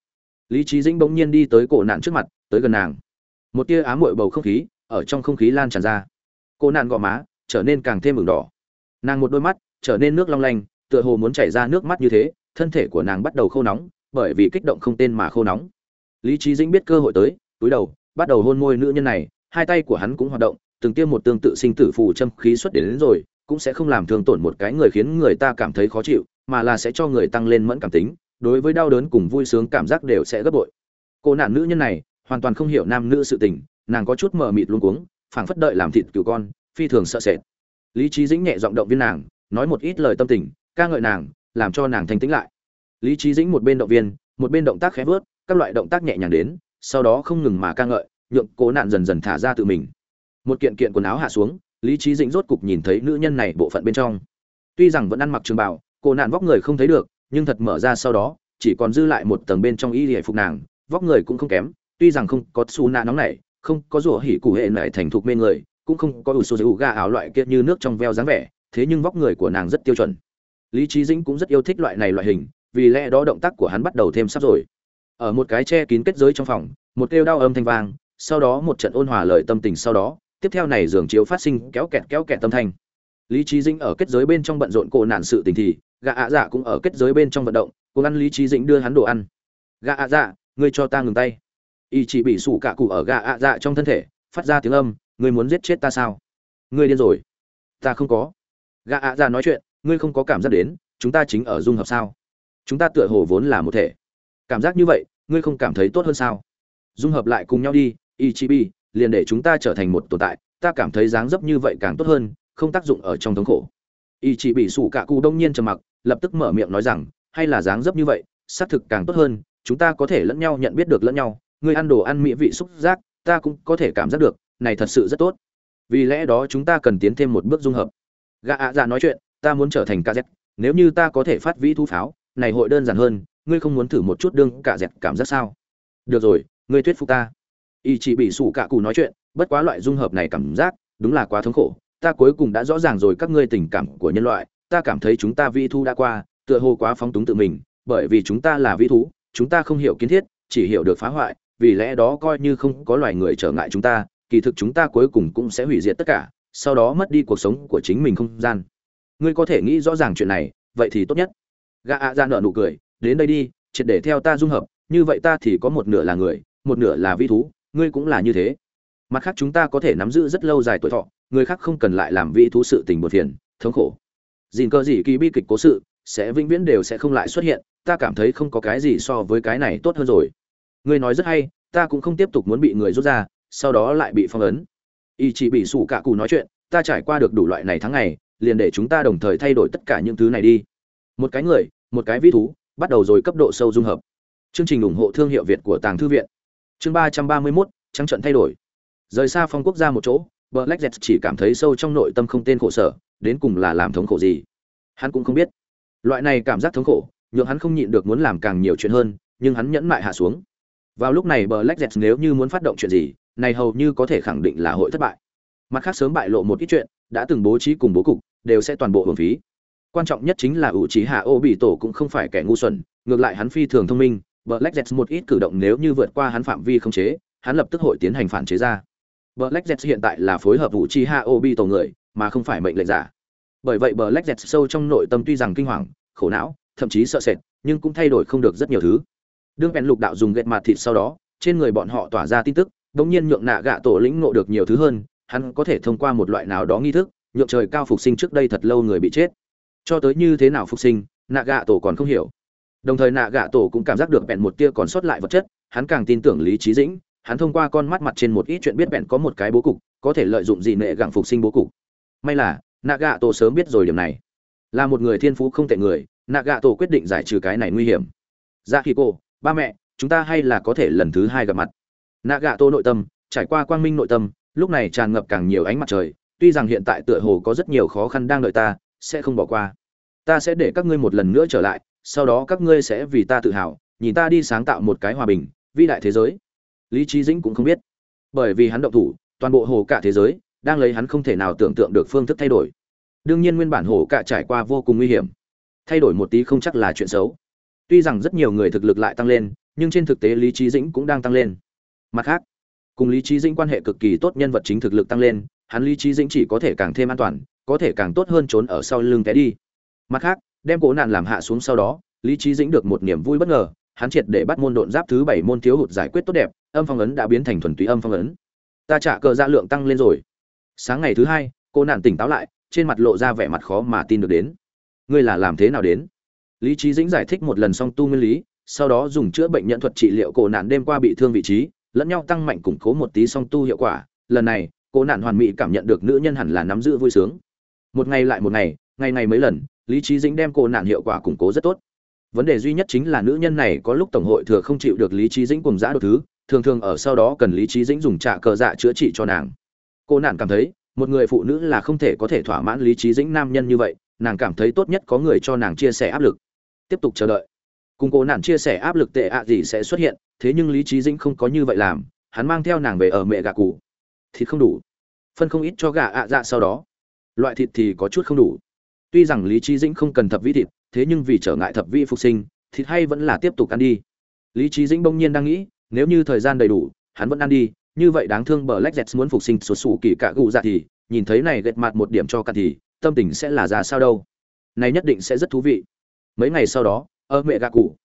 lý trí dĩnh bỗng nhiên đi tới cổ nạn trước mặt tới gần nàng. Một tia ám mội bầu không khí ở trong không khí lan tràn ra. Cô nạn gò má trở nên càng thêm mừng đỏ. Nàng một đôi mắt trở nên nước long lanh tựa hồ muốn chảy ra nước mắt như thế thân thể của nàng bắt đầu khô nóng bởi vì kích động không tên mà khô nóng. Lý trí dĩnh biết cơ hội tới túi đầu bắt đầu hôn môi nữ nhân này hai tay của hắn cũng hoạt động từng tiêm một tương tự sinh tử phù châm khí xuất đến, đến rồi cũng sẽ không làm thương tổn một cái người khiến người ta cảm thấy khó chịu mà là sẽ cho người tăng lên mẫn cảm tính đối với đau đớn cùng vui sướng cảm giác đều sẽ gấp bội. Cô nạn nữ nhân này, hoàn toàn không hiểu nam nữ sự tình, nàng có chút mờ mịt luống cuống, phảng phất đợi làm thịt cừu con, phi thường sợ sệt. Lý trí dĩnh nhẹ giọng động viên nàng, nói một ít lời tâm tình, ca ngợi nàng, làm cho nàng thanh tĩnh lại. Lý trí dĩnh một bên động viên, một bên động tác khẽ vớt, các loại động tác nhẹ nhàng đến, sau đó không ngừng mà ca ngợi, nhượng cố nạn dần dần thả ra tự mình. Một kiện kiện quần áo hạ xuống, lý trí dĩnh rốt cục nhìn thấy nữ nhân này bộ phận bên trong. Tuy rằng vẫn ăn mặc trường bào, cô nạn vóc người không thấy được nhưng thật mở ra sau đó, chỉ còn dư lại một tầng bên trong y hệ phục nàng, vóc người cũng không kém, tuy rằng không có su nạ nóng này không có rủa hỉ cụ hệ lại thành thục mê người, cũng không có ủ sô dữ ga áo loại kia như nước trong veo dáng vẻ, thế nhưng vóc người của nàng rất tiêu chuẩn. Lý trí dĩnh cũng rất yêu thích loại này loại hình, vì lẽ đó động tác của hắn bắt đầu thêm sắp rồi. Ở một cái che kín kết giới trong phòng, một kêu đau âm thanh vang, sau đó một trận ôn hòa lời tâm tình sau đó, tiếp theo này giường chiếu phát sinh kéo kẹt kéo kẹt tâm thanh. Lý trí dĩnh ở kết giới bên trong bận rộn cổ nạn sự tình thì Gà ạ dạ cũng ở kết giới bên trong vận động cô ăn lý trí dĩnh đưa hắn đồ ăn. Gà ạ dạ ngươi cho ta ngừng tay. Y chỉ bị sủ cả cụ ở gà ạ dạ trong thân thể phát ra tiếng âm ngươi muốn giết chết ta sao? Ngươi điên rồi. Ta không có. Gà ạ dạ nói chuyện ngươi không có cảm giác đến chúng ta chính ở dung hợp sao? Chúng ta tựa hồ vốn là một thể. Cảm giác như vậy ngươi không cảm thấy tốt hơn sao? Dung hợp lại cùng nhau đi Y trị bị, liền để chúng ta trở thành một tồn tại ta cảm thấy dáng dấp như vậy càng tốt hơn không tác dụng ở trong thống khổ. Y trị bị sủ cả cụ đông nhiên trầm mặc lập tức mở miệng nói rằng, hay là dáng dấp như vậy, xác thực càng tốt hơn, chúng ta có thể lẫn nhau nhận biết được lẫn nhau ngươi ăn đồ ăn mỹ vị xúc giác, ta cũng có thể cảm giác được, này thật sự rất tốt. Vì lẽ đó chúng ta cần tiến thêm một bước dung hợp. Gã ạ dạ nói chuyện, ta muốn trở thành kz nếu như ta có thể phát vĩ thu pháo, này hội đơn giản hơn, ngươi không muốn thử một chút đương cả dẹt cảm giác sao? Được rồi, ngươi thuyết phục ta. Y chỉ bị sủ cả cụ nói chuyện, bất quá loại dung hợp này cảm giác, đúng là quá thống khổ, ta cuối cùng đã rõ ràng rồi các ngươi tình cảm của nhân loại ta cảm thấy chúng ta vi thu đã qua, tựa hồ quá phóng túng tự mình, bởi vì chúng ta là vi thú, chúng ta không hiểu kiến thiết, chỉ hiểu được phá hoại, vì lẽ đó coi như không có loài người trở ngại chúng ta, kỳ thực chúng ta cuối cùng cũng sẽ hủy diệt tất cả, sau đó mất đi cuộc sống của chính mình không gian. Ngươi có thể nghĩ rõ ràng chuyện này, vậy thì tốt nhất. Gã ạ dạ ra nợ nụ cười, đến đây đi, triệt để theo ta dung hợp, như vậy ta thì có một nửa là người, một nửa là vi thú, ngươi cũng là như thế. Mặt khác chúng ta có thể nắm giữ rất lâu dài tuổi thọ, người khác không cần lại làm vi thú sự tình buồn phiền, thống khổ dìn cơ gì kỳ bi kịch cố sự, sẽ vĩnh viễn đều sẽ không lại xuất hiện, ta cảm thấy không có cái gì so với cái này tốt hơn rồi. Ngươi nói rất hay, ta cũng không tiếp tục muốn bị người rút ra, sau đó lại bị phong ấn. Y chỉ bị sủ cả cụ nói chuyện, ta trải qua được đủ loại này tháng ngày, liền để chúng ta đồng thời thay đổi tất cả những thứ này đi. Một cái người, một cái vi thú, bắt đầu rồi cấp độ sâu dung hợp. Chương trình ủng hộ thương hiệu việt của tàng thư viện. Chương ba trăm ba mươi mốt, trắng trận thay đổi. Rời xa phong quốc gia một chỗ black jet chỉ cảm thấy sâu trong nội tâm không tên khổ sở, đến cùng là làm thống khổ gì? Hắn cũng không biết. Loại này cảm giác thống khổ, nhượng hắn không nhịn được muốn làm càng nhiều chuyện hơn, nhưng hắn nhẫn mại hạ xuống. Vào lúc này black jet nếu như muốn phát động chuyện gì, này hầu như có thể khẳng định là hội thất bại. Mặt khác sớm bại lộ một ít chuyện, đã từng bố trí cùng bố cục, đều sẽ toàn bộ hưởng phí. Quan trọng nhất chính là ủ trí hạ ô bị tổ cũng không phải kẻ ngu xuẩn, ngược lại hắn phi thường thông minh black jet một ít cử động nếu như vượt qua hắn phạm vi không chế, hắn lập tức hội tiến hành phản chế ra black jet hiện tại là phối hợp vũ trí hạ ô tổ người, mà không phải mệnh lệnh giả. Bởi vậy black jet sâu trong nội tâm tuy rằng kinh hoàng, khổ não, thậm chí sợ sệt, nhưng cũng thay đổi không được rất nhiều thứ. Đương bèn lục đạo dùng gẹt mặt thịt sau đó, trên người bọn họ tỏa ra tin tức, đống nhiên nhượng nạ gạ tổ lĩnh ngộ được nhiều thứ hơn, hắn có thể thông qua một loại nào đó nghi thức, nhượng trời cao phục sinh trước đây thật lâu người bị chết. Cho tới như thế nào phục sinh, nạ gạ tổ còn không hiểu. Đồng thời nạ gạ tổ cũng cảm giác được bèn một tia còn sót lại vật chất, hắn càng tin tưởng lý trí dĩnh hắn thông qua con mắt mặt trên một ít chuyện biết bèn có một cái bố cục, có thể lợi dụng gì nệ gặng phục sinh bố cục. May là nạ gạ tổ sớm biết rồi điểm này. Là một người thiên phú không tệ người nạ gạ tổ quyết định giải trừ cái này nguy hiểm. Ra khi cô ba mẹ, chúng ta hay là có thể lần thứ hai gặp mặt. Nạ gạ tổ nội tâm, trải qua quang minh nội tâm, lúc này tràn ngập càng nhiều ánh mặt trời, tuy rằng hiện tại tựa hồ có rất nhiều khó khăn đang đợi ta, sẽ không bỏ qua. Ta sẽ để các ngươi một lần nữa trở lại, sau đó các ngươi sẽ vì ta tự hào, nhìn ta đi sáng tạo một cái hòa bình, vĩ đại thế giới lý trí dĩnh cũng không biết. Bởi vì hắn động thủ, toàn bộ hồ cả thế giới đang lấy hắn không thể nào tưởng tượng được phương thức thay đổi. Đương nhiên nguyên bản hồ cả trải qua vô cùng nguy hiểm. Thay đổi một tí không chắc là chuyện xấu. Tuy rằng rất nhiều người thực lực lại tăng lên, nhưng trên thực tế lý trí dĩnh cũng đang tăng lên. Mặt khác, cùng lý trí dĩnh quan hệ cực kỳ tốt, nhân vật chính thực lực tăng lên, hắn lý trí dĩnh chỉ có thể càng thêm an toàn, có thể càng tốt hơn trốn ở sau lưng té đi. Mặt khác, đem cố nạn làm hạ xuống sau đó, lý trí dĩnh được một niềm vui bất ngờ hắn triệt để bắt môn độn giáp thứ bảy môn thiếu hụt giải quyết tốt đẹp, âm phong ấn đã biến thành thuần túy âm phong ấn. Ta trả cờ dạ lượng tăng lên rồi. Sáng ngày thứ hai, cô nạn tỉnh táo lại, trên mặt lộ ra vẻ mặt khó mà tin được đến. Ngươi là làm thế nào đến? Lý trí dĩnh giải thích một lần xong tu nguyên lý, sau đó dùng chữa bệnh nhận thuật trị liệu cổ nạn đêm qua bị thương vị trí, lẫn nhau tăng mạnh củng cố một tí song tu hiệu quả. Lần này, cô nạn hoàn mỹ cảm nhận được nữ nhân hẳn là nắm giữ vui sướng. Một ngày lại một ngày ngày ngày mấy lần, lý trí dĩnh đem cô nạn hiệu quả củng cố rất tốt vấn đề duy nhất chính là nữ nhân này có lúc tổng hội thừa không chịu được lý trí dĩnh cùng giã đ thứ, thường thường ở sau đó cần lý trí dĩnh dùng trạ cờ dạ chữa trị cho nàng. Cô nạn cảm thấy, một người phụ nữ là không thể có thể thỏa mãn lý trí dĩnh nam nhân như vậy, nàng cảm thấy tốt nhất có người cho nàng chia sẻ áp lực. Tiếp tục chờ đợi. Cùng cô nạn chia sẻ áp lực tệ ạ gì sẽ xuất hiện, thế nhưng lý trí dĩnh không có như vậy làm, hắn mang theo nàng về ở mẹ gà cụ thịt không đủ. Phân không ít cho gà ạ dạ sau đó. Loại thịt thì có chút không đủ. Tuy rằng lý trí dĩnh không cần thập vĩ thịt thế nhưng vì trở ngại thập vĩ phục sinh, thịt hay vẫn là tiếp tục ăn đi. Lý trí dĩnh bỗng nhiên đang nghĩ, nếu như thời gian đầy đủ, hắn vẫn ăn đi, như vậy đáng thương bờ lách dẹt muốn phục sinh sụt sủ kỳ cạ gù dạ thì, nhìn thấy này gật mặt một điểm cho cạn thì, tâm tình sẽ là ra sao đâu. Này nhất định sẽ rất thú vị. Mấy ngày sau đó, ở mẹ gạ cụ,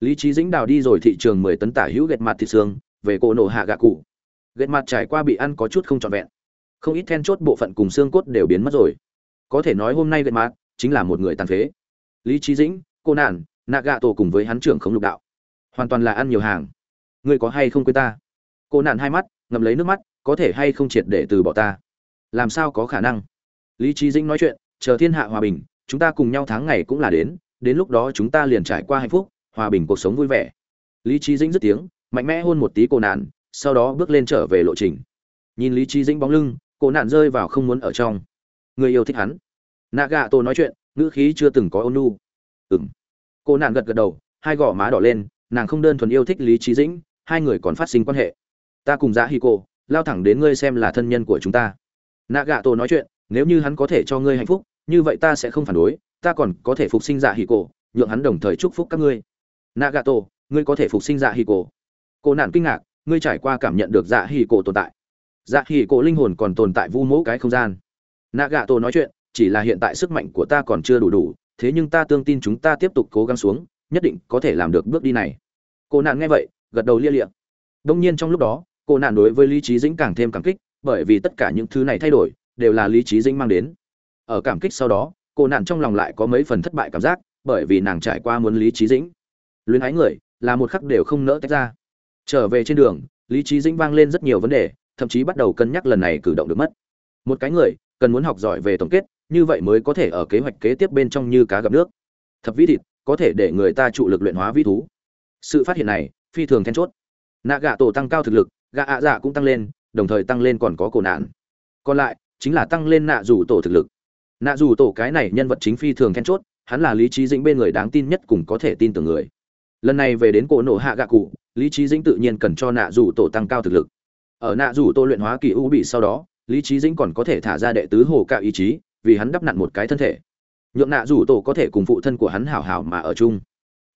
lý trí dĩnh đào đi rồi thị trường mười tấn tả hữu gật mặt thịt xương, về cổ nổ hạ gạ cụ. Gật mặt trải qua bị ăn có chút không trọn vẹn. Không ít then chốt bộ phận cùng xương cốt đều biến mất rồi. Có thể nói hôm nay gật mặt chính là một người tàn phế lý trí dĩnh, cô nạn nạ gạ tổ cùng với hắn trưởng không lục đạo. Hoàn toàn là ăn nhiều hàng. Ngươi có hay không quên ta? Cô nạn hai mắt, ngậm lấy nước mắt, có thể hay không triệt để từ bỏ ta? Làm sao có khả năng? Lý trí dĩnh nói chuyện, chờ thiên hạ hòa bình, chúng ta cùng nhau tháng ngày cũng là đến đến lúc đó chúng ta liền trải qua hạnh phúc, hòa bình cuộc sống vui vẻ. Lý trí dĩnh dứt tiếng, mạnh mẽ hôn một tí cô nạn, sau đó bước lên trở về lộ trình. Nhìn lý trí dĩnh bóng lưng, cô nạn rơi vào không muốn ở trong. Người yêu thích hắn. Nạ gạ tổ nói chuyện ngữ khí chưa từng có ôn nu ừng cô nàng gật gật đầu, hai gò má đỏ lên, nàng không đơn thuần yêu thích lý trí dĩnh, hai người còn phát sinh quan hệ. Ta cùng giá hi cô lao thẳng đến ngươi xem là thân nhân của chúng ta. Nạ gạ tổ nói chuyện, nếu như hắn có thể cho ngươi hạnh phúc, như vậy ta sẽ không phản đối, ta còn có thể phục sinh dạ hì cổ, nhượng hắn đồng thời chúc phúc các ngươi. Nạ gạ tổ, ngươi có thể phục sinh dạ hì cổ. Cô nạn kinh ngạc, ngươi trải qua cảm nhận được dạ hì cổ tồn tại. Dạ hì cổ linh hồn còn tồn tại vu mỗ cái không gian. Nạ gạ tổ nói chuyện chỉ là hiện tại sức mạnh của ta còn chưa đủ đủ, thế nhưng ta tương tin chúng ta tiếp tục cố gắng xuống, nhất định có thể làm được bước đi này. Cô nạn nghe vậy, gật đầu lia lịa. Đông nhiên trong lúc đó, cô nạn đối với lý trí dĩnh càng thêm cảm kích, bởi vì tất cả những thứ này thay đổi, đều là lý trí dĩnh mang đến. Ở cảm kích sau đó, cô nạn trong lòng lại có mấy phần thất bại cảm giác, bởi vì nàng trải qua muốn lý trí dĩnh. Luyến ái người, là một khắc đều không nỡ tách ra. Trở về trên đường, lý trí dĩnh vang lên rất nhiều vấn đề, thậm chí bắt đầu cân nhắc lần này cử động được mất. Một cái người, cần muốn học giỏi về tổng kết như vậy mới có thể ở kế hoạch kế tiếp bên trong như cá gặp nước. Thập vĩ thịt, có thể để người ta trụ lực luyện hóa vĩ thú. Sự phát hiện này, phi thường then chốt. Nạ gạ tổ tăng cao thực lực, gạ ạ dạ cũng tăng lên, đồng thời tăng lên còn có cổ nạn. Còn lại, chính là tăng lên nạ rủ tổ thực lực. Nạ rủ tổ cái này nhân vật chính phi thường then chốt, hắn là lý trí dĩnh bên người đáng tin nhất cùng có thể tin tưởng người. Lần này về đến cổ nổ hạ gạ cụ, lý trí dĩnh tự nhiên cần cho nạ rủ tổ tăng cao thực lực. Ở nạ rủ tổ luyện hóa kỳ u bị sau đó, lý trí dĩnh còn có thể thả ra đệ tứ hồ cạo ý chí vì hắn đắp nặn một cái thân thể. Nhượng nạ dù tổ có thể cùng phụ thân của hắn hảo hảo mà ở chung.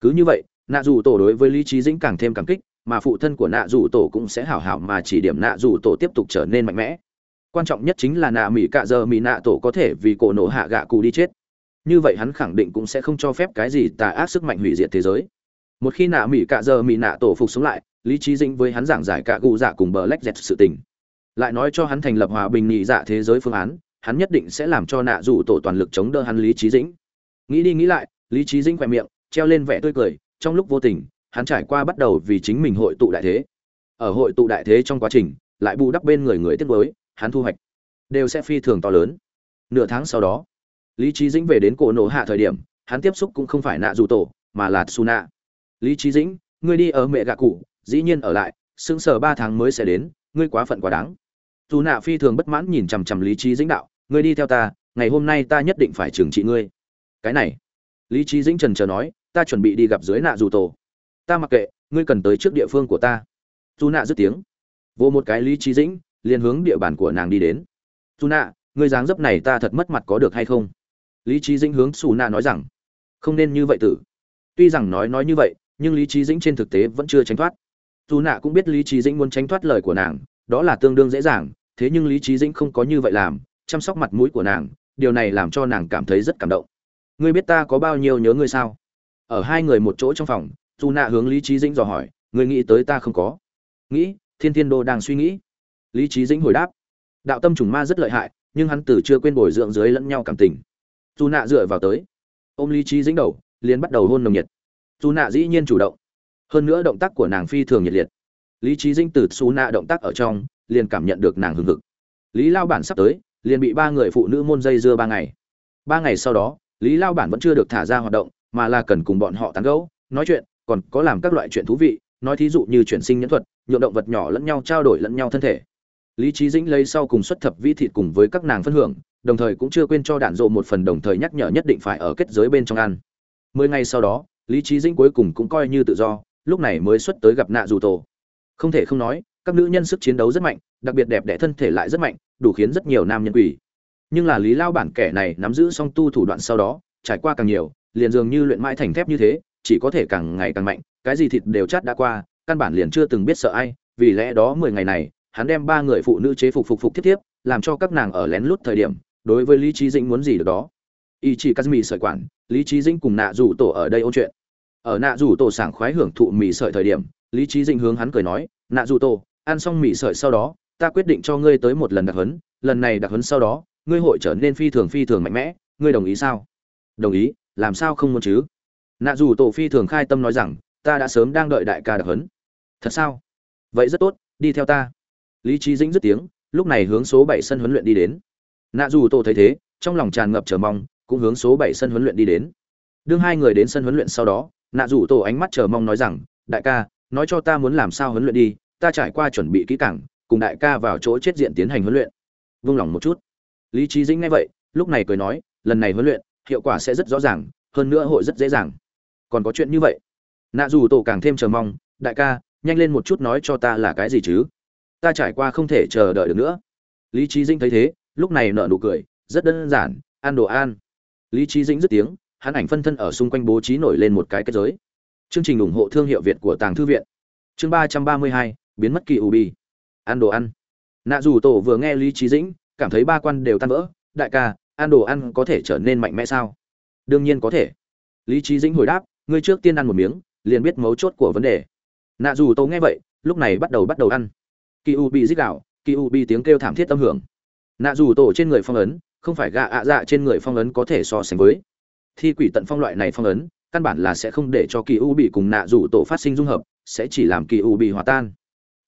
Cứ như vậy, nạ dù tổ đối với lý trí dĩnh càng thêm cảm kích, mà phụ thân của nạ dù tổ cũng sẽ hảo hảo mà chỉ điểm nạ dù tổ tiếp tục trở nên mạnh mẽ. Quan trọng nhất chính là nạ mỹ cạ giờ mỹ nạ tổ có thể vì cổ nổ hạ gạ cụ đi chết. Như vậy hắn khẳng định cũng sẽ không cho phép cái gì tà ác sức mạnh hủy diệt thế giới. Một khi nạ mỹ cạ giờ mỹ nạ tổ phục sống lại, lý trí dĩnh với hắn giảng giải cạ cụ dạ cùng bờ lách dẹt sự tình. Lại nói cho hắn thành lập hòa bình nhị dạ thế giới phương án hắn nhất định sẽ làm cho nạ rủ tổ toàn lực chống đỡ hắn lý trí dĩnh. Nghĩ đi nghĩ lại, lý trí dĩnh khỏe miệng, treo lên vẻ tươi cười, trong lúc vô tình, hắn trải qua bắt đầu vì chính mình hội tụ đại thế. Ở hội tụ đại thế trong quá trình, lại bù đắp bên người người tiết với hắn thu hoạch đều sẽ phi thường to lớn. Nửa tháng sau đó, lý trí dĩnh về đến cổ nổ hạ thời điểm, hắn tiếp xúc cũng không phải nạ dù tổ, mà là su nạ lý trí dĩnh, ngươi đi ở mẹ gạ cụ, dĩ nhiên ở lại, sững sờ ba tháng mới sẽ đến, ngươi quá phận quá đáng. Dù nạ phi thường bất mãn nhìn chằm chằm lý trí dĩnh đạo ngươi đi theo ta, ngày hôm nay ta nhất định phải trừng trị ngươi. Cái này, lý trí dĩnh trần chờ nói, ta chuẩn bị đi gặp dưới nạ dù tổ. Ta mặc kệ, ngươi cần tới trước địa phương của ta. Dù nạ dứt tiếng. Vô một cái lý trí dĩnh, liền hướng địa bàn của nàng đi đến. Dù nạ, ngươi dáng dấp này ta thật mất mặt có được hay không? Lý trí dĩnh hướng xù nạ nói rằng, không nên như vậy tử. Tuy rằng nói nói như vậy, nhưng lý trí dĩnh trên thực tế vẫn chưa tránh thoát. Dù nạ cũng biết lý trí dĩnh muốn tránh thoát lời của nàng, đó là tương đương dễ dàng, thế nhưng lý trí dĩnh không có như vậy làm chăm sóc mặt mũi của nàng, điều này làm cho nàng cảm thấy rất cảm động. Ngươi biết ta có bao nhiêu nhớ ngươi sao? Ở hai người một chỗ trong phòng dù nạ hướng lý trí dĩnh dò hỏi, ngươi nghĩ tới ta không có? Nghĩ, thiên thiên đô đang suy nghĩ. Lý trí dĩnh hồi đáp, đạo tâm trùng ma rất lợi hại, nhưng hắn từ chưa quên bồi dưỡng dưới lẫn nhau cảm tình. Dù nạ dựa vào tới, ôm lý trí dĩnh đầu, liền bắt đầu hôn nồng nhiệt. Dù nạ dĩ nhiên chủ động. Hơn nữa động tác của nàng phi thường nhiệt liệt. Lý trí dĩnh từ xù nạ động tác ở trong, liền cảm nhận được nàng hừng hực. Lý lao bản sắp tới liền bị ba người phụ nữ môn dây dưa ba ngày. Ba ngày sau đó, lý lao bản vẫn chưa được thả ra hoạt động, mà là cần cùng bọn họ tán gẫu, nói chuyện, còn có làm các loại chuyện thú vị, nói thí dụ như chuyển sinh nhẫn thuật, nhượng động vật nhỏ lẫn nhau trao đổi lẫn nhau thân thể. Lý trí dĩnh lấy sau cùng xuất thập vi thịt cùng với các nàng phân hưởng, đồng thời cũng chưa quên cho đạn dộ một phần đồng thời nhắc nhở nhất định phải ở kết giới bên trong ăn. Mười ngày sau đó, lý trí dĩnh cuối cùng cũng coi như tự do, lúc này mới xuất tới gặp nạ dù tổ. Không thể không nói, các nữ nhân sức chiến đấu rất mạnh đặc biệt đẹp đẽ thân thể lại rất mạnh, đủ khiến rất nhiều nam nhân quỷ nhưng là lý lao bản kẻ này nắm giữ song tu thủ đoạn sau đó, trải qua càng nhiều, liền dường như luyện mãi thành thép như thế, chỉ có thể càng ngày càng mạnh, cái gì thịt đều chát đã qua, căn bản liền chưa từng biết sợ ai, vì lẽ đó mười ngày này, hắn đem ba người phụ nữ chế phục phục phục tiếp tiếp làm cho các nàng ở lén lút thời điểm, đối với lý trí dĩnh muốn gì được đó. Y chỉ kazmi sợi quản, lý trí dĩnh cùng nạ rủ tổ ở đây ôn chuyện. Ở nạ rủ tổ sảng khoái hưởng thụ mì sợi thời điểm, lý trí dĩnh hướng hắn cười nói, nạ rủ tổ, ăn xong mì sợi sau đó ta quyết định cho ngươi tới một lần đặc huấn, lần này đặc huấn sau đó, ngươi hội trở nên phi thường phi thường mạnh mẽ, ngươi đồng ý sao? Đồng ý, làm sao không muốn chứ? Nạ dù tổ phi thường khai tâm nói rằng, ta đã sớm đang đợi đại ca đặc huấn. Thật sao? Vậy rất tốt, đi theo ta. Lý trí dĩnh dứt tiếng, lúc này hướng số bảy sân huấn luyện đi đến. Nạ dù tổ thấy thế, trong lòng tràn ngập chờ mong, cũng hướng số bảy sân huấn luyện đi đến. Đương hai người đến sân huấn luyện sau đó, nạ dù tổ ánh mắt chờ mong nói rằng, đại ca, nói cho ta muốn làm sao huấn luyện đi, ta trải qua chuẩn bị kỹ càng cùng đại ca vào chỗ chết diện tiến hành huấn luyện. Vung lòng một chút. Lý trí dĩnh nghe vậy, lúc này cười nói, lần này huấn luyện, hiệu quả sẽ rất rõ ràng, hơn nữa hội rất dễ dàng. Còn có chuyện như vậy. Nạ dù tổ càng thêm chờ mong, đại ca, nhanh lên một chút nói cho ta là cái gì chứ? Ta trải qua không thể chờ đợi được nữa. Lý trí dĩnh thấy thế, lúc này nợ nụ cười, rất đơn giản, ăn đồ ăn. Lý trí dĩnh dứt tiếng, hắn ảnh phân thân ở xung quanh bố trí nổi lên một cái kết giới. Chương trình ủng hộ thương hiệu việt của tàng thư viện. Chương ba trăm ba mươi hai, biến mất kỳ ubi ăn đồ ăn. Nạ dù tổ vừa nghe lý trí dĩnh, cảm thấy ba quan đều tan vỡ, đại ca, ăn đồ ăn có thể trở nên mạnh mẽ sao? Đương nhiên có thể. Lý trí dĩnh hồi đáp, ngươi trước tiên ăn một miếng, liền biết mấu chốt của vấn đề. Nạ dù tổ nghe vậy, lúc này bắt đầu bắt đầu ăn. Kỳ u bị dích đạo kỳ u bị tiếng kêu thảm thiết tâm hưởng. Nạ dù tổ trên người phong ấn, không phải gạ ạ dạ trên người phong ấn có thể so sánh với. Thi quỷ tận phong loại này phong ấn, căn bản là sẽ không để cho kỳ u bị cùng nạ dù tổ phát sinh dung hợp, sẽ chỉ làm kỳ u bị hòa tan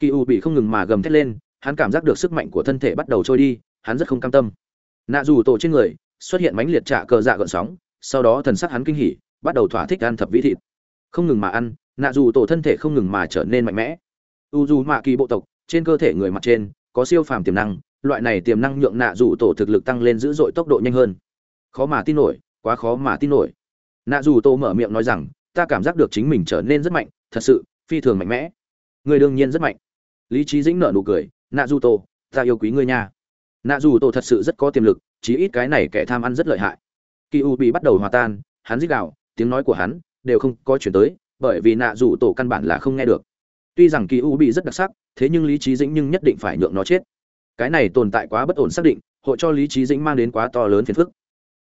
kỳ u bị không ngừng mà gầm thét lên, hắn cảm giác được sức mạnh của thân thể bắt đầu trôi đi, hắn rất không cam tâm. Nạ dù tổ trên người xuất hiện mánh liệt trả cờ dạ gợn sóng, sau đó thần sắc hắn kinh hỉ, bắt đầu thỏa thích ăn thập vĩ thịt. Không ngừng mà ăn, nạ dù tổ thân thể không ngừng mà trở nên mạnh mẽ. U dù mạ kỳ bộ tộc, trên cơ thể người mặt trên, có siêu phàm tiềm năng, loại này tiềm năng nhượng nạ dù tổ thực lực tăng lên dữ dội tốc độ nhanh hơn. Khó mà tin nổi, quá khó mà tin nổi. Nạ dù tổ mở miệng nói rằng, ta cảm giác được chính mình trở nên rất mạnh, thật sự, phi thường mạnh mẽ. Người đương nhiên rất mạnh lý trí dĩnh nợ nụ cười nạ dù tô ta yêu quý ngươi nha. Nạ dù tô thật sự rất có tiềm lực, chí ít cái này kẻ tham ăn rất lợi hại. Kỳ u bị bắt đầu hòa tan, hắn dích đạo tiếng nói của hắn đều không có chuyển tới, bởi vì nạ dù tổ căn bản là không nghe được. Tuy rằng kỳ u bị rất đặc sắc, thế nhưng lý trí dĩnh nhưng nhất định phải nhượng nó chết. Cái này tồn tại quá bất ổn xác định, hội cho lý trí dĩnh mang đến quá to lớn phiền phức.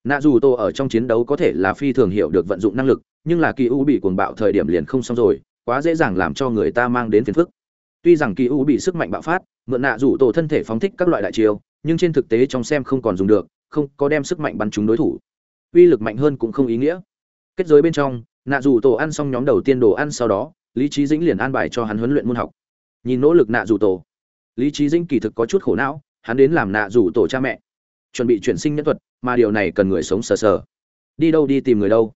Nạ dù tổ ở trong chiến đấu có thể là phi thường hiểu được vận dụng năng lực, nhưng là kỳ u bị cuồng bạo thời điểm liền không xong rồi, quá dễ dàng làm cho người ta mang đến phiền phức tuy rằng kỳ u bị sức mạnh bạo phát, mượn nạ rủ tổ thân thể phóng thích các loại đại chiêu, nhưng trên thực tế trong xem không còn dùng được, không có đem sức mạnh bắn trúng đối thủ. Uy lực mạnh hơn cũng không ý nghĩa. Kết giới bên trong, nạ rủ tổ ăn xong nhóm đầu tiên đồ ăn sau đó, lý trí dĩnh liền an bài cho hắn huấn luyện môn học. Nhìn nỗ lực nạ rủ tổ, lý trí dĩnh kỳ thực có chút khổ não, hắn đến làm nạ rủ tổ cha mẹ. Chuẩn bị chuyển sinh nhân thuật, mà điều này cần người sống sờ sờ. Đi đâu đi tìm người đâu?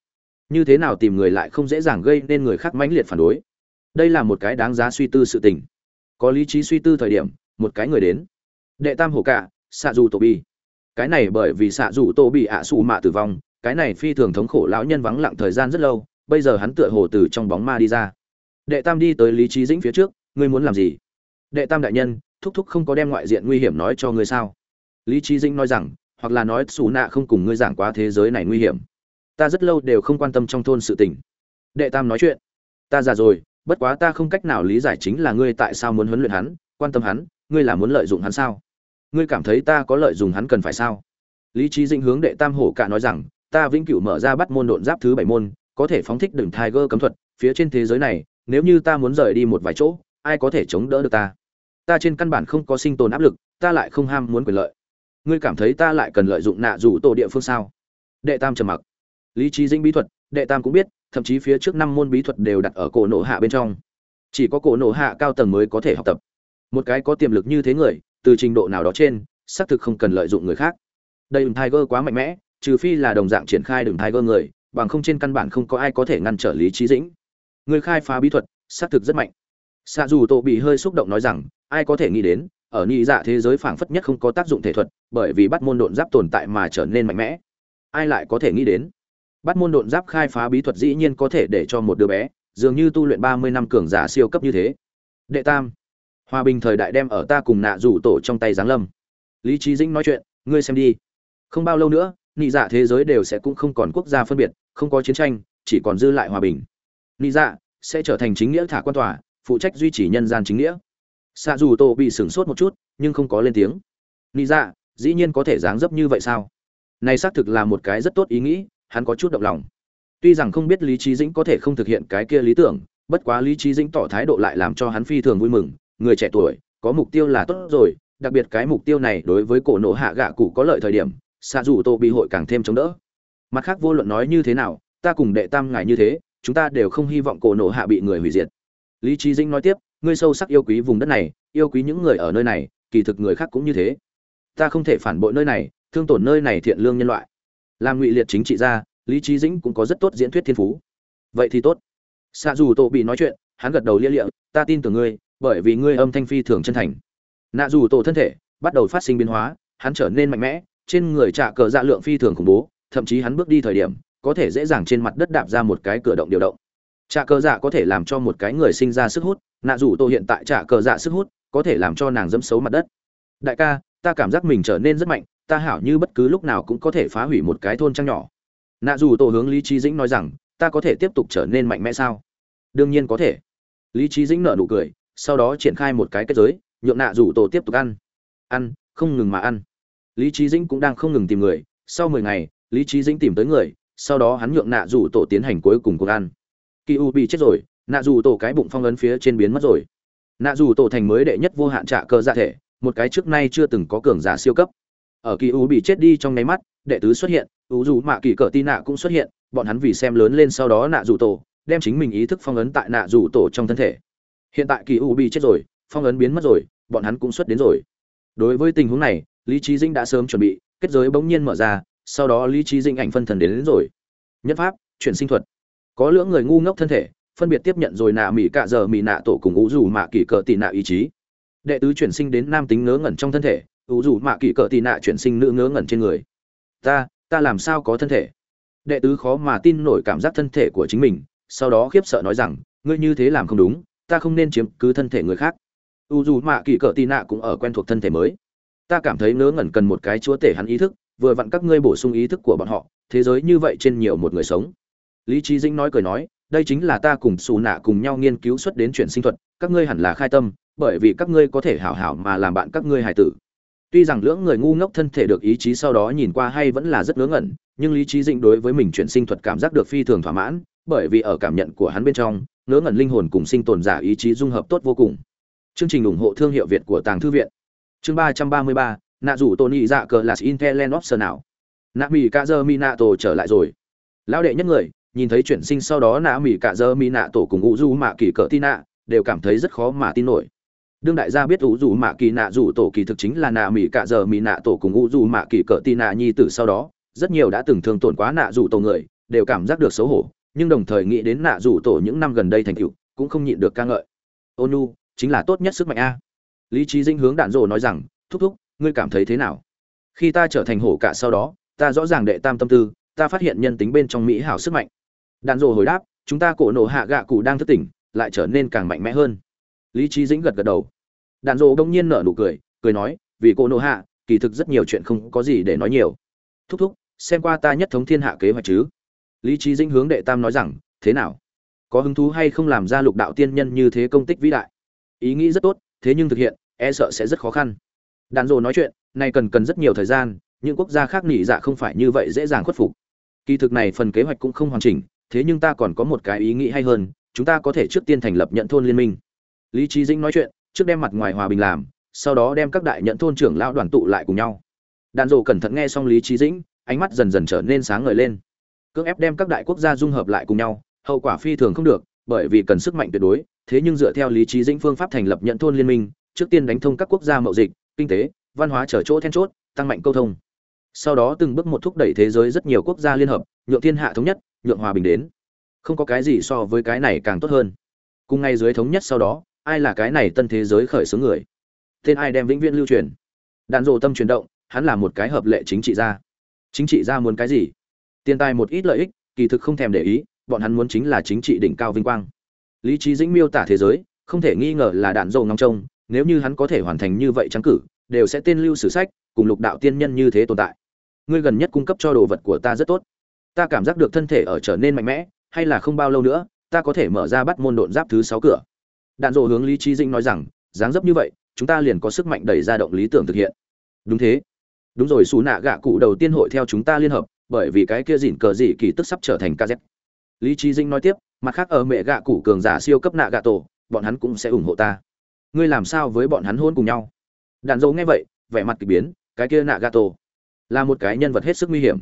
Như thế nào tìm người lại không dễ dàng gây nên người khác mãnh liệt phản đối? Đây là một cái đáng giá suy tư sự tình có lý trí suy tư thời điểm, một cái người đến. Đệ tam hổ cả, xạ dù tổ bi cái này bởi vì xạ dù tổ bị ạ à xù mạ tử vong, cái này phi thường thống khổ lão nhân vắng lặng thời gian rất lâu, bây giờ hắn tựa hồ từ trong bóng ma đi ra. Đệ tam đi tới lý trí dĩnh phía trước, ngươi muốn làm gì? Đệ tam đại nhân, thúc thúc không có đem ngoại diện nguy hiểm nói cho ngươi sao? Lý trí dĩnh nói rằng, hoặc là nói xù nạ không cùng ngươi giảng quá thế giới này nguy hiểm. Ta rất lâu đều không quan tâm trong thôn sự tình. Đệ tam nói chuyện, ta già rồi bất quá ta không cách nào lý giải chính là ngươi tại sao muốn huấn luyện hắn, quan tâm hắn, ngươi là muốn lợi dụng hắn sao? Ngươi cảm thấy ta có lợi dụng hắn cần phải sao? Lý trí dĩnh hướng đệ tam hổ cả nói rằng, ta vĩnh cửu mở ra bắt môn độn giáp thứ bảy môn, có thể phóng thích đường tiger cấm thuật, phía trên thế giới này, nếu như ta muốn rời đi một vài chỗ, ai có thể chống đỡ được ta? Ta trên căn bản không có sinh tồn áp lực, ta lại không ham muốn quyền lợi. Ngươi cảm thấy ta lại cần lợi dụng nạ rủ tổ địa phương sao? Đệ tam trầm mặc. Lý trí dinh bí thuật, đệ tam cũng biết thậm chí phía trước năm môn bí thuật đều đặt ở cổ nổ hạ bên trong. Chỉ có cổ nổ hạ cao tầng mới có thể học tập. Một cái có tiềm lực như thế người, từ trình độ nào đó trên, xác thực không cần lợi dụng người khác. Đây ùn tiger quá mạnh mẽ, trừ phi là đồng dạng triển khai đường tiger người, bằng không trên căn bản không có ai có thể ngăn trở lý trí dĩnh. Người khai phá bí thuật, xác thực rất mạnh. Xạ dù tổ bị hơi xúc động nói rằng, ai có thể nghĩ đến, ở nhị dạ thế giới phảng phất nhất không có tác dụng thể thuật, bởi vì bắt môn độn giáp tồn tại mà trở nên mạnh mẽ. Ai lại có thể nghĩ đến? Bắt môn độn giáp khai phá bí thuật dĩ nhiên có thể để cho một đứa bé, dường như tu luyện ba mươi năm cường giả siêu cấp như thế. Đệ tam, hòa bình thời đại đem ở ta cùng nạ rủ tổ trong tay giáng lâm. Lý trí dĩnh nói chuyện, ngươi xem đi. Không bao lâu nữa nị dạ thế giới đều sẽ cũng không còn quốc gia phân biệt, không có chiến tranh, chỉ còn dư lại hòa bình. Nị dạ sẽ trở thành chính nghĩa thả quan tòa, phụ trách duy trì nhân gian chính nghĩa. Xạ dù tổ bị sửng sốt một chút, nhưng không có lên tiếng. Nị dạ dĩ nhiên có thể dáng dấp như vậy sao? Này xác thực là một cái rất tốt ý nghĩ hắn có chút động lòng. Tuy rằng không biết lý trí dĩnh có thể không thực hiện cái kia lý tưởng, bất quá lý trí dĩnh tỏ thái độ lại làm cho hắn phi thường vui mừng. Người trẻ tuổi, có mục tiêu là tốt rồi, đặc biệt cái mục tiêu này đối với cổ nổ hạ gạ cụ có lợi thời điểm xạ dù tô bị hội càng thêm chống đỡ. Mặt khác vô luận nói như thế nào, ta cùng đệ tam ngài như thế, chúng ta đều không hy vọng cổ nổ hạ bị người hủy diệt. Lý trí dĩnh nói tiếp, ngươi sâu sắc yêu quý vùng đất này, yêu quý những người ở nơi này, kỳ thực người khác cũng như thế. Ta không thể phản bội nơi này, thương tổn nơi này thiện lương nhân loại làm ngụy liệt chính trị gia lý trí dĩnh cũng có rất tốt diễn thuyết thiên phú. Vậy thì tốt. Xạ dù tổ bị nói chuyện, hắn gật đầu lia lịa, ta tin tưởng ngươi, bởi vì ngươi âm thanh phi thường chân thành. Nạ dù tổ thân thể bắt đầu phát sinh biến hóa, hắn trở nên mạnh mẽ, trên người trả cờ dạ lượng phi thường khủng bố, thậm chí hắn bước đi thời điểm, có thể dễ dàng trên mặt đất đạp ra một cái cửa động điều động. Trả cờ dạ có thể làm cho một cái người sinh ra sức hút, nạ dù tổ hiện tại trả cờ dạ sức hút, có thể làm cho nàng dẫm xấu mặt đất. Đại ca, ta cảm giác mình trở nên rất mạnh ta hảo như bất cứ lúc nào cũng có thể phá hủy một cái thôn trang nhỏ. Nạ dù tổ hướng lý trí dĩnh nói rằng, ta có thể tiếp tục trở nên mạnh mẽ sao? Đương nhiên có thể. Lý trí dĩnh nở nụ cười, sau đó triển khai một cái kết giới, nhượng nạ Dù tổ tiếp tục ăn. Ăn, không ngừng mà ăn. Lý trí dĩnh cũng đang không ngừng tìm người. Sau mười ngày, lý trí dĩnh tìm tới người, sau đó hắn nhượng nạ Dù tổ tiến hành cuối cùng cuộc ăn. Kỳ u bị chết rồi, nạ Dù tổ cái bụng phong ấn phía trên biến mất rồi. Nạ Dù tổ thành mới đệ nhất vô hạn trạ cơ dạ thể, một cái trước nay chưa từng có cường giả siêu cấp ở kỳ u bị chết đi trong nháy mắt đệ tứ xuất hiện u dù mạ kỳ cỡ tin nạ cũng xuất hiện bọn hắn vì xem lớn lên sau đó nạ dù tổ đem chính mình ý thức phong ấn tại nạ dù tổ trong thân thể. Hiện tại kỳ u bị chết rồi phong ấn biến mất rồi bọn hắn cũng xuất đến rồi. Đối với tình huống này lý trí dinh đã sớm chuẩn bị kết giới bỗng nhiên mở ra sau đó lý trí dinh ảnh phân thần đến, đến rồi. Nhất pháp chuyển sinh thuật. Có lưỡng người ngu ngốc thân thể phân biệt tiếp nhận rồi nạ mỹ cạ giờ mỹ nạ tổ cùng ngũ dù mạ kỳ cỡ tị nạ ý chí. Đệ tứ chuyển sinh đến nam tính ngớ ngẩn trong thân thể ủ dù mạ kỳ cỡ tị nạ chuyển sinh nữ ngớ ngẩn trên người. Ta ta làm sao có thân thể? Đệ tứ khó mà tin nổi cảm giác thân thể của chính mình, sau đó khiếp sợ nói rằng, ngươi như thế làm không đúng, ta không nên chiếm cứ thân thể người khác. U dù mạ kỳ cỡ tì nạ cũng ở quen thuộc thân thể mới. Ta cảm thấy ngớ ngẩn cần một cái chúa tể hắn ý thức, vừa vặn các ngươi bổ sung ý thức của bọn họ, thế giới như vậy trên nhiều một người sống. Lý trí dĩnh nói cười nói, đây chính là ta cùng xù nạ cùng nhau nghiên cứu xuất đến chuyển sinh thuật, các ngươi hẳn là khai tâm, bởi vì các ngươi có thể hảo hảo mà làm bạn các ngươi hài tử tuy rằng lưỡng người ngu ngốc thân thể được ý chí sau đó nhìn qua hay vẫn là rất ngớ ngẩn, nhưng lý trí dĩnh đối với mình chuyển sinh thuật cảm giác được phi thường thỏa mãn, bởi vì ở cảm nhận của hắn bên trong, ngớ ngẩn linh hồn cùng sinh tồn giả ý chí dung hợp tốt vô cùng. Chương trình ủng hộ thương hiệu việt của tàng thư viện. Chương ba trăm ba mươi ba, nạ rủ Tony dạ cờ là intelligent option nào? Nạ mỹ cạ dơ Minato trở lại rồi. Lão đệ nhất người, nhìn thấy chuyển sinh sau đó nạ mỹ cạ giờ Minato cùng ngũ du mạ kỳ Cờ Tina đều cảm thấy rất khó mà tin nổi đương đại gia biết u du mạ kỳ nạ dù tổ kỳ thực chính là nạ mỹ cạ giờ mỹ nạ tổ cùng u du mạ kỳ cỡ tì nạ nhi tử sau đó, rất nhiều đã từng thương tổn quá nạ dù tổ người, đều cảm giác được xấu hổ, nhưng đồng thời nghĩ đến nạ dù tổ những năm gần đây thành tựu, cũng không nhịn được ca ngợi. Ônu, chính là tốt nhất sức mạnh a. Lý trí dinh hướng đạn rồ nói rằng, thúc thúc, ngươi cảm thấy thế nào? Khi ta trở thành hổ cả sau đó, ta rõ ràng đệ tam tâm tư, ta phát hiện nhân tính bên trong mỹ hảo sức mạnh. Đạn rồ hồi đáp, chúng ta cổ nổ hạ gạ cụ đang thức tỉnh, lại trở nên càng mạnh mẽ hơn lý trí dĩnh gật gật đầu. Đạn rồ đông nhiên nở nụ cười cười nói, vì cô nô hạ, kỳ thực rất nhiều chuyện không có gì để nói nhiều. Thúc thúc, xem qua ta nhất thống thiên hạ kế hoạch chứ? Lý trí dĩnh hướng đệ tam nói rằng, thế nào? Có hứng thú hay không làm ra lục đạo tiên nhân như thế công tích vĩ đại? Ý nghĩ rất tốt, thế nhưng thực hiện e sợ sẽ rất khó khăn. Đàn rồ nói chuyện này cần cần rất nhiều thời gian, những quốc gia khác nỉ dạ không phải như vậy dễ dàng khuất phục. Kỳ thực này phần kế hoạch cũng không hoàn chỉnh, thế nhưng ta còn có một cái ý nghĩ hay hơn, chúng ta có thể trước tiên thành lập nhận thôn liên minh lý trí dĩnh nói chuyện, trước đem mặt ngoài hòa bình làm, sau đó đem các đại nhận thôn trưởng lão đoàn tụ lại cùng nhau. Đàn rồ cẩn thận nghe xong lý trí dĩnh, ánh mắt dần dần trở nên sáng ngời lên. Cưỡng ép đem các đại quốc gia dung hợp lại cùng nhau, hậu quả phi thường không được, bởi vì cần sức mạnh tuyệt đối, thế nhưng dựa theo lý trí dĩnh phương pháp thành lập nhận thôn liên minh, trước tiên đánh thông các quốc gia mậu dịch, kinh tế, văn hóa trở chỗ then chốt, tăng mạnh câu thông. Sau đó từng bước một thúc đẩy thế giới rất nhiều quốc gia liên hợp, nhượng thiên hạ thống nhất, nhượng hòa bình đến. Không có cái gì so với cái này càng tốt hơn. Cùng ngay dưới thống nhất sau đó ai là cái này tân thế giới khởi xướng người? Tên ai đem vĩnh viễn lưu truyền? Đạn dộ tâm chuyển động, hắn là một cái hợp lệ chính trị gia. Chính trị gia muốn cái gì? Tiền tài một ít lợi ích, kỳ thực không thèm để ý, bọn hắn muốn chính là chính trị đỉnh cao vinh quang. Lý trí dĩnh miêu tả thế giới, không thể nghi ngờ là đạn dộ ngong trông, nếu như hắn có thể hoàn thành như vậy trắng cử, đều sẽ tên lưu sử sách, cùng lục đạo tiên nhân như thế tồn tại. Ngươi gần nhất cung cấp cho đồ vật của ta rất tốt. Ta cảm giác được thân thể ở trở nên mạnh mẽ, hay là không bao lâu nữa, ta có thể mở ra bắt môn độn giáp thứ sáu cửa đạn dộ hướng lý trí dĩnh nói rằng, dáng dấp như vậy, chúng ta liền có sức mạnh đẩy ra động lý tưởng thực hiện. Đúng thế. Đúng rồi xù nạ gạ cụ đầu tiên hội theo chúng ta liên hợp, bởi vì cái kia dỉn cờ dị kỳ tức sắp trở thành kz lý trí dinh nói tiếp, mặt khác ở mẹ gạ cụ cường giả siêu cấp nạ gạ tổ, bọn hắn cũng sẽ ủng hộ ta. Ngươi làm sao với bọn hắn hôn cùng nhau? Đàn dấu nghe vậy, vẻ mặt k ỳ biến, cái kia nạ gạ tổ là một cái nhân vật hết sức nguy hiểm.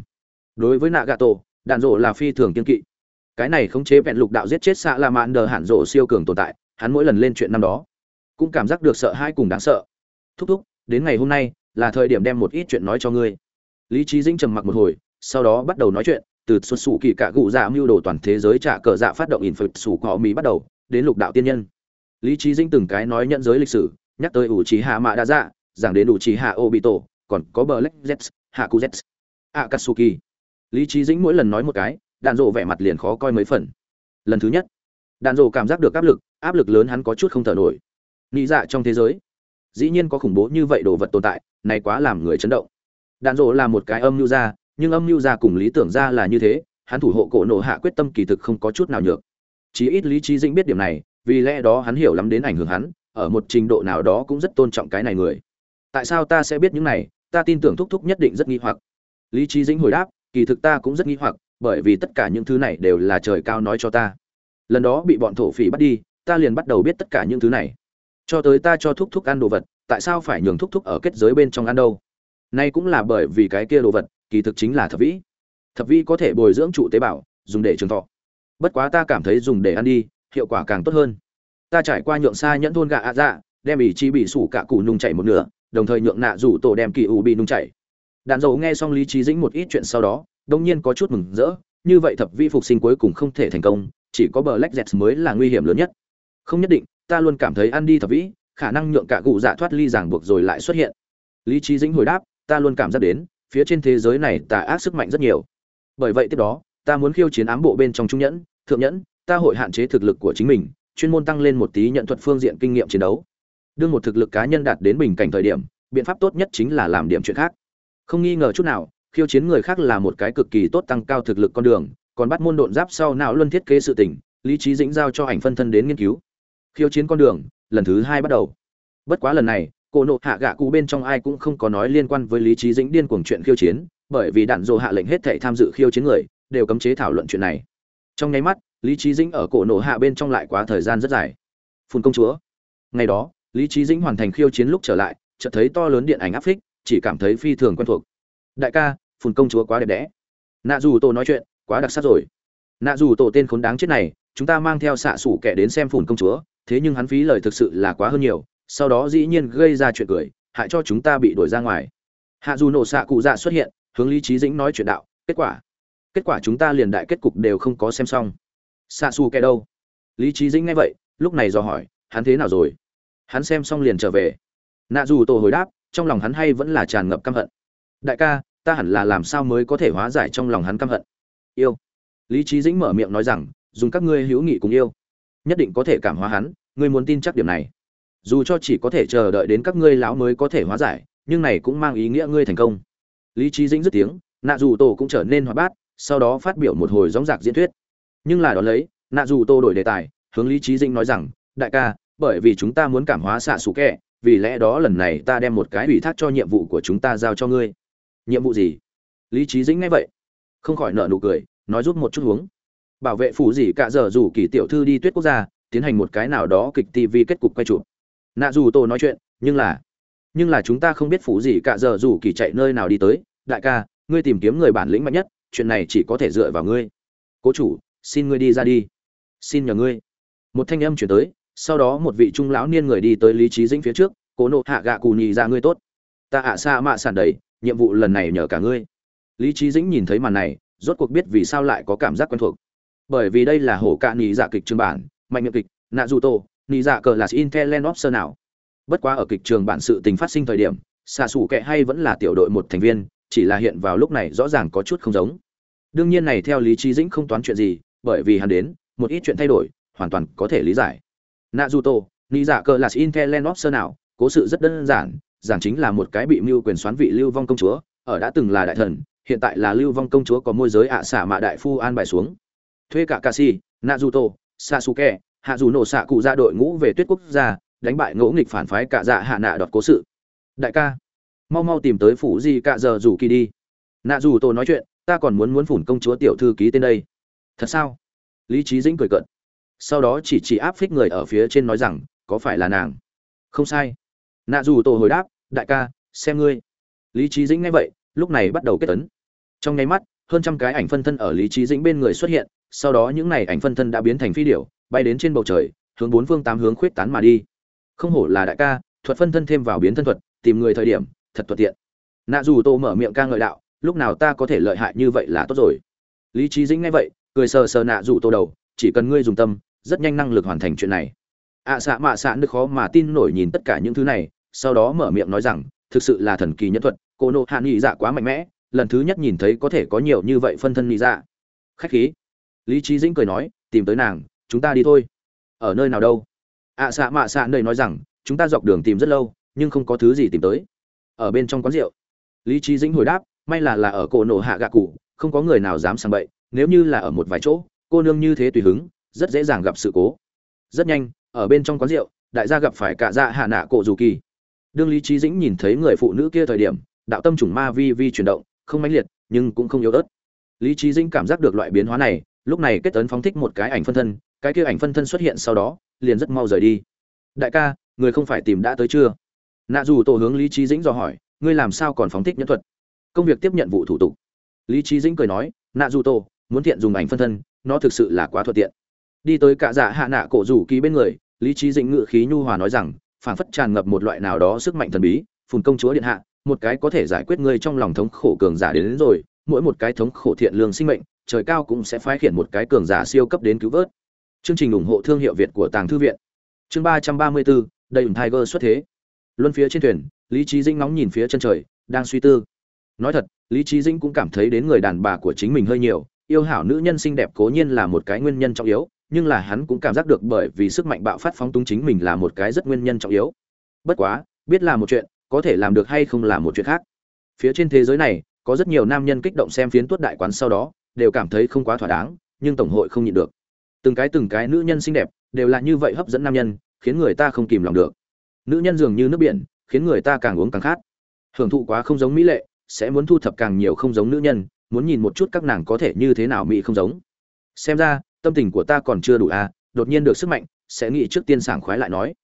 Đối với nạ gạ tổ đàn rộ là phi thường kiên kỵ. Cái này khống chế vẹn lục đạo giết chết xạ la mạn đờ hạn rộ siêu cường tồn tại hắn mỗi lần lên chuyện năm đó, cũng cảm giác được sợ hai cùng đáng sợ. Thúc thúc, đến ngày hôm nay, là thời điểm đem một ít chuyện nói cho ngươi. Lý trí dĩnh trầm mặc một hồi, sau đó bắt đầu nói chuyện, từ xuất xù kỳ cạ cụ dạ mưu đồ toàn thế giới trả cờ dạ phát động in phật xù họ mỹ bắt đầu, đến lục đạo tiên nhân. Lý trí dĩnh từng cái nói nhận giới lịch sử, nhắc tới ủ trí hạ mạ đa dạ giảng đến ủ trí hạ obito, còn có bờ lách z hạ cu z akatsuki. Lý trí dĩnh mỗi lần nói một cái, đạn rộ vẻ mặt liền khó coi mấy phần. Lần thứ nhất, đạn rộ cảm giác được áp lực áp lực lớn hắn có chút không thở nổi. Nghĩ dạ trong thế giới, dĩ nhiên có khủng bố như vậy đồ vật tồn tại, này quá làm người chấn động. Đạn rộ là một cái âm mưu ra nhưng âm mưu ra cùng lý tưởng ra là như thế, hắn thủ hộ cổ nộ hạ quyết tâm kỳ thực không có chút nào nhược. Chí ít lý trí dĩnh biết điểm này, vì lẽ đó hắn hiểu lắm đến ảnh hưởng hắn, ở một trình độ nào đó cũng rất tôn trọng cái này người. Tại sao ta sẽ biết những này? Ta tin tưởng thúc thúc nhất định rất nghi hoặc. Lý trí dĩnh hồi đáp, kỳ thực ta cũng rất nghi hoặc, bởi vì tất cả những thứ này đều là trời cao nói cho ta. Lần đó bị bọn thổ phỉ bắt đi ta liền bắt đầu biết tất cả những thứ này. Cho tới ta cho thúc thúc ăn đồ vật, tại sao phải nhường thúc thúc ở kết giới bên trong ăn đâu? Nay cũng là bởi vì cái kia đồ vật, kỳ thực chính là thập vĩ. Thập vĩ có thể bồi dưỡng trụ tế bào, dùng để trường thọ. Bất quá ta cảm thấy dùng để ăn đi, hiệu quả càng tốt hơn. Ta trải qua nhượng xa nhẫn thôn gạ ạ dạ đem ỷ chi bị sủ cả cụ nung chảy một nửa, đồng thời nhượng nạ rủ tổ đem kỳ ủ bị nung chảy. Đạn dầu nghe xong lý trí dĩnh một ít chuyện sau đó đông nhiên có chút mừng rỡ, như vậy thập vi phục sinh cuối cùng không thể thành công, chỉ có bờ lách dẹt mới là nguy hiểm lớn nhất không nhất định, ta luôn cảm thấy ăn đi thập vĩ, khả năng nhượng cả cụ dạ thoát ly ràng buộc rồi lại xuất hiện. Lý trí dĩnh hồi đáp, ta luôn cảm giác đến, phía trên thế giới này tà ác sức mạnh rất nhiều. Bởi vậy tiếp đó, ta muốn khiêu chiến ám bộ bên trong trung nhẫn, thượng nhẫn, ta hội hạn chế thực lực của chính mình, chuyên môn tăng lên một tí nhận thuật phương diện kinh nghiệm chiến đấu. Đương một thực lực cá nhân đạt đến bình cảnh thời điểm, biện pháp tốt nhất chính là làm điểm chuyện khác. Không nghi ngờ chút nào, khiêu chiến người khác là một cái cực kỳ tốt tăng cao thực lực con đường, còn bắt môn độn giáp sau não luân thiết kế sự tình, lý trí dĩnh giao cho ảnh phân thân đến nghiên cứu khiêu chiến con đường, lần thứ hai bắt đầu. Bất quá lần này cổ nộ hạ gạ cụ bên trong ai cũng không có nói liên quan với lý trí dĩnh điên cuồng chuyện khiêu chiến, bởi vì đạn dộ hạ lệnh hết thảy tham dự khiêu chiến người, đều cấm chế thảo luận chuyện này. Trong nháy mắt, lý trí dĩnh ở cổ nộ hạ bên trong lại quá thời gian rất dài. Phun công chúa. Ngày đó, lý trí dĩnh hoàn thành khiêu chiến lúc trở lại, chợt thấy to lớn điện ảnh áp phích, chỉ cảm thấy phi thường quen thuộc. Đại ca, phun công chúa quá đẹp đẽ. Nạ dù tổ nói chuyện, quá đặc sắc rồi. Nạ dù tổ tên khốn đáng chết này, chúng ta mang theo xạ sủ kẻ đến xem phun công chúa thế nhưng hắn phí lời thực sự là quá hơn nhiều, sau đó dĩ nhiên gây ra chuyện cười, hại cho chúng ta bị đuổi ra ngoài. Hạ dù nổ xạ cụ dạ xuất hiện, hướng lý trí dĩnh nói chuyện đạo, kết quả kết quả chúng ta liền đại kết cục đều không có xem xong. Xạ xù kẻ đâu? Lý trí dĩnh nghe vậy, lúc này dò hỏi, hắn thế nào rồi? Hắn xem xong liền trở về. Nạ dù tổ hồi đáp, trong lòng hắn hay vẫn là tràn ngập căm hận. Đại ca, ta hẳn là làm sao mới có thể hóa giải trong lòng hắn căm hận? Yêu. Lý trí dĩnh mở miệng nói rằng, dùng các ngươi hữu nghị cùng yêu nhất định có thể cảm hóa hắn, ngươi muốn tin chắc điểm này. Dù cho chỉ có thể chờ đợi đến các ngươi lão mới có thể hóa giải, nhưng này cũng mang ý nghĩa ngươi thành công. Lý trí dĩnh dứt tiếng, nạ dù tổ cũng trở nên hoạt bát, sau đó phát biểu một hồi gióng giạc diễn thuyết. Nhưng là đó lấy, nạ dù tô đổi đề tài, hướng lý trí dĩnh nói rằng, đại ca, bởi vì chúng ta muốn cảm hóa xạ xù kẹ, vì lẽ đó lần này ta đem một cái ủy thác cho nhiệm vụ của chúng ta giao cho ngươi. Nhiệm vụ gì? Lý trí dĩnh nghe vậy, không khỏi nợ nụ cười, nói rút một chút uống bảo vệ phủ gì cả giờ rủ kỳ tiểu thư đi tuyết quốc gia, tiến hành một cái nào đó kịch tv kết cục quay chụp. Nạ dù tô nói chuyện, nhưng là nhưng là chúng ta không biết phủ gì cả giờ rủ kỳ chạy nơi nào đi tới. Đại ca, ngươi tìm kiếm người bản lĩnh mạnh nhất, chuyện này chỉ có thể dựa vào ngươi. Cố chủ, xin ngươi đi ra đi. Xin nhờ ngươi. Một thanh âm chuyển tới, sau đó một vị trung lão niên người đi tới lý trí dĩnh phía trước, cố nộ hạ gạ cù nhì ra ngươi tốt. Ta ạ xa mạ sản đầy, nhiệm vụ lần này nhờ cả ngươi. Lý trí dĩnh nhìn thấy màn này, rốt cuộc biết vì sao lại có cảm giác quen thuộc bởi vì đây là hổ cạn nhị dạ kịch trường bản, mạnh miệng kịch nạ dù tô nhị dạ cờ là intelligent officer nào. Bất quá ở kịch trường bản sự tình phát sinh thời điểm, xạ xù kệ hay vẫn là tiểu đội một thành viên, chỉ là hiện vào lúc này rõ ràng có chút không giống. Đương nhiên này theo lý trí dĩnh không toán chuyện gì, bởi vì hắn đến, một ít chuyện thay đổi, hoàn toàn có thể lý giải. Nạ dù tô nhị dạ cờ là intelligent officer nào, cố sự rất đơn giản giản chính là một cái bị mưu quyền xoán vị lưu vong công chúa, ở đã từng là đại thần, hiện tại là lưu vong công chúa có môi giới ạ xả mạ đại phu an bài xuống thuê cả ca si naruto, sasuke, hạ dù nổ xạ cụ ra đội ngũ về tuyết quốc gia, đánh bại ngỗ nghịch phản phái cả dạ hạ nạ đọt cố sự. Đại ca, mau mau tìm tới phủ gì cả giờ rủ kỳ đi. Nạ dù tôi nói chuyện, ta còn muốn muốn phủn công chúa tiểu thư ký tên đây. Thật sao? Lý trí dĩnh cười cận sau đó chỉ chỉ áp phích người ở phía trên nói rằng, có phải là nàng? Không sai. Nạ dù tổ hồi đáp, đại ca, xem ngươi. Lý trí dĩnh nghe vậy, lúc này bắt đầu kết tấn trong nháy mắt hơn trăm cái ảnh phân thân ở lý trí dĩnh bên người xuất hiện sau đó những này ảnh phân thân đã biến thành phi điểu bay đến trên bầu trời hướng bốn phương tám hướng khuyết tán mà đi. Không hổ là đại ca thuật phân thân thêm vào biến thân thuật tìm người thời điểm thật thuận tiện. Nạ dù tô mở miệng ca ngợi đạo lúc nào ta có thể lợi hại như vậy là tốt rồi. Lý trí dĩnh nghe vậy cười sờ sờ nạ dù tô đầu chỉ cần ngươi dùng tâm rất nhanh năng lực hoàn thành chuyện này. Ạ à, xạ mạ xạ nước khó mà tin nổi nhìn tất cả những thứ này sau đó mở miệng nói rằng thực sự là thần kỳ nhân thuật cô nộ hạ nghị dạ quá mạnh mẽ lần thứ nhất nhìn thấy có thể có nhiều như vậy phân thân nghị dạ. Khách khí. Lý trí dĩnh cười nói tìm tới nàng chúng ta đi thôi. Ở nơi nào đâu? Ạ à, xạ mạ xạ nơi nói rằng chúng ta dọc đường tìm rất lâu nhưng không có thứ gì tìm tới. Ở bên trong quán rượu. Lý trí dĩnh hồi đáp may là là ở cổ nổ hạ gạ cụ không có người nào dám sang bậy nếu như là ở một vài chỗ cô nương như thế tùy hứng rất dễ dàng gặp sự cố. Rất nhanh ở bên trong quán rượu đại gia gặp phải cả dạ hạ nạ cổ dù kỳ. Đương lý trí dĩnh nhìn thấy người phụ nữ kia thời điểm đạo tâm chủng ma vi vi chuyển động không mãnh liệt, nhưng cũng không yếu ớt. Lý trí dĩnh cảm giác được loại biến hóa này, lúc này kết tấn phóng thích một cái ảnh phân thân, cái kia ảnh phân thân xuất hiện sau đó, liền rất mau rời đi. Đại ca, người không phải tìm đã tới chưa? Nạ dù tổ hướng lý trí dĩnh do hỏi, ngươi làm sao còn phóng thích nhân thuật? Công việc tiếp nhận vụ thủ tục. Lý trí dĩnh cười nói, nạ dù tổ, muốn thiện dùng ảnh phân thân, nó thực sự là quá thuận tiện. Đi tới cả dạ hạ nạ cổ rủ ký bên người, lý trí dĩnh ngự khí nhu hòa nói rằng, phảng phất tràn ngập một loại nào đó sức mạnh thần bí, phùn công chúa điện hạ một cái có thể giải quyết ngươi trong lòng thống khổ cường giả đến, đến rồi mỗi một cái thống khổ thiện lương sinh mệnh trời cao cũng sẽ phái khiển một cái cường giả siêu cấp đến cứu vớt. Chương trình ủng hộ thương hiệu việt của tàng thư viện. Chương ba trăm ba mươi bốn đầy ủng tiger xuất thế. Luân phía trên thuyền lý trí dĩnh nóng nhìn phía chân trời đang suy tư. Nói thật lý trí dĩnh cũng cảm thấy đến người đàn bà của chính mình hơi nhiều yêu hảo nữ nhân xinh đẹp cố nhiên là một cái nguyên nhân trọng yếu nhưng là hắn cũng cảm giác được bởi vì sức mạnh bạo phát phóng túng chính mình là một cái rất nguyên nhân trọng yếu. Bất quá biết là một chuyện có thể làm được hay không là một chuyện khác. Phía trên thế giới này, có rất nhiều nam nhân kích động xem phiến tuất đại quán sau đó, đều cảm thấy không quá thỏa đáng, nhưng tổng hội không nhịn được. Từng cái từng cái nữ nhân xinh đẹp, đều là như vậy hấp dẫn nam nhân, khiến người ta không kìm lòng được. Nữ nhân dường như nước biển, khiến người ta càng uống càng khát. Hưởng thụ quá không giống mỹ lệ, sẽ muốn thu thập càng nhiều không giống nữ nhân, muốn nhìn một chút các nàng có thể như thế nào mỹ không giống. Xem ra, tâm tình của ta còn chưa đủ à đột nhiên được sức mạnh, sẽ nghĩ trước tiên sảng khoái lại nói.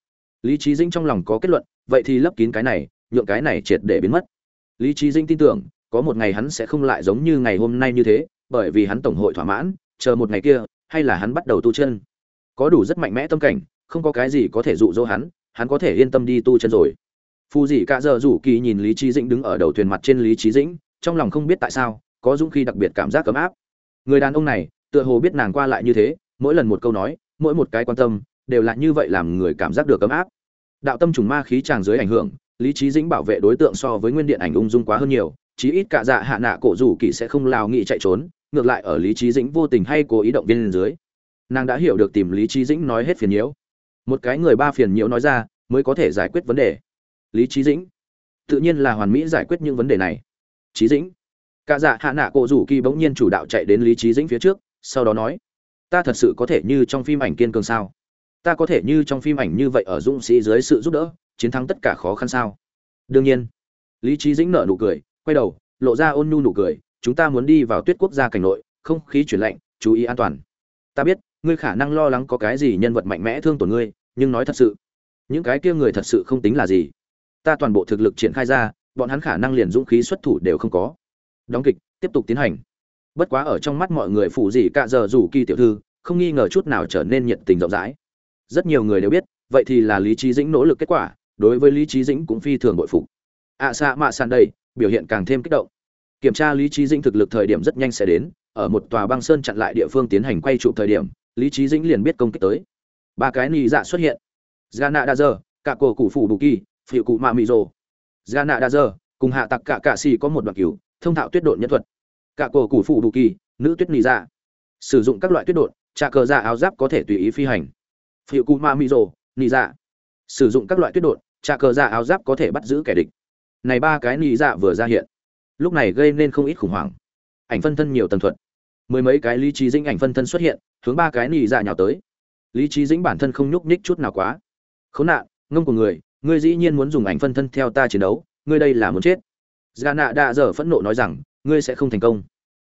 Lý trí dĩnh trong lòng có kết luận, vậy thì lấp kín cái này nhượng cái này triệt để biến mất. Lý trí dĩnh tin tưởng, có một ngày hắn sẽ không lại giống như ngày hôm nay như thế, bởi vì hắn tổng hội thỏa mãn, chờ một ngày kia, hay là hắn bắt đầu tu chân. Có đủ rất mạnh mẽ tâm cảnh, không có cái gì có thể dụ dỗ hắn hắn có thể yên tâm đi tu chân rồi. Phù dĩ cả giờ rủ kỳ nhìn lý trí dĩnh đứng ở đầu thuyền mặt trên lý trí dĩnh, trong lòng không biết tại sao, có dũng khi đặc biệt cảm giác ấm áp. Người đàn ông này, tựa hồ biết nàng qua lại như thế, mỗi lần một câu nói, mỗi một cái quan tâm, đều là như vậy làm người cảm giác được ấm áp. Đạo tâm trùng ma khí tràng dưới ảnh hưởng lý trí dĩnh bảo vệ đối tượng so với nguyên điện ảnh ung dung quá hơn nhiều, chí ít cả dạ hạ nạ cổ rủ kỳ sẽ không lao nghị chạy trốn, ngược lại ở lý trí dĩnh vô tình hay cố ý động viên lên dưới. Nàng đã hiểu được tìm lý trí dĩnh nói hết phiền nhiễu. Một cái người ba phiền nhiễu nói ra, mới có thể giải quyết vấn đề. Lý trí dĩnh, tự nhiên là hoàn mỹ giải quyết những vấn đề này. Trí dĩnh, cả dạ hạ nạ cổ rủ kỳ bỗng nhiên chủ đạo chạy đến lý trí dĩnh phía trước, sau đó nói, ta thật sự có thể như trong phim ảnh kiên cường sao? Ta có thể như trong phim ảnh như vậy ở dũng sĩ dưới sự giúp đỡ chiến thắng tất cả khó khăn sao? Đương nhiên. Lý trí dĩnh nở nụ cười, quay đầu, lộ ra ôn nhu nụ cười, chúng ta muốn đi vào tuyết quốc gia cảnh nội, không khí chuyển lạnh, chú ý an toàn. Ta biết, ngươi khả năng lo lắng có cái gì nhân vật mạnh mẽ thương tổn ngươi, nhưng nói thật sự, những cái kia người thật sự không tính là gì. Ta toàn bộ thực lực triển khai ra, bọn hắn khả năng liền dũng khí xuất thủ đều không có. Đóng kịch, tiếp tục tiến hành. Bất quá ở trong mắt mọi người phụ gì cả giờ rủ kỳ tiểu thư, không nghi ngờ chút nào trở nên nhiệt tình rộng rãi. Rất nhiều người đều biết, vậy thì là lý trí dĩnh nỗ lực kết quả đối với lý trí dĩnh cũng phi thường bội phục à, ạ xạ mạ sàn đầy, biểu hiện càng thêm kích động kiểm tra lý trí dĩnh thực lực thời điểm rất nhanh sẽ đến ở một tòa băng sơn chặn lại địa phương tiến hành quay trụ thời điểm lý trí dĩnh liền biết công kích tới ba cái nị dạ xuất hiện Gana Đa Dơ, cả cổ cụ phủ Bù Kỳ, phiệu cụ Mạ Mị Rồ. Gana Đa Dơ, cùng hạ tặc cả cạ xì có một đoạn cứu, thông thạo tuyết độn nhân thuật. Cả cổ cụ phủ Bù Kỳ, nữ tuyết nị dạ. Sử dụng các loại tuyết độn, trà cờ dạ áo giáp có thể tùy ý phi hành. Phiệu cụ Mạ Mị Rồ, nị dạ. Sử dụng các loại tuyết độn, trà cờ dạ áo giáp có thể bắt giữ kẻ địch. Này ba cái nị dạ vừa ra hiện, lúc này gây nên không ít khủng hoảng. Ảnh phân thân nhiều tầng thuật, mười mấy cái lý trí dĩnh ảnh phân thân xuất hiện, hướng ba cái nị dạ nhào tới. Lý trí dĩnh bản thân không nhúc nhích chút nào quá. Khốn nạn ngông của người ngươi dĩ nhiên muốn dùng ảnh phân thân theo ta chiến đấu ngươi đây là muốn chết. Gia nạ đạ dở phẫn nộ nói rằng ngươi sẽ không thành công.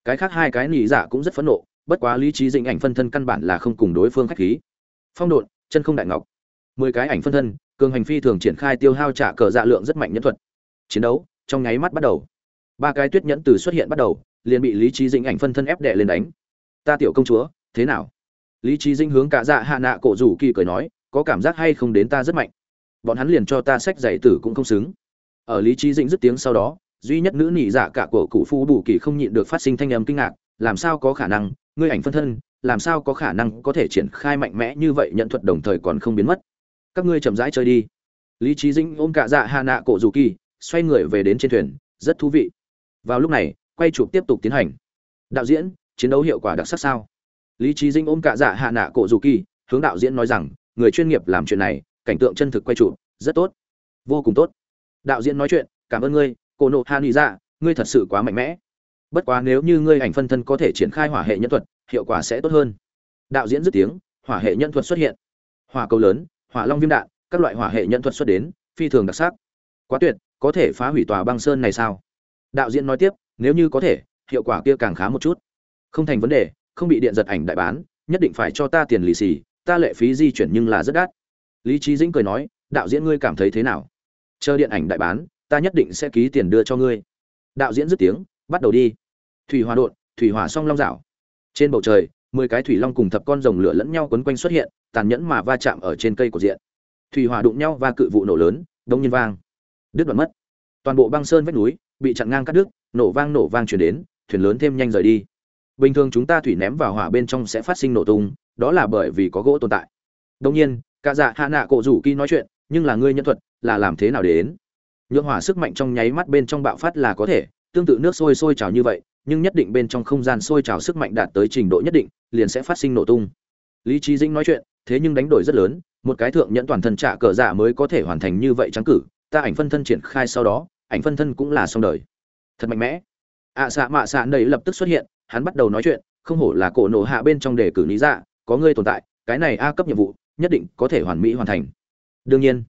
Cái khác hai cái nỉ dạ cũng rất phẫn nộ bất quá lý trí dĩnh ảnh phân thân căn bản là không cùng đối phương khách khí. Phong độn chân không đại ngọc. Mười cái ảnh phân thân cường hành phi thường triển khai tiêu hao trả cờ dạ lượng rất mạnh nhân thuật. Chiến đấu, trong nháy mắt bắt đầu. Ba cái tuyết nhẫn từ xuất hiện bắt đầu, liền bị lý trí dĩnh ảnh phân thân ép đệ lên đánh. Ta tiểu công chúa, thế nào? Lý trí dĩnh hướng cả dạ hạ nạ cổ rủ kỳ cười nói, có cảm giác hay không đến ta rất mạnh? Bọn hắn liền cho ta sách giải tử cũng không xứng. Ở lý trí dĩnh dứt tiếng sau đó, duy nhất nữ nỉ dạ cả của cụ phu bù kỳ không nhịn được phát sinh thanh âm kinh ngạc, làm sao có khả năng? Ngươi ảnh phân thân, làm sao có khả năng có thể triển khai mạnh mẽ như vậy? Nhận thuật đồng thời còn không biến mất các ngươi chậm rãi chơi đi. Lý trí dĩnh ôm cả dạ hạ nạ cổ dù kỳ, xoay người về đến trên thuyền, rất thú vị. Vào lúc này, quay chụp tiếp tục tiến hành. Đạo diễn, chiến đấu hiệu quả đặc sắc sao? Lý trí Dinh ôm cả dạ hạ nạ cổ dù kỳ, hướng đạo diễn nói rằng, người chuyên nghiệp làm chuyện này, cảnh tượng chân thực quay trụ rất tốt. Vô cùng tốt. Đạo diễn nói chuyện, cảm ơn ngươi cô nộ hạ nghĩ ra ngươi thật sự quá mạnh mẽ. Bất quá nếu như ngươi ảnh phân thân có thể triển khai hỏa hệ nhân thuật, hiệu quả sẽ tốt hơn. Đạo diễn dứt tiếng, hỏa hệ nhân thuật xuất hiện. Hỏa cầu lớn hỏa long viêm đạn, các loại hỏa hệ nhân thuật xuất đến, phi thường đặc sắc. Quá tuyệt, có thể phá hủy tòa băng sơn này sao? Đạo diễn nói tiếp, nếu như có thể, hiệu quả kia càng khá một chút. Không thành vấn đề, không bị điện giật ảnh đại bán, nhất định phải cho ta tiền lì xì, ta lệ phí di chuyển nhưng là rất đắt. Lý trí dĩnh cười nói, đạo diễn ngươi cảm thấy thế nào? Chờ điện ảnh đại bán, ta nhất định sẽ ký tiền đưa cho ngươi. Đạo diễn dứt tiếng, bắt đầu đi. Thủy hòa đột thủy hỏa song long dạo. Trên bầu trời mười cái thủy long cùng thập con rồng lửa lẫn nhau quấn quanh xuất hiện, tàn nhẫn mà va chạm ở trên cây của diện. Thủy hỏa đụng nhau và cự vụ nổ lớn đông nhiên vang. Đứt đoạn mất. Toàn bộ băng sơn vách núi bị chặn ngang cắt đứt, nổ vang nổ vang chuyển đến, thuyền lớn thêm nhanh rời đi. Bình thường chúng ta thủy ném vào hỏa bên trong sẽ phát sinh nổ tung, đó là bởi vì có gỗ tồn tại. Đông nhiên, cả dạ hạ nạ cổ rủ kỳ nói chuyện, nhưng là ngươi nhân thuật, là làm thế nào để đến? Nhượng hỏa sức mạnh trong nháy mắt bên trong bạo phát là có thể, tương tự nước sôi sôi trào như vậy nhưng nhất định bên trong không gian sôi trào sức mạnh đạt tới trình độ nhất định liền sẽ phát sinh nổ tung. Lý trí dĩnh nói chuyện thế nhưng đánh đổi rất lớn một cái thượng nhẫn toàn thân trả cờ giả mới có thể hoàn thành như vậy trắng cử ta ảnh phân thân triển khai sau đó ảnh phân thân cũng là xong đời. Thật mạnh mẽ. Ạ à, xạ mạ xạ đầy lập tức xuất hiện hắn bắt đầu nói chuyện không hổ là cổ nổ hạ bên trong đề cử lý dạ có ngươi tồn tại cái này a cấp nhiệm vụ nhất định có thể hoàn mỹ hoàn thành. Đương nhiên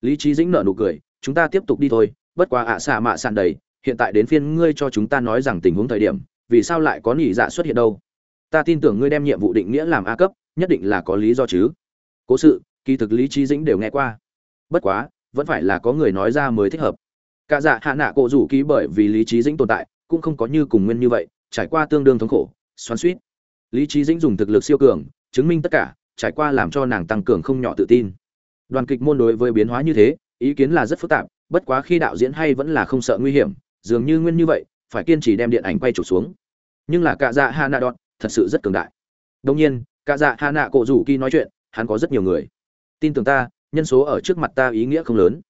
lý trí dĩnh nợ nụ cười chúng ta tiếp tục đi thôi bất quá ạ xạ mạ sàn đầy hiện tại đến phiên ngươi cho chúng ta nói rằng tình huống thời điểm, vì sao lại có nỉ dạ xuất hiện đâu? Ta tin tưởng ngươi đem nhiệm vụ định nghĩa làm a cấp, nhất định là có lý do chứ. Cố sự, kỳ thực lý trí dĩnh đều nghe qua. Bất quá, vẫn phải là có người nói ra mới thích hợp. Cả dạ hạ nạ cổ rủ ký bởi vì lý trí dĩnh tồn tại, cũng không có như cùng nguyên như vậy, trải qua tương đương thống khổ, xoắn suýt lý trí dĩnh dùng thực lực siêu cường, chứng minh tất cả, trải qua làm cho nàng tăng cường không nhỏ tự tin. Đoàn kịch môn đối với biến hóa như thế, ý kiến là rất phức tạp, bất quá khi đạo diễn hay vẫn là không sợ nguy hiểm dường như nguyên như vậy, phải kiên trì đem điện ảnh quay trục xuống. Nhưng là cạ dạ hà đọt thật sự rất cường đại. Đông nhiên, cạ dạ hà nạ cổ rủ kỳ nói chuyện, hắn có rất nhiều người. Tin tưởng ta, nhân số ở trước mặt ta ý nghĩa không lớn.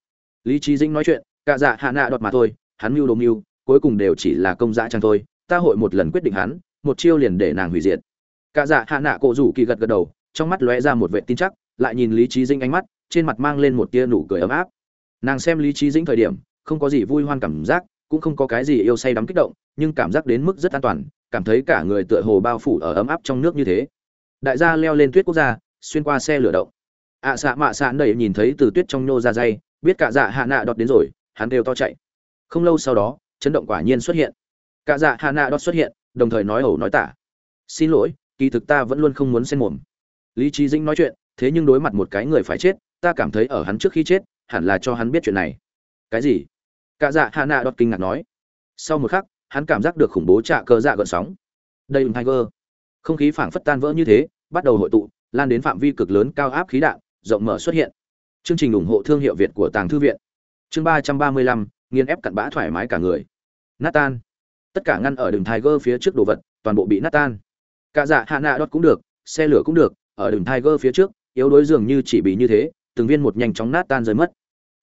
Lý trí dĩnh nói chuyện, cạ dạ hạ nạ đọt mà thôi, hắn mưu đồ mưu, cuối cùng đều chỉ là công dã trang thôi, ta hội một lần quyết định hắn, một chiêu liền để nàng hủy diệt. Cạ dạ hạ nạ cổ rủ kỳ gật gật đầu, trong mắt lóe ra một vệ tin chắc, lại nhìn lý trí dĩnh ánh mắt, trên mặt mang lên một tia nụ cười ấm áp. Nàng xem lý trí dĩnh thời điểm, không có gì vui hoan cảm giác cũng không có cái gì yêu say đắm kích động nhưng cảm giác đến mức rất an toàn cảm thấy cả người tựa hồ bao phủ ở ấm áp trong nước như thế. Đại gia leo lên tuyết quốc gia xuyên qua xe lửa động. Ạ à, xạ mạ xạ đầy nhìn thấy từ tuyết trong nhô ra dây biết cả dạ hạ nạ đọt đến rồi hắn đều to chạy. Không lâu sau đó chấn động quả nhiên xuất hiện. Cả dạ hạ nạ đọt xuất hiện đồng thời nói ẩu nói tả. Xin lỗi kỳ thực ta vẫn luôn không muốn xen mồm. Lý trí dĩnh nói chuyện thế nhưng đối mặt một cái người phải chết ta cảm thấy ở hắn trước khi chết hẳn là cho hắn biết chuyện này. Cái gì? Cả dạ hạ nạ đọt kinh ngạc nói. Sau một khắc, hắn cảm giác được khủng bố trạ cơ dạ gợn sóng. Đây là tiger. Không khí phảng phất tan vỡ như thế, bắt đầu hội tụ, lan đến phạm vi cực lớn cao áp khí đạn, rộng mở xuất hiện. Chương trình ủng hộ thương hiệu việt của tàng thư viện. Chương ba trăm ba mươi lăm, nghiền ép cặn bã thoải mái cả người. Nát tan tất cả ngăn ở đường tiger phía trước đồ vật, toàn bộ bị nát tan cả dạ hạ nạ đốt cũng được, xe lửa cũng được, ở đường tiger phía trước, yếu đối dường như chỉ bị như thế, từng viên một nhanh chóng nát tan rơi mất.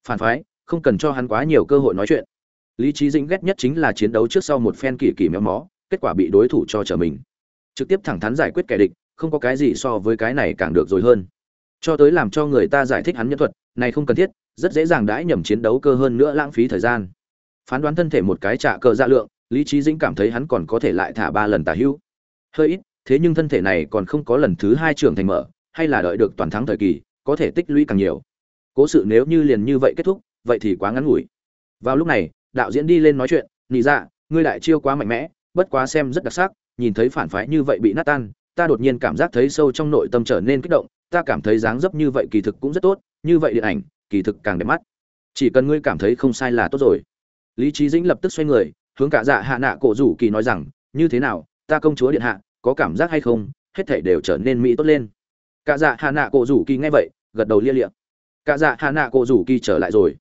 Phản phái không cần cho hắn quá nhiều cơ hội nói chuyện. Lý trí dĩnh ghét nhất chính là chiến đấu trước sau một phen kỳ kỳ méo mó, kết quả bị đối thủ cho trở mình. Trực tiếp thẳng thắn giải quyết kẻ địch, không có cái gì so với cái này càng được rồi hơn. Cho tới làm cho người ta giải thích hắn nhân thuật, này không cần thiết, rất dễ dàng đãi nhầm chiến đấu cơ hơn nữa lãng phí thời gian. Phán đoán thân thể một cái trả cờ dạ lượng, lý trí dĩnh cảm thấy hắn còn có thể lại thả ba lần tả hữu. Hơi ít, thế nhưng thân thể này còn không có lần thứ hai trưởng thành mở, hay là đợi được toàn thắng thời kỳ, có thể tích lũy càng nhiều. Cố sự nếu như liền như vậy kết thúc vậy thì quá ngắn ngủi. Vào lúc này, đạo diễn đi lên nói chuyện, nị dạ ngươi đại chiêu quá mạnh mẽ, bất quá xem rất đặc sắc, nhìn thấy phản phái như vậy bị nát tan, ta đột nhiên cảm giác thấy sâu trong nội tâm trở nên kích động, ta cảm thấy dáng dấp như vậy kỳ thực cũng rất tốt, như vậy điện ảnh, kỳ thực càng đẹp mắt. Chỉ cần ngươi cảm thấy không sai là tốt rồi. Lý trí dĩnh lập tức xoay người, hướng cả dạ hạ nạ cổ rủ kỳ nói rằng, như thế nào, ta công chúa điện hạ, có cảm giác hay không? Hết thảy đều trở nên mỹ tốt lên. Cả dạ hạ nạ cổ rủ kỳ nghe vậy, gật đầu lia liệm cả dạ hạ nạ cổ rủ kỳ trở lại rồi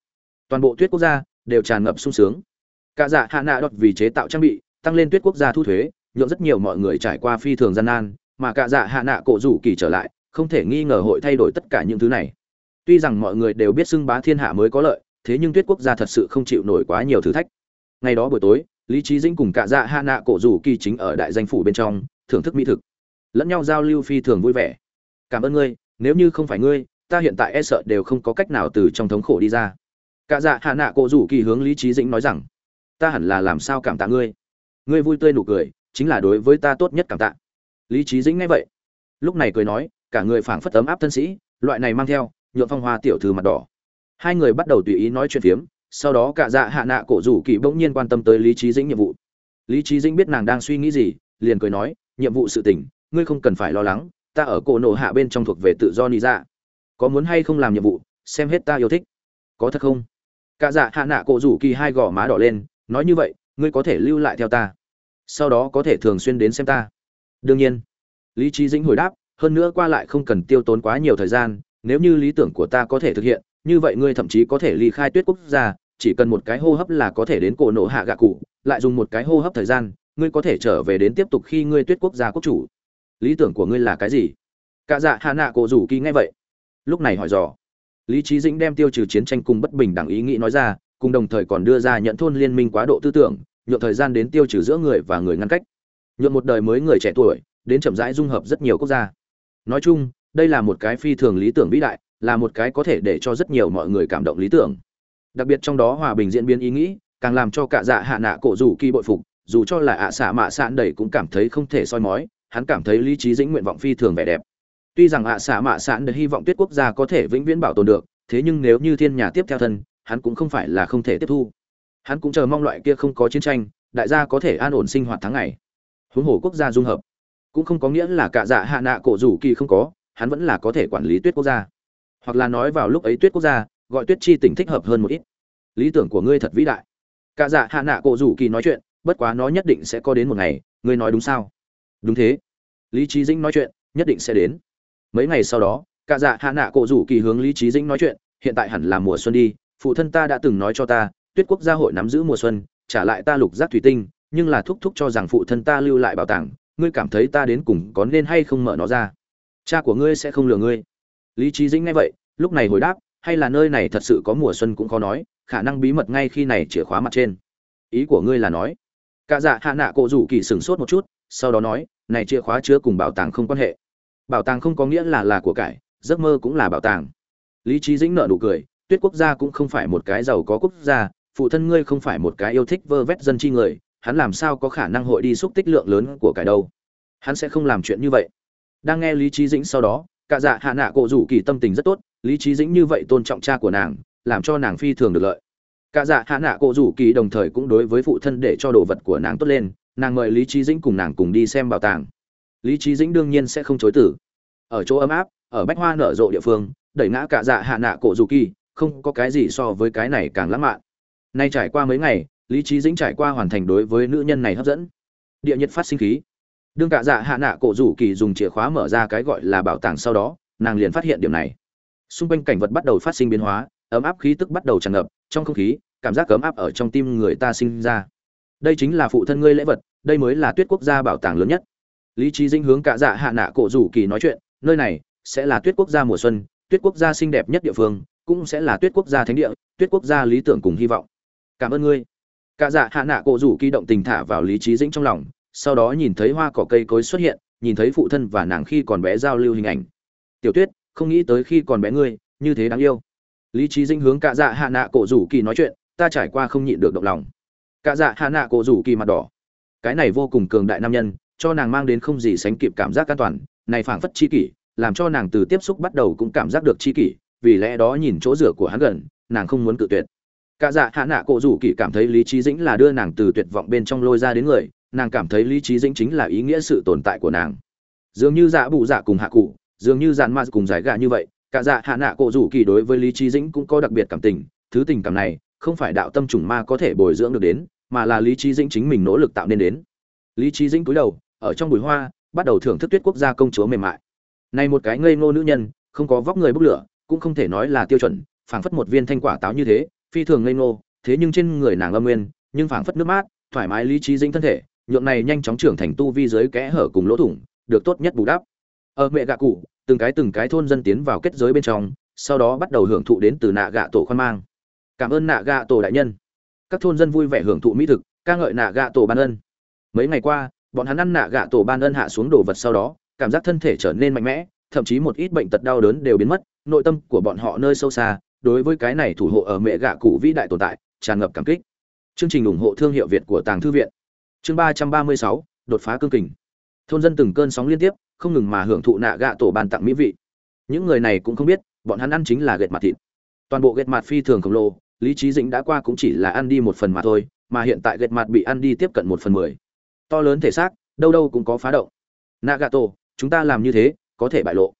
toàn bộ tuyết quốc gia đều tràn ngập sung sướng. Cả dạ hạ nạ đọt vì chế tạo trang bị, tăng lên tuyết quốc gia thu thuế, nhượng rất nhiều mọi người trải qua phi thường gian nan, mà cả dạ hạ nạ cổ rủ kỳ trở lại, không thể nghi ngờ hội thay đổi tất cả những thứ này. Tuy rằng mọi người đều biết xưng bá thiên hạ mới có lợi, thế nhưng tuyết quốc gia thật sự không chịu nổi quá nhiều thử thách. Ngày đó buổi tối, lý trí dĩnh cùng cả dạ hạ nạ cổ rủ kỳ chính ở đại danh phủ bên trong, thưởng thức mỹ thực, lẫn nhau giao lưu phi thường vui vẻ. Cảm ơn ngươi, nếu như không phải ngươi, ta hiện tại e sợ đều không có cách nào từ trong thống khổ đi ra cả dạ hạ nạ cổ rủ kỳ hướng lý trí dĩnh nói rằng ta hẳn là làm sao cảm tạ ngươi? Ngươi vui tươi nụ cười chính là đối với ta tốt nhất cảm tạ. Lý trí dĩnh nghe vậy lúc này cười nói cả người phảng phất ấm áp thân sĩ loại này mang theo nhuộm phong hoa tiểu thư mặt đỏ. Hai người bắt đầu tùy ý nói chuyện phiếm sau đó cả dạ hạ nạ cổ rủ kỳ bỗng nhiên quan tâm tới lý trí dĩnh nhiệm vụ. Lý trí dĩnh biết nàng đang suy nghĩ gì liền cười nói nhiệm vụ sự tình ngươi không cần phải lo lắng ta ở cổ nổ hạ bên trong thuộc về tự do ni dạ, có muốn hay không làm nhiệm vụ xem hết ta yêu thích. Có thật không? Cả dạ hạ nạ cổ rủ kỳ hai gò má đỏ lên, nói như vậy, ngươi có thể lưu lại theo ta. Sau đó có thể thường xuyên đến xem ta. Đương nhiên. Lý trí dĩnh hồi đáp, hơn nữa qua lại không cần tiêu tốn quá nhiều thời gian, nếu như lý tưởng của ta có thể thực hiện, như vậy ngươi thậm chí có thể ly khai tuyết quốc gia, chỉ cần một cái hô hấp là có thể đến cổ nổ hạ gạ cụ, lại dùng một cái hô hấp thời gian, ngươi có thể trở về đến tiếp tục khi ngươi tuyết quốc gia quốc chủ. Lý tưởng của ngươi là cái gì? Cả dạ hạ nạ cổ rủ kỳ ngay vậy, lúc này hỏi dò lý trí dĩnh đem tiêu trừ chiến tranh cùng bất bình đẳng ý nghĩ nói ra, cùng đồng thời còn đưa ra nhận thôn liên minh quá độ tư tưởng, nhượng thời gian đến tiêu trừ giữa người và người ngăn cách. Nhượng một đời mới người trẻ tuổi, đến chậm rãi dung hợp rất nhiều quốc gia. Nói chung, đây là một cái phi thường lý tưởng vĩ đại, là một cái có thể để cho rất nhiều mọi người cảm động lý tưởng. Đặc biệt trong đó hòa bình diễn biến ý nghĩ, càng làm cho cả dạ hạ nạ cổ rủ kỳ bội phục, dù cho là ạ xạ mạ sạn đầy cũng cảm thấy không thể soi mói, hắn cảm thấy lý trí dĩnh nguyện vọng phi thường vẻ đẹp tuy rằng ạ xạ mạ sạn được hy vọng tuyết quốc gia có thể vĩnh viễn bảo tồn được, thế nhưng nếu như thiên nhà tiếp theo thân, hắn cũng không phải là không thể tiếp thu. Hắn cũng chờ mong loại kia không có chiến tranh, đại gia có thể an ổn sinh hoạt tháng ngày. Huống hồ quốc gia dung hợp, cũng không có nghĩa là cả dạ hạ nạ cổ rủ kỳ không có, hắn vẫn là có thể quản lý tuyết quốc gia. Hoặc là nói vào lúc ấy tuyết quốc gia, gọi tuyết chi tỉnh thích hợp hơn một ít. Lý tưởng của ngươi thật vĩ đại. Cả dạ hạ nạ cổ rủ kỳ nói chuyện, bất quá nó nhất định sẽ có đến một ngày, ngươi nói đúng sao? Đúng thế. Lý trí dĩnh nói chuyện, nhất định sẽ đến mấy ngày sau đó cả dạ hạ nạ cổ rủ kỳ hướng lý trí dĩnh nói chuyện, hiện tại hẳn là mùa xuân đi, phụ thân ta đã từng nói cho ta, tuyết quốc gia hội nắm giữ mùa xuân, trả lại ta lục giác thủy tinh, nhưng là thúc thúc cho rằng phụ thân ta lưu lại bảo tàng, ngươi cảm thấy ta đến cùng có nên hay không mở nó ra? Cha của ngươi sẽ không lừa ngươi. Lý trí dĩnh nghe vậy, lúc này hồi đáp, hay là nơi này thật sự có mùa xuân cũng khó nói, khả năng bí mật ngay khi này chìa khóa mặt trên. Ý của ngươi là nói. Cả dạ hạ nạ cổ rủ kỳ sửng sốt một chút, sau đó nói, này chìa khóa chứa cùng bảo tàng không quan hệ bảo tàng không có nghĩa là là của cải, giấc mơ cũng là bảo tàng. Lý trí dĩnh nợ nụ cười, tuyết quốc gia cũng không phải một cái giàu có quốc gia, phụ thân ngươi không phải một cái yêu thích vơ vét dân chi người, hắn làm sao có khả năng hội đi xúc tích lượng lớn của cải đâu? Hắn sẽ không làm chuyện như vậy. Đang nghe lý trí dĩnh sau đó, cả dạ hạ nạ cổ rủ kỳ tâm tình rất tốt, lý trí dĩnh như vậy tôn trọng cha của nàng, làm cho nàng phi thường được lợi. Cả dạ hạ nạ cổ rủ kỳ đồng thời cũng đối với phụ thân để cho đồ vật của nàng tốt lên, nàng mời lý trí dĩnh cùng nàng cùng đi xem bảo tàng lý trí dĩnh đương nhiên sẽ không chối tử. Ở chỗ ấm áp, ở bách hoa nở rộ địa phương, đẩy ngã cả dạ hạ nạ cổ rủ kỳ, không có cái gì so với cái này càng lãng mạn. Nay trải qua mấy ngày, lý trí dĩnh trải qua hoàn thành đối với nữ nhân này hấp dẫn. Địa nhiệt phát sinh khí. Đương cả dạ hạ nạ cổ rủ kỳ dùng chìa khóa mở ra cái gọi là bảo tàng sau đó, nàng liền phát hiện điểm này. Xung quanh cảnh vật bắt đầu phát sinh biến hóa, ấm áp khí tức bắt đầu tràn ngập, trong không khí, cảm giác ấm áp ở trong tim người ta sinh ra. Đây chính là phụ thân ngươi lễ vật, đây mới là tuyết quốc gia bảo tàng lớn nhất lý trí dinh hướng cả dạ hạ nạ cổ rủ kỳ nói chuyện, nơi này sẽ là tuyết quốc gia mùa xuân, tuyết quốc gia xinh đẹp nhất địa phương, cũng sẽ là tuyết quốc gia thánh địa, tuyết quốc gia lý tưởng cùng hy vọng. Cảm ơn ngươi. Cả dạ hạ nạ cổ rủ kỳ động tình thả vào lý trí dĩnh trong lòng, sau đó nhìn thấy hoa cỏ cây cối xuất hiện, nhìn thấy phụ thân và nàng khi còn bé giao lưu hình ảnh. Tiểu tuyết, không nghĩ tới khi còn bé ngươi, như thế đáng yêu. Lý trí dĩnh hướng cả dạ hạ nạ cổ rủ kỳ nói chuyện, ta trải qua không nhịn được động lòng. Cả dạ hạ nạ cổ rủ kỳ mặt đỏ. Cái này vô cùng cường đại nam nhân cho nàng mang đến không gì sánh kịp cảm giác an toàn, này phảng phất chi kỷ, làm cho nàng từ tiếp xúc bắt đầu cũng cảm giác được chi kỷ, vì lẽ đó nhìn chỗ rửa của hắn gần, nàng không muốn cự tuyệt. Cả dạ hạ nạ cổ rủ kỷ cảm thấy lý trí dĩnh là đưa nàng từ tuyệt vọng bên trong lôi ra đến người, nàng cảm thấy lý trí dĩnh chính là ý nghĩa sự tồn tại của nàng. Dường như dạ bụ dạ cùng hạ cụ, dường như dàn ma dạ cùng giải gà như vậy, cả dạ hạ nạ cổ rủ kỳ đối với lý trí dĩnh cũng có đặc biệt cảm tình, thứ tình cảm này, không phải đạo tâm trùng ma có thể bồi dưỡng được đến, mà là lý trí dĩnh chính mình nỗ lực tạo nên đến. Lý trí dĩnh cúi đầu ở trong bụi hoa, bắt đầu thưởng thức tuyết quốc gia công chúa mềm mại. Này một cái ngây ngô nữ nhân, không có vóc người bốc lửa, cũng không thể nói là tiêu chuẩn, phảng phất một viên thanh quả táo như thế, phi thường ngây ngô, thế nhưng trên người nàng âm nguyên, nhưng phảng phất nước mát, thoải mái lý trí dĩnh thân thể, nhượng này nhanh chóng trưởng thành tu vi giới kẽ hở cùng lỗ thủng, được tốt nhất bù đắp. Ở mẹ gạ cụ, từng cái từng cái thôn dân tiến vào kết giới bên trong, sau đó bắt đầu hưởng thụ đến từ nạ gạ tổ khoan mang. Cảm ơn nạ gạ tổ đại nhân. Các thôn dân vui vẻ hưởng thụ mỹ thực, ca ngợi nạ gạ tổ ban ân. Mấy ngày qua bọn hắn ăn nạ gạ tổ ban ân hạ xuống đồ vật sau đó, cảm giác thân thể trở nên mạnh mẽ, thậm chí một ít bệnh tật đau đớn đều biến mất, nội tâm của bọn họ nơi sâu xa, đối với cái này thủ hộ ở mẹ gạ cụ vĩ đại tồn tại, tràn ngập cảm kích. Chương trình ủng hộ thương hiệu việt của tàng thư viện. Chương ba trăm ba mươi sáu, đột phá cương kình. Thôn dân từng cơn sóng liên tiếp, không ngừng mà hưởng thụ nạ gạ tổ ban tặng mỹ vị. Những người này cũng không biết, bọn hắn ăn chính là gệt mặt thịt. Toàn bộ gệt mặt phi thường khổng lồ, lý trí dĩnh đã qua cũng chỉ là ăn đi một phần mà thôi, mà hiện tại gệt mặt bị ăn đi tiếp cận một phần mười to lớn thể xác, đâu đâu cũng có phá động. Nạ Gà tổ chúng ta làm như thế, có thể bại lộ.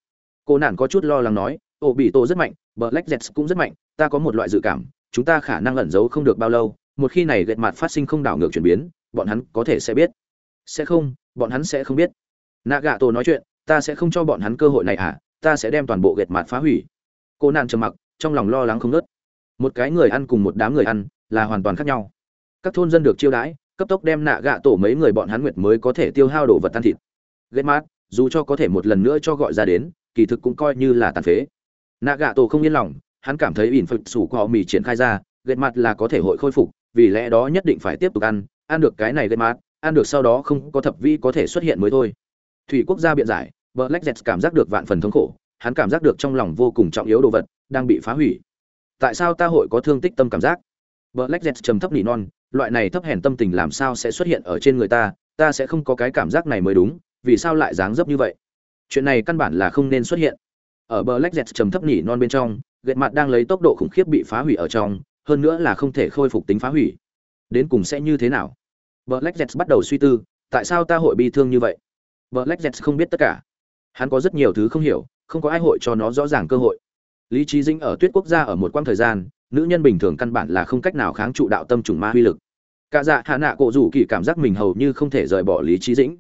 Cô nản có chút lo lắng nói ổ bị tổ rất mạnh, black jets cũng rất mạnh, ta có một loại dự cảm, chúng ta khả năng ẩn giấu không được bao lâu, một khi này gệt mặt phát sinh không đảo ngược chuyển biến, bọn hắn có thể sẽ biết. Sẽ không, bọn hắn sẽ không biết. Nạ Gà tổ nói chuyện, ta sẽ không cho bọn hắn cơ hội này à ta sẽ đem toàn bộ gệt mặt phá hủy. Cô nạn trầm mặc, trong lòng lo lắng không ngớt. Một cái người ăn cùng một đám người ăn là hoàn toàn khác nhau. Các thôn dân được chiêu đãi cấp tốc đem nạ gạ tổ mấy người bọn hắn nguyệt mới có thể tiêu hao đồ vật tan thịt. Ghét mát, dù cho có thể một lần nữa cho gọi ra đến, kỳ thực cũng coi như là tàn phế. Nạ gạ tổ không yên lòng, hắn cảm thấy ỉn phật sủ của họ mì triển khai ra, ghét mặt là có thể hội khôi phục, vì lẽ đó nhất định phải tiếp tục ăn ăn được cái này ghét mát, ăn được sau đó không có thập vi có thể xuất hiện mới thôi. Thủy quốc gia biện giải vợ lách dẹt cảm giác được vạn phần thống khổ, hắn cảm giác được trong lòng vô cùng trọng yếu đồ vật đang bị phá hủy. Tại sao ta hội có thương tích tâm cảm giác? Vợ lách dẹt trầm thấp nỉ non loại này thấp hèn tâm tình làm sao sẽ xuất hiện ở trên người ta ta sẽ không có cái cảm giác này mới đúng, vì sao lại dáng dấp như vậy? Chuyện này căn bản là không nên xuất hiện. Ở bờ lách dẹt trầm thấp nhỉ non bên trong, gệt mặt đang lấy tốc độ khủng khiếp bị phá hủy ở trong, hơn nữa là không thể khôi phục tính phá hủy. Đến cùng sẽ như thế nào? Bờ lách dẹt bắt đầu suy tư, tại sao ta hội bi thương như vậy? Bờ lách dẹt không biết tất cả. Hắn có rất nhiều thứ không hiểu, không có ai hội cho nó rõ ràng cơ hội. Lý trí Dinh ở tuyết quốc gia ở một quãng thời gian nữ nhân bình thường căn bản là không cách nào kháng trụ đạo tâm trùng ma uy lực. Cả dạ hạ nạ cổ rủ kỳ cảm giác mình hầu như không thể rời bỏ lý trí dĩnh.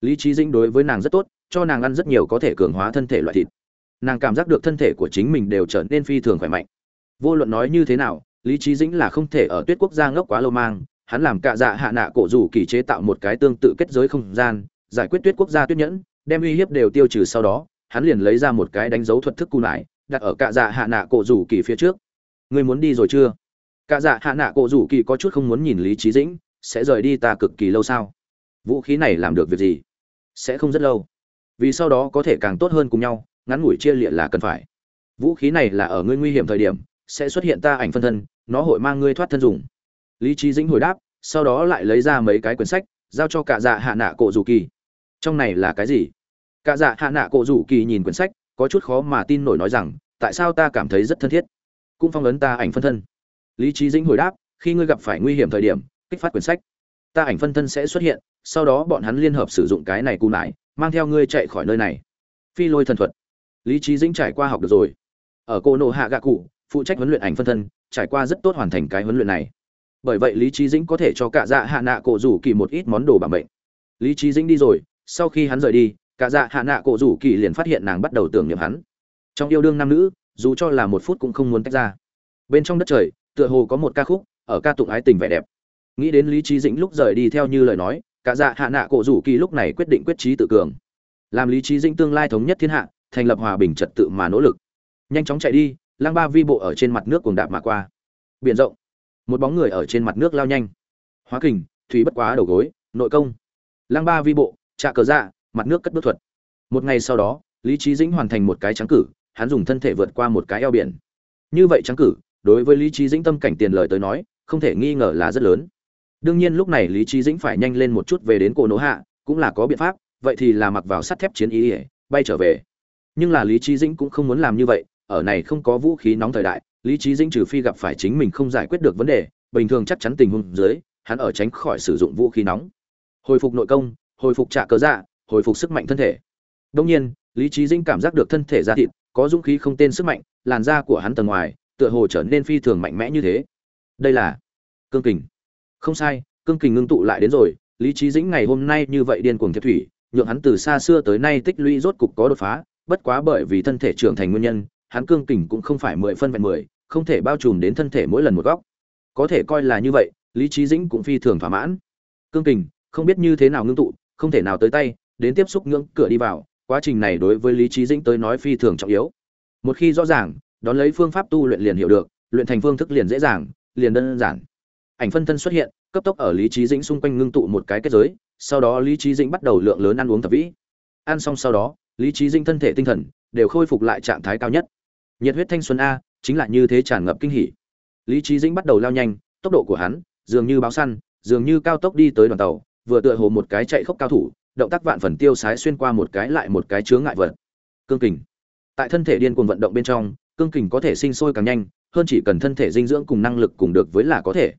Lý trí dĩnh đối với nàng rất tốt, cho nàng ăn rất nhiều có thể cường hóa thân thể loại thịt. Nàng cảm giác được thân thể của chính mình đều trở nên phi thường khỏe mạnh. Vô luận nói như thế nào, lý trí dĩnh là không thể ở tuyết quốc gia ngốc quá lâu mang, hắn làm cả dạ hạ nạ cổ rủ kỳ chế tạo một cái tương tự kết giới không gian, giải quyết tuyết quốc gia tuyết nhẫn, đem uy hiếp đều tiêu trừ sau đó, hắn liền lấy ra một cái đánh dấu thuật thức cù nải, đặt ở cạ dạ hạ nạ cổ rủ kỳ phía trước ngươi muốn đi rồi chưa? Cạ dạ hạ nạ cổ rủ kỳ có chút không muốn nhìn lý trí dĩnh, sẽ rời đi ta cực kỳ lâu sao? Vũ khí này làm được việc gì? Sẽ không rất lâu. Vì sau đó có thể càng tốt hơn cùng nhau, ngắn ngủi chia liệt là cần phải. Vũ khí này là ở ngươi nguy hiểm thời điểm, sẽ xuất hiện ta ảnh phân thân, nó hội mang ngươi thoát thân dùng. Lý trí dĩnh hồi đáp, sau đó lại lấy ra mấy cái quyển sách, giao cho cả dạ hạ nạ cổ rủ kỳ. Trong này là cái gì? Cả dạ hạ nạ cổ rủ kỳ nhìn quyển sách, có chút khó mà tin nổi nói rằng, tại sao ta cảm thấy rất thân thiết? Cũng phong ấn ta ảnh phân thân. Lý trí dĩnh hồi đáp, khi ngươi gặp phải nguy hiểm thời điểm, kích phát quyển sách. Ta ảnh phân thân sẽ xuất hiện, sau đó bọn hắn liên hợp sử dụng cái này cù nải, mang theo ngươi chạy khỏi nơi này. Phi lôi thần thuật. Lý trí dĩnh trải qua học được rồi. Ở cô nộ hạ gạ cụ, phụ trách huấn luyện ảnh phân thân, trải qua rất tốt hoàn thành cái huấn luyện này. Bởi vậy lý trí dĩnh có thể cho cả dạ hạ nạ cổ rủ kỳ một ít món đồ bảo mệnh. Lý trí dĩnh đi rồi, sau khi hắn rời đi cả dạ hạ nạ cổ rủ kỳ liền phát hiện nàng bắt đầu tưởng niệm hắn. Trong yêu đương nam nữ dù cho là một phút cũng không muốn tách ra. Bên trong đất trời, tựa hồ có một ca khúc, ở ca tụng ái tình vẻ đẹp. Nghĩ đến lý trí dĩnh lúc rời đi theo như lời nói, cả dạ hạ nạ cổ rủ kỳ lúc này quyết định quyết trí tự cường. Làm lý trí dĩnh tương lai thống nhất thiên hạ, thành lập hòa bình trật tự mà nỗ lực. Nhanh chóng chạy đi, lang ba vi bộ ở trên mặt nước cuồng đạp mà qua. Biển rộng. Một bóng người ở trên mặt nước lao nhanh. Hóa kình, thủy bất quá đầu gối, nội công. Lang ba vi bộ, trạ cờ dạ mặt nước cất bước thuật. Một ngày sau đó, lý trí dĩnh hoàn thành một cái trắng cử hắn dùng thân thể vượt qua một cái eo biển. Như vậy trắng cử, đối với lý trí dĩnh tâm cảnh tiền lời tới nói, không thể nghi ngờ là rất lớn. Đương nhiên lúc này lý trí dĩnh phải nhanh lên một chút về đến cổ nỗ hạ, cũng là có biện pháp, vậy thì là mặc vào sắt thép chiến ý ỉa bay trở về. Nhưng là lý trí dĩnh cũng không muốn làm như vậy, ở này không có vũ khí nóng thời đại, lý trí dĩnh trừ phi gặp phải chính mình không giải quyết được vấn đề, bình thường chắc chắn tình huống dưới, hắn ở tránh khỏi sử dụng vũ khí nóng. Hồi phục nội công, hồi phục trả cớ dạ hồi phục sức mạnh thân thể. Đông nhiên lý trí dĩnh cảm giác được thân thể da thịt, có dũng khí không tên sức mạnh, làn da của hắn tầng ngoài, tựa hồ trở nên phi thường mạnh mẽ như thế. Đây là cương kình. Không sai, cương kình ngưng tụ lại đến rồi, lý trí dĩnh ngày hôm nay như vậy điên cuồng thiệp thủy, nhượng hắn từ xa xưa tới nay tích lũy rốt cục có đột phá, bất quá bởi vì thân thể trưởng thành nguyên nhân, hắn cương kình cũng không phải mười phân vẹn mười, không thể bao trùm đến thân thể mỗi lần một góc. Có thể coi là như vậy, lý trí dĩnh cũng phi thường thỏa mãn. Cương kình, không biết như thế nào ngưng tụ, không thể nào tới tay, đến tiếp xúc ngưỡng cửa đi vào quá trình này đối với lý trí dĩnh tới nói phi thường trọng yếu. Một khi rõ ràng, đón lấy phương pháp tu luyện liền hiểu được, luyện thành phương thức liền dễ dàng, liền đơn giản. Ảnh phân thân xuất hiện, cấp tốc ở lý trí dĩnh xung quanh ngưng tụ một cái kết giới, sau đó lý trí dĩnh bắt đầu lượng lớn ăn uống tập vĩ. Ăn xong sau đó, lý trí dĩnh thân thể tinh thần đều khôi phục lại trạng thái cao nhất. Nhiệt huyết thanh xuân a, chính là như thế tràn ngập kinh hỉ. Lý trí dĩnh bắt đầu lao nhanh, tốc độ của hắn dường như báo săn, dường như cao tốc đi tới đoàn tàu, vừa tựa hồ một cái chạy khốc cao thủ động tác vạn phần tiêu sái xuyên qua một cái lại một cái chướng ngại vật. Cương kình. Tại thân thể điên cuồng vận động bên trong, cương kình có thể sinh sôi càng nhanh, hơn chỉ cần thân thể dinh dưỡng cùng năng lực cùng được với là có thể.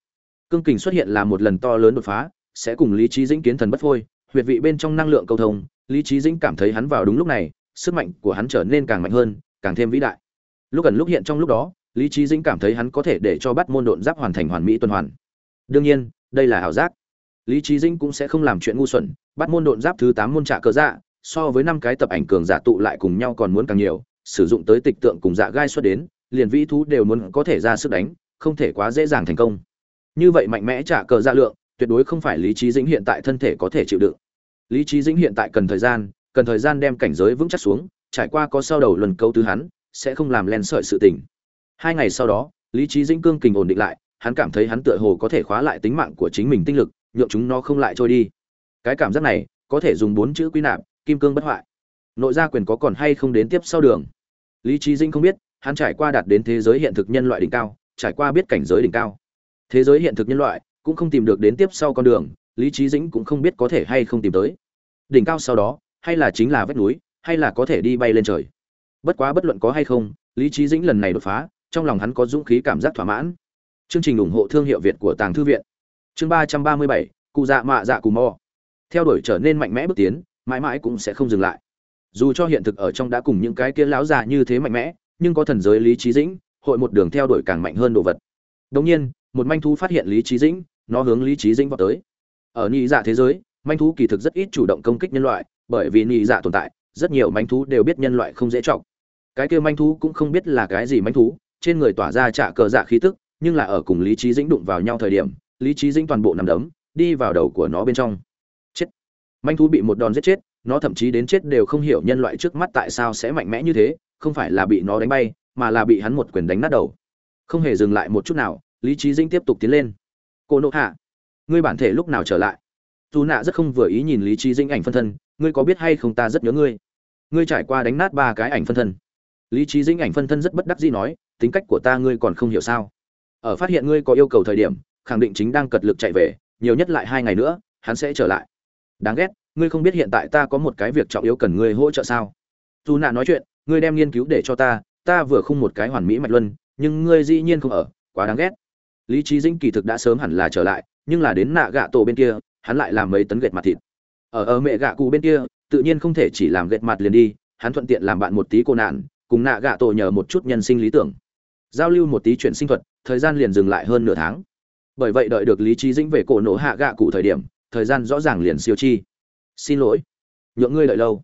Cương kình xuất hiện là một lần to lớn đột phá, sẽ cùng lý trí dĩnh kiến thần bất phôi, huyệt vị bên trong năng lượng cầu thông, lý trí dĩnh cảm thấy hắn vào đúng lúc này, sức mạnh của hắn trở nên càng mạnh hơn, càng thêm vĩ đại. Lúc gần lúc hiện trong lúc đó, lý trí dĩnh cảm thấy hắn có thể để cho bắt môn độn giáp hoàn thành hoàn mỹ tuần hoàn. Đương nhiên, đây là ảo giác. Lý trí dĩnh cũng sẽ không làm chuyện ngu xuẩn bắt môn độn giáp thứ tám môn trả cờ dạ so với năm cái tập ảnh cường giả tụ lại cùng nhau còn muốn càng nhiều, sử dụng tới tịch tượng cùng dạ gai xuất đến, liền vĩ thú đều muốn có thể ra sức đánh, không thể quá dễ dàng thành công. Như vậy mạnh mẽ trả cờ dạ lượng, tuyệt đối không phải lý trí dĩnh hiện tại thân thể có thể chịu đựng. Lý trí dĩnh hiện tại cần thời gian, cần thời gian đem cảnh giới vững chắc xuống, trải qua có sau đầu lần câu tứ hắn, sẽ không làm len sợi sự tình. Hai ngày sau đó, lý trí dĩnh cương kình ổn định lại, hắn cảm thấy hắn tựa hồ có thể khóa lại tính mạng của chính mình tinh lực, nhượng chúng nó không lại trôi đi cái cảm giác này có thể dùng bốn chữ quy nạp, kim cương bất hoại. Nội gia quyền có còn hay không đến tiếp sau đường? Lý trí dĩnh không biết, hắn trải qua đạt đến thế giới hiện thực nhân loại đỉnh cao, trải qua biết cảnh giới đỉnh cao. Thế giới hiện thực nhân loại cũng không tìm được đến tiếp sau con đường, lý trí dĩnh cũng không biết có thể hay không tìm tới. Đỉnh cao sau đó, hay là chính là vách núi, hay là có thể đi bay lên trời. Bất quá bất luận có hay không, lý trí dĩnh lần này đột phá, trong lòng hắn có dũng khí cảm giác thỏa mãn. Chương trình ủng hộ thương hiệu việt của tàng thư viện. Chương ba trăm ba mươi bảy, cụ dạ mạ dạ cù mò theo đuổi trở nên mạnh mẽ bước tiến, mãi mãi cũng sẽ không dừng lại. Dù cho hiện thực ở trong đã cùng những cái kia láo già như thế mạnh mẽ, nhưng có thần giới lý trí dĩnh, hội một đường theo đuổi càng mạnh hơn đồ vật. Đồng nhiên, một manh thú phát hiện lý trí dĩnh, nó hướng lý trí dĩnh vào tới. Ở nhị dạ thế giới, manh thú kỳ thực rất ít chủ động công kích nhân loại, bởi vì nhị dạ tồn tại, rất nhiều manh thú đều biết nhân loại không dễ trọng cái kia manh thú cũng không biết là cái gì manh thú, trên người tỏa ra trả cờ dạ khí tức, nhưng là ở cùng lý trí dĩnh đụng vào nhau thời điểm, lý trí dĩnh toàn bộ nằm đấm, đi vào đầu của nó bên trong manh thú bị một đòn giết chết, nó thậm chí đến chết đều không hiểu nhân loại trước mắt tại sao sẽ mạnh mẽ như thế, không phải là bị nó đánh bay, mà là bị hắn một quyền đánh nát đầu. Không hề dừng lại một chút nào, lý trí Dinh tiếp tục tiến lên. Cô nộ hạ, ngươi bản thể lúc nào trở lại? Dù nạ rất không vừa ý nhìn lý trí Dinh ảnh phân thân, ngươi có biết hay không ta rất nhớ ngươi? Ngươi trải qua đánh nát ba cái ảnh phân thân. Lý trí Dinh ảnh phân thân rất bất đắc dĩ nói, tính cách của ta ngươi còn không hiểu sao? Ở phát hiện ngươi có yêu cầu thời điểm, khẳng định chính đang cật lực chạy về, nhiều nhất lại hai ngày nữa, hắn sẽ trở lại đáng ghét, ngươi không biết hiện tại ta có một cái việc trọng yếu cần ngươi hỗ trợ sao? Dù nạ nói chuyện, ngươi đem nghiên cứu để cho ta ta vừa không một cái hoàn mỹ mạch luân, nhưng ngươi dĩ nhiên không ở, quá đáng ghét. Lý trí dĩnh kỳ thực đã sớm hẳn là trở lại, nhưng là đến nạ gạ tổ bên kia, hắn lại làm mấy tấn gạch mặt thịt. Ở ở mẹ gạ cụ bên kia, tự nhiên không thể chỉ làm gạch mặt liền đi, hắn thuận tiện làm bạn một tí cô nạn, cùng nạ gạ tổ nhờ một chút nhân sinh lý tưởng. Giao lưu một tí chuyện sinh thuật, thời gian liền dừng lại hơn nửa tháng. Bởi vậy đợi được lý trí dĩnh về cổ nổ hạ gạ cụ thời điểm thời gian rõ ràng liền siêu chi. Xin lỗi. Nhượng ngươi đợi lâu.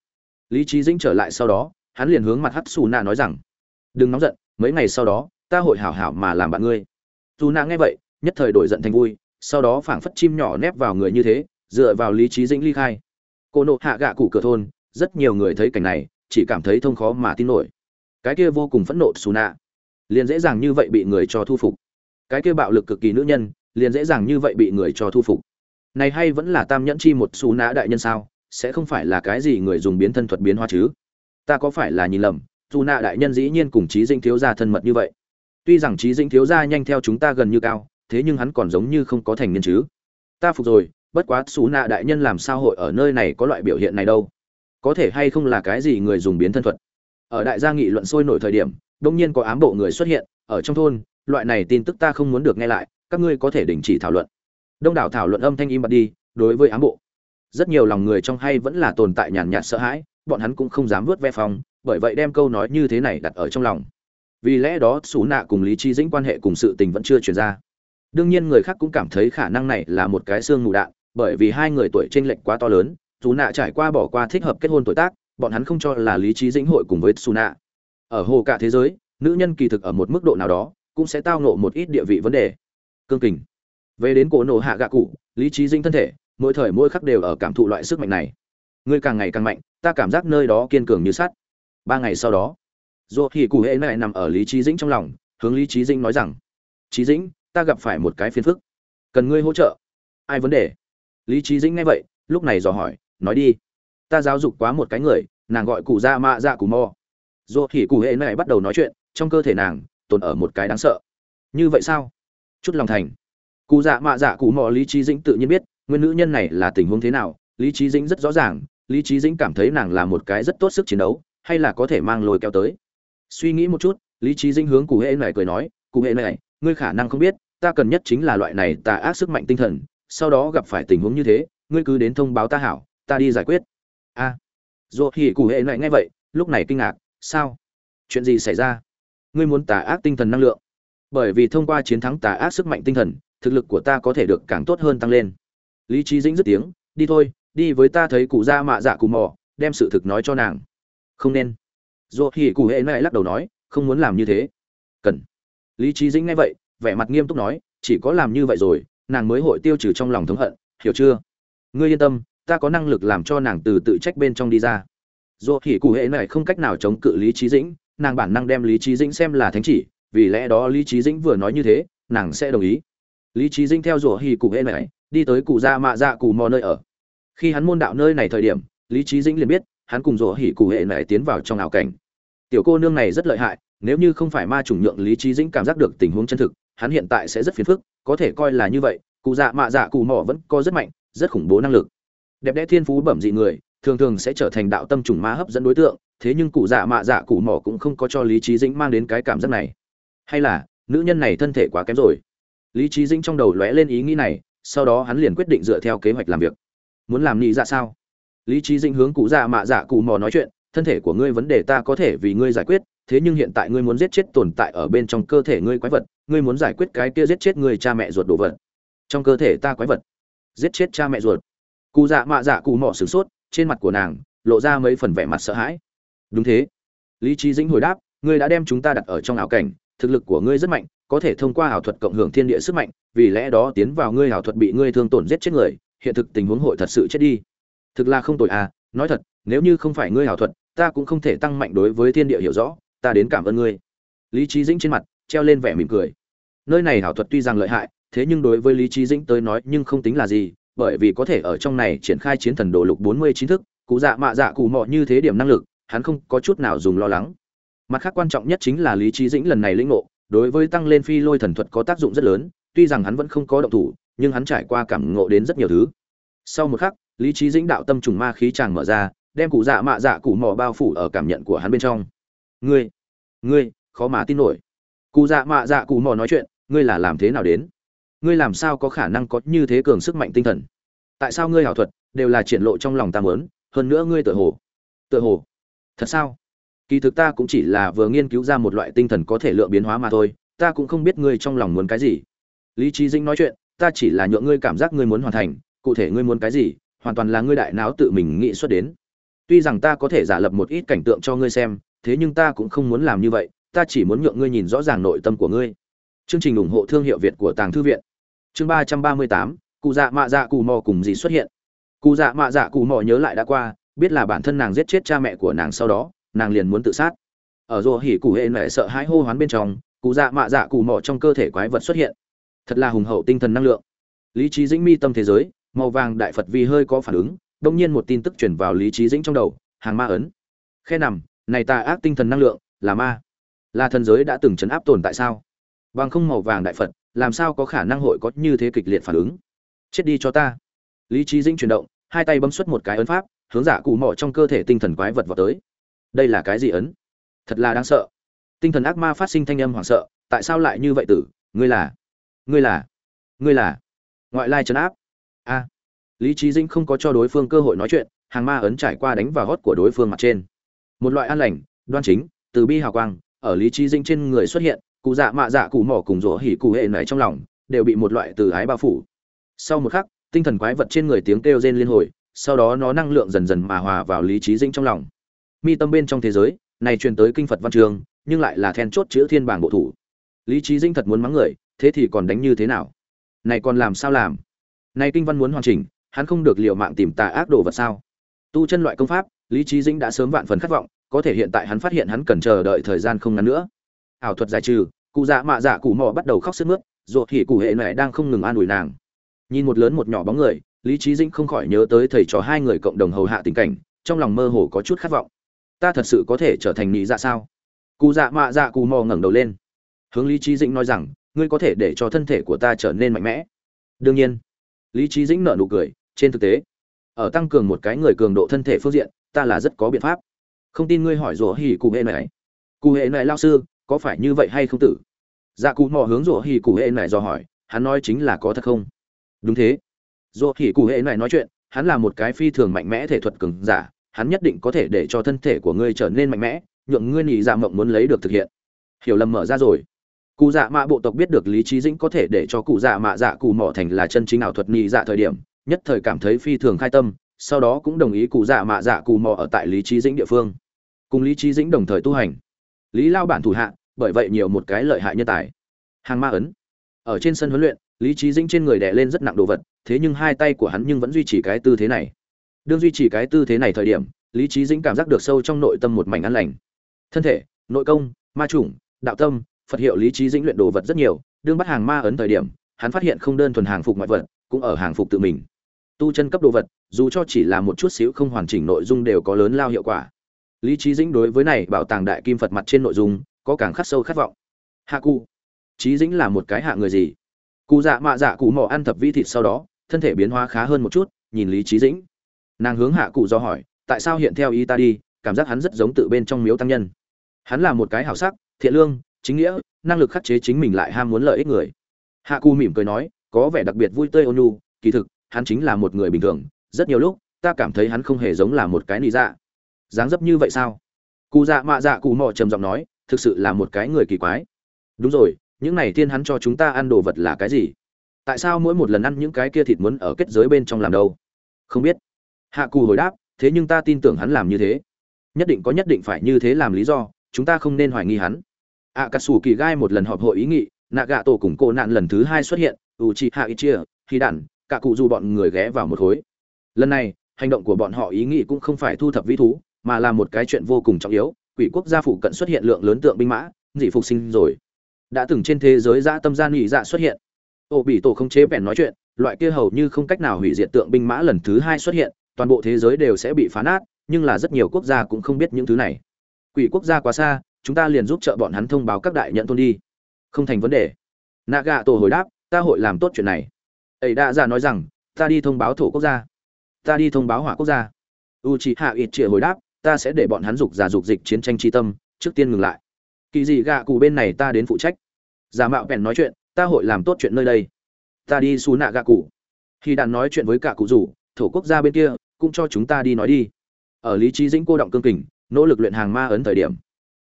Lý trí dĩnh trở lại sau đó, hắn liền hướng mặt hắt xù nạ nói rằng, đừng nóng giận, mấy ngày sau đó, ta hội hảo hảo mà làm bạn ngươi. Dù nạ nghe vậy, nhất thời đổi giận thành vui, sau đó phảng phất chim nhỏ nép vào người như thế, dựa vào lý trí dĩnh ly khai. Cô nộ hạ gạ cụ cửa thôn, rất nhiều người thấy cảnh này, chỉ cảm thấy thông khó mà tin nổi. Cái kia vô cùng phẫn nộ xù nạ liền dễ dàng như vậy bị người cho thu phục. Cái kia bạo lực cực kỳ nữ nhân, liền dễ dàng như vậy bị người cho thu phục này hay vẫn là tam nhẫn chi một xù nã đại nhân sao? Sẽ không phải là cái gì người dùng biến thân thuật biến hóa chứ? Ta có phải là nhìn lầm dù nạ đại nhân dĩ nhiên cùng trí dinh thiếu gia thân mật như vậy. Tuy rằng trí dinh thiếu gia nhanh theo chúng ta gần như cao, thế nhưng hắn còn giống như không có thành niên chứ. Ta phục rồi, bất quá xù nạ đại nhân làm sao hội ở nơi này có loại biểu hiện này đâu? Có thể hay không là cái gì người dùng biến thân thuật? Ở đại gia nghị luận sôi nổi thời điểm, đông nhiên có ám bộ người xuất hiện, ở trong thôn, loại này tin tức ta không muốn được nghe lại, các ngươi có thể đình chỉ thảo luận đông đảo thảo luận âm thanh im bặt đi, đối với ám bộ. Rất nhiều lòng người trong hay vẫn là tồn tại nhàn nhạt sợ hãi, bọn hắn cũng không dám vớt ve phong bởi vậy đem câu nói như thế này đặt ở trong lòng. Vì lẽ đó xú nạ cùng lý trí dĩnh quan hệ cùng sự tình vẫn chưa chuyển ra. Đương nhiên người khác cũng cảm thấy khả năng này là một cái xương mù đạn, bởi vì hai người tuổi tranh lệch quá to lớn xú nạ trải qua bỏ qua thích hợp kết hôn tuổi tác, bọn hắn không cho là lý trí dĩnh hội cùng với xú nạ. Ở hồ cả thế giới, nữ nhân kỳ thực ở một mức độ nào đó cũng sẽ tao nộ một ít địa vị vấn đề. Cương kình về đến cổ nổ hạ gạ cụ, lý trí dĩnh thân thể, mỗi thời mỗi khắc đều ở cảm thụ loại sức mạnh này. Ngươi càng ngày càng mạnh, ta cảm giác nơi đó kiên cường như sắt. Ba ngày sau đó dù thì cụ hệ này nằm ở lý trí dĩnh trong lòng, hướng lý trí dĩnh nói rằng, trí dĩnh, ta gặp phải một cái phiền phức. Cần ngươi hỗ trợ. Ai vấn đề? Lý trí dĩnh nghe vậy, lúc này dò hỏi, nói đi. Ta giáo dục quá một cái người, nàng gọi cụ ra mạ dạ cụ mò. Dù thì cụ hệ này bắt đầu nói chuyện, trong cơ thể nàng tồn ở một cái đáng sợ. Như vậy sao? Chút lòng thành cụ dạ mạ dạ cụ mò lý trí dĩnh tự nhiên biết nguyên nữ nhân này là tình huống thế nào lý trí dĩnh rất rõ ràng lý trí dĩnh cảm thấy nàng là một cái rất tốt sức chiến đấu hay là có thể mang lôi kéo tới. Suy nghĩ một chút lý trí dĩnh hướng cụ hệ này cười nói cụ hệ này ngươi khả năng không biết ta cần nhất chính là loại này tà ác sức mạnh tinh thần sau đó gặp phải tình huống như thế ngươi cứ đến thông báo ta hảo ta đi giải quyết. A. À, thì cụ hệ này nghe vậy lúc này kinh ngạc sao? Chuyện gì xảy ra? Ngươi muốn tà ác tinh thần năng lượng? Bởi vì thông qua chiến thắng tà ác sức mạnh tinh thần thực lực của ta có thể được càng tốt hơn tăng lên. Lý trí dĩnh dứt tiếng, đi thôi, đi với ta thấy cụ gia mạ dạ cụ mò, đem sự thực nói cho nàng. Không nên. Dù thì cụ hệ này lắc đầu nói, không muốn làm như thế. Cần. Lý trí dĩnh nghe vậy, vẻ mặt nghiêm túc nói, chỉ có làm như vậy rồi, nàng mới hội tiêu trừ trong lòng thống hận, hiểu chưa? Ngươi yên tâm, ta có năng lực làm cho nàng từ tự trách bên trong đi ra. Dù thì cụ hệ này không cách nào chống cự lý trí dĩnh, nàng bản năng đem lý trí dĩnh xem là thánh chỉ, vì lẽ đó lý trí dĩnh vừa nói như thế, nàng sẽ đồng ý lý trí dĩnh theo rủa hì cụ hệ này đi tới cụ dạ mạ dạ cụ mò nơi ở. Khi hắn môn đạo nơi này thời điểm, lý trí dĩnh liền biết, hắn cùng rủa hỉ cụ hệ này tiến vào trong ảo cảnh. Tiểu cô nương này rất lợi hại, nếu như không phải ma chủng nhượng lý trí dĩnh cảm giác được tình huống chân thực, hắn hiện tại sẽ rất phiền phức, có thể coi là như vậy, cụ dạ mạ dạ cụ mò vẫn có rất mạnh, rất khủng bố năng lực. Đẹp đẽ thiên phú bẩm dị người, thường thường sẽ trở thành đạo tâm trùng ma hấp dẫn đối tượng, thế nhưng cụ dạ mạ dạ cụ mỏ cũng không có cho lý trí dĩnh mang đến cái cảm giác này. Hay là, nữ nhân này thân thể quá kém rồi lý trí dĩnh trong đầu lóe lên ý nghĩ này, sau đó hắn liền quyết định dựa theo kế hoạch làm việc. Muốn làm nghĩ ra dạ sao? Lý trí dĩnh hướng cụ dạ mạ dạ cụ mò nói chuyện, thân thể của ngươi vấn đề ta có thể vì ngươi giải quyết, thế nhưng hiện tại ngươi muốn giết chết tồn tại ở bên trong cơ thể ngươi quái vật, ngươi muốn giải quyết cái kia giết chết người cha mẹ ruột đồ vật. Trong cơ thể ta quái vật. Giết chết cha mẹ ruột. Cụ dạ mạ dạ cụ mò sửng sốt, trên mặt của nàng lộ ra mấy phần vẻ mặt sợ hãi. Đúng thế. Lý trí dĩnh hồi đáp, ngươi đã đem chúng ta đặt ở trong ảo cảnh, thực lực của ngươi rất mạnh có thể thông qua ảo thuật cộng hưởng thiên địa sức mạnh, vì lẽ đó tiến vào ngươi ảo thuật bị ngươi thương tổn giết chết người, hiện thực tình huống hội thật sự chết đi. Thực là không tội à nói thật, nếu như không phải ngươi ảo thuật, ta cũng không thể tăng mạnh đối với thiên địa hiểu rõ, ta đến cảm ơn ngươi. Lý trí dĩnh trên mặt, treo lên vẻ mỉm cười. Nơi này ảo thuật tuy rằng lợi hại, thế nhưng đối với lý trí dĩnh tới nói nhưng không tính là gì, bởi vì có thể ở trong này triển khai chiến thần đồ lục bốn mươi chín thức, cụ dạ mạ dạ cụ mọ như thế điểm năng lực, hắn không có chút nào dùng lo lắng. Mặt khác quan trọng nhất chính là lý trí dĩnh lần này lĩnh ngộ đối với tăng lên phi lôi thần thuật có tác dụng rất lớn, tuy rằng hắn vẫn không có động thủ, nhưng hắn trải qua cảm ngộ đến rất nhiều thứ. Sau một khắc, lý trí dĩnh đạo tâm trùng ma khí tràng mở ra, đem cụ dạ mạ dạ cụ mò bao phủ ở cảm nhận của hắn bên trong. Ngươi ngươi, khó mà tin nổi. Cụ dạ mạ dạ cụ mò nói chuyện, ngươi là làm thế nào đến? Ngươi làm sao có khả năng có như thế cường sức mạnh tinh thần? Tại sao ngươi hảo thuật đều là triển lộ trong lòng ta mớn hơn nữa ngươi tự hồ. Tự hồ? Thật sao? Kỳ thực ta cũng chỉ là vừa nghiên cứu ra một loại tinh thần có thể lượng biến hóa mà thôi, ta cũng không biết ngươi trong lòng muốn cái gì. Lý trí dinh nói chuyện, ta chỉ là nhượng ngươi cảm giác ngươi muốn hoàn thành, cụ thể ngươi muốn cái gì, hoàn toàn là ngươi đại não tự mình nghĩ xuất đến. Tuy rằng ta có thể giả lập một ít cảnh tượng cho ngươi xem, thế nhưng ta cũng không muốn làm như vậy, ta chỉ muốn nhượng ngươi nhìn rõ ràng nội tâm của ngươi. Chương trình ủng hộ thương hiệu việt của tàng thư viện. Chương ba trăm ba mươi tám, cụ dạ mạ dạ Cù mò cùng gì xuất hiện. Cụ dạ mạ dạ Cù mò nhớ lại đã qua, biết là bản thân nàng giết chết cha mẹ của nàng sau đó nàng liền muốn tự sát. Ở rô hỉ cụ hệ mẹ sợ hãi hô hoán bên trong, cụ dạ mạ dạ cụ mỏ trong cơ thể quái vật xuất hiện. Thật là hùng hậu tinh thần năng lượng. Lý trí dĩnh mi tâm thế giới, màu vàng đại phật vì hơi có phản ứng, đông nhiên một tin tức chuyển vào lý trí dĩnh trong đầu, hàng ma ấn. Khe nằm, này tà ác tinh thần năng lượng, là ma. Là thần giới đã từng chấn áp tồn tại sao? Bằng không màu vàng đại phật, làm sao có khả năng hội có như thế kịch liệt phản ứng? Chết đi cho ta. Lý trí dĩnh chuyển động, hai tay bấm xuất một cái ấn pháp, hướng giả cụ mỏ trong cơ thể tinh thần quái vật vào tới đây là cái gì ấn? Thật là đáng sợ. Tinh thần ác ma phát sinh thanh âm hoảng sợ, tại sao lại như vậy tử? Ngươi là ngươi là ngươi là ngoại lai trấn áp. A. Lý trí dĩnh không có cho đối phương cơ hội nói chuyện, hàng ma ấn trải qua đánh vào hót của đối phương mặt trên. Một loại an lành, đoan chính, từ bi hào quang, ở lý trí dĩnh trên người xuất hiện, cụ dạ mạ dạ cụ mỏ cùng rỗ hỉ cụ hệ nảy trong lòng, đều bị một loại từ ái bao phủ. Sau một khắc, tinh thần quái vật trên người tiếng kêu rên liên hồi, sau đó nó năng lượng dần dần mà hòa vào lý trí dĩnh trong lòng mi tâm bên trong thế giới, này truyền tới kinh phật văn trường, nhưng lại là then chốt chữ thiên bảng bộ thủ. Lý trí dĩnh thật muốn mắng người, thế thì còn đánh như thế nào? Này còn làm sao làm? Này kinh văn muốn hoàn chỉnh, hắn không được liệu mạng tìm tà ác đồ vật sao? Tu chân loại công pháp, lý trí dĩnh đã sớm vạn phần khát vọng, có thể hiện tại hắn phát hiện hắn cần chờ đợi thời gian không ngắn nữa. Ảo thuật giải trừ, cụ dạ mạ dạ cụ mò bắt đầu khóc sức mướt, ruột thì cụ hệ mẹ đang không ngừng an ủi nàng. Nhìn một lớn một nhỏ bóng người, lý trí dĩnh không khỏi nhớ tới thầy trò hai người cộng đồng hầu hạ tình cảnh, trong lòng mơ hồ có chút khát vọng ta thật sự có thể trở thành nị dạ sao? Cụ dạ mạ dạ cụ mò ngẩng đầu lên. Hướng lý trí dĩnh nói rằng, ngươi có thể để cho thân thể của ta trở nên mạnh mẽ. Đương nhiên, lý trí dĩnh nở nụ cười, trên thực tế, ở tăng cường một cái người cường độ thân thể phương diện, ta là rất có biện pháp. Không tin ngươi hỏi rủa hỉ cụ hệ này. Cụ hệ này lao sư, có phải như vậy hay không tử? Dạ cụ mò hướng rủa hỉ cụ hệ này do hỏi, hắn nói chính là có thật không? Đúng thế. Rủa hỉ cụ hệ này nói chuyện, hắn là một cái phi thường mạnh mẽ thể thuật cường giả hắn nhất định có thể để cho thân thể của ngươi trở nên mạnh mẽ, nhượng ngươi nhị dạ mộng muốn lấy được thực hiện. Hiểu lầm mở ra rồi. Cụ dạ mạ bộ tộc biết được lý trí dĩnh có thể để cho cụ dạ mạ dạ cụ mỏ thành là chân chính ảo thuật nhị dạ thời điểm, nhất thời cảm thấy phi thường khai tâm, sau đó cũng đồng ý cụ dạ mạ dạ cụ mò ở tại lý trí dĩnh địa phương. Cùng lý trí dĩnh đồng thời tu hành. Lý lao bản thủ hạ, bởi vậy nhiều một cái lợi hại nhân tài. Hàng ma ấn. Ở trên sân huấn luyện, lý trí dĩnh trên người đè lên rất nặng đồ vật, thế nhưng hai tay của hắn nhưng vẫn duy trì cái tư thế này đương duy trì cái tư thế này thời điểm, lý trí dĩnh cảm giác được sâu trong nội tâm một mảnh an lành. Thân thể, nội công, ma chủng, đạo tâm, phật hiệu lý trí dĩnh luyện đồ vật rất nhiều, đương bắt hàng ma ấn thời điểm, hắn phát hiện không đơn thuần hàng phục ngoại vật, cũng ở hàng phục tự mình. Tu chân cấp đồ vật, dù cho chỉ là một chút xíu không hoàn chỉnh nội dung đều có lớn lao hiệu quả. Lý trí dĩnh đối với này bảo tàng đại kim phật mặt trên nội dung, có càng khắc sâu khát vọng. Hạ cụ. Trí dĩnh là một cái hạ người gì? Cụ dạ mạ dạ cụ mỏ ăn thập vi thịt sau đó, thân thể biến hóa khá hơn một chút, nhìn lý trí dĩnh nàng hướng hạ cụ do hỏi, tại sao hiện theo ý ta đi, cảm giác hắn rất giống tự bên trong miếu tăng nhân? Hắn là một cái hảo sắc, thiện lương, chính nghĩa, năng lực khắc chế chính mình lại ham muốn lợi ích người. Hạ cụ mỉm cười nói, có vẻ đặc biệt vui tươi ôn nhu, kỳ thực, hắn chính là một người bình thường, rất nhiều lúc, ta cảm thấy hắn không hề giống là một cái nị dạ. Dáng dấp như vậy sao? Cụ dạ mạ dạ cụ mò trầm giọng nói, thực sự là một cái người kỳ quái. Đúng rồi, những này tiên hắn cho chúng ta ăn đồ vật là cái gì? Tại sao mỗi một lần ăn những cái kia thịt muốn ở kết giới bên trong làm đâu? Không biết hạ cù hồi đáp, thế nhưng ta tin tưởng hắn làm như thế. Nhất định có nhất định phải như thế làm lý do, chúng ta không nên hoài nghi hắn. Ạ cà sủ kỳ gai một lần họp hội ý nghị nạ gạ tổ cùng cô nạn lần thứ hai xuất hiện u chi hạ ít chia khi đản cả cụ dù bọn người ghé vào một khối. Lần này, hành động của bọn họ ý nghĩ cũng không phải thu thập vĩ thú, mà là một cái chuyện vô cùng trọng yếu, quỷ quốc gia phụ cận xuất hiện lượng lớn tượng binh mã, dị phục sinh rồi. Đã từng trên thế giới dã tâm gian nghị dạ xuất hiện. Ô bị tổ không chế bèn nói chuyện, loại kia hầu như không cách nào hủy diệt tượng binh mã lần thứ hai xuất hiện toàn bộ thế giới đều sẽ bị phá nát, nhưng là rất nhiều quốc gia cũng không biết những thứ này. Quỷ quốc gia quá xa, chúng ta liền giúp trợ bọn hắn thông báo các đại nhận thôn đi. Không thành vấn đề. Naga tổ hồi đáp, ta hội làm tốt chuyện này. Ấy đã ra nói rằng, ta đi thông báo thổ quốc gia. Ta đi thông báo hỏa quốc gia. U c hạ ít trịa hồi đáp, ta sẽ để bọn hắn dục giả dục dịch chiến tranh tri tâm, trước tiên ngừng lại. Kỳ dị gạ cụ bên này ta đến phụ trách. Giả mạo bèn nói chuyện, ta hội làm tốt chuyện nơi đây. Ta đi xú nạ gạ cụ khi đàn nói chuyện với cả cụ rủ, thổ quốc gia bên kia cũng cho chúng ta đi nói đi. Ở lý trí dĩnh cô động cương kình nỗ lực luyện hàng ma ấn thời điểm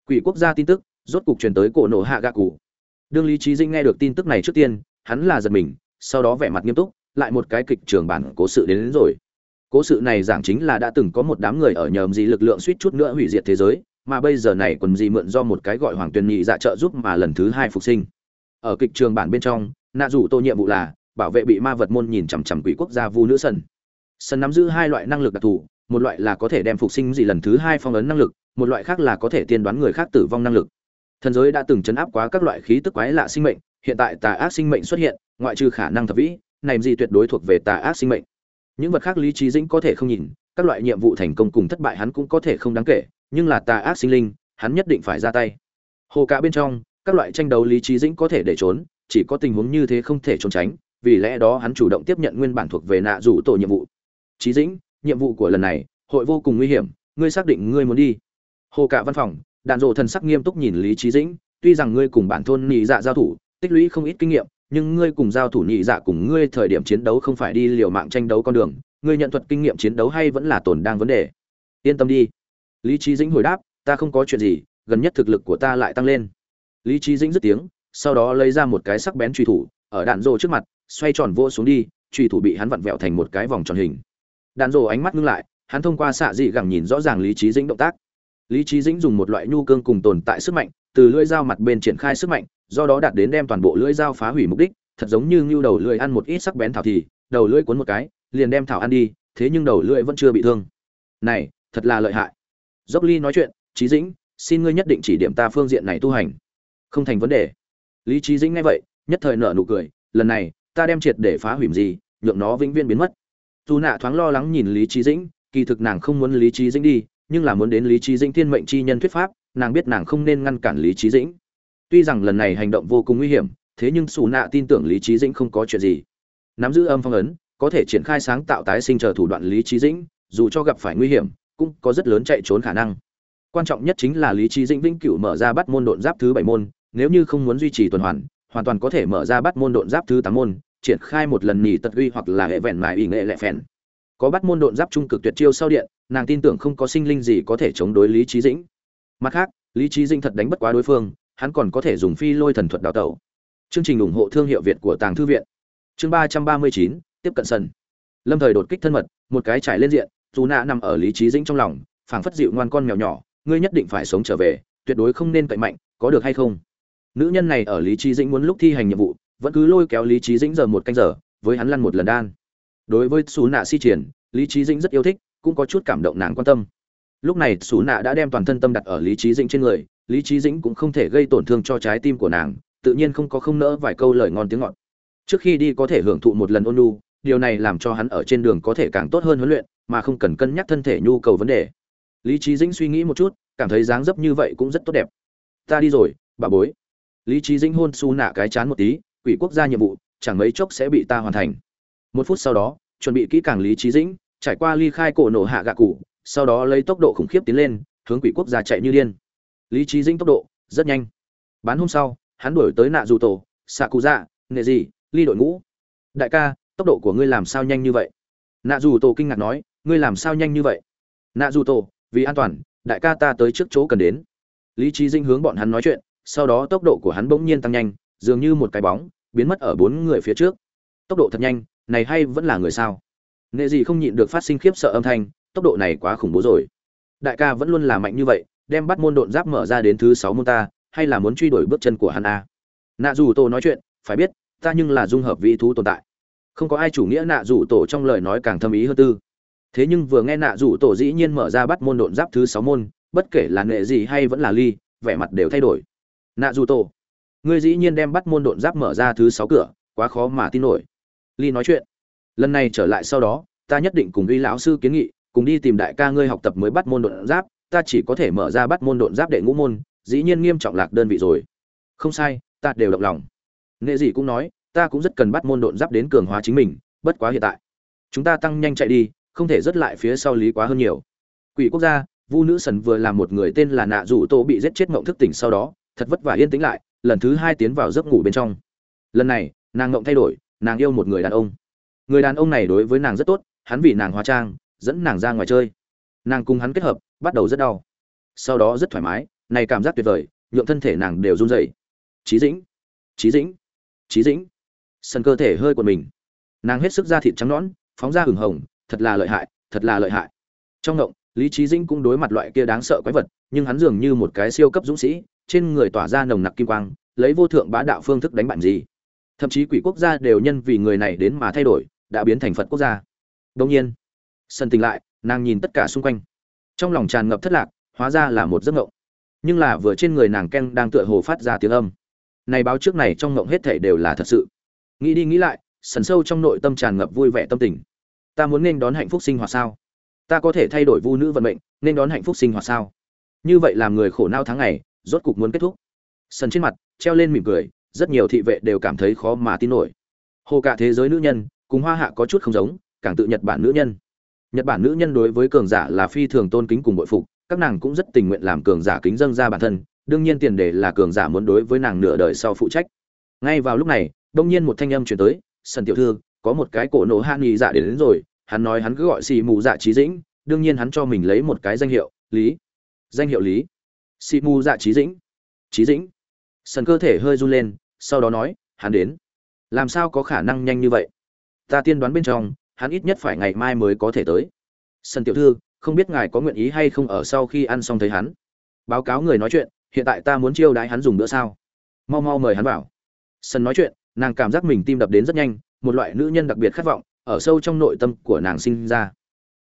quỷ quốc gia tin tức rốt cục truyền tới cổ nổ hạ gạ cụ. Đương lý trí dĩnh nghe được tin tức này trước tiên hắn là giật mình sau đó vẻ mặt nghiêm túc lại một cái kịch trường bản cố sự đến, đến rồi. Cố sự này giảng chính là đã từng có một đám người ở nhờ gì lực lượng suýt chút nữa hủy diệt thế giới mà bây giờ này còn gì mượn do một cái gọi hoàng tuyên nhị dạ trợ giúp mà lần thứ hai phục sinh. Ở kịch trường bản bên trong nạ rủ tô nhiệm vụ là bảo vệ bị ma vật môn nhìn chằm chằm quỷ quốc gia vu nữ sần sân nắm giữ hai loại năng lực đặc thù, một loại là có thể đem phục sinh gì lần thứ hai phong ấn năng lực, một loại khác là có thể tiên đoán người khác tử vong năng lực. Thần giới đã từng chấn áp quá các loại khí tức quái lạ sinh mệnh, hiện tại tà ác sinh mệnh xuất hiện, ngoại trừ khả năng thập vĩ, này gì tuyệt đối thuộc về tà ác sinh mệnh. Những vật khác lý trí dĩnh có thể không nhìn, các loại nhiệm vụ thành công cùng thất bại hắn cũng có thể không đáng kể, nhưng là tà ác sinh linh, hắn nhất định phải ra tay. Hồ cả bên trong, các loại tranh đấu lý trí dĩnh có thể để trốn, chỉ có tình huống như thế không thể trốn tránh, vì lẽ đó hắn chủ động tiếp nhận nguyên bản thuộc về nạ rủ tổ nhiệm vụ. Chí dĩnh, nhiệm vụ của lần này, hội vô cùng nguy hiểm, ngươi xác định ngươi muốn đi. Hồ cả văn phòng, đạn rồ thần sắc nghiêm túc nhìn lý Chí dĩnh, tuy rằng ngươi cùng bản thôn nhị dạ giao thủ, tích lũy không ít kinh nghiệm, nhưng ngươi cùng giao thủ nhị dạ cùng ngươi thời điểm chiến đấu không phải đi liều mạng tranh đấu con đường, ngươi nhận thuật kinh nghiệm chiến đấu hay vẫn là tồn đang vấn đề. Yên tâm đi. Lý Chí dĩnh hồi đáp, ta không có chuyện gì, gần nhất thực lực của ta lại tăng lên. Lý Chí dĩnh dứt tiếng, sau đó lấy ra một cái sắc bén truy thủ, ở đạn rồ trước mặt, xoay tròn vô xuống đi truy thủ bị hắn vặn vẹo thành một cái vòng tròn hình đạn rồ ánh mắt ngưng lại, hắn thông qua xạ dị gẳng nhìn rõ ràng lý trí dĩnh động tác. Lý trí dĩnh dùng một loại nhu cương cùng tồn tại sức mạnh, từ lưỡi dao mặt bên triển khai sức mạnh, do đó đạt đến đem toàn bộ lưỡi dao phá hủy mục đích, thật giống như ngưu đầu lưỡi ăn một ít sắc bén thảo thì, đầu lưỡi cuốn một cái, liền đem thảo ăn đi, thế nhưng đầu lưỡi vẫn chưa bị thương. Này, thật là lợi hại. Dốc ly nói chuyện trí dĩnh, xin ngươi nhất định chỉ điểm ta phương diện này tu hành. Không thành vấn đề. Lý trí dĩnh nghe vậy, nhất thời nở nụ cười, lần này, ta đem triệt để phá hủy gì, nhượng nó vĩnh viễn biến mất dù nạ thoáng lo lắng nhìn lý trí dĩnh, kỳ thực nàng không muốn lý trí dĩnh đi, nhưng là muốn đến lý trí dĩnh thiên mệnh chi nhân thuyết pháp, nàng biết nàng không nên ngăn cản lý trí dĩnh. Tuy rằng lần này hành động vô cùng nguy hiểm, thế nhưng xù nạ tin tưởng lý trí dĩnh không có chuyện gì. Nắm giữ âm phong ấn, có thể triển khai sáng tạo tái sinh chờ thủ đoạn lý trí dĩnh, dù cho gặp phải nguy hiểm, cũng có rất lớn chạy trốn khả năng. Quan trọng nhất chính là lý trí dĩnh vĩnh cửu mở ra bắt môn độn giáp thứ bảy môn, nếu như không muốn duy trì tuần hoàn hoàn toàn có thể mở ra bắt môn độn giáp thứ tám môn triển khai một lần nhì tật uy hoặc là hệ vẹn mài ủy nghệ lệ phèn. Có bắt môn độn giáp trung cực tuyệt chiêu sau điện, nàng tin tưởng không có sinh linh gì có thể chống đối lý trí dĩnh. Mặt khác, lý trí dĩnh thật đánh bất quá đối phương, hắn còn có thể dùng phi lôi thần thuật đào tẩu. Chương trình ủng hộ thương hiệu việt của tàng thư viện. Chương ba trăm ba mươi chín, tiếp cận sân. Lâm thời đột kích thân mật, một cái trải lên diện, dù nạ nằm ở lý trí dĩnh trong lòng, phảng phất dịu ngoan con mèo nhỏ, ngươi nhất định phải sống trở về, tuyệt đối không nên cậy mạnh, có được hay không? Nữ nhân này ở lý trí dĩnh muốn lúc thi hành nhiệm vụ vẫn cứ lôi kéo lý trí dĩnh giờ một canh giờ, với hắn lăn một lần đan. Đối với xù nạ si triển, lý trí dĩnh rất yêu thích, cũng có chút cảm động nàng quan tâm. Lúc này xù nạ đã đem toàn thân tâm đặt ở lý trí dĩnh trên người, lý trí dĩnh cũng không thể gây tổn thương cho trái tim của nàng, tự nhiên không có không nỡ vài câu lời ngon tiếng ngọt. Trước khi đi có thể hưởng thụ một lần ôn lu điều này làm cho hắn ở trên đường có thể càng tốt hơn huấn luyện, mà không cần cân nhắc thân thể nhu cầu vấn đề. Lý trí dĩnh suy nghĩ một chút, cảm thấy dáng dấp như vậy cũng rất tốt đẹp. Ta đi rồi, bà bối. Lý trí dĩnh hôn su nạ cái chán một tí quỷ quốc gia nhiệm vụ, chẳng mấy chốc sẽ bị ta hoàn thành. Một phút sau đó, chuẩn bị kỹ càng lý trí dĩnh, trải qua ly khai cổ nổ hạ gạ cụ, sau đó lấy tốc độ khủng khiếp tiến lên, hướng quỷ quốc gia chạy như điên. Lý trí dĩnh tốc độ rất nhanh. Bán hôm sau, hắn đuổi tới nạ dù tổ xạ cụ dạ nghệ gì ly đội ngũ. Đại ca, tốc độ của ngươi làm sao nhanh như vậy? Nạ dù tổ kinh ngạc nói, ngươi làm sao nhanh như vậy? Nạ dù tổ, vì an toàn, đại ca ta tới trước chỗ cần đến. Lý trí dinh hướng bọn hắn nói chuyện, sau đó tốc độ của hắn bỗng nhiên tăng nhanh dường như một cái bóng biến mất ở bốn người phía trước. Tốc độ thật nhanh, này hay vẫn là người sao? Nghệ gì không nhịn được phát sinh khiếp sợ âm thanh, tốc độ này quá khủng bố rồi. Đại ca vẫn luôn là mạnh như vậy, đem bắt môn độn giáp mở ra đến thứ sáu môn ta, hay là muốn truy đuổi bước chân của hắn a? Nạ dù tổ nói chuyện, phải biết, ta nhưng là dung hợp vị thú tồn tại. Không có ai chủ nghĩa nạ dù tổ trong lời nói càng thâm ý hơn tư. Thế nhưng vừa nghe nạ dù tổ dĩ nhiên mở ra bắt môn độn giáp thứ sáu môn, bất kể là nghệ gì hay vẫn là ly, vẻ mặt đều thay đổi. Nạ dù tổ ngươi dĩ nhiên đem bắt môn độn giáp mở ra thứ sáu cửa, quá khó mà tin nổi. Ly nói chuyện, lần này trở lại sau đó, ta nhất định cùng uy lão sư kiến nghị, cùng đi tìm đại ca ngươi học tập mới bắt môn độn giáp, ta chỉ có thể mở ra bắt môn độn giáp đệ ngũ môn, dĩ nhiên nghiêm trọng lạc đơn vị rồi. Không sai, ta đều động lòng. Nghệ gì cũng nói, ta cũng rất cần bắt môn độn giáp đến cường hóa chính mình, bất quá hiện tại, chúng ta tăng nhanh chạy đi, không thể rớt lại phía sau lý quá hơn nhiều. Quỷ quốc gia, vu nữ thần vừa làm một người tên là nạ dù tô bị giết chết mộng thức tỉnh sau đó thật vất vả yên tĩnh lại, lần thứ hai tiến vào giấc ngủ bên trong. Lần này, nàng ngộng thay đổi, nàng yêu một người đàn ông. Người đàn ông này đối với nàng rất tốt, hắn vì nàng hóa trang, dẫn nàng ra ngoài chơi. Nàng cùng hắn kết hợp, bắt đầu rất đau. Sau đó rất thoải mái, này cảm giác tuyệt vời, nhượng thân thể nàng đều run rẩy. Trí dĩnh trí dĩnh trí dĩnh. Sân cơ thể hơi quần mình. Nàng hết sức ra thịt trắng nõn, phóng ra hừng hồng, thật là lợi hại, thật là lợi hại. Trong ngộng lý trí dĩnh cũng đối mặt loại kia đáng sợ quái vật, nhưng hắn dường như một cái siêu cấp dũng sĩ, trên người tỏa ra nồng nặc kim quang, lấy vô thượng bá đạo phương thức đánh bại gì. Thậm chí quỷ quốc gia đều nhân vì người này đến mà thay đổi, đã biến thành phật quốc gia. Đông nhiên, sân tỉnh lại, nàng nhìn tất cả xung quanh. Trong lòng tràn ngập thất lạc, hóa ra là một giấc ngộng nhưng là vừa trên người nàng ken đang tựa hồ phát ra tiếng âm. Này báo trước này trong ngộng hết thể đều là thật sự. Nghĩ đi nghĩ lại, sần sâu trong nội tâm tràn ngập vui vẻ tâm tình. Ta muốn nên đón hạnh phúc sinh hoạt sao? Ta có thể thay đổi vu nữ vận mệnh nên đón hạnh phúc sinh hoạt sao? Như vậy làm người khổ nao tháng ngày rốt cục muốn kết thúc. Sần trên mặt treo lên mỉm cười rất nhiều thị vệ đều cảm thấy khó mà tin nổi. Hồ cả thế giới nữ nhân cùng hoa hạ có chút không giống càng tự nhật bản nữ nhân. Nhật bản nữ nhân đối với cường giả là phi thường tôn kính cùng bội phục các nàng cũng rất tình nguyện làm cường giả kính dâng ra bản thân đương nhiên tiền đề là cường giả muốn đối với nàng nửa đời sau phụ trách. Ngay vào lúc này đông nhiên một thanh âm chuyển tới sần tiểu thư có một cái cổ nổ hạ nghị dạ đến, đến rồi hắn nói hắn cứ gọi xì mù dạ trí dĩnh, đương nhiên hắn cho mình lấy một cái danh hiệu, lý. Danh hiệu lý. Xì mù dạ trí dĩnh. Trí dĩnh. Sần cơ thể hơi run lên, sau đó nói, hắn đến. Làm sao có khả năng nhanh như vậy? Ta tiên đoán bên trong, hắn ít nhất phải ngày mai mới có thể tới. Sân tiểu thư, không biết ngài có nguyện ý hay không ở sau khi ăn xong thấy hắn. Báo cáo người nói chuyện, hiện tại ta muốn chiêu đãi hắn dùng bữa sao? Mau mau mời hắn vào. Sân nói chuyện, nàng cảm giác mình tim đập đến rất nhanh, một loại nữ nhân đặc biệt khát vọng ở sâu trong nội tâm của nàng sinh ra.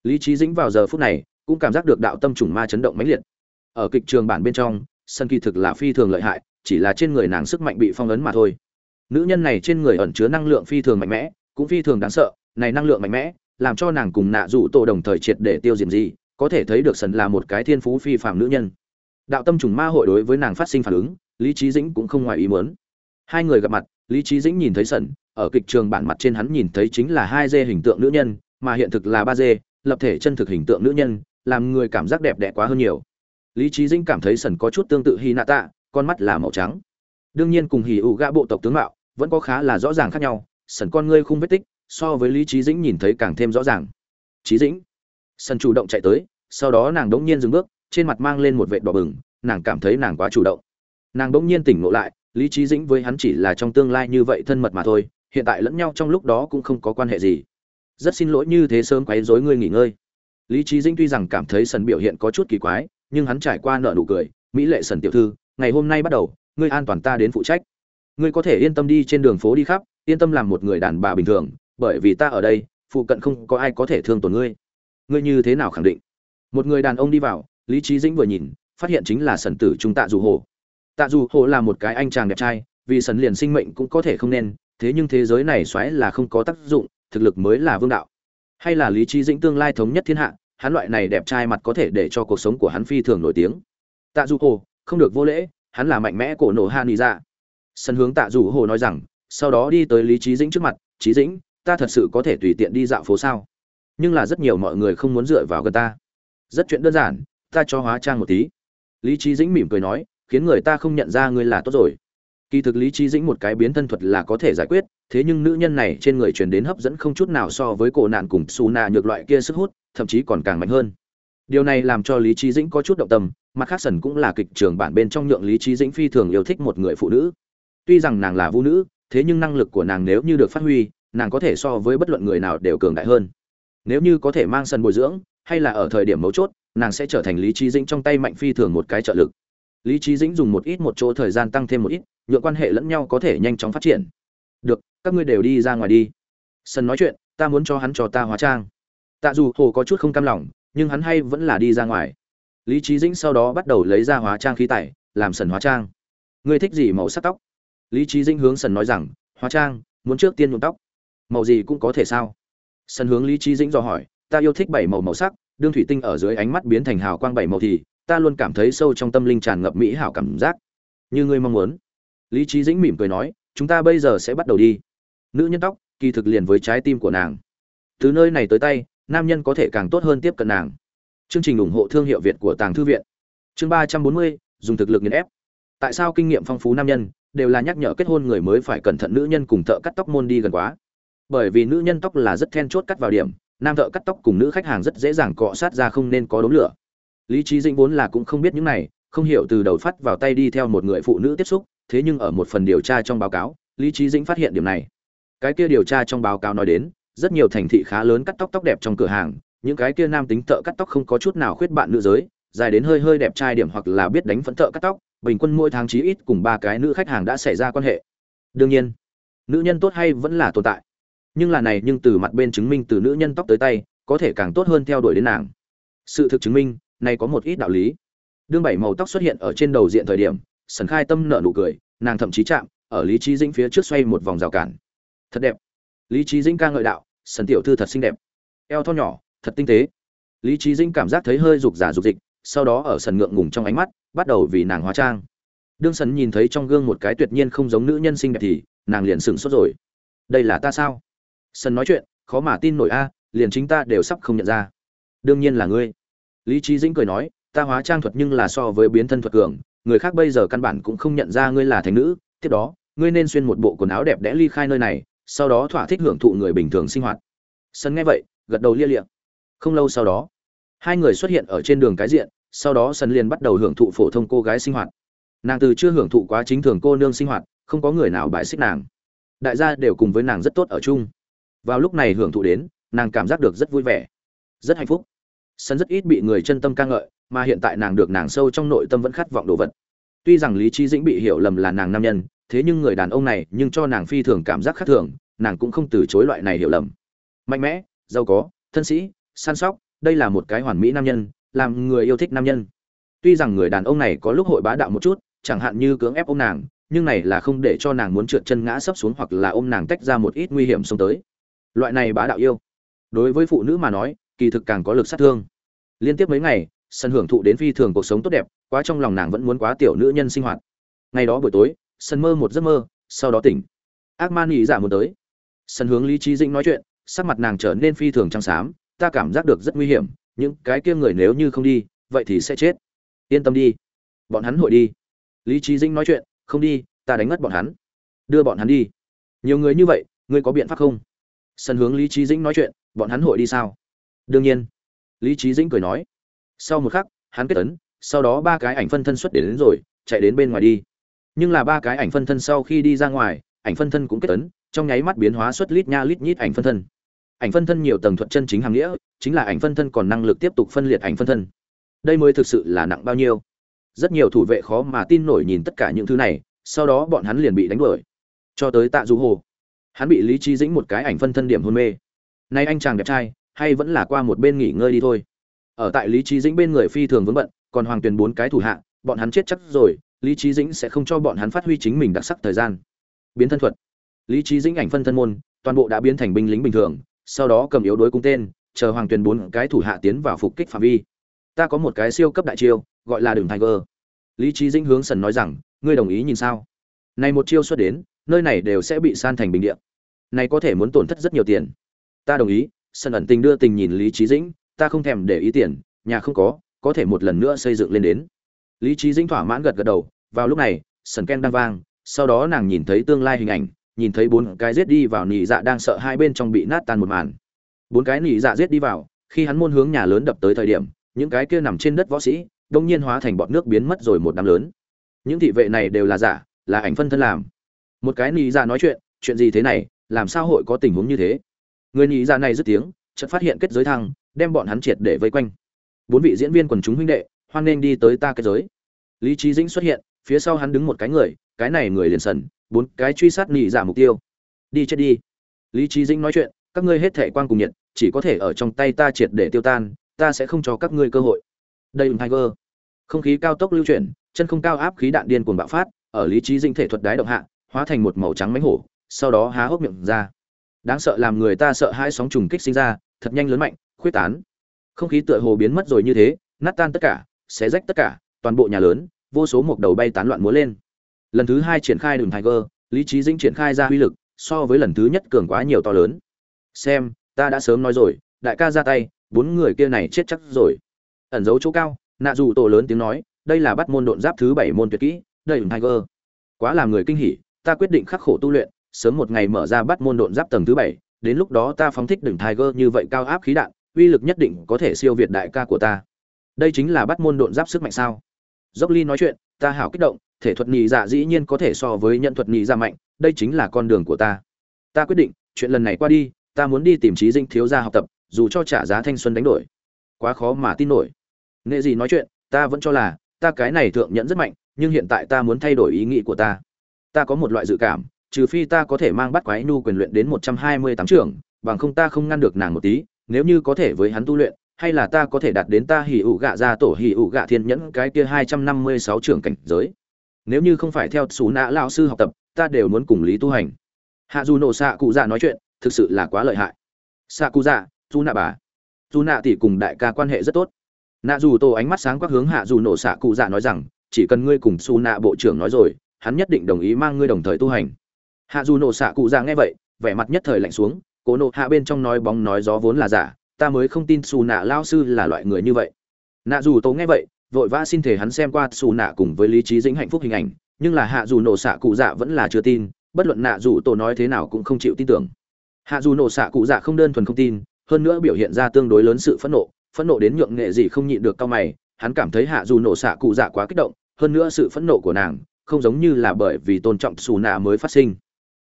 Lý trí dĩnh vào giờ phút này cũng cảm giác được đạo tâm trùng ma chấn động mãnh liệt. Ở kịch trường bản bên trong, sân kỳ thực là phi thường lợi hại, chỉ là trên người nàng sức mạnh bị phong ấn mà thôi. Nữ nhân này trên người ẩn chứa năng lượng phi thường mạnh mẽ, cũng phi thường đáng sợ. Này năng lượng mạnh mẽ, làm cho nàng cùng nạ dụ tổ đồng thời triệt để tiêu diệt gì, có thể thấy được sần là một cái thiên phú phi phàm nữ nhân. Đạo tâm trùng ma hội đối với nàng phát sinh phản ứng, lý trí dĩnh cũng không ngoài ý muốn. Hai người gặp mặt, lý trí dĩnh nhìn thấy sần ở kịch trường bản mặt trên hắn nhìn thấy chính là hai dê hình tượng nữ nhân, mà hiện thực là ba dê, lập thể chân thực hình tượng nữ nhân, làm người cảm giác đẹp đẽ quá hơn nhiều. Lý trí dĩnh cảm thấy sần có chút tương tự hy nạ tạ con mắt là màu trắng. Đương nhiên cùng hì ụ gã bộ tộc tướng mạo vẫn có khá là rõ ràng khác nhau, sần con ngươi không vết tích, so với lý trí dĩnh nhìn thấy càng thêm rõ ràng. Trí dĩnh, sần chủ động chạy tới, sau đó nàng đống nhiên dừng bước, trên mặt mang lên một vệ đỏ bừng, nàng cảm thấy nàng quá chủ động. Nàng đống nhiên tỉnh ngộ lại, lý trí dĩnh với hắn chỉ là trong tương lai như vậy thân mật mà thôi hiện tại lẫn nhau trong lúc đó cũng không có quan hệ gì. Rất xin lỗi như thế sớm quấy rối ngươi nghỉ ngơi. Lý trí dĩnh tuy rằng cảm thấy sần biểu hiện có chút kỳ quái, nhưng hắn trải qua nợ nụ cười, mỹ lệ sần tiểu thư, ngày hôm nay bắt đầu, ngươi an toàn ta đến phụ trách. Ngươi có thể yên tâm đi trên đường phố đi khắp, yên tâm làm một người đàn bà bình thường, bởi vì ta ở đây, phụ cận không có ai có thể thương tổn ngươi. Ngươi như thế nào khẳng định? Một người đàn ông đi vào, lý trí dĩnh vừa nhìn, phát hiện chính là sần tử trung tạ dù hồ. Tạ dù hồ là một cái anh chàng đẹp trai, vì sần liền sinh mệnh cũng có thể không nên thế nhưng thế giới này xoáy là không có tác dụng, thực lực mới là vương đạo. Hay là lý trí dĩnh tương lai thống nhất thiên hạ, hắn loại này đẹp trai mặt có thể để cho cuộc sống của hắn phi thường nổi tiếng. Tạ dù hồ, không được vô lễ, hắn là mạnh mẽ cổ nổ hạ nị ra dạ. sân hướng tạ dù hồ nói rằng, sau đó đi tới lý trí dĩnh trước mặt trí dĩnh, ta thật sự có thể tùy tiện đi dạo phố sao? Nhưng là rất nhiều mọi người không muốn dựa vào gần ta. Rất chuyện đơn giản, ta cho hóa trang một tí. Lý trí dĩnh mỉm cười nói, khiến người ta không nhận ra ngươi là tốt rồi kỳ thực lý trí dĩnh một cái biến thân thuật là có thể giải quyết, thế nhưng nữ nhân này trên người truyền đến hấp dẫn không chút nào so với cổ nạn cùng Suna nhược loại kia sức hút, thậm chí còn càng mạnh hơn. Điều này làm cho lý trí dĩnh có chút động tâm, mặt khác sần cũng là kịch trường bản bên trong nhượng lý trí dĩnh phi thường yêu thích một người phụ nữ. Tuy rằng nàng là vũ nữ, thế nhưng năng lực của nàng nếu như được phát huy, nàng có thể so với bất luận người nào đều cường đại hơn. Nếu như có thể mang Sần bồi dưỡng, hay là ở thời điểm mấu chốt, nàng sẽ trở thành lý trí dĩnh trong tay mạnh phi thường một cái trợ lực. Lý trí dĩnh dùng một ít một chỗ thời gian tăng thêm một ít nhượng quan hệ lẫn nhau có thể nhanh chóng phát triển. Được, các ngươi đều đi ra ngoài đi. Sân nói chuyện, ta muốn cho hắn cho ta hóa trang. Tạ dù hồ có chút không cam lòng, nhưng hắn hay vẫn là đi ra ngoài. Lý trí dĩnh sau đó bắt đầu lấy ra hóa trang khí tải, làm sần hóa trang. Ngươi thích gì màu sắc tóc? Lý trí dĩnh hướng sần nói rằng, hóa trang, muốn trước tiên nhuộm tóc. Màu gì cũng có thể sao? Sần hướng lý trí dĩnh dò hỏi, ta yêu thích bảy màu màu sắc, đương thủy tinh ở dưới ánh mắt biến thành hào quang bảy màu thì, ta luôn cảm thấy sâu trong tâm linh tràn ngập mỹ hảo cảm giác. Như ngươi mong muốn lý trí dĩnh mỉm cười nói, chúng ta bây giờ sẽ bắt đầu đi. Nữ nhân tóc, kỳ thực liền với trái tim của nàng. Từ nơi này tới tay, nam nhân có thể càng tốt hơn tiếp cận nàng. Chương trình ủng hộ thương hiệu việt của tàng thư viện. Chương ba trăm bốn mươi, dùng thực lực nghiền ép. Tại sao kinh nghiệm phong phú nam nhân đều là nhắc nhở kết hôn người mới phải cẩn thận nữ nhân cùng thợ cắt tóc môn đi gần quá? Bởi vì nữ nhân tóc là rất then chốt cắt vào điểm, nam thợ cắt tóc cùng nữ khách hàng rất dễ dàng cọ sát ra không nên có đống lửa. Lý trí dĩnh vốn là cũng không biết những này, không hiểu từ đầu phát vào tay đi theo một người phụ nữ tiếp xúc thế nhưng ở một phần điều tra trong báo cáo, lý trí dĩnh phát hiện điểm này. Cái kia điều tra trong báo cáo nói đến, rất nhiều thành thị khá lớn cắt tóc tóc đẹp trong cửa hàng, những cái kia nam tính thợ cắt tóc không có chút nào khuyết bạn nữ giới, dài đến hơi hơi đẹp trai điểm hoặc là biết đánh phẫn thợ cắt tóc, bình quân mỗi tháng chí ít cùng ba cái nữ khách hàng đã xảy ra quan hệ. Đương nhiên, nữ nhân tốt hay vẫn là tồn tại. Nhưng là này nhưng từ mặt bên chứng minh từ nữ nhân tóc tới tay, có thể càng tốt hơn theo đuổi đến nàng. Sự thực chứng minh, này có một ít đạo lý. Đương bảy màu tóc xuất hiện ở trên đầu diện thời điểm sần khai tâm nợ nụ cười, nàng thậm chí chạm ở lý trí dĩnh phía trước xoay một vòng rào cản. Thật đẹp. Lý trí dĩnh ca ngợi đạo, sần tiểu thư thật xinh đẹp. Eo thon nhỏ, thật tinh tế. Lý trí dĩnh cảm giác thấy hơi rục giả rục dịch sau đó ở sần ngượng ngùng trong ánh mắt, bắt đầu vì nàng hóa trang. Đương sần nhìn thấy trong gương một cái tuyệt nhiên không giống nữ nhân xinh đẹp thì, nàng liền sửng sốt rồi. Đây là ta sao? Sần nói chuyện, khó mà tin nổi a, liền chính ta đều sắp không nhận ra. Đương nhiên là ngươi. Lý trí dĩnh cười nói, ta hóa trang thuật nhưng là so với biến thân thuật cường người khác bây giờ căn bản cũng không nhận ra ngươi là thánh nữ, tiếp đó, ngươi nên xuyên một bộ quần áo đẹp đẽ ly khai nơi này, sau đó thỏa thích hưởng thụ người bình thường sinh hoạt. Sân nghe vậy, gật đầu lia liệm không lâu sau đó, hai người xuất hiện ở trên đường cái diện, sau đó sân liền bắt đầu hưởng thụ phổ thông cô gái sinh hoạt. Nàng từ chưa hưởng thụ quá chính thường cô nương sinh hoạt, không có người nào bài xích nàng. Đại gia đều cùng với nàng rất tốt ở chung. Vào lúc này hưởng thụ đến, nàng cảm giác được rất vui vẻ, rất hạnh phúc. Sân rất ít bị người chân tâm ca ngợi mà hiện tại nàng được nàng sâu trong nội tâm vẫn khát vọng đồ vật. Tuy rằng lý trí dĩnh bị hiểu lầm là nàng nam nhân, thế nhưng người đàn ông này nhưng cho nàng phi thường cảm giác khác thường, nàng cũng không từ chối loại này hiểu lầm. Mạnh mẽ, giàu có, thân sĩ, săn sóc, đây là một cái hoàn mỹ nam nhân, làm người yêu thích nam nhân. Tuy rằng người đàn ông này có lúc hội bá đạo một chút, chẳng hạn như cưỡng ép ôm nàng, nhưng này là không để cho nàng muốn trượt chân ngã sấp xuống hoặc là ôm nàng tách ra một ít nguy hiểm xông tới. Loại này bá đạo yêu. Đối với phụ nữ mà nói, kỳ thực càng có lực sát thương. Liên tiếp mấy ngày sân hưởng thụ đến phi thường cuộc sống tốt đẹp, quá trong lòng nàng vẫn muốn quá tiểu nữ nhân sinh hoạt. Ngày đó buổi tối, sân mơ một giấc mơ, sau đó tỉnh. Ác man nghĩ giả muốn tới. Sân hướng lý trí dĩnh nói chuyện, sắc mặt nàng trở nên phi thường trắng xám, ta cảm giác được rất nguy hiểm, những cái kia người nếu như không đi, vậy thì sẽ chết. Yên tâm đi. Bọn hắn hội đi. Lý trí dĩnh nói chuyện, không đi, ta đánh ngất bọn hắn. Đưa bọn hắn đi. Nhiều người như vậy, ngươi có biện pháp không? Sân hướng lý trí dĩnh nói chuyện, bọn hắn hội đi sao? Đương nhiên. Lý trí dĩnh cười nói sau một khắc hắn kết ấn sau đó ba cái ảnh phân thân xuất đến, đến rồi chạy đến bên ngoài đi. Nhưng là ba cái ảnh phân thân sau khi đi ra ngoài ảnh phân thân cũng kết ấn trong nháy mắt biến hóa xuất lít nha lít nhít ảnh phân thân. Ảnh phân thân nhiều tầng thuật chân chính hàng nghĩa chính là ảnh phân thân còn năng lực tiếp tục phân liệt ảnh phân thân. Đây mới thực sự là nặng bao nhiêu. Rất nhiều thủ vệ khó mà tin nổi nhìn tất cả những thứ này sau đó bọn hắn liền bị đánh đuổi. Cho tới tạ du hồ. Hắn bị lý trí dĩnh một cái ảnh phân thân điểm hôn mê. Nay anh chàng đẹp trai hay vẫn là qua một bên nghỉ ngơi đi thôi ở tại lý trí dĩnh bên người phi thường vướng bận, còn hoàng tuyền bốn cái thủ hạ, bọn hắn chết chắc rồi, lý trí dĩnh sẽ không cho bọn hắn phát huy chính mình đặc sắc thời gian. Biến thân thuật. Lý trí dĩnh ảnh phân thân môn, toàn bộ đã biến thành binh lính bình thường, sau đó cầm yếu đối cung tên, chờ hoàng tuyền bốn cái thủ hạ tiến vào phục kích phạm vi. Ta có một cái siêu cấp đại chiêu, gọi là đường tiger. Lý trí dĩnh hướng sần nói rằng, ngươi đồng ý nhìn sao? Này một chiêu xuất đến, nơi này đều sẽ bị san thành bình địa. Này có thể muốn tổn thất rất nhiều tiền. Ta đồng ý. Sần ẩn tình đưa tình nhìn lý trí dĩnh ta không thèm để ý tiền, nhà không có có thể một lần nữa xây dựng lên đến. Lý trí dĩnh thỏa mãn gật gật đầu, vào lúc này, sần ken đang vang, sau đó nàng nhìn thấy tương lai hình ảnh, nhìn thấy bốn cái giết đi vào nỉ dạ đang sợ hai bên trong bị nát tan một màn. Bốn cái nỉ dạ giết đi vào, khi hắn môn hướng nhà lớn đập tới thời điểm, những cái kia nằm trên đất võ sĩ, đông nhiên hóa thành bọn nước biến mất rồi một đám lớn. Những thị vệ này đều là giả, là ảnh phân thân làm. Một cái nỉ dạ nói chuyện chuyện gì thế này, làm sao hội có tình huống như thế? Người nỉ dạ này dứt tiếng, chợt phát hiện kết giới thăng đem bọn hắn triệt để vây quanh. Bốn vị diễn viên quần chúng huynh đệ, hoan nên đi tới ta cái giới. Lý trí dĩnh xuất hiện, phía sau hắn đứng một cái người, cái này người liền sần, bốn cái truy sát nị giả mục tiêu. Đi chết đi. Lý trí dĩnh nói chuyện, các ngươi hết thể quan cùng nhiệt, chỉ có thể ở trong tay ta triệt để tiêu tan, ta sẽ không cho các ngươi cơ hội. Đây là tiger. Không khí cao tốc lưu chuyển, chân không cao áp khí đạn điên cuồng bạo phát, ở lý trí dĩnh thể thuật đái động hạ, hóa thành một màu trắng mánh hổ, sau đó há hốc miệng ra. Đáng sợ làm người ta sợ hai sóng trùng kích sinh ra, thật nhanh lớn mạnh khuyết tán. Không khí tựa hồ biến mất rồi như thế, nát tan tất cả, xé rách tất cả, toàn bộ nhà lớn, vô số mộc đầu bay tán loạn múa lên. Lần thứ hai triển khai đường tiger, lý trí dĩnh triển khai ra uy lực, so với lần thứ nhất cường quá nhiều to lớn. Xem, ta đã sớm nói rồi, đại ca ra tay, bốn người kia này chết chắc rồi. Ẩn giấu chỗ cao, nạ dù tổ lớn tiếng nói, đây là bắt môn độn giáp thứ bảy môn tuyệt kỹ, đây đường tiger. Quá làm người kinh hỉ, ta quyết định khắc khổ tu luyện, sớm một ngày mở ra bắt môn độn giáp tầng thứ bảy, đến lúc đó ta phóng thích đường tiger như vậy cao áp khí đạn uy lực nhất định có thể siêu việt đại ca của ta. Đây chính là bắt môn độn giáp sức mạnh sao? Dốc ly nói chuyện, ta hảo kích động, thể thuật nhị dạ dĩ nhiên có thể so với nhận thuật nhị dạ mạnh, đây chính là con đường của ta. Ta quyết định, chuyện lần này qua đi, ta muốn đi tìm trí dinh thiếu gia học tập, dù cho trả giá thanh xuân đánh đổi. Quá khó mà tin nổi. Nghệ gì nói chuyện, ta vẫn cho là, ta cái này thượng nhẫn rất mạnh, nhưng hiện tại ta muốn thay đổi ý nghĩ của ta. Ta có một loại dự cảm, trừ phi ta có thể mang bắt quái nu quyền luyện đến một trăm hai mươi tám trưởng, bằng không ta không ngăn được nàng một tí nếu như có thể với hắn tu luyện, hay là ta có thể đạt đến ta hỉ ủ gạ ra tổ hỉ ủ gạ thiên nhẫn cái kia hai trăm năm mươi sáu trưởng cảnh giới. Nếu như không phải theo xú nã lao sư học tập, ta đều muốn cùng lý tu hành. Hạ dù nổ xạ cụ dạ nói chuyện, thực sự là quá lợi hại. Xạ cụ dạ dù nạ bà. Dù nạ tỷ cùng đại ca quan hệ rất tốt. Nạ dù tổ ánh mắt sáng quắc hướng hạ dù nổ xạ cụ dạ nói rằng, chỉ cần ngươi cùng xù nạ bộ trưởng nói rồi, hắn nhất định đồng ý mang ngươi đồng thời tu hành. Hạ dù nổ xạ cụ dạ nghe vậy, vẻ mặt nhất thời lạnh xuống cố nộ hạ bên trong nói bóng nói gió vốn là giả, ta mới không tin xù nạ lao sư là loại người như vậy. Nạ dù tố nghe vậy, vội vã xin thể hắn xem qua xù nạ cùng với lý trí dĩnh hạnh phúc hình ảnh, nhưng là hạ dù nổ xạ cụ dạ vẫn là chưa tin, bất luận nạ dù tổ nói thế nào cũng không chịu tin tưởng. Hạ dù nổ xạ cụ dạ không đơn thuần không tin, hơn nữa biểu hiện ra tương đối lớn sự phẫn nộ phẫn nộ đến nhượng nghệ gì không nhịn được cao mày, hắn cảm thấy hạ dù nổ xạ cụ dạ quá kích động, hơn nữa sự phẫn nộ của nàng không giống như là bởi vì tôn trọng xù nạ mới phát sinh.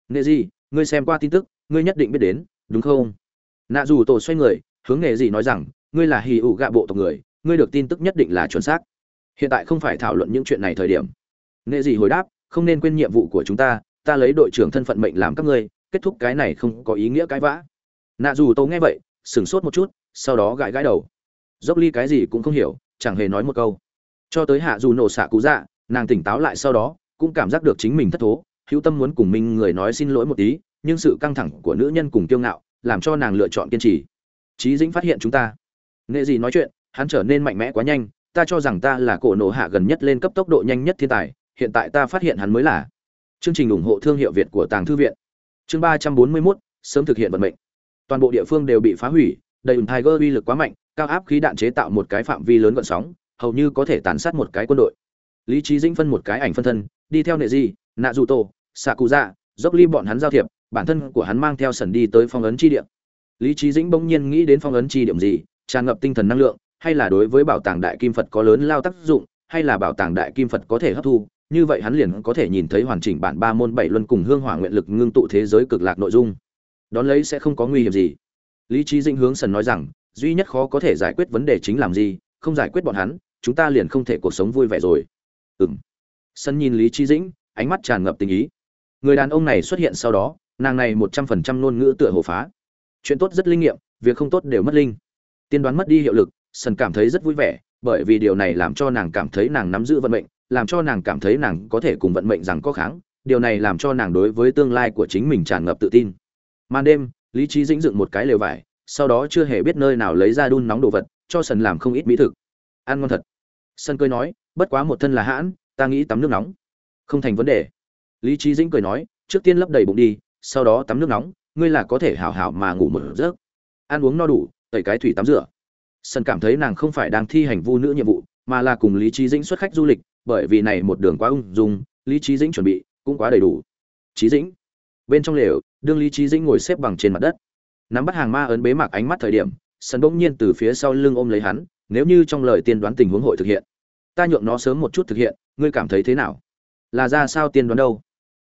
Nghệ gì, ngươi xem qua tin tức ngươi nhất định biết đến, đúng không? Nạ dù tổ xoay người, hướng nghề gì nói rằng, ngươi là hì ủ gạ bộ tộc người, ngươi được tin tức nhất định là chuẩn xác. Hiện tại không phải thảo luận những chuyện này thời điểm. Nghệ gì hồi đáp, không nên quên nhiệm vụ của chúng ta ta lấy đội trưởng thân phận mệnh làm các ngươi, kết thúc cái này không có ý nghĩa cái vã. Nạ dù tổ nghe vậy, sửng sốt một chút, sau đó gãi gãi đầu. Dốc ly cái gì cũng không hiểu, chẳng hề nói một câu. Cho tới hạ dù nổ xạ cú dạ nàng tỉnh táo lại sau đó, cũng cảm giác được chính mình thất thố, hữu tâm muốn cùng mình người nói xin lỗi một tí nhưng sự căng thẳng của nữ nhân cùng kiêu ngạo làm cho nàng lựa chọn kiên trì. Trí dĩnh phát hiện chúng ta. Nghệ gì nói chuyện, hắn trở nên mạnh mẽ quá nhanh, ta cho rằng ta là cổ nổ hạ gần nhất lên cấp tốc độ nhanh nhất thiên tài, hiện tại ta phát hiện hắn mới là. Chương trình ủng hộ thương hiệu việt của tàng thư viện. Chương ba trăm bốn mươi mốt, sớm thực hiện vận mệnh. Toàn bộ địa phương đều bị phá hủy, đầy ủng tiger uy lực quá mạnh, cao áp khí đạn chế tạo một cái phạm vi lớn gọn sóng, hầu như có thể tàn sát một cái quân đội. Lý trí dĩnh phân một cái ảnh phân thân, đi theo nệ di nạ dù tổ xạ cụ dạ dốc ly bọn hắn giao thiệp bản thân của hắn mang theo sần đi tới phong ấn chi điểm lý trí dĩnh bỗng nhiên nghĩ đến phong ấn chi điểm gì, tràn ngập tinh thần năng lượng, hay là đối với bảo tàng đại kim phật có lớn lao tác dụng, hay là bảo tàng đại kim phật có thể hấp thu, như vậy hắn liền có thể nhìn thấy hoàn chỉnh bản ba môn bảy luân cùng hương hỏa nguyện lực ngưng tụ thế giới cực lạc nội dung. Đón lấy sẽ không có nguy hiểm gì. Lý trí dĩnh hướng sần nói rằng, duy nhất khó có thể giải quyết vấn đề chính làm gì, không giải quyết bọn hắn, chúng ta liền không thể cuộc sống vui vẻ rồi. Ừng sân nhìn lý trí dĩnh, ánh mắt tràn ngập tình ý. Người đàn ông này xuất hiện sau đó nàng này một trăm phần trăm ngôn ngữ tựa hồ phá. Chuyện tốt rất linh nghiệm, việc không tốt đều mất linh. Tiên đoán mất đi hiệu lực, sần cảm thấy rất vui vẻ, bởi vì điều này làm cho nàng cảm thấy nàng nắm giữ vận mệnh, làm cho nàng cảm thấy nàng có thể cùng vận mệnh rằng có kháng, điều này làm cho nàng đối với tương lai của chính mình tràn ngập tự tin. Màn đêm, lý trí dĩnh dựng một cái lều vải, sau đó chưa hề biết nơi nào lấy ra đun nóng đồ vật, cho sần làm không ít mỹ thực. Ăn ngon thật. Sân cười nói, bất quá một thân là hãn, ta nghĩ tắm nước nóng. Không thành vấn đề. Lý trí dĩnh cười nói, trước tiên lấp đầy bụng đi sau đó tắm nước nóng, ngươi là có thể hảo hảo mà ngủ một giấc. Ăn uống no đủ, tẩy cái thủy tắm rửa. Sân cảm thấy nàng không phải đang thi hành vu nữ nhiệm vụ, mà là cùng lý trí dĩnh xuất khách du lịch, bởi vì này một đường quá ung dung, lý trí dĩnh chuẩn bị cũng quá đầy đủ. Trí dĩnh. Bên trong lều, đương lý trí dĩnh ngồi xếp bằng trên mặt đất. Nắm bắt hàng ma ấn bế mạc ánh mắt thời điểm, sân bỗng nhiên từ phía sau lưng ôm lấy hắn, nếu như trong lời tiên đoán tình huống hội thực hiện, ta nhượng nó sớm một chút thực hiện, ngươi cảm thấy thế nào? Là ra sao tiên đoán đâu?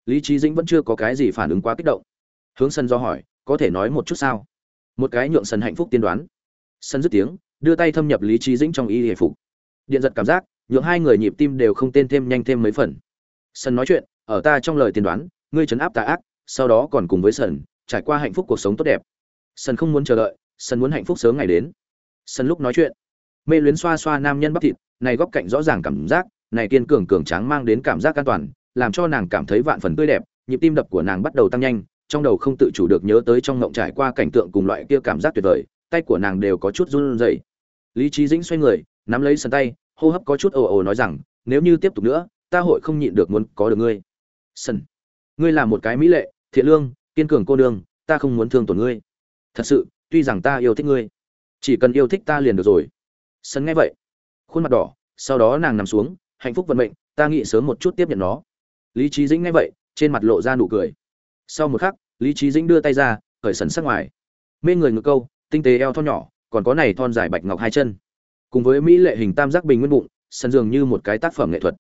Lý trí dĩnh vẫn chưa có cái gì phản ứng quá kích động. Hướng sân do hỏi, có thể nói một chút sao? Một cái nhượng sân hạnh phúc tiên đoán. Sân dứt tiếng, đưa tay thâm nhập lý trí dĩnh trong y hề phục. Điện giật cảm giác, nhượng hai người nhịp tim đều không tên thêm nhanh thêm mấy phần. Sân nói chuyện, ở ta trong lời tiên đoán, ngươi trấn áp tà ác, sau đó còn cùng với sân, trải qua hạnh phúc cuộc sống tốt đẹp. Sân không muốn chờ đợi, sân muốn hạnh phúc sớm ngày đến. Sân lúc nói chuyện, mê luyến xoa xoa nam nhân bắp thịt, này góc cạnh rõ ràng cảm giác, này kiên cường cường tráng mang đến cảm giác an toàn làm cho nàng cảm thấy vạn phần tươi đẹp, nhịp tim đập của nàng bắt đầu tăng nhanh, trong đầu không tự chủ được nhớ tới trong ngộng trải qua cảnh tượng cùng loại kia cảm giác tuyệt vời, tay của nàng đều có chút run rẩy. Lý trí dĩnh xoay người, nắm lấy sân tay, hô hấp có chút ồ ồ nói rằng, nếu như tiếp tục nữa, ta hội không nhịn được muốn có được ngươi. Sân, ngươi là một cái mỹ lệ, thiện lương, kiên cường cô đương ta không muốn thương tổn ngươi. Thật sự, tuy rằng ta yêu thích ngươi, chỉ cần yêu thích ta liền được rồi. Sân nghe vậy, khuôn mặt đỏ, sau đó nàng nằm xuống, hạnh phúc vận mệnh, ta nghĩ sớm một chút tiếp nhận nó lý trí dĩnh nghe vậy, trên mặt lộ ra nụ cười. Sau một khắc, lý trí dĩnh đưa tay ra, khởi sần sắc ngoài. Mê người ngược câu, tinh tế eo thon nhỏ, còn có này thon dài bạch ngọc hai chân. Cùng với mỹ lệ hình tam giác bình nguyên bụng sân dường như một cái tác phẩm nghệ thuật.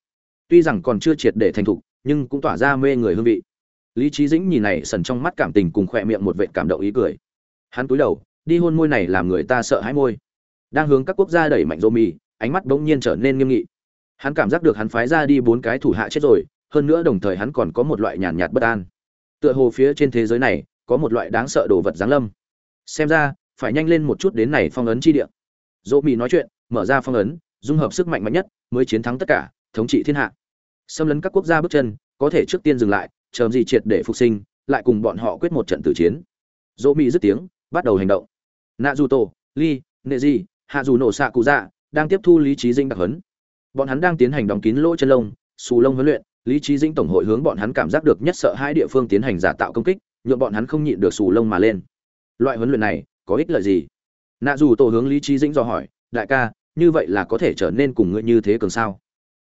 Tuy rằng còn chưa triệt để thành thục, nhưng cũng tỏa ra mê người hương vị. Lý trí dĩnh nhìn này sần trong mắt cảm tình cùng khỏe miệng một vệ cảm động ý cười. Hắn cúi đầu, đi hôn môi này làm người ta sợ hãi môi. Đang hướng các quốc gia đẩy mạnh rô mì, ánh mắt bỗng nhiên trở nên nghiêm nghị. Hắn cảm giác được hắn phái ra đi bốn cái thủ hạ chết rồi hơn nữa đồng thời hắn còn có một loại nhàn nhạt bất an. Tựa hồ phía trên thế giới này có một loại đáng sợ đồ vật giáng lâm. Xem ra, phải nhanh lên một chút đến này phong ấn chi địa. Dỗ mỹ nói chuyện, mở ra phong ấn, dung hợp sức mạnh mạnh nhất, mới chiến thắng tất cả, thống trị thiên hạ. Xâm lấn các quốc gia bước chân, có thể trước tiên dừng lại, chờ gì triệt để phục sinh, lại cùng bọn họ quyết một trận tử chiến. Dỗ mỹ dứt tiếng, bắt đầu hành động. Nạ dù tổ ly nệ di hạ dù nổ xạ cụ dạ đang tiếp thu lý trí dinh đặc hấn bọn hắn đang tiến hành đóng kín lỗ chân lông, xù lông huấn luyện lý trí Dĩnh tổng hội hướng bọn hắn cảm giác được nhất sợ hai địa phương tiến hành giả tạo công kích nhuộm bọn hắn không nhịn được xù lông mà lên. Loại huấn luyện này, có ích lợi gì? Nạ dù tổ hướng lý trí dĩnh dò hỏi, đại ca, như vậy là có thể trở nên cùng ngươi như thế cường sao?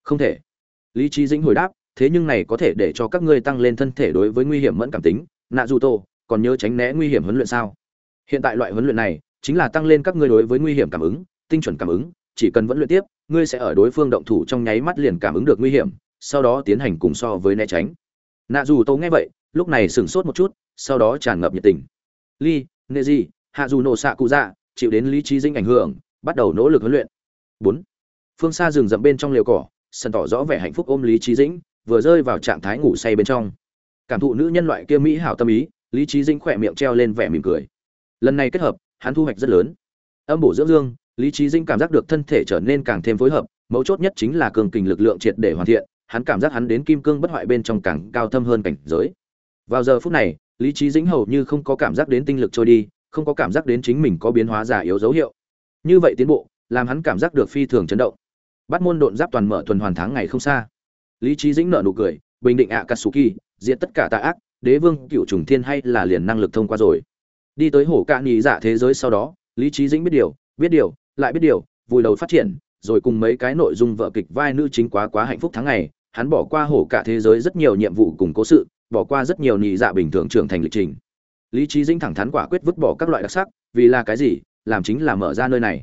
Không thể. Lý trí dĩnh hồi đáp, thế nhưng này có thể để cho các ngươi tăng lên thân thể đối với nguy hiểm mẫn cảm tính. Nạ dù tổ, còn nhớ tránh né nguy hiểm huấn luyện sao? Hiện tại loại huấn luyện này, chính là tăng lên các ngươi đối với nguy hiểm cảm ứng, tinh chuẩn cảm ứng, chỉ cần vẫn luyện tiếp, ngươi sẽ ở đối phương động thủ trong nháy mắt liền cảm ứng được nguy hiểm sau đó tiến hành cùng so với né tránh. Nạ dù tô nghe vậy, lúc này sửng sốt một chút, sau đó tràn ngập nhiệt tình. Ly nệ gì hạ dù nổ xạ cụ dạ chịu đến lý trí dinh ảnh hưởng, bắt đầu nỗ lực huấn luyện. Bốn, phương xa rừng rậm bên trong liều cỏ, sân tỏ rõ vẻ hạnh phúc ôm lý trí dĩnh, vừa rơi vào trạng thái ngủ say bên trong. Cảm thụ nữ nhân loại kia mỹ hảo tâm ý, lý trí dĩnh khỏe miệng treo lên vẻ mỉm cười. Lần này kết hợp, hắn thu hoạch rất lớn. Âm bổ dưỡng dương, lý trí dĩnh cảm giác được thân thể trở nên càng thêm phối hợp, mấu chốt nhất chính là cường kình lực lượng triệt để hoàn thiện hắn cảm giác hắn đến kim cương bất hoại bên trong càng cao thâm hơn cảnh giới. Vào giờ phút này, lý trí dĩnh hầu như không có cảm giác đến tinh lực trôi đi, không có cảm giác đến chính mình có biến hóa giả yếu dấu hiệu. Như vậy tiến bộ, làm hắn cảm giác được phi thường chấn động. Bắt môn độn giáp toàn mở tuần hoàn tháng ngày không xa. Lý trí dĩnh nợ nụ cười, bình định ạ katsuki diệt tất cả tà ác, đế vương, cựu trùng thiên hay là liền năng lực thông qua rồi. Đi tới hổ cạn nhì dạ thế giới sau đó, lý trí dĩnh biết điều biết điều, lại biết điều, vùi đầu phát triển rồi cùng mấy cái nội dung vợ kịch vai nữ chính quá quá hạnh phúc tháng ngày, hắn bỏ qua hổ cả thế giới rất nhiều nhiệm vụ cùng cố sự, bỏ qua rất nhiều nhị dạ bình thường trưởng thành lịch trình. Lý trí dĩnh thẳng thắn quả quyết vứt bỏ các loại đặc sắc, vì là cái gì? Làm chính là mở ra nơi này.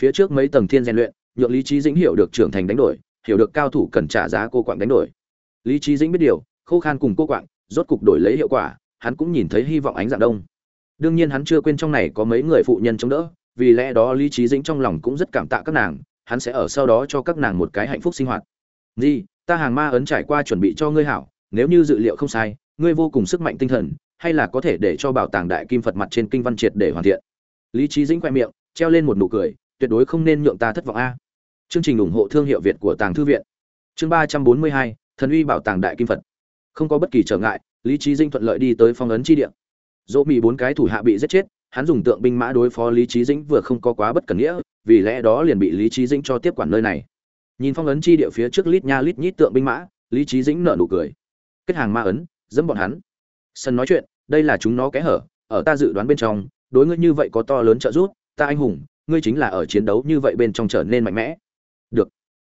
Phía trước mấy tầng thiên rèn luyện, nhượng lý trí dĩnh hiểu được trưởng thành đánh đổi, hiểu được cao thủ cần trả giá cô quạng đánh đổi. Lý trí dĩnh biết điều, khô khan cùng cô quạng, rốt cục đổi lấy hiệu quả, hắn cũng nhìn thấy hy vọng ánh dạng đông. Đương nhiên hắn chưa quên trong này có mấy người phụ nhân chống đỡ, vì lẽ đó lý trí dĩnh trong lòng cũng rất cảm tạ các nàng hắn sẽ ở sau đó cho các nàng một cái hạnh phúc sinh hoạt. Di ta hàng ma ấn trải qua chuẩn bị cho ngươi hảo, nếu như dự liệu không sai, ngươi vô cùng sức mạnh tinh thần, hay là có thể để cho bảo tàng đại kim phật mặt trên kinh văn triệt để hoàn thiện. Lý trí dĩnh khoe miệng, treo lên một nụ cười, tuyệt đối không nên nhượng ta thất vọng a. Chương trình ủng hộ thương hiệu việt của tàng thư viện. Chương ba trăm bốn mươi hai, thần uy bảo tàng đại kim phật. Không có bất kỳ trở ngại, lý trí dĩnh thuận lợi đi tới phong ấn chi địa. Dỗ mỹ bốn cái thủ hạ bị giết chết, hắn dùng tượng binh mã đối phó lý trí dĩnh vừa không có quá bất cần nghĩa vì lẽ đó liền bị lý trí dĩnh cho tiếp quản nơi này. Nhìn phong ấn chi địa phía trước lít nha lít nhít tượng binh mã, lý trí dĩnh nở nụ cười. Kết hàng ma ấn, dẫm bọn hắn. Sân nói chuyện, đây là chúng nó kẽ hở, ở ta dự đoán bên trong, đối ngươi như vậy có to lớn trợ giúp, ta anh hùng, ngươi chính là ở chiến đấu như vậy bên trong trở nên mạnh mẽ. Được.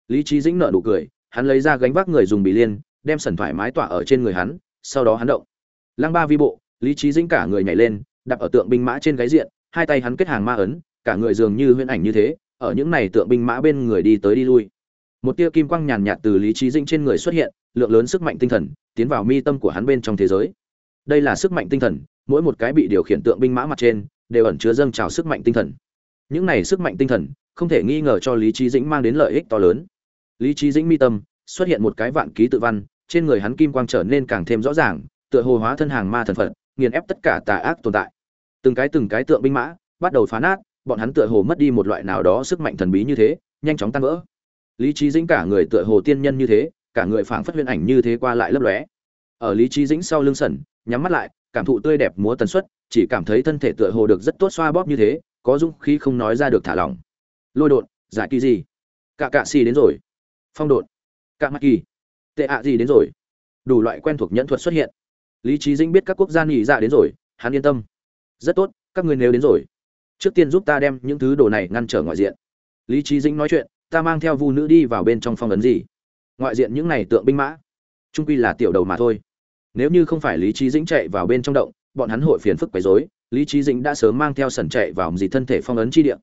Lý trí dĩnh nợ nụ cười, hắn lấy ra gánh vác người dùng bị liên, đem sần thoải mái tỏa ở trên người hắn, sau đó hắn động. Lăng ba vi bộ, lý trí dĩnh cả người nhảy lên, đặt ở tượng binh mã trên gáy diện, hai tay hắn kết hàng ma ấn cả người dường như huyễn ảnh như thế, ở những này tượng binh mã bên người đi tới đi lui. Một tia kim quang nhàn nhạt từ lý trí dĩnh trên người xuất hiện, lượng lớn sức mạnh tinh thần, tiến vào mi tâm của hắn bên trong thế giới. Đây là sức mạnh tinh thần, mỗi một cái bị điều khiển tượng binh mã mặt trên, đều ẩn chứa dâng trào sức mạnh tinh thần. Những này sức mạnh tinh thần, không thể nghi ngờ cho lý trí dĩnh mang đến lợi ích to lớn. Lý trí dĩnh mi tâm, xuất hiện một cái vạn ký tự văn, trên người hắn kim quang trở nên càng thêm rõ ràng, tựa hồ hóa thân hàng ma thần phật, nghiền ép tất cả tà ác tồn tại. Từng cái từng cái tượng binh mã, bắt đầu phá nát bọn hắn tựa hồ mất đi một loại nào đó sức mạnh thần bí như thế, nhanh chóng tan vỡ. Lý trí dĩnh cả người tựa hồ tiên nhân như thế, cả người phảng phất huyền ảnh như thế qua lại lấp lóe. Ở lý trí dĩnh sau lưng sẩn nhắm mắt lại, cảm thụ tươi đẹp múa tần suất, chỉ cảm thấy thân thể tựa hồ được rất tốt xoa bóp như thế, có dũng khí không nói ra được thả lỏng. Lôi đột, giải kỳ gì? Cạ cạ xì đến rồi. Phong đột cạ mắc kỳ. Tệ ạ gì đến rồi? Đủ loại quen thuộc nhẫn thuật xuất hiện. Lý trí dĩnh biết các quốc gia nghỉ dạ đến rồi, hắn yên tâm. Rất tốt, các người nếu đến rồi trước tiên giúp ta đem những thứ đồ này ngăn trở ngoại diện. Lý trí dĩnh nói chuyện, ta mang theo vu nữ đi vào bên trong phong ấn gì? Ngoại diện những này tượng binh mã trung quy là tiểu đầu mà thôi. Nếu như không phải lý trí dĩnh chạy vào bên trong động, bọn hắn hội phiền phức quấy rối, lý trí dĩnh đã sớm mang theo sẩn chạy vào gì thân thể phong ấn chi địa.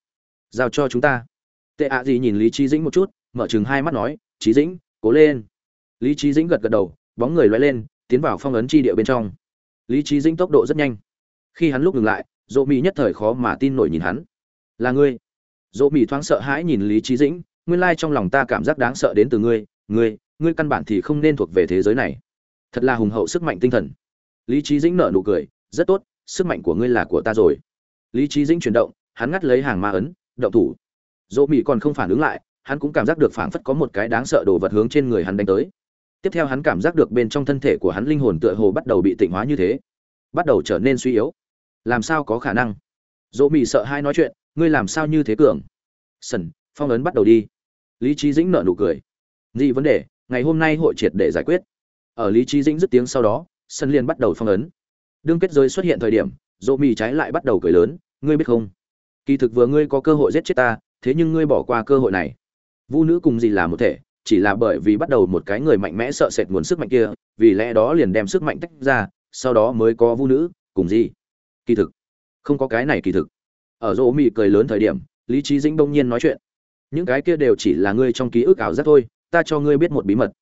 Giao cho chúng ta. Tệ ạ gì nhìn lý trí dĩnh một chút, mở chừng hai mắt nói trí dĩnh, cố lên. Lý trí dĩnh gật gật đầu, bóng người loay lên, tiến vào phong ấn chi địa bên trong. Lý trí dĩnh tốc độ rất nhanh. Khi hắn lúc ngừng lại dỗ mỹ nhất thời khó mà tin nổi nhìn hắn. Là ngươi? Dỗ mỹ thoáng sợ hãi nhìn lý trí dĩnh, nguyên lai trong lòng ta cảm giác đáng sợ đến từ ngươi ngươi ngươi căn bản thì không nên thuộc về thế giới này. Thật là hùng hậu sức mạnh tinh thần. Lý trí dĩnh nở nụ cười, rất tốt, sức mạnh của ngươi là của ta rồi. Lý trí dĩnh chuyển động, hắn ngắt lấy hàng ma ấn, động thủ. Dỗ mỹ còn không phản ứng lại, hắn cũng cảm giác được phảng phất có một cái đáng sợ đồ vật hướng trên người hắn đánh tới. Tiếp theo hắn cảm giác được bên trong thân thể của hắn linh hồn tựa hồ bắt đầu bị tịnh hóa như thế, bắt đầu trở nên suy yếu làm sao có khả năng? Dỗ mỹ sợ hai nói chuyện, ngươi làm sao như thế cường? Sần, phong ấn bắt đầu đi. Lý trí dĩnh nợ nụ cười. Dị vấn đề, ngày hôm nay hội triệt để giải quyết. Ở lý trí dĩnh dứt tiếng sau đó sân liền bắt đầu phong ấn. Đương kết giới xuất hiện thời điểm, dỗ mỹ trái lại bắt đầu cười lớn, ngươi biết không? Kỳ thực vừa ngươi có cơ hội giết chết ta, thế nhưng ngươi bỏ qua cơ hội này. Vu nữ cùng gì là một thể, chỉ là bởi vì bắt đầu một cái người mạnh mẽ sợ sệt nguồn sức mạnh kia, vì lẽ đó liền đem sức mạnh tách ra, sau đó mới có vu nữ cùng gì kỳ thực. Không có cái này kỳ thực. Ở rỗ mị cười lớn thời điểm, lý trí dĩnh bỗng nhiên nói chuyện. Những cái kia đều chỉ là ngươi trong ký ức ảo giác thôi, ta cho ngươi biết một bí mật.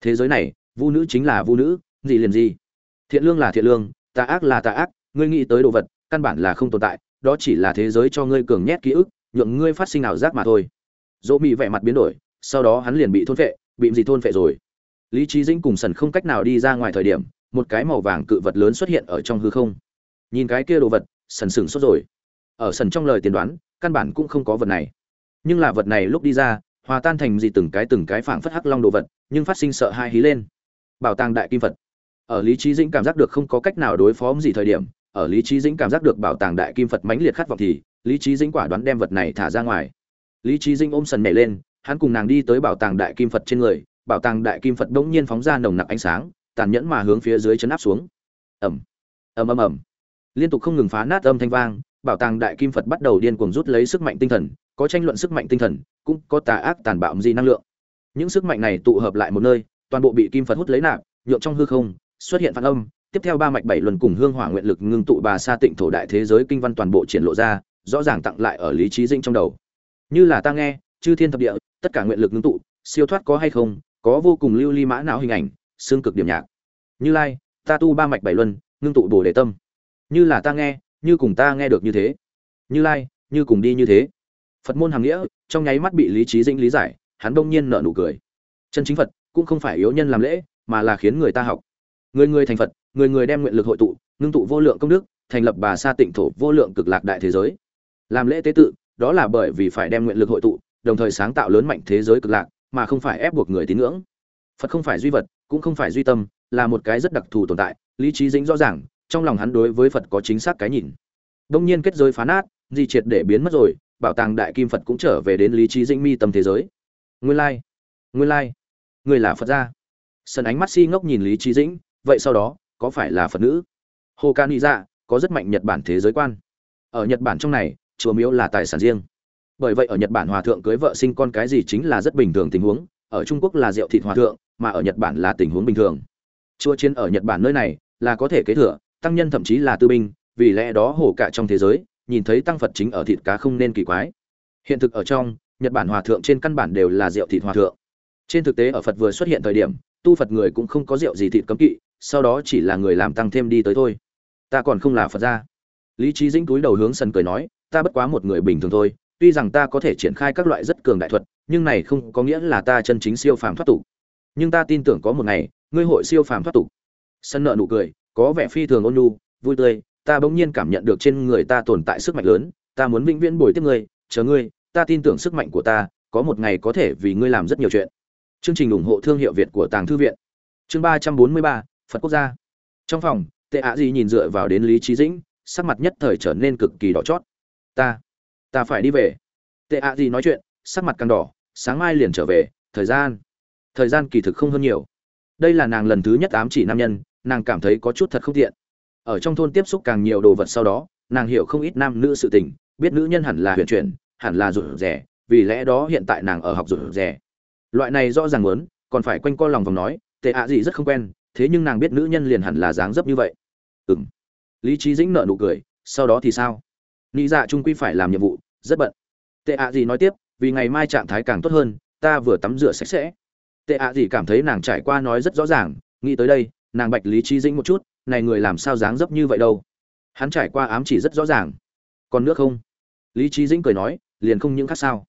Thế giới này, vu nữ chính là vu nữ, gì liền gì. Thiện lương là thiện lương, tà ác là tà ác, ngươi nghĩ tới đồ vật, căn bản là không tồn tại, đó chỉ là thế giới cho ngươi cường nhét ký ức, nhượng ngươi phát sinh ảo giác mà thôi. Dỗ mị vẻ mặt biến đổi, sau đó hắn liền bị thôn phệ, bị gì thôn phệ rồi. Lý trí dĩnh cùng sần không cách nào đi ra ngoài thời điểm, một cái màu vàng cự vật lớn xuất hiện ở trong hư không nhìn cái kia đồ vật, sần sửng sốt rồi. Ở sần trong lời tiên đoán, căn bản cũng không có vật này. Nhưng là vật này lúc đi ra, hòa tan thành gì từng cái từng cái phảng phất hắc long đồ vật, nhưng phát sinh sợ hai hí lên. Bảo tàng đại kim phật. Ở lý trí dĩnh cảm giác được không có cách nào đối phó gì thời điểm, ở lý trí dĩnh cảm giác được bảo tàng đại kim phật mãnh liệt khát vọng thì, lý trí dĩnh quả đoán đem vật này thả ra ngoài. Lý trí dĩnh ôm sần nhảy lên, hắn cùng nàng đi tới bảo tàng đại kim phật trên người, bảo tàng đại kim phật bỗng nhiên phóng ra nồng nặc ánh sáng, tàn nhẫn mà hướng phía dưới chấn áp xuống. Ẩm ầm ầm ầm liên tục không ngừng phá nát âm thanh vang, bảo tàng đại kim phật bắt đầu điên cuồng rút lấy sức mạnh tinh thần, có tranh luận sức mạnh tinh thần, cũng có tà ác tàn bạo gì năng lượng. Những sức mạnh này tụ hợp lại một nơi, toàn bộ bị kim phật hút lấy nạp nhộn trong hư không xuất hiện phản âm, tiếp theo ba mạch bảy luân cùng hương hỏa nguyện lực ngưng tụ bà sa tịnh thổ đại thế giới kinh văn toàn bộ triển lộ ra, rõ ràng tặng lại ở lý trí dinh trong đầu. Như là ta nghe, chư thiên thập địa, tất cả nguyện lực ngưng tụ, siêu thoát có hay không, có vô cùng lưu ly mã não hình ảnh, xương cực điểm nhạc. Như lai, ta tu ba mạch bảy luân, ngưng tụ bồ đề tâm như là ta nghe, như cùng ta nghe được như thế. Như lai, như cùng đi như thế. Phật môn hàng nghĩa, trong nháy mắt bị lý trí dĩnh lý giải, hắn đông nhiên nở nụ cười. Chân chính phật, cũng không phải yếu nhân làm lễ, mà là khiến người ta học. Người người thành phật, người người đem nguyện lực hội tụ, ngưng tụ vô lượng công đức, thành lập bà sa tịnh thổ vô lượng cực lạc đại thế giới. Làm lễ tế tự, đó là bởi vì phải đem nguyện lực hội tụ, đồng thời sáng tạo lớn mạnh thế giới cực lạc, mà không phải ép buộc người tín ngưỡng. Phật không phải duy vật, cũng không phải duy tâm, là một cái rất đặc thù tồn tại, lý trí dĩnh rõ ràng trong lòng hắn đối với phật có chính xác cái nhìn. Đông nhiên kết giới phá nát, di triệt để biến mất rồi, bảo tàng đại kim phật cũng trở về đến lý trí dĩnh mi tâm thế giới. Nguyên lai nguyên lai, người là phật gia. Sân ánh mắt si ngốc nhìn lý trí dĩnh, vậy sau đó, có phải là phật nữ? Hồ ca nghĩ ra dạ, có rất mạnh nhật bản thế giới quan. Ở nhật bản trong này, chùa miếu là tài sản riêng. Bởi vậy ở nhật bản hòa thượng cưới vợ sinh con cái gì chính là rất bình thường tình huống, ở trung quốc là rượu thịt hòa thượng, mà ở nhật bản là tình huống bình thường. Chùa chiến ở nhật bản nơi này là có thể kế thừa tăng nhân thậm chí là tư binh, vì lẽ đó hổ cả trong thế giới, nhìn thấy tăng phật chính ở thịt cá không nên kỳ quái. Hiện thực ở trong, nhật bản hòa thượng trên căn bản đều là rượu thịt hòa thượng. Trên thực tế ở phật vừa xuất hiện thời điểm, tu phật người cũng không có rượu gì thịt cấm kỵ, sau đó chỉ là người làm tăng thêm đi tới thôi. Ta còn không là phật gia. Lý trí dĩnh túi đầu hướng sân cười nói, ta bất quá một người bình thường thôi, tuy rằng ta có thể triển khai các loại rất cường đại thuật, nhưng này không có nghĩa là ta chân chính siêu phàm thoát tục. Nhưng ta tin tưởng có một ngày, ngươi hội siêu phàm thoát tục. Sân nợ nụ cười có vẻ phi thường ôn nhu, vui tươi, ta bỗng nhiên cảm nhận được trên người ta tồn tại sức mạnh lớn, ta muốn vĩnh viễn bồi tiếp ngươi, chờ ngươi, ta tin tưởng sức mạnh của ta, có một ngày có thể vì ngươi làm rất nhiều chuyện. Chương trình ủng hộ thương hiệu việt của tàng thư viện. Chương ba trăm bốn mươi ba, phật quốc gia. Trong phòng, tệ ạ Dị nhìn dựa vào đến lý Chí dĩnh, sắc mặt nhất thời trở nên cực kỳ đỏ chót. Ta ta phải đi về. Tệ ạ Dị nói chuyện, sắc mặt càng đỏ, sáng mai liền trở về, thời gian thời gian kỳ thực không hơn nhiều. Đây là nàng lần thứ nhất ám chỉ nam nhân nàng cảm thấy có chút thật không tiện. Ở trong thôn tiếp xúc càng nhiều đồ vật sau đó, nàng hiểu không ít nam nữ sự tình, biết nữ nhân hẳn là huyền chuyển, hẳn là rụt rẻ vì lẽ đó hiện tại nàng ở học rụt rẻ loại này rõ ràng muốn, còn phải quanh co lòng vòng nói, tệ ạ gì rất không quen, thế nhưng nàng biết nữ nhân liền hẳn là dáng dấp như vậy. Ừ m lý trí dĩnh nợ nụ cười, sau đó thì sao? Nghĩ dạ trung quy phải làm nhiệm vụ, rất bận. Tệ ạ gì nói tiếp, vì ngày mai trạng thái càng tốt hơn, ta vừa tắm rửa sạch sẽ. Tệ ạ gì cảm thấy nàng trải qua nói rất rõ ràng, nghĩ tới đây nàng bạch lý trí dĩnh một chút, này người làm sao dáng dấp như vậy đâu? Hắn trải qua ám chỉ rất rõ ràng. Còn nước không? Lý trí dĩnh cười nói, liền không những khác sao.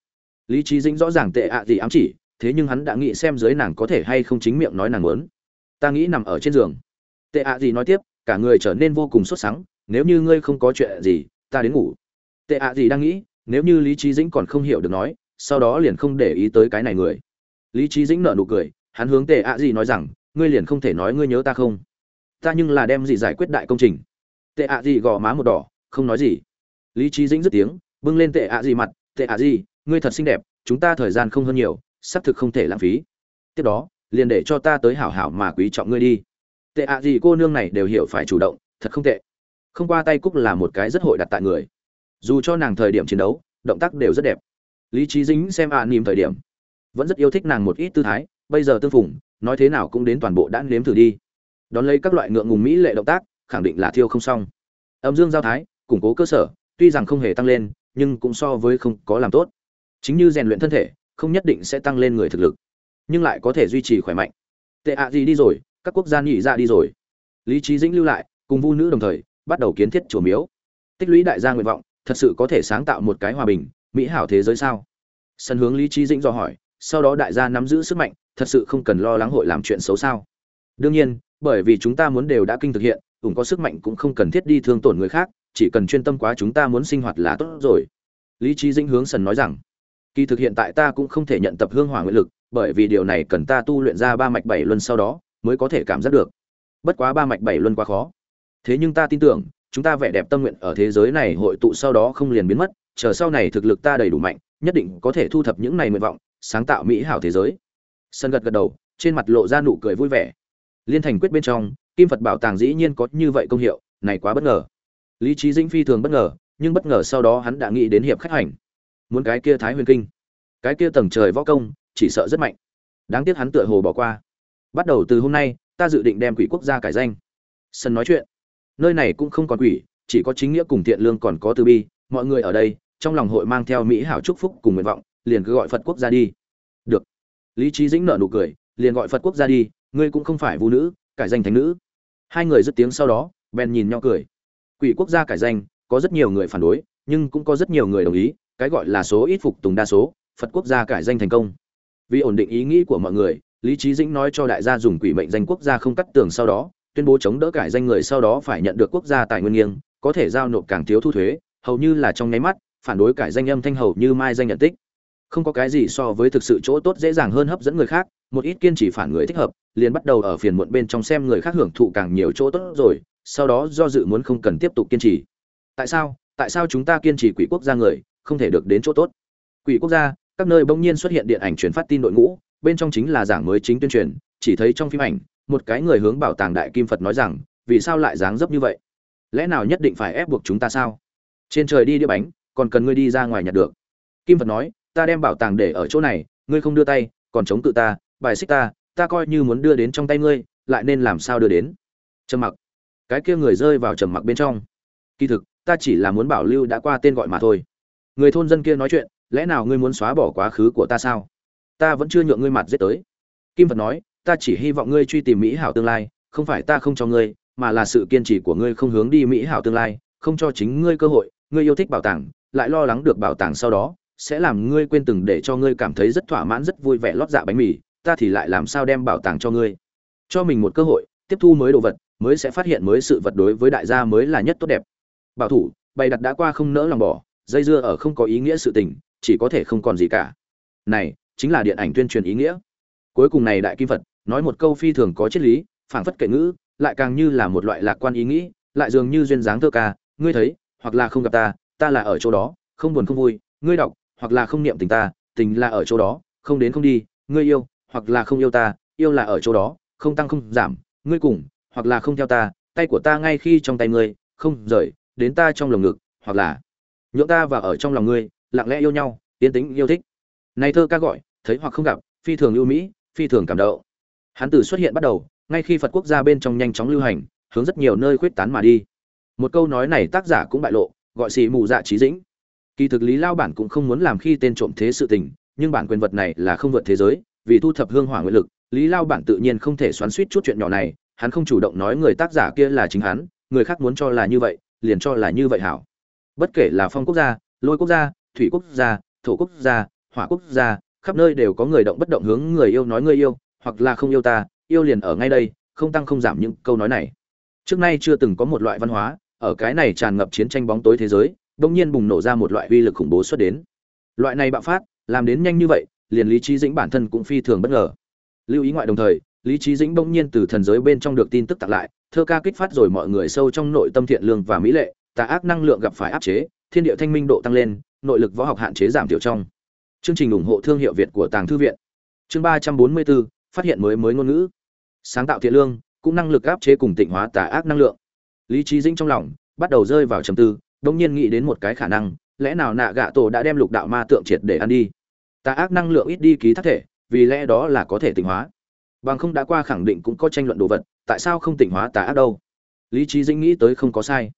Lý trí dĩnh rõ ràng tệ ạ gì ám chỉ, thế nhưng hắn đã nghĩ xem dưới nàng có thể hay không chính miệng nói nàng muốn. Ta nghĩ nằm ở trên giường. Tệ ạ gì nói tiếp, cả người trở nên vô cùng sốt sắng, nếu như ngươi không có chuyện gì, ta đến ngủ. Tệ ạ gì đang nghĩ, nếu như lý trí dĩnh còn không hiểu được nói, sau đó liền không để ý tới cái này người. Lý trí dĩnh nợ nụ cười, hắn hướng tệ ạ gì nói rằng ngươi liền không thể nói ngươi nhớ ta không? Ta nhưng là đem gì giải quyết đại công trình. Tệ ạ gì gò má một đỏ, không nói gì. Lý trí dĩnh dứt tiếng, bưng lên tệ ạ gì mặt. Tệ ạ gì, ngươi thật xinh đẹp, chúng ta thời gian không hơn nhiều, xác thực không thể lãng phí. Tiếp đó, liền để cho ta tới hảo hảo mà quý trọng ngươi đi. Tệ ạ gì cô nương này đều hiểu phải chủ động, thật không tệ. Không qua tay cúc là một cái rất hội đặt tại người. Dù cho nàng thời điểm chiến đấu, động tác đều rất đẹp. Lý trí dính xem ạ à nìm thời điểm, vẫn rất yêu thích nàng một ít tư thái, bây giờ tương phùng nói thế nào cũng đến toàn bộ đã nếm thử đi. Đón lấy các loại ngượng ngùng mỹ lệ động tác, khẳng định là thiêu không xong. Âm dương giao thái, củng cố cơ sở, tuy rằng không hề tăng lên, nhưng cũng so với không có làm tốt. Chính như rèn luyện thân thể, không nhất định sẽ tăng lên người thực lực, nhưng lại có thể duy trì khỏe mạnh. Tệ ạ gì đi rồi, các quốc gia nhị ra đi rồi. Lý trí dĩnh lưu lại, cùng vu nữ đồng thời, bắt đầu kiến thiết chùa miếu. Tích lũy đại gia nguyện vọng, thật sự có thể sáng tạo một cái hòa bình, mỹ hảo thế giới sao? Sân hướng lý trí dĩnh do hỏi sau đó đại gia nắm giữ sức mạnh, thật sự không cần lo lắng hội làm chuyện xấu sao. Đương nhiên, bởi vì chúng ta muốn đều đã kinh thực hiện, ủng có sức mạnh cũng không cần thiết đi thương tổn người khác, chỉ cần chuyên tâm quá chúng ta muốn sinh hoạt là tốt rồi. Lý trí dĩnh hướng sần nói rằng, kỳ thực hiện tại ta cũng không thể nhận tập hương hỏa nguyện lực, bởi vì điều này cần ta tu luyện ra ba mạch bảy luân sau đó mới có thể cảm giác được. Bất quá ba mạch bảy luân quá khó. Thế nhưng ta tin tưởng, chúng ta vẻ đẹp tâm nguyện ở thế giới này hội tụ sau đó không liền biến mất, chờ sau này thực lực ta đầy đủ mạnh, nhất định có thể thu thập những này nguyện vọng sáng tạo mỹ hảo thế giới. Sân gật gật đầu, trên mặt lộ ra nụ cười vui vẻ. Liên thành quyết bên trong, kim phật bảo tàng dĩ nhiên có như vậy công hiệu, này quá bất ngờ. Lý trí dĩnh phi thường bất ngờ, nhưng bất ngờ sau đó hắn đã nghĩ đến hiệp khách hành. Muốn cái kia thái huyền kinh. Cái kia tầng trời võ công, chỉ sợ rất mạnh. Đáng tiếc hắn tựa hồ bỏ qua. Bắt đầu từ hôm nay, ta dự định đem quỷ quốc gia cải danh. Sân nói chuyện. Nơi này cũng không còn quỷ, chỉ có chính nghĩa cùng thiện lương còn có từ bi, mọi người ở đây, trong lòng hội mang theo mỹ hảo chúc phúc cùng nguyện vọng liền cứ gọi phật quốc gia đi. Được. Lý trí dĩnh nợ nụ cười, liền gọi phật quốc gia đi, ngươi cũng không phải vũ nữ, cải danh thánh nữ. Hai người dứt tiếng sau đó, bèn nhìn nhau cười. Quỷ quốc gia cải danh, có rất nhiều người phản đối, nhưng cũng có rất nhiều người đồng ý, cái gọi là số ít phục tùng đa số, phật quốc gia cải danh thành công. Vì ổn định ý nghĩ của mọi người, lý trí dĩnh nói cho đại gia dùng quỷ mệnh danh quốc gia không cắt tường sau đó, tuyên bố chống đỡ cải danh người sau đó phải nhận được quốc gia tài nguyên nghiêng, có thể giao nộp càng thiếu thu thuế, hầu như là trong nháy mắt, phản đối cải danh âm thanh hầu như mai danh nhận tích không có cái gì so với thực sự chỗ tốt dễ dàng hơn hấp dẫn người khác, một ít kiên trì phản người thích hợp, liền bắt đầu ở phiền muộn bên trong xem người khác hưởng thụ càng nhiều chỗ tốt rồi, sau đó do dự muốn không cần tiếp tục kiên trì. Tại sao? Tại sao chúng ta kiên trì quỷ quốc gia người không thể được đến chỗ tốt? Quỷ quốc gia, các nơi bỗng nhiên xuất hiện điện ảnh truyền phát tin đội ngũ, bên trong chính là giảng mới chính tuyên truyền, chỉ thấy trong phim ảnh, một cái người hướng bảo tàng đại kim phật nói rằng, vì sao lại dáng dấp như vậy? Lẽ nào nhất định phải ép buộc chúng ta sao? Trên trời đi đĩa bánh, còn cần ngươi đi ra ngoài nhặt được? Kim phật nói ta đem bảo tàng để ở chỗ này, ngươi không đưa tay, còn chống cự ta, bài xích ta ta coi như muốn đưa đến trong tay ngươi, lại nên làm sao đưa đến? Trầm mặc. Cái kia người rơi vào trầm mặc bên trong. Kỳ thực, ta chỉ là muốn bảo lưu đã qua tên gọi mà thôi. Người thôn dân kia nói chuyện, lẽ nào ngươi muốn xóa bỏ quá khứ của ta sao? Ta vẫn chưa nhượng ngươi mặt giết tới. Kim phật nói, ta chỉ hy vọng ngươi truy tìm mỹ hảo tương lai, không phải ta không cho ngươi, mà là sự kiên trì của ngươi không hướng đi mỹ hảo tương lai, không cho chính ngươi cơ hội, ngươi yêu thích bảo tàng, lại lo lắng được bảo tàng sau đó sẽ làm ngươi quên từng để cho ngươi cảm thấy rất thỏa mãn, rất vui vẻ lót dạ bánh mì, ta thì lại làm sao đem bảo tàng cho ngươi? Cho mình một cơ hội, tiếp thu mới đồ vật, mới sẽ phát hiện mới sự vật đối với đại gia mới là nhất tốt đẹp. Bảo thủ, bày đặt đã qua không nỡ lòng bỏ, dây dưa ở không có ý nghĩa sự tình, chỉ có thể không còn gì cả. Này, chính là điện ảnh tuyên truyền ý nghĩa. Cuối cùng này đại kim phật, nói một câu phi thường có triết lý, phảng phất kệ ngữ, lại càng như là một loại lạc quan ý nghĩ, lại dường như duyên dáng thơ ca. Ngươi thấy, hoặc là không gặp ta ta là ở chỗ đó, không buồn không vui, ngươi đọc hoặc là không niệm tình ta, tình là ở chỗ đó, không đến không đi, ngươi yêu, hoặc là không yêu ta, yêu là ở chỗ đó, không tăng không giảm, ngươi cùng, hoặc là không theo ta, tay của ta ngay khi trong tay ngươi, không rời, đến ta trong lồng ngực, hoặc là nhượng ta và ở trong lòng ngươi, lặng lẽ yêu nhau tiến tính yêu thích. Này thơ ca gọi, thấy hoặc không gặp, phi thường lưu mỹ, phi thường cảm động. Hắn từ xuất hiện bắt đầu, ngay khi phật quốc gia bên trong nhanh chóng lưu hành, hướng rất nhiều nơi khuyết tán mà đi. Một câu nói này tác giả cũng bại lộ, gọi xì mù dạ trí dĩnh kỳ thực lý lao bản cũng không muốn làm khi tên trộm thế sự tình, nhưng bản quyền vật này là không vượt thế giới, vì thu thập hương hỏa nguyện lực, lý lao bản tự nhiên không thể xoắn suýt chút chuyện nhỏ này, hắn không chủ động nói người tác giả kia là chính hắn, người khác muốn cho là như vậy, liền cho là như vậy hảo. Bất kể là phong quốc gia, lôi quốc gia, thủy quốc gia, thổ quốc gia, hỏa quốc gia, khắp nơi đều có người động bất động hướng người yêu nói người yêu, hoặc là không yêu ta, yêu liền ở ngay đây, không tăng không giảm những câu nói này. Trước nay chưa từng có một loại văn hóa, ở cái này tràn ngập chiến tranh bóng tối thế giới đông nhiên bùng nổ ra một loại uy lực khủng bố xuất đến. Loại này bạo phát, làm đến nhanh như vậy, liền lý trí dĩnh bản thân cũng phi thường bất ngờ. Lưu ý ngoại đồng thời, lý trí dĩnh bỗng nhiên từ thần giới bên trong được tin tức tặng lại, thơ ca kích phát rồi mọi người sâu trong nội tâm thiện lương và mỹ lệ, tà ác năng lượng gặp phải áp chế, thiên địa thanh minh độ tăng lên, nội lực võ học hạn chế giảm thiểu trong. Chương trình ủng hộ thương hiệu việt của tàng thư viện. Chương ba trăm bốn mươi bốn phát hiện mới mới ngôn ngữ. Sáng tạo thiện lương, cũng năng lực áp chế cùng tịnh hóa tà ác năng lượng. Lý trí dĩnh trong lòng bắt đầu rơi vào trầm tư đông nhiên nghĩ đến một cái khả năng, lẽ nào nạ gạ tổ đã đem lục đạo ma tượng triệt để ăn đi? Tà ác năng lượng ít đi ký thác thể, vì lẽ đó là có thể tỉnh hóa. Bằng không đã qua khẳng định cũng có tranh luận đồ vật, tại sao không tỉnh hóa tà ác đâu? Lý trí dĩnh nghĩ tới không có sai.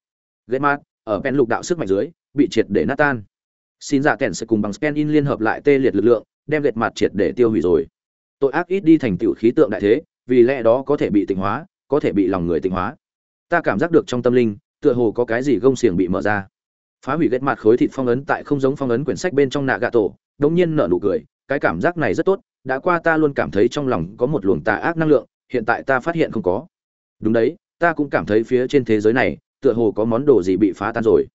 Ghét mát, ở pen lục đạo sức mạnh dưới, bị triệt để nát tan. Xin dạ kèn sẽ cùng bằng scan in liên hợp lại tê liệt lực lượng, đem ghét mặt triệt để tiêu hủy rồi. Tội ác ít đi thành tựu khí tượng đại thế, vì lẽ đó có thể bị tịnh hóa, có thể bị lòng người tịnh hóa. Ta cảm giác được trong tâm linh tựa hồ có cái gì gông xiềng bị mở ra. Phá hủy ghét mặt khối thịt phong ấn tại không giống phong ấn quyển sách bên trong nạ gà tổ đống nhiên nở nụ cười, cái cảm giác này rất tốt, đã qua ta luôn cảm thấy trong lòng có một luồng tà ác năng lượng, hiện tại ta phát hiện không có. Đúng đấy, ta cũng cảm thấy phía trên thế giới này, tựa hồ có món đồ gì bị phá tan rồi.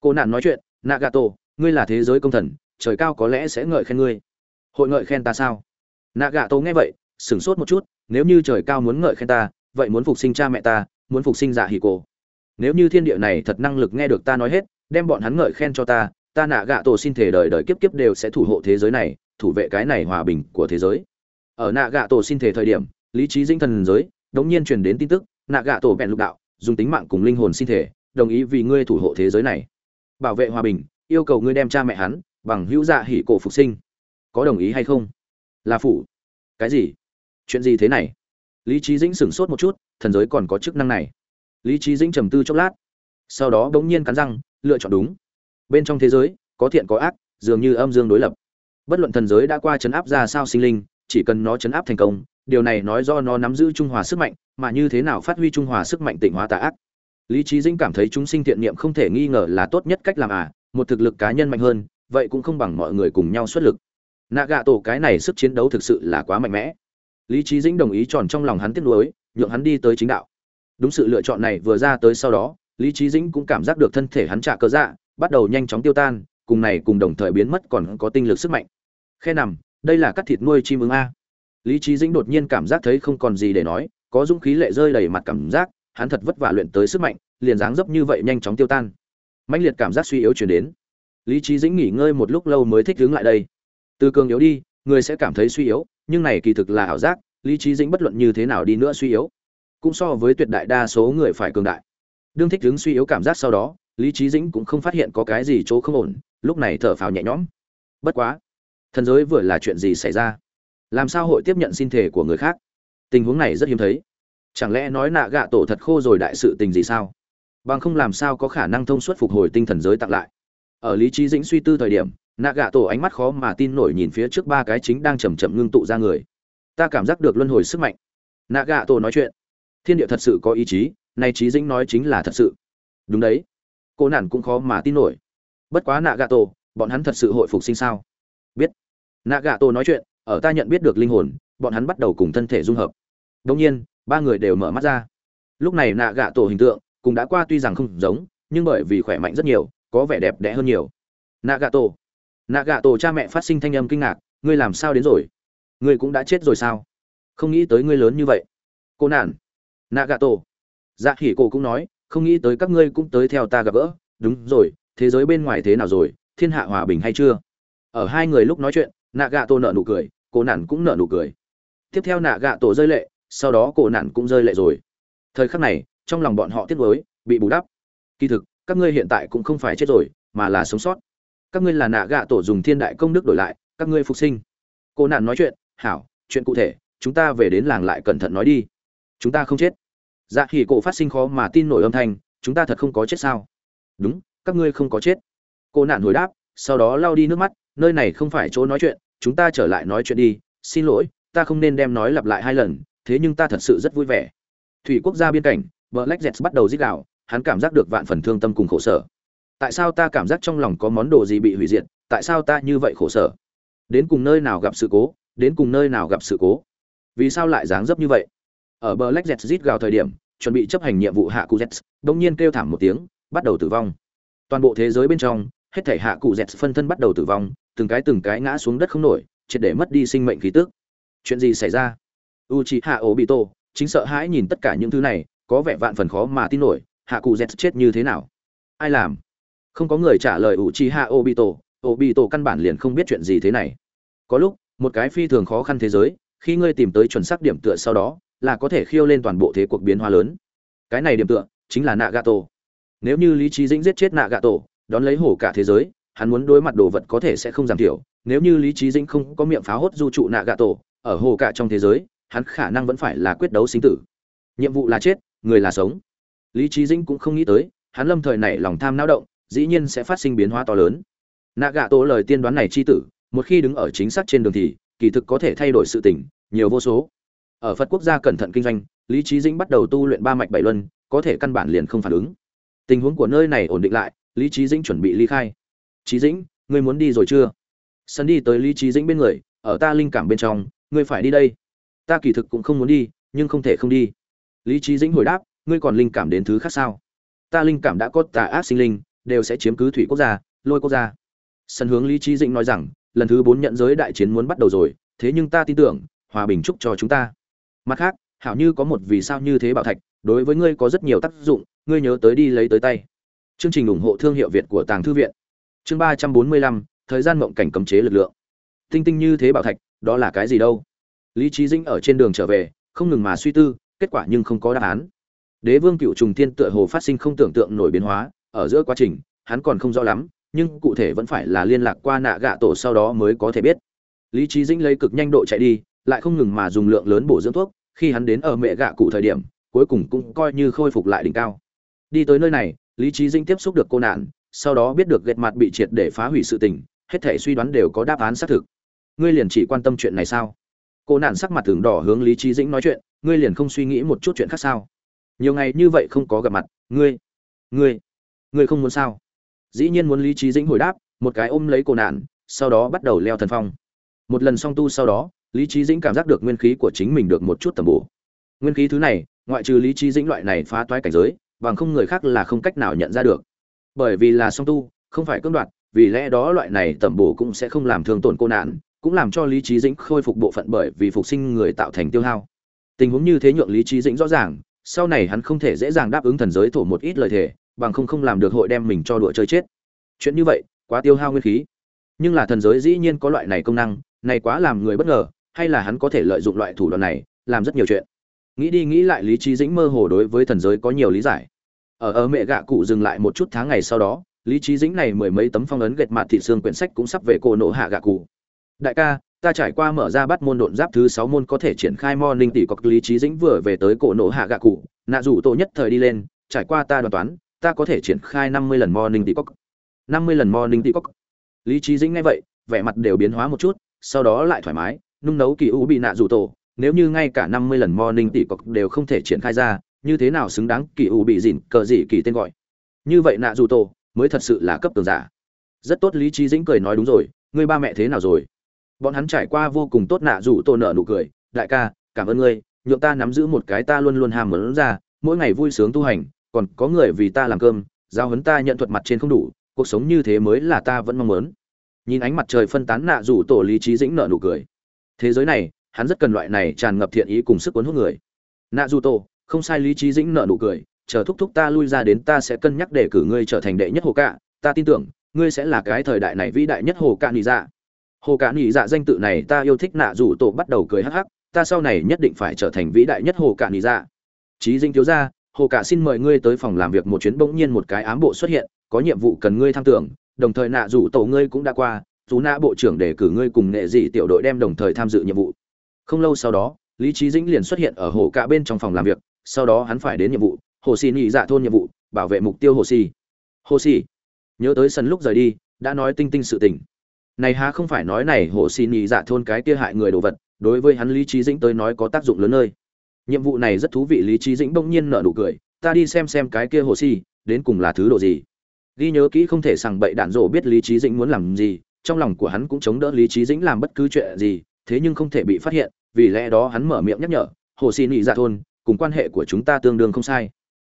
Cô nạn nói chuyện, nagato, ngươi là thế giới công thần, trời cao có lẽ sẽ ngợi khen ngươi. Hội ngợi khen ta sao? Nagato nghe vậy, sửng sốt một chút, nếu như trời cao muốn ngợi khen ta, vậy muốn phục sinh cha mẹ ta, muốn phục sinh dạ hỉ cổ nếu như thiên địa này thật năng lực nghe được ta nói hết, đem bọn hắn ngợi khen cho ta ta nạ gạ tổ xin thể đời đời kiếp kiếp đều sẽ thủ hộ thế giới này, thủ vệ cái này hòa bình của thế giới. Ở nạ gạ tổ xin thể thời điểm, lý trí dinh thần giới, đống nhiên truyền đến tin tức, nạ gạ tổ bèn lục đạo, dùng tính mạng cùng linh hồn xin thể, đồng ý vì ngươi thủ hộ thế giới này. Bảo vệ hòa bình, yêu cầu ngươi đem cha mẹ hắn, bằng hữu dạ hỉ cổ phục sinh. Có đồng ý hay không? Là phủ. Cái gì? Chuyện gì thế này? Lý trí dĩnh sửng sốt một chút, thần giới còn có chức năng này lý trí dĩnh trầm tư chốc lát. Sau đó bỗng nhiên cắn răng, lựa chọn đúng. Bên trong thế giới, có thiện có ác, dường như âm dương đối lập. Bất luận thần giới đã qua chấn áp ra sao sinh linh, chỉ cần nó chấn áp thành công, điều này nói do nó nắm giữ trung hòa sức mạnh, mà như thế nào phát huy trung hòa sức mạnh tịnh hóa tà ác. Lý trí dĩnh cảm thấy chúng sinh thiện niệm không thể nghi ngờ là tốt nhất cách làm à một thực lực cá nhân mạnh hơn, vậy cũng không bằng mọi người cùng nhau xuất lực. Nạ gạ tổ cái này sức chiến đấu thực sự là quá mạnh mẽ. Lý trí dĩnh đồng ý tròn trong lòng hắn tiếc nuối, nhượng hắn đi tới chính đạo đúng sự lựa chọn này vừa ra tới sau đó, lý trí dĩnh cũng cảm giác được thân thể hắn trả cơ dạ bắt đầu nhanh chóng tiêu tan, cùng này cùng đồng thời biến mất còn có tinh lực sức mạnh. Khe nằm, đây là cắt thịt nuôi chim ứng a. Lý trí dĩnh đột nhiên cảm giác thấy không còn gì để nói, có dũng khí lệ rơi đầy mặt cảm giác, hắn thật vất vả luyện tới sức mạnh, liền dáng dấp như vậy nhanh chóng tiêu tan. Mãnh liệt cảm giác suy yếu chuyển đến. Lý trí dĩnh nghỉ ngơi một lúc lâu mới thích đứng lại đây. Từ cường yếu đi, người sẽ cảm thấy suy yếu, nhưng này kỳ thực là ảo giác, lý trí dĩnh bất luận như thế nào đi nữa suy yếu cũng so với tuyệt đại đa số người phải cường đại. Đương thích đứng suy yếu cảm giác sau đó, lý trí dĩnh cũng không phát hiện có cái gì chỗ không ổn, lúc này thở phào nhẹ nhõm. Bất quá, thần giới vừa là chuyện gì xảy ra? Làm sao hội tiếp nhận xin thể của người khác? Tình huống này rất hiếm thấy. Chẳng lẽ nói nạ gạ tổ thật khô rồi đại sự tình gì sao? Bằng không làm sao có khả năng thông suốt phục hồi tinh thần giới tặng lại. Ở lý trí dĩnh suy tư thời điểm, nạ gạ tổ ánh mắt khó mà tin nổi nhìn phía trước ba cái chính đang chầm chậm ngưng tụ ra người. Ta cảm giác được luân hồi sức mạnh. Nạ gạ tổ nói chuyện thiên địa thật sự có ý chí, nay trí dĩnh nói chính là thật sự. Đúng đấy. Cô nản cũng khó mà tin nổi. Bất quá nạ gà tổ bọn hắn thật sự hội phục sinh sao? Biết. Nạ gà tổ nói chuyện, ở ta nhận biết được linh hồn, bọn hắn bắt đầu cùng thân thể dung hợp. Đông nhiên, ba người đều mở mắt ra. Lúc này nạ gà tổ hình tượng cũng đã qua tuy rằng không giống, nhưng bởi vì khỏe mạnh rất nhiều, có vẻ đẹp đẽ hơn nhiều. Nạ gà tổ nạ gà tổ cha mẹ phát sinh thanh âm kinh ngạc, ngươi làm sao đến rồi? Ngươi cũng đã chết rồi sao? Không nghĩ tới ngươi lớn như vậy. Cô nản nạ gạ tổ dạ hỉ cổ cũng nói, không nghĩ tới các ngươi cũng tới theo ta gặp gỡ. Đúng rồi, thế giới bên ngoài thế nào rồi? Thiên hạ hòa bình hay chưa? Ở hai người lúc nói chuyện nạ gạ tổ nợ nụ cười cô nản cũng nợ nụ cười. Tiếp theo nạ gạ tổ rơi lệ, sau đó cổ nản cũng rơi lệ rồi. Thời khắc này, trong lòng bọn họ tiếc nuối, bị bù đắp. Kỳ thực, các ngươi hiện tại cũng không phải chết rồi, mà là sống sót. Các ngươi là nạ gạ tổ dùng thiên đại công đức đổi lại, các ngươi phục sinh. Cô nạn nói chuyện, hảo, chuyện cụ thể, chúng ta về đến làng lại cẩn thận nói đi chúng ta không chết. Dạ khỉ cổ phát sinh khó mà tin nổi âm thanh, chúng ta thật không có chết sao? Đúng, các ngươi không có chết. Cô nạn hồi đáp, sau đó lau đi nước mắt, nơi này không phải chỗ nói chuyện, chúng ta trở lại nói chuyện đi. Xin lỗi, ta không nên đem nói lặp lại hai lần, thế nhưng ta thật sự rất vui vẻ. Thủy quốc gia biên cảnh vợ lách dẹt bắt đầu dích đạo hắn cảm giác được vạn phần thương tâm cùng khổ sở. Tại sao ta cảm giác trong lòng có món đồ gì bị hủy diệt, tại sao ta như vậy khổ sở? Đến cùng nơi nào gặp sự cố, đến cùng nơi nào gặp sự cố? Vì sao lại dáng dấp như vậy? Ở bờ lách dẹt rít gào thời điểm, chuẩn bị chấp hành nhiệm vụ hạ cụ z bỗng nhiên kêu thảm một tiếng, bắt đầu tử vong. Toàn bộ thế giới bên trong, hết thể hạ cụ z phân thân bắt đầu tử vong, từng cái từng cái ngã xuống đất không nổi, triệt để mất đi sinh mệnh khí tức. Chuyện gì xảy ra? U c h i hạ bị tổ chính sợ hãi nhìn tất cả những thứ này, có vẻ vạn phần khó mà tin nổi, hạ cụ z chết như thế nào? Ai làm? Không có người trả lời u c h i hạ bị tổ bị tổ căn bản liền không biết chuyện gì thế này. Có lúc, một cái phi thường khó khăn thế giới, khi ngươi tìm tới chuẩn xác điểm tựa sau đó là có thể khiêu lên toàn bộ thế cuộc biến hóa lớn. Cái này điểm tựa, chính là nạ gà tổ nếu như lý trí dĩnh giết chết nạ gà tổ đón lấy hổ cả thế giới, hắn muốn đối mặt đồ vật có thể sẽ không giảm thiểu. Nếu như lý trí dĩnh không có miệng pháo hốt du trụ nạ gà tổ ở hồ cả trong thế giới, hắn khả năng vẫn phải là quyết đấu sinh tử. Nhiệm vụ là chết, người là sống. Lý trí dĩnh cũng không nghĩ tới, hắn lâm thời này lòng tham não động, dĩ nhiên sẽ phát sinh biến hóa to lớn. Nạ gà tổ lời tiên đoán này chi tử, một khi đứng ở chính xác trên đường thì, kỳ thực có thể thay đổi sự tình, nhiều vô số ở phật quốc gia cẩn thận kinh doanh, lý trí dĩnh bắt đầu tu luyện ba mạch bảy luân, có thể căn bản liền không phản ứng. Tình huống của nơi này ổn định lại, lý trí dĩnh chuẩn bị ly khai. Trí dĩnh, ngươi muốn đi rồi chưa? Sân đi tới lý trí dĩnh bên người, ở ta linh cảm bên trong, ngươi phải đi đây. Ta kỳ thực cũng không muốn đi, nhưng không thể không đi. Lý trí dĩnh hồi đáp, ngươi còn linh cảm đến thứ khác sao? Ta linh cảm đã có tà ác sinh linh, đều sẽ chiếm cứ thủy quốc gia, lôi quốc gia. Sân hướng lý trí dĩnh nói rằng, lần thứ bốn nhận giới đại chiến muốn bắt đầu rồi, thế nhưng ta tin tưởng, hòa bình chúc cho chúng ta mặt khác, hảo như có một vì sao như thế bảo thạch, đối với ngươi có rất nhiều tác dụng, ngươi nhớ tới đi lấy tới tay. Chương trình ủng hộ thương hiệu việt của tàng thư viện. Chương ba trăm bốn mươi lăm, thời gian mộng cảnh cấm chế lực lượng. Tinh tinh như thế bảo thạch, đó là cái gì đâu? Lý trí Dinh ở trên đường trở về, không ngừng mà suy tư, kết quả nhưng không có đáp án. Đế vương cựu trùng thiên tựa hồ phát sinh không tưởng tượng nổi biến hóa, ở giữa quá trình, hắn còn không rõ lắm, nhưng cụ thể vẫn phải là liên lạc qua nạ gạ tổ sau đó mới có thể biết. Lý trí Dinh lấy cực nhanh độ chạy đi lại không ngừng mà dùng lượng lớn bổ dưỡng thuốc, khi hắn đến ở mẹ gạ cụ thời điểm, cuối cùng cũng coi như khôi phục lại đỉnh cao. Đi tới nơi này, lý trí dĩnh tiếp xúc được cô nạn, sau đó biết được gẹt mặt bị triệt để phá hủy sự tình, hết thể suy đoán đều có đáp án xác thực. Ngươi liền chỉ quan tâm chuyện này sao? Cô nạn sắc mặt tưởng đỏ hướng lý trí dĩnh nói chuyện, ngươi liền không suy nghĩ một chút chuyện khác sao? Nhiều ngày như vậy không có gặp mặt, ngươi ngươi ngươi không muốn sao? Dĩ nhiên muốn lý trí dĩnh hồi đáp, một cái ôm lấy cô nạn, sau đó bắt đầu leo thần phong. Một lần song tu sau đó lý trí dĩnh cảm giác được nguyên khí của chính mình được một chút tầm bổ. Nguyên khí thứ này, ngoại trừ lý trí dĩnh loại này phá toái cảnh giới, bằng không người khác là không cách nào nhận ra được. Bởi vì là song tu, không phải cưỡng đoạt, vì lẽ đó loại này tầm bổ cũng sẽ không làm thương tổn cô nạn, cũng làm cho lý trí dĩnh khôi phục bộ phận bởi vì phục sinh người tạo thành tiêu hao. Tình huống như thế nhượng lý trí dĩnh rõ ràng, sau này hắn không thể dễ dàng đáp ứng thần giới thổ một ít lời thề, bằng không không làm được hội đem mình cho đùa chơi chết. Chuyện như vậy, quá tiêu hao nguyên khí. Nhưng là thần giới dĩ nhiên có loại này công năng, này quá làm người bất ngờ hay là hắn có thể lợi dụng loại thủ đoạn này, làm rất nhiều chuyện. Nghĩ đi nghĩ lại, lý trí dĩnh mơ hồ đối với thần giới có nhiều lý giải. Ở ở mẹ gạ cụ dừng lại một chút tháng ngày sau đó, lý trí dĩnh này mười mấy tấm phong ấn gệt mặt thị xương quyển sách cũng sắp về cổ nộ hạ gạ cụ. Đại ca, ta trải qua mở ra bắt môn độn giáp thứ sáu môn có thể triển khai morning tỷ cọc, lý trí dĩnh vừa về tới cổ nộ hạ gạ cụ, nạ rủ tổ nhất thời đi lên, trải qua ta đoán toán, ta có thể triển khai năm mươi lần morning tỷ cọc. năm mươi lần morning tỷ cọc. Lý trí dĩnh nghe vậy, vẻ mặt đều biến hóa một chút, sau đó lại thoải mái nung nấu kỳ u bị nạ rủ tổ. Nếu như ngay cả năm mươi lần morning tỷ cọc đều không thể triển khai ra, như thế nào xứng đáng kỳ u bị dỉn cờ gì kỳ tên gọi? Như vậy nạ rủ tổ mới thật sự là cấp tường giả. Rất tốt lý trí dĩnh cười nói đúng rồi, ngươi ba mẹ thế nào rồi? Bọn hắn trải qua vô cùng tốt nạ rủ tổ nợ nụ cười, đại ca, cảm ơn ngươi, nhượng ta nắm giữ một cái ta luôn luôn hàm muốn ra, mỗi ngày vui sướng tu hành, còn có người vì ta làm cơm giao hấn ta nhận thuật mặt trên không đủ, cuộc sống như thế mới là ta vẫn mong muốn. Nhìn ánh mặt trời phân tán nạ rủ tổ lý trí dĩnh nợ nụ cười thế giới này, hắn rất cần loại này tràn ngập thiện ý cùng sức cuốn hút người. Nạ du tổ không sai lý trí dĩnh nợ nụ cười, chờ thúc thúc ta lui ra đến ta sẽ cân nhắc để cử ngươi trở thành đệ nhất hồ cạ, ta tin tưởng, ngươi sẽ là cái thời đại này vĩ đại nhất hồ cạ nị dạ. Hồ cạ nị dạ danh tự này ta yêu thích nạ du tổ bắt đầu cười hắc hắc, ta sau này nhất định phải trở thành vĩ đại nhất hồ cạ nị dạ. Trí dĩnh thiếu ra hồ cạ xin mời ngươi tới phòng làm việc một chuyến bỗng nhiên một cái ám bộ xuất hiện, có nhiệm vụ cần ngươi tham tưởng, đồng thời nạ rủ tổ ngươi cũng đã qua dù nạ bộ trưởng để cử ngươi cùng nghệ dị tiểu đội đem đồng thời tham dự nhiệm vụ. Không lâu sau đó, lý trí dĩnh liền xuất hiện ở hồ cạ bên trong phòng làm việc, sau đó hắn phải đến nhiệm vụ, hồ xì nhị dạ thôn nhiệm vụ, bảo vệ mục tiêu hồ xì. Hồ xì. Nhớ tới sân lúc rời đi, đã nói tinh tinh sự tình. Này há không phải nói này hồ xì nhị dạ thôn cái kia hại người đồ vật, đối với hắn lý trí dĩnh tới nói có tác dụng lớn nơi. Nhiệm vụ này rất thú vị, lý trí dĩnh bỗng nhiên nở nụ cười, ta đi xem xem cái kia hồ xì, đến cùng là thứ đồ gì? Ghi nhớ kỹ không thể sằng bậy đạn rổ biết lý trí dĩnh muốn làm gì trong lòng của hắn cũng chống đỡ lý trí dĩnh làm bất cứ chuyện gì, thế nhưng không thể bị phát hiện, vì lẽ đó hắn mở miệng nhắc nhở, hồ xin ý dạ thôn, cùng quan hệ của chúng ta tương đương không sai.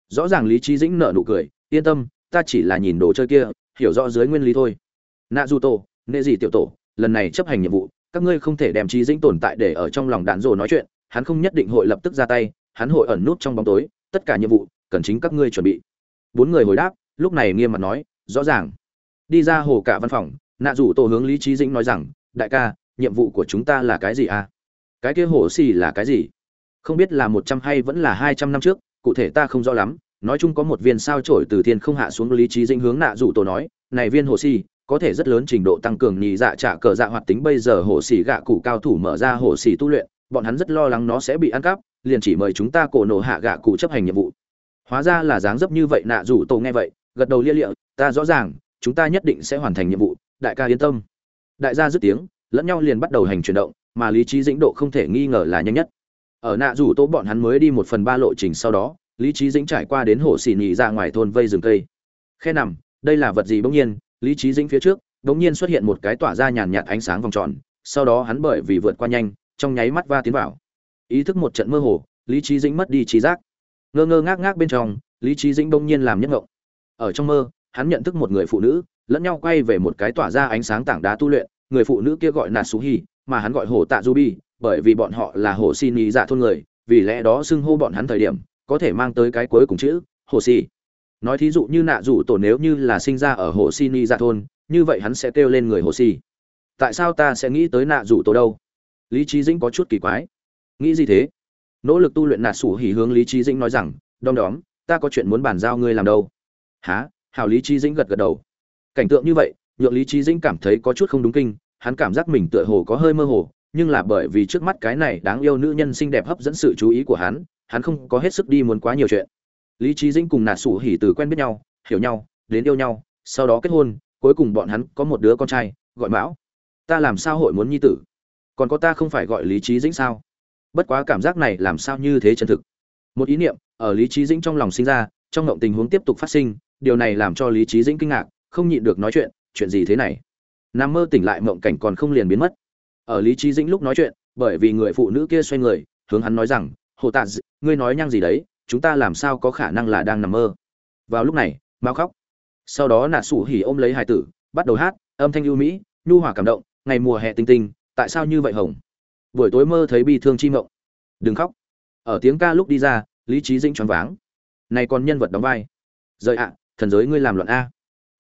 Rõ ràng lý trí dĩnh nở nụ cười, yên tâm, ta chỉ là nhìn đồ chơi kia, hiểu rõ dưới nguyên lý thôi. Nạ du tổ nệ gì tiểu tổ, lần này chấp hành nhiệm vụ, các ngươi không thể đem trí dĩnh tồn tại để ở trong lòng đạn rồ nói chuyện, hắn không nhất định hội lập tức ra tay, hắn hội ẩn nút trong bóng tối, tất cả nhiệm vụ, cần chính các ngươi chuẩn bị. Bốn người hồi đáp, lúc này nghiêm mặt nói, rõ ràng. Đi ra hồ cả văn phòng nạ rủ tổ hướng lý trí dĩnh nói rằng, đại ca, nhiệm vụ của chúng ta là cái gì à? Cái kia hồ xì là cái gì? Không biết là một trăm hay vẫn là hai trăm năm trước, cụ thể ta không rõ lắm. Nói chung có một viên sao trổi từ thiên không hạ xuống. Lý trí dĩnh hướng nạ rủ tổ nói, này viên hồ xì, có thể rất lớn trình độ tăng cường nhị dạ trả cờ dạ hoạt tính. Bây giờ hồ xì gạ cụ cao thủ mở ra hồ xì tu luyện, bọn hắn rất lo lắng nó sẽ bị ăn cắp, liền chỉ mời chúng ta cổ nổ hạ gạ cụ chấp hành nhiệm vụ. Hóa ra là dáng dấp như vậy, nạ rủ tổ nghe vậy, gật đầu lia lịa, ta rõ ràng, chúng ta nhất định sẽ hoàn thành nhiệm vụ đại ca yên tâm. Đại gia dứt tiếng, lẫn nhau liền bắt đầu hành chuyển động, mà lý trí dĩnh độ không thể nghi ngờ là nhanh nhất. Ở nạ rủ tố bọn hắn mới đi một phần ba lộ trình sau đó, lý trí dĩnh trải qua đến hồ xì nhị ra ngoài thôn vây rừng cây. Khe nằm, đây là vật gì bỗng nhiên, lý trí dĩnh phía trước, bỗng nhiên xuất hiện một cái tỏa ra nhàn nhạt ánh sáng vòng tròn, sau đó hắn bởi vì vượt qua nhanh, trong nháy mắt va tiến vào. Ý thức một trận mơ hồ, lý trí dĩnh mất đi trí giác. Ngơ ngơ ngác ngác bên trong, lý trí dĩnh bỗng nhiên làm nhất ngộng. Ở trong mơ, hắn nhận thức một người phụ nữ lẫn nhau quay về một cái tỏa ra ánh sáng tảng đá tu luyện, người phụ nữ kia gọi là sú hi mà hắn gọi hồ tạ du bi bởi vì bọn họ là hồ xin ý dạ thôn người, vì lẽ đó xưng hô bọn hắn thời điểm, có thể mang tới cái cuối cùng chữ, hồ xì nói thí dụ như nạ rủ tổ nếu như là sinh ra ở hồ xin ý dạ thôn, như vậy hắn sẽ kêu lên người hồ xì tại sao ta sẽ nghĩ tới nạ rủ tổ đâu? Lý trí dĩnh có chút kỳ quái. Nghĩ gì thế? Nỗ lực tu luyện nạ sủ hỉ hướng lý trí dĩnh nói rằng, đom đóm, ta có chuyện muốn bàn giao ngươi làm đâu. Há hảo lý trí dĩnh gật gật đầu cảnh tượng như vậy, nhượng lý trí dĩnh cảm thấy có chút không đúng kinh, hắn cảm giác mình tựa hồ có hơi mơ hồ, nhưng là bởi vì trước mắt cái này đáng yêu nữ nhân xinh đẹp hấp dẫn sự chú ý của hắn hắn không có hết sức đi muốn quá nhiều chuyện. Lý trí dĩnh cùng nạt sủ hỉ từ quen biết nhau, hiểu nhau, đến yêu nhau, sau đó kết hôn, cuối cùng bọn hắn có một đứa con trai, gọi mão. Ta làm sao hội muốn nhi tử? Còn có ta không phải gọi lý trí dĩnh sao? Bất quá cảm giác này làm sao như thế chân thực? Một ý niệm ở lý trí dĩnh trong lòng sinh ra, trong ngộng tình huống tiếp tục phát sinh, điều này làm cho lý trí dĩnh kinh ngạc không nhịn được nói chuyện chuyện gì thế này? Nằm mơ tỉnh lại mộng cảnh còn không liền biến mất. Ở lý trí dĩnh lúc nói chuyện, bởi vì người phụ nữ kia xoay người, hướng hắn nói rằng, hồ tạ ngươi nói nhăng gì đấy, chúng ta làm sao có khả năng là đang nằm mơ? Vào lúc này, mao khóc. Sau đó nà sủ hỉ ôm lấy hải tử, bắt đầu hát, âm thanh ưu mỹ, nhu hòa cảm động, ngày mùa hè tinh tinh, tại sao như vậy hồng? Buổi tối mơ thấy bi thương chi mộng. Đừng khóc. Ở tiếng ca lúc đi ra, lý trí dĩnh choáng váng. Này còn nhân vật đóng vai. Rời ạ, thần giới ngươi làm loạn a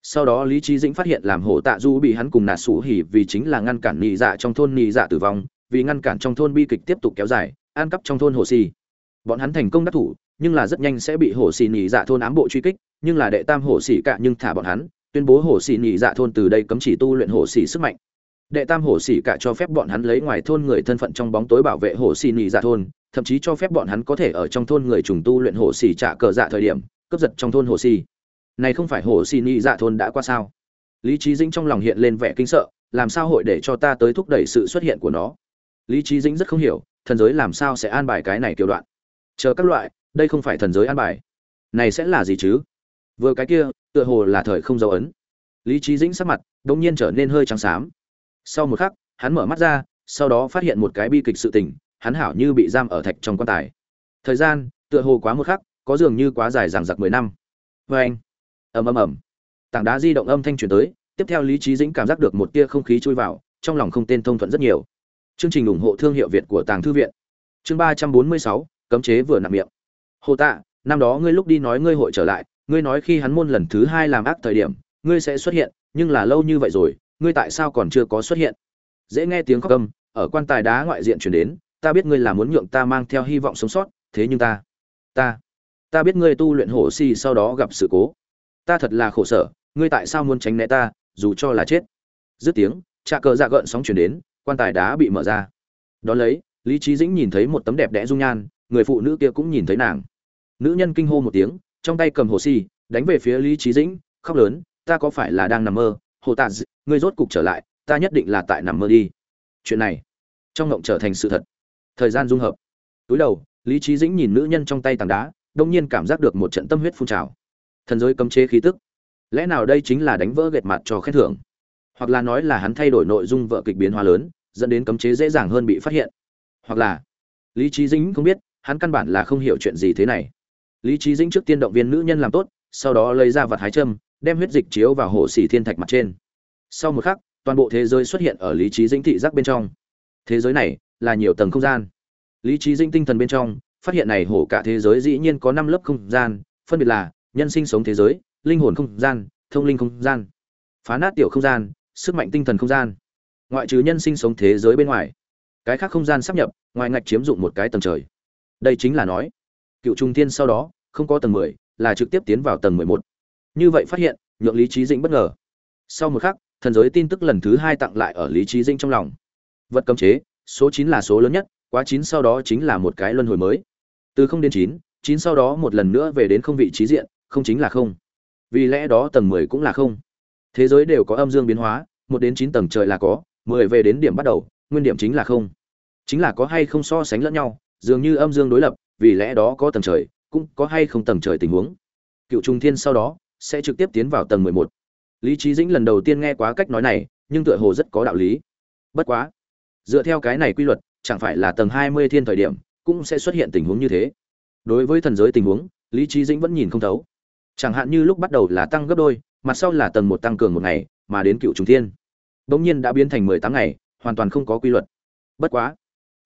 sau đó lý trí dĩnh phát hiện làm hổ tạ du bị hắn cùng nạt sủ hỉ vì chính là ngăn cản nhị dạ trong thôn nhị dạ tử vong, vì ngăn cản trong thôn bi kịch tiếp tục kéo dài, an cắp trong thôn hồ xì. Bọn hắn thành công đắc thủ, nhưng là rất nhanh sẽ bị hồ xì nhị dạ thôn ám bộ truy kích, nhưng là đệ tam hồ xì cả nhưng thả bọn hắn, tuyên bố hồ xì nhị dạ thôn từ đây cấm chỉ tu luyện hồ xì sức mạnh. Đệ tam hồ xì cả cho phép bọn hắn lấy ngoài thôn người thân phận trong bóng tối bảo vệ hồ xì nhị dạ thôn, thậm chí cho phép bọn hắn có thể ở trong thôn người trùng tu luyện hồ xì trả cờ dạ thời điểm, cướp giật trong thôn hồ xì này không phải hồ xì nhị dạ thôn đã qua sao? Lý trí dĩnh trong lòng hiện lên vẻ kinh sợ, làm sao hội để cho ta tới thúc đẩy sự xuất hiện của nó? Lý trí dĩnh rất không hiểu, thần giới làm sao sẽ an bài cái này kiểu đoạn? Chờ các loại, đây không phải thần giới an bài. Này sẽ là gì chứ? Vừa cái kia, tựa hồ là thời không dấu ấn. Lý trí dĩnh sắc mặt đ ỗ n g nhiên trở nên hơi trắng xám. Sau một khắc, hắn mở mắt ra, sau đó phát hiện một cái bi kịch sự tình, hắn hảo như bị giam ở thạch trong quan tài. Thời gian, tựa hồ quá một khắc, có dường như quá dài dằng dặc mười năm. Vê anh ầm ầm ầm. Tảng đá di động âm thanh truyền tới, tiếp theo lý trí dĩnh cảm giác được một tia không khí chui vào, trong lòng không tên thông thuận rất nhiều. Chương trình ủng hộ thương hiệu việt của tàng thư viện. Chương ba trăm bốn mươi sáu, cấm chế vừa nặng miệng. Hồ tạ, năm đó ngươi lúc đi nói ngươi hội trở lại, ngươi nói khi hắn môn lần thứ hai làm ác thời điểm, ngươi sẽ xuất hiện, nhưng là lâu như vậy rồi, ngươi tại sao còn chưa có xuất hiện? Dễ nghe tiếng khóc âm, ở quan tài đá ngoại diện chuyển đến, ta biết ngươi là muốn nhượng ta mang theo hy vọng sống sót, thế nhưng ta ta ta biết ngươi tu luyện hổ si sau đó gặp sự cố ta thật là khổ sở, ngươi tại sao muốn tránh né ta, dù cho là chết. Dứt tiếng trà cờ dạ gợn sóng chuyển đến, quan tài đá bị mở ra. Đón lấy, lý trí dĩnh nhìn thấy một tấm đẹp đẽ dung nhan, người phụ nữ kia cũng nhìn thấy nàng. Nữ nhân kinh hô một tiếng, trong tay cầm hồ si đánh về phía lý trí dĩnh, khóc lớn, ta có phải là đang nằm mơ? Hồ tạ ngươi rốt cục trở lại, ta nhất định là tại nằm mơ đi. Chuyện này, trong ngộng trở thành sự thật. Thời gian dung hợp. Túi đầu, lý trí dĩnh nhìn nữ nhân trong tay tảng đá, đông nhiên cảm giác được một trận tâm huyết phun trào thần giới cấm chế khí tức. Lẽ nào đây chính là đánh vỡ gệt mặt cho khen thưởng? Hoặc là nói là hắn thay đổi nội dung vợ kịch biến hóa lớn, dẫn đến cấm chế dễ dàng hơn bị phát hiện. Hoặc là, lý trí Dĩnh không biết, hắn căn bản là không hiểu chuyện gì thế này. Lý trí dĩnh trước tiên động viên nữ nhân làm tốt, sau đó lấy ra vật hái châm, đem huyết dịch chiếu vào hồ xỉ thiên thạch mặt trên. Sau một khắc, toàn bộ thế giới xuất hiện ở lý trí dĩnh thị giác bên trong. Thế giới này là nhiều tầng không gian. Lý trí dĩnh tinh thần bên trong, phát hiện này hổ cả thế giới dĩ nhiên có năm lớp không gian, phân biệt là nhân sinh sống thế giới, linh hồn không gian, thông linh không gian, phá nát tiểu không gian, sức mạnh tinh thần không gian. Ngoại trừ nhân sinh sống thế giới bên ngoài, cái khác không gian sắp nhập, ngoài ngạch chiếm dụng một cái tầng trời. Đây chính là nói, cựu trung tiên sau đó, không có tầng mười, là trực tiếp tiến vào tầng mười một. Như vậy phát hiện, nhượng lý trí dĩnh bất ngờ. Sau một khắc, thần giới tin tức lần thứ hai tặng lại ở lý trí dĩnh trong lòng. Vật cấm chế, số chín là số lớn nhất, quá chín sau đó chính là một cái luân hồi mới. Từ không đến chín chín sau đó một lần nữa về đến không vị trí diện không chính là không. Vì lẽ đó tầng mười cũng là không. Thế giới đều có âm dương biến hóa, một đến chín tầng trời là có, mười về đến điểm bắt đầu, nguyên điểm chính là không. Chính là có hay không so sánh lẫn nhau, dường như âm dương đối lập, vì lẽ đó có tầng trời, cũng có hay không tầng trời tình huống. Cựu trung thiên sau đó, sẽ trực tiếp tiến vào tầng mười một. Lý trí dĩnh lần đầu tiên nghe quá cách nói này, nhưng tựa hồ rất có đạo lý. Bất quá, dựa theo cái này quy luật, chẳng phải là tầng hai mươi thiên thời điểm, cũng sẽ xuất hiện tình huống như thế. Đối với thần giới tình huống, lý trí dĩnh vẫn nhìn không thấu chẳng hạn như lúc bắt đầu là tăng gấp đôi, mặt sau là tầng một tăng cường một ngày, mà đến cựu trung thiên. Bỗng nhiên đã biến thành mười tám ngày, hoàn toàn không có quy luật. Bất quá,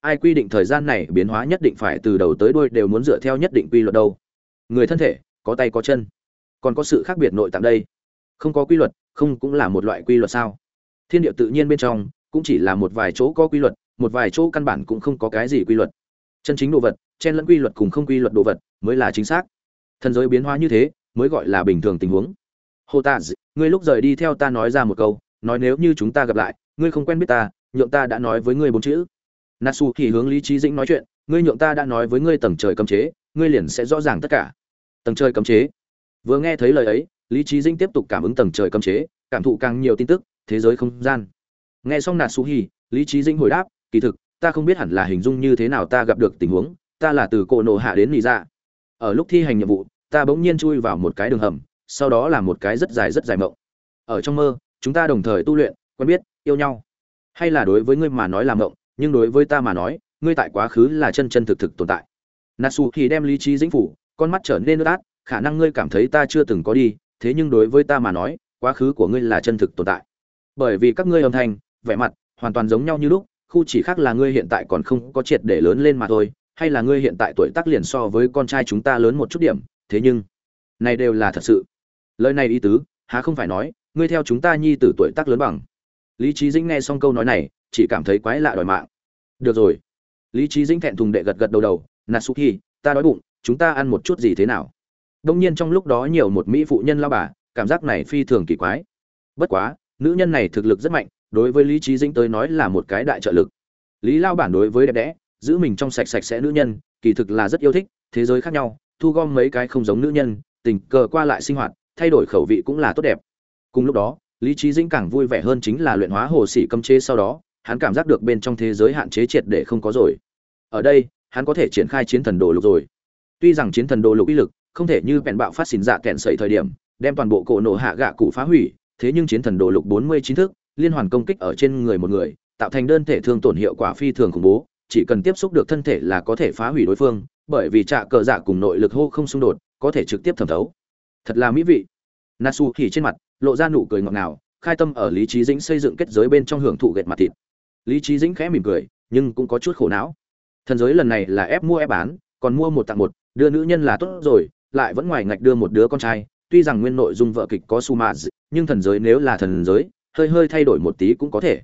ai quy định thời gian này biến hóa nhất định phải từ đầu tới đuôi đều muốn dựa theo nhất định quy luật đâu. Người thân thể, có tay có chân, còn có sự khác biệt nội tạng đây. Không có quy luật, không cũng là một loại quy luật sao? Thiên địa tự nhiên bên trong, cũng chỉ là một vài chỗ có quy luật, một vài chỗ căn bản cũng không có cái gì quy luật. Chân chính đồ vật, chen lẫn quy luật cùng không quy luật đồ vật mới là chính xác. Thần giới biến hóa như thế mới gọi là bình thường tình huống. Hồ ta ngươi lúc rời đi theo ta nói ra một câu, nói nếu như chúng ta gặp lại, ngươi không quen biết ta, nhượng ta đã nói với ngươi bốn chữ. Natsu thì hướng lý trí dĩnh nói chuyện, ngươi nhượng ta đã nói với ngươi tầng trời cấm chế, ngươi liền sẽ rõ ràng tất cả. Tầng trời cấm chế. Vừa nghe thấy lời ấy, lý trí dĩnh tiếp tục cảm ứng tầng trời cấm chế, cảm thụ càng nhiều tin tức, thế giới không gian. Nghe xong natsu hi lý trí dĩnh hồi đáp, kỳ thực, ta không biết hẳn là hình dung như thế nào ta gặp được tình huống, ta là từ cổ nổ hạ đến nị dạ. Ở lúc thi hành nhiệm vụ ta bỗng nhiên chui vào một cái đường hầm, sau đó là một cái rất dài rất dài mộng. Ở trong mơ, chúng ta đồng thời tu luyện, quen biết, yêu nhau. Hay là đối với ngươi mà nói là mộng, nhưng đối với ta mà nói, ngươi tại quá khứ là chân chân thực thực tồn tại. Natsu thì đem lý trí dĩnh phủ, con mắt trở nên nước át, khả năng ngươi cảm thấy ta chưa từng có đi, thế nhưng đối với ta mà nói, quá khứ của ngươi là chân thực tồn tại. Bởi vì các ngươi âm thanh, vẻ mặt, hoàn toàn giống nhau như lúc, khu chỉ khác là ngươi hiện tại còn không có triệt để lớn lên mà thôi, hay là ngươi hiện tại tuổi tác liền so với con trai chúng ta lớn một chút điểm thế nhưng, này đều là thật sự. Lời này ý tứ, há không phải nói, ngươi theo chúng ta nhi tử tuổi tác lớn bằng. Lý trí dĩnh nghe xong câu nói này, chỉ cảm thấy quái lạ đòi mạng. Được rồi. Lý trí dĩnh thẹn thùng đệ gật gật đầu đầu, natsuki, ta đói bụng, chúng ta ăn một chút gì thế nào? Đông nhiên trong lúc đó nhiều một mỹ phụ nhân lao bà, cảm giác này phi thường kỳ quái. Bất quá, nữ nhân này thực lực rất mạnh, đối với lý trí dĩnh tới nói là một cái đại trợ lực. Lý lao bản đối với đẹp đẽ, giữ mình trong sạch sạch sẽ nữ nhân, kỳ thực là rất yêu thích, thế giới khác nhau thu gom mấy cái không giống nữ nhân, tình cờ qua lại sinh hoạt, thay đổi khẩu vị cũng là tốt đẹp. Cùng lúc đó, lý trí dĩnh càng vui vẻ hơn chính là luyện hóa hồ sĩ cấm chế sau đó, hắn cảm giác được bên trong thế giới hạn chế triệt để không có rồi. Ở đây, hắn có thể triển khai chiến thần đồ lục rồi. Tuy rằng chiến thần đồ lục uy lực không thể như bèn bạo phát xỉn dạ kẹn sẩy thời điểm, đem toàn bộ cổ nổ hạ gạ cụ phá hủy, thế nhưng chiến thần đồ lục bốn mươi chín thức, liên hoàn công kích ở trên người một người, tạo thành đơn thể thương tổn hiệu quả phi thường khủng bố, chỉ cần tiếp xúc được thân thể là có thể phá hủy đối phương bởi vì trạ cờ dạ cùng nội lực hô không xung đột, có thể trực tiếp thẩm thấu. Thật là mỹ vị. Nasu thì trên mặt, lộ ra nụ cười ngọt ngào, khai tâm ở lý trí dĩnh xây dựng kết giới bên trong hưởng thụ gệt mặt thịt. Lý trí dĩnh khẽ mỉm cười, nhưng cũng có chút khổ não. Thần giới lần này là ép mua ép bán, còn mua một tặng một, đưa nữ nhân là tốt rồi, lại vẫn ngoài ngạch đưa một đứa con trai. Tuy rằng nguyên nội dung vợ kịch có su mạ nhưng thần giới nếu là thần giới, hơi hơi thay đổi một tí cũng có thể.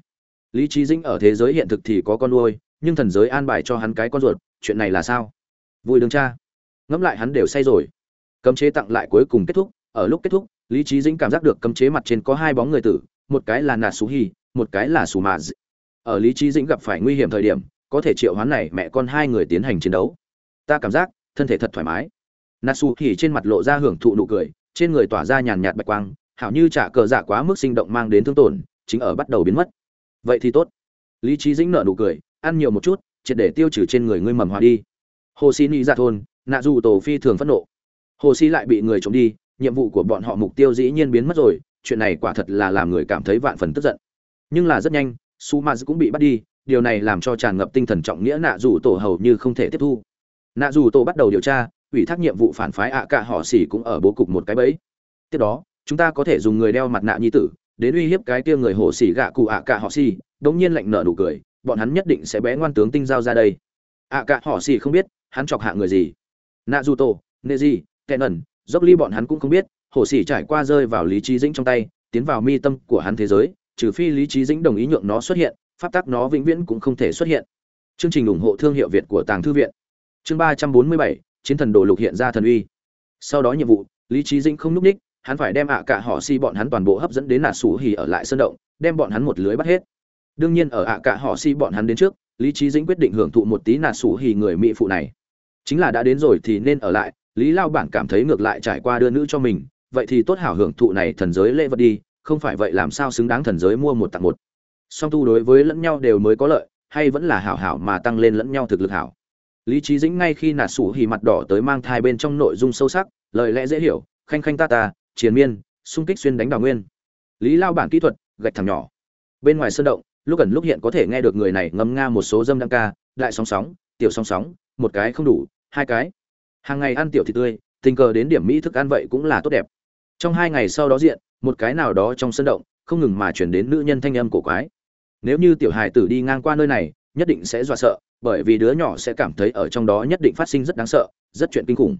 Lý trí dĩnh ở thế giới hiện thực thì có con nuôi, nhưng thần giới an bài cho hắn cái con ruột, chuyện này là sao? Vui đường cha. Ngẫm lại hắn đều say rồi. Cấm chế tặng lại cuối cùng kết thúc, ở lúc kết thúc, lý trí dĩnh cảm giác được cấm chế mặt trên có hai bóng người tử, một cái là nà xú hi một cái là xù mà ở lý trí dĩnh gặp phải nguy hiểm thời điểm, có thể triệu hoán này mẹ con hai người tiến hành chiến đấu. Ta cảm giác, thân thể thật thoải mái. Nà xù hi trên mặt lộ ra hưởng thụ nụ cười, trên người tỏa ra nhàn nhạt bạch quang, hảo như trả cờ dạ quá mức sinh động mang đến thương tổn, chính ở bắt đầu biến mất. Vậy thì tốt. Lý trí dĩnh nợ nụ cười, ăn nhiều một chút, triệt để tiêu trừ trên người ngươi mầm hoa đi hồ sĩ ni ra thôn, nạ dù tổ phi thường phẫn nộ. Hồ sĩ lại bị người trộm đi, nhiệm vụ của bọn họ mục tiêu dĩ nhiên biến mất rồi, chuyện này quả thật là làm người cảm thấy vạn phần tức giận. Nhưng là rất nhanh, su maz cũng bị bắt đi, điều này làm cho tràn ngập tinh thần trọng nghĩa nạ dù tổ hầu như không thể tiếp thu. Nạ dù tổ bắt đầu điều tra, ủy thác nhiệm vụ phản phái ạ cả họ xỉ cũng ở bố cục một cái bẫy. Tiếp đó, chúng ta có thể dùng người đeo mặt nạ nhi tử, đến uy hiếp cái kia người hồ xỉ gạ cụ ạ cả họ xỉ, đống nhiên lạnh nở nụ cười, bọn hắn nhất định sẽ bé ngoan tướng tinh giao ra đây. Ạ cả họ xỉ không biết hắn chọc hạ người gì? Nạ dù tổ nệ gì tệ nần dốc ly bọn hắn cũng không biết, hồ sĩ trải qua rơi vào lý trí dĩnh trong tay, tiến vào mi tâm của hắn thế giới, trừ phi lý trí dĩnh đồng ý nhượng nó xuất hiện, pháp tắc nó vĩnh viễn cũng không thể xuất hiện. Chương trình ủng hộ thương hiệu việt của tàng thư viện. Chương ba trăm bốn mươi bảy, chiến thần đồ lục hiện ra thần uy. Sau đó nhiệm vụ, lý trí dĩnh không núp ních, hắn phải đem ạ cả họ si bọn hắn toàn bộ hấp dẫn đến nạ sủ hỉ ở lại sân động, đem bọn hắn một lưới bắt hết. Đương nhiên ở ạ cả họ si bọn hắn đến trước, lý trí dĩnh quyết định hưởng thụ một tí nạ sủ hỉ người mỹ phụ này chính là đã đến rồi thì nên ở lại, lý lao bản cảm thấy ngược lại trải qua đưa nữ cho mình, vậy thì tốt hảo hưởng thụ này thần giới lễ vật đi, không phải vậy làm sao xứng đáng thần giới mua một tặng một. Song tu đối với lẫn nhau đều mới có lợi, hay vẫn là hảo hảo mà tăng lên lẫn nhau thực lực hảo. Lý trí dĩnh ngay khi nạt sủ hỉ mặt đỏ tới mang thai bên trong nội dung sâu sắc, lời lẽ dễ hiểu, khanh khanh ta ta chiến miên, xung kích xuyên đánh đào nguyên. Lý lao bản kỹ thuật, gạch thẳng nhỏ. Bên ngoài sân động, lúc gần lúc hiện có thể nghe được người này ngâm nga một số dâm đăng ca, đại sóng sóng, tiểu sóng sóng một cái không đủ, hai cái. Hàng ngày ăn tiểu thịt tươi, tình cờ đến điểm mỹ thức ăn vậy cũng là tốt đẹp. Trong hai ngày sau đó diện, một cái nào đó trong sân động, không ngừng mà chuyển đến nữ nhân thanh âm cổ quái. Nếu như tiểu hài tử đi ngang qua nơi này, nhất định sẽ dọa sợ, bởi vì đứa nhỏ sẽ cảm thấy ở trong đó nhất định phát sinh rất đáng sợ, rất chuyện kinh khủng.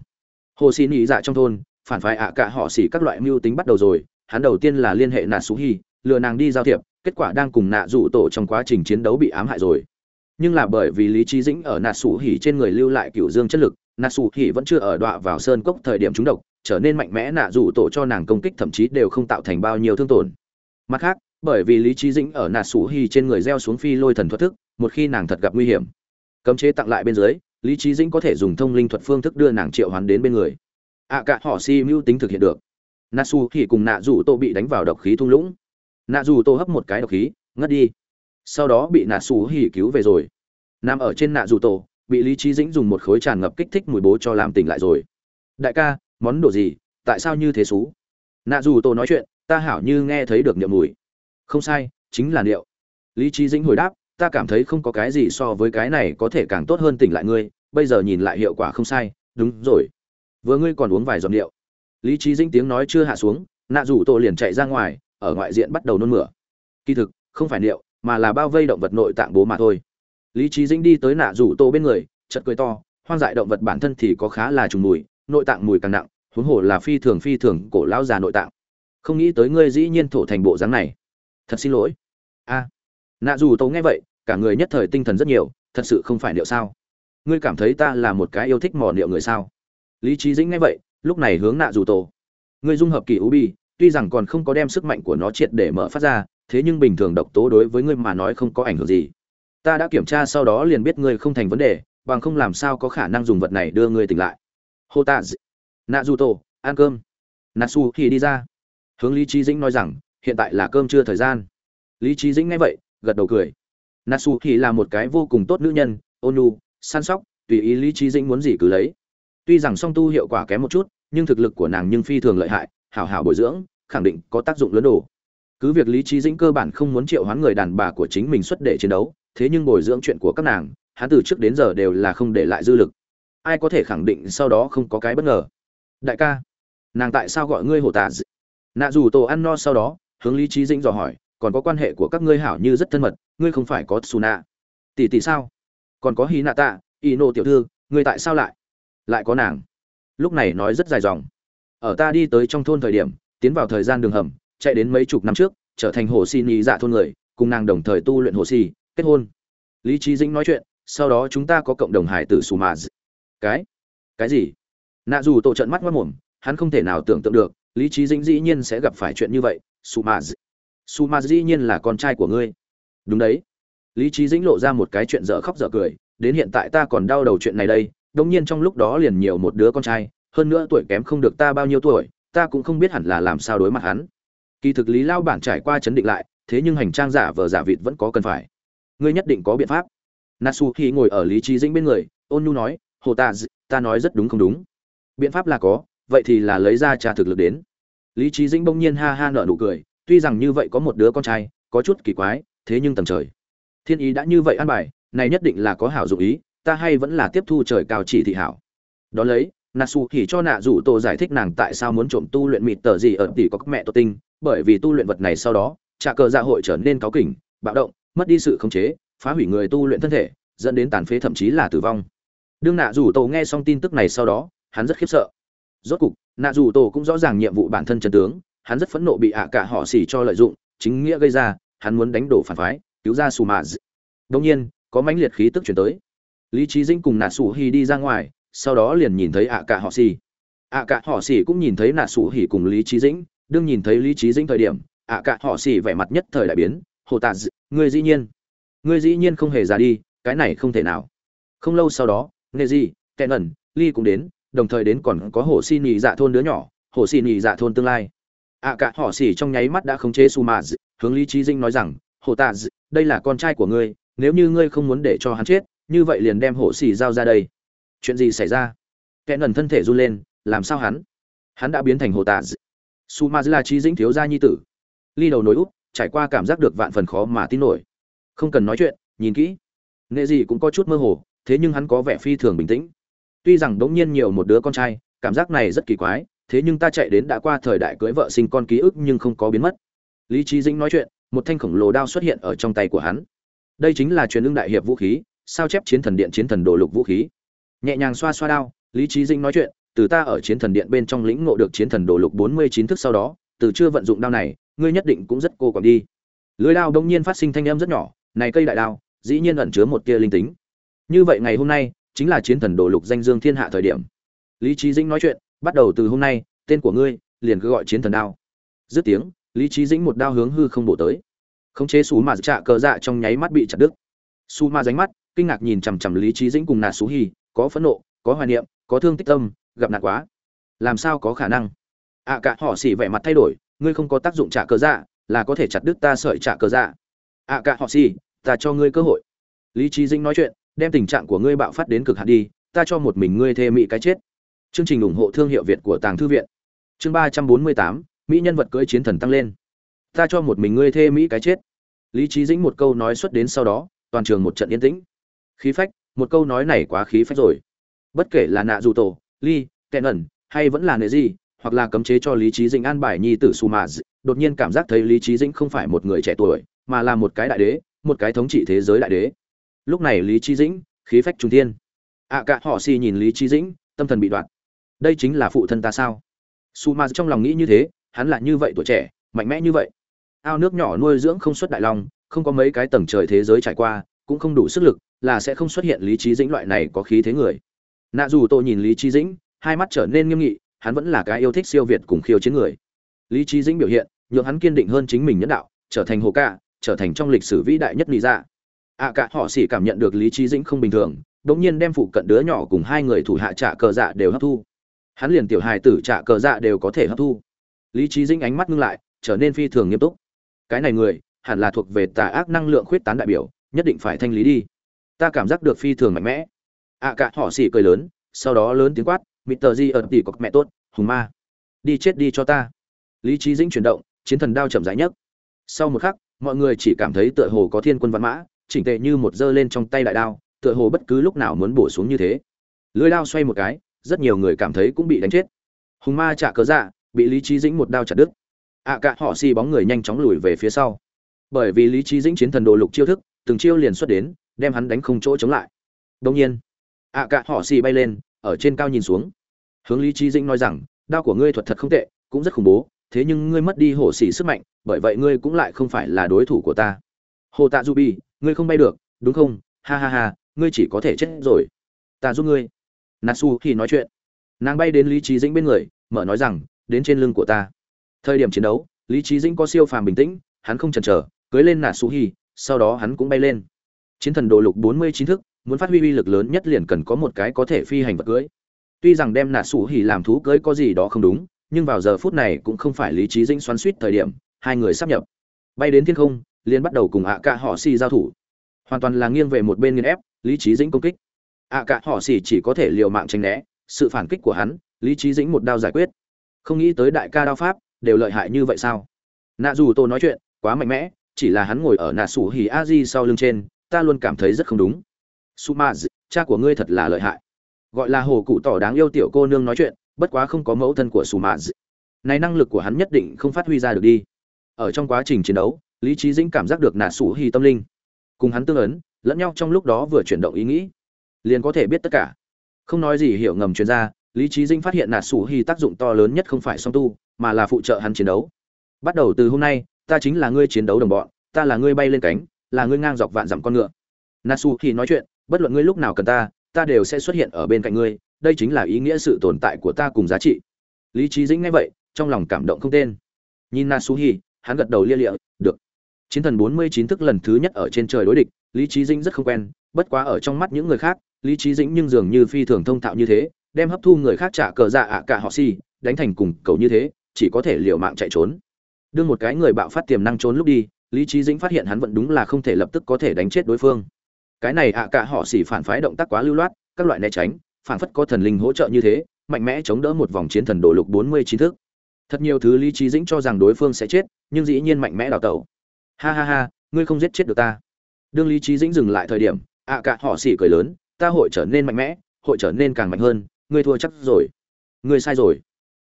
Hồ xin nhị dạ trong thôn, phản phái ạ cả họ xỉ các loại mưu tính bắt đầu rồi, hắn đầu tiên là liên hệ nạ xú hi, lừa nàng đi giao thiệp, kết quả đang cùng nạ dụ tổ trong quá trình chiến đấu bị ám hại rồi nhưng là bởi vì lý trí dĩnh ở nà sủ hỉ trên người lưu lại cựu dương chất lực nà sủ hỉ vẫn chưa ở đọa vào sơn cốc thời điểm trúng độc trở nên mạnh mẽ nạ dù tổ cho nàng công kích thậm chí đều không tạo thành bao nhiêu thương tổn. Mặt khác bởi vì lý trí dĩnh ở nà sủ hỉ trên người gieo xuống phi lôi thần thuật thức một khi nàng thật gặp nguy hiểm cấm chế tặng lại bên dưới lý trí dĩnh có thể dùng thông linh thuật phương thức đưa nàng triệu hoán đến bên người. Ạ à, cả họ si mưu tính thực hiện được. Nà su hỉ cùng nạ dù tô bị đánh vào độc khí thung lũng. Nạ dù tô hấp một cái độc khí ngất đi sau đó bị nạ xù hỉ cứu về rồi. Nằm ở trên nạ dù tổ, bị lý trí dĩnh dùng một khối tràn ngập kích thích mùi bố cho làm tỉnh lại rồi. Đại ca, món đồ gì? Tại sao như thế xú? Nạ dù tổ nói chuyện, ta hảo như nghe thấy được niệm mùi. Không sai, chính là niệu. Lý trí dĩnh hồi đáp, ta cảm thấy không có cái gì so với cái này có thể càng tốt hơn tỉnh lại ngươi, bây giờ nhìn lại hiệu quả không sai, đúng rồi. Vừa ngươi còn uống vài giọt niệu. Lý trí dĩnh tiếng nói chưa hạ xuống, nạ dù tổ liền chạy ra ngoài, ở ngoại diện bắt đầu nôn mửa. Kỳ thực, không phải niệu mà là bao vây động vật nội tạng bố mà thôi. Lý trí dĩnh đi tới nạ rủ tổ bên người chật cười to, hoang dại động vật bản thân thì có khá là trùng mùi, nội tạng mùi càng nặng, huống hồ là phi thường phi thường cổ lão già nội tạng. Không nghĩ tới ngươi dĩ nhiên thổ thành bộ dáng này. Thật xin lỗi. A. Nạ dù tổ nghe vậy, cả người nhất thời tinh thần rất nhiều, thật sự không phải liệu sao? Ngươi cảm thấy ta là một cái yêu thích mò liệu người sao? Lý trí dĩnh nghe vậy, lúc này hướng nạ dù tổ ngươi dung hợp kỳ u bi, tuy rằng còn không có đem sức mạnh của nó triệt để mở phát ra thế nhưng bình thường độc tố đối với ngươi mà nói không có ảnh hưởng gì. Ta đã kiểm tra sau đó liền biết ngươi không thành vấn đề bằng không làm sao có khả năng dùng vật này đưa ngươi tỉnh lại. Hô ta. nạ tổ ăn cơm. Natsu thì đi ra. Hướng lý trí dĩnh nói rằng hiện tại là cơm trưa thời gian. Lý trí dĩnh nghe vậy gật đầu cười. Natsu thì là một cái vô cùng tốt nữ nhân ônu săn sóc tùy ý lý trí dĩnh muốn gì cứ lấy. Tuy rằng song tu hiệu quả kém một chút, nhưng thực lực của nàng nhưng phi thường lợi hại, hảo hảo bồi dưỡng, khẳng định có tác dụng lớn đồ. Cứ việc Lý trí Dĩnh cơ bản không muốn triệu hoán người đàn bà của chính mình xuất để chiến đấu, thế nhưng bồi dưỡng chuyện của các nàng, hắn từ trước đến giờ đều là không để lại dư lực. Ai có thể khẳng định sau đó không có cái bất ngờ. Đại ca, nàng tại sao gọi ngươi hổ tạ? Nạ dù tổ ăn no sau đó, hướng Lý trí Dĩnh dò hỏi, còn có quan hệ của các ngươi hảo như rất thân mật, ngươi không phải có xù nạ Tỷ tỷ sao? Còn có Hí Nạ Tạ, y nô tiểu thư, ngươi tại sao lại? lại có nàng lúc này nói rất dài dòng ở ta đi tới trong thôn thời điểm tiến vào thời gian đường hầm chạy đến mấy chục năm trước, trở thành hồ xì nhị dạ thôn người, cùng nàng đồng thời tu luyện hồ xì, kết hôn. Lý trí dĩnh nói chuyện, sau đó chúng ta có cộng đồng hải tử sù mà cái? Cái gì? Nạ dù tổ trận mắt mất mồm, hắn không thể nào tưởng tượng được, lý trí dĩnh dĩ nhiên sẽ gặp phải chuyện như vậy, sù mà sù mà dĩ nhiên là con trai của ngươi. Đúng đấy. Lý trí dĩnh lộ ra một cái chuyện dở khóc dở cười, đến hiện tại ta còn đau đầu chuyện này đây đông nhiên trong lúc đó liền nhiều một đứa con trai, hơn nữa tuổi kém không được ta bao nhiêu tuổi, ta cũng không biết hẳn là làm sao đối mặt hắn kỳ thực lý lao bản trải qua chấn định lại, thế nhưng hành trang giả vờ giả vịt vẫn có cần phải. Ngươi nhất định có biện pháp. Nasu khi ngồi ở lý trí dĩnh bên người, ôn nhu nói, hồ ta ta nói rất đúng không đúng? Biện pháp là có, vậy thì là lấy ra trà thực lực đến. Lý trí dĩnh bỗng nhiên ha ha nở nụ cười, tuy rằng như vậy có một đứa con trai, có chút kỳ quái, thế nhưng tầm trời. Thiên ý đã như vậy ăn bài, này nhất định là có hảo dụng ý, ta hay vẫn là tiếp thu trời cao chỉ thị hảo. Đó lấy nà xù cho nạ rủ tổ giải thích nàng tại sao muốn trộm tu luyện mịt tờ gì ở tỷ có các mẹ tổ tinh bởi vì tu luyện vật này sau đó, trả cờ dạ hội trở nên cáu kỉnh, bạo động, mất đi sự khống chế, phá hủy người tu luyện thân thể, dẫn đến tàn phế thậm chí là tử vong. Đương nạ rủ tổ nghe xong tin tức này sau đó, hắn rất khiếp sợ. Rốt cục, nạ rủ tổ cũng rõ ràng nhiệm vụ bản thân trần tướng, hắn rất phẫn nộ bị ạ cả họ xỉ cho lợi dụng, chính nghĩa gây ra, hắn muốn đánh đổ phản phái, cứu ra sù mạ đông nhiên, có mãnh liệt khí tức chuyển tới. Lý trí dinh cùng nạ sủ hi đi ra ngoài, sau đó liền nhìn thấy ạ cả họ xỉ. ạ cả họ xỉ cũng nhìn thấy nạ sủ hỉ cùng lý trí dĩnh đương nhìn thấy lý trí dĩnh thời điểm ạ cả họ xỉ vẻ mặt nhất thời đại biến hồ tạ người dĩ nhiên người dĩ nhiên không hề ra đi cái này không thể nào. Không lâu sau đó nghe gì kẹn ẩn ly cũng đến đồng thời đến còn có hồ xi nhị dạ thôn đứa nhỏ hồ xi nhị dạ thôn tương lai. Ạ cả họ xỉ trong nháy mắt đã khống chế su mà, hướng lý trí dinh nói rằng hồ tạ đây là con trai của ngươi nếu như ngươi không muốn để cho hắn chết như vậy liền đem hồ xỉ giao ra đây. Chuyện gì xảy ra? Kẹn ẩn thân thể run lên làm sao hắn? Hắn đã biến thành hồ tạ su ma là trí dĩnh thiếu gia nhi tử. Ly đầu nối út trải qua cảm giác được vạn phần khó mà tin nổi. Không cần nói chuyện, nhìn kỹ. Nghệ gì cũng có chút mơ hồ, thế nhưng hắn có vẻ phi thường bình tĩnh. Tuy rằng đống nhiên nhiều một đứa con trai, cảm giác này rất kỳ quái, thế nhưng ta chạy đến đã qua thời đại cưới vợ sinh con ký ức nhưng không có biến mất. Lý trí dĩnh nói chuyện, một thanh khổng lồ đao xuất hiện ở trong tay của hắn. Đây chính là truyền lưng đại hiệp vũ khí, sao chép chiến thần điện chiến thần đồ lục vũ khí. Nhẹ nhàng xoa xoa đao, lý trí dĩnh nói chuyện từ ta ở chiến thần điện bên trong lĩnh ngộ được chiến thần đồ lục bốn mươi chín thức sau đó, từ chưa vận dụng đao này, ngươi nhất định cũng rất cô quạnh đi. Lưỡi đao đột nhiên phát sinh thanh âm rất nhỏ, này cây đại đao, dĩ nhiên ẩn chứa một tia linh tính. Như vậy ngày hôm nay, chính là chiến thần đồ lục danh dương thiên hạ thời điểm. Lý Chí dĩnh nói chuyện, bắt đầu từ hôm nay, tên của ngươi, liền cứ gọi chiến thần đao. Dứt tiếng, lý Chí dĩnh một đao hướng hư không bổ tới. Khống chế sú mà trạ cờ dạ trong nháy mắt bị chặt đứt. Su ma ránh mắt, kinh ngạc nhìn chằm chằm lý Chí dĩnh cùng nà xú hi có phẫn nộ, có hoài niệm, có thương tích tâm gặp nạn quá. Làm sao có khả năng? Ạ à, cả họ xỉ vẻ mặt thay đổi ngươi không có tác dụng trả cờ dạ là có thể chặt đứt ta sợi trả cờ dạ. Ạ à, cả họ xỉ ta cho ngươi cơ hội. Lý trí dĩnh nói chuyện đem tình trạng của ngươi bạo phát đến cực hạn đi ta cho một mình ngươi thê mỹ cái chết. Chương trình ủng hộ thương hiệu việt của tàng thư viện. Chương ba trăm bốn mươi tám mỹ nhân vật cưỡi chiến thần tăng lên. Ta cho một mình ngươi thê mỹ cái chết. Lý trí dĩnh một câu nói xuất đến sau đó toàn trường một trận yên tĩnh. Khí phách một câu nói này quá khí phách rồi. Bất kể là nạ dù tổ ly kẹn ẩn hay vẫn là nệ gì hoặc là cấm chế cho lý trí dĩnh an bài nhi tử su mà đột nhiên cảm giác thấy lý trí dĩnh không phải một người trẻ tuổi mà là một cái đại đế một cái thống trị thế giới đại đế. Lúc này lý trí dĩnh khí phách trung thiên. Ạ à, cả họ si nhìn lý trí dĩnh tâm thần bị đoạn. Đây chính là phụ thân ta sao? Su ma trong lòng nghĩ như thế hắn là như vậy tuổi trẻ mạnh mẽ như vậy. Ao nước nhỏ nuôi dưỡng không xuất đại long không có mấy cái tầng trời thế giới trải qua cũng không đủ sức lực là sẽ không xuất hiện lý trí dĩnh loại này có khí thế người nạ dù tôi nhìn lý trí dĩnh, hai mắt trở nên nghiêm nghị, hắn vẫn là cái yêu thích siêu việt cùng khiêu chiến người. Lý trí dĩnh biểu hiện, nhượng hắn kiên định hơn chính mình nhân đạo, trở thành hồ ca, trở thành trong lịch sử vĩ đại nhất lý ra ạ cả họ xỉ cảm nhận được lý trí dĩnh không bình thường đống nhiên đem phụ cận đứa nhỏ cùng hai người thủ hạ trả cờ dạ đều hấp thu. Hắn liền tiểu hài tử trả cờ dạ đều có thể hấp thu. Lý trí dĩnh ánh mắt ngưng lại, trở nên phi thường nghiêm túc. Cái này người, hẳn là thuộc về tà ác năng lượng khuyết tán đại biểu, nhất định phải thanh lý đi. Ta cảm giác được phi thường mạnh mẽ ạ à, cả họ xỉ cười lớn sau đó lớn tiếng quát mịt tờ di ẩn tỉ cọc mẹ tốt hùng ma. Đi chết đi cho ta. Lý trí dĩnh chuyển động chiến thần đao chậm rãi nhất sau một khắc mọi người chỉ cảm thấy tựa hồ có thiên quân văn mã chỉnh tệ như một dơ lên trong tay đại đao tựa hồ bất cứ lúc nào muốn bổ xuống như thế. Lưới đao xoay một cái rất nhiều người cảm thấy cũng bị đánh chết. Hùng ma trả cớ dạ bị lý trí dĩnh một đao chặt đứt. Ạ à, cả họ xì bóng người nhanh chóng lùi về phía sau. Bởi vì lý trí dĩnh chiến thần đồ lục chiêu thức từng chiêu liền xuất đến đem hắn đánh không chỗ chống lại. Đông nhiên ạ à, cả họ xì bay lên ở trên cao nhìn xuống. Hướng lý trí dĩnh nói rằng đao của ngươi thuật thật không tệ cũng rất khủng bố thế nhưng ngươi mất đi hổ xì sức mạnh bởi vậy ngươi cũng lại không phải là đối thủ của ta. Hồ tạ du bi ngươi không bay được đúng không? Ha ha ha ngươi chỉ có thể chết rồi. Ta giúp ngươi. Natsu khi nói chuyện. Nàng bay đến lý trí dĩnh bên người mở nói rằng đến trên lưng của ta. Thời điểm chiến đấu lý trí dĩnh có siêu phàm bình tĩnh hắn không chần chờ cưới lên natsu hi sau đó hắn cũng bay lên. Chiến thần đồ lục bốn mươi chín thức muốn phát huy uy lực lớn nhất liền cần có một cái có thể phi hành vật cưới. Tuy rằng đem nạ sủ hỉ làm thú cưới có gì đó không đúng, nhưng vào giờ phút này cũng không phải lý trí dĩnh xoắn suýt thời điểm, hai người sắp nhập. Bay đến thiên không, liền bắt đầu cùng ạ cạ họ xì giao thủ. Hoàn toàn là nghiêng về một bên nghiên ép, lý trí dĩnh công kích. Ạ cạ họ xì chỉ có thể liều mạng tranh né, sự phản kích của hắn, lý trí dĩnh một đao giải quyết. Không nghĩ tới đại ca đao pháp, đều lợi hại như vậy sao? Nạ dù tôi nói chuyện, quá mạnh mẽ, chỉ là hắn ngồi ở nạ sủ hỉ a di sau lưng trên, ta luôn cảm thấy rất không đúng sumaz cha của ngươi thật là lợi hại. Gọi là hồ cụ tỏ đáng yêu tiểu cô nương nói chuyện, bất quá không có mẫu thân của sumaz này năng lực của hắn nhất định không phát huy ra được đi. Ở trong quá trình chiến đấu, lý trí dĩnh cảm giác được nà sủ hy tâm linh. Cùng hắn tương ấn, lẫn nhau trong lúc đó vừa chuyển động ý nghĩ, liền có thể biết tất cả. Không nói gì hiểu ngầm chuyên gia lý trí dĩnh phát hiện nà sủ hy tác dụng to lớn nhất không phải song tu, mà là phụ trợ hắn chiến đấu. Bắt đầu từ hôm nay, ta chính là ngươi chiến đấu đồng bọn, ta là ngươi bay lên cánh, là ngươi ngang dọc vạn dặm con ngựa. Nasu khi nói chuyện bất luận ngươi lúc nào cần ta ta đều sẽ xuất hiện ở bên cạnh ngươi, đây chính là ý nghĩa sự tồn tại của ta cùng giá trị. Lý trí dĩnh nghe vậy, trong lòng cảm động không tên. Nhìn nasu hi hắn gật đầu lia lịa, được. Chiến thần bốn mươi chín thức lần thứ nhất ở trên trời đối địch, lý trí dĩnh rất không quen, bất quá ở trong mắt những người khác, lý trí dĩnh nhưng dường như phi thường thông thạo như thế, đem hấp thu người khác trả cờ dạ ạ cả họ si đánh thành cùng cầu như thế, chỉ có thể liều mạng chạy trốn. Đương một cái người bạo phát tiềm năng trốn lúc đi, lý trí dĩnh phát hiện hắn vẫn đúng là không thể lập tức có thể đánh chết đối phương cái này ạ cả họ xỉ phản phái động tác quá lưu loát, các loại né tránh, phản phất có thần linh hỗ trợ như thế, mạnh mẽ chống đỡ một vòng chiến thần đổ lục bốn mươi chín thức. Thật nhiều thứ lý trí dĩnh cho rằng đối phương sẽ chết, nhưng dĩ nhiên mạnh mẽ đào tẩu. Ha ha ha, ngươi không giết chết được ta. Đương lý trí dĩnh dừng lại thời điểm, ạ cả họ xỉ cười lớn, ta hội trở nên mạnh mẽ, hội trở nên càng mạnh hơn, ngươi thua chắc rồi. Ngươi sai rồi.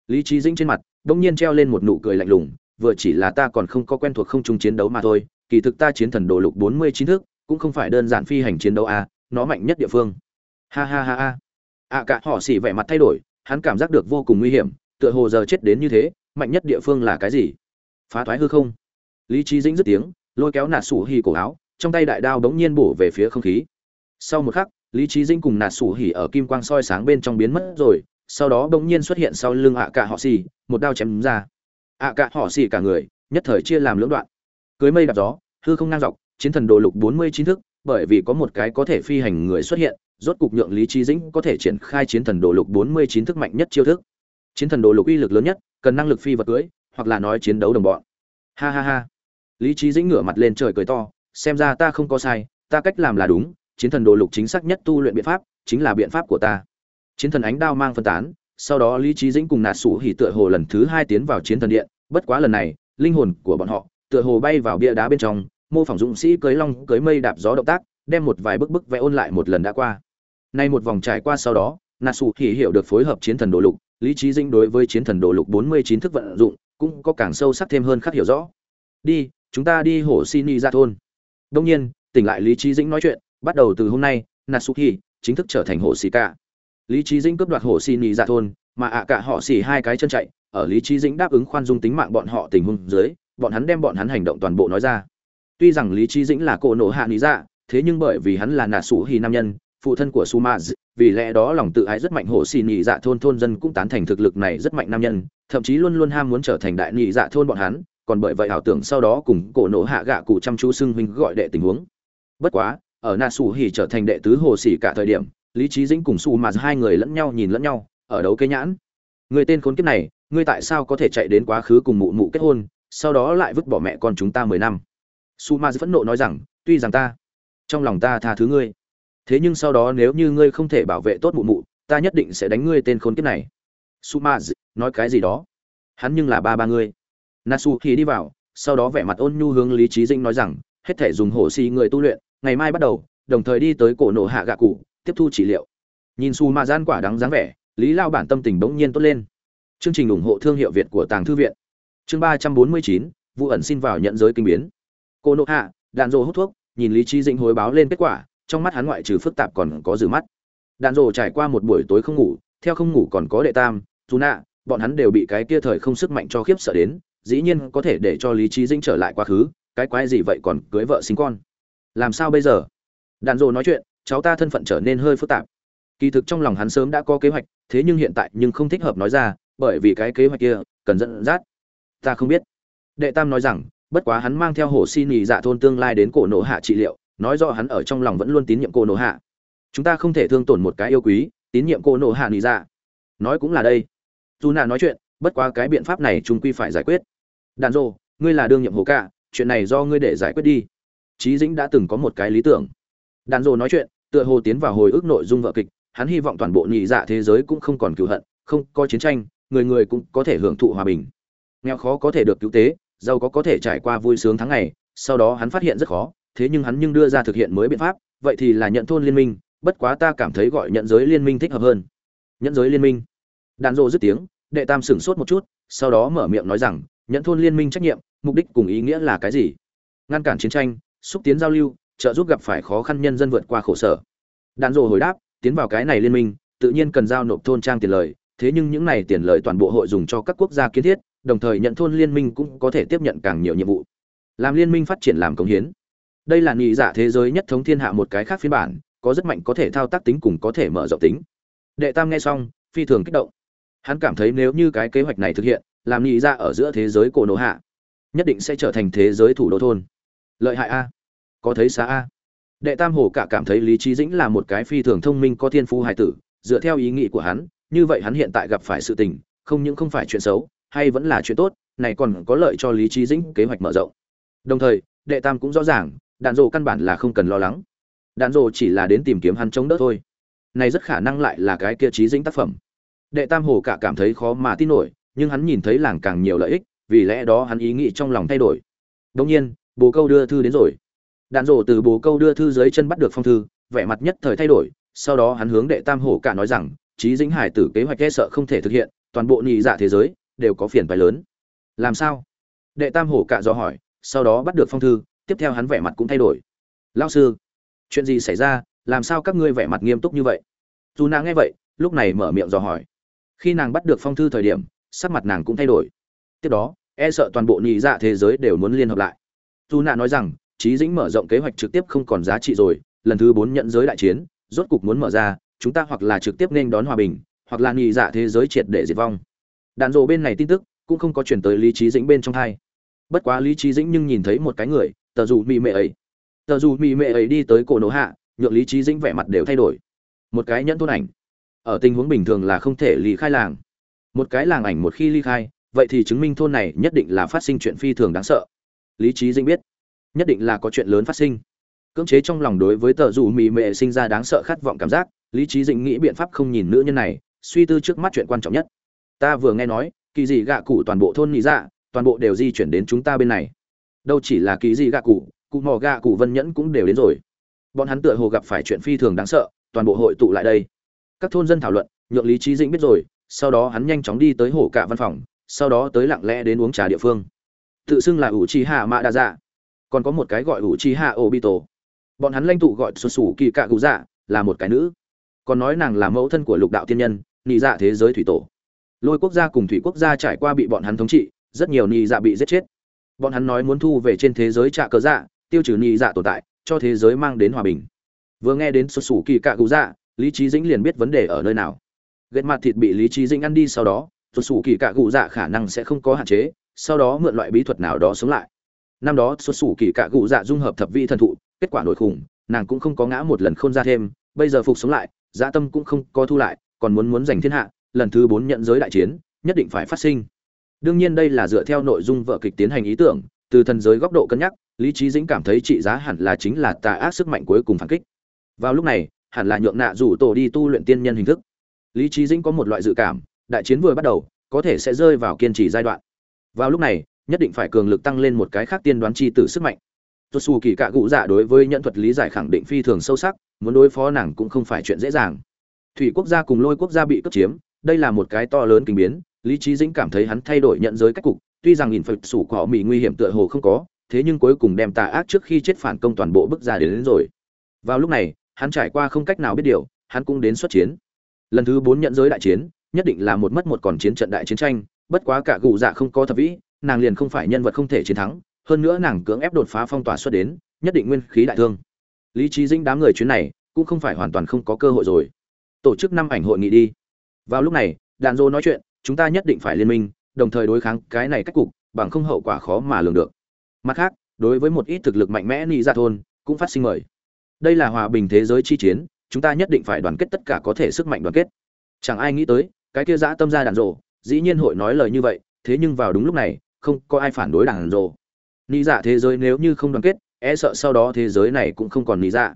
Lý trí dĩnh trên mặt đông nhiên treo lên một nụ cười lạnh lùng, vừa chỉ là ta còn không có quen thuộc không chung chiến đấu mà thôi, kỳ thực ta chiến thần đồ lục bốn mươi chín thước cũng không phải đơn giản phi hành chiến đấu a à, nó mạnh nhất địa phương. Ha ha ha ha. Ạ cả họ xỉ vẻ mặt thay đổi hắn cảm giác được vô cùng nguy hiểm tựa hồ giờ chết đến như thế mạnh nhất địa phương là cái gì? Phá thoái hư không. Lý trí dĩnh dứt tiếng lôi kéo nạt sủ hì cổ áo trong tay đại đao đống nhiên bổ về phía không khí. Sau một khắc lý trí dĩnh cùng nạt sủ hỉ ở kim quang soi sáng bên trong biến mất rồi sau đó đống nhiên xuất hiện sau lưng ạ cả họ xì một đao chém ra. ạ cả họ xì cả người nhất thời chia làm lưỡng đoạn. Cưới mây đạp gió hư không ngang dọc chiến thần đồ lục bốn mươi chín thức bởi vì có một cái có thể phi hành người xuất hiện rốt cục nhượng lý trí dĩnh có thể triển khai chiến thần đồ lục bốn mươi chín thức mạnh nhất chiêu thức. Chiến thần đồ lục uy lực lớn nhất cần năng lực phi vật cưỡi, hoặc là nói chiến đấu đồng bọn. Ha ha ha. Lý trí dĩnh ngửa mặt lên trời cười to xem ra ta không có sai ta cách làm là đúng chiến thần đồ lục chính xác nhất tu luyện biện pháp chính là biện pháp của ta. Chiến thần ánh đao mang phân tán sau đó lý trí dĩnh cùng nạt sủ hỉ tựa hồ lần thứ hai tiến vào chiến thần điện bất quá lần này linh hồn của bọn họ tựa hồ bay vào bia đá bên trong mô phỏng dũng sĩ cưới long cưới mây đạp gió động tác, đem một vài bức bức vẽ ôn lại một lần đã qua. Nay một vòng trải qua sau đó nà sủ hỉ hiểu được phối hợp chiến thần đồ lục, lý trí dĩnh đối với chiến thần đồ lục bốn mươi chín thức vận dụng, cũng có càng sâu sắc thêm hơn khắc hiểu rõ. Đi, chúng ta đi hồ xin ra thôn. Đông nhiên, tỉnh lại lý trí dĩnh nói chuyện, bắt đầu từ hôm nay natsuki chính thức trở thành hồ xì cả. Lý trí dĩnh cướp đoạt hồ xin nị dạ thôn, mà ạ cả họ xì hai cái chân chạy, ở lý trí dĩnh đáp ứng khoan dung tính mạng bọn họ tình huống dưới, bọn hắn đem bọn hắn hành động toàn bộ nói ra tuy rằng lý trí dĩnh là cổ nộ hạ lý dạ thế nhưng bởi vì hắn là nà sủ hì nam nhân, phụ thân của sumaz vì lẽ đó lòng tự ái rất mạnh hồ xì nhị dạ thôn thôn dân cũng tán thành thực lực này rất mạnh nam nhân, thậm chí luôn luôn ham muốn trở thành đại nhị dạ thôn bọn hắn, còn bởi vậy ảo tưởng sau đó cùng cổ nộ hạ gạ cụ chăm chú xưng huynh gọi đệ tình huống. Bất quá, ở nà sủ hì trở thành đệ tứ hồ xì cả thời điểm, lý trí dĩnh cùng su mà hai người lẫn nhau nhìn lẫn nhau, ở đấu cây nhãn. Người tên khốn kiếp này, ngươi tại sao có thể chạy đến quá khứ cùng mụ mụ kết hôn, sau đó lại vứt bỏ mẹ con chúng ta mười năm? Su ma phẫn nộ nói rằng, tuy rằng ta, trong lòng ta tha thứ ngươi, thế nhưng sau đó nếu như ngươi không thể bảo vệ tốt mụ mụ, ta nhất định sẽ đánh ngươi tên khốn kiếp này. Su ma nói cái gì đó? Hắn nhưng là ba ba ngươi. Nasu khi đi vào, sau đó vẻ mặt ôn nhu hướng lý trí dinh nói rằng, hết thể dùng hổ xì người tu luyện, ngày mai bắt đầu, đồng thời đi tới cổ nổ hạ gạ cụ, tiếp thu trị liệu. Nhìn su ma gian quả đắng dáng vẻ, lý lao bản tâm tình bỗng nhiên tốt lên. Chương trình ủng hộ thương hiệu việt của tàng thư viện. Chương ba trăm bốn mươi chín vụ ẩn xin vào nhận giới kinh biến cô nộ hạ, đạn dộ hút thuốc, nhìn lý trí dĩnh hối báo lên kết quả, trong mắt hắn ngoại trừ phức tạp còn có rử mắt. Đạn dộ trải qua một buổi tối không ngủ, theo không ngủ còn có đệ tam dù nạ bọn hắn đều bị cái kia thời không sức mạnh cho khiếp sợ đến, dĩ nhiên có thể để cho lý trí dĩnh trở lại quá khứ, cái quái gì vậy còn cưới vợ sinh con. Làm sao bây giờ? Đàn rồ nói chuyện, cháu ta thân phận trở nên hơi phức tạp. Kỳ thực trong lòng hắn sớm đã có kế hoạch, thế nhưng hiện tại nhưng không thích hợp nói ra, bởi vì cái kế hoạch kia cần dẫn dắt. Ta không biết. Đệ tam nói rằng bất quá hắn mang theo hồ xin nhị dạ thôn tương lai đến cổ nổ hạ trị liệu, nói rõ hắn ở trong lòng vẫn luôn tín nhiệm cổ nổ hạ. Chúng ta không thể thương tổn một cái yêu quý, tín nhiệm cổ nổ hạ nhị dạ. Nói cũng là đây. Dù nà nói chuyện, bất quá cái biện pháp này chúng quy phải giải quyết. Đàn rô ngươi là đương nhiệm hồ cả chuyện này do ngươi để giải quyết đi. Trí dĩnh đã từng có một cái lý tưởng. Đàn rô nói chuyện, tựa hồ tiến vào hồi ức nội dung vợ kịch, hắn hy vọng toàn bộ nhị dạ thế giới cũng không còn cựu hận, không có chiến tranh, người người cũng có thể hưởng thụ hòa bình. Nghèo khó có thể được cứu tế giàu có có thể trải qua vui sướng tháng ngày, sau đó hắn phát hiện rất khó, thế nhưng hắn nhưng đưa ra thực hiện mới biện pháp, vậy thì là nhận thôn liên minh, bất quá ta cảm thấy gọi nhận giới liên minh thích hợp hơn. Nhận giới liên minh. Đàn rộ dứt tiếng, đệ tam sửng sốt một chút, sau đó mở miệng nói rằng, nhận thôn liên minh trách nhiệm, mục đích cùng ý nghĩa là cái gì? Ngăn cản chiến tranh, xúc tiến giao lưu, trợ giúp gặp phải khó khăn nhân dân vượt qua khổ sở. Đàn rộ hồi đáp, tiến vào cái này liên minh, tự nhiên cần giao nộp thôn trang tiền lời, thế nhưng những này tiền lợi toàn bộ hội dùng cho các quốc gia kiến thiết đồng thời nhận thôn liên minh cũng có thể tiếp nhận càng nhiều nhiệm vụ. Làm liên minh phát triển làm công hiến. Đây là nghị giả dạ thế giới nhất thống thiên hạ một cái khác phiên bản, có rất mạnh có thể thao tác tính cùng có thể mở rộng tính. Đệ tam nghe xong, phi thường kích động. Hắn cảm thấy nếu như cái kế hoạch này thực hiện, làm nghị ra dạ ở giữa thế giới cổ nổ hạ, nhất định sẽ trở thành thế giới thủ đô thôn. Lợi hại a. Có thấy xa a. Đệ tam hồ cả cảm thấy lý trí dĩnh là một cái phi thường thông minh có thiên phú hài tử, dựa theo ý nghĩ của hắn, như vậy hắn hiện tại gặp phải sự tình, không những không phải chuyện xấu hay vẫn là chuyện tốt, này còn có lợi cho lý trí dĩnh kế hoạch mở rộng. Đồng thời, đệ tam cũng rõ ràng, đạn dộ căn bản là không cần lo lắng. Đạn dộ chỉ là đến tìm kiếm hắn chống đỡ thôi. Này rất khả năng lại là cái kia trí dĩnh tác phẩm. Đệ tam hồ cả cảm thấy khó mà tin nổi, nhưng hắn nhìn thấy làng càng nhiều lợi ích, vì lẽ đó hắn ý nghĩ trong lòng thay đổi. Đông nhiên, bồ câu đưa thư đến rồi. Đạn dộ từ bồ câu đưa thư dưới chân bắt được phong thư, vẻ mặt nhất thời thay đổi, sau đó hắn hướng đệ tam hổ cả nói rằng, trí dĩnh hải tử kế hoạch e sợ không thể thực hiện, toàn bộ nhị dạ thế giới đều có phiền phải lớn. Làm sao? Đệ tam hổ cạ do hỏi, sau đó bắt được phong thư, tiếp theo hắn vẻ mặt cũng thay đổi. Lao sư, chuyện gì xảy ra? Làm sao các ngươi vẻ mặt nghiêm túc như vậy? Dù nàng nghe vậy, lúc này mở miệng dò hỏi. Khi nàng bắt được phong thư thời điểm, sắc mặt nàng cũng thay đổi. Tiếp đó e sợ toàn bộ nhị dạ thế giới đều muốn liên hợp lại. Dù nàng nói rằng trí dĩnh mở rộng kế hoạch trực tiếp không còn giá trị rồi, lần thứ bốn nhận giới đại chiến, rốt cục muốn mở ra, chúng ta hoặc là trực tiếp nên đón hòa bình, hoặc là nhị dạ thế giới triệt để diệt vong đạn rộ bên này tin tức cũng không có chuyển tới lý trí dĩnh bên trong hai bất quá lý trí dĩnh nhưng nhìn thấy một cái người, tờ dù mị mệ ấy. Tờ dù mị mệ ấy đi tới cổ nổ hạ, nhượng lý trí dĩnh vẻ mặt đều thay đổi. Một cái nhẫn thôn ảnh. Ở tình huống bình thường là không thể ly khai làng. Một cái làng ảnh một khi ly khai, vậy thì chứng minh thôn này nhất định là phát sinh chuyện phi thường đáng sợ. Lý trí dĩnh biết, nhất định là có chuyện lớn phát sinh. Cưỡng chế trong lòng đối với tờ dù mị mệ sinh ra đáng sợ khát vọng cảm giác, lý trí dĩnh nghĩ biện pháp không nhìn nữ nhân này, suy tư trước mắt chuyện quan trọng nhất ta vừa nghe nói, kỳ dị gạ cụ toàn bộ thôn nghĩ dạ toàn bộ đều di chuyển đến chúng ta bên này. Đâu chỉ là kỳ dị gạ cụ cụ mò gạ cụ vân nhẫn cũng đều đến rồi. Bọn hắn tựa hồ gặp phải chuyện phi thường đáng sợ, toàn bộ hội tụ lại đây. Các thôn dân thảo luận, nhượng lý trí dĩnh biết rồi, sau đó hắn nhanh chóng đi tới hồ cả văn phòng, sau đó tới lặng lẽ đến uống trà địa phương. Tự xưng là ủ chi hạ mạ đa dạ còn có một cái gọi ủ chi hạ ủ bi tổ. bọn hắn lãnh tụ gọi xuất xù kỳ cạ cụ dạ là một cái nữ. Còn nói nàng là mẫu thân của lục đạo tiên nhân, nị dạ thế giới thủy tổ lôi quốc gia cùng thủy quốc gia trải qua bị bọn hắn thống trị, rất nhiều nị dạ bị giết chết. Bọn hắn nói muốn thu về trên thế giới trạ cờ dạ tiêu trừ nị dạ tồn tại, cho thế giới mang đến hòa bình. Vừa nghe đến xuất xù kỳ cạ cụ dạ lý trí dĩnh liền biết vấn đề ở nơi nào. Ghét mặt thịt bị lý trí dĩnh ăn đi sau đó xuất xù kỳ cạ cụ dạ khả năng sẽ không có hạn chế, sau đó mượn loại bí thuật nào đó sống lại. Năm đó xuất xù kỳ cạ cụ dạ dung hợp thập vị thần thụ, kết quả nổi khủng, nàng cũng không có ngã một lần không ra thêm, bây giờ phục sống lại dạ tâm cũng không có thu lại, còn muốn muốn giành thiên hạ lần thứ bốn nhận giới đại chiến, nhất định phải phát sinh. Đương nhiên đây là dựa theo nội dung vợ kịch tiến hành ý tưởng, từ thần giới góc độ cân nhắc, lý trí dĩnh cảm thấy trị giá hẳn là chính là tà ác sức mạnh cuối cùng phản kích. Vào lúc này, hẳn là nhượng nạ rủ tổ đi tu luyện tiên nhân hình thức. Lý trí dĩnh có một loại dự cảm, đại chiến vừa bắt đầu, có thể sẽ rơi vào kiên trì giai đoạn. Vào lúc này, nhất định phải cường lực tăng lên một cái khác tiên đoán chi tử sức mạnh. Tuột xù kỳ cạ cụ dạ đối với nhận thuật lý giải khẳng định phi thường sâu sắc, muốn đối phó nàng cũng không phải chuyện dễ dàng. Thủy quốc gia cùng lôi quốc gia bị cướp chiếm đây là một cái to lớn kinh biến lý trí dĩnh cảm thấy hắn thay đổi nhận giới cách cục tuy rằng nhìn phật sủ của họ mỹ nguy hiểm tựa hồ không có thế nhưng cuối cùng đem tà ác trước khi chết phản công toàn bộ bức ra đến, đến rồi. Vào lúc này hắn trải qua không cách nào biết điều hắn cũng đến xuất chiến. Lần thứ bốn nhận giới đại chiến nhất định là một mất một còn chiến trận đại chiến tranh bất quá cả gù dạ không có thập vĩ nàng liền không phải nhân vật không thể chiến thắng hơn nữa nàng cưỡng ép đột phá phong tỏa xuất đến nhất định nguyên khí đại thương. Lý trí dĩnh đám người chuyến này cũng không phải hoàn toàn không có cơ hội rồi. Tổ chức năm ảnh hội nghị đi vào lúc này đàn dô nói chuyện, chúng ta nhất định phải liên minh, đồng thời đối kháng cái này cách cục, bằng không hậu quả khó mà lường được. Mặt khác, đối với một ít thực lực mạnh mẽ nị ra thôn, cũng phát sinh mời. Đây là hòa bình thế giới chi chiến, chúng ta nhất định phải đoàn kết tất cả có thể sức mạnh đoàn kết. Chẳng ai nghĩ tới, cái kia dã tâm ra đàn rộ dĩ nhiên hội nói lời như vậy, thế nhưng vào đúng lúc này, không có ai phản đối đàn rộ nị dạ thế giới nếu như không đoàn kết e sợ sau đó thế giới này cũng không còn nị dạ.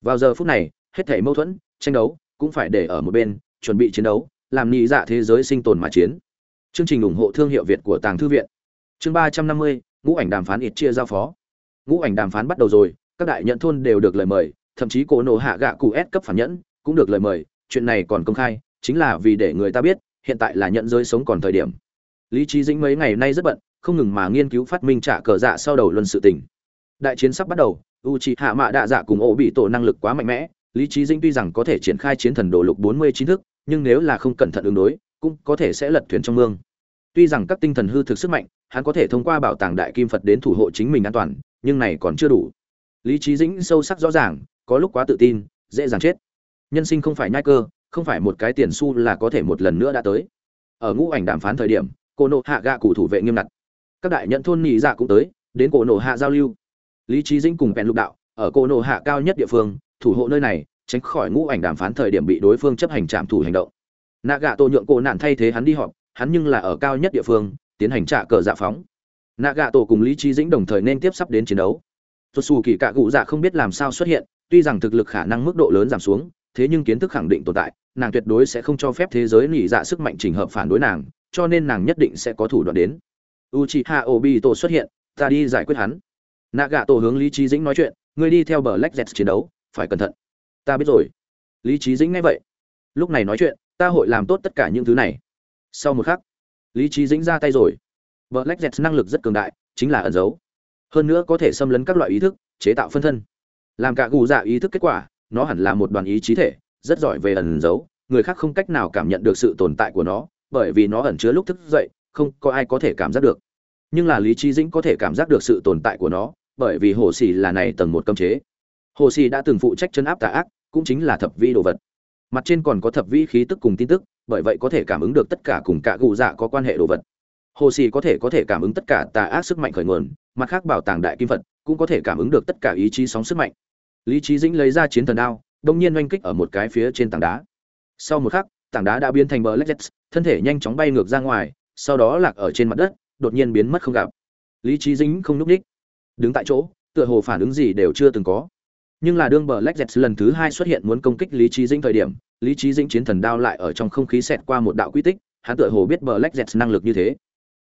Vào giờ phút này, hết thảy mâu thuẫn, tranh đấu, cũng phải để ở một bên chuẩn bị chiến đấu, làm ni dạ thế giới sinh tồn mà chiến. Chương trình ủng hộ thương hiệu việt của tàng thư viện. Chương ba trăm năm mươi, ngũ ảnh đàm phán ít chia giao phó. Ngũ ảnh đàm phán bắt đầu rồi, các đại nhận thôn đều được lời mời, thậm chí cổ nổ hạ gạ cụ S cấp phản nhẫn cũng được lời mời, chuyện này còn công khai, chính là vì để người ta biết, hiện tại là nhận giới sống còn thời điểm. Lý trí dĩnh mấy ngày nay rất bận, không ngừng mà nghiên cứu phát minh trả cờ dạ sau đầu luân sự tình. Đại chiến sắp bắt đầu u hạ mạ đạ dạ cùng ổ bị tổ năng lực quá mạnh mẽ, lý trí dĩnh tuy rằng có thể triển khai chiến thần đồ lục bốn mươi chín thức nhưng nếu là không cẩn thận ứng đối, cũng có thể sẽ lật thuyền trong mương. Tuy rằng các tinh thần hư thực sức mạnh, hắn có thể thông qua bảo tàng đại kim phật đến thủ hộ chính mình an toàn, nhưng này còn chưa đủ. Lý trí dĩnh sâu sắc rõ ràng, có lúc quá tự tin, dễ dàng chết. Nhân sinh không phải nhai cơ, không phải một cái tiền xu là có thể một lần nữa đã tới. Ở ngũ ảnh đàm phán thời điểm, cô nộ hạ gạ cụ thủ vệ nghiêm ngặt. Các đại nhận thôn nhị dạ cũng tới, đến cổ nộ hạ giao lưu. Lý trí dĩnh cùng bèn lục đạo, ở cổ nộ hạ cao nhất địa phương, thủ hộ nơi này tránh khỏi ngũ ảnh đàm phán thời điểm bị đối phương chấp hành trạm thủ hành động. Nạ gạ tổ nhượng cổ nạn thay thế hắn đi họp, hắn nhưng là ở cao nhất địa phương, tiến hành trả cờ dạ phóng. Nạ gạ tổ cùng lý trí dĩnh đồng thời nên tiếp sắp đến chiến đấu. Tuột xù kỳ cạ cụ dạ không biết làm sao xuất hiện, tuy rằng thực lực khả năng mức độ lớn giảm xuống, thế nhưng kiến thức khẳng định tồn tại, nàng tuyệt đối sẽ không cho phép thế giới nỉ dạ sức mạnh trình hợp phản đối nàng, cho nên nàng nhất định sẽ có thủ đoạn đến. U c h i h a obito xuất hiện, ta đi giải quyết hắn. Nạ gạ tổ hướng lý trí dĩnh nói chuyện, ngươi đi theo bờ lách z chiến đấu, phải cẩn thận ta biết rồi. Lý trí dĩnh nghe vậy, lúc này nói chuyện, ta hội làm tốt tất cả những thứ này. Sau một khắc, lý trí dĩnh ra tay rồi. Vợ lách dẹt năng lực rất cường đại, chính là ẩn giấu. Hơn nữa có thể xâm lấn các loại ý thức, chế tạo phân thân. Làm cả gù dạ ý thức kết quả, nó hẳn là một đoàn ý chí thể, rất giỏi về ẩn giấu, người khác không cách nào cảm nhận được sự tồn tại của nó, bởi vì nó ẩn chứa lúc thức dậy, không có ai có thể cảm giác được. Nhưng là lý trí dĩnh có thể cảm giác được sự tồn tại của nó, bởi vì hồ xì là này tầng một cấm chế. Hồ xì đã từng phụ trách chấn áp tà ác cũng chính là thập vi đồ vật. Mặt trên còn có thập vi khí tức cùng tin tức, bởi vậy có thể cảm ứng được tất cả cùng cả gù dạ có quan hệ đồ vật. Hồ xì có thể có thể cảm ứng tất cả tà ác sức mạnh khởi nguồn, mặt khác bảo tàng đại kim phật cũng có thể cảm ứng được tất cả ý chí sóng sức mạnh. Lý trí dĩnh lấy ra chiến thần đao, đông nhiên oanh kích ở một cái phía trên tảng đá. Sau một khắc, tảng đá đã biến thành bờ lách thân thể nhanh chóng bay ngược ra ngoài, sau đó lạc ở trên mặt đất, đột nhiên biến mất không gặp. Lý trí dĩnh không núp đích đứng tại chỗ, tựa hồ phản ứng gì đều chưa từng có nhưng là đương bờ lách lần thứ hai xuất hiện muốn công kích lý trí dinh thời điểm, lý trí dinh chiến thần đao lại ở trong không khí xẹt qua một đạo quy tích, hắn tựa hồ biết bờ lách năng lực như thế.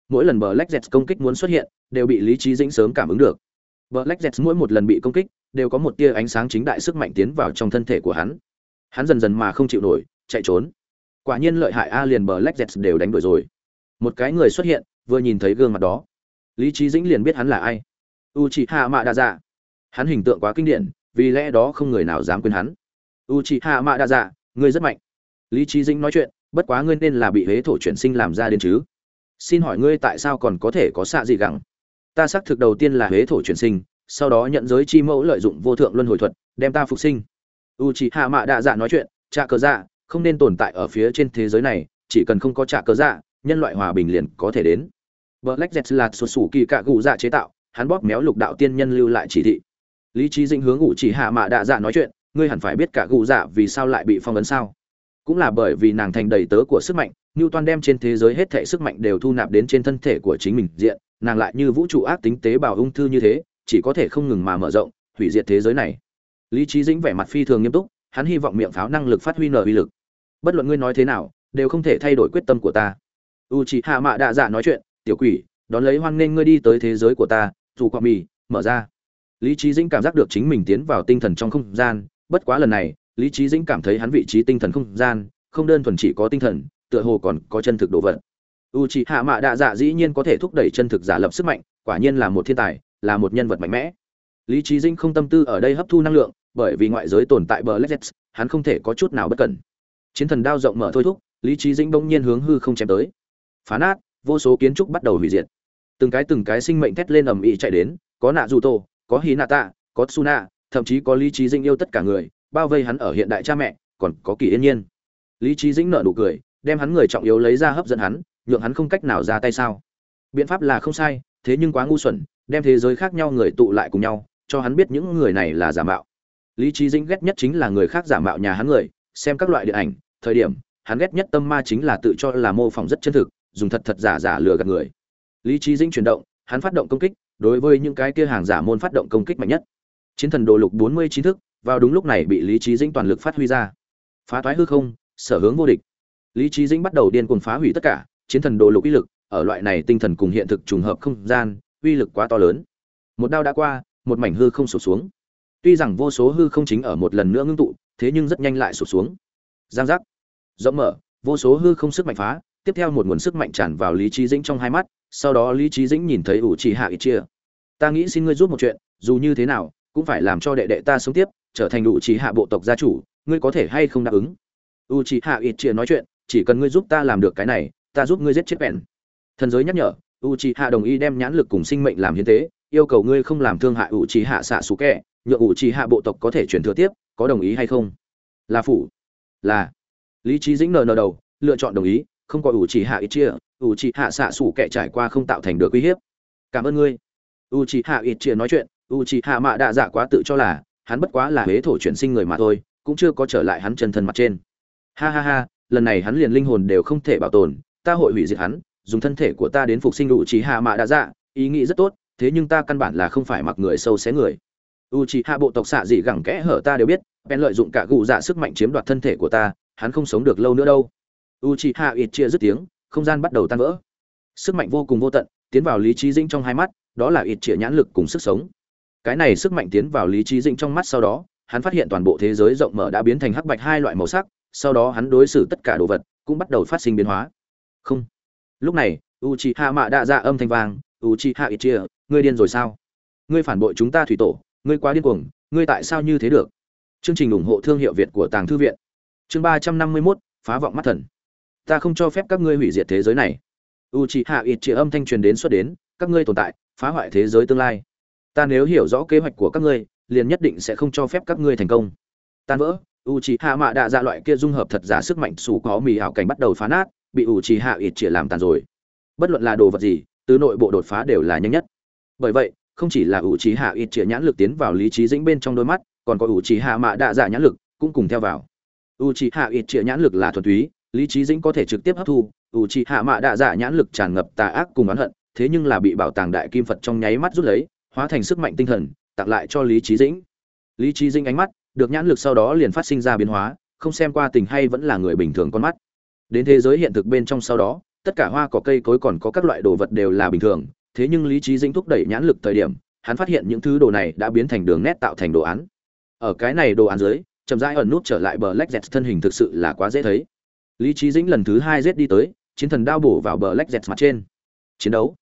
Mỗi lần bờ lách công kích muốn xuất hiện, đều bị lý trí dinh sớm cảm ứng được. Bờ lách mỗi một lần bị công kích, đều có một tia ánh sáng chính đại sức mạnh tiến vào trong thân thể của hắn. Hắn dần dần mà không chịu nổi, chạy trốn. Quả nhiên lợi hại a liền bờ lách đều đánh đuổi rồi. Một cái người xuất hiện, vừa nhìn thấy gương mặt đó. Lý trí dĩnh liền biết hắn là ai. U chị hạ mạ đa dạ hắn hình tượng quá kinh điển vì lẽ đó không người nào dám quên hắn. U c hạ mạ đa dạ ngươi rất mạnh. Lý trí dĩnh nói chuyện bất quá ngươi nên là bị huế thổ chuyển sinh làm ra đến chứ. Xin hỏi ngươi tại sao còn có thể có xạ gì gẳng ta xác thực đầu tiên là huế thổ chuyển sinh sau đó nhận giới chi mẫu lợi dụng vô thượng luân hồi thuật đem ta phục sinh. U c hạ mạ đa dạ nói chuyện trạ cờ dạ không nên tồn tại ở phía trên thế giới này chỉ cần không có trạ cờ dạ nhân loại hòa bình liền có thể đến. Black Jet là xuất sủ kỳ cạ gù dạ chế tạo, hắn bóp méo lục đạo tiên nhân lưu lại chỉ thị. Lý trí dĩnh hướng ủ chỉ hạ mạ đạ dạ nói chuyện, ngươi hẳn phải biết cả gù dạ vì sao lại bị phong ấn sao? Cũng là bởi vì nàng thành đầy tớ của sức mạnh, Như Toàn đem trên thế giới hết thảy sức mạnh đều thu nạp đến trên thân thể của chính mình diện, nàng lại như vũ trụ ác tính tế bào ung thư như thế, chỉ có thể không ngừng mà mở rộng, hủy diệt thế giới này. Lý trí dĩnh vẻ mặt phi thường nghiêm túc, hắn hy vọng miệng pháo năng lực phát huy nở uy lực. Bất luận ngươi nói thế nào, đều không thể thay đổi quyết tâm của ta. U trì Hạ Mạ Đạ Dạ nói chuyện, tiểu quỷ đón lấy hoan nghênh ngươi đi tới thế giới của ta dù quả mì mở ra lý trí dĩnh cảm giác được chính mình tiến vào tinh thần trong không gian, bất quá lần này, lý trí dĩnh cảm thấy hắn vị trí tinh thần không gian, không đơn thuần chỉ có tinh thần, tựa hồ còn có chân thực đồ vật. U c hạ mạ đạ dạ dĩ nhiên có thể thúc đẩy chân thực giả lập sức mạnh, quả nhiên là một thiên tài, là một nhân vật mạnh mẽ. Lý trí dĩnh không tâm tư ở đây hấp thu năng lượng, bởi vì ngoại giới tồn tại bờ lexet hắn không thể có chút nào bất cẩn. Chiến thần đao rộng mở thôi thúc, lý trí dĩnh bỗng nhiên hướng hư không chém tới. Phá nát, vô số kiến trúc bắt đầu hủy diệt. Từng cái từng cái sinh mệnh thét lên ầm ĩ chạy đến, có nạ dù tô có hí nạ tạ có suna thậm chí có lý trí dĩnh yêu tất cả người, bao vây hắn ở hiện đại cha mẹ, còn có kỳ yên nhiên. Lý trí dĩnh nợ nụ cười, đem hắn người trọng yếu lấy ra hấp dẫn hắn, nhượng hắn không cách nào ra tay sao. Biện pháp là không sai, thế nhưng quá ngu xuẩn, đem thế giới khác nhau người tụ lại cùng nhau, cho hắn biết những người này là giả mạo. Lý trí dĩnh ghét nhất chính là người khác giả mạo nhà hắn người, xem các loại điện ảnh, thời điểm, hắn ghét nhất tâm ma chính là tự cho là mô phỏng rất chân thực, dùng thật thật giả giả lừa gạt người. Lý trí dĩnh chuyển động, hắn phát động công kích đối với những cái kia hàng giả môn phát động công kích mạnh nhất. Chiến thần đồ lục bốn mươi chín thức, vào đúng lúc này bị lý trí dĩnh toàn lực phát huy ra. Phá toái hư không, sở hướng vô địch. Lý trí dĩnh bắt đầu điên cuồng phá hủy tất cả, chiến thần đồ lục uy lực, ở loại này tinh thần cùng hiện thực trùng hợp không gian, uy lực quá to lớn. Một đao đã qua, một mảnh hư không sụp xuống. Tuy rằng vô số hư không chính ở một lần nữa ngưng tụ, thế nhưng rất nhanh lại sụp xuống. Giang giác. Rộng mở, vô số hư không sức mạnh phá, tiếp theo một nguồn sức mạnh tràn vào lý trí dĩnh trong hai mắt sau đó lý trí dĩnh nhìn thấy ủ trì hạ ít chia. Ta nghĩ xin ngươi giúp một chuyện, dù như thế nào, cũng phải làm cho đệ đệ ta sống tiếp, trở thành ủ trì hạ bộ tộc gia chủ, ngươi có thể hay không đáp ứng? U trì hạ ít chia nói chuyện, chỉ cần ngươi giúp ta làm được cái này, ta giúp ngươi giết chết bèn. Thần giới nhắc nhở u trì hạ đồng ý đem nhãn lực cùng sinh mệnh làm hiến tế, yêu cầu ngươi không làm thương hại u trì hạ xạ xú kẹ nhượng u trì hạ bộ tộc có thể chuyển thừa tiếp, có đồng ý hay không? Là phủ. Là. Lý trí dĩnh nờ nờ đầu, lựa chọn đồng ý, không có ủ trì hạ ít chia ủ trì hạ xạ xủ kẻ trải qua không tạo thành được uy hiếp. Cảm ơn ngươi. U trì hạ ít chia nói chuyện. U trì hạ mạ đạ dạ quá tự cho là, hắn bất quá là huế thổ chuyển sinh người mà thôi, cũng chưa có trở lại hắn chân thân mặt trên. Ha ha ha, lần này hắn liền linh hồn đều không thể bảo tồn, ta hội hủy diệt hắn, dùng thân thể của ta đến phục sinh u trì hạ mạ đạ dạ ý nghĩ rất tốt, thế nhưng ta căn bản là không phải mặc người sâu xé người. U trì hạ bộ tộc xạ dị gẳng kẽ hở ta đều biết, bèn lợi dụng cả gù dạ sức mạnh chiếm đoạt thân thể của ta, hắn không sống được lâu nữa đâu. U c h i h ít chia dứt tiếng không gian bắt đầu tan vỡ. Sức mạnh vô cùng vô tận, tiến vào lý trí dĩnh trong hai mắt, đó là ít chia nhãn lực cùng sức sống. Cái này sức mạnh tiến vào lý trí dĩnh trong mắt sau đó, hắn phát hiện toàn bộ thế giới rộng mở đã biến thành hắc bạch hai loại màu sắc, sau đó hắn đối xử tất cả đồ vật cũng bắt đầu phát sinh biến hóa. Không. Lúc này u c h i h a mạ đã ra âm thanh vàng. u c h i h a ít chia ngươi điên rồi sao? Ngươi phản bội chúng ta thủy tổ, ngươi quá điên cuồng, ngươi tại sao như thế được? Chương trình ủng hộ thương hiệu việt của tàng thư viện. Chương ba trăm năm mươi mốt, phá vọng mắt thần ta không cho phép các ngươi hủy diệt thế giới này. U c h hạ ít chỉ âm thanh truyền đến xuất đến, các ngươi tồn tại, phá hoại thế giới tương lai. Ta nếu hiểu rõ kế hoạch của các ngươi, liền nhất định sẽ không cho phép các ngươi thành công. Tan vỡ u c h hạ mạ đạ dạ loại kia dung hợp thật giả sức mạnh xù có mì hảo cảnh bắt đầu phá nát, bị u c h hạ ít chỉ làm tàn rồi. Bất luận là đồ vật gì, từ nội bộ đột phá đều là nhanh nhất. Bởi vậy, không chỉ là u c h hạ ít chỉ nhãn lực tiến vào lý trí dĩnh bên trong đôi mắt, còn có u c h hạ mạ đạ dạ nhãn lực cũng cùng theo vào. U c h hạ ít chỉ nhãn lực là thuần túy lý trí dĩnh có thể trực tiếp hấp thu, ủ trị hạ mạ đạ dạ nhãn lực tràn ngập tà ác cùng oán hận, thế nhưng là bị bảo tàng đại kim phật trong nháy mắt rút lấy, hóa thành sức mạnh tinh thần, tặng lại cho lý trí dĩnh. Lý trí dĩnh ánh mắt được nhãn lực sau đó liền phát sinh ra biến hóa, không xem qua tình hay vẫn là người bình thường con mắt. Đến thế giới hiện thực bên trong sau đó, tất cả hoa cỏ cây cối còn có các loại đồ vật đều là bình thường, thế nhưng lý trí dĩnh thúc đẩy nhãn lực thời điểm, hắn phát hiện những thứ đồ này đã biến thành đường nét tạo thành đồ án. Ở cái này đồ án dưới, chậm rãi ẩn nút trở lại bờ lách dẹt thân hình thực sự là quá dễ thấy lý trí dĩnh lần thứ hai giết đi tới, chiến thần đao bổ vào bờ lách dẹt mặt trên. Chiến đấu.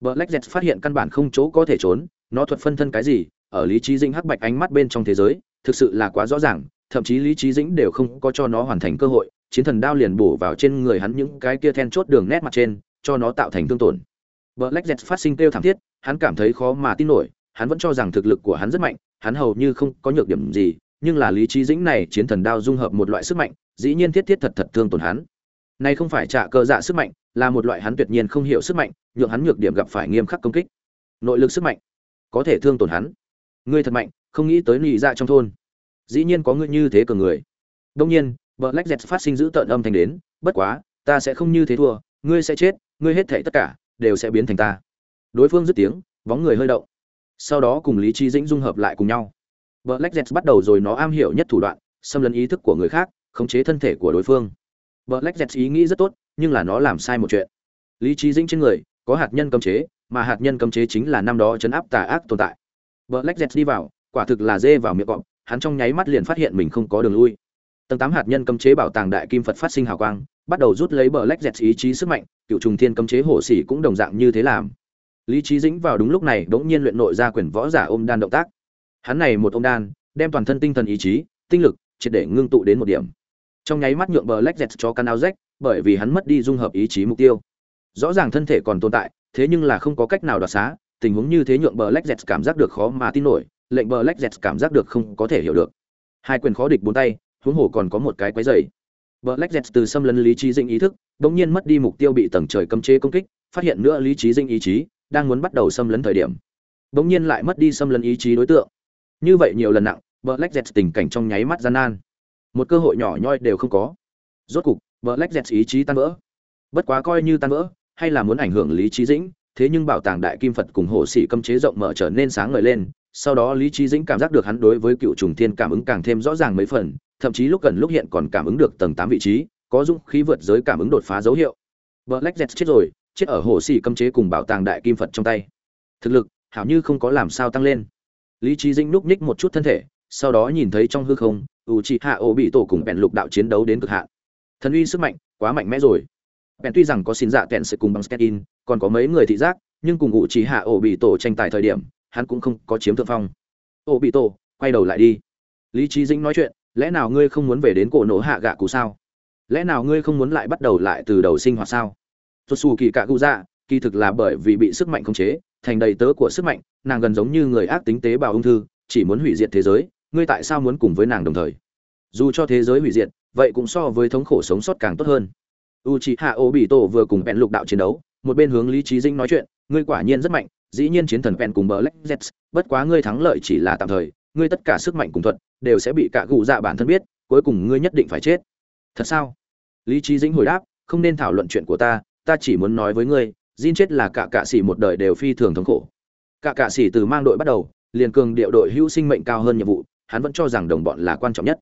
Bờ lách dẹt phát hiện căn bản không chỗ có thể trốn, nó thuật phân thân cái gì, ở lý trí dĩnh hắc bạch ánh mắt bên trong thế giới, thực sự là quá rõ ràng, thậm chí lý trí dĩnh đều không có cho nó hoàn thành cơ hội, chiến thần đao liền bổ vào trên người hắn những cái kia then chốt đường nét mặt trên, cho nó tạo thành thương tổn. Bờ Jet phát sinh kêu thảm thiết, hắn cảm thấy khó mà tin nổi, hắn vẫn cho rằng thực lực của hắn rất mạnh, hắn hầu như không có nhược điểm gì nhưng là lý trí dĩnh này chiến thần đao dung hợp một loại sức mạnh, dĩ nhiên thiết thiết thật thật thương tổn hắn. Này không phải trả cơ dạ sức mạnh, là một loại hắn tuyệt nhiên không hiểu sức mạnh, nhượng hắn nhược điểm gặp phải nghiêm khắc công kích. Nội lực sức mạnh, có thể thương tổn hắn. Ngươi thật mạnh, không nghĩ tới nị dạ trong thôn. Dĩ nhiên có ngươi như thế cường người. Đông nhiên bợ lách dẹt phát sinh giữ tợn âm thanh đến, bất quá, ta sẽ không như thế thua, ngươi sẽ chết, ngươi hết thảy tất cả, đều sẽ biến thành ta. Đối phương dứt tiếng, bóng người hơi động. Sau đó cùng lý trí dĩnh dung hợp lại cùng nhau black jet bắt đầu rồi nó am hiểu nhất thủ đoạn, xâm lấn ý thức của người khác, khống chế thân thể của đối phương. Black jet ý nghĩ rất tốt, nhưng là nó làm sai một chuyện. Lý trí dĩnh trên người, có hạt nhân cấm chế, mà hạt nhân cấm chế chính là năm đó chấn áp tà ác tồn tại. Black jet đi vào, quả thực là dê vào miệng cọp, hắn trong nháy mắt liền phát hiện mình không có đường lui. Tầng tám hạt nhân cấm chế bảo tàng đại kim phật phát sinh hào quang, bắt đầu rút lấy black jet ý chí sức mạnh, cựu trùng thiên cấm chế hổ sĩ cũng đồng dạng như thế làm. Lý trí dĩnh vào đúng lúc này, đống nhiên luyện nội ra quyền võ giả ôm đan động tác hắn này một ông đan, đem toàn thân tinh thần ý chí, tinh lực, triệt để ngưng tụ đến một điểm. Trong nháy mắt nhượng bờ lách dẹt cho căn áo rách bởi vì hắn mất đi dung hợp ý chí mục tiêu. Rõ ràng thân thể còn tồn tại, thế nhưng là không có cách nào đoạt xá, tình huống như thế nhượng bờ lách dẹt cảm giác được khó mà tin nổi, lệnh bờ lách dẹt cảm giác được không có thể hiểu được. Hai quyền khó địch bốn tay, huống hồ còn có một cái quái dày bờ lách dẹt từ xâm lấn lý trí dinh ý thức, bỗng nhiên mất đi mục tiêu bị tầng trời cấm chế công kích, phát hiện nữa lý trí dinh ý chí, đang muốn bắt đầu xâm lấn thời điểm. Bỗng nhiên lại mất đi xâm lấn ý chí đối tượng như vậy nhiều lần nặng Black Jet tình cảnh trong nháy mắt gian nan. Một cơ hội nhỏ nhoi đều không có. Rốt cục, Black Jet ý chí tan vỡ. Bất quá coi như tan vỡ, hay là muốn ảnh hưởng lý trí dĩnh, thế nhưng bảo tàng đại kim Phật cùng hộ sĩ cấm chế rộng mở trở nên sáng ngời lên, sau đó lý trí dĩnh cảm giác được hắn đối với cựu trùng thiên cảm ứng càng thêm rõ ràng mấy phần, thậm chí lúc gần lúc hiện còn cảm ứng được tầng 8 vị trí, có dung khí vượt giới cảm ứng đột phá dấu hiệu. Black Jet chết rồi, chết ở hồ sĩ cấm chế cùng bảo tàng đại kim Phật trong tay. Thực lực, hảo như không có làm sao tăng lên lý trí dĩnh núp ních một chút thân thể, sau đó nhìn thấy trong hư không u chi hạ ô bị tổ cùng bèn lục đạo chiến đấu đến cực hạn. Thần uy sức mạnh quá mạnh mẽ rồi. Bèn tuy rằng có xin dạ kẹn sự cùng bằng skin còn có mấy người thị giác, nhưng cùng u chi hạ ô bị tổ tranh tài thời điểm, hắn cũng không có chiếm thượng phong. Ô bị tổ quay đầu lại đi. Lý trí dĩnh nói chuyện, lẽ nào ngươi không muốn về đến cổ nổ hạ gạ cụ sao? Lẽ nào ngươi không muốn lại bắt đầu lại từ đầu sinh hoạt sao? Tuột xù kỳ cạ cụ dạ kỳ thực là bởi vì bị sức mạnh khống chế thành đầy tớ của sức mạnh, nàng gần giống như người ác tính tế bào ung thư, chỉ muốn hủy diệt thế giới, ngươi tại sao muốn cùng với nàng đồng thời? Dù cho thế giới hủy diệt, vậy cũng so với thống khổ sống sót càng tốt hơn. U c h i h a o bị tổ vừa cùng bẹn lục đạo chiến đấu, một bên hướng lý trí dinh nói chuyện, ngươi quả nhiên rất mạnh, dĩ nhiên chiến thần bẹn cùng bờ lách z bất quá ngươi thắng lợi chỉ là tạm thời, ngươi tất cả sức mạnh cùng thuật, đều sẽ bị cả gù dạ bản thân biết, cuối cùng ngươi nhất định phải chết. Thật sao? Lý trí dĩnh hồi đáp, không nên thảo luận chuyện của ta ta chỉ muốn nói với ngươi Jin chết là cả cạ sĩ một đời đều phi thường thống khổ. Cả cạ sĩ từ mang đội bắt đầu, liền cường điệu đội hữu sinh mệnh cao hơn nhiệm vụ, hắn vẫn cho rằng đồng bọn là quan trọng nhất.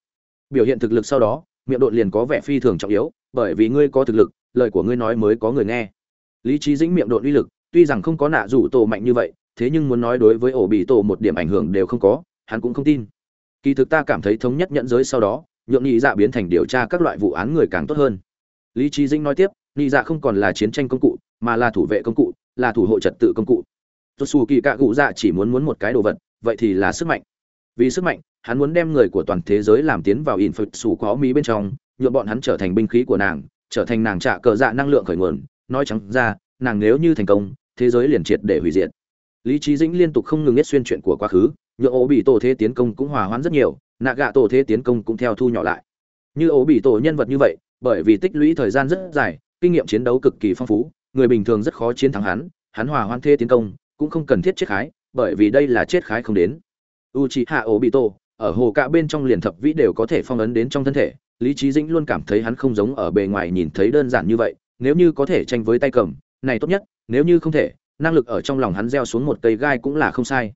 Biểu hiện thực lực sau đó, miệng đội liền có vẻ phi thường trọng yếu, bởi vì ngươi có thực lực, lời của ngươi nói mới có người nghe. Lý trí dĩnh miệng đội uy lực, tuy rằng không có nạ rủ tổ mạnh như vậy, thế nhưng muốn nói đối với ổ bị tổ một điểm ảnh hưởng đều không có, hắn cũng không tin. Kỳ thực ta cảm thấy thống nhất nhận giới sau đó, nhượng nhị dạ biến thành điều tra các loại vụ án người càng tốt hơn. Lý trí dĩnh nói tiếp, nhị dạ không còn là chiến tranh công cụ mà là thủ vệ công cụ, là thủ hộ trật tự công cụ. Tốt xù kỳ cạ cụ dạ chỉ muốn muốn một cái đồ vật, vậy thì là sức mạnh. Vì sức mạnh, hắn muốn đem người của toàn thế giới làm tiến vào in phật xù có mỹ bên trong, nhuộm bọn hắn trở thành binh khí của nàng, trở thành nàng trả cờ dạ năng lượng khởi nguồn. Nói trắng ra, nàng nếu như thành công, thế giới liền triệt để hủy diệt. Lý trí dĩnh liên tục không ngừng biết xuyên chuyện của quá khứ nhựa ổ bị tổ thế tiến công cũng hòa hoãn rất nhiều nạ gạ tổ thế tiến công cũng theo thu nhỏ lại. Như ổ bị tổ nhân vật như vậy, bởi vì tích lũy thời gian rất dài, kinh nghiệm chiến đấu cực kỳ phong phú người bình thường rất khó chiến thắng hắn hắn hòa hoan thế tiến công, cũng không cần thiết chết khái, bởi vì đây là chết khái không đến. U c ở hồ cả bên trong liền thập vĩ đều có thể phong ấn đến trong thân thể, lý trí dĩnh luôn cảm thấy hắn không giống ở bề ngoài nhìn thấy đơn giản như vậy, nếu như có thể tranh với tay cầm, này tốt nhất, nếu như không thể, năng lực ở trong lòng hắn gieo xuống một cây gai cũng là không sai.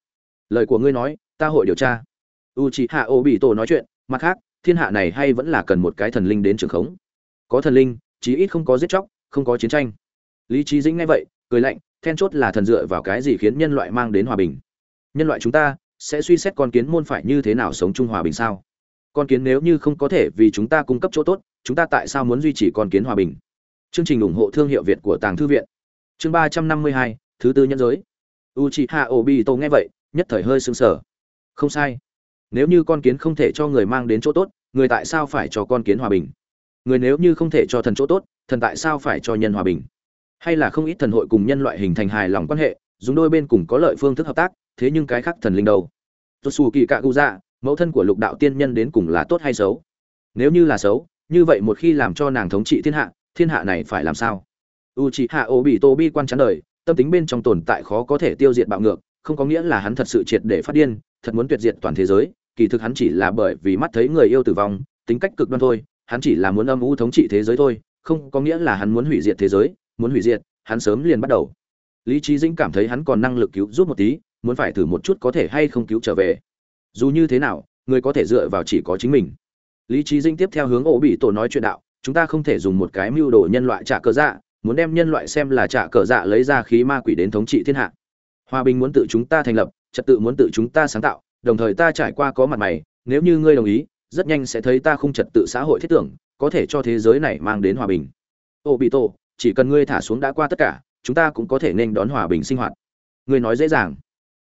Lời của ngươi nói, ta hội điều tra. U c h nói chuyện, mặt khác, thiên hạ này hay vẫn là cần một cái thần linh đến trường khống. Có thần linh, chí ít không có giết chóc, không có chiến tranh lý trí dĩnh nghe vậy, cười lạnh, then chốt là thần dựa vào cái gì khiến nhân loại mang đến hòa bình? Nhân loại chúng ta sẽ suy xét con kiến môn phải như thế nào sống chung hòa bình sao? Con kiến nếu như không có thể vì chúng ta cung cấp chỗ tốt, chúng ta tại sao muốn duy trì con kiến hòa bình? Chương trình ủng hộ thương hiệu việt của tàng thư viện. Chương ba trăm năm mươi hai, thứ tư nhân giới. U chị hạ i bi tô nghe vậy, nhất thời hơi sững sờ. Không sai. Nếu như con kiến không thể cho người mang đến chỗ tốt, người tại sao phải cho con kiến hòa bình? Người nếu như không thể cho thần chỗ tốt, thần tại sao phải cho nhân hòa bình? Hay là không ít thần hội cùng nhân loại hình thành hài lòng quan hệ, dùng đôi bên cùng có lợi phương thức hợp tác, thế nhưng cái khác thần linh đầu tốt xù kỳ cạ gu dạ mẫu thân của lục đạo tiên nhân đến cùng là tốt hay xấu? Nếu như là xấu, như vậy một khi làm cho nàng thống trị thiên hạ thiên hạ này phải làm sao? U c h ị hạ ô bị tô bi quan chán đời, tâm tính bên trong tồn tại khó có thể tiêu diệt bạo ngược, không có nghĩa là hắn thật sự triệt để phát điên, thật muốn tuyệt diệt toàn thế giới, kỳ thực hắn chỉ là bởi vì mắt thấy người yêu tử vong, tính cách cực đoan thôi, hắn chỉ là muốn âm u thống trị thế giới thôi, không có nghĩa là hắn muốn hủy diệt thế giới muốn hủy diệt, hắn sớm liền bắt đầu. Lý trí dĩnh cảm thấy hắn còn năng lực cứu, giúp một tí, muốn phải thử một chút có thể hay không cứu trở về. Dù như thế nào, người có thể dựa vào chỉ có chính mình. Lý trí dĩnh tiếp theo hướng ổ bị tổ nói chuyện đạo, chúng ta không thể dùng một cái mưu đồ nhân loại trả cờ dạ muốn đem nhân loại xem là trả cờ dạ lấy ra khí ma quỷ đến thống trị thiên hạ. Hòa bình muốn tự chúng ta thành lập, trật tự muốn tự chúng ta sáng tạo, đồng thời ta trải qua có mặt mày, nếu như ngươi đồng ý, rất nhanh sẽ thấy ta không trật tự xã hội thiết tưởng, có thể cho thế giới này mang đến hòa bình. Ô bị tổ chỉ cần ngươi thả xuống đã qua tất cả, chúng ta cũng có thể nên đón hòa bình sinh hoạt. Ngươi nói dễ dàng.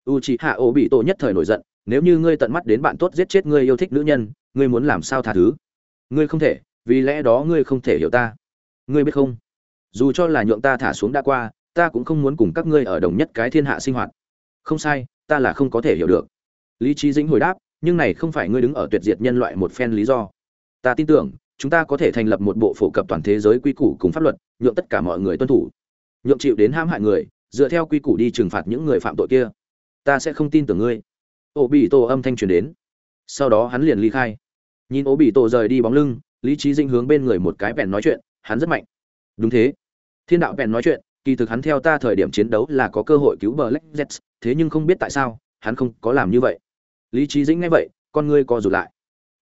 U c h ị hạ ô bị tổ nhất thời nổi giận, nếu như ngươi tận mắt đến bạn tốt giết chết ngươi yêu thích nữ nhân, ngươi muốn làm sao tha thứ? Ngươi không thể, vì lẽ đó ngươi không thể hiểu ta. Ngươi biết không? Dù cho là nhượng ta thả xuống đã qua, ta cũng không muốn cùng các ngươi ở đồng nhất cái thiên hạ sinh hoạt. Không sai, ta là không có thể hiểu được. Lý trí dĩnh hồi đáp, nhưng này không phải ngươi đứng ở tuyệt diệt nhân loại một phen lý do. Ta tin tưởng chúng ta có thể thành lập một bộ phổ cập toàn thế giới quy củ cùng pháp luật, nhượng tất cả mọi người tuân thủ. Nhượng chịu đến ham hại người, dựa theo quy củ đi trừng phạt những người phạm tội kia. Ta sẽ không tin tưởng ngươi. Ô bị tổ âm thanh truyền đến. Sau đó hắn liền ly khai. Nhìn ô bị tổ rời đi bóng lưng, lý trí dinh hướng bên người một cái bèn nói chuyện, hắn rất mạnh. Đúng thế. Thiên đạo bèn nói chuyện, kỳ thực hắn theo ta thời điểm chiến đấu là có cơ hội cứu bờ lách z thế nhưng không biết tại sao, hắn không có làm như vậy. Lý trí dĩnh nghe vậy, con ngươi co rụt lại.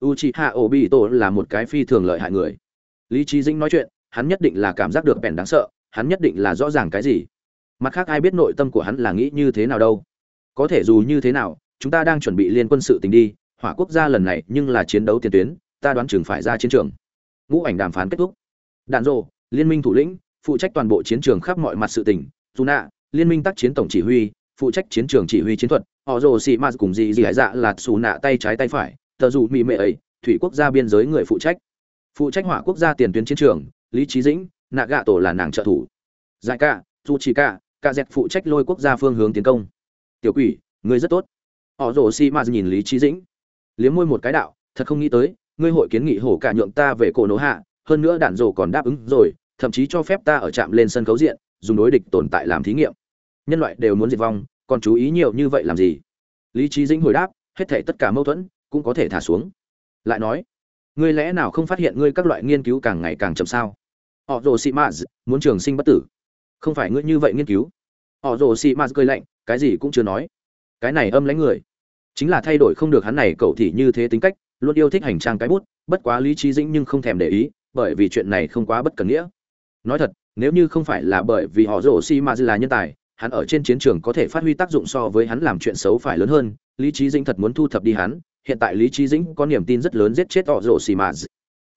Uchiha Obito là một cái phi thường lợi hại người. Lý Chí dĩnh nói chuyện hắn nhất định là cảm giác được bèn đáng sợ hắn nhất định là rõ ràng cái gì. Mặt khác ai biết nội tâm của hắn là nghĩ như thế nào đâu. Có thể dù như thế nào chúng ta đang chuẩn bị liên quân sự tình đi hỏa quốc gia lần này nhưng là chiến đấu tiền tuyến ta đoán chừng phải ra chiến trường. Ngũ ảnh đàm phán kết thúc. Đạn rồ, liên minh thủ lĩnh phụ trách toàn bộ chiến trường khắp mọi mặt sự tình Juna, liên minh tác chiến tổng chỉ huy phụ trách chiến trường chỉ huy chiến thuật họ rồ xì ma cùng gì gì hải dạ là xù nạ tay trái tay phải tờ dù mỹ mệ ấy, thủy quốc gia biên giới người phụ trách. Phụ trách hỏa quốc gia tiền tuyến chiến trường, lý trí dĩnh nạ gạ tổ là nàng trợ thủ. Giải ca dù chỉ ca ca dẹp phụ trách lôi quốc gia phương hướng tiến công. Tiểu quỷ, ngươi rất tốt. Họ rồ si ma nhìn lý trí dĩnh. Liếm môi một cái đạo, thật không nghĩ tới, ngươi hội kiến nghị hổ cả nhượng ta về cổ nổ hạ, hơn nữa đạn rồ còn đáp ứng rồi, thậm chí cho phép ta ở trạm lên sân khấu diện, dùng đối địch tồn tại làm thí nghiệm. Nhân loại đều muốn diệt vong, còn chú ý nhiều như vậy làm gì? Lý trí dĩnh hồi đáp, hết thể tất cả mâu thuẫn cũng có thể thả xuống. Lại nói, ngươi lẽ nào không phát hiện ngươi các loại nghiên cứu càng ngày càng chậm sao? Họ rồ sĩ maz muốn trường sinh bất tử. Không phải ngươi như vậy nghiên cứu. Họ rồ sĩ maz cười lạnh, cái gì cũng chưa nói. Cái này âm lãnh người. Chính là thay đổi không được hắn này, cậu thì như thế tính cách, luôn yêu thích hành trang cái bút, bất quá lý trí dĩnh nhưng không thèm để ý, bởi vì chuyện này không quá bất cần nghĩa. Nói thật, nếu như không phải là bởi vì họ rồ si ma là nhân tài, hắn ở trên chiến trường có thể phát huy tác dụng so với hắn làm chuyện xấu phải lớn hơn, lý trí dĩnh thật muốn thu thập đi hắn hiện tại lý trí dĩnh có niềm tin rất lớn giết chết họ rổ xì mà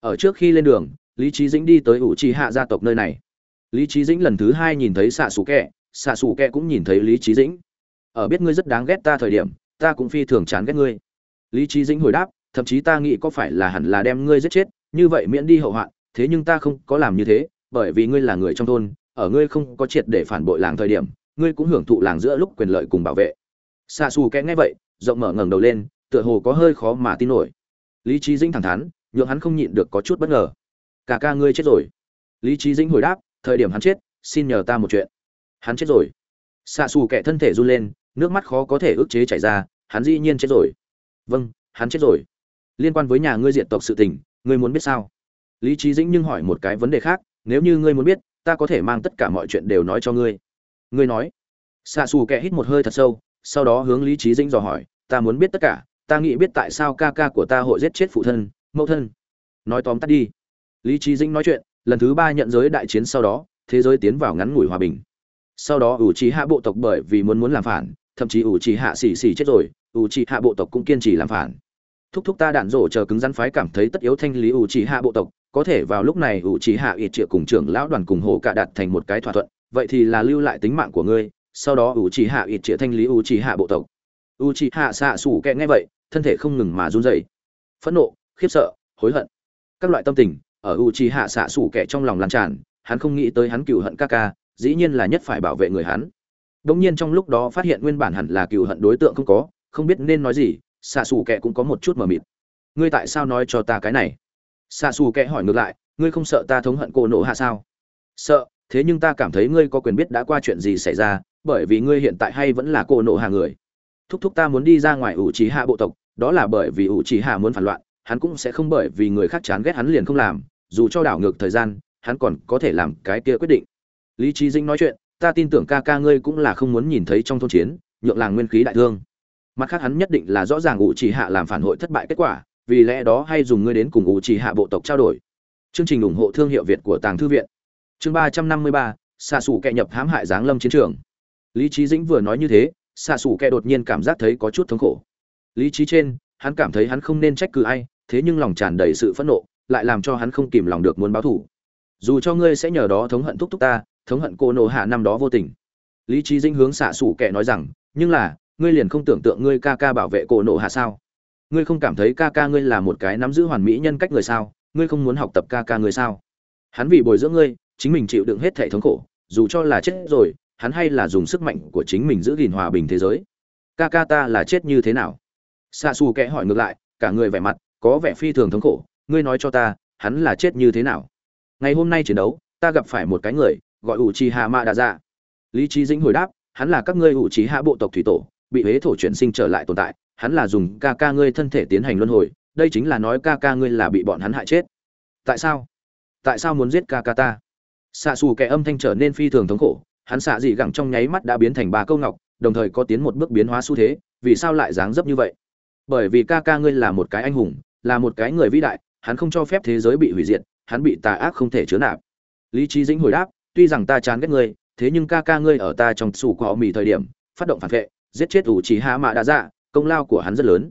ở trước khi lên đường, lý trí dĩnh đi tới ủ trì hạ gia tộc nơi này. Lý trí dĩnh lần thứ hai nhìn thấy xạ xù kẹ xạ xù kẹ cũng nhìn thấy lý trí dĩnh. Ở biết ngươi rất đáng ghét ta thời điểm, ta cũng phi thường chán ghét ngươi. Lý trí dĩnh hồi đáp, thậm chí ta nghĩ có phải là hẳn là đem ngươi giết chết, như vậy miễn đi hậu hoạn, thế nhưng ta không có làm như thế, bởi vì ngươi là người trong thôn, ở ngươi không có triệt để phản bội làng thời điểm, ngươi cũng hưởng thụ làng giữa lúc quyền lợi cùng bảo vệ. Xạ xù kẽ nghe vậy, rộng mở ngẩng đầu lên tựa hồ có hơi khó mà tin nổi. Lý trí dĩnh thẳng thắn, nhượng hắn không nhịn được có chút bất ngờ. Cả ca ngươi chết rồi. Lý trí dĩnh hồi đáp, thời điểm hắn chết, xin nhờ ta một chuyện. Hắn chết rồi. Xạ xù kẻ thân thể run lên, nước mắt khó có thể ức chế chảy ra, hắn dĩ nhiên chết rồi. Vâng hắn chết rồi. Liên quan với nhà ngươi diện tộc sự tình, ngươi muốn biết sao? Lý trí dĩnh nhưng hỏi một cái vấn đề khác, nếu như ngươi muốn biết, ta có thể mang tất cả mọi chuyện đều nói cho ngươi. Ngươi nói? Xạ xù kẻ hít một hơi thật sâu, sau đó hướng lý trí dĩnh dò hỏi, ta muốn biết tất cả ta nghĩ biết tại sao ca ca của ta hội giết chết phụ thân, mẫu thân. Nói tóm tắt đi. Lý trí dĩnh nói chuyện, lần thứ ba nhận giới đại chiến sau đó, thế giới tiến vào ngắn ngủi hòa bình. Sau đó ủ trí hạ bộ tộc bởi vì muốn muốn làm phản, thậm chí ủ trí hạ xì xì chết rồi, ủ trí hạ bộ tộc cũng kiên trì làm phản. Thúc thúc ta đạn rổ chờ cứng rắn phái cảm thấy tất yếu thanh lý ủ trí hạ bộ tộc, có thể vào lúc này ủ trí hạ ít triệu cùng trưởng lão đoàn cùng hồ cả đạt thành một cái thỏa thuận, vậy thì là lưu lại tính mạng của ngươi, sau đó ủ trí hạ ít triệu thanh lý ủ trí hạ bộ tộc. Ủ trí hạ xạ sủ kẹ nghe vậy thân thể không ngừng mà run rẩy. Phẫn nộ khiếp sợ hối hận. Các loại tâm tình ở Uchiha hạ xạ sủ kẻ trong lòng lan tràn hắn không nghĩ tới hắn cựu hận Kaka, dĩ nhiên là nhất phải bảo vệ người hắn. Đống nhiên trong lúc đó phát hiện nguyên bản hẳn là cựu hận đối tượng không có, không biết nên nói gì, xạ xù kệ cũng có một chút mờ mịt. Ngươi tại sao nói cho ta cái này? Xạ xù kệ hỏi ngược lại ngươi không sợ ta thống hận cô nộ hạ sao? Sợ thế nhưng ta cảm thấy ngươi có quyền biết đã qua chuyện gì xảy ra bởi vì ngươi hiện tại hay vẫn là cô nộ hạ người thúc thúc ta muốn đi ra ngoài ủ trí hạ bộ tộc, đó là bởi vì ủ trí hạ muốn phản loạn, hắn cũng sẽ không bởi vì người khác chán ghét hắn liền không làm, dù cho đảo ngược thời gian, hắn còn có thể làm cái kia quyết định. Lý trí dĩnh nói chuyện, ta tin tưởng ca ca ngươi cũng là không muốn nhìn thấy trong thôn chiến, nhượng làng nguyên khí đại thương. Mặt khác hắn nhất định là rõ ràng ủ trì hạ làm phản hội thất bại kết quả, vì lẽ đó hay dùng ngươi đến cùng ủ trì hạ bộ tộc trao đổi. Chương trình ủng hộ thương hiệu việt của tàng thư viện. Chương ba trăm năm mươi ba xạ xù kẹ nhập hãm hại giáng lâm chiến trường. Lý trí dĩnh vừa nói như thế xạ xù kẻ đột nhiên cảm giác thấy có chút thống khổ. Lý trí trên, hắn cảm thấy hắn không nên trách cứ ai, thế nhưng lòng tràn đầy sự phẫn nộ, lại làm cho hắn không kìm lòng được muốn báo thù. Dù cho ngươi sẽ nhờ đó thống hận thúc thúc ta, thống hận cô nô hạ năm đó vô tình. Lý trí dinh hướng xạ xù kẻ nói rằng, nhưng là, ngươi liền không tưởng tượng ngươi ca ca bảo vệ cô nô hạ sao? Ngươi không cảm thấy ca ca ngươi là một cái nắm giữ hoàn mỹ nhân cách người sao? Ngươi không muốn học tập ca ca ngươi sao? Hắn vì bồi dưỡng ngươi, chính mình chịu đựng hết thể thống khổ, dù cho là chết rồi hắn hay là dùng sức mạnh của chính mình giữ gìn hòa bình thế giới. Ca ca ta là chết như thế nào? Xa xù kẽ hỏi ngược lại, cả người vẻ mặt có vẻ phi thường thống khổ, ngươi nói cho ta, hắn là chết như thế nào? Ngày hôm nay chiến đấu, ta gặp phải một cái người, gọi ủ trì hạ mạ đà ra lý trí dĩnh hồi đáp, hắn là các ngươi ủ trì hạ bộ tộc thủy tổ, bị huế thổ chuyển sinh trở lại tồn tại, hắn là dùng ca ca ngươi thân thể tiến hành luân hồi, đây chính là nói ca ca ngươi là bị bọn hắn hại chết. Tại sao? Tại sao muốn giết ca ca ta? Xạ xù kẻ âm thanh trở nên phi thường thống khổ hắn xạ dị gẳng trong nháy mắt đã biến thành ba câu ngọc, đồng thời có tiến một bước biến hóa xu thế, vì sao lại dáng dấp như vậy? Bởi vì ca ca ngươi là một cái anh hùng, là một cái người vĩ đại, hắn không cho phép thế giới bị hủy diệt, hắn bị tà ác không thể chứa nạp. Lý trí dĩnh hồi đáp, tuy rằng ta chán ghét ngươi, thế nhưng ca ca ngươi ở ta trong sủ của họ mì thời điểm, phát động phản vệ, giết chết ủ trì hạ mạ đã dạ công lao của hắn rất lớn.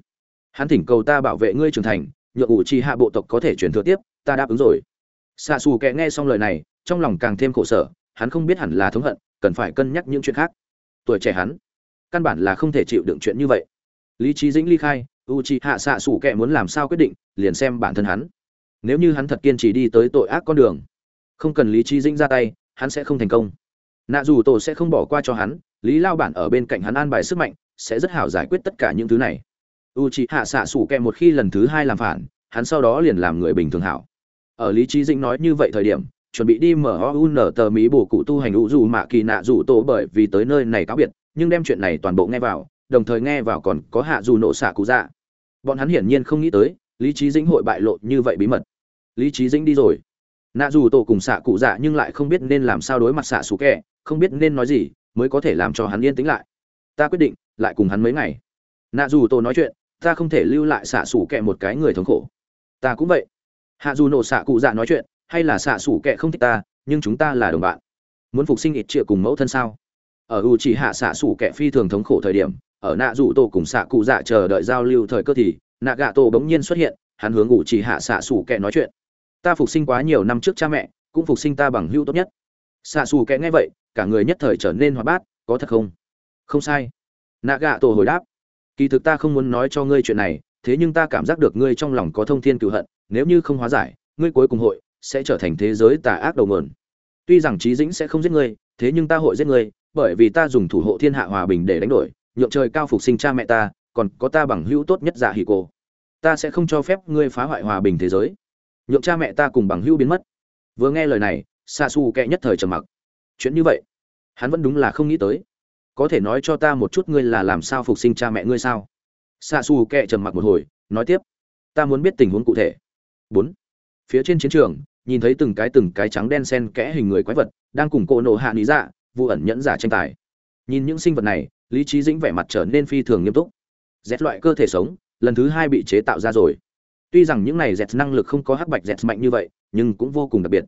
Hắn thỉnh cầu ta bảo vệ ngươi trưởng thành, nhượng ủ trì hạ bộ tộc có thể truyền thừa tiếp, ta đáp ứng rồi. Xạ xù kệ nghe xong lời này, trong lòng càng thêm khổ sở, hắn không biết hẳn là thống hận cần phải cân nhắc những chuyện khác. Tuổi trẻ hắn, căn bản là không thể chịu đựng chuyện như vậy. Lý trí dĩnh ly khai u c hạ xạ xủ kệ muốn làm sao quyết định, liền xem bản thân hắn. Nếu như hắn thật kiên trì đi tới tội ác con đường, không cần lý trí dĩnh ra tay, hắn sẽ không thành công. Nạ dù tổ sẽ không bỏ qua cho hắn, lý lao bản ở bên cạnh hắn an bài sức mạnh, sẽ rất hảo giải quyết tất cả những thứ này. U c hạ xạ Sủ kệ một khi lần thứ hai làm phản, hắn sau đó liền làm người bình thường hảo. Ở lý trí dĩnh nói như vậy thời điểm chuẩn bị đi mở oun tờ mỹ bổ cụ tu hành u dù mạ kỳ nạ dù tổ bởi vì tới nơi này cáo biệt, nhưng đem chuyện này toàn bộ nghe vào, đồng thời nghe vào còn có hạ dù nộ xạ cụ dạ. Bọn hắn hiển nhiên không nghĩ tới, lý trí dĩnh hội bại lộ như vậy bí mật. Lý trí dĩnh đi rồi. Nạ dù tổ cùng xạ cụ dạ nhưng lại không biết nên làm sao đối mặt xạ xù kẹ không biết nên nói gì, mới có thể làm cho hắn yên tĩnh lại. Ta quyết định, lại cùng hắn mấy ngày. Nạ dù tổ nói chuyện, ta không thể lưu lại xạ xù kẹ một cái người thống khổ. Ta cũng vậy. Hạ dù nổ xạ cụ dạ nói chuyện hay là xạ xủ kệ không thích ta, nhưng chúng ta là đồng bạn. Muốn phục sinh ít trịa cùng mẫu thân sao? Ở u chỉ hạ xạ xủ kệ phi thường thống khổ thời điểm, ở nạ rủ tổ cùng xạ cụ dạ chờ đợi giao lưu thời cơ thì, nạ gạ tổ bỗng nhiên xuất hiện, hắn hướng u chỉ hạ xạ xủ kệ nói chuyện. Ta phục sinh quá nhiều năm trước cha mẹ, cũng phục sinh ta bằng hữu tốt nhất. Xạ xù kệ nghe vậy, cả người nhất thời trở nên hoạt bát, có thật không? Không sai. Nạ gạ tổ hồi đáp. Kỳ thực ta không muốn nói cho ngươi chuyện này, thế nhưng ta cảm giác được ngươi trong lòng có thông thiên cựu hận, nếu như không hóa giải, ngươi cuối cùng hội sẽ trở thành thế giới tà ác đầu mượn tuy rằng trí dĩnh sẽ không giết ngươi, thế nhưng ta hội giết ngươi, bởi vì ta dùng thủ hộ thiên hạ hòa bình để đánh đổi, nhượng trời cao phục sinh cha mẹ ta, còn có ta bằng hữu tốt nhất giả hì cô ta sẽ không cho phép ngươi phá hoại hòa bình thế giới. Nhượng cha mẹ ta cùng bằng hữu biến mất. Vừa nghe lời này xa xù kệ nhất thời trầm mặc. Chuyện như vậy, hắn vẫn đúng là không nghĩ tới. Có thể nói cho ta một chút ngươi là làm sao phục sinh cha mẹ ngươi sao? Xa xù kệ trầm mặc một hồi, nói tiếp. Ta muốn biết tình huống cụ thể. Bốn. Phía trên chiến trường nhìn thấy từng cái từng cái trắng đen xen kẽ hình người quái vật, đang cùng cô nổ hạ lý dạ vụ ẩn nhẫn giả tranh tài. Nhìn những sinh vật này, lý trí dĩnh vẻ mặt trở nên phi thường nghiêm túc. Dẹt loại cơ thể sống, lần thứ hai bị chế tạo ra rồi. Tuy rằng những này dẹt năng lực không có hắc bạch dẹt mạnh như vậy, nhưng cũng vô cùng đặc biệt.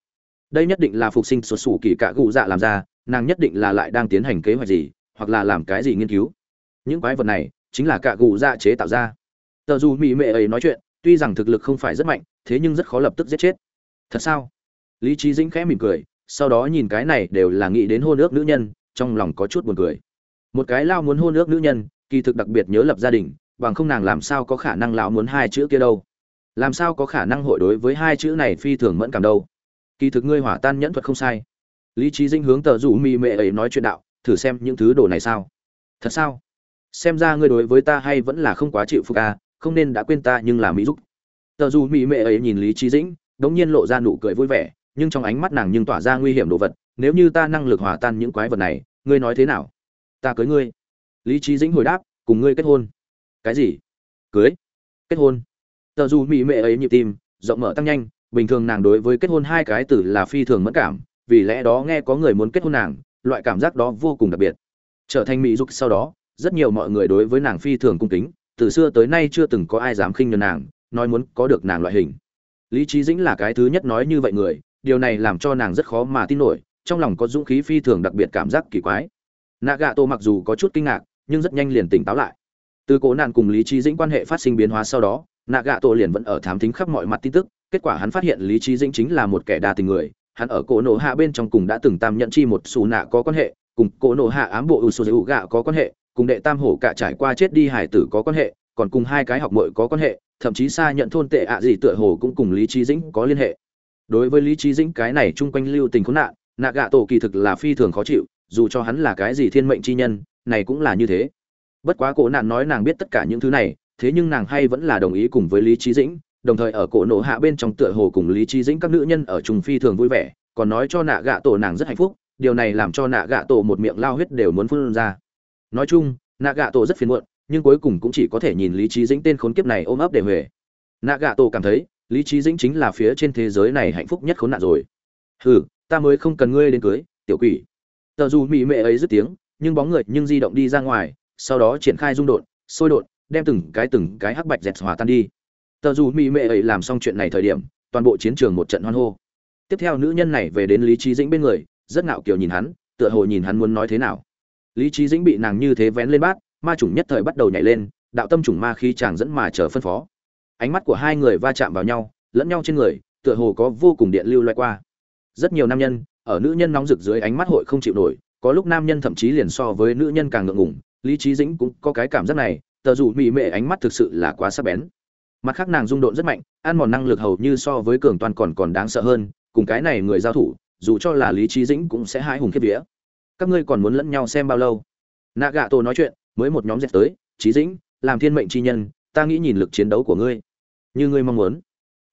Đây nhất định là phục sinh sụt sủ kỳ cạ gụ dạ làm ra, nàng nhất định là lại đang tiến hành kế hoạch gì, hoặc là làm cái gì nghiên cứu. Những quái vật này, chính là cạ gụ dạ chế tạo ra. Tờ dù mỹ mệ ấy nói chuyện, tuy rằng thực lực không phải rất mạnh, thế nhưng rất khó lập tức giết chết thật sao? Lý trí dĩnh khẽ mỉm cười, sau đó nhìn cái này đều là nghĩ đến hôn ước nữ nhân, trong lòng có chút buồn cười. Một cái lao muốn hôn ước nữ nhân, kỳ thực đặc biệt nhớ lập gia đình, bằng không nàng làm sao có khả năng lão muốn hai chữ kia đâu? Làm sao có khả năng hội đối với hai chữ này phi thường mẫn cảm đâu? Kỳ thực ngươi hỏa tan nhẫn thuật không sai. Lý trí dinh hướng tờ rủ mì mệ ấy nói chuyện đạo, thử xem những thứ đồ này sao? Thật sao? Xem ra ngươi đối với ta hay vẫn là không quá chịu phục à không nên đã quên ta nhưng là mỹ giúp. Tờ rủ mì mệ ấy nhìn lý trí dĩnh đống nhiên lộ ra nụ cười vui vẻ, nhưng trong ánh mắt nàng nhưng tỏa ra nguy hiểm đồ vật, nếu như ta năng lực hòa tan những quái vật này, ngươi nói thế nào? Ta cưới ngươi. Lý trí dĩnh hồi đáp, cùng ngươi kết hôn. Cái gì? Cưới? Kết hôn. Tờ dù mỹ mệ ấy nhịp tim, rộng mở tăng nhanh, bình thường nàng đối với kết hôn hai cái từ là phi thường mẫn cảm, vì lẽ đó nghe có người muốn kết hôn nàng, loại cảm giác đó vô cùng đặc biệt. Trở thành mỹ dục sau đó, rất nhiều mọi người đối với nàng phi thường cung kính, từ xưa tới nay chưa từng có ai dám khinh nhường nàng, nói muốn có được nàng loại hình lý trí dĩnh là cái thứ nhất nói như vậy người, điều này làm cho nàng rất khó mà tin nổi, trong lòng có dũng khí phi thường đặc biệt cảm giác kỳ quái. Nạ gạ tổ mặc dù có chút kinh ngạc, nhưng rất nhanh liền tỉnh táo lại. Từ cố nạn cùng lý trí dĩnh quan hệ phát sinh biến hóa sau đó nạ gạ tổ liền vẫn ở thám thính khắp mọi mặt tin tức, kết quả hắn phát hiện lý trí dĩnh chính là một kẻ đa tình người, hắn ở cổ nổ hạ bên trong cùng đã từng tam nhận chi một xù nạ có quan hệ, cùng cổ nổ hạ ám bộ ưu xù dữ gạ có quan hệ, cùng đệ tam hổ cả trải qua chết đi hải tử có quan hệ, còn cùng hai cái học mội có quan hệ thậm chí xa nhận thôn tệ ạ gì tựa hồ cũng cùng lý trí dĩnh có liên hệ. Đối với lý trí dĩnh, cái này chung quanh lưu tình khốn nạn, nạ gạ tổ kỳ thực là phi thường khó chịu, dù cho hắn là cái gì thiên mệnh chi nhân, này cũng là như thế. Bất quá cổ nạn nói nàng biết tất cả những thứ này, thế nhưng nàng hay vẫn là đồng ý cùng với lý trí dĩnh, đồng thời ở cổ nổ hạ bên trong tựa hồ cùng lý trí dĩnh các nữ nhân ở trùng phi thường vui vẻ, còn nói cho nạ gạ tổ nàng rất hạnh phúc, điều này làm cho nạ gạ tổ một miệng lao huyết đều muốn phun ra. Nói chung, nạ gạ tổ rất phiền muộn nhưng cuối cùng cũng chỉ có thể nhìn lý trí dĩnh tên khốn kiếp này ôm ấp để huề. Nạ gạ tổ cảm thấy, lý trí dĩnh chính là phía trên thế giới này hạnh phúc nhất khốn nạn rồi. Hừ, ta mới không cần ngươi đến cưới, tiểu quỷ. Tờ dù mỹ mệ ấy dứt tiếng, nhưng bóng người nhưng di động đi ra ngoài, sau đó triển khai rung đột, sôi đột, đem từng cái từng cái hắc bạch dẹt hòa tan đi. Tờ dù mỹ mệ ấy làm xong chuyện này thời điểm, toàn bộ chiến trường một trận hoan hô. Tiếp theo nữ nhân này về đến lý trí dĩnh bên người, rất ngạo kiều nhìn hắn, tựa hồ nhìn hắn muốn nói thế nào. Lý trí dĩnh bị nàng như thế vén lên bát ma chủng nhất thời bắt đầu nhảy lên, đạo tâm trùng ma khí chàng dẫn mà chờ phân phó. Ánh mắt của hai người va chạm vào nhau, lẫn nhau trên người, tựa hồ có vô cùng điện lưu loay qua. Rất nhiều nam nhân, ở nữ nhân nóng rực dưới ánh mắt hội không chịu nổi, có lúc nam nhân thậm chí liền so với nữ nhân càng ngượng ngùng, lý trí dĩnh cũng có cái cảm giác này, tờ dù mỹ mệ ánh mắt thực sự là quá sắc bén. Mặt khác nàng rung độn rất mạnh, ăn mòn năng lực hầu như so với cường toàn còn còn đáng sợ hơn, cùng cái này người giao thủ, dù cho là lý trí dĩnh cũng sẽ hãi hùng khiếp vía. Các ngươi còn muốn lẫn nhau xem bao lâu? Nạ gạ tổ nói chuyện mới một nhóm dẹp tới trí dĩnh, làm thiên mệnh chi nhân, ta nghĩ nhìn lực chiến đấu của ngươi. Như ngươi mong muốn.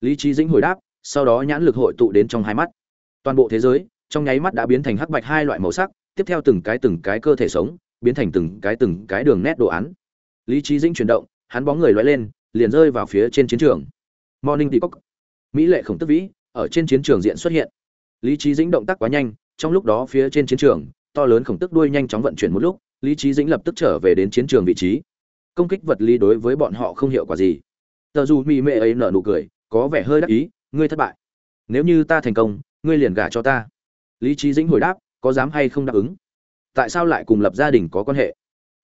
Lý trí dĩnh hồi đáp, sau đó nhãn lực hội tụ đến trong hai mắt. Toàn bộ thế giới, trong nháy mắt đã biến thành hắc bạch hai loại màu sắc, tiếp theo từng cái từng cái cơ thể sống, biến thành từng cái từng cái đường nét đồ án. Lý trí dĩnh chuyển động, hắn bóng người loay lên, liền rơi vào phía trên chiến trường. Morning tì mỹ lệ khổng tức vĩ, ở trên chiến trường diện xuất hiện. Lý trí dĩnh động tác quá nhanh, trong lúc đó phía trên chiến trường, to lớn khổng tức đuôi nhanh chóng vận chuyển một lúc lý trí dĩnh lập tức trở về đến chiến trường vị trí. Công kích vật lý đối với bọn họ không hiệu quả gì. Tờ dù mỹ mệ ấy nở nụ cười, có vẻ hơi đắc ý, ngươi thất bại. Nếu như ta thành công, ngươi liền gả cho ta. Lý trí dĩnh hồi đáp, có dám hay không đáp ứng? Tại sao lại cùng lập gia đình có quan hệ?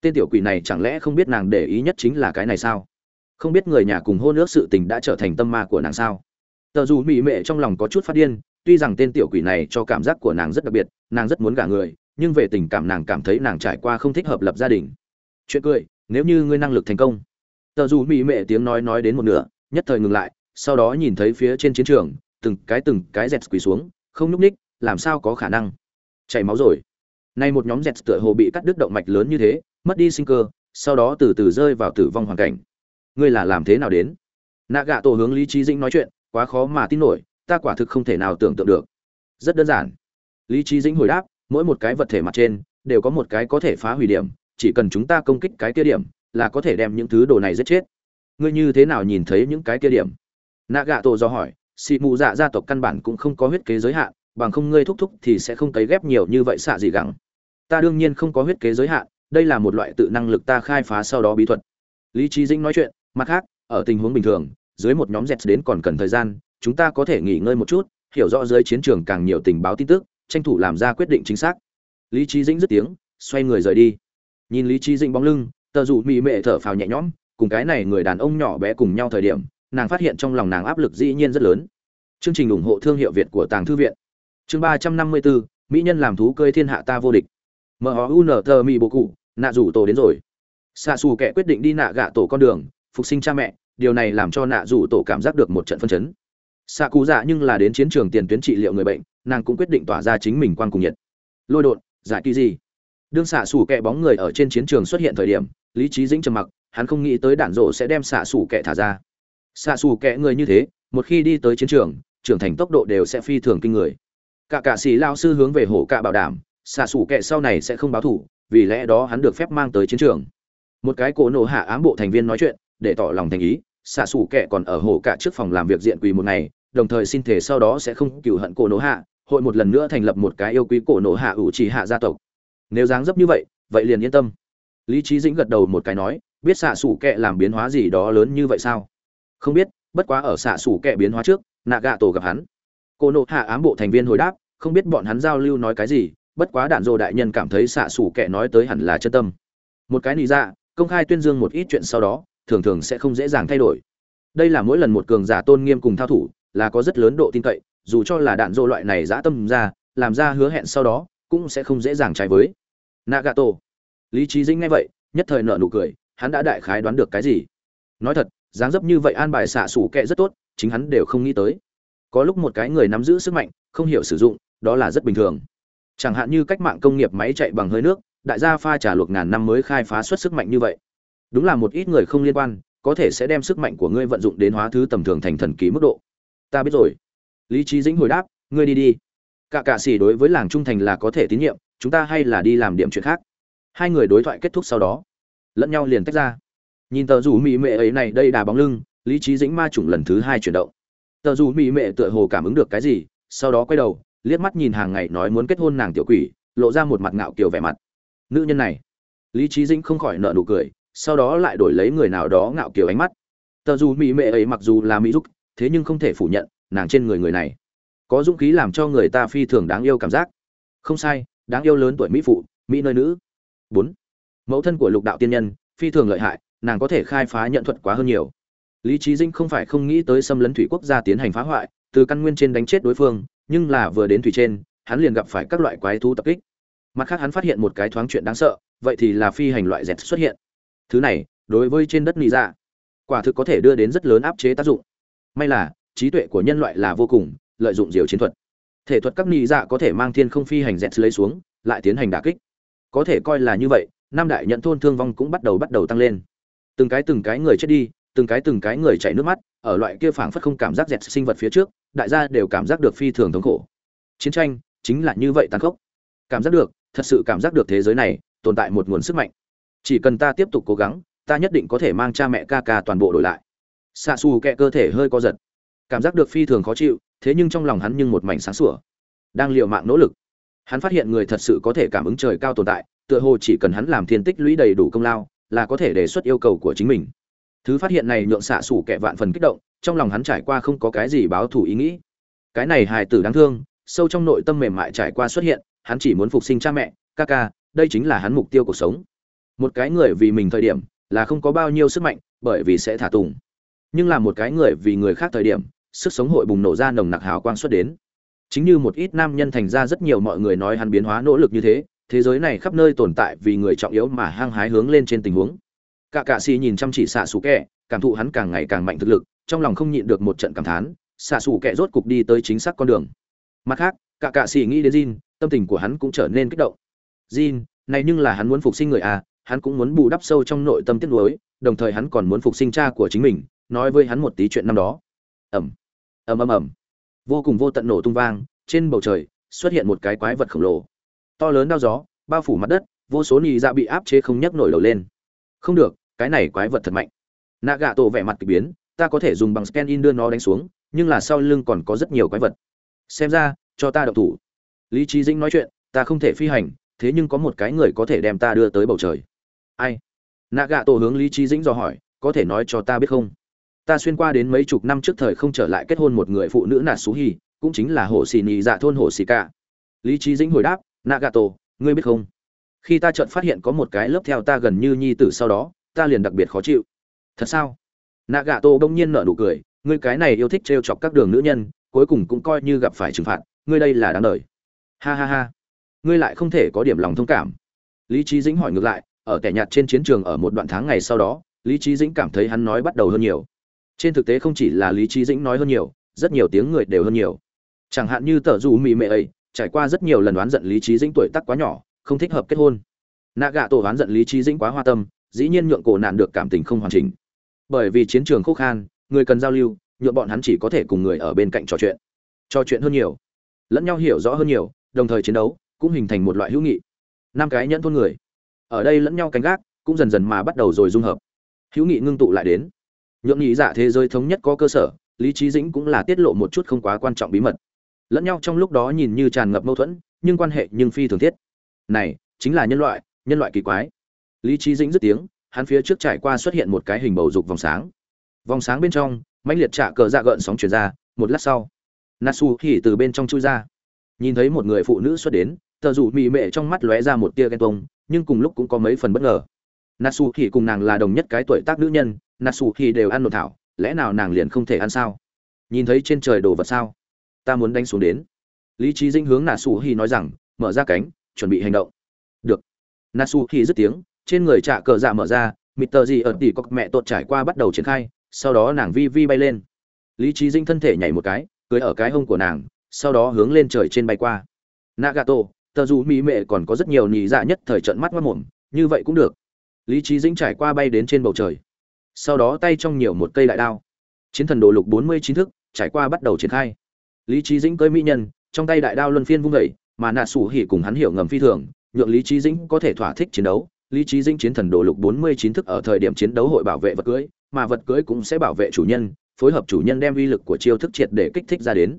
Tên tiểu quỷ này chẳng lẽ không biết nàng để ý nhất chính là cái này sao? Không biết người nhà cùng hôn ước sự tình đã trở thành tâm ma của nàng sao? Tờ dù mỹ mệ trong lòng có chút phát điên, tuy rằng tên tiểu quỷ này cho cảm giác của nàng rất đặc biệt, nàng rất muốn gả người nhưng về tình cảm nàng cảm thấy nàng trải qua không thích hợp lập gia đình. Chuyện cười, nếu như ngươi năng lực thành công. Tờ dù mỹ mệ tiếng nói nói đến một nửa, nhất thời ngừng lại, sau đó nhìn thấy phía trên chiến trường, từng cái từng cái dẹt quỳ xuống, không nhúc ních làm sao có khả năng? Chảy máu rồi. Nay một nhóm dẹt tựa hồ bị cắt đứt động mạch lớn như thế, mất đi sinh cơ, sau đó từ từ rơi vào tử vong hoàn cảnh. Ngươi là làm thế nào đến? Nạ gạ tổ hướng lý trí dĩnh nói chuyện, quá khó mà tin nổi, ta quả thực không thể nào tưởng tượng được. Rất đơn giản. Lý trí dĩnh hồi đáp mỗi một cái vật thể mặt trên đều có một cái có thể phá hủy điểm, chỉ cần chúng ta công kích cái kia điểm là có thể đem những thứ đồ này giết chết. Ngươi như thế nào nhìn thấy những cái kia điểm? Nạ gạ tổ do hỏi xị mù dạ gia tộc căn bản cũng không có huyết kế giới hạn, bằng không ngươi thúc thúc thì sẽ không cấy ghép nhiều như vậy xạ gì gẳng. Ta đương nhiên không có huyết kế giới hạn, đây là một loại tự năng lực ta khai phá sau đó bí thuật. Lý trí dĩnh nói chuyện, mặt khác, ở tình huống bình thường, dưới một nhóm dẹt đến còn cần thời gian, chúng ta có thể nghỉ ngơi một chút, hiểu rõ dưới chiến trường càng nhiều tình báo tin tức tranh thủ làm ra quyết định chính xác. Lý trí dĩnh dứt tiếng, xoay người rời đi. Nhìn lý trí dĩnh bóng lưng, tờ dù mỹ mệ thở phào nhẹ nhõm, cùng cái này người đàn ông nhỏ bé cùng nhau thời điểm, nàng phát hiện trong lòng nàng áp lực dĩ nhiên rất lớn. Chương trình ủng hộ thương hiệu việt của tàng thư viện. Chương ba trăm năm mươi bốn mỹ nhân làm thú cơi thiên hạ ta vô địch. Mở họ u nở thờ mỹ bộ cụ, nạ rủ tổ đến rồi. Xạ xù kẻ quyết định đi nạ gạ tổ con đường, phục sinh cha mẹ, điều này làm cho nạ rủ tổ cảm giác được một trận phân chấn. Xạ cụ dạ nhưng là đến chiến trường tiền tuyến trị liệu người bệnh nàng cũng quyết định tỏa ra chính mình quan cùng nhiệt. Lôi đột, giải kỳ gì? Đương xạ xù kẹ bóng người ở trên chiến trường xuất hiện thời điểm, lý trí dĩnh trầm mặc, hắn không nghĩ tới đạn rộ sẽ đem xạ xù kẹ thả ra. Xạ xù kẹ người như thế, một khi đi tới chiến trường, trưởng thành tốc độ đều sẽ phi thường kinh người. Cả cả sĩ lao sư hướng về hổ cạ bảo đảm, xạ xù kẹ sau này sẽ không báo thủ, vì lẽ đó hắn được phép mang tới chiến trường. Một cái cổ nổ hạ ám bộ thành viên nói chuyện, để tỏ lòng thành ý, xạ xù kẹ còn ở hổ cạ trước phòng làm việc diện quỳ một ngày đồng thời xin thể sau đó sẽ không cựu hận cổ nổ hạ, hội một lần nữa thành lập một cái yêu quý cổ nổ hạ ủ trì hạ gia tộc. Nếu dáng dấp như vậy vậy liền yên tâm. Lý trí dĩnh gật đầu một cái nói, biết xạ xủ kệ làm biến hóa gì đó lớn như vậy sao? Không biết, bất quá ở xạ xủ kệ biến hóa trước, nạ gạ tổ gặp hắn. Cô nộ hạ ám bộ thành viên hồi đáp, không biết bọn hắn giao lưu nói cái gì, bất quá đạn dồ đại nhân cảm thấy xạ xủ kệ nói tới hẳn là chân tâm. Một cái nị dạ công khai tuyên dương một ít chuyện sau đó, thường thường sẽ không dễ dàng thay đổi. Đây là mỗi lần một cường giả tôn nghiêm cùng thao thủ là có rất lớn độ tin cậy, dù cho là đạn dô loại này dã tâm ra, làm ra hứa hẹn sau đó, cũng sẽ không dễ dàng trái với. Nagato. Lý trí dĩnh nghe vậy, nhất thời nợ nụ cười, hắn đã đại khái đoán được cái gì? Nói thật, dáng dấp như vậy an bài xạ xủ kệ rất tốt, chính hắn đều không nghĩ tới. Có lúc một cái người nắm giữ sức mạnh, không hiểu sử dụng, đó là rất bình thường. Chẳng hạn như cách mạng công nghiệp máy chạy bằng hơi nước, đại gia pha trả luộc ngàn năm mới khai phá xuất sức mạnh như vậy. Đúng là một ít người không liên quan, có thể sẽ đem sức mạnh của ngươi vận dụng đến hóa thứ tầm thường thành thần kỳ mức độ ta biết rồi. Lý trí dĩnh hồi đáp, ngươi đi đi. Cả cạ xỉ đối với làng trung thành là có thể tín nhiệm, chúng ta hay là đi làm điểm chuyện khác. Hai người đối thoại kết thúc sau đó, lẫn nhau liền tách ra. Nhìn tờ rủ mỹ mệ ấy này đây đà bóng lưng, lý trí dĩnh ma chủng lần thứ hai chuyển động. Tờ rủ mỹ mệ tựa hồ cảm ứng được cái gì, sau đó quay đầu, liếc mắt nhìn hàng ngày nói muốn kết hôn nàng tiểu quỷ, lộ ra một mặt ngạo kiều vẻ mặt. Nữ nhân này, lý trí dĩnh không khỏi nợ nụ cười, sau đó lại đổi lấy người nào đó ngạo kiều ánh mắt. Tờ dù mỹ mệ ấy mặc dù là mỹ giúp thế nhưng không thể phủ nhận, nàng trên người người này. Có dũng khí làm cho người ta phi thường đáng yêu cảm giác. Không sai, đáng yêu lớn tuổi mỹ phụ, mỹ nơi nữ. Bốn, mẫu thân của lục đạo tiên nhân, phi thường lợi hại, nàng có thể khai phá nhận thuật quá hơn nhiều. Lý trí dinh không phải không nghĩ tới xâm lấn thủy quốc gia tiến hành phá hoại, từ căn nguyên trên đánh chết đối phương, nhưng là vừa đến thủy trên, hắn liền gặp phải các loại quái thú tập kích. Mặt khác hắn phát hiện một cái thoáng chuyện đáng sợ, vậy thì là phi hành loại dẹt xuất hiện. Thứ này, đối với trên đất nị dạ quả thực có thể đưa đến rất lớn áp chế tác dụng may là, trí tuệ của nhân loại là vô cùng, lợi dụng diều chiến thuật. Thể thuật các nghi dạ có thể mang thiên không phi hành dẹt lấy xuống, lại tiến hành đả kích. Có thể coi là như vậy, năm đại nhận thôn thương vong cũng bắt đầu bắt đầu tăng lên. Từng cái từng cái người chết đi, từng cái từng cái người chảy nước mắt, ở loại kia phảng phất không cảm giác dẹt sinh vật phía trước, đại gia đều cảm giác được phi thường thống khổ. Chiến tranh chính là như vậy tàn khốc. Cảm giác được, thật sự cảm giác được thế giới này tồn tại một nguồn sức mạnh. Chỉ cần ta tiếp tục cố gắng, ta nhất định có thể mang cha mẹ ca ca toàn bộ đổi lại xạ xù kẹ cơ thể hơi co giật. Cảm giác được phi thường khó chịu, thế nhưng trong lòng hắn nhưng một mảnh sáng sủa. Đang liều mạng nỗ lực, hắn phát hiện người thật sự có thể cảm ứng trời cao tồn tại, tựa hồ chỉ cần hắn làm thiên tích lũy đầy đủ công lao, là có thể đề xuất yêu cầu của chính mình. Thứ phát hiện này nhượng xạ xủ kẹ vạn phần kích động, trong lòng hắn trải qua không có cái gì báo thù ý nghĩ. Cái này hài tử đáng thương, sâu trong nội tâm mềm mại trải qua xuất hiện, hắn chỉ muốn phục sinh cha mẹ, ca ca, đây chính là hắn mục tiêu cuộc sống. Một cái người vì mình thời điểm, là không có bao nhiêu sức mạnh, bởi vì sẽ thả tùng nhưng là một cái người vì người khác thời điểm sức sống hội bùng nổ ra nồng nặc hào quang xuất đến. Chính như một ít nam nhân thành ra rất nhiều mọi người nói hắn biến hóa nỗ lực như thế thế giới này khắp nơi tồn tại vì người trọng yếu mà hăng hái hướng lên trên tình huống. Cả cạ xì nhìn chăm chỉ xạ xù kẹ cảm thụ hắn càng ngày càng mạnh thực lực trong lòng không nhịn được một trận cảm thán xạ xù kẹ rốt cục đi tới chính xác con đường. Mặt khác cả cạ xì nghĩ đến Jin, tâm tình của hắn cũng trở nên kích động. Jin, này nhưng là hắn muốn phục sinh người à hắn cũng muốn bù đắp sâu trong nội tâm tiếc nuối đồng thời hắn còn muốn phục sinh cha của chính mình nói với hắn một tí chuyện năm đó. Ẩm ầm ầm ầm. Vô cùng vô tận nổ tung vang, trên bầu trời xuất hiện một cái quái vật khổng lồ. To lớn đao gió, bao phủ mặt đất, vô số nị dạ bị áp chế không nhấc nổi đầu lên. Không được, cái này quái vật thật mạnh. Nạ gạ tổ vẻ mặt k ỳ biến, ta có thể dùng bằng scan in đưa nó đánh xuống, nhưng là sau lưng còn có rất nhiều quái vật. Xem ra, cho ta đậu thủ. Lý trí dĩnh nói chuyện, ta không thể phi hành, thế nhưng có một cái người có thể đem ta đưa tới bầu trời. Ai? Nạ gạ tổ hướng lý trí dĩnh dò hỏi, có thể nói cho ta biết không? Ta xuyên qua đến mấy chục năm trước thời không trở lại kết hôn một người phụ nữ nà xú hì, cũng chính là hồ xì nhì dạ thôn hồ xì cả lý trí dĩnh hồi đáp, nagato tổ ngươi biết không? Khi ta chợt phát hiện có một cái lớp theo ta gần như nhi tử sau đó, ta liền đặc biệt khó chịu. Thật sao? Nagato bỗng tổ đông nhiên nở nụ cười, ngươi cái này yêu thích trêu chọc các đường nữ nhân, cuối cùng cũng coi như gặp phải trừng phạt, ngươi đây là đáng đời. Ha ha ha, ngươi lại không thể có điểm lòng thông cảm. Lý trí dĩnh hỏi ngược lại, ở tẻ nhạt trên chiến trường ở một đoạn tháng ngày sau đó, lý trí dĩnh cảm thấy hắn nói bắt đầu hơn nhiều trên thực tế không chỉ là lý trí dĩnh nói hơn nhiều, rất nhiều tiếng người đều hơn nhiều. Chẳng hạn như tờ dù mì mệ ấy, trải qua rất nhiều lần đoán giận lý trí dĩnh tuổi tác quá nhỏ, không thích hợp kết hôn. Nạ gạ tổ đoán giận lý trí dĩnh quá hoa tâm, dĩ nhiên nhượng cổ nạn được cảm tình không hoàn chỉnh. Bởi vì chiến trường khúc khan, người cần giao lưu, nhượng bọn hắn chỉ có thể cùng người ở bên cạnh trò chuyện. Trò chuyện hơn nhiều, lẫn nhau hiểu rõ hơn nhiều, đồng thời chiến đấu cũng hình thành một loại hữu nghị. Năm cái nhẫn thôn người, ở đây lẫn nhau canh gác, cũng dần dần mà bắt đầu rồi dung hợp. Hữu nghị ngưng tụ lại đến nhượng nghị dạ thế giới thống nhất có cơ sở, lý trí dĩnh cũng là tiết lộ một chút không quá quan trọng bí mật. Lẫn nhau trong lúc đó nhìn như tràn ngập mâu thuẫn, nhưng quan hệ nhưng phi thường thiết. Này, chính là nhân loại nhân loại kỳ quái. Lý trí dĩnh dứt tiếng, hắn phía trước trải qua xuất hiện một cái hình bầu dục vòng sáng. Vòng sáng bên trong, mãnh liệt trả cờ dạ gợn sóng chuyển ra, một lát sau nasu hỉ từ bên trong chui ra. Nhìn thấy một người phụ nữ xuất đến, tờ dù mị mệ trong mắt lóe ra một tia ghen tuông, nhưng cùng lúc cũng có mấy phần bất ngờ. Nasu hỉ cùng nàng là đồng nhất cái tuổi tác nữ nhân nasu hỉ đều ăn nộn thảo, lẽ nào nàng liền không thể ăn sao? Nhìn thấy trên trời đồ vật sao? Ta muốn đánh xuống đến. Lý trí dinh hướng nasu hỉ nói rằng, mở ra cánh, chuẩn bị hành động. Được. Nasu hỉ dứt tiếng, trên người trạ cờ dạ mở ra mịt tờ gì ở tỉ cọc mẹ tột trải qua bắt đầu triển khai, sau đó nàng vi vi bay lên. Lý trí dinh thân thể nhảy một cái, cưới ở cái hông của nàng, sau đó hướng lên trời trên bay qua. Nagato, tờ dù mỹ mệ còn có rất nhiều nhì dạ nhất thời trận mắt mất mồm như vậy cũng được. Lý trí Dinh trải qua bay đến trên bầu trời sau đó tay trong nhiều một cây đại đao. Chiến thần đồ lục bốn mươi chín thức, trải qua bắt đầu triển khai. Lý trí dĩnh cưới mỹ nhân, trong tay đại đao luân phiên vung vẩy mà nạ sủ hỉ cùng hắn hiểu ngầm phi thường, nhượng lý trí dĩnh có thể thỏa thích chiến đấu. Lý trí dĩnh chiến thần đồ lục bốn mươi chín thức ở thời điểm chiến đấu hội bảo vệ vật cưới, mà vật cưới cũng sẽ bảo vệ chủ nhân, phối hợp chủ nhân đem uy lực của chiêu thức triệt để kích thích ra đến.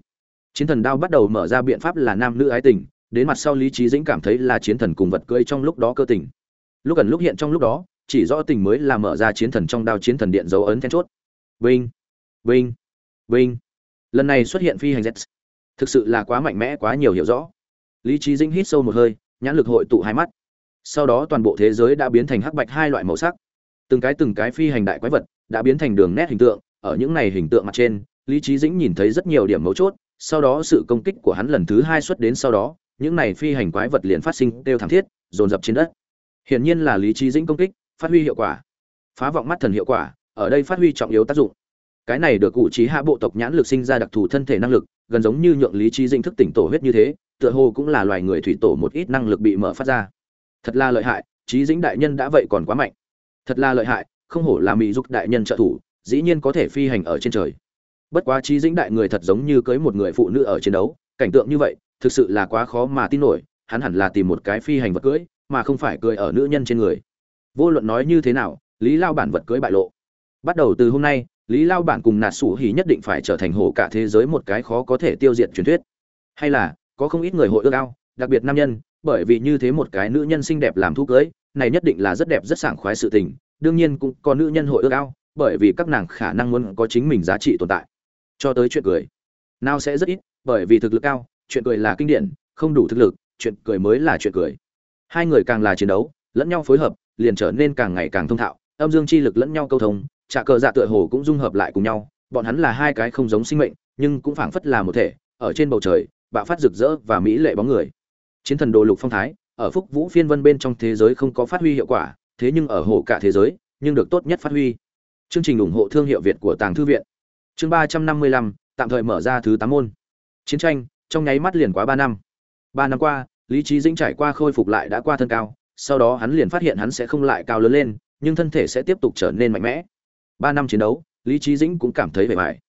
Chiến thần đao bắt đầu mở ra biện pháp là nam nữ ái tình, đến mặt sau lý trí dĩnh cảm thấy là chiến thần cùng vật cưới trong lúc đó cơ tình. Lúc gần lúc hiện trong lúc đó chỉ rõ tình mới là mở ra chiến thần trong đao chiến thần điện dấu ấn then chốt. Vinh vinh vinh. Lần này xuất hiện phi hành z. Thực sự là quá mạnh mẽ, quá nhiều hiểu rõ. Lý trí dĩnh hít sâu một hơi, nhãn lực hội tụ hai mắt. Sau đó toàn bộ thế giới đã biến thành hắc bạch hai loại màu sắc. Từng cái từng cái phi hành đại quái vật đã biến thành đường nét hình tượng. Ở những này hình tượng mặt trên, lý trí dĩnh nhìn thấy rất nhiều điểm mấu chốt. Sau đó sự công kích của hắn lần thứ hai xuất đến sau đó, những này phi hành quái vật liền phát sinh đều thảm thiết, dồn dập trên đất. Hiển nhiên là lý trí dĩnh công kích phát huy hiệu quả. Phá vọng mắt thần hiệu quả, ở đây phát huy trọng yếu tác dụng. Cái này được cụ trí hạ bộ tộc nhãn lực sinh ra đặc thù thân thể năng lực, gần giống như nhượng lý trí dĩnh thức tỉnh tổ huyết như thế, tựa hồ cũng là loài người thủy tổ một ít năng lực bị mở phát ra. Thật là lợi hại, trí dĩnh đại nhân đã vậy còn quá mạnh. Thật là lợi hại, không hổ là mỹ dục đại nhân trợ thủ, dĩ nhiên có thể phi hành ở trên trời. Bất quá trí dĩnh đại người thật giống như cưới một người phụ nữ ở chiến đấu, cảnh tượng như vậy, thực sự là quá khó mà tin nổi, hắn hẳn là tìm một cái phi hành vật cưới, mà không phải cưới ở nữ nhân trên người vô luận nói như thế nào, lý lao bản vật cưới bại lộ. Bắt đầu từ hôm nay, lý lao bản cùng nạt sủ hỉ nhất định phải trở thành hổ cả thế giới một cái khó có thể tiêu diệt truyền thuyết. Hay là, có không ít người hội ước ao, đặc biệt nam nhân, bởi vì như thế một cái nữ nhân xinh đẹp làm thu cưới, này nhất định là rất đẹp rất sảng khoái sự tình, đương nhiên cũng có nữ nhân hội ước ao, bởi vì các nàng khả năng muốn có chính mình giá trị tồn tại. Cho tới chuyện cười. Nào sẽ rất ít, bởi vì thực lực cao, chuyện cười là kinh điển, không đủ thực lực, chuyện cười mới là chuyện cười. Hai người càng là chiến đấu, lẫn nhau phối hợp liền trở nên càng ngày càng thông thạo, âm dương chi lực lẫn nhau câu thông trả cờ dạ tựa hồ cũng dung hợp lại cùng nhau, bọn hắn là hai cái không giống sinh mệnh, nhưng cũng phảng phất là một thể, ở trên bầu trời, bạo phát rực rỡ và mỹ lệ bóng người. Chiến thần đồ lục phong thái, ở phúc vũ phiên vân bên trong thế giới không có phát huy hiệu quả, thế nhưng ở hồ cả thế giới, nhưng được tốt nhất phát huy. Chương trình ủng hộ thương hiệu việt của tàng thư viện. Chương ba trăm năm mươi lăm, tạm thời mở ra thứ tám môn. Chiến tranh, trong nháy mắt liền quá ba năm. Ba năm qua, lý trí dĩnh trải qua khôi phục lại đã qua thân cao sau đó hắn liền phát hiện hắn sẽ không lại cao lớn lên, nhưng thân thể sẽ tiếp tục trở nên mạnh mẽ. Ba năm chiến đấu, lý trí dĩnh cũng cảm thấy vẻ vải.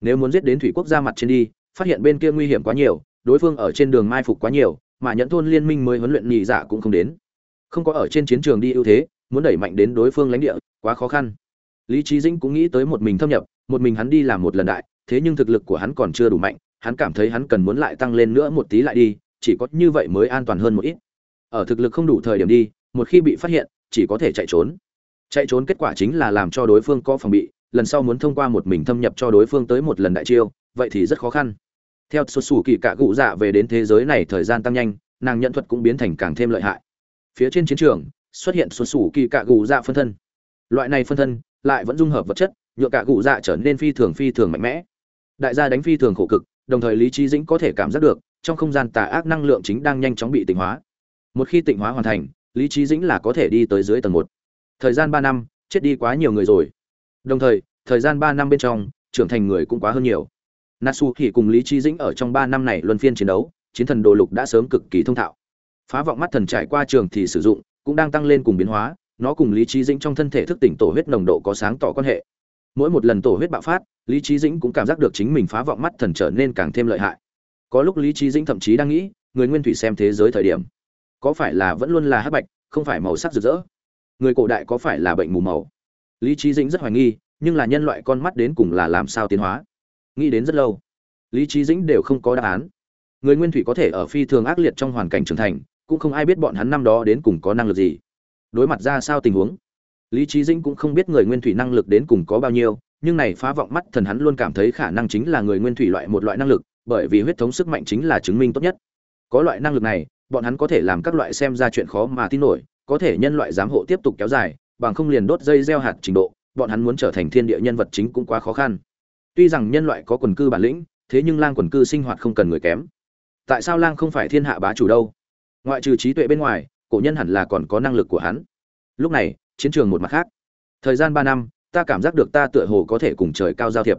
Nếu muốn giết đến thủy quốc gia mặt trên đi, phát hiện bên kia nguy hiểm quá nhiều, đối phương ở trên đường mai phục quá nhiều, mà nhẫn thôn liên minh mới huấn luyện nhị dạ cũng không đến. Không có ở trên chiến trường đi ưu thế, muốn đẩy mạnh đến đối phương lãnh địa, quá khó khăn. Lý trí dĩnh cũng nghĩ tới một mình thâm nhập, một mình hắn đi làm một lần đại, thế nhưng thực lực của hắn còn chưa đủ mạnh, hắn cảm thấy hắn cần muốn lại tăng lên nữa một tí lại đi, chỉ có như vậy mới an toàn hơn một ít ở thực lực không đủ thời điểm đi, một khi bị phát hiện, chỉ có thể chạy trốn. Chạy trốn kết quả chính là làm cho đối phương có phòng bị, lần sau muốn thông qua một mình thâm nhập cho đối phương tới một lần đại chiêu, vậy thì rất khó khăn. Theo xuất xù kỳ cạ cụ dạ về đến thế giới này thời gian tăng nhanh, nàng nhận thuật cũng biến thành càng thêm lợi hại. Phía trên chiến trường, xuất hiện xuất xù kỳ cạ cụ dạ phân thân. Loại này phân thân lại vẫn dung hợp vật chất, nhựa cạ cụ dạ trở nên phi thường phi thường mạnh mẽ. Đại gia đánh phi thường khổ cực, đồng thời lý trí dĩnh có thể cảm giác được, trong không gian tà ác năng lượng chính đang nhanh chóng bị tịnh hóa một khi tịnh hóa hoàn thành, lý trí dĩnh là có thể đi tới dưới tầng một. Thời gian ba năm, chết đi quá nhiều người rồi. Đồng thời thời gian ba năm bên trong, trưởng thành người cũng quá hơn nhiều. Natsu thì cùng lý trí dĩnh ở trong ba năm này luân phiên chiến đấu, chiến thần đồ lục đã sớm cực kỳ thông thạo. Phá vọng mắt thần trải qua trường thì sử dụng, cũng đang tăng lên cùng biến hóa, nó cùng lý trí dĩnh trong thân thể thức tỉnh tổ huyết nồng độ có sáng tỏ quan hệ. Mỗi một lần tổ huyết bạo phát, lý trí dĩnh cũng cảm giác được chính mình phá vọng mắt thần trở nên càng thêm lợi hại. Có lúc lý trí dĩnh thậm chí đang nghĩ, người nguyên thủy xem thế giới thời điểm có phải là vẫn luôn là hắc bạch, không phải màu sắc rực rỡ? Người cổ đại có phải là bệnh mù màu? Lý trí dĩnh rất hoài nghi, nhưng là nhân loại con mắt đến cùng là làm sao tiến hóa? Nghĩ đến rất lâu. Lý trí dĩnh đều không có đáp án. Người nguyên thủy có thể ở phi thường ác liệt trong hoàn cảnh trưởng thành, cũng không ai biết bọn hắn năm đó đến cùng có năng lực gì. Đối mặt ra sao tình huống? Lý trí dĩnh cũng không biết người nguyên thủy năng lực đến cùng có bao nhiêu, nhưng này phá vọng mắt thần hắn luôn cảm thấy khả năng chính là người nguyên thủy loại một loại năng lực, bởi vì huyết thống sức mạnh chính là chứng minh tốt nhất. Có loại năng lực này bọn hắn có thể làm các loại xem ra chuyện khó mà tin nổi, có thể nhân loại giám hộ tiếp tục kéo dài, bằng không liền đốt dây gieo hạt trình độ, bọn hắn muốn trở thành thiên địa nhân vật chính cũng quá khó khăn. Tuy rằng nhân loại có quần cư bản lĩnh, thế nhưng lang quần cư sinh hoạt không cần người kém. Tại sao lang không phải thiên hạ bá chủ đâu? Ngoại trừ trí tuệ bên ngoài, cổ nhân hẳn là còn có năng lực của hắn. Lúc này, chiến trường một mặt khác. Thời gian ba năm, ta cảm giác được ta tựa hồ có thể cùng trời cao giao thiệp.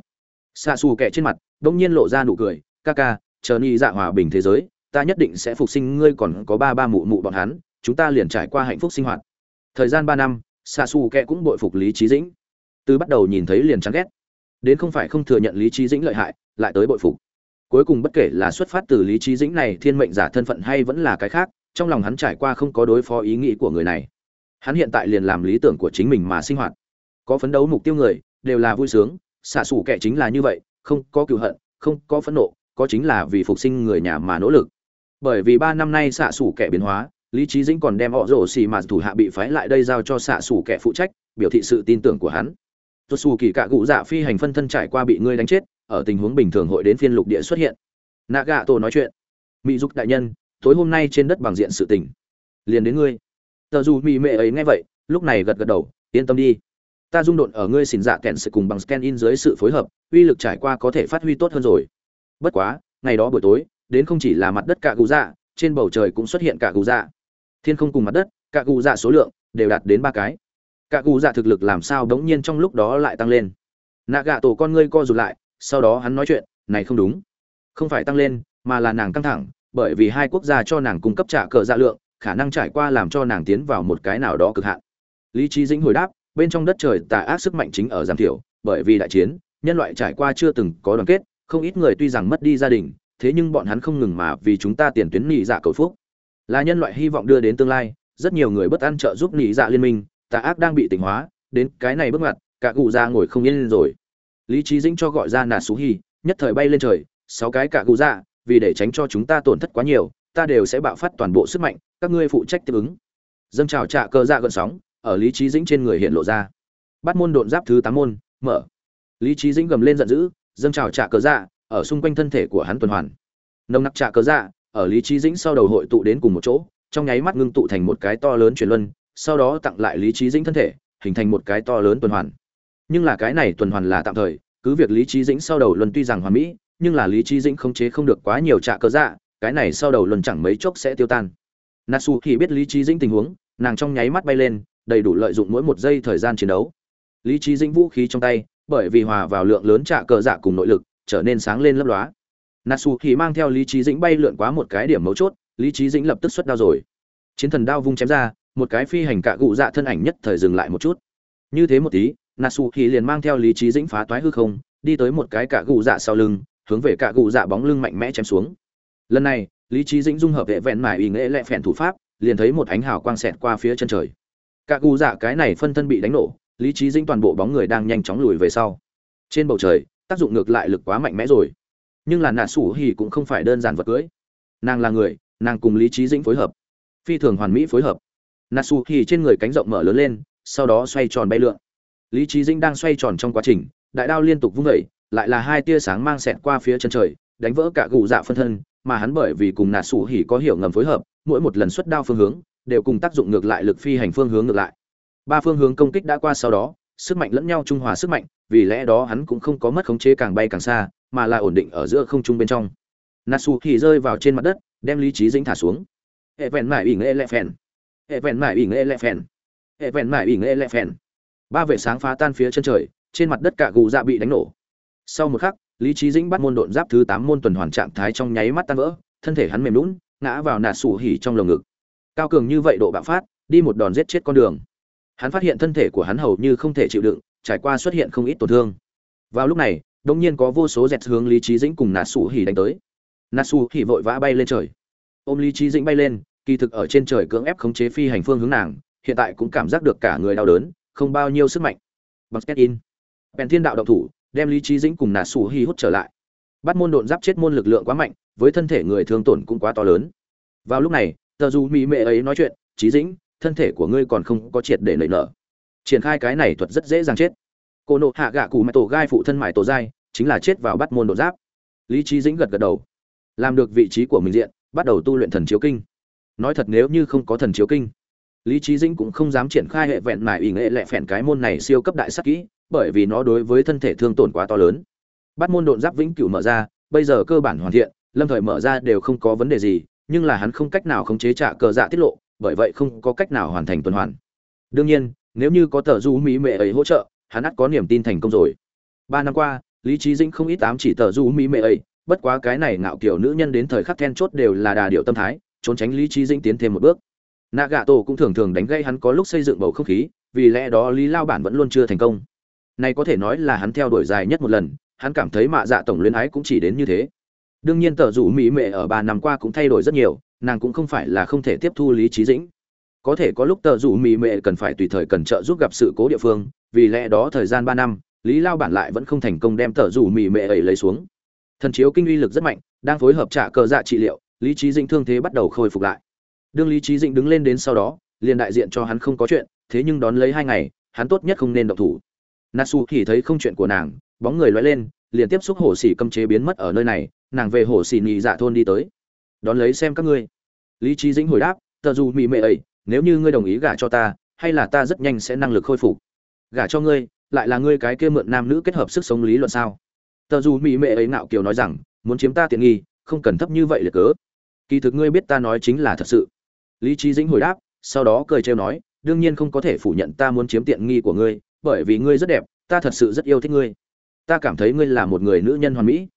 Xa xù kẹ trên mặt đ ỗ n g nhiên lộ ra nụ cười, ca ca, chờ ni dạ hòa bình thế giới ta nhất định sẽ phục sinh ngươi còn có ba ba mụ mụ bọn hắn, chúng ta liền trải qua hạnh phúc sinh hoạt. Thời gian ba năm xa xù kẹ cũng bội phục lý trí dĩnh. Từ bắt đầu nhìn thấy liền chán ghét. Đến không phải không thừa nhận lý trí dĩnh lợi hại, lại tới bội phục. Cuối cùng bất kể là xuất phát từ lý trí dĩnh này thiên mệnh giả thân phận hay vẫn là cái khác, trong lòng hắn trải qua không có đối phó ý nghĩ của người này. Hắn hiện tại liền làm lý tưởng của chính mình mà sinh hoạt. Có phấn đấu mục tiêu người, đều là vui sướng xạ xủ kẻ chính là như vậy, không có cựu hận, không có phẫn nộ, có chính là vì phục sinh người nhà mà nỗ lực bởi vì ba năm nay xạ sủ kẻ biến hóa, lý trí dĩnh còn đem họ rổ xì mà thủ hạ bị phái lại đây giao cho xạ sủ kẻ phụ trách, biểu thị sự tin tưởng của hắn. Tuột xù kỳ cạ cụ dạ phi hành phân thân trải qua bị ngươi đánh chết, ở tình huống bình thường hội đến phiên lục địa xuất hiện. Nạ gạ tổ nói chuyện. Mỹ dục đại nhân, tối hôm nay trên đất bằng diện sự tình. Liền đến ngươi. Tờ dù mỹ mệ ấy nghe vậy, lúc này gật gật đầu, yên tâm đi. Ta dung độn ở ngươi xỉn dạ kẹn sự cùng bằng scan in dưới sự phối hợp, uy lực trải qua có thể phát huy tốt hơn rồi. Bất quá, ngày đó buổi tối đến không chỉ là mặt đất cả gù dạ trên bầu trời cũng xuất hiện cả gù dạ. Thiên không cùng mặt đất cả gù dạ số lượng đều đạt đến ba cái. Cả gù dạ thực lực làm sao đống nhiên trong lúc đó lại tăng lên? Nạ gạ tổ con ngươi co rụt lại, sau đó hắn nói chuyện, này không đúng. Không phải tăng lên, mà là nàng căng thẳng, bởi vì hai quốc gia cho nàng cung cấp trả cờ dạ lượng, khả năng trải qua làm cho nàng tiến vào một cái nào đó cực hạn. Lý trí dĩnh hồi đáp, bên trong đất trời tà ác sức mạnh chính ở giảm thiểu, bởi vì đại chiến, nhân loại trải qua chưa từng có đoàn kết, không ít người tuy rằng mất đi gia đình thế nhưng bọn hắn không ngừng mà vì chúng ta tiền tuyến nị dạ cầu phúc. Là nhân loại hy vọng đưa đến tương lai, rất nhiều người bất an trợ giúp nị dạ liên minh, tà ác đang bị tỉnh hóa, đến cái này bước ngoặt, cả cụ ra ngồi không yên rồi. Lý trí dĩnh cho gọi ra nà xú hi, nhất thời bay lên trời, sáu cái cả cụ ra vì để tránh cho chúng ta tổn thất quá nhiều, ta đều sẽ bạo phát toàn bộ sức mạnh, các ngươi phụ trách tiếp ứng. Dâng trào trạ cơ dạ gần sóng, ở lý trí dĩnh trên người hiện lộ ra. Bắt môn độn giáp thứ tám môn, mở. Lý trí dĩnh gầm lên giận dữ, dâng trào trạ cơ dạ ở xung quanh thân thể của hắn tuần hoàn. Nồng nặc trạ cơ dạ ở lý trí dĩnh sau đầu hội tụ đến cùng một chỗ, trong nháy mắt ngưng tụ thành một cái to lớn chuyển luân, sau đó tặng lại lý trí dĩnh thân thể, hình thành một cái to lớn tuần hoàn. Nhưng là cái này tuần hoàn là tạm thời, cứ việc lý trí dĩnh sau đầu luân tuy rằng hoàn mỹ, nhưng là lý trí dĩnh không chế không được quá nhiều trạ cơ dạ cái này sau đầu luân chẳng mấy chốc sẽ tiêu tan. Natsu thì biết lý trí dĩnh tình huống, nàng trong nháy mắt bay lên, đầy đủ lợi dụng mỗi một giây thời gian chiến đấu. Lý trí dĩnh vũ khí trong tay, bởi vì hòa vào lượng lớn trạ cờ dạ cùng nội lực trở nên sáng lên lấp lóa. Natsu thì mang theo lý trí dĩnh bay lượn quá một cái điểm mấu chốt, lý trí dĩnh lập tức xuất đao rồi. Chiến thần đao vung chém ra, một cái phi hành cạ gụ dạ thân ảnh nhất thời dừng lại một chút. Như thế một tí natsu thì liền mang theo lý trí dĩnh phá toái hư không, đi tới một cái cạ gụ dạ sau lưng, hướng về cạ gụ dạ bóng lưng mạnh mẽ chém xuống. Lần này, lý trí dĩnh dung hợp hệ vẹn mải ý nghĩa lẹ phèn thủ pháp, liền thấy một ánh hào quang xẹt qua phía chân trời. Cạ cụ dạ cái này phân thân bị đánh nổ, lý trí dĩnh toàn bộ bóng người đang nhanh chóng lùi về sau. Trên bầu trời tác dụng ngược lại lực quá mạnh mẽ rồi. Nhưng là nạ sủ hỉ cũng không phải đơn giản vật cưới. Nàng là người, nàng cùng lý trí dĩnh phối hợp. Phi thường hoàn mỹ phối hợp. Nạ sủ hỉ trên người cánh rộng mở lớn lên, sau đó xoay tròn bay lượn. Lý trí dĩnh đang xoay tròn trong quá trình, đại đao liên tục vung vẩy lại là hai tia sáng mang xẹt qua phía chân trời, đánh vỡ cả gù dạ phân thân, mà hắn bởi vì cùng nạ sủ hỉ có hiểu ngầm phối hợp, mỗi một lần xuất đao phương hướng, đều cùng tác dụng ngược lại lực phi hành phương hướng ngược lại. Ba phương hướng công kích đã qua sau đó, sức mạnh lẫn nhau trung hòa sức mạnh vì lẽ đó hắn cũng không có mất khống chế càng bay càng xa, mà là ổn định ở giữa không trung bên trong. Natsu thì rơi vào trên mặt đất, đem lý trí dính thả xuống. Hệ vẹn mải ỉ nghệ lẹ phèn. Hệ vẹn mải ỉ nghệ lẹ phèn. Hệ vẹn mải ỉ nghệ lẹ phèn. Ba vệ sáng phá tan phía chân trời, trên mặt đất cả gù dạ bị đánh nổ. Sau một khắc, lý trí dĩnh bắt môn độn giáp thứ tám môn tuần hoàn trạng thái trong nháy mắt tan vỡ, thân thể hắn mềm lún ngã vào nạt sủ hỉ trong lồng ngực. Cao cường như vậy độ bạo phát, đi một đòn giết chết con đường hắn phát hiện thân thể của hắn hầu như không thể chịu đựng, trải qua xuất hiện không ít tổn thương. Vào lúc này đông nhiên có vô số dẹt hướng lý trí dĩnh cùng nạt sủ hỉ đánh tới. Nạt sủ hỉ vội vã bay lên trời. Ôm lý trí dĩnh bay lên, kỳ thực ở trên trời cưỡng ép khống chế phi hành phương hướng nàng, hiện tại cũng cảm giác được cả người đau đớn, không bao nhiêu sức mạnh. Bằng sketch in. Bèn thiên đạo động thủ, đem lý trí dĩnh cùng nạt sủ hỉ hút trở lại. Bắt môn độn giáp chết môn lực lượng quá mạnh, với thân thể người thương tổn cũng quá to lớn. Vào lúc này, tờ dù mỹ mệ ấy nói chuyện trí dĩnh thân thể của ngươi còn không có triệt để nảy nở. Triển khai cái này thuật rất dễ dàng chết. Cô nộ hạ gạ cụ mẹ tổ gai phụ thân mải tổ dai chính là chết vào bắt môn đột giáp. Lý trí dĩnh gật gật đầu. Làm được vị trí của mình diện, bắt đầu tu luyện thần chiếu kinh. Nói thật nếu như không có thần chiếu kinh, lý trí dĩnh cũng không dám triển khai hệ vẹn mải ủy nghệ lẹ phèn cái môn này siêu cấp đại sắc kỹ, bởi vì nó đối với thân thể thương tổn quá to lớn. Bắt môn đột giáp vĩnh cửu mở ra, bây giờ cơ bản hoàn thiện, lâm thời mở ra đều không có vấn đề gì, nhưng là hắn không cách nào khống chế trả cờ dạ tiết lộ bởi vậy không có cách nào hoàn thành tuần hoàn. Đương nhiên, nếu như có tờ du mỹ mệ ấy hỗ trợ, hắn ắt có niềm tin thành công rồi. Ba năm qua, lý trí dĩnh không ít ám chỉ tờ du mỹ mệ ấy, bất quá cái này ngạo kiểu nữ nhân đến thời khắc then chốt đều là đà điệu tâm thái, trốn tránh lý trí dĩnh tiến thêm một bước. Nạ gạ tổ cũng thường thường đánh gây hắn có lúc xây dựng bầu không khí, vì lẽ đó lý lao bản vẫn luôn chưa thành công. Này có thể nói là hắn theo đuổi dài nhất một lần, hắn cảm thấy mạ dạ tổng luyến ái cũng chỉ đến như thế. Đương nhiên tờ rủ mỹ mệ ở ba năm qua cũng thay đổi rất nhiều nàng cũng không phải là không thể tiếp thu lý trí dĩnh. Có thể có lúc tờ rủ mì mệ cần phải tùy thời cần trợ giúp gặp sự cố địa phương, vì lẽ đó thời gian ba năm, lý lao bản lại vẫn không thành công đem tờ rủ mì mệ ấy lấy xuống. Thần chiếu kinh uy lực rất mạnh, đang phối hợp trả cờ dạ trị liệu, lý trí dĩnh thương thế bắt đầu khôi phục lại. Đương lý trí dĩnh đứng lên đến sau đó, liền đại diện cho hắn không có chuyện, thế nhưng đón lấy hai ngày, hắn tốt nhất không nên động thủ. Natsu thì thấy không chuyện của nàng, bóng người loay lên, liền tiếp xúc hồ xỉ cấm chế biến mất ở nơi này, nàng về hồ xỉ nhị dạ thôn đi tới đón lấy xem các ngươi. Lý trí dĩnh hồi đáp, tờ dù mị mệ ấy, nếu như ngươi đồng ý gả cho ta, hay là ta rất nhanh sẽ năng lực khôi phục? Gả cho ngươi, lại là ngươi cái kia mượn nam nữ kết hợp sức sống lý luận sao? Tờ dù mỹ mệ ấy ngạo kiều nói rằng, muốn chiếm ta tiện nghi, không cần thấp như vậy liệt cớ. Kỳ thực ngươi biết ta nói chính là thật sự. Lý trí dĩnh hồi đáp, sau đó cười trêu nói, đương nhiên không có thể phủ nhận ta muốn chiếm tiện nghi của ngươi, bởi vì ngươi rất đẹp, ta thật sự rất yêu thích ngươi. Ta cảm thấy ngươi là một người nữ nhân hoàn mỹ.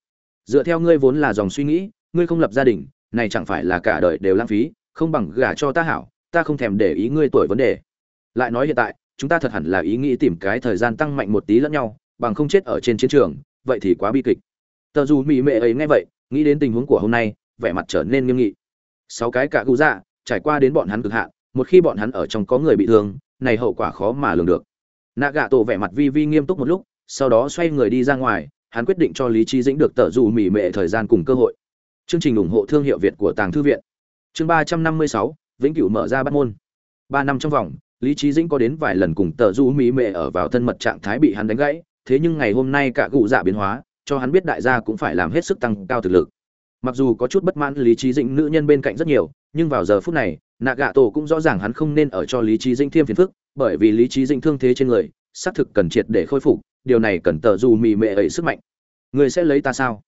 Dựa theo ngươi vốn là dòng suy nghĩ, ngươi không lập gia đình này chẳng phải là cả đời đều lãng phí, không bằng gả cho ta hảo, ta không thèm để ý ngươi tuổi vấn đề. Lại nói hiện tại, chúng ta thật hẳn là ý nghĩ tìm cái thời gian tăng mạnh một tí lẫn nhau, bằng không chết ở trên chiến trường, vậy thì quá bi kịch. Tờ dù mỹ mệ ấy nghe vậy, nghĩ đến tình huống của hôm nay, vẻ mặt trở nên nghiêm nghị. Sáu cái cả cụ dạ trải qua đến bọn hắn cực hạn, một khi bọn hắn ở trong có người bị thương, này hậu quả khó mà lường được. Nạ gạ tổ vẻ mặt vi vi nghiêm túc một lúc, sau đó xoay người đi ra ngoài, hắn quyết định cho lý trí dĩnh được tờ dù mỹ mệ thời gian cùng cơ hội chương trình ủng hộ thương hiệu việt của tàng thư viện. Chương ba trăm năm mươi sáu, vĩnh cửu mở ra bắt môn. Ba năm trong vòng, lý Chí dĩnh có đến vài lần cùng Tở du mỹ mệ ở vào thân mật trạng thái bị hắn đánh gãy, thế nhưng ngày hôm nay cả cụ dạ biến hóa, cho hắn biết đại gia cũng phải làm hết sức tăng cao thực lực. Mặc dù có chút bất mãn lý Chí dĩnh nữ nhân bên cạnh rất nhiều, nhưng vào giờ phút này nạ gạ tổ cũng rõ ràng hắn không nên ở cho lý Chí dĩnh thêm phiền phức, bởi vì lý Chí dĩnh thương thế trên người, xác thực cần triệt để khôi phục, điều này cần Tở Du Mỹ mệ ấy sức mạnh. Người sẽ lấy ta sao?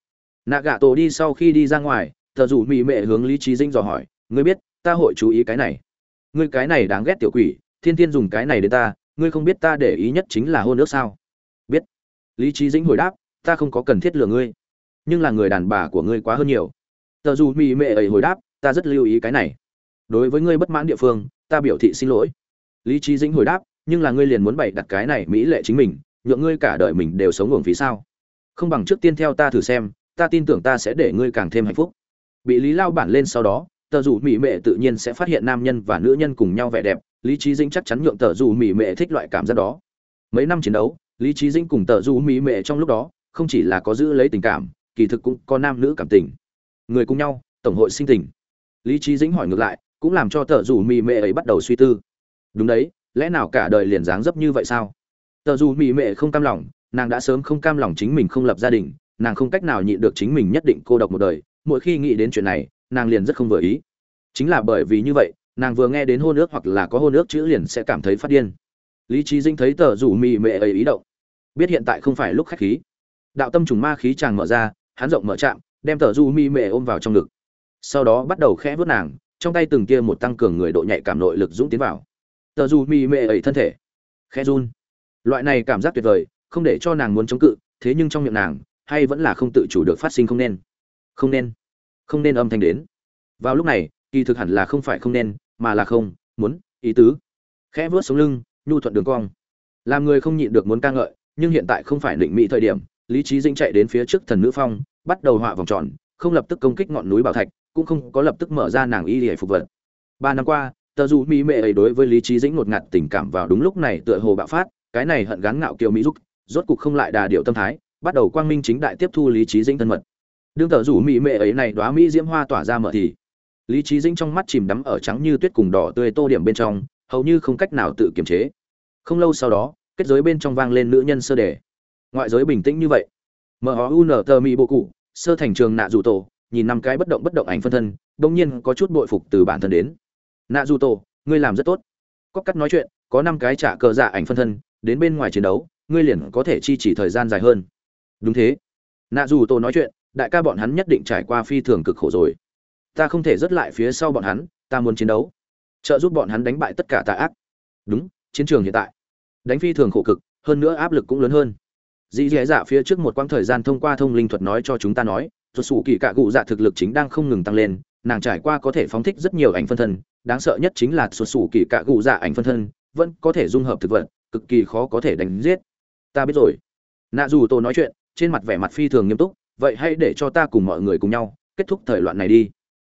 Nạ gạ tổ đi sau khi đi ra ngoài, thợ dù mỹ mệ hướng lý trí dĩnh dò hỏi, ngươi biết, ta hội chú ý cái này. Ngươi cái này đáng ghét tiểu quỷ, thiên thiên dùng cái này đến ta, ngươi không biết ta để ý nhất chính là hôn ước sao? Biết. Lý trí dĩnh hồi đáp, ta không có cần thiết lừa ngươi, nhưng là người đàn bà của ngươi quá hơn nhiều. Tờ dù mỹ mệ ấy hồi đáp, ta rất lưu ý cái này. Đối với ngươi bất mãn địa phương, ta biểu thị xin lỗi. Lý trí dĩnh hồi đáp, nhưng là ngươi liền muốn bày đặt cái này mỹ lệ chính mình, nhượng ngươi cả đời mình đều sống uổng phí sao? Không bằng trước tiên theo ta thử xem ta tin tưởng ta sẽ để ngươi càng thêm hạnh phúc. Bị lý lao bản lên sau đó, tờ dù mỹ mệ tự nhiên sẽ phát hiện nam nhân và nữ nhân cùng nhau vẻ đẹp, lý trí dĩnh chắc chắn nhượng tờ dù mỹ mệ thích loại cảm giác đó. Mấy năm chiến đấu, lý trí dĩnh cùng tờ dù mỹ mệ trong lúc đó, không chỉ là có giữ lấy tình cảm, kỳ thực cũng có nam nữ cảm tình. Người cùng nhau, tổng hội sinh tình. Lý trí dĩnh hỏi ngược lại, cũng làm cho tờ dù mỹ mệ ấy bắt đầu suy tư. Đúng đấy, lẽ nào cả đời liền dáng dấp như vậy sao? Tờ dù mỹ mệ không cam lòng, nàng đã sớm không cam lòng chính mình không lập gia đình nàng không cách nào nhịn được chính mình nhất định cô độc một đời, mỗi khi nghĩ đến chuyện này, nàng liền rất không vừa ý. Chính là bởi vì như vậy, nàng vừa nghe đến hôn ước hoặc là có hôn ước chữ liền sẽ cảm thấy phát điên. Lý trí dinh thấy tờ rủ mị mệ ấy ý động. Biết hiện tại không phải lúc khách khí. Đạo tâm trùng ma khí chàng mở ra, hắn rộng mở chạm, đem tờ rủ mị mệ ôm vào trong ngực. Sau đó bắt đầu khẽ vớt nàng, trong tay từng kia một tăng cường người độ nhạy cảm nội lực dũng tiến vào. Tờ rủ mị mệ ấy thân thể khẽ run. Loại này cảm giác tuyệt vời, không để cho nàng muốn chống cự, thế nhưng trong miệng nàng hay vẫn là không tự chủ được phát sinh không nên? Không nên. Không nên âm thanh đến. Vào lúc này, kỳ thực hẳn là không phải không nên, mà là không, muốn, ý tứ. Khẽ vớt sống lưng, nhu thuận đường cong. Làm người không nhịn được muốn ca ngợi, nhưng hiện tại không phải định mỹ thời điểm, lý trí dĩnh chạy đến phía trước thần nữ phong, bắt đầu họa vòng tròn, không lập tức công kích ngọn núi bảo thạch, cũng không có lập tức mở ra nàng y để phục vật. Ba năm qua, tờ dù mỹ mệ ấy đối với lý trí dĩnh ngột ngạt tình cảm vào đúng lúc này tựa hồ bạo phát, cái này hận gắn ngạo kiều mỹ giúp rốt cục không lại đà điệu tâm thái bắt đầu quang minh chính đại tiếp thu lý trí dĩnh thân mật. Đương tờ rủ mỹ mệ ấy này đoá mỹ diễm hoa tỏa ra mở thì, lý trí dĩnh trong mắt chìm đắm ở trắng như tuyết cùng đỏ tươi tô điểm bên trong, hầu như không cách nào tự kiềm chế. Không lâu sau đó, kết giới bên trong vang lên nữ nhân sơ đề. Ngoại giới bình tĩnh như vậy. Mở ó u nở tờ mỹ bộ cụ, sơ thành trường nạ dù tổ, nhìn năm cái bất động bất động ảnh phân thân đông nhiên có chút bội phục từ bản thân đến. Nạ dù tổ, ngươi làm rất tốt. Có cắt nói chuyện, có năm cái trả cờ dạ ảnh phân thân, đến bên ngoài chiến đấu, ngươi liền có thể chi chỉ thời gian dài hơn đúng thế. Nạ dù tổ nói chuyện, đại ca bọn hắn nhất định trải qua phi thường cực khổ rồi. Ta không thể rớt lại phía sau bọn hắn, ta muốn chiến đấu. Trợ giúp bọn hắn đánh bại tất cả tà ác. Đúng, chiến trường hiện tại. Đánh phi thường khổ cực, hơn nữa áp lực cũng lớn hơn. Dĩ dẻ dạ phía trước một quãng thời gian thông qua thông linh thuật nói cho chúng ta nói thuật sủ kỳ cạ cụ dạ thực lực chính đang không ngừng tăng lên, nàng trải qua có thể phóng thích rất nhiều ảnh phân thân, đáng sợ nhất chính là thuật sủ kỳ cạ cụ dạ ảnh phân thân vẫn có thể dung hợp thực vật, cực kỳ khó có thể đánh giết. Ta biết rồi. Nạ dù tôi nói chuyện trên mặt vẻ mặt phi thường nghiêm túc, vậy hãy để cho ta cùng mọi người cùng nhau, kết thúc thời loạn này đi.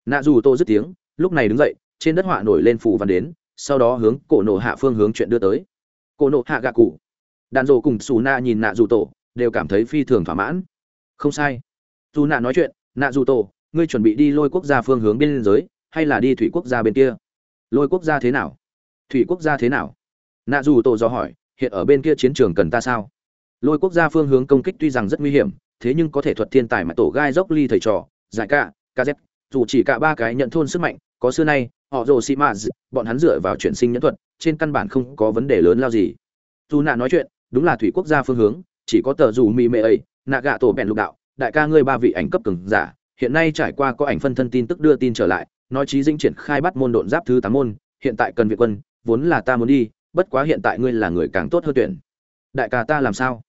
Nạ dù tô dứt tiếng, lúc này đứng dậy, trên đất họa nổi lên phủ văn đến, sau đó hướng cổ nộ hạ phương hướng chuyện đưa tới. Cổ nộ hạ gạ cụ. Đàn rồ cùng xù na nhìn nạ dù tổ đều cảm thấy phi thường thỏa mãn. Không sai. Dù nạ nói chuyện, nạ dù tổ ngươi chuẩn bị đi lôi quốc gia phương hướng biên giới hay là đi thủy quốc gia bên kia? Lôi quốc gia thế nào? Thủy quốc gia thế nào? Nạ dù tổ do hỏi, hiện ở bên kia chiến trường cần ta sao? Lôi quốc gia phương hướng công kích tuy rằng rất nguy hiểm, thế nhưng có thể thuật thiên tài mà tổ gai dốc ly thầy trò, giải ca kz dù chỉ cả ba cái nhận thôn sức mạnh, có xưa nay, họ rồ xị mã bọn hắn dựa vào chuyển sinh nhẫn thuật, trên căn bản không có vấn đề lớn lao gì. Dù nạ nói chuyện, đúng là thủy quốc gia phương hướng, chỉ có tờ dù mì mệ ấy, nạ gạ tổ bèn lục đạo, đại ca ngươi ba vị ảnh cấp cường giả, hiện nay trải qua có ảnh phân thân tin tức đưa tin trở lại, nói chí dinh triển khai bắt môn độn giáp thứ tám môn, hiện tại cần việt quân, vốn là ta muốn đi, bất quá hiện tại ngươi là người càng tốt hơn tuyển. Đại ca ta làm sao?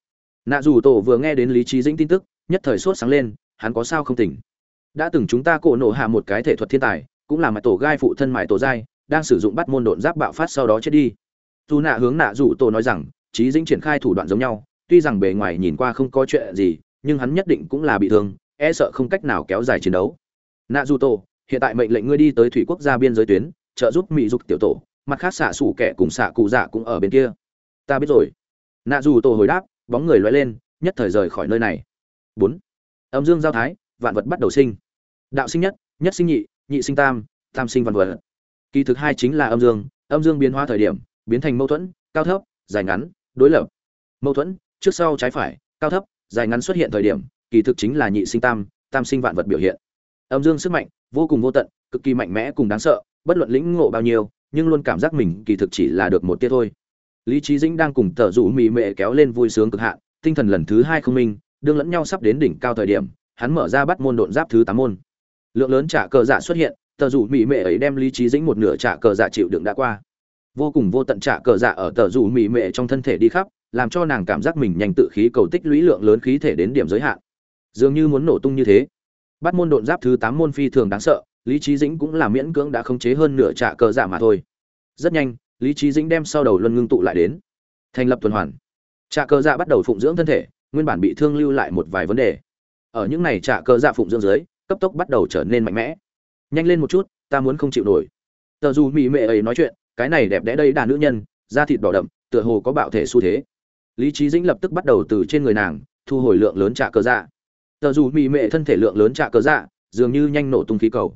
Nạ dù tổ vừa nghe đến lý trí dĩnh tin tức, nhất thời sốt sáng lên, hắn có sao không tỉnh? Đã từng chúng ta cổ nổ hạ một cái thể thuật thiên tài, cũng là mãi tổ gai phụ thân mãi tổ giai, đang sử dụng bắt môn độn giáp bạo phát sau đó chết đi. Dù nạ hướng nạ dù tổ nói rằng trí dĩnh triển khai thủ đoạn giống nhau, tuy rằng bề ngoài nhìn qua không có chuyện gì, nhưng hắn nhất định cũng là bị thương e sợ không cách nào kéo dài chiến đấu. Nạ dù tổ, hiện tại mệnh lệnh ngươi đi tới thủy quốc gia biên giới tuyến, trợ giúp mỹ dục tiểu tổ, mặt khác xạ xủ kẻ cùng xạ cụ dạ cũng ở bên kia. Ta biết rồi. Nạ dù tổ hồi đáp bóng người lóe lên, nhất thời rời khỏi nơi này. Bốn. Âm dương giao thái, vạn vật bắt đầu sinh. Đạo sinh nhất nhất sinh nhị nhị sinh tam tam sinh vạn vật. Kỳ thực hai chính là âm dương âm dương biến hóa thời điểm, biến thành mâu thuẫn, cao thấp, dài ngắn, đối lập. Mâu thuẫn, trước sau trái phải, cao thấp, dài ngắn xuất hiện thời điểm, kỳ thực chính là nhị sinh tam tam sinh vạn vật biểu hiện. Âm dương sức mạnh, vô cùng vô tận, cực kỳ mạnh mẽ cùng đáng sợ, bất luận lĩnh ngộ bao nhiêu, nhưng luôn cảm giác mình kỳ thực chỉ là được một tia thôi lý trí dĩnh đang cùng tờ rủ mì mệ kéo lên vui sướng cực hạn, tinh thần lần thứ hai không minh, đương lẫn nhau sắp đến đỉnh cao thời điểm, hắn mở ra bắt môn độn giáp thứ tám môn. Lượng lớn trả cờ dạ xuất hiện, tờ rủ mì mệ ấy đem lý trí dĩnh một nửa trả cờ dạ chịu đựng đã qua. Vô cùng vô tận trả cờ dạ ở tờ rủ mì mệ trong thân thể đi khắp, làm cho nàng cảm giác mình nhanh tự khí cầu tích lũy lượng lớn khí thể đến điểm giới hạn. Dường như muốn nổ tung như thế. Bắt môn độn giáp thứ tám môn phi thường đáng sợ, lý trí dĩnh cũng là miễn cưỡng đã khống chế hơn nửa trạ cờ dạ mà thôi. Rất nhanh lý trí dĩnh đem sau đầu luân ngưng tụ lại đến. Thành lập tuần hoàn. Trạ cơ dạ bắt đầu phụng dưỡng thân thể, nguyên bản bị thương lưu lại một vài vấn đề. Ở những này trạ cơ dạ phụng dưỡng dưới, cấp tốc bắt đầu trở nên mạnh mẽ. Nhanh lên một chút, ta muốn không chịu nổi. Tờ dù mỹ mệ ấy nói chuyện, cái này đẹp đẽ đây đà nữ nhân, da thịt đỏ đậm, tựa hồ có bạo thể xu thế. Lý trí dĩnh lập tức bắt đầu từ trên người nàng, thu hồi lượng lớn trạ cơ dạ. Tờ dù mỹ mệ thân thể lượng lớn trạ cơ dạ dường như nhanh nổ tung khí cầu.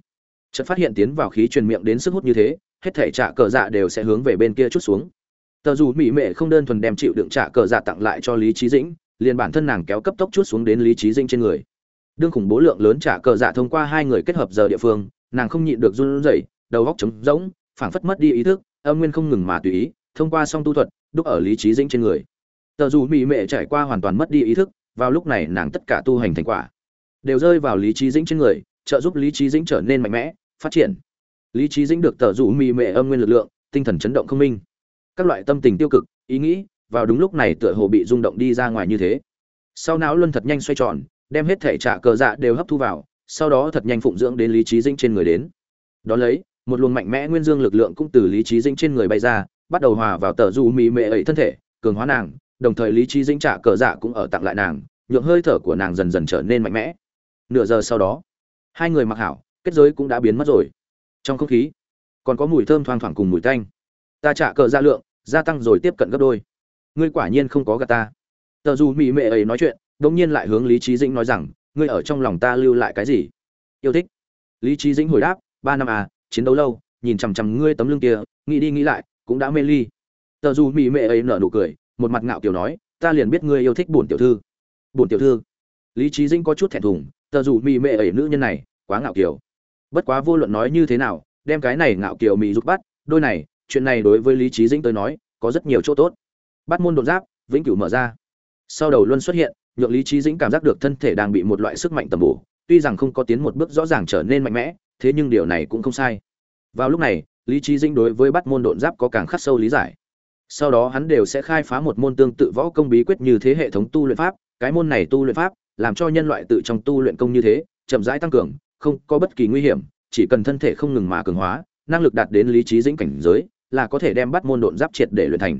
Chợt phát hiện tiến vào khí truyền miệng đến sức hút như thế hết thể trả cờ dạ đều sẽ hướng về bên kia chút xuống. Tờ dù mỹ mệ không đơn thuần đem chịu đựng trả cờ dạ tặng lại cho lý trí dĩnh, liền bản thân nàng kéo cấp tốc chút xuống đến lý trí dĩnh trên người. Đương khủng bố lượng lớn trả cờ dạ thông qua hai người kết hợp giờ địa phương, nàng không nhịn được run rẩy, đầu góc trống rỗng, phảng phất mất đi ý thức, âm nguyên không ngừng mà tùy ý, thông qua song tu thuật, đúc ở lý trí dĩnh trên người. Tờ dù mỹ mệ trải qua hoàn toàn mất đi ý thức, vào lúc này nàng tất cả tu hành thành quả, đều rơi vào lý trí dĩnh trên người, trợ giúp lý trí dĩnh trở nên mạnh mẽ, phát triển lý trí dĩnh được tờ rủ mì mệ âm nguyên lực lượng, tinh thần chấn động không minh. Các loại tâm tình tiêu cực, ý nghĩ, vào đúng lúc này tựa hồ bị rung động đi ra ngoài như thế. Sau não luân thật nhanh xoay tròn, đem hết thể trả cờ dạ đều hấp thu vào, sau đó thật nhanh phụng dưỡng đến lý trí dĩnh trên người đến. Đón lấy, một luồng mạnh mẽ nguyên dương lực lượng cũng từ lý trí dĩnh trên người bay ra, bắt đầu hòa vào tờ rủ mì mệ ấy thân thể, cường hóa nàng, đồng thời lý trí dĩnh trả cờ dạ cũng ở tặng lại nàng, nhượng hơi thở của nàng dần dần trở nên mạnh mẽ. Nửa giờ sau đó, hai người mặc hảo, kết giới cũng đã biến mất rồi trong không khí, còn có mùi thơm thoang thoảng cùng mùi tanh. Ta trả cờ ra lượng, gia tăng rồi tiếp cận gấp đôi. Ngươi quả nhiên không có gà ta. Tờ dù mỹ mệ ấy nói chuyện đ ỗ n g nhiên lại hướng lý trí dĩnh nói rằng, ngươi ở trong lòng ta lưu lại cái gì? Yêu thích. Lý trí dĩnh hồi đáp, ba năm à chiến đấu lâu, nhìn chằm chằm ngươi tấm lưng kia, nghĩ đi nghĩ lại, cũng đã mê ly. Tờ dù mỹ mệ ấy nở nụ cười, một mặt ngạo kiểu nói, ta liền biết ngươi yêu thích bổn tiểu thư. Bổn tiểu thư? Lý trí dĩnh có chút thẹn thùng, tờ dù mỹ mệ ấy nữ nhân này, quá ngạo kiểu bất quá vô luận nói như thế nào, đem cái này ngạo kiều mỹ giúp bắt, đôi này, chuyện này đối với lý trí dĩnh tới nói, có rất nhiều chỗ tốt. Bắt môn đột giáp, vĩnh cửu mở ra. Sau đầu luân xuất hiện, nhượng lý trí dĩnh cảm giác được thân thể đang bị một loại sức mạnh tầm bổ, tuy rằng không có tiến một bước rõ ràng trở nên mạnh mẽ, thế nhưng điều này cũng không sai. Vào lúc này, lý trí dĩnh đối với bắt môn đột giáp có càng khắc sâu lý giải. Sau đó hắn đều sẽ khai phá một môn tương tự võ công bí quyết như thế hệ thống tu luyện pháp, cái môn này tu luyện pháp, làm cho nhân loại tự trong tu luyện công như thế, chậm rãi tăng cường không có bất kỳ nguy hiểm, chỉ cần thân thể không ngừng mà cường hóa, năng lực đạt đến lý trí dĩnh cảnh giới là có thể đem bắt môn độn giáp triệt để luyện thành.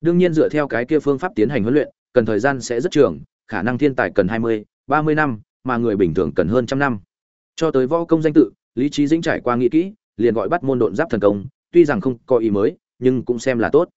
Đương nhiên dựa theo cái kia phương pháp tiến hành huấn luyện, cần thời gian sẽ rất trường, khả năng thiên tài cần hai mươi, ba mươi năm, mà người bình thường cần hơn trăm năm. Cho tới võ công danh tự, lý trí dĩnh trải qua nghĩ kỹ, liền gọi bắt môn độn giáp thần công, tuy rằng không có ý mới, nhưng cũng xem là tốt.